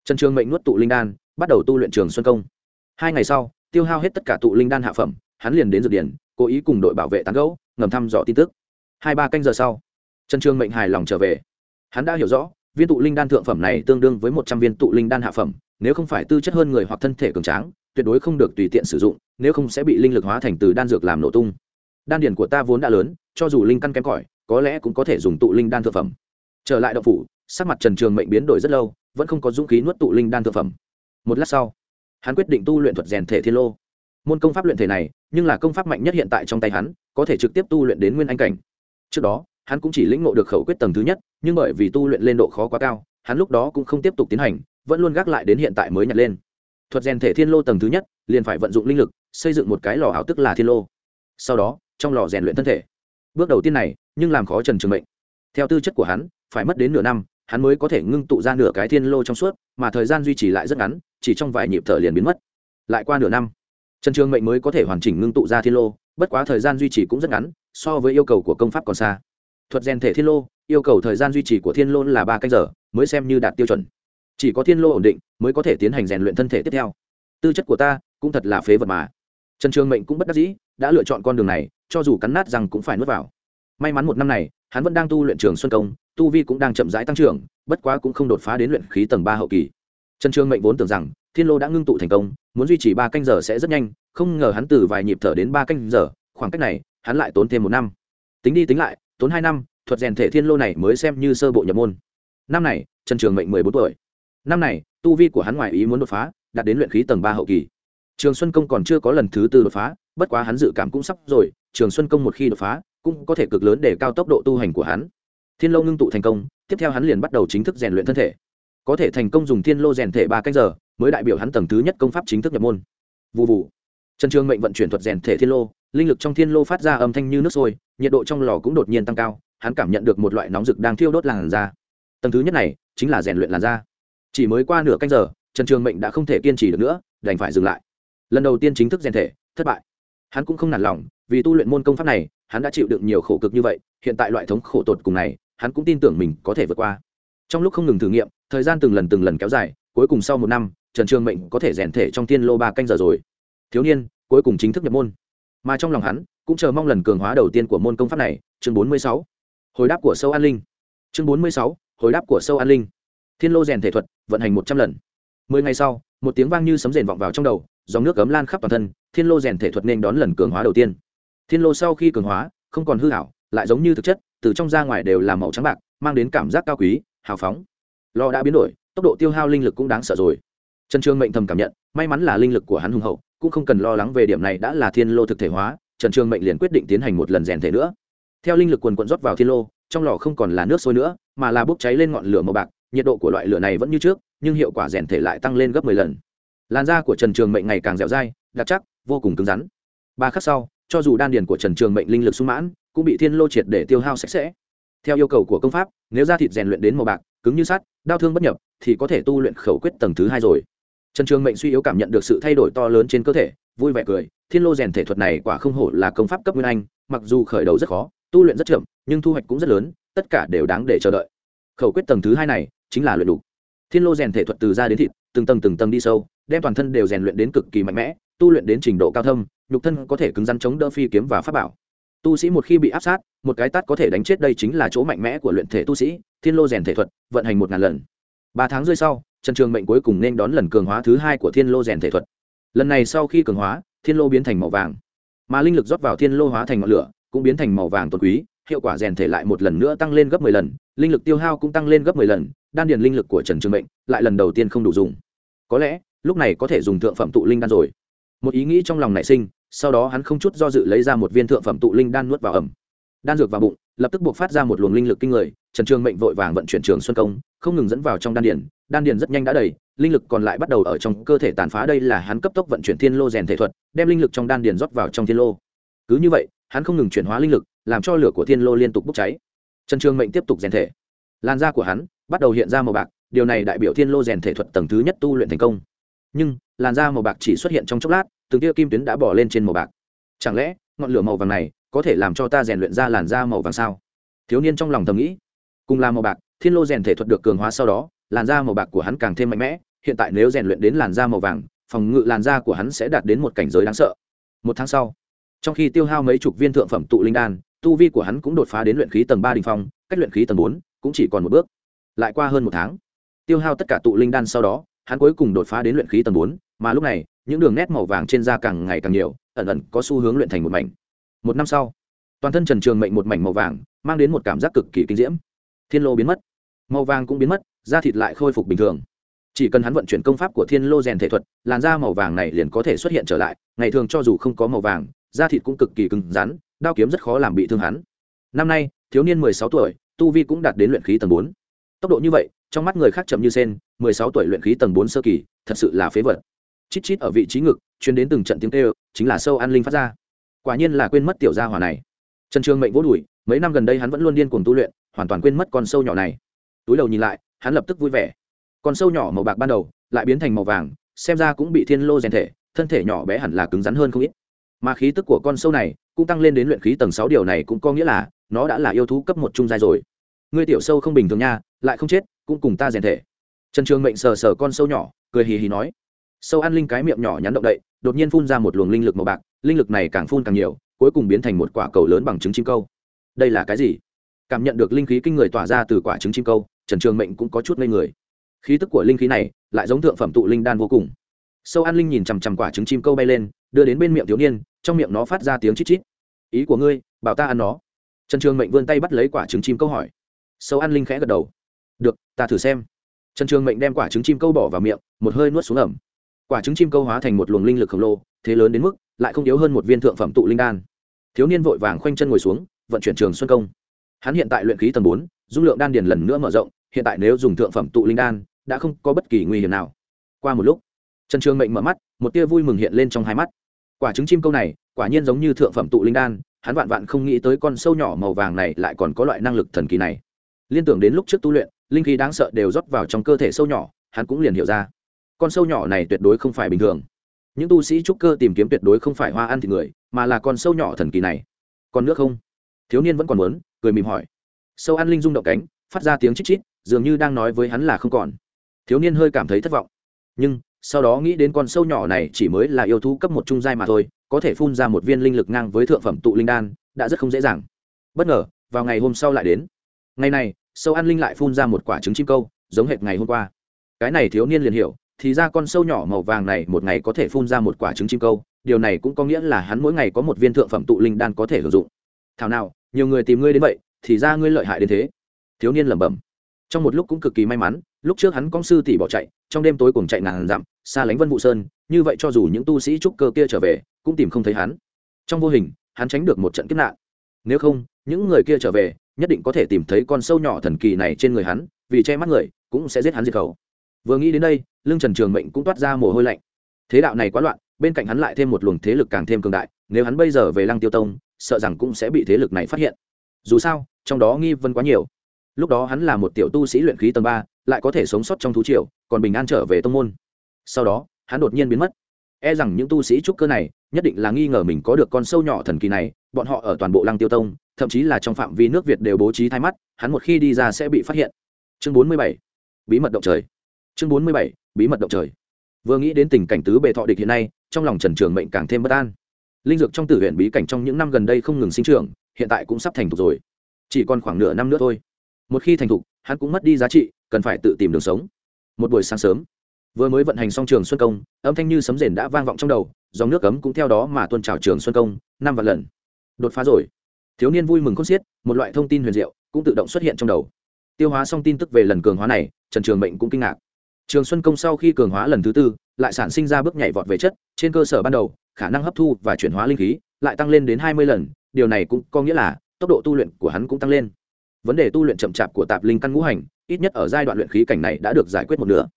Trần trường mệnh nuốt tụ linh đan, bắt đầu tu luyện trường xuân công. Hai ngày sau, tiêu hao hết tất cả tụ linh đan hạ phẩm, hắn liền đến dược điển, cố ý cùng đội bảo vệ tán gẫu, ngầm thăm dò tin tức. Hai ba canh giờ sau, trần trường mệnh hài lòng trở về. Hắn đã hiểu rõ viên tụ linh đan thượng phẩm này tương đương với một trăm viên tụ linh đan hạ phẩm, nếu không phải tư chất hơn người hoặc thân thể cường tráng, tuyệt đối không được tùy tiện sử dụng, nếu không sẽ bị linh lực hóa thành từ đan dược làm nổ tung. Đan điển của ta vốn đã lớn, cho dù linh căn kém cỏi, có lẽ cũng có thể dùng tụ linh đan thượng phẩm. Trở lại động phủ, sắc mặt trần trường mệnh biến đổi rất lâu, vẫn không có dũng khí nuốt tụ linh đan thượng phẩm. Một lát sau, hắn quyết định tu luyện thuật rèn thể thiên lô. Môn công pháp luyện thể này, nhưng là công pháp mạnh nhất hiện tại trong tay hắn, có thể trực tiếp tu luyện đến nguyên anh cảnh. Trước đó hắn cũng chỉ lĩnh ngộ được khẩu quyết tầng thứ nhất, nhưng bởi vì tu luyện lên độ khó quá cao, hắn lúc đó cũng không tiếp tục tiến hành, vẫn luôn gác lại đến hiện tại mới nhặt lên. Thuật rèn thể thiên lô tầng thứ nhất, liền phải vận dụng linh lực, xây dựng một cái lò ảo tức là thiên lô. Sau đó, trong lò rèn luyện thân thể. Bước đầu tiên này, nhưng làm khó trần trường mệnh. Theo tư chất của hắn, phải mất đến nửa năm, hắn mới có thể ngưng tụ ra nửa cái thiên lô trong suốt, mà thời gian duy trì lại rất ngắn, chỉ trong vài nhịp thở liền biến mất. Lại qua nửa năm, trần trường mệnh mới có thể hoàn chỉnh ngưng tụ ra thiên lô, bất quá thời gian duy trì cũng rất ngắn, so với yêu cầu của công pháp còn xa thuật rèn thể thiên lô, yêu cầu thời gian duy trì của thiên lô là ba canh giờ, mới xem như đạt tiêu chuẩn. Chỉ có thiên lô ổn định, mới có thể tiến hành rèn luyện thân thể tiếp theo. Tư chất của ta cũng thật là phế vật mà. Trần trường mệnh cũng bất đắc dĩ, đã lựa chọn con đường này, cho dù cắn nát rằng cũng phải nuốt vào. May mắn một năm này, hắn vẫn đang tu luyện trường xuân công, tu vi cũng đang chậm rãi tăng trưởng, bất quá cũng không đột phá đến luyện khí tầng ba hậu kỳ. Trần trường mệnh vốn tưởng rằng, thiên lô đã ngưng tụ thành công, muốn duy trì ba canh giờ sẽ rất nhanh, không ngờ hắn từ vài nhịp thở đến ba canh giờ, khoảng cách này, hắn lại tốn thêm một năm. Tính đi tính lại tốn hai năm, thuật rèn thể thiên lô này mới xem như sơ bộ nhập môn. Năm này, trần trường mệnh mười bốn tuổi. Năm này, tu vi của hắn ngoài ý muốn đột phá, đạt đến luyện khí tầng ba hậu kỳ. Trường xuân công còn chưa có lần thứ tư đột phá, bất quá hắn dự cảm cũng sắp rồi, trường xuân công một khi đột phá, cũng có thể cực lớn để cao tốc độ tu hành của hắn. Thiên lô ngưng tụ thành công, tiếp theo hắn liền bắt đầu chính thức rèn luyện thân thể. Có thể thành công dùng thiên lô rèn thể ba cách giờ, mới đại biểu hắn tầng thứ nhất công pháp chính thức nhập môn. Vụ vụ trần trường mệnh vận chuyển thuật rèn thể thiên lô linh lực trong thiên lô phát ra âm thanh như nước sôi, nhiệt độ trong lò cũng đột nhiên tăng cao, hắn cảm nhận được một loại nóng rực đang thiêu đốt làn da. Tầng thứ nhất này chính là rèn luyện làn da. Chỉ mới qua nửa canh giờ, trần trường mệnh đã không thể kiên trì được nữa, đành phải dừng lại. Lần đầu tiên chính thức rèn thể, thất bại. Hắn cũng không nản lòng, vì tu luyện môn công pháp này, hắn đã chịu đựng nhiều khổ cực như vậy, hiện tại loại thống khổ tột cùng này, hắn cũng tin tưởng mình có thể vượt qua. Trong lúc không ngừng thử nghiệm, thời gian từng lần từng lần kéo dài, cuối cùng sau một năm, trần trường mệnh có thể rèn thể trong tiên lô ba canh giờ rồi. Thiếu niên, cuối cùng chính thức nhập môn mà trong lòng hắn, cũng chờ mong lần cường hóa đầu tiên của môn công pháp này, chương bốn mươi sáu. Hồi đáp của sâu an linh. Chương bốn mươi sáu, hồi đáp của sâu an linh. Thiên lô rèn thể thuật, vận hành một trăm lần. Mười ngày sau, một tiếng vang như sấm rền vọng vào trong đầu, dòng nước cấm lan khắp toàn thân, thiên lô rèn thể thuật nên đón lần cường hóa đầu tiên. Thiên lô sau khi cường hóa, không còn hư hảo lại giống như thực chất, từ trong ra ngoài đều là màu trắng bạc, mang đến cảm giác cao quý, hào phóng. Lò đã biến đổi, tốc độ tiêu hao linh lực cũng đáng sợ rồi. Trần trương mệnh thầm cảm nhận, may mắn là linh lực của hắn hùng hậu cũng không cần lo lắng về điểm này đã là thiên lô thực thể hóa, trần trường mệnh liền quyết định tiến hành một lần rèn thể nữa. Theo linh lực quần quận rót vào thiên lô, trong lò không còn là nước sôi nữa, mà là bốc cháy lên ngọn lửa màu bạc, nhiệt độ của loại lửa này vẫn như trước, nhưng hiệu quả rèn thể lại tăng lên gấp mười lần. Làn da của trần trường mệnh ngày càng dẻo dai, đặc chắc vô cùng cứng rắn. Ba khắc sau, cho dù đan điền của trần trường mệnh linh lực sung mãn, cũng bị thiên lô triệt để tiêu hao sạch sẽ. Theo yêu cầu của công pháp, nếu da thịt rèn luyện đến màu bạc, cứng như sắt, đau thương bất nhập, thì có thể tu luyện khẩu quyết tầng thứ hai rồi trần trường mệnh suy yếu cảm nhận được sự thay đổi to lớn trên cơ thể, vui vẻ cười, thiên lô rèn thể thuật này quả không hổ là công pháp cấp nguyên anh, mặc dù khởi đầu rất khó, tu luyện rất chậm, nhưng thu hoạch cũng rất lớn, tất cả đều đáng để chờ đợi. Khẩu quyết tầng thứ hai này chính là luyện đủ. Thiên lô rèn thể thuật từ da đến thịt, từng tầng từng tầng đi sâu, đem toàn thân đều rèn luyện đến cực kỳ mạnh mẽ, tu luyện đến trình độ cao thâm, nhục thân có thể cứng rắn chống đỡ phi kiếm và pháp bảo. Tu sĩ một khi bị áp sát, một cái tát có thể đánh chết đây chính là chỗ mạnh mẽ của luyện thể tu sĩ, thiên lô rèn thể thuật vận hành một ngàn lần. Ba tháng rơi sau trần trường mệnh cuối cùng nên đón lần cường hóa thứ hai của thiên lô rèn thể thuật. Lần này sau khi cường hóa, thiên lô biến thành màu vàng. Mà linh lực rót vào thiên lô hóa thành ngọn lửa, cũng biến thành màu vàng tuần quý, hiệu quả rèn thể lại một lần nữa tăng lên gấp mười lần, linh lực tiêu hao cũng tăng lên gấp mười lần, đan điền linh lực của trần trường mệnh lại lần đầu tiên không đủ dùng. Có lẽ, lúc này có thể dùng thượng phẩm tụ linh đan rồi. Một ý nghĩ trong lòng nảy sinh, sau đó hắn không chút do dự lấy ra một viên thượng phẩm tụ linh đan nuốt vào ẩm. Đan dược vào bụng lập tức buộc phát ra một luồng linh lực kinh người, trần trường mệnh vội vàng vận chuyển trường xuân công, không ngừng dẫn vào trong đan điền đan điền rất nhanh đã đầy, linh lực còn lại bắt đầu ở trong cơ thể tàn phá, đây là hắn cấp tốc vận chuyển thiên lô rèn thể thuật, đem linh lực trong đan điền rót vào trong thiên lô. Cứ như vậy, hắn không ngừng chuyển hóa linh lực, làm cho lửa của thiên lô liên tục bốc cháy. Trần trường mệnh tiếp tục rèn thể. Làn da của hắn bắt đầu hiện ra màu bạc, điều này đại biểu thiên lô rèn thể thuật tầng thứ nhất tu luyện thành công. Nhưng, làn da màu bạc chỉ xuất hiện trong chốc lát, từng tia kim tuyến đã bỏ lên trên màu bạc. Chẳng lẽ, ngọn lửa màu vàng này có thể làm cho ta rèn luyện ra làn da màu vàng sao? Thiếu niên trong lòng thầm nghĩ. Cùng là màu bạc, thiên lô rèn thể thuật được cường hóa sau đó, làn da màu bạc của hắn càng thêm mạnh mẽ. Hiện tại nếu rèn luyện đến làn da màu vàng, phòng ngự làn da của hắn sẽ đạt đến một cảnh giới đáng sợ. Một tháng sau, trong khi tiêu hao mấy chục viên thượng phẩm tụ linh đan, tu vi của hắn cũng đột phá đến luyện khí tầng ba đình phong, cách luyện khí tầng bốn cũng chỉ còn một bước. Lại qua hơn một tháng, tiêu hao tất cả tụ linh đan sau đó, hắn cuối cùng đột phá đến luyện khí tầng bốn, mà lúc này, những đường nét màu vàng trên da càng ngày càng nhiều, ẩn ẩn có xu hướng luyện thành một mảnh một năm sau, toàn thân trần trường mệnh một mảnh màu vàng, mang đến một cảm giác cực kỳ kinh diễm. Thiên lô biến mất. Màu vàng cũng biến mất, da thịt lại khôi phục bình thường. Chỉ cần hắn vận chuyển công pháp của thiên lô rèn thể thuật, làn da màu vàng này liền có thể xuất hiện trở lại. Ngày thường cho dù không có màu vàng, da thịt cũng cực kỳ cứng rắn, đao kiếm rất khó làm bị thương hắn. Năm nay, thiếu niên mười sáu tuổi, tu vi cũng đạt đến luyện khí tầng bốn. Tốc độ như vậy, trong mắt người khác chậm như sen, mười sáu tuổi luyện khí tầng bốn sơ kỳ, thật sự là phế vật. Chít chít ở vị trí ngực chuyên đến từng trận tiếng kêu, chính là sâu an linh phát ra quả nhiên là quên mất tiểu gia hỏa này. Trần trường mệnh vỗ đùi, mấy năm gần đây hắn vẫn luôn điên cuồng tu luyện, hoàn toàn quên mất con sâu nhỏ này. Túi đầu nhìn lại, hắn lập tức vui vẻ. Con sâu nhỏ màu bạc ban đầu, lại biến thành màu vàng, xem ra cũng bị thiên lô rèn thể, thân thể nhỏ bé hẳn là cứng rắn hơn không ít. Mà khí tức của con sâu này cũng tăng lên đến luyện khí tầng sáu điều này cũng có nghĩa là nó đã là yêu thú cấp một trung giai rồi. Ngươi tiểu sâu không bình thường nha, lại không chết, cũng cùng ta rèn thể. Trần trường mệnh sờ sờ con sâu nhỏ, cười hì hì nói sâu ăn linh cái miệng nhỏ nhắn động đậy, đột nhiên phun ra một luồng linh lực màu bạc, linh lực này càng phun càng nhiều, cuối cùng biến thành một quả cầu lớn bằng trứng chim câu. Đây là cái gì? Cảm nhận được linh khí kinh người tỏa ra từ quả trứng chim câu, trần trường mệnh cũng có chút ngây người. Khí tức của linh khí này lại giống thượng phẩm tụ linh đan vô cùng. Sâu an linh nhìn chằm chằm quả trứng chim câu bay lên, đưa đến bên miệng thiếu niên, trong miệng nó phát ra tiếng chít chít. Ý của ngươi, bảo ta ăn nó. Trần trường mệnh vươn tay bắt lấy quả trứng chim câu hỏi. Sâu an linh khẽ gật đầu. Được, ta thử xem. Trần trường mệnh đem quả trứng chim câu bỏ vào miệng, một hơi nuốt xuống ẩm quả trứng chim câu hóa thành một luồng linh lực khổng lồ, thế lớn đến mức lại không yếu hơn một viên thượng phẩm tụ linh đan. Thiếu niên vội vàng khoanh chân ngồi xuống, vận chuyển trường xuân công. Hắn hiện tại luyện khí tầng bốn, dung lượng đan điền lần nữa mở rộng, hiện tại nếu dùng thượng phẩm tụ linh đan, đã không có bất kỳ nguy hiểm nào. Qua một lúc, trần trường mệnh mở mắt, một tia vui mừng hiện lên trong hai mắt. Quả trứng chim câu này, quả nhiên giống như thượng phẩm tụ linh đan, hắn vạn vạn không nghĩ tới con sâu nhỏ màu vàng này lại còn có loại năng lực thần kỳ này. Liên tưởng đến lúc trước tu luyện, linh khí đáng sợ đều rót vào trong cơ thể sâu nhỏ, hắn cũng liền hiểu ra con sâu nhỏ này tuyệt đối không phải bình thường. Những tu sĩ trúc cơ tìm kiếm tuyệt đối không phải hoa ăn thịt người, mà là con sâu nhỏ thần kỳ này. Còn nước không? Thiếu niên vẫn còn muốn, cười mỉm hỏi. Sâu ăn linh rung động cánh, phát ra tiếng chít chít, dường như đang nói với hắn là không còn. Thiếu niên hơi cảm thấy thất vọng. Nhưng, sau đó nghĩ đến con sâu nhỏ này chỉ mới là yêu thú cấp một trung giai mà thôi, có thể phun ra một viên linh lực ngang với thượng phẩm tụ linh đan, đã rất không dễ dàng. Bất ngờ, vào ngày hôm sau lại đến. Ngày này, sâu ăn linh lại phun ra một quả trứng chim câu, giống hệt ngày hôm qua. Cái này thiếu niên liền hiểu thì ra con sâu nhỏ màu vàng này một ngày có thể phun ra một quả trứng chim câu, điều này cũng có nghĩa là hắn mỗi ngày có một viên thượng phẩm tụ linh đan có thể sử dụng. Thảo nào, nhiều người tìm ngươi đến vậy, thì ra ngươi lợi hại đến thế. Thiếu niên lẩm bẩm. Trong một lúc cũng cực kỳ may mắn, lúc trước hắn công sư tỷ bỏ chạy, trong đêm tối cùng chạy ngàn dặm, xa lánh vân vụ sơn, như vậy cho dù những tu sĩ trúc cơ kia trở về, cũng tìm không thấy hắn. Trong vô hình, hắn tránh được một trận kiếp nạn. Nếu không, những người kia trở về, nhất định có thể tìm thấy con sâu nhỏ thần kỳ này trên người hắn, vì che mắt người, cũng sẽ giết hắn diệt khẩu. Vừa nghĩ đến đây lương trần trường mệnh cũng toát ra mồ hôi lạnh. Thế đạo này quá loạn, bên cạnh hắn lại thêm một luồng thế lực càng thêm cường đại, nếu hắn bây giờ về lăng tiêu tông, sợ rằng cũng sẽ bị thế lực này phát hiện. Dù sao, trong đó nghi vấn quá nhiều. Lúc đó hắn là một tiểu tu sĩ luyện khí tầng ba, lại có thể sống sót trong thú triều, còn bình an trở về tông môn. Sau đó, hắn đột nhiên biến mất. E rằng những tu sĩ trúc cơ này, nhất định là nghi ngờ mình có được con sâu nhỏ thần kỳ này, bọn họ ở toàn bộ lăng tiêu tông, thậm chí là trong phạm vi nước việt đều bố trí thay mắt, hắn một khi đi ra sẽ bị phát hiện. Chương bốn mươi bảy. Bí mật động trời chương bốn mươi bảy, bí mật động trời. Vừa nghĩ đến tình cảnh tứ bề thọ địch hiện nay, trong lòng trần trường mệnh càng thêm bất an. Linh dược trong tử huyện bí cảnh trong những năm gần đây không ngừng sinh trưởng, hiện tại cũng sắp thành thục rồi. Chỉ còn khoảng nửa năm nữa thôi. Một khi thành thục, hắn cũng mất đi giá trị, cần phải tự tìm đường sống. Một buổi sáng sớm, vừa mới vận hành xong trường xuân công, âm thanh như sấm rền đã vang vọng trong đầu, dòng nước cấm cũng theo đó mà tuân trào trường xuân công, năm vạn lần. Đột phá rồi. Thiếu niên vui mừng khôn xiết, một loại thông tin huyền diệu cũng tự động xuất hiện trong đầu. Tiêu hóa xong tin tức về lần cường hóa này, trần trường mệnh cũng kinh ngạc trường xuân công sau khi cường hóa lần thứ tư, lại sản sinh ra bước nhảy vọt về chất, trên cơ sở ban đầu, khả năng hấp thu và chuyển hóa linh khí lại tăng lên đến hai mươi lần, điều này cũng có nghĩa là tốc độ tu luyện của hắn cũng tăng lên. Vấn đề tu luyện chậm chạp của tạp linh căn ngũ hành, ít nhất ở giai đoạn luyện khí cảnh này đã được giải quyết một nửa.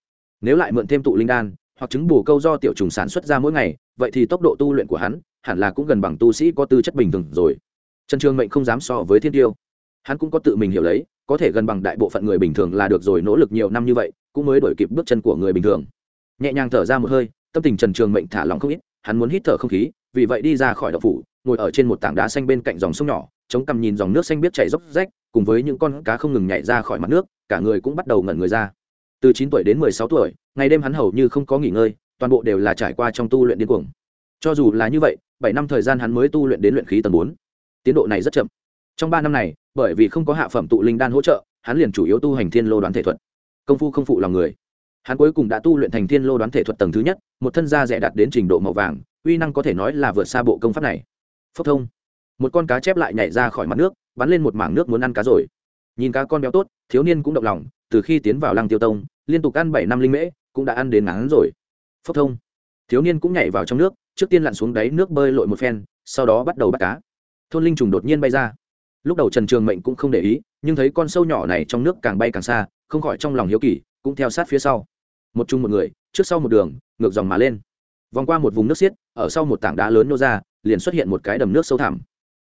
Nếu lại mượn thêm tụ linh đan, hoặc chứng bù câu do tiểu trùng sản xuất ra mỗi ngày, vậy thì tốc độ tu luyện của hắn hẳn là cũng gần bằng tu sĩ có tư chất bình thường rồi. Trần trường mệnh không dám so với thiên tiêu. Hắn cũng có tự mình hiểu lấy, có thể gần bằng đại bộ phận người bình thường là được rồi, nỗ lực nhiều năm như vậy cũng mới đổi kịp bước chân của người bình thường. Nhẹ nhàng thở ra một hơi, tâm tình trần trường mệnh thả lòng không ít, hắn muốn hít thở không khí, vì vậy đi ra khỏi đậu phủ, ngồi ở trên một tảng đá xanh bên cạnh dòng sông nhỏ, chống cằm nhìn dòng nước xanh biết chảy dốc rách, cùng với những con cá không ngừng nhảy ra khỏi mặt nước, cả người cũng bắt đầu ngẩn người ra. Từ chín tuổi đến mười sáu tuổi, ngày đêm hắn hầu như không có nghỉ ngơi, toàn bộ đều là trải qua trong tu luyện điên cuồng. Cho dù là như vậy, bảy năm thời gian hắn mới tu luyện đến luyện khí tầng bốn. Tiến độ này rất chậm. Trong ba năm này, bởi vì không có hạ phẩm tụ linh đan hỗ trợ, hắn liền chủ yếu tu hành thiên lô đoán thể thuật công phu không phụ lòng người. Hắn cuối cùng đã tu luyện thành thiên lô đoán thể thuật tầng thứ nhất, một thân da rẻ đạt đến trình độ màu vàng, uy năng có thể nói là vượt xa bộ công pháp này. Phốc thông. Một con cá chép lại nhảy ra khỏi mặt nước, bắn lên một mảng nước muốn ăn cá rồi. Nhìn cá con béo tốt, thiếu niên cũng động lòng, từ khi tiến vào lăng tiêu tông, liên tục ăn bảy năm linh mễ, cũng đã ăn đến ngắn rồi. Phốc thông. Thiếu niên cũng nhảy vào trong nước, trước tiên lặn xuống đáy nước bơi lội một phen, sau đó bắt đầu bắt cá. Thôn linh trùng đột nhiên bay ra lúc đầu trần trường mệnh cũng không để ý, nhưng thấy con sâu nhỏ này trong nước càng bay càng xa, không khỏi trong lòng hiếu kỳ, cũng theo sát phía sau. Một chung một người, trước sau một đường, ngược dòng mà lên. Vòng qua một vùng nước xiết, ở sau một tảng đá lớn nô ra, liền xuất hiện một cái đầm nước sâu thẳm.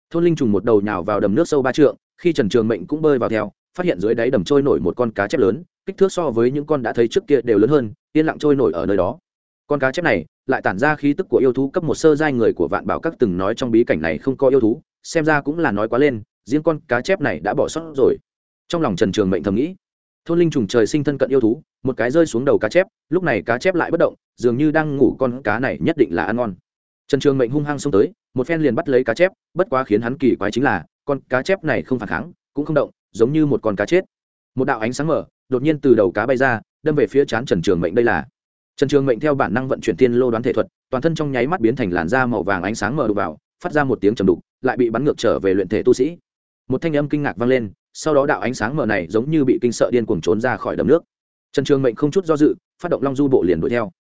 Thôn linh trùng một đầu nhào vào đầm nước sâu ba trượng, khi trần trường mệnh cũng bơi vào theo, phát hiện dưới đáy đầm trôi nổi một con cá chép lớn, kích thước so với những con đã thấy trước kia đều lớn hơn, yên lặng trôi nổi ở nơi đó. Con cá chép này lại tản ra khí tức của yêu thú cấp một sơ giai người của vạn bảo các từng nói trong bí cảnh này không có yêu thú, xem ra cũng là nói quá lên riêng con cá chép này đã bỏ sót rồi. Trong lòng trần trường mệnh thầm nghĩ, thôn linh trùng trời sinh thân cận yêu thú, một cái rơi xuống đầu cá chép, lúc này cá chép lại bất động, dường như đang ngủ con cá này nhất định là ăn ngon. Trần trường mệnh hung hăng xông tới, một phen liền bắt lấy cá chép, bất quá khiến hắn kỳ quái chính là, con cá chép này không phản kháng, cũng không động, giống như một con cá chết. Một đạo ánh sáng mở, đột nhiên từ đầu cá bay ra, đâm về phía trán trần trường mệnh đây là. Trần trường mệnh theo bản năng vận chuyển tiên lô đoán thể thuật, toàn thân trong nháy mắt biến thành làn da màu vàng ánh sáng mở đục vào, phát ra một tiếng trầm đục, lại bị bắn ngược trở về luyện thể tu sĩ một thanh âm kinh ngạc vang lên, sau đó đạo ánh sáng mở này giống như bị kinh sợ điên cuồng trốn ra khỏi đầm nước. Trần trường mệnh không chút do dự, phát động long du bộ liền đuổi theo.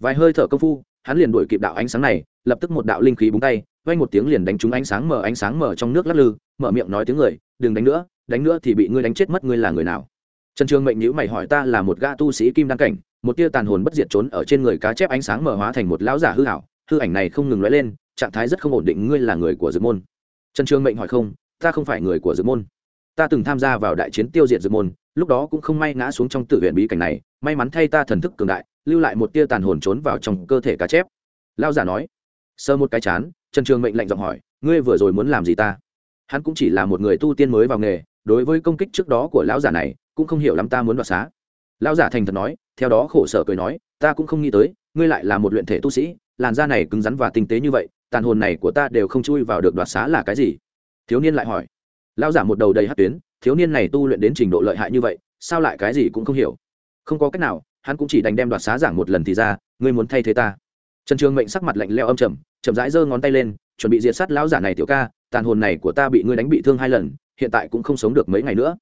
Vài hơi thở công phu, hắn liền đuổi kịp đạo ánh sáng này, lập tức một đạo linh khí búng tay vay một tiếng liền đánh trúng ánh sáng mở ánh sáng mở trong nước lắc lư, mở miệng nói tiếng người, đừng đánh nữa đánh nữa thì bị ngươi đánh chết mất, ngươi là người nào? Trần trường mệnh nhữ mày hỏi, ta là một gã tu sĩ kim đăng cảnh, một tia tàn hồn bất diệt trốn ở trên người cá chép ánh sáng mở hóa thành một lão giả hư hảo hư ảnh này không ngừng lóe lên, trạng thái rất không ổn định, ngươi là người của dược môn. Trần trường mệnh hỏi không ta không phải người của dược môn. Ta từng tham gia vào đại chiến tiêu diệt dược môn, lúc đó cũng không may ngã xuống trong tử huyện bí cảnh này, may mắn thay ta thần thức cường đại, lưu lại một tia tàn hồn trốn vào trong cơ thể cá chép. Lao giả nói. Sơ một cái chán, trần trường mệnh lạnh giọng hỏi, ngươi vừa rồi muốn làm gì ta? Hắn cũng chỉ là một người tu tiên mới vào nghề, đối với công kích trước đó của lão giả này, cũng không hiểu lắm ta muốn đoạt xá. Lão giả thành thật nói, theo đó khổ sở cười nói, ta cũng không nghĩ tới, ngươi lại là một luyện thể tu sĩ, làn da này cứng rắn và tinh tế như vậy, tàn hồn này của ta đều không chui vào được đoạt xá là cái gì? Thiếu niên lại hỏi. Lão giả một đầu đầy hát tuyến, thiếu niên này tu luyện đến trình độ lợi hại như vậy, sao lại cái gì cũng không hiểu? Không có cách nào, hắn cũng chỉ đành đem đoạt xá giảng một lần thì ra, ngươi muốn thay thế ta. Trần trường mệnh sắc mặt lạnh leo âm trầm, chậm rãi giơ ngón tay lên, chuẩn bị diệt sát lão giả này tiểu ca, tàn hồn này của ta bị ngươi đánh bị thương hai lần, hiện tại cũng không sống được mấy ngày nữa.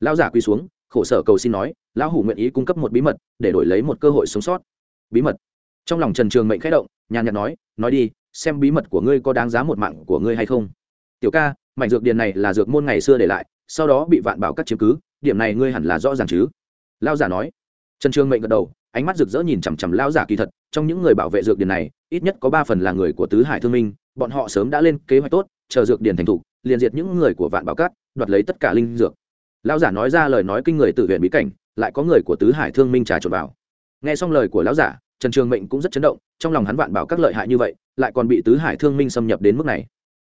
Lão giả quỳ xuống, khổ sở cầu xin nói, lão hủ nguyện ý cung cấp một bí mật, để đổi lấy một cơ hội sống sót. Bí mật. Trong lòng trần trường mệnh khẽ động, nhàn nhạt nói nói đi, xem bí mật của ngươi có đáng giá một mạng của ngươi hay không? Tiểu ca, mảnh dược điền này là dược môn ngày xưa để lại, sau đó bị vạn bảo các chiếm cứ, điểm này ngươi hẳn là rõ ràng chứ? Lao giả nói. Trần trường mệnh gật đầu, ánh mắt rực rỡ nhìn chằm chằm lao giả kỳ thật, trong những người bảo vệ dược điền này, ít nhất có ba phần là người của tứ hải thương minh, bọn họ sớm đã lên kế hoạch tốt, chờ dược điền thành thục liền diệt những người của vạn bảo cát đoạt lấy tất cả linh dược. Lão giả nói ra lời nói kinh người tự huyện bí cảnh, lại có người của tứ hải thương minh trà trộn vào. Nghe xong lời của lão giả, trần trường mệnh cũng rất chấn động, trong lòng hắn vạn bảo các lợi hại như vậy, lại còn bị tứ hải thương minh xâm nhập đến mức này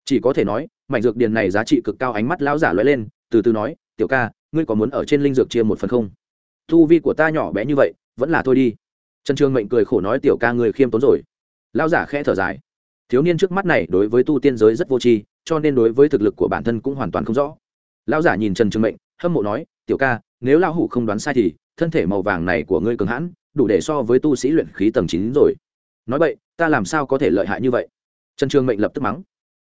chỉ có thể nói, mảnh dược điền này giá trị cực cao, ánh mắt lão giả lóe lên, từ từ nói, tiểu ca, ngươi có muốn ở trên linh dược chia một phần không? Thu vi của ta nhỏ bé như vậy, vẫn là thôi đi. Trần trường mệnh cười khổ nói, tiểu ca, ngươi khiêm tốn rồi. Lão giả khẽ thở dài. Thiếu niên trước mắt này đối với tu tiên giới rất vô tri, cho nên đối với thực lực của bản thân cũng hoàn toàn không rõ. Lão giả nhìn trần trường mệnh, hâm mộ nói, tiểu ca, nếu lão hủ không đoán sai thì, thân thể màu vàng này của ngươi cường hãn, đủ để so với tu sĩ luyện khí tầng chín rồi. Nói vậy, ta làm sao có thể lợi hại như vậy? Trần trường mệnh lập tức mắng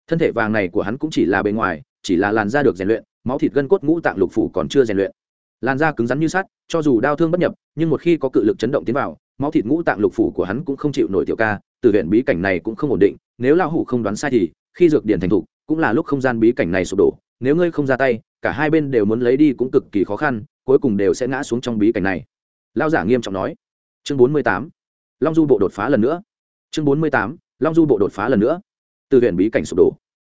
thân thể vàng này của hắn cũng chỉ là bề ngoài, chỉ là làn da được rèn luyện, máu thịt gân cốt ngũ tạng lục phủ còn chưa rèn luyện. Làn da cứng rắn như sắt, cho dù đau thương bất nhập, nhưng một khi có cự lực chấn động tiến vào, máu thịt ngũ tạng lục phủ của hắn cũng không chịu nổi tiểu ca, từ huyện bí cảnh này cũng không ổn định, nếu lão hủ không đoán sai thì, khi dược điển thành thục, cũng là lúc không gian bí cảnh này sụp đổ, nếu ngươi không ra tay, cả hai bên đều muốn lấy đi cũng cực kỳ khó khăn, cuối cùng đều sẽ ngã xuống trong bí cảnh này. Lao giả nghiêm trọng nói. Chương bốn mươi tám. Long du bộ đột phá lần nữa. Chương bốn mươi tám. Long du bộ đột phá lần nữa từ huyện bí cảnh sụp đổ.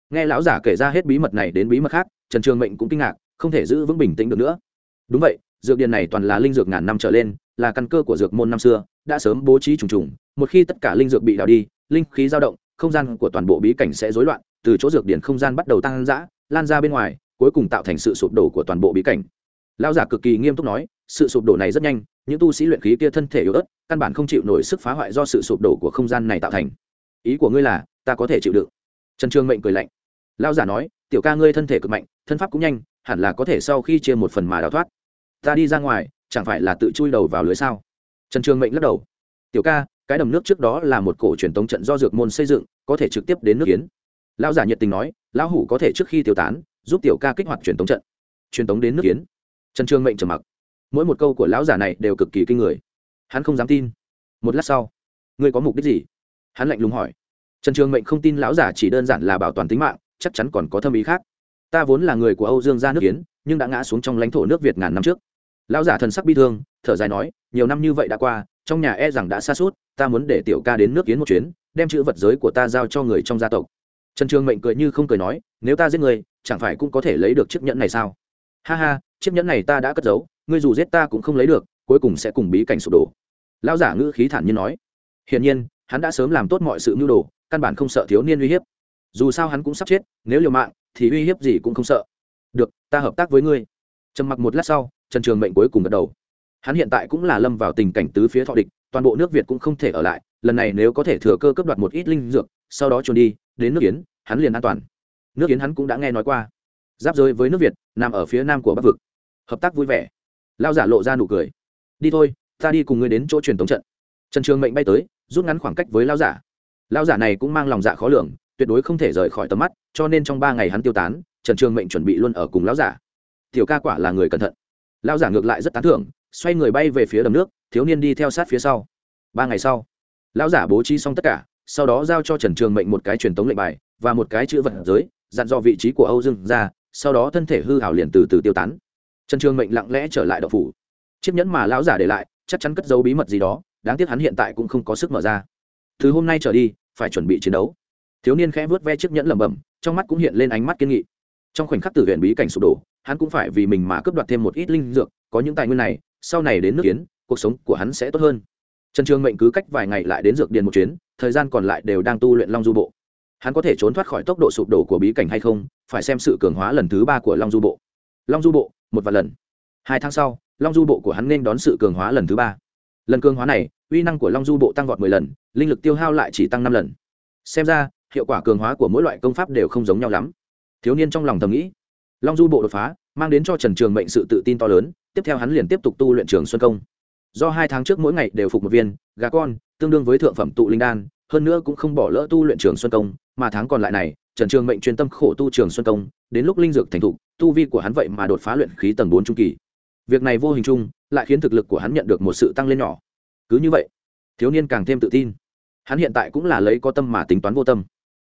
Nghe lão giả kể ra hết bí mật này đến bí mật khác, trần trường mệnh cũng kinh ngạc, không thể giữ vững bình tĩnh được nữa. Đúng vậy, dược điện này toàn là linh dược ngàn năm trở lên, là căn cơ của dược môn năm xưa, đã sớm bố trí trùng trùng, một khi tất cả linh dược bị đào đi, linh khí dao động, không gian của toàn bộ bí cảnh sẽ rối loạn, từ chỗ dược điển không gian bắt đầu tăng dã lan ra bên ngoài, cuối cùng tạo thành sự sụp đổ của toàn bộ bí cảnh. Lão giả cực kỳ nghiêm túc nói, sự sụp đổ này rất nhanh, những tu sĩ luyện khí kia thân thể yếu ớt, căn bản không chịu nổi sức phá hoại do sự sụp đổ của không gian này tạo thành. Ý của ngươi là ta có thể chịu đựng. Trần trương mệnh cười lạnh. Lão giả nói, tiểu ca ngươi thân thể cực mạnh, thân pháp cũng nhanh, hẳn là có thể sau khi chia một phần mà đào thoát. Ta đi ra ngoài, chẳng phải là tự chui đầu vào lưới sao? Trần trường mệnh lắc đầu. Tiểu ca, cái đầm nước trước đó là một cổ truyền tống trận do dược môn xây dựng, có thể trực tiếp đến nước kiến. Lão giả nhiệt tình nói, lão hủ có thể trước khi tiêu tán, giúp tiểu ca kích hoạt truyền tống trận. Truyền tống đến nước kiến? Trần trường mệnh trầm mặc. Mỗi một câu của lão giả này đều cực kỳ kinh người. Hắn không dám tin. Một lát sau, ngươi có mục đích gì? Hắn lạnh lùng hỏi trần trường mệnh không tin lão giả chỉ đơn giản là bảo toàn tính mạng, chắc chắn còn có thâm ý khác. Ta vốn là người của âu dương gia nước kiến nhưng đã ngã xuống trong lãnh thổ nước việt ngàn năm trước. Lão giả thần sắc bi thương, thở dài nói, nhiều năm như vậy đã qua, trong nhà e rằng đã xa suốt, ta muốn để tiểu ca đến nước kiến một chuyến, đem chữ vật giới của ta giao cho người trong gia tộc. Trần trường mệnh cười như không cười nói, nếu ta giết người, chẳng phải cũng có thể lấy được chiếc nhẫn này sao? Ha ha, chiếc nhẫn này ta đã cất giấu, ngươi dù giết ta cũng không lấy được, cuối cùng sẽ cùng bí cảnh sụp đổ. Lão giả ngữ khí thản nhiên nói. Hiển nhiên, hắn đã sớm làm tốt mọi sự mưu đồ căn bản không sợ thiếu niên uy hiếp. Dù sao hắn cũng sắp chết, nếu liều mạng, thì uy hiếp gì cũng không sợ. Được, ta hợp tác với ngươi. Trầm mặc một lát sau, trần trường mệnh cuối cùng gật đầu. Hắn hiện tại cũng là lâm vào tình cảnh tứ phía thọ địch, toàn bộ nước việt cũng không thể ở lại, lần này nếu có thể thừa cơ cấp đoạt một ít linh dược, sau đó trốn đi, đến nước yến, hắn liền an toàn. Nước yến hắn cũng đã nghe nói qua. Giáp giới với nước việt, nằm ở phía nam của bắc vực. Hợp tác vui vẻ. Lao giả lộ ra nụ cười. Đi thôi, ta đi cùng ngươi đến chỗ truyền thống trận. Trần trường mệnh bay tới, rút ngắn khoảng cách với lao giả lão giả này cũng mang lòng dạ khó lường, tuyệt đối không thể rời khỏi tầm mắt, cho nên trong ba ngày hắn tiêu tán, trần trường mệnh chuẩn bị luôn ở cùng lão giả. Tiểu ca quả là người cẩn thận. Lão giả ngược lại rất tán thưởng, xoay người bay về phía đầm nước, thiếu niên đi theo sát phía sau. Ba ngày sau, lão giả bố trí xong tất cả, sau đó giao cho trần trường mệnh một cái truyền tống lệnh bài và một cái chữ vật giới, dặn dò vị trí của âu dương ra sau đó thân thể hư hảo liền từ từ tiêu tán. Trần trường mệnh lặng lẽ trở lại đậu phủ. Chiếc nhẫn mà lão giả để lại, chắc chắn cất dấu bí mật gì đó, đáng tiếc hắn hiện tại cũng không có sức mở ra từ hôm nay trở đi, phải chuẩn bị chiến đấu. Thiếu niên khẽ vớt ve chiếc nhẫn lẩm bẩm, trong mắt cũng hiện lên ánh mắt kiên nghị. Trong khoảnh khắc tử huyện bí cảnh sụp đổ, hắn cũng phải vì mình mà cướp đoạt thêm một ít linh dược, có những tài nguyên này, sau này đến nước kiến, cuộc sống của hắn sẽ tốt hơn. Trần trường mệnh cứ cách vài ngày lại đến dược điền một chuyến, thời gian còn lại đều đang tu luyện long du bộ. Hắn có thể trốn thoát khỏi tốc độ sụp đổ của bí cảnh hay không, phải xem sự cường hóa lần thứ ba của long du bộ. Long du bộ, một vài lần. Hai tháng sau, long du bộ của hắn nên đón sự cường hóa lần thứ ba. Lần cường hóa này uy năng của long du bộ tăng vọt mười lần, linh lực tiêu hao lại chỉ tăng năm lần. Xem ra, hiệu quả cường hóa của mỗi loại công pháp đều không giống nhau lắm. Thiếu niên trong lòng thầm nghĩ. Long du bộ đột phá, mang đến cho trần trường mệnh sự tự tin to lớn, tiếp theo hắn liền tiếp tục tu luyện trường xuân công. Do hai tháng trước mỗi ngày đều phục một viên, gà con, tương đương với thượng phẩm tụ linh đan, hơn nữa cũng không bỏ lỡ tu luyện trường xuân công, mà tháng còn lại này, trần trường mệnh chuyên tâm khổ tu trường xuân công, đến lúc linh dược thành thục, tu vi của hắn vậy mà đột phá luyện khí tầng bốn trung kỳ. Việc này vô hình chung, lại khiến thực lực của hắn nhận được một sự tăng lên nhỏ cứ như vậy, thiếu niên càng thêm tự tin. Hắn hiện tại cũng là lấy có tâm mà tính toán vô tâm.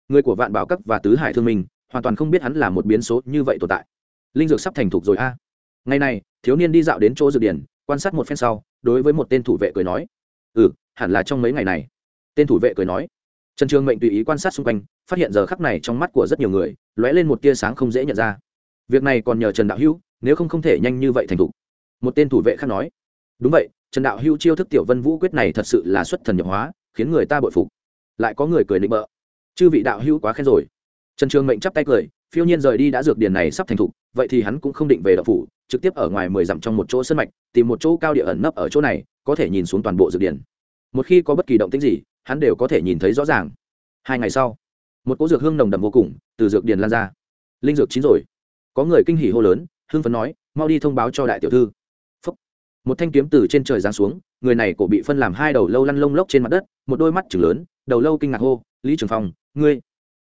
Người của vạn bảo cấp và tứ hải thương minh hoàn toàn không biết hắn là một biến số như vậy tồn tại. Linh dược sắp thành thục rồi a. Ngày này, thiếu niên đi dạo đến chỗ dược điển quan sát một phen sau, đối với một tên thủ vệ cười nói ừ hẳn là trong mấy ngày này. Tên thủ vệ cười nói, trần trường mệnh tùy ý quan sát xung quanh, phát hiện giờ khắc này trong mắt của rất nhiều người, lóe lên một tia sáng không dễ nhận ra. Việc này còn nhờ trần đạo hữu, nếu không không thể nhanh như vậy thành thục. Một tên thủ vệ khác nói, đúng vậy trần đạo hữu chiêu thức tiểu vân vũ quyết này thật sự là xuất thần nhập hóa, khiến người ta bội phục. Lại có người cười nịnh bợ. Chư vị đạo hữu quá khen rồi. Trần trường mệnh chắp tay cười, phiêu nhiên rời đi đã dược điền này sắp thành thục, vậy thì hắn cũng không định về đậu phủ, trực tiếp ở ngoài mười dặm trong một chỗ sân mạch, tìm một chỗ cao địa ẩn nấp ở chỗ này, có thể nhìn xuống toàn bộ dược điền. Một khi có bất kỳ động tĩnh gì, hắn đều có thể nhìn thấy rõ ràng. Hai ngày sau, một cỗ dược hương nồng đậm vô cùng từ dược điền lan ra. Linh dược chín rồi. Có người kinh hỉ hô lớn, hưng phấn nói, mau đi thông báo cho đại tiểu thư một thanh kiếm từ trên trời giáng xuống, người này cổ bị phân làm hai đầu lâu lăn lông lốc trên mặt đất, một đôi mắt chừng lớn, đầu lâu kinh ngạc hô, lý trường phong, ngươi.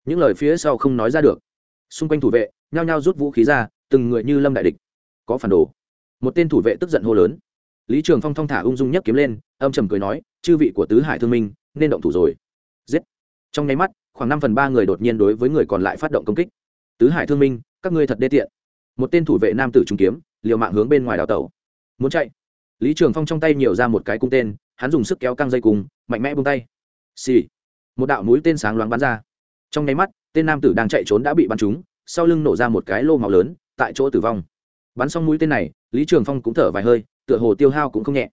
Những lời phía sau không nói ra được. Xung quanh thủ vệ, nhao nhao rút vũ khí ra, từng người như lâm đại địch. Có phản đồ. Một tên thủ vệ tức giận hô lớn. Lý trường phong thong thả ung dung nhấc kiếm lên, âm trầm cười nói, chư vị của tứ hải thương minh, nên động thủ rồi. Giết. Trong nháy mắt, khoảng năm phần ba người đột nhiên đối với người còn lại phát động công kích. Tứ hải thương minh, các ngươi thật đê tiện. Một tên thủ vệ nam tử trung kiếm, liều mạng hướng bên ngoài đào tẩu. Muốn chạy lý trường phong trong tay nhiều ra một cái cung tên, hắn dùng sức kéo căng dây cùng mạnh mẽ bung tay. Xì、sì. một đạo mũi tên sáng loáng bắn ra. Trong nháy mắt, tên nam tử đang chạy trốn đã bị bắn trúng, sau lưng nổ ra một cái lô máu lớn, tại chỗ tử vong. Bắn xong mũi tên này, lý trường phong cũng thở vài hơi, tựa hồ tiêu hao cũng không nhẹ.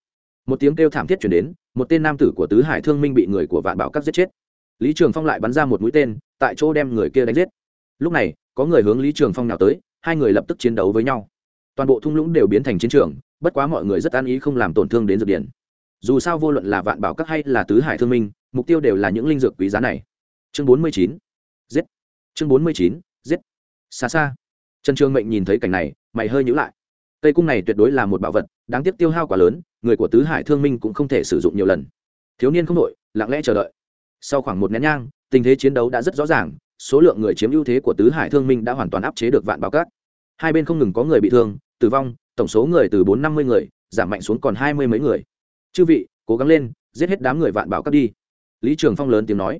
Một tiếng kêu thảm thiết chuyển đến, một tên nam tử của tứ hải thương minh bị người của vạn bảo các giết chết. Lý trường phong lại bắn ra một mũi tên, tại chỗ đem người kia đánh giết. Lúc này, có người hướng lý trường phong nào tới, hai người lập tức chiến đấu với nhau. Toàn bộ thung lũng đều biến thành chiến trường bất quá mọi người rất an ý không làm tổn thương đến dược điển. Dù sao vô luận là vạn bảo các hay là tứ hải thương minh, mục tiêu đều là những linh dược quý giá này. Chương bốn mươi chín, giết. Chương bốn mươi chín, giết. Xa xa. Trần trường mệnh nhìn thấy cảnh này, mày hơi nhữ lại. Cây cung này tuyệt đối là một bảo vật, đáng tiếc tiêu hao quá lớn, người của tứ hải thương minh cũng không thể sử dụng nhiều lần. Thiếu niên không đội, lặng lẽ chờ đợi. Sau khoảng một nén nhang, tình thế chiến đấu đã rất rõ ràng, số lượng người chiếm ưu thế của tứ hải thương minh đã hoàn toàn áp chế được vạn bảo các. Hai bên không ngừng có người bị thương, tử vong tổng số người từ bốn năm mươi người, giảm mạnh xuống còn hai mươi mấy người. Chư vị, cố gắng lên, giết hết đám người vạn bảo Các đi. Lý trường phong lớn tiếng nói.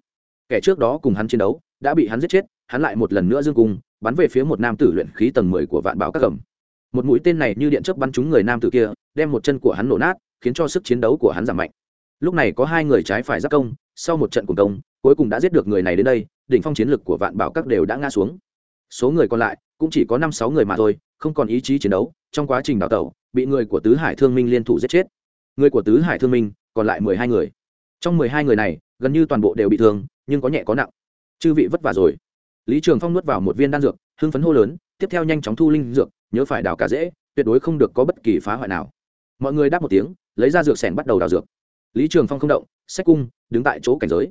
Kẻ trước đó cùng hắn chiến đấu, đã bị hắn giết chết, hắn lại một lần nữa dương cung, bắn về phía một nam tử luyện khí tầng mười của vạn bảo các cầm. Một mũi tên này như điện chớp bắn trúng người nam tử kia, đem một chân của hắn nổ nát, khiến cho sức chiến đấu của hắn giảm mạnh. Lúc này có hai người trái phải giáp công, sau một trận cùng công, cuối cùng đã giết được người này đến đây, đỉnh phong chiến lực của vạn bảo các đều đã ngã xuống. Số người còn lại, cũng chỉ có năm sáu người mà thôi không còn ý chí chiến đấu, trong quá trình đào tẩu, bị người của tứ hải thương minh liên thủ giết chết. Người của tứ hải thương minh, còn lại mười hai người. Trong mười hai người này, gần như toàn bộ đều bị thương, nhưng có nhẹ có nặng. Chư vị vất vả rồi. Lý trường phong nuốt vào một viên đan dược, hưng phấn hô lớn, tiếp theo nhanh chóng thu linh dược, nhớ phải đào cả dễ tuyệt đối không được có bất kỳ phá hoại nào. Mọi người đáp một tiếng, lấy ra dược sẻn bắt đầu đào dược. Lý trường phong không động sách cung, đứng tại chỗ cảnh giới.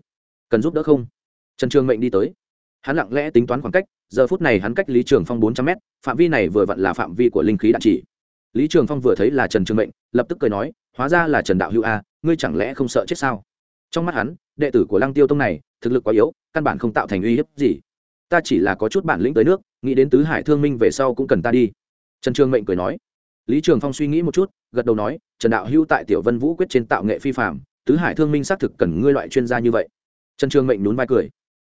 Cần giúp đỡ không? Trần trường mệnh đi tới. Hắn lặng lẽ tính toán khoảng cách giờ phút này hắn cách lý trường phong bốn trăm mét, phạm vi này vừa vặn là phạm vi của linh khí đạn chỉ. Lý trường phong vừa thấy là trần trường mệnh, lập tức cười nói, hóa ra là trần đạo hữu a, ngươi chẳng lẽ không sợ chết sao? Trong mắt hắn, đệ tử của lăng tiêu tông này, thực lực quá yếu, căn bản không tạo thành uy hiếp gì. Ta chỉ là có chút bản lĩnh tới nước, nghĩ đến tứ hải thương minh về sau cũng cần ta đi. Trần trường mệnh cười nói. Lý trường phong suy nghĩ một chút, gật đầu nói, trần đạo hữu tại tiểu vân vũ quyết trên tạo nghệ phi phạm tứ hải thương minh xác thực cần ngươi loại chuyên gia như vậy. Trần trường mệnh nhún vai cười.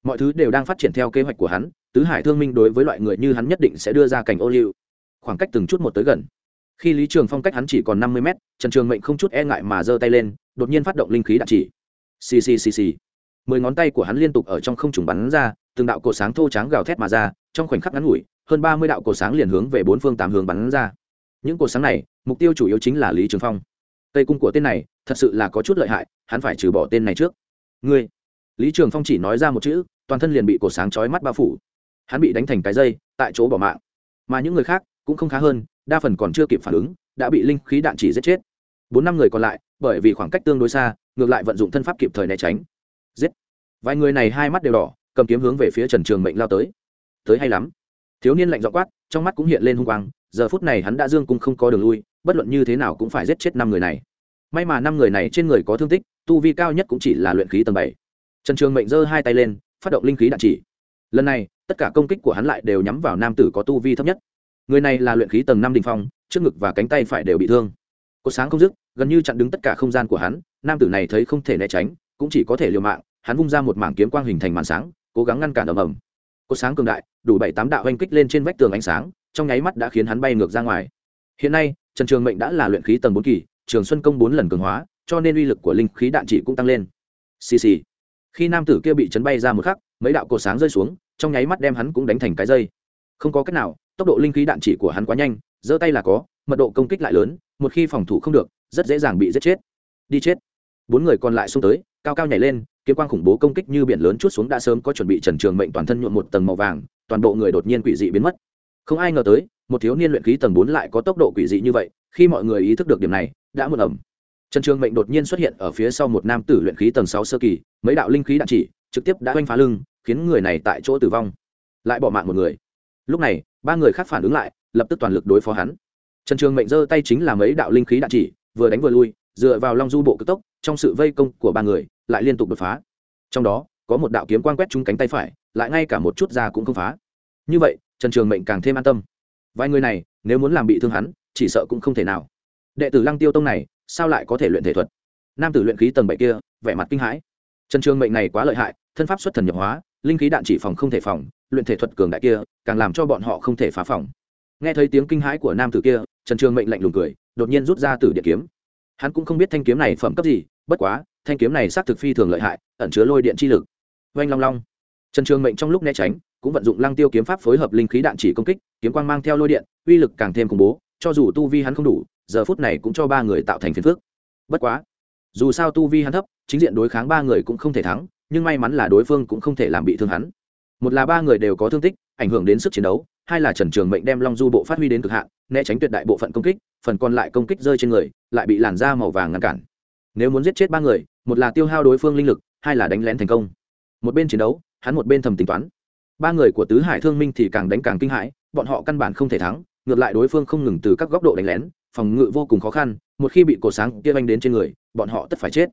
Mọi thứ đều đang phát triển theo kế hoạch của hắn tứ hải thương minh đối với loại người như hắn nhất định sẽ đưa ra cảnh ô liu. Khoảng cách từng chút một tới gần. Khi lý trường phong cách hắn chỉ còn năm mươi mét, trần trường mệnh không chút e ngại mà giơ tay lên, đột nhiên phát động linh khí đạn chỉ. Xì xì xì xì. Mười ngón tay của hắn liên tục ở trong không trùng bắn ra, từng đạo cổ sáng thô tráng gào thét mà ra, trong khoảnh khắc ngắn ngủi, hơn ba mươi đạo cổ sáng liền hướng về bốn phương tám hướng bắn ra. Những cổ sáng này, mục tiêu chủ yếu chính là lý trường phong. Tây cung của tên này, thật sự là có chút lợi hại, hắn phải trừ bỏ tên này trước. Ngươi. Lý trường phong chỉ nói ra một chữ, toàn thân liền bị cổ sáng chói mắt bao phủ hắn bị đánh thành cái dây, tại chỗ bỏ mạng. Mà những người khác cũng không khá hơn, đa phần còn chưa kịp phản ứng, đã bị linh khí đạn chỉ giết chết. Bốn năm người còn lại, bởi vì khoảng cách tương đối xa, ngược lại vận dụng thân pháp kịp thời né tránh. Giết. Vài người này hai mắt đều đỏ, cầm kiếm hướng về phía trần trường mệnh lao tới. Tới hay lắm. Thiếu niên lạnh dọ quát, trong mắt cũng hiện lên hung quang, giờ phút này hắn đã dương cung không có đường lui, bất luận như thế nào cũng phải giết chết năm người này. May mà năm người này trên người có thương tích, tu vi cao nhất cũng chỉ là luyện khí tầng bảy. Trần trường mệnh giơ hai tay lên, phát động linh khí đạn chỉ. Lần này tất cả công kích của hắn lại đều nhắm vào nam tử có tu vi thấp nhất. Người này là luyện khí tầng năm đình phong, trước ngực và cánh tay phải đều bị thương. Có sáng không dứt, gần như chặn đứng tất cả không gian của hắn, nam tử này thấy không thể né tránh, cũng chỉ có thể liều mạng, hắn vung ra một mảng kiếm quang hình thành màn sáng, cố gắng ngăn cản ầm ầm. Có sáng cường đại, đủ bảy tám đạo oanh kích lên trên vách tường ánh sáng, trong nháy mắt đã khiến hắn bay ngược ra ngoài. Hiện nay, trần trường mệnh đã là luyện khí tầng bốn kỳ, trường xuân công bốn lần cường hóa, cho nên uy lực của linh khí đạn trị cũng tăng lên. Xì xì. Khi nam tử kia bị chấn bay ra một khắc, mấy đạo cột sáng rơi xuống trong nháy mắt đem hắn cũng đánh thành cái dây. Không có cách nào, tốc độ linh khí đạn chỉ của hắn quá nhanh, giơ tay là có, mật độ công kích lại lớn, một khi phòng thủ không được, rất dễ dàng bị giết chết. Đi chết. Bốn người còn lại xông tới, cao cao nhảy lên, kiếm quang khủng bố công kích như biển lớn chút xuống đã sớm có chuẩn bị trần trường mệnh toàn thân nhuộm một tầng màu vàng, toàn bộ người đột nhiên quỷ dị biến mất. Không ai ngờ tới, một thiếu niên luyện khí tầng bốn lại có tốc độ quỷ dị như vậy, khi mọi người ý thức được điểm này, đã một ẩm. Trần trường mệnh đột nhiên xuất hiện ở phía sau một nam tử luyện khí tầng sáu sơ kỳ, mấy đạo linh khí đạn chỉ, trực tiếp đã oanh phá lưng khiến người này tại chỗ tử vong, lại bỏ mạng một người. Lúc này, ba người khác phản ứng lại, lập tức toàn lực đối phó hắn. Trần trường mệnh giơ tay chính là mấy đạo linh khí đạn chỉ, vừa đánh vừa lui, dựa vào long du bộ cực tốc, trong sự vây công của ba người, lại liên tục đột phá. Trong đó, có một đạo kiếm quang quét trúng cánh tay phải, lại ngay cả một chút da cũng không phá. Như vậy, trần trường mệnh càng thêm an tâm. Vài người này, nếu muốn làm bị thương hắn, chỉ sợ cũng không thể nào. Đệ tử lăng tiêu tông này, sao lại có thể luyện thể thuật? Nam tử luyện khí tầng bảy kia, vẻ mặt kinh hãi. Trần trường mệnh này quá lợi hại, thân pháp xuất thần nhập hóa linh khí đạn chỉ phòng không thể phòng, luyện thể thuật cường đại kia, càng làm cho bọn họ không thể phá phòng. Nghe thấy tiếng kinh hãi của nam tử kia, trần trường mệnh lạnh lùng cười, đột nhiên rút ra từ điện kiếm. Hắn cũng không biết thanh kiếm này phẩm cấp gì, bất quá, thanh kiếm này xác thực phi thường lợi hại, ẩn chứa lôi điện chi lực. Oanh long long. Trần trường mệnh trong lúc né tránh, cũng vận dụng lăng tiêu kiếm pháp phối hợp linh khí đạn chỉ công kích, kiếm quang mang theo lôi điện, uy lực càng thêm khủng bố, cho dù tu vi hắn không đủ, giờ phút này cũng cho ba người tạo thành phiền phước bất quá, dù sao tu vi hắn thấp, chính diện đối kháng ba người cũng không thể thắng nhưng may mắn là đối phương cũng không thể làm bị thương hắn. Một là ba người đều có thương tích, ảnh hưởng đến sức chiến đấu, hai là trần trường mệnh đem long du bộ phát huy đến cực hạn, né tránh tuyệt đại bộ phận công kích, phần còn lại công kích rơi trên người, lại bị làn da màu vàng ngăn cản. Nếu muốn giết chết ba người, một là tiêu hao đối phương linh lực, hai là đánh lén thành công. Một bên chiến đấu, hắn một bên thầm tính toán. Ba người của tứ hải thương minh thì càng đánh càng kinh hãi, bọn họ căn bản không thể thắng, ngược lại đối phương không ngừng từ các góc độ đánh lén, phòng ngự vô cùng khó khăn, một khi bị cột sáng kia anh đến trên người, bọn họ tất phải chết.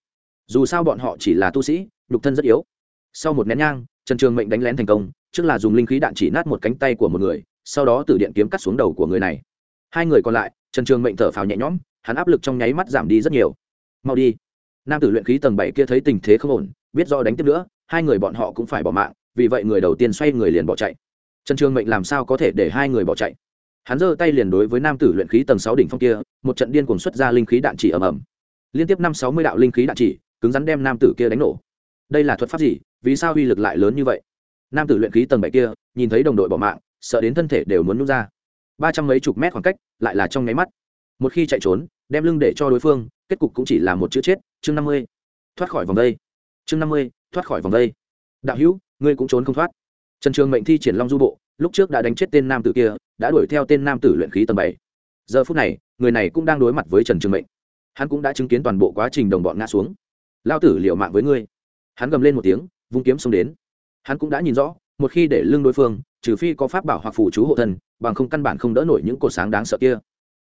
Dù sao bọn họ chỉ là tu sĩ nhục thân rất yếu. Sau một nén nhang, trần trường mệnh đánh lén thành công, trước là dùng linh khí đạn chỉ nát một cánh tay của một người, sau đó từ điện kiếm cắt xuống đầu của người này. Hai người còn lại, trần trường mệnh thở phào nhẹ nhõm, hắn áp lực trong nháy mắt giảm đi rất nhiều. Mau đi. Nam tử luyện khí tầng bảy kia thấy tình thế không ổn, biết do đánh tiếp nữa, hai người bọn họ cũng phải bỏ mạng, vì vậy người đầu tiên xoay người liền bỏ chạy. Trần trường mệnh làm sao có thể để hai người bỏ chạy? Hắn giơ tay liền đối với nam tử luyện khí tầng sáu đỉnh phong kia, một trận điên cuồng xuất ra linh khí đạn chỉ ầm ầm. Liên tiếp năm sáu mươi đạo linh khí đạn chỉ, cứng rắn đem nam tử kia đánh nổ đây là thuật pháp gì? Vì sao uy lực lại lớn như vậy? Nam tử luyện khí tầng bảy kia, nhìn thấy đồng đội bỏ mạng, sợ đến thân thể đều muốn nút ra. Ba trăm mấy chục mét khoảng cách, lại là trong nháy mắt. Một khi chạy trốn, đem lưng để cho đối phương, kết cục cũng chỉ là một chữ chết. Chương năm mươi, thoát khỏi vòng đây. Chương năm mươi, thoát khỏi vòng đây. Đạo hữu, ngươi cũng trốn không thoát. Trần trường mệnh thi triển long du bộ, lúc trước đã đánh chết tên nam tử kia, đã đuổi theo tên nam tử luyện khí tầng bảy. Giờ phút này, người này cũng đang đối mặt với trần trường mệnh. Hắn cũng đã chứng kiến toàn bộ quá trình đồng bọn ngã xuống. Lao tử liệu mạng với ngươi hắn gầm lên một tiếng, vung kiếm xông đến. Hắn cũng đã nhìn rõ, một khi để lưng đối phương, trừ phi có pháp bảo hoặc phủ chú hộ thân, bằng không căn bản không đỡ nổi những cột sáng đáng sợ kia.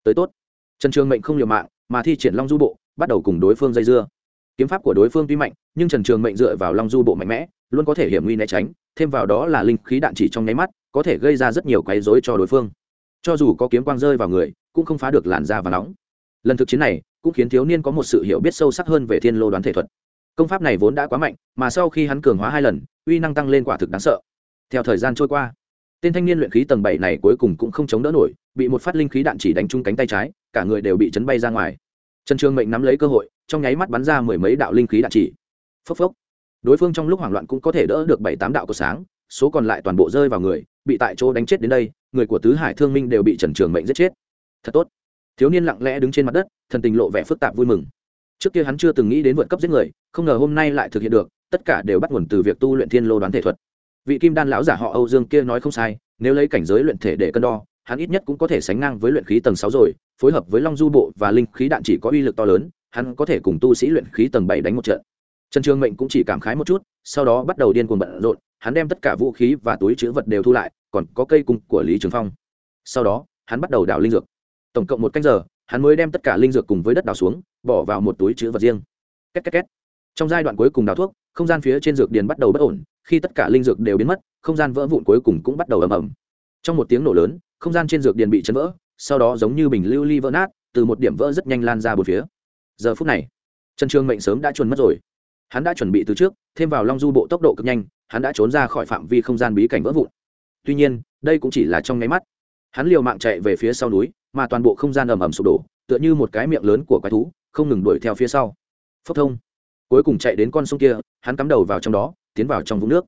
Tới tốt. Trần trường mệnh không liều mạng, mà thi triển long du bộ, bắt đầu cùng đối phương dây dưa. Kiếm pháp của đối phương tuy mạnh, nhưng trần trường mệnh dựa vào long du bộ mạnh mẽ, luôn có thể hiểm nguy né tránh, thêm vào đó là linh khí đạn chỉ trong nháy mắt, có thể gây ra rất nhiều quấy rối cho đối phương. Cho dù có kiếm quang rơi vào người, cũng không phá được làn da và nóng. Lần thực chiến này, cũng khiến thiếu niên có một sự hiểu biết sâu sắc hơn về thiên lô đoán thể thuật công pháp này vốn đã quá mạnh, mà sau khi hắn cường hóa hai lần, uy năng tăng lên quả thực đáng sợ. Theo thời gian trôi qua, tên thanh niên luyện khí tầng bảy này cuối cùng cũng không chống đỡ nổi, bị một phát linh khí đạn chỉ đánh trúng cánh tay trái, cả người đều bị chấn bay ra ngoài. Trần trường mệnh nắm lấy cơ hội, trong nháy mắt bắn ra mười mấy đạo linh khí đạn chỉ. Phốc phốc. Đối phương trong lúc hoảng loạn cũng có thể đỡ được bảy tám đạo của sáng, số còn lại toàn bộ rơi vào người, bị tại chỗ đánh chết đến đây, người của tứ hải thương minh đều bị trần trường mệnh giết chết. Thật tốt. Thiếu niên lặng lẽ đứng trên mặt đất, thần tình lộ vẻ phức tạp vui mừng trước kia hắn chưa từng nghĩ đến vượt cấp giết người, không ngờ hôm nay lại thực hiện được, tất cả đều bắt nguồn từ việc tu luyện thiên lô đoán thể thuật. Vị kim đan lão giả họ âu dương kia nói không sai, nếu lấy cảnh giới luyện thể để cân đo, hắn ít nhất cũng có thể sánh ngang với luyện khí tầng sáu rồi, phối hợp với long du bộ và linh khí đạn chỉ có uy lực to lớn, hắn có thể cùng tu sĩ luyện khí tầng bảy đánh một trận. Trần trường mệnh cũng chỉ cảm khái một chút, sau đó bắt đầu điên cuồng bận rộn, hắn đem tất cả vũ khí và túi chữ vật đều thu lại, còn có cây cung của lý trường phong. Sau đó, hắn bắt đầu đào linh dược. Tổng cộng một canh giờ hắn mới đem tất cả linh dược cùng với đất đào xuống, bỏ vào một túi chữ vật riêng. Két két két. Trong giai đoạn cuối cùng đào thuốc, không gian phía trên dược điền bắt đầu bất ổn, khi tất cả linh dược đều biến mất, không gian vỡ vụn cuối cùng cũng bắt đầu ầm ầm. Trong một tiếng nổ lớn, không gian trên dược điền bị chấn vỡ, sau đó giống như bình lưu ly vỡ nát, từ một điểm vỡ rất nhanh lan ra bốn phía. Giờ phút này, trần trường mệnh sớm đã chuồn mất rồi. Hắn đã chuẩn bị từ trước, thêm vào long du bộ tốc độ cực nhanh, hắn đã trốn ra khỏi phạm vi không gian bí cảnh vỡ vụn. Tuy nhiên, đây cũng chỉ là trong nháy mắt. Hắn liều mạng chạy về phía sau núi mà toàn bộ không gian ầm ầm sụp đổ, tựa như một cái miệng lớn của quái thú, không ngừng đuổi theo phía sau. Phốc thông. Cuối cùng chạy đến con sông kia, hắn cắm đầu vào trong đó, tiến vào trong vũng nước.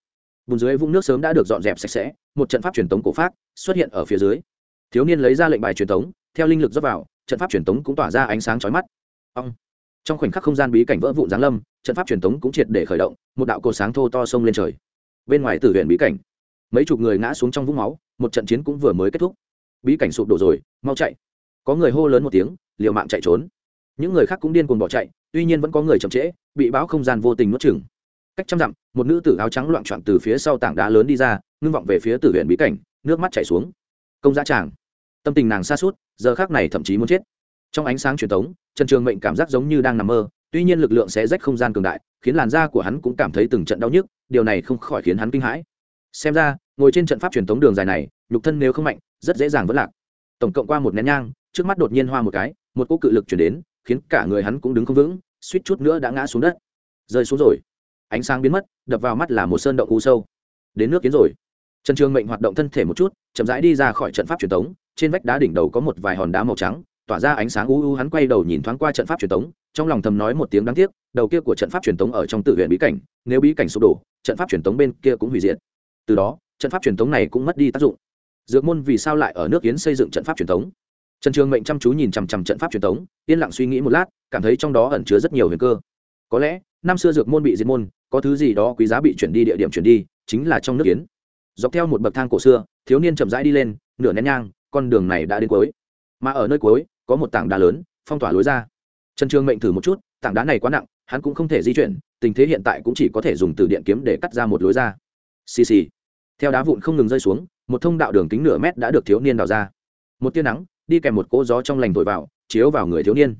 Bùn dưới vũng nước sớm đã được dọn dẹp sạch sẽ, một trận pháp truyền tống cổ pháp xuất hiện ở phía dưới. Thiếu niên lấy ra lệnh bài truyền tống, theo linh lực dốc vào, trận pháp truyền tống cũng tỏa ra ánh sáng chói mắt. Ông trong khoảnh khắc không gian bí cảnh vỡ vụn giáng lâm, trận pháp truyền tống cũng triệt để khởi động, một đạo cột sáng thô to sông lên trời. Bên ngoài tử huyện bí cảnh, mấy chục người ngã xuống trong vũng máu, một trận chiến cũng vừa mới kết thúc bí cảnh sụp đổ rồi, mau chạy. Có người hô lớn một tiếng, liều mạng chạy trốn. Những người khác cũng điên cuồng bỏ chạy, tuy nhiên vẫn có người chậm trễ, bị bão không gian vô tình nuốt chừng cách trăm dặm, một nữ tử áo trắng loạn trọn từ phía sau tảng đá lớn đi ra, ngưng vọng về phía tử huyện bí cảnh, nước mắt chảy xuống. Công giá tràng. Tâm tình nàng xa suốt giờ khác này thậm chí muốn chết. Trong ánh sáng truyền thống trần trường mệnh cảm giác giống như đang nằm mơ, tuy nhiên lực lượng sẽ rách không gian cường đại, khiến làn da của hắn cũng cảm thấy từng trận đau nhức, điều này không khỏi khiến hắn kinh hãi. Xem ra, ngồi trên trận pháp truyền thống đường dài này, nhục thân nếu không mạnh rất dễ dàng vẫn lạc. Tổng cộng qua một nén nhang, trước mắt đột nhiên hoa một cái, một cỗ cự lực chuyển đến, khiến cả người hắn cũng đứng không vững, suýt chút nữa đã ngã xuống đất. Rơi xuống rồi. Ánh sáng biến mất, đập vào mắt là một sơn động u sâu. Đến nước kiến rồi. Trần trường mệnh hoạt động thân thể một chút, chậm rãi đi ra khỏi trận pháp truyền thống trên vách đá đỉnh đầu có một vài hòn đá màu trắng, tỏa ra ánh sáng u u, hắn quay đầu nhìn thoáng qua trận pháp truyền thống trong lòng thầm nói một tiếng đáng tiếc, đầu kia của trận pháp truyền thống ở trong tự huyện bí cảnh, nếu bí cảnh sụp đổ, trận pháp truyền thống bên kia cũng hủy diệt. Từ đó, trận pháp truyền thống này cũng mất đi tác dụng dược môn vì sao lại ở nước yến xây dựng trận pháp truyền thống? Trần trường mệnh chăm chú nhìn chằm chằm trận pháp truyền thống, yên lặng suy nghĩ một lát, cảm thấy trong đó ẩn chứa rất nhiều huyền cơ. Có lẽ, năm xưa dược môn bị diệt môn, có thứ gì đó quý giá bị chuyển đi, địa điểm chuyển đi, chính là trong nước yến. Dọc theo một bậc thang cổ xưa, thiếu niên chậm rãi đi lên, nửa nén nhang, con đường này đã đến cuối. Mà ở nơi cuối, có một tảng đá lớn, phong tỏa lối ra. Trần trường mệnh thử một chút, tảng đá này quá nặng, hắn cũng không thể di chuyển, tình thế hiện tại cũng chỉ có thể dùng từ điện kiếm để cắt ra một lối ra. Xì xì. Theo đá vụn không ngừng rơi xuống một thông đạo đường kính nửa mét đã được thiếu niên đào ra. Một tia nắng, đi kèm một cỗ gió trong lành thổi vào, chiếu vào người thiếu niên.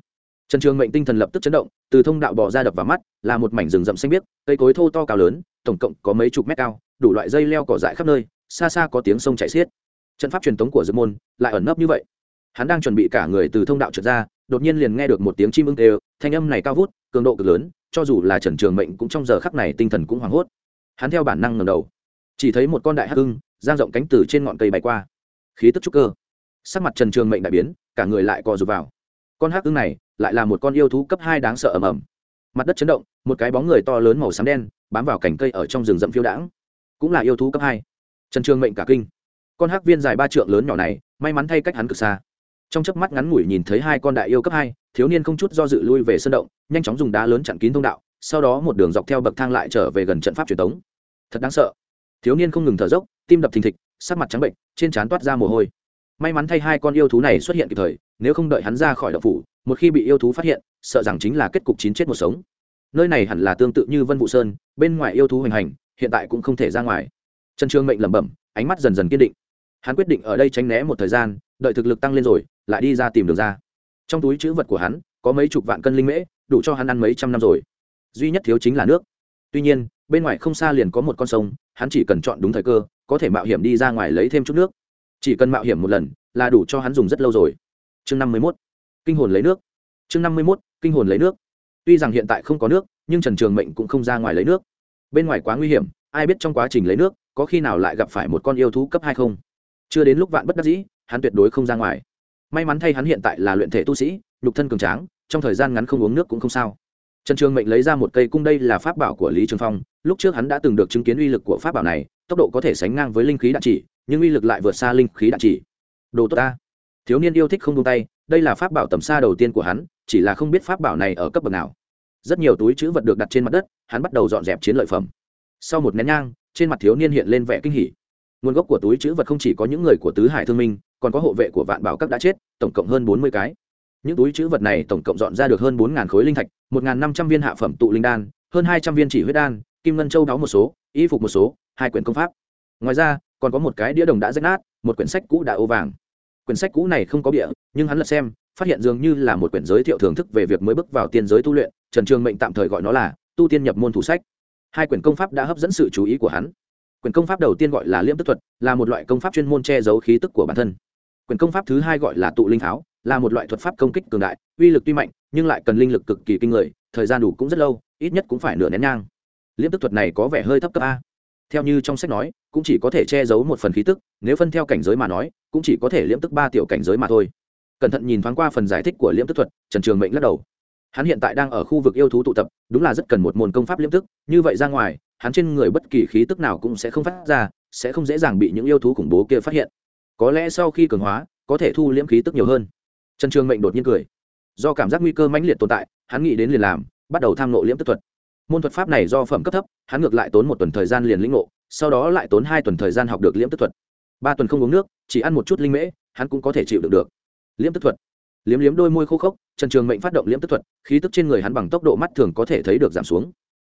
Trần trường mệnh tinh thần lập tức chấn động, từ thông đạo bỏ ra đập vào mắt, là một mảnh rừng rậm xanh biếc, cây cối thô to cao lớn, tổng cộng có mấy chục mét cao, đủ loại dây leo cỏ dại khắp nơi, xa xa có tiếng sông chảy xiết. Trận pháp truyền thống của Dương môn lại ẩn nấp như vậy. Hắn đang chuẩn bị cả người từ thông đạo trượt ra, đột nhiên liền nghe được một tiếng chim ưng tê thanh âm này cao vút, cường độ cực lớn, cho dù là trần trường mệnh cũng trong giờ khắc này tinh thần cũng hoảng hốt. Hắn theo bản năng ngầm đầu chỉ thấy một con đại hắc ưng, giang rộng cánh từ trên ngọn cây bay qua. Khí tức trúc cơ. Sắc mặt trần trường mệnh đại biến, cả người lại co rụt vào. Con hắc ưng này lại là một con yêu thú cấp hai đáng sợ ầm ầm. Mặt đất chấn động, một cái bóng người to lớn màu xám đen bám vào cành cây ở trong rừng rậm phiêu đãng. Cũng là yêu thú cấp hai. Trần trường mệnh cả kinh. Con hắc viên dài ba trượng lớn nhỏ này, may mắn thay cách hắn cực xa. Trong chớp mắt ngắn ngủi nhìn thấy hai con đại yêu cấp hai, thiếu niên không chút do dự lui về sân động, nhanh chóng dùng đá lớn chặn kín thông đạo, sau đó một đường dọc theo bậc thang lại trở về gần trận pháp truyền thống thật đáng sợ thiếu niên không ngừng thở dốc, tim đập thình thịch, sắc mặt trắng bệnh, trên trán toát ra mồ hôi. May mắn thay hai con yêu thú này xuất hiện kịp thời, nếu không đợi hắn ra khỏi đậu phủ, một khi bị yêu thú phát hiện, sợ rằng chính là kết cục chín chết một sống. Nơi này hẳn là tương tự như vân vũ sơn, bên ngoài yêu thú hoành hành, hiện tại cũng không thể ra ngoài. Trần trương mệnh lẩm bẩm, ánh mắt dần dần kiên định. Hắn quyết định ở đây tránh né một thời gian, đợi thực lực tăng lên rồi, lại đi ra tìm đường ra. Trong túi chữ vật của hắn, có mấy chục vạn cân linh mễ, đủ cho hắn ăn mấy trăm năm rồi. Duy nhất thiếu chính là nước. Tuy nhiên, bên ngoài không xa liền có một con sông hắn chỉ cần chọn đúng thời cơ, có thể mạo hiểm đi ra ngoài lấy thêm chút nước. Chỉ cần mạo hiểm một lần, là đủ cho hắn dùng rất lâu rồi. Chương năm mươi mốt, kinh hồn lấy nước. Chương năm mươi mốt, kinh hồn lấy nước. Tuy rằng hiện tại không có nước, nhưng trần trường mệnh cũng không ra ngoài lấy nước. Bên ngoài quá nguy hiểm, ai biết trong quá trình lấy nước, có khi nào lại gặp phải một con yêu thú cấp hai không? Chưa đến lúc vạn bất đắc dĩ, hắn tuyệt đối không ra ngoài. May mắn thay hắn hiện tại là luyện thể tu sĩ, nhục thân cường tráng, trong thời gian ngắn không uống nước cũng không sao trần trường mệnh lấy ra một cây cung đây là pháp bảo của lý trường phong. Lúc trước hắn đã từng được chứng kiến uy lực của pháp bảo này, tốc độ có thể sánh ngang với linh khí đạn chỉ, nhưng uy lực lại vượt xa linh khí đạn chỉ. Đồ tốt ta. Thiếu niên yêu thích không tung tay, đây là pháp bảo tầm xa đầu tiên của hắn, chỉ là không biết pháp bảo này ở cấp bậc nào. Rất nhiều túi chữ vật được đặt trên mặt đất, hắn bắt đầu dọn dẹp chiến lợi phẩm. Sau một nén nhang, trên mặt thiếu niên hiện lên vẻ kinh hỉ. Nguồn gốc của túi chữ vật không chỉ có những người của tứ hải thương minh, còn có hộ vệ của vạn bảo các đã chết, tổng cộng hơn bốn mươi cái. Những túi chữ vật này tổng cộng dọn ra được hơn bốn khối linh thạch một năm trăm viên hạ phẩm tụ linh đan hơn hai trăm viên chỉ huyết đan kim ngân châu đáo một số y phục một số hai quyển công pháp. Ngoài ra còn có một cái đĩa đồng đã rách nát một quyển sách cũ đã ô vàng. Quyển sách cũ này không có bìa, nhưng hắn lật xem phát hiện dường như là một quyển giới thiệu thưởng thức về việc mới bước vào tiên giới tu luyện trần trường mệnh tạm thời gọi nó là tu tiên nhập môn thủ sách. Hai quyển công pháp đã hấp dẫn sự chú ý của hắn. Quyển công pháp đầu tiên gọi là liễm tức thuật là một loại công pháp chuyên môn che giấu khí tức của bản thân. Quyển công pháp thứ hai gọi là tụ linh tháo là một loại thuật pháp công kích cường đại uy lực tuy mạnh nhưng lại cần linh lực cực kỳ kinh người, thời gian đủ cũng rất lâu, ít nhất cũng phải nửa nén nhang. Liễm tức thuật này có vẻ hơi thấp cấp a. Theo như trong sách nói, cũng chỉ có thể che giấu một phần khí tức, nếu phân theo cảnh giới mà nói, cũng chỉ có thể liễm tức ba tiểu cảnh giới mà thôi. Cẩn thận nhìn thoáng qua phần giải thích của liễm tức thuật, trần trường mệnh lắc đầu. Hắn hiện tại đang ở khu vực yêu thú tụ tập, đúng là rất cần một môn công pháp liễm tức, như vậy ra ngoài, hắn trên người bất kỳ khí tức nào cũng sẽ không phát ra, sẽ không dễ dàng bị những yêu thú khủng bố kia phát hiện. Có lẽ sau khi cường hóa, có thể thu liễm khí tức nhiều hơn. Trần trường mệnh đột nhiên cười do cảm giác nguy cơ mãnh liệt tồn tại, hắn nghĩ đến liền làm, bắt đầu tham nộ liễm tức thuật. Môn thuật pháp này do phẩm cấp thấp, hắn ngược lại tốn một tuần thời gian liền lĩnh ngộ, sau đó lại tốn hai tuần thời gian học được liễm tức thuật. Ba tuần không uống nước, chỉ ăn một chút linh mễ, hắn cũng có thể chịu được được. Liễm tức thuật. Liếm liếm đôi môi khô khốc, trần trường mệnh phát động liễm tức thuật, khí tức trên người hắn bằng tốc độ mắt thường có thể thấy được giảm xuống.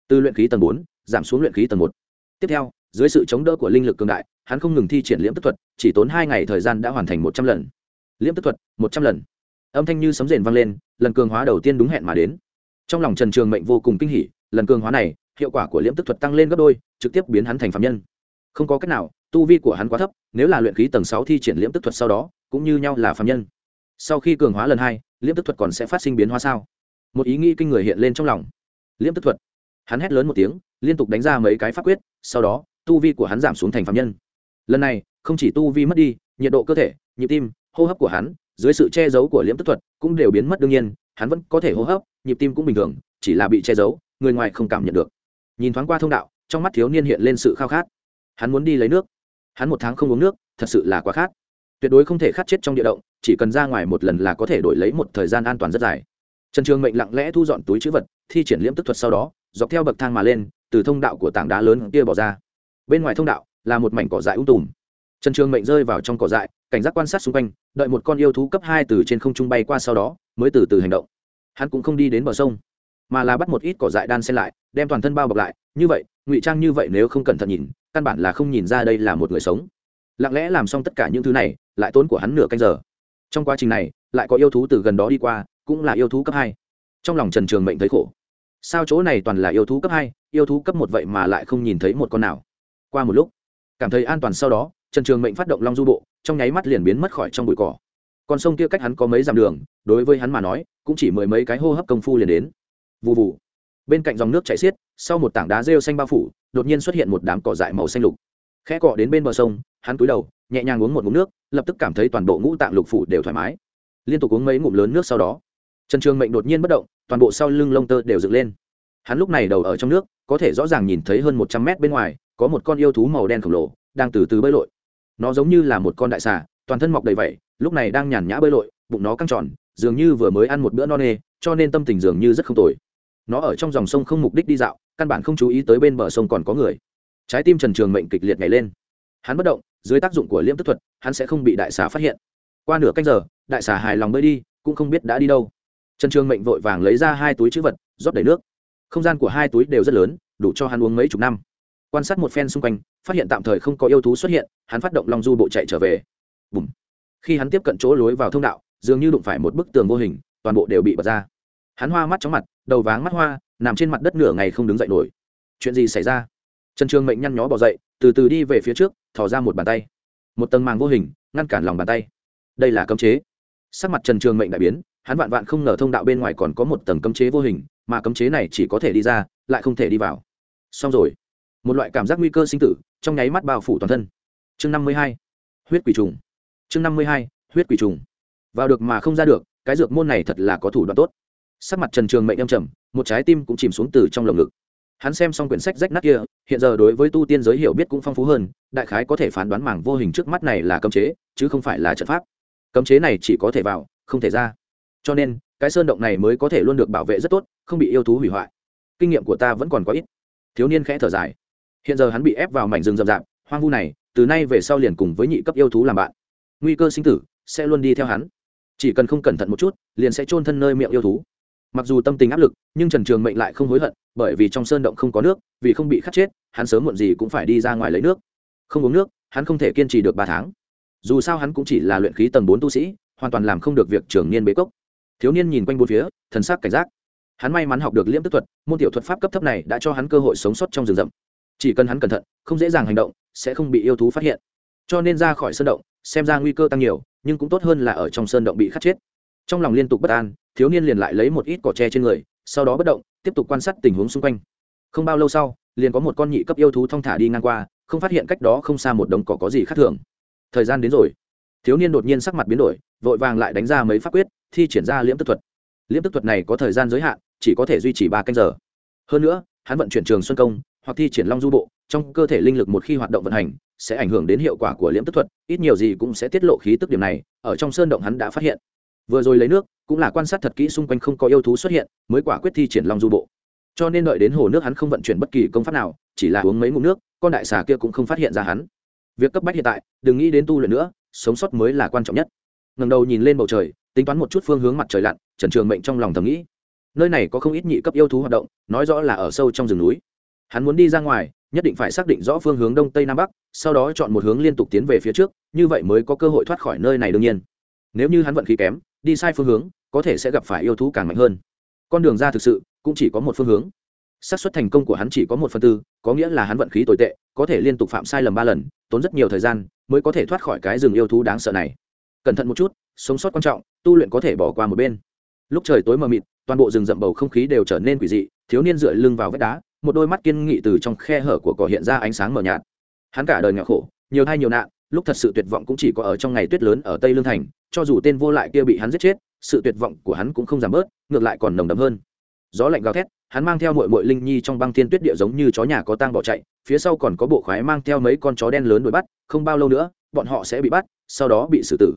Từ luyện khí tầng bốn, giảm xuống luyện khí tầng một. Tiếp theo, dưới sự chống đỡ của linh lực cường đại, hắn không ngừng thi triển liễm tức thuật, chỉ tốn hai ngày thời gian đã hoàn thành một trăm lần. Liễm tức thuật, một trăm lần âm thanh như sấm rền vang lên, lần cường hóa đầu tiên đúng hẹn mà đến. Trong lòng trần trường mệnh vô cùng kinh hỉ, lần cường hóa này, hiệu quả của liễm tức thuật tăng lên gấp đôi, trực tiếp biến hắn thành phạm nhân. Không có cách nào, tu vi của hắn quá thấp, nếu là luyện khí tầng sáu thi triển liễm tức thuật sau đó, cũng như nhau là phạm nhân. Sau khi cường hóa lần hai, liễm tức thuật còn sẽ phát sinh biến hóa sao? Một ý nghĩ kinh người hiện lên trong lòng. Liễm tức thuật. Hắn hét lớn một tiếng, liên tục đánh ra mấy cái pháp quyết, sau đó, tu vi của hắn giảm xuống thành phạm nhân. Lần này, không chỉ tu vi mất đi, nhiệt độ cơ thể, nhịp tim, hô hấp của hắn dưới sự che giấu của liễm tức thuật cũng đều biến mất đương nhiên, hắn vẫn có thể hô hấp, nhịp tim cũng bình thường, chỉ là bị che giấu, người ngoài không cảm nhận được. Nhìn thoáng qua thông đạo, trong mắt thiếu niên hiện lên sự khao khát. Hắn muốn đi lấy nước. Hắn một tháng không uống nước, thật sự là quá khát. Tuyệt đối không thể khát chết trong địa động, chỉ cần ra ngoài một lần là có thể đổi lấy một thời gian an toàn rất dài. Trần trường mệnh lặng lẽ thu dọn túi chữ vật, thi triển liễm tức thuật sau đó, dọc theo bậc thang mà lên, từ thông đạo của tảng đá lớn kia bỏ ra. Bên ngoài thông đạo là một mảnh cỏ dại ung tùm. Trần trường mệnh rơi vào trong cỏ dại, cảnh giác quan sát xung quanh đợi một con yêu thú cấp hai từ trên không trung bay qua sau đó, mới từ từ hành động. Hắn cũng không đi đến bờ sông, mà là bắt một ít cỏ dại đan xen lại, đem toàn thân bao bọc lại. Như vậy, ngụy trang như vậy nếu không cẩn thận nhìn, căn bản là không nhìn ra đây là một người sống. Lặng lẽ làm xong tất cả những thứ này, lại tốn của hắn nửa canh giờ. Trong quá trình này, lại có yêu thú từ gần đó đi qua, cũng là yêu thú cấp hai. Trong lòng trần trường mệnh thấy khổ. Sao chỗ này toàn là yêu thú cấp hai, yêu thú cấp một vậy mà lại không nhìn thấy một con nào? Qua một lúc, cảm thấy an toàn sau đó, trần trường mệnh phát động long du bộ trong nháy mắt liền biến mất khỏi trong bụi cỏ. Con sông kia cách hắn có mấy dặm đường, đối với hắn mà nói, cũng chỉ mười mấy cái hô hấp công phu liền đến. Vụ vụ bên cạnh dòng nước chảy xiết, sau một tảng đá rêu xanh bao phủ, đột nhiên xuất hiện một đám cỏ dại màu xanh lục. Khẽ cọ đến bên bờ sông, hắn cúi đầu, nhẹ nhàng uống một ngụm nước, lập tức cảm thấy toàn bộ ngũ tạng lục phủ đều thoải mái. Liên tục uống mấy ngụm lớn nước sau đó, trần trường mệnh đột nhiên bất động, toàn bộ sau lưng lông tơ đều dựng lên. Hắn lúc này đầu ở trong nước, có thể rõ ràng nhìn thấy hơn một trăm mét bên ngoài, có một con yêu thú màu đen khổng lồ, đang từ từ bơi lội nó giống như là một con đại xà, toàn thân mọc đầy vẩy lúc này đang nhàn nhã bơi lội, bụng nó căng tròn, dường như vừa mới ăn một bữa no nê, cho nên tâm tình dường như rất không tồi. Nó ở trong dòng sông không mục đích đi dạo, căn bản không chú ý tới bên bờ sông còn có người. Trái tim trần trường mệnh kịch liệt nhảy lên. Hắn bất động, dưới tác dụng của liễm tức thuật, hắn sẽ không bị đại xà phát hiện. Qua nửa canh giờ, đại xà hài lòng bơi đi, cũng không biết đã đi đâu. Trần trường mệnh vội vàng lấy ra hai túi chữ vật, rót đầy nước. Không gian của hai túi đều rất lớn, đủ cho hắn uống mấy chục năm quan sát một phen xung quanh, phát hiện tạm thời không có yêu thú xuất hiện, hắn phát động long du bộ chạy trở về. Bùm. khi hắn tiếp cận chỗ lối vào thông đạo, dường như đụng phải một bức tường vô hình, toàn bộ đều bị bật ra. Hắn hoa mắt chóng mặt, đầu váng mắt hoa, nằm trên mặt đất nửa ngày không đứng dậy nổi. Chuyện gì xảy ra? Trần trường mệnh nhăn nhó bỏ dậy, từ từ đi về phía trước, thò ra một bàn tay. Một tầng màng vô hình, ngăn cản lòng bàn tay. Đây là cấm chế. Sắc mặt trần trường mệnh đại biến, hắn vạn vạn không ngờ thông đạo bên ngoài còn có một tầng cấm chế vô hình, mà cấm chế này chỉ có thể đi ra, lại không thể đi vào. Xong rồi một loại cảm giác nguy cơ sinh tử, trong nháy mắt bao phủ toàn thân. Chương năm mươi hai, huyết quỷ trùng. Chương năm mươi hai, huyết quỷ trùng. Vào được mà không ra được, cái dược môn này thật là có thủ đoạn tốt. Sắc mặt trần trường mệnh âm trầm, một trái tim cũng chìm xuống từ trong lồng ngực. Hắn xem xong quyển sách rách nát kia, hiện giờ đối với tu tiên giới hiểu biết cũng phong phú hơn, đại khái có thể phán đoán mảng vô hình trước mắt này là cấm chế, chứ không phải là trận pháp. Cấm chế này chỉ có thể vào, không thể ra. Cho nên, cái sơn động này mới có thể luôn được bảo vệ rất tốt, không bị yêu thú hủy hoại. Kinh nghiệm của ta vẫn còn có ít. Thiếu niên khẽ thở dài hiện giờ hắn bị ép vào mảnh rừng rậm rạp, hoang vu này, từ nay về sau liền cùng với nhị cấp yêu thú làm bạn. Nguy cơ sinh tử sẽ luôn đi theo hắn. Chỉ cần không cẩn thận một chút, liền sẽ chôn thân nơi miệng yêu thú. Mặc dù tâm tình áp lực, nhưng trần trường mệnh lại không hối hận, bởi vì trong sơn động không có nước, vì không bị khát chết, hắn sớm muộn gì cũng phải đi ra ngoài lấy nước. Không uống nước, hắn không thể kiên trì được ba tháng. Dù sao hắn cũng chỉ là luyện khí tầng bốn tu sĩ, hoàn toàn làm không được việc trường niên bế cốc. Thiếu niên nhìn quanh bốn phía, thần sắc cảnh giác. Hắn may mắn học được liễm tức thuật, môn tiểu thuật pháp cấp thấp này đã cho hắn cơ hội sống sót trong rừng rậm chỉ cần hắn cẩn thận, không dễ dàng hành động, sẽ không bị yêu thú phát hiện. Cho nên ra khỏi sơn động, xem ra nguy cơ tăng nhiều, nhưng cũng tốt hơn là ở trong sơn động bị khát chết. Trong lòng liên tục bất an, thiếu niên liền lại lấy một ít cỏ tre trên người, sau đó bất động, tiếp tục quan sát tình huống xung quanh. Không bao lâu sau, liền có một con nhị cấp yêu thú thong thả đi ngang qua, không phát hiện cách đó không xa một đống cỏ có gì khác thường. Thời gian đến rồi. Thiếu niên đột nhiên sắc mặt biến đổi, vội vàng lại đánh ra mấy pháp quyết, thi triển ra liễm tức thuật. Liễm tức thuật này có thời gian giới hạn, chỉ có thể duy trì ba canh giờ. Hơn nữa, hắn vận chuyển trường xuân công hoặc thi triển long du bộ, trong cơ thể linh lực một khi hoạt động vận hành, sẽ ảnh hưởng đến hiệu quả của liễm tức thuật, ít nhiều gì cũng sẽ tiết lộ khí tức điểm này, ở trong sơn động hắn đã phát hiện. Vừa rồi lấy nước, cũng là quan sát thật kỹ xung quanh không có yêu thú xuất hiện, mới quả quyết thi triển long du bộ. Cho nên đợi đến hồ nước hắn không vận chuyển bất kỳ công pháp nào, chỉ là uống mấy ngụm nước, con đại xà kia cũng không phát hiện ra hắn. Việc cấp bách hiện tại, đừng nghĩ đến tu luyện nữa, sống sót mới là quan trọng nhất. Ngầm đầu nhìn lên bầu trời, tính toán một chút phương hướng mặt trời lặn, trần trường mệnh trong lòng thầm nghĩ. Nơi này có không ít nhị cấp yêu thú hoạt động, nói rõ là ở sâu trong rừng núi hắn muốn đi ra ngoài, nhất định phải xác định rõ phương hướng đông tây nam bắc, sau đó chọn một hướng liên tục tiến về phía trước, như vậy mới có cơ hội thoát khỏi nơi này đương nhiên. Nếu như hắn vận khí kém, đi sai phương hướng, có thể sẽ gặp phải yêu thú càng mạnh hơn. Con đường ra thực sự, cũng chỉ có một phương hướng. Xác suất thành công của hắn chỉ có một phần tư, có nghĩa là hắn vận khí tồi tệ, có thể liên tục phạm sai lầm ba lần, tốn rất nhiều thời gian, mới có thể thoát khỏi cái rừng yêu thú đáng sợ này. Cẩn thận một chút, sống sót quan trọng, tu luyện có thể bỏ qua một bên. Lúc trời tối mờ mịt, toàn bộ rừng rậm bầu không khí đều trở nên quỷ dị, thiếu niên dựa lưng vào vách đá một đôi mắt kiên nghị từ trong khe hở của cỏ hiện ra ánh sáng mờ nhạt. Hắn cả đời nghèo khổ, nhiều thai nhiều nạn, lúc thật sự tuyệt vọng cũng chỉ có ở trong ngày tuyết lớn ở tây lương thành, cho dù tên vô lại kia bị hắn giết chết, sự tuyệt vọng của hắn cũng không giảm bớt, ngược lại còn nồng đậm hơn. Gió lạnh gào thét, hắn mang theo mội mội linh nhi trong băng thiên tuyết địa giống như chó nhà có tang bỏ chạy, phía sau còn có bộ khoái mang theo mấy con chó đen lớn đuổi bắt, không bao lâu nữa, bọn họ sẽ bị bắt, sau đó bị xử tử.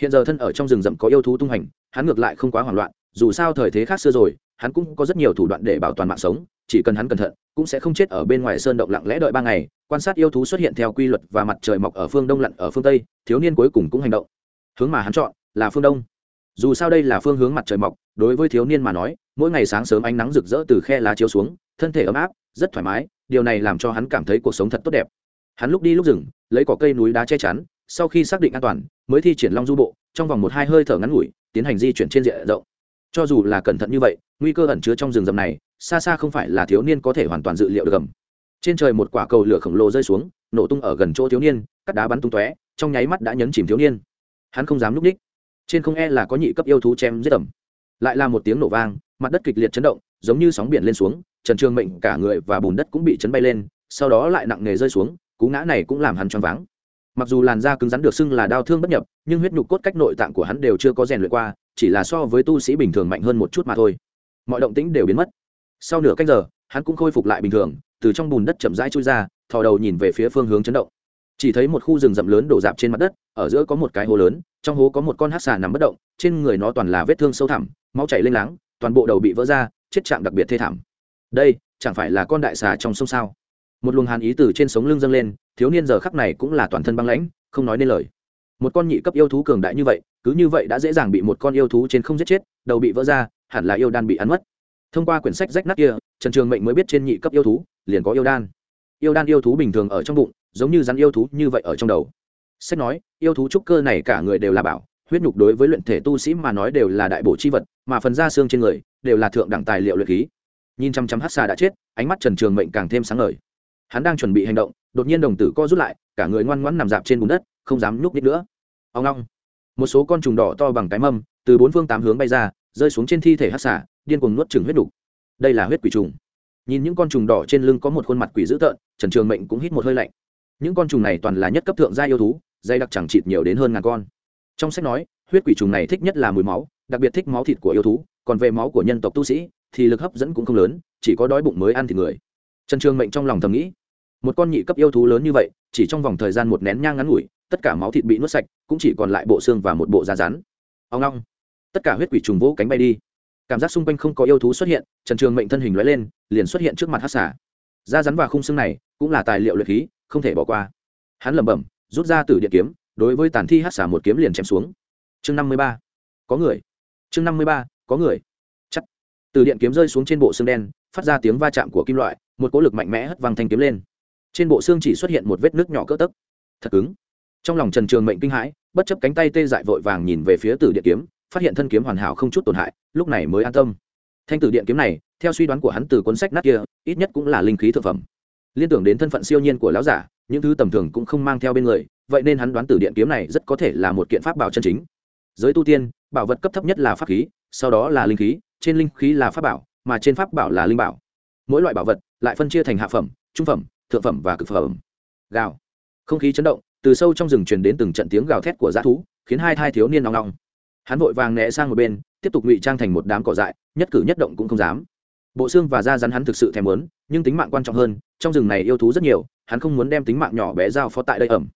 Hiện giờ thân ở trong rừng rậm có yêu thú tung hành hắn ngược lại không quá hoảng loạn, dù sao thời thế khác xưa rồi, hắn cũng có rất nhiều thủ đoạn để bảo toàn mạng sống chỉ cần hắn cẩn thận, cũng sẽ không chết ở bên ngoài sơn động lặng lẽ đợi ba ngày. Quan sát yêu thú xuất hiện theo quy luật và mặt trời mọc ở phương đông lặn ở phương tây, thiếu niên cuối cùng cũng hành động. Hướng mà hắn chọn là phương đông. Dù sao đây là phương hướng mặt trời mọc, đối với thiếu niên mà nói, mỗi ngày sáng sớm ánh nắng rực rỡ từ khe lá chiếu xuống, thân thể ấm áp, rất thoải mái, điều này làm cho hắn cảm thấy cuộc sống thật tốt đẹp. Hắn lúc đi lúc rừng lấy cỏ cây núi đá che chắn, sau khi xác định an toàn, mới thi triển long du bộ, trong vòng một hai hơi thở ngắn ngủi, tiến hành di chuyển trên diện rộng. Cho dù là cẩn thận như vậy, nguy cơ ẩn chứa trong rừng rậm này xa xa không phải là thiếu niên có thể hoàn toàn dự liệu được gầm. Trên trời một quả cầu lửa khổng lồ rơi xuống, nổ tung ở gần chỗ thiếu niên, cắt đá bắn tung tóe, trong nháy mắt đã nhấn chìm thiếu niên. Hắn không dám núp ních. Trên không e là có nhị cấp yêu thú chém giết tầm lại là một tiếng nổ vang, mặt đất kịch liệt chấn động, giống như sóng biển lên xuống, trần trường mệnh cả người và bùn đất cũng bị chấn bay lên, sau đó lại nặng nề rơi xuống, cú ngã này cũng làm hắn choáng váng. Mặc dù làn da cứng rắn được xưng là đau thương bất nhập, nhưng huyết nhục cốt cách nội tạng của hắn đều chưa có rèn luyện qua, chỉ là so với tu sĩ bình thường mạnh hơn một chút mà thôi. Mọi động tĩnh đều biến mất sau nửa canh giờ, hắn cũng khôi phục lại bình thường, từ trong bùn đất chậm rãi trôi ra, thò đầu nhìn về phía phương hướng chấn động. Chỉ thấy một khu rừng rậm lớn đổ dạp trên mặt đất, ở giữa có một cái hố lớn, trong hố có một con hát xà nằm bất động, trên người nó toàn là vết thương sâu thẳm, máu chảy lên láng, toàn bộ đầu bị vỡ ra, chết trạng đặc biệt thê thảm. Đây, chẳng phải là con đại xà trong sông sao? Một luồng hàn ý từ trên sống lưng dâng lên, thiếu niên giờ khắc này cũng là toàn thân băng lãnh, không nói nên lời. Một con nhị cấp yêu thú cường đại như vậy, cứ như vậy đã dễ dàng bị một con yêu thú trên không giết chết, đầu bị vỡ ra, hẳn là yêu đan bị ăn mất thông qua quyển sách rách nát kia, trần trường mệnh mới biết trên nhị cấp yêu thú liền có yêu đan. Yêu đan yêu thú bình thường ở trong bụng, giống như rắn yêu thú như vậy ở trong đầu. Sách nói, yêu thú trúc cơ này cả người đều là bảo, huyết nhục đối với luyện thể tu sĩ mà nói đều là đại bổ chi vật, mà phần da xương trên người đều là thượng đẳng tài liệu luyện khí. Nhìn chăm chăm hát xà đã chết, ánh mắt trần trường mệnh càng thêm sáng ngời. Hắn đang chuẩn bị hành động, đột nhiên đồng tử co rút lại, cả người ngoan ngoãn nằm dạp trên bùn đất, không dám nhúc nít nữa. Ông long một số con trùng đỏ to bằng cái mâm, từ bốn phương tám hướng bay ra, rơi xuống trên thi thể hát xà điên cuồng nuốt chừng huyết đục. Đây là huyết quỷ trùng. Nhìn những con trùng đỏ trên lưng có một khuôn mặt quỷ dữ tợn, trần trường mệnh cũng hít một hơi lạnh. Những con trùng này toàn là nhất cấp thượng gia yêu thú, dây đặc chẳng chịt nhiều đến hơn ngàn con. Trong sách nói, huyết quỷ trùng này thích nhất là mùi máu, đặc biệt thích máu thịt của yêu thú, còn về máu của nhân tộc tu sĩ, thì lực hấp dẫn cũng không lớn, chỉ có đói bụng mới ăn thịt người. Trần trường mệnh trong lòng thầm nghĩ, một con nhị cấp yêu thú lớn như vậy, chỉ trong vòng thời gian một nén nhang ngắn ngủi, tất cả máu thịt bị nuốt sạch, cũng chỉ còn lại bộ xương và một bộ da rắn. Ông long, tất cả huyết quỷ trùng vỗ cánh bay đi cảm giác xung quanh không có yêu thú xuất hiện, trần trường mệnh thân hình lóe lên, liền xuất hiện trước mặt hát xả da rắn và khung xương này cũng là tài liệu luyện khí, không thể bỏ qua. Hắn lẩm bẩm, rút ra từ điện kiếm, đối với tàn thi hát xả một kiếm liền chém xuống. Chương năm mươi ba. Có người. Chương năm mươi ba, có người. Chắc. Từ điện kiếm rơi xuống trên bộ xương đen, phát ra tiếng va chạm của kim loại, một cỗ lực mạnh mẽ hất văng thanh kiếm lên. Trên bộ xương chỉ xuất hiện một vết nước nhỏ cỡ tấc. Thật cứng. Trong lòng trần trường mệnh kinh hãi, bất chấp cánh tay tê dại vội vàng nhìn về phía tử điện kiếm phát hiện thân kiếm hoàn hảo không chút tổn hại, lúc này mới an tâm. Thanh tử điện kiếm này, theo suy đoán của hắn từ cuốn sách nát kia, ít nhất cũng là linh khí thực phẩm. Liên tưởng đến thân phận siêu nhiên của lão giả, những thứ tầm thường cũng không mang theo bên người, vậy nên hắn đoán tử điện kiếm này rất có thể là một kiện pháp bảo chân chính. Giới tu tiên, bảo vật cấp thấp nhất là pháp khí, sau đó là linh khí, trên linh khí là pháp bảo, mà trên pháp bảo là linh bảo. Mỗi loại bảo vật lại phân chia thành hạ phẩm, trung phẩm, thượng phẩm và cực phẩm. Gào. Không khí chấn động, từ sâu trong rừng truyền đến từng trận tiếng gào thét của dã thú, khiến hai thai thiếu niên nóng nóng hắn vội vàng né sang một bên, tiếp tục ngụy trang thành một đám cỏ dại, nhất cử nhất động cũng không dám. Bộ xương và da rắn hắn thực sự thèm muốn, nhưng tính mạng quan trọng hơn, trong rừng này yêu thú rất nhiều, hắn không muốn đem tính mạng nhỏ bé giao phó tại đây ẩm.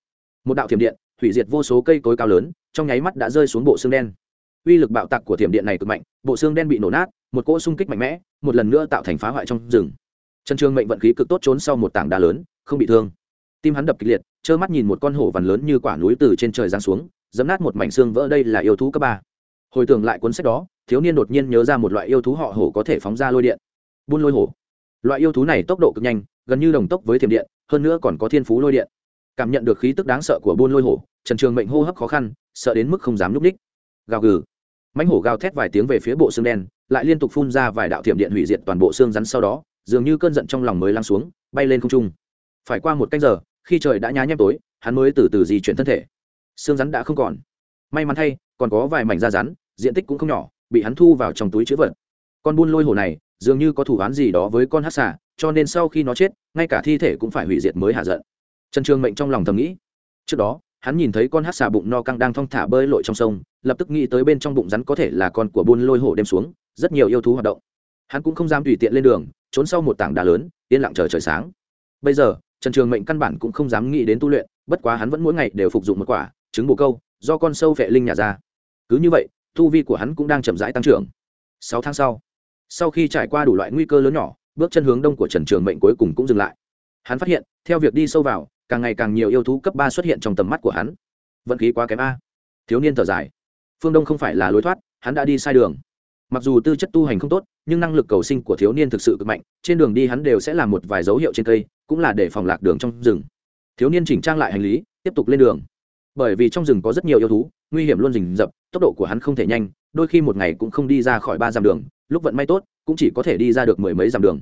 Một đạo thiểm điện, hủy diệt vô số cây cối cao lớn, trong nháy mắt đã rơi xuống bộ xương đen. Uy lực bạo tạc của thiểm điện này cực mạnh, bộ xương đen bị nổ nát, một cỗ xung kích mạnh mẽ, một lần nữa tạo thành phá hoại trong rừng. Trần Trương mệnh vận khí cực tốt trốn sau một tảng đá lớn, không bị thương. Tim hắn đập kịch liệt, trơ mắt nhìn một con hổ vằn lớn như quả núi từ trên trời giáng xuống dấm nát một mảnh xương vỡ đây là yêu thú cấp ba. Hồi tưởng lại cuốn sách đó, thiếu niên đột nhiên nhớ ra một loại yêu thú họ hổ có thể phóng ra lôi điện. Buôn lôi hổ. Loại yêu thú này tốc độ cực nhanh, gần như đồng tốc với thiểm điện, hơn nữa còn có thiên phú lôi điện. Cảm nhận được khí tức đáng sợ của buôn lôi hổ, trần trường mệnh hô hấp khó khăn, sợ đến mức không dám núp ních gào gừ. Mãnh hổ gào thét vài tiếng về phía bộ xương đen, lại liên tục phun ra vài đạo thiểm điện hủy diệt toàn bộ xương rắn sau đó, dường như cơn giận trong lòng mới lắng xuống, bay lên không trung. Phải qua một canh giờ, khi trời đã nhá nhem tối, hắn mới từ từ di chuyển thân thể xương rắn đã không còn. May mắn thay, còn có vài mảnh da rắn, diện tích cũng không nhỏ, bị hắn thu vào trong túi chữ vật. Con buôn lôi hổ này, dường như có thủ án gì đó với con hát xà, cho nên sau khi nó chết, ngay cả thi thể cũng phải hủy diệt mới hạ giận. Trần trường mệnh trong lòng thầm nghĩ. Trước đó, hắn nhìn thấy con hát xà bụng no căng đang thong thả bơi lội trong sông, lập tức nghĩ tới bên trong bụng rắn có thể là con của buôn lôi hổ đem xuống, rất nhiều yêu thú hoạt động. Hắn cũng không dám tùy tiện lên đường, trốn sau một tảng đá lớn, yên lặng chờ trời sáng. Bây giờ, trần trường mệnh căn bản cũng không dám nghĩ đến tu luyện, bất quá hắn vẫn mỗi ngày đều phục dụng một quả trứng bồ câu, do con sâu vệ linh nhà ra. Cứ như vậy thu vi của hắn cũng đang chậm rãi tăng trưởng. Sáu tháng sau sau khi trải qua đủ loại nguy cơ lớn nhỏ, bước chân hướng đông của trần trường mệnh cuối cùng cũng dừng lại. Hắn phát hiện, theo việc đi sâu vào, càng ngày càng nhiều yêu thú cấp ba xuất hiện trong tầm mắt của hắn. Vận khí quá kém a. Thiếu niên thở dài. Phương đông không phải là lối thoát, hắn đã đi sai đường. Mặc dù tư chất tu hành không tốt, nhưng năng lực cầu sinh của thiếu niên thực sự cực mạnh, trên đường đi hắn đều sẽ làm một vài dấu hiệu trên cây, cũng là để phòng lạc đường trong rừng. Thiếu niên chỉnh trang lại hành lý, tiếp tục lên đường bởi vì trong rừng có rất nhiều yêu thú, nguy hiểm luôn rình rập, tốc độ của hắn không thể nhanh, đôi khi một ngày cũng không đi ra khỏi ba dặm đường, lúc vận may tốt, cũng chỉ có thể đi ra được mười mấy dặm đường.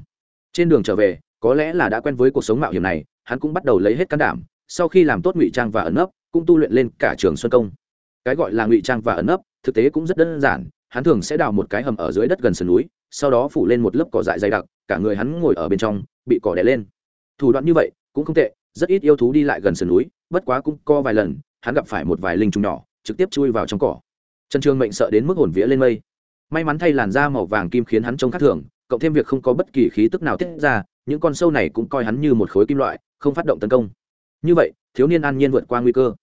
Trên đường trở về, có lẽ là đã quen với cuộc sống mạo hiểm này, hắn cũng bắt đầu lấy hết can đảm, sau khi làm tốt ngụy trang và ẩn nấp, cũng tu luyện lên cả trường xuân công. Cái gọi là ngụy trang và ẩn nấp, thực tế cũng rất đơn giản, hắn thường sẽ đào một cái hầm ở dưới đất gần sườn núi, sau đó phủ lên một lớp cỏ dại dày đặc, cả người hắn ngồi ở bên trong, bị cỏ đè lên. Thủ đoạn như vậy, cũng không tệ, rất ít yêu thú đi lại gần sườn núi, bất quá cũng co vài lần hắn gặp phải một vài linh trùng nhỏ, trực tiếp chui vào trong cỏ. Trần trường mệnh sợ đến mức hồn vía lên mây. May mắn thay làn da màu vàng kim khiến hắn trông khác thường, cộng thêm việc không có bất kỳ khí tức nào tiết ra, những con sâu này cũng coi hắn như một khối kim loại, không phát động tấn công. Như vậy, thiếu niên an nhiên vượt qua nguy cơ.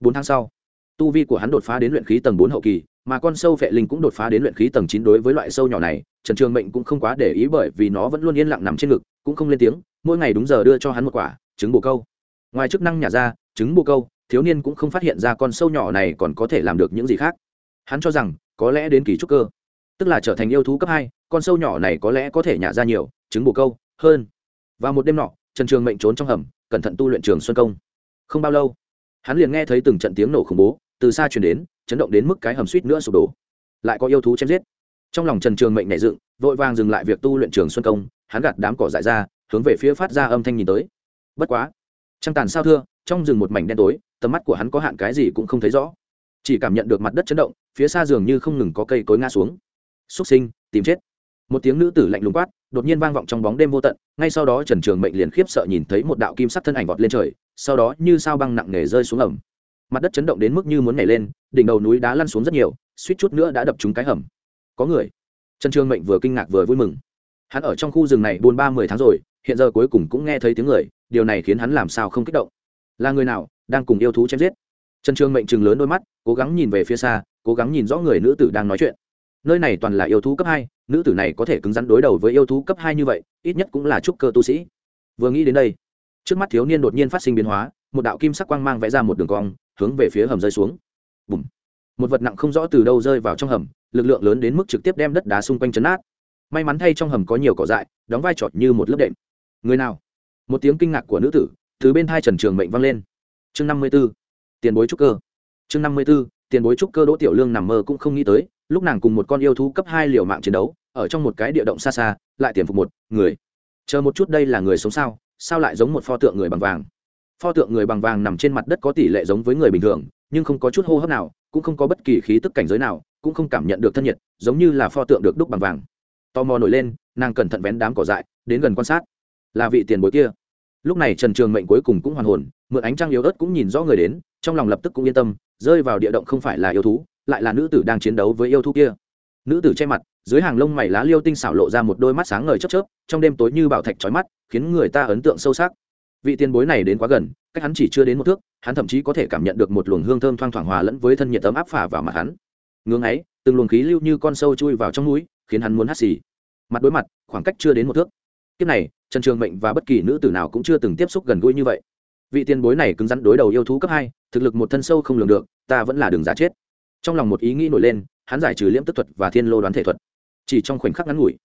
Bốn tháng sau, tu vi của hắn đột phá đến luyện khí tầng bốn hậu kỳ, mà con sâu phệ linh cũng đột phá đến luyện khí tầng chín đối với loại sâu nhỏ này, trần trường mệnh cũng không quá để ý bởi vì nó vẫn luôn yên lặng nằm trên ngực, cũng không lên tiếng, mỗi ngày đúng giờ đưa cho hắn một quả, trứng bồ câu. Ngoài chức năng nhả ra, trứng bồ câu thiếu niên cũng không phát hiện ra con sâu nhỏ này còn có thể làm được những gì khác. Hắn cho rằng, có lẽ đến kỳ trúc cơ. Tức là trở thành yêu thú cấp hai, con sâu nhỏ này có lẽ có thể nhả ra nhiều, trứng bồ câu, hơn. Và một đêm nọ, trần trường mệnh trốn trong hầm, cẩn thận tu luyện trường xuân công. Không bao lâu, hắn liền nghe thấy từng trận tiếng nổ khủng bố, từ xa chuyển đến, chấn động đến mức cái hầm suýt nữa sụp đổ. Lại có yêu thú chém giết. Trong lòng trần trường mệnh nảy dựng, vội vàng dừng lại việc tu luyện trường xuân công, hắn gạt đám cỏ dại ra, hướng về phía phát ra âm thanh nhìn tới. Bất quá, trăng tàn sao thưa, trong rừng một mảnh đen tối tầm mắt của hắn có hạn cái gì cũng không thấy rõ. Chỉ cảm nhận được mặt đất chấn động, phía xa dường như không ngừng có cây cối ngã xuống. Xúc sinh, tìm chết. Một tiếng nữ tử lạnh lùng quát, đột nhiên vang vọng trong bóng đêm vô tận, ngay sau đó trần trường mệnh liền khiếp sợ nhìn thấy một đạo kim sắc thân ảnh vọt lên trời, sau đó như sao băng nặng nề rơi xuống ẩm mặt đất chấn động đến mức như muốn nhảy lên, đỉnh đầu núi đá lăn xuống rất nhiều, suýt chút nữa đã đập trúng cái hầm. Có người. Trần trường mệnh vừa kinh ngạc vừa vui mừng. Hắn ở trong khu rừng này buôn ba mười tháng rồi, hiện giờ cuối cùng cũng nghe thấy tiếng người, điều này khiến hắn làm sao không kích động. Là người nào? Đang cùng yêu thú chém giết. Trần trường mệnh chừng lớn đôi mắt, cố gắng nhìn về phía xa, cố gắng nhìn rõ người nữ tử đang nói chuyện. Nơi này toàn là yêu thú cấp hai, nữ tử này có thể cứng rắn đối đầu với yêu thú cấp hai như vậy, ít nhất cũng là trúc cơ tu sĩ. Vừa nghĩ đến đây, trước mắt thiếu niên đột nhiên phát sinh biến hóa, một đạo kim sắc quang mang vẽ ra một đường cong, hướng về phía hầm rơi xuống. Bùm. một vật nặng không rõ từ đâu rơi vào trong hầm, lực lượng lớn đến mức trực tiếp đem đất đá xung quanh chấn át may mắn thay trong hầm có nhiều cỏ dại, đóng vai trọt như một lớp đệm. Người nào? Một tiếng kinh ngạc của nữ tử, từ bên thai trần trường mệnh vang lên chương năm mươi b ố tiền bối trúc cơ. Chương năm mươi b ố tiền bối trúc cơ đỗ tiểu lương nằm mơ cũng không nghĩ tới, lúc nàng cùng một con yêu thú cấp hai liều mạng chiến đấu, ở trong một cái địa động xa xa, lại tiềm phục một người. Chờ một chút đây là người sống sao sao lại giống một pho tượng người bằng vàng? Pho tượng người bằng vàng nằm trên mặt đất có tỷ lệ giống với người bình thường, nhưng không có chút hô hấp nào, cũng không có bất kỳ khí tức cảnh giới nào, cũng không cảm nhận được thân nhiệt, giống như là pho tượng được đúc bằng vàng. Tò mò nổi lên, nàng cẩn thận vén đám cỏ dại, đến gần quan sát. Là vị tiền bối kia lúc này trần trường mệnh cuối cùng cũng hoàn hồn, mượn ánh trăng yếu ớt cũng nhìn rõ người đến, trong lòng lập tức cũng yên tâm, rơi vào địa động không phải là yêu thú, lại là nữ tử đang chiến đấu với yêu thú kia. Nữ tử che mặt, dưới hàng lông mày lá liêu tinh xảo lộ ra một đôi mắt sáng ngời chớp chớp, trong đêm tối như bảo thạch trói mắt, khiến người ta ấn tượng sâu sắc. Vị tiền bối này đến quá gần, cách hắn chỉ chưa đến một thước, hắn thậm chí có thể cảm nhận được một luồng hương thơm thoang thoảng hòa lẫn với thân nhiệt tấm áp phả vào mặt hắn. Ngưng ấy, từng luồng khí lưu như con sâu chui vào trong núi, khiến hắn muốn hắt xì. Mặt đối mặt, khoảng cách chưa đến một thước kiếp này, trần trường mệnh và bất kỳ nữ tử nào cũng chưa từng tiếp xúc gần gũi như vậy. Vị tiền bối này cứng rắn đối đầu yêu thú cấp hai, thực lực một thân sâu không lường được, ta vẫn là đường giá chết. Trong lòng một ý nghĩ nổi lên, hắn giải trừ liễm tức thuật và thiên lô đoán thể thuật. Chỉ trong khoảnh khắc ngắn ngủi,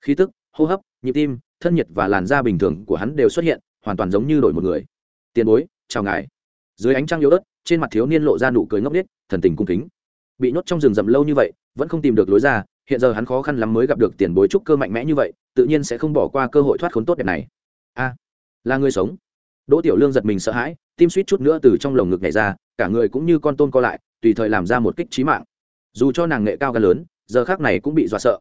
khí tức, hô hấp, nhịp tim, thân nhiệt và làn da bình thường của hắn đều xuất hiện, hoàn toàn giống như đổi một người. Tiền bối, chào ngài. Dưới ánh trăng yếu ớt, trên mặt thiếu niên lộ ra nụ cười ngốc nghếch, thần tình cung kính. Bị nhốt trong rừng rậm lâu như vậy, vẫn không tìm được lối ra hiện giờ hắn khó khăn lắm mới gặp được tiền bối trúc cơ mạnh mẽ như vậy, tự nhiên sẽ không bỏ qua cơ hội thoát khốn tốt đẹp này. A, là người sống. Đỗ tiểu lương giật mình sợ hãi, tim suýt chút nữa từ trong lồng ngực nhảy ra, cả người cũng như con tôm co lại, tùy thời làm ra một kích trí mạng. Dù cho nàng nghệ cao ca lớn, giờ khác này cũng bị dọa sợ.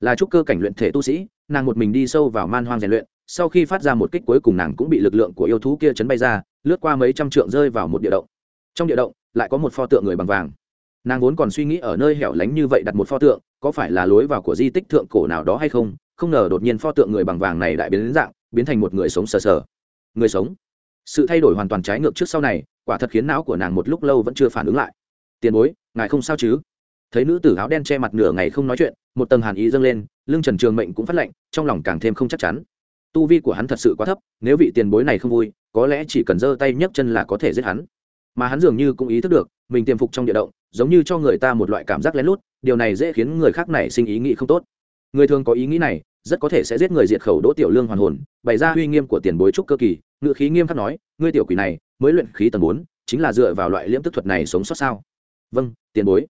Là trúc cơ cảnh luyện thể tu sĩ, nàng một mình đi sâu vào man hoang rèn luyện, sau khi phát ra một kích cuối cùng nàng cũng bị lực lượng của yêu thú kia chấn bay ra, lướt qua mấy trăm trượng rơi vào một địa động. Trong địa động, lại có một pho tượng người bằng vàng. Nàng vốn còn suy nghĩ ở nơi hẻo lánh như vậy đặt một pho tượng có phải là lối vào của di tích thượng cổ nào đó hay không không ngờ đột nhiên pho tượng người bằng vàng này đại biến dạng, biến thành một người sống sờ sờ. Người sống? Sự thay đổi hoàn toàn trái ngược trước sau này, quả thật khiến não của nàng một lúc lâu vẫn chưa phản ứng lại. Tiền bối, ngài không sao chứ? Thấy nữ tử áo đen che mặt nửa ngày không nói chuyện, một tầng hàn ý dâng lên, lưng trần trường mệnh cũng phát lệnh trong lòng càng thêm không chắc chắn. Tu vi của hắn thật sự quá thấp, nếu vị tiền bối này không vui, có lẽ chỉ cần giơ tay nhấc chân là có thể giết hắn. Mà hắn dường như cũng ý thức được, mình tiềm phục trong địa động giống như cho người ta một loại cảm giác lén lút, điều này dễ khiến người khác này sinh ý nghĩ không tốt. Người thường có ý nghĩ này, rất có thể sẽ giết người diệt khẩu đỗ tiểu lương hoàn hồn, bày ra uy nghiêm của tiền bối trúc cơ kỳ ngự khí nghiêm khắc nói, ngươi tiểu quỷ này, mới luyện khí tầng bốn, chính là dựa vào loại liễm tức thuật này sống sót sao? Vâng tiền bối.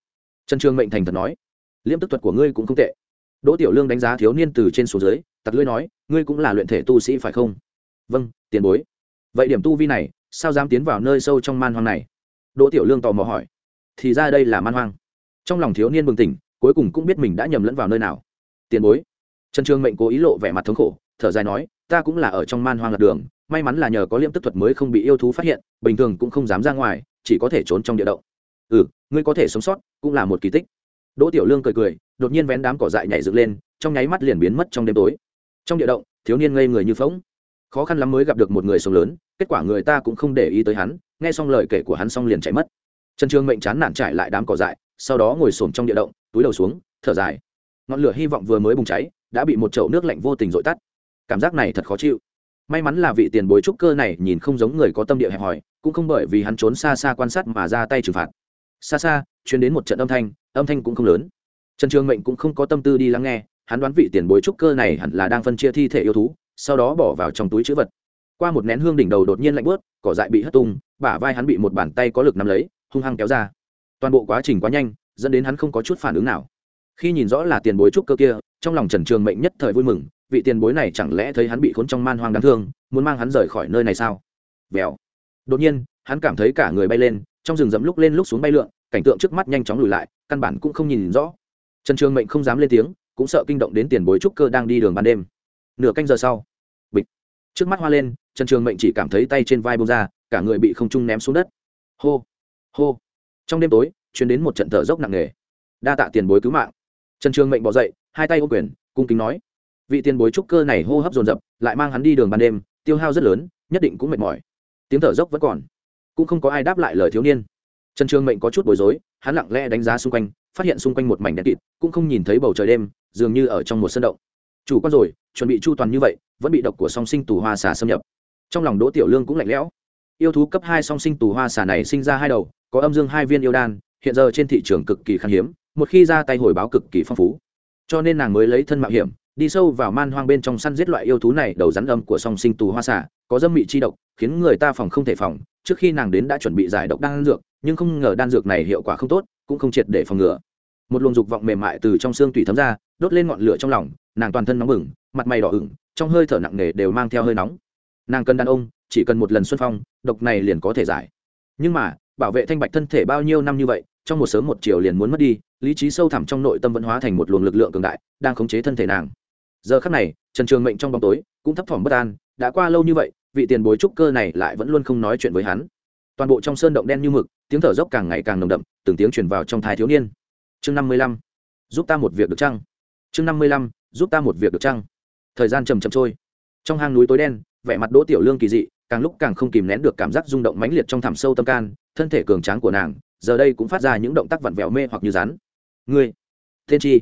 Trần trường mệnh thành thật nói, liễm tức thuật của ngươi cũng không tệ. Đỗ tiểu lương đánh giá thiếu niên từ trên xuống dưới, tặc lưỡi nói, ngươi cũng là luyện thể tu sĩ phải không? Vâng tiền bối. Vậy điểm tu vi này, sao dám tiến vào nơi sâu trong man hoang này? Đỗ tiểu lương tò mò hỏi thì ra đây là man hoang. Trong lòng thiếu niên bừng tỉnh, cuối cùng cũng biết mình đã nhầm lẫn vào nơi nào. Tiền bối. Trần trương mệnh cố ý lộ vẻ mặt thống khổ, thở dài nói, ta cũng là ở trong man hoang lạc đường, may mắn là nhờ có liêm tức thuật mới không bị yêu thú phát hiện, bình thường cũng không dám ra ngoài, chỉ có thể trốn trong địa động. Ừ ngươi có thể sống sót, cũng là một kỳ tích. Đỗ tiểu lương cười cười, đột nhiên vén đám cỏ dại nhảy dựng lên, trong nháy mắt liền biến mất trong đêm tối. Trong địa động, thiếu niên ngây người như phóng khó khăn lắm mới gặp được một người sống lớn, kết quả người ta cũng không để ý tới hắn, nghe xong lời kể của hắn xong liền chạy mất trần trường mệnh chán nản trải lại đám cỏ dại, sau đó ngồi xổm trong địa động, túi đầu xuống, thở dài. Ngọn lửa hy vọng vừa mới bùng cháy, đã bị một chậu nước lạnh vô tình dội tắt. Cảm giác này thật khó chịu. May mắn là vị tiền bối trúc cơ này nhìn không giống người có tâm địa hẹp hòi, cũng không bởi vì hắn trốn xa xa quan sát mà ra tay trừng phạt. Xa xa chuyến đến một trận âm thanh âm thanh cũng không lớn. Trần trường mệnh cũng không có tâm tư đi lắng nghe, hắn đoán vị tiền bối trúc cơ này hẳn là đang phân chia thi thể yêu thú, sau đó bỏ vào trong túi chữ vật. Qua một nén hương đỉnh đầu đột nhiên lạnh bớt cỏ dại bị hất tung, bả vai hắn bị một bàn tay có lực nắm lấy hung hăng kéo ra. Toàn bộ quá trình quá nhanh, dẫn đến hắn không có chút phản ứng nào. Khi nhìn rõ là tiền bối trúc cơ kia, trong lòng trần trường mệnh nhất thời vui mừng, vị tiền bối này chẳng lẽ thấy hắn bị khốn trong man hoang đáng thương, muốn mang hắn rời khỏi nơi này sao? Vèo. Đột nhiên, hắn cảm thấy cả người bay lên, trong rừng rậm lúc lên lúc xuống bay lượn, cảnh tượng trước mắt nhanh chóng lùi lại, căn bản cũng không nhìn rõ. Trần trường mệnh không dám lên tiếng, cũng sợ kinh động đến tiền bối trúc cơ đang đi đường ban đêm. Nửa canh giờ sau, bịch. Trước mắt hoa lên, trần trường mệnh chỉ cảm thấy tay trên vai bông ra, cả người bị không trung ném xuống đất. Hô hô. Trong đêm tối chuyến đến một trận thở dốc nặng nề. Đa tạ tiền bối cứu mạng. Trần trường mệnh bỏ dậy, hai tay ô quyền, cung kính nói. Vị tiền bối trúc cơ này hô hấp dồn dập, lại mang hắn đi đường ban đêm, tiêu hao rất lớn, nhất định cũng mệt mỏi. Tiếng thở dốc vẫn còn. Cũng không có ai đáp lại lời thiếu niên. Trần trường mệnh có chút bối rối, hắn lặng lẽ đánh giá xung quanh, phát hiện xung quanh một mảnh đen kịt, cũng không nhìn thấy bầu trời đêm, dường như ở trong một sân động. Chủ quan rồi, chuẩn bị chu toàn như vậy, vẫn bị độc của song sinh tù hoa xà xâm nhập. Trong lòng đỗ tiểu lương cũng lạnh lẽo. Yêu thú cấp hai song sinh tù hoa xà này sinh ra hai đầu có âm dương hai viên yêu đan, hiện giờ trên thị trường cực kỳ khan hiếm, một khi ra tay hồi báo cực kỳ phong phú. Cho nên nàng mới lấy thân mạo hiểm, đi sâu vào man hoang bên trong săn giết loại yêu thú này, đầu rắn âm của song sinh tù hoa xả có dâm mị chi độc, khiến người ta phòng không thể phòng. Trước khi nàng đến đã chuẩn bị giải độc đan dược, nhưng không ngờ đan dược này hiệu quả không tốt, cũng không triệt để phòng ngừa. Một luồng dục vọng mềm mại từ trong xương tủy thấm ra, đốt lên ngọn lửa trong lòng, nàng toàn thân nóng bừng, mặt mày đỏ ửng, trong hơi thở nặng nề đều mang theo hơi nóng. Nàng cần đàn ông, chỉ cần một lần xuân phong, độc này liền có thể giải. Nhưng mà bảo vệ thanh bạch thân thể bao nhiêu năm như vậy, trong một sớm một chiều liền muốn mất đi, lý trí sâu thẳm trong nội tâm vẫn hóa thành một luồng lực lượng cường đại, đang khống chế thân thể nàng. Giờ khắc này, trần trường mệnh trong bóng tối, cũng thấp thỏm bất an, đã qua lâu như vậy, vị tiền bối trúc cơ này lại vẫn luôn không nói chuyện với hắn. Toàn bộ trong sơn động đen như mực, tiếng thở dốc càng ngày càng nồng đậm, từng tiếng truyền vào trong thai thiếu niên. Chương năm mươi lăm, giúp ta một việc được chăng? Chương năm mươi lăm, giúp ta một việc được chăng? Thời gian chầm chậm trôi. Trong hang núi tối đen vẻ mặt đỗ tiểu lương kỳ dị, càng lúc càng không kìm nén được cảm giác rung động mãnh liệt trong thẳm sâu tâm can, thân thể cường tráng của nàng, giờ đây cũng phát ra những động tác vặn vẹo mê hoặc như rắn. Ngươi, thiên chi.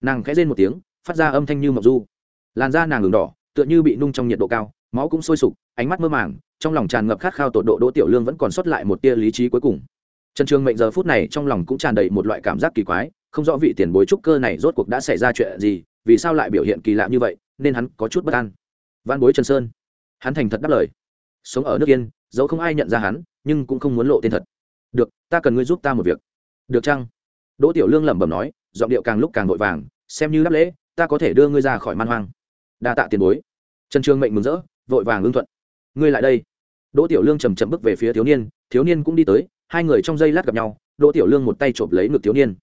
Nàng khẽ rên một tiếng, phát ra âm thanh như mộc du. Làn da nàng ngừng đỏ, tựa như bị nung trong nhiệt độ cao, máu cũng sôi sục, ánh mắt mơ màng, trong lòng tràn ngập khát khao tột độ đỗ tiểu lương vẫn còn sót lại một tia lý trí cuối cùng. Trần trường mệnh giờ phút này trong lòng cũng tràn đầy một loại cảm giác kỳ quái, không rõ vị tiền bối trúc cơ này rốt cuộc đã xảy ra chuyện gì, vì sao lại biểu hiện kỳ lạ như vậy, nên hắn có chút bất an. Văn bối trần sơn hắn thành thật đáp lời. Sống ở nước yên, dẫu không ai nhận ra hắn, nhưng cũng không muốn lộ tên thật. Được, ta cần ngươi giúp ta một việc. Được chăng? Đỗ tiểu lương lẩm bẩm nói, giọng điệu càng lúc càng vội vàng, xem như đáp lễ, ta có thể đưa ngươi ra khỏi man hoang. Đa tạ tiền bối. Trần trường mệnh mừng rỡ, vội vàng ưng thuận. Ngươi lại đây. Đỗ tiểu lương chầm chậm bước về phía thiếu niên thiếu niên cũng đi tới, hai người trong giây lát gặp nhau, đỗ tiểu lương một tay chộp lấy ngực thiếu niên.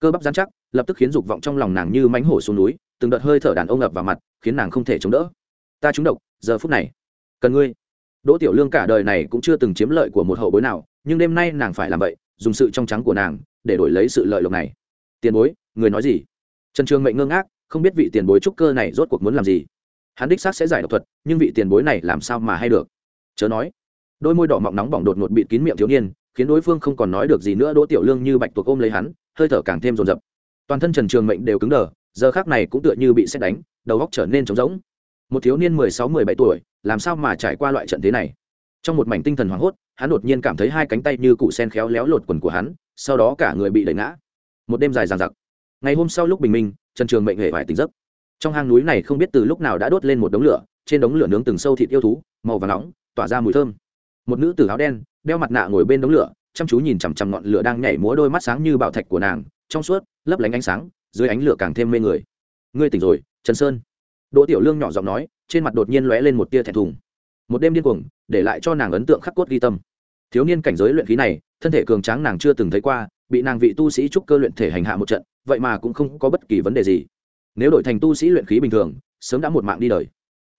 Cơ bắp dán chắc, lập tức khiến dục vọng trong lòng nàng như mánh hổ xuống núi, từng đợt hơi thở đàn ông ập vào mặt, khiến nàng không thể chống đỡ ta trúng độc, giờ phút này, cần ngươi. Đỗ tiểu lương cả đời này cũng chưa từng chiếm lợi của một hậu bối nào, nhưng đêm nay nàng phải làm vậy, dùng sự trong trắng của nàng để đổi lấy sự lợi lộc này. Tiền bối, người nói gì? Trần trường mệnh ngơ ngác, không biết vị tiền bối trúc cơ này rốt cuộc muốn làm gì. Hắn đích xác sẽ giải độc thuật, nhưng vị tiền bối này làm sao mà hay được? Chớ nói. Đôi môi đỏ mọng nóng bỏng đột ngột bịt kín miệng thiếu niên, khiến đối phương không còn nói được gì nữa, đỗ tiểu lương như bạch tuộc ôm lấy hắn, hơi thở càng thêm rồn rập toàn thân trần trường mệnh đều cứng đờ, giờ khác này cũng tựa như bị xét đánh, đầu góc trở nên trống rỗng một thiếu niên mười sáu, mười bảy tuổi, làm sao mà trải qua loại trận thế này? Trong một mảnh tinh thần hoảng hốt, hắn đột nhiên cảm thấy hai cánh tay như cụ sen khéo léo lột quần của hắn, sau đó cả người bị đẩy ngã. Một đêm dài dằng dặc. Ngày hôm sau lúc bình minh, trần trường mệnh hề phải tỉnh giấc. Trong hang núi này không biết từ lúc nào đã đốt lên một đống lửa, trên đống lửa nướng từng sâu thịt yêu thú, màu và nóng, tỏa ra mùi thơm. Một nữ tử áo đen, đeo mặt nạ ngồi bên đống lửa, chăm chú nhìn chằm chằm ngọn lửa đang nhảy múa đôi mắt sáng như bảo thạch của nàng, trong suốt, lấp lánh ánh sáng, dưới ánh lửa càng thêm mê người. Ngươi tỉnh rồi, trần sơn đỗ tiểu lương nhỏ giọng nói, trên mặt đột nhiên lóe lên một tia thẹn thùng. Một đêm điên cuồng, để lại cho nàng ấn tượng khắc cốt ghi tâm. Thiếu niên cảnh giới luyện khí này, thân thể cường tráng nàng chưa từng thấy qua, bị nàng vị tu sĩ trúc cơ luyện thể hành hạ một trận, vậy mà cũng không có bất kỳ vấn đề gì. Nếu đổi thành tu sĩ luyện khí bình thường, sớm đã một mạng đi đời.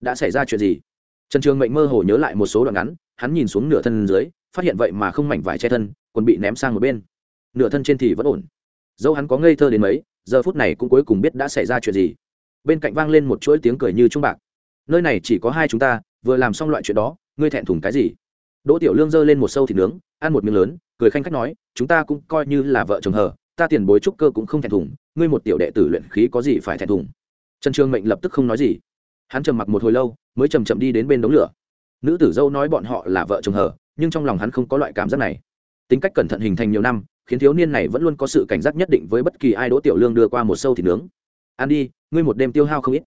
Đã xảy ra chuyện gì? Trần trường mệnh mơ hồ nhớ lại một số đoạn ngắn, hắn nhìn xuống nửa thân dưới, phát hiện vậy mà không mảnh vải che thân còn bị ném sang một bên. Nửa thân trên thì vẫn ổn. Dẫu hắn có ngây thơ đến mấy, giờ phút này cũng cuối cùng biết đã xảy ra chuyện gì bên cạnh vang lên một chuỗi tiếng cười như trung bạc. Nơi này chỉ có hai chúng ta, vừa làm xong loại chuyện đó, ngươi thẹn thùng cái gì? Đỗ tiểu lương giơ lên một sâu thịt nướng, ăn một miếng lớn, cười khanh khách nói, chúng ta cũng coi như là vợ chồng hờ, ta tiền bối trúc cơ cũng không thẹn thùng, ngươi một tiểu đệ tử luyện khí có gì phải thẹn thùng? Trần trương mệnh lập tức không nói gì. Hắn trầm mặc một hồi lâu, mới chầm chậm đi đến bên đống lửa. Nữ tử dâu nói bọn họ là vợ chồng hờ, nhưng trong lòng hắn không có loại cảm giác này. Tính cách cẩn thận hình thành nhiều năm, khiến thiếu niên này vẫn luôn có sự cảnh giác nhất định với bất kỳ ai đỗ tiểu lương đưa qua một sâu thịt nướng ăn đi, ngươi một đêm tiêu hao không ít.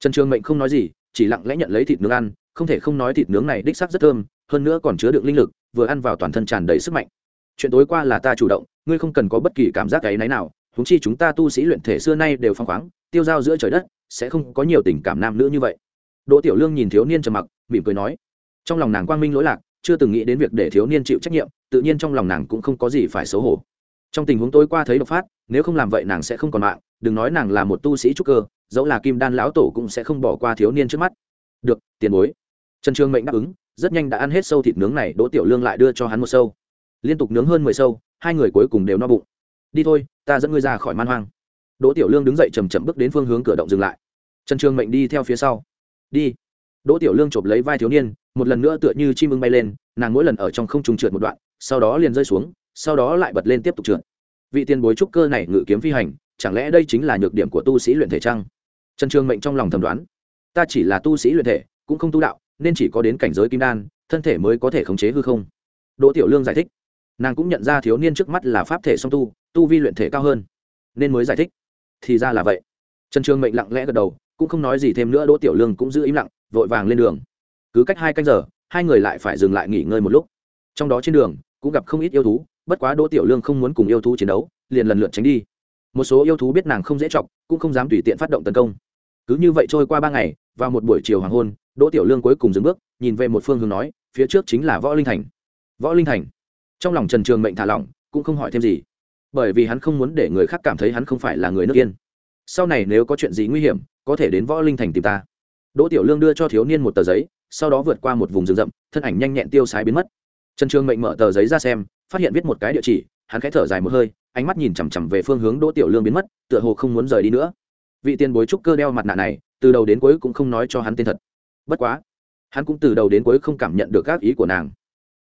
Trần trường mệnh không nói gì, chỉ lặng lẽ nhận lấy thịt nướng ăn, không thể không nói thịt nướng này đích sắc rất thơm, hơn nữa còn chứa đựng linh lực, vừa ăn vào toàn thân tràn đầy sức mạnh. Chuyện tối qua là ta chủ động, ngươi không cần có bất kỳ cảm giác ấy náy nào húng chi chúng ta tu sĩ luyện thể xưa nay đều phong khoáng, tiêu dao giữa trời đất, sẽ không có nhiều tình cảm nam nữ như vậy. Đỗ tiểu lương nhìn thiếu niên trầm mặc, mỉm cười nói, trong lòng nàng quang minh lỗi lạc, chưa từng nghĩ đến việc để thiếu niên chịu trách nhiệm, tự nhiên trong lòng nàng cũng không có gì phải xấu hổ. Trong tình huống tối qua thấy độc phát nếu không làm vậy nàng sẽ không còn mạng, đừng nói nàng là một tu sĩ trúc cơ, dẫu là kim đan lão tổ cũng sẽ không bỏ qua thiếu niên trước mắt. Được, tiền bối. Trần trường mệnh đáp ứng, rất nhanh đã ăn hết sâu thịt nướng này, đỗ tiểu lương lại đưa cho hắn một sâu. Liên tục nướng hơn mười sâu, hai người cuối cùng đều no bụng. Đi thôi, ta dẫn ngươi ra khỏi man hoang. Đỗ tiểu lương đứng dậy chầm chậm bước đến phương hướng cửa động dừng lại. Trần trường mệnh đi theo phía sau. Đi. Đỗ tiểu lương chộp lấy vai thiếu niên, một lần nữa tựa như chim ưng bay lên, nàng mỗi lần ở trong không trùng trượt một đoạn, sau đó liền rơi xuống, sau đó lại bật lên tiếp tục trượt vị tiền bối trúc cơ này ngự kiếm phi hành, chẳng lẽ đây chính là nhược điểm của tu sĩ luyện thể trăng trần trường mệnh trong lòng thầm đoán. Ta chỉ là tu sĩ luyện thể, cũng không tu đạo, nên chỉ có đến cảnh giới kim đan, thân thể mới có thể khống chế hư không. Đỗ tiểu lương giải thích. Nàng cũng nhận ra thiếu niên trước mắt là pháp thể song tu tu vi luyện thể cao hơn, nên mới giải thích. Thì ra là vậy. Trần trường mệnh lặng lẽ gật đầu, cũng không nói gì thêm nữa, đỗ tiểu lương cũng giữ im lặng, vội vàng lên đường. Cứ cách hai canh giờ, hai người lại phải dừng lại nghỉ ngơi một lúc. Trong đó trên đường, cũng gặp không ít yêu thú bất quá đỗ tiểu lương không muốn cùng yêu thú chiến đấu, liền lần lượt tránh đi. Một số yêu thú biết nàng không dễ chọc, cũng không dám tùy tiện phát động tấn công. Cứ như vậy trôi qua ba ngày, vào một buổi chiều hoàng hôn, đỗ tiểu lương cuối cùng dừng bước, nhìn về một phương hướng nói, phía trước chính là võ linh thành. Võ linh thành? Trong lòng trần trường mệnh thả lỏng, cũng không hỏi thêm gì. Bởi vì hắn không muốn để người khác cảm thấy hắn không phải là người nước yên. Sau này nếu có chuyện gì nguy hiểm, có thể đến võ linh thành tìm ta. Đỗ tiểu lương đưa cho thiếu niên một tờ giấy, sau đó vượt qua một vùng rừng rậm, thân ảnh nhanh nhẹn tiêu sái biến mất. Trần trường mệnh mở tờ giấy ra xem phát hiện viết một cái địa chỉ, hắn khẽ thở dài một hơi, ánh mắt nhìn chằm chằm về phương hướng đỗ tiểu lương biến mất, tựa hồ không muốn rời đi nữa. Vị tiền bối trúc cơ đeo mặt nạ này, từ đầu đến cuối cũng không nói cho hắn tên thật. Bất quá, hắn cũng từ đầu đến cuối không cảm nhận được các ý của nàng.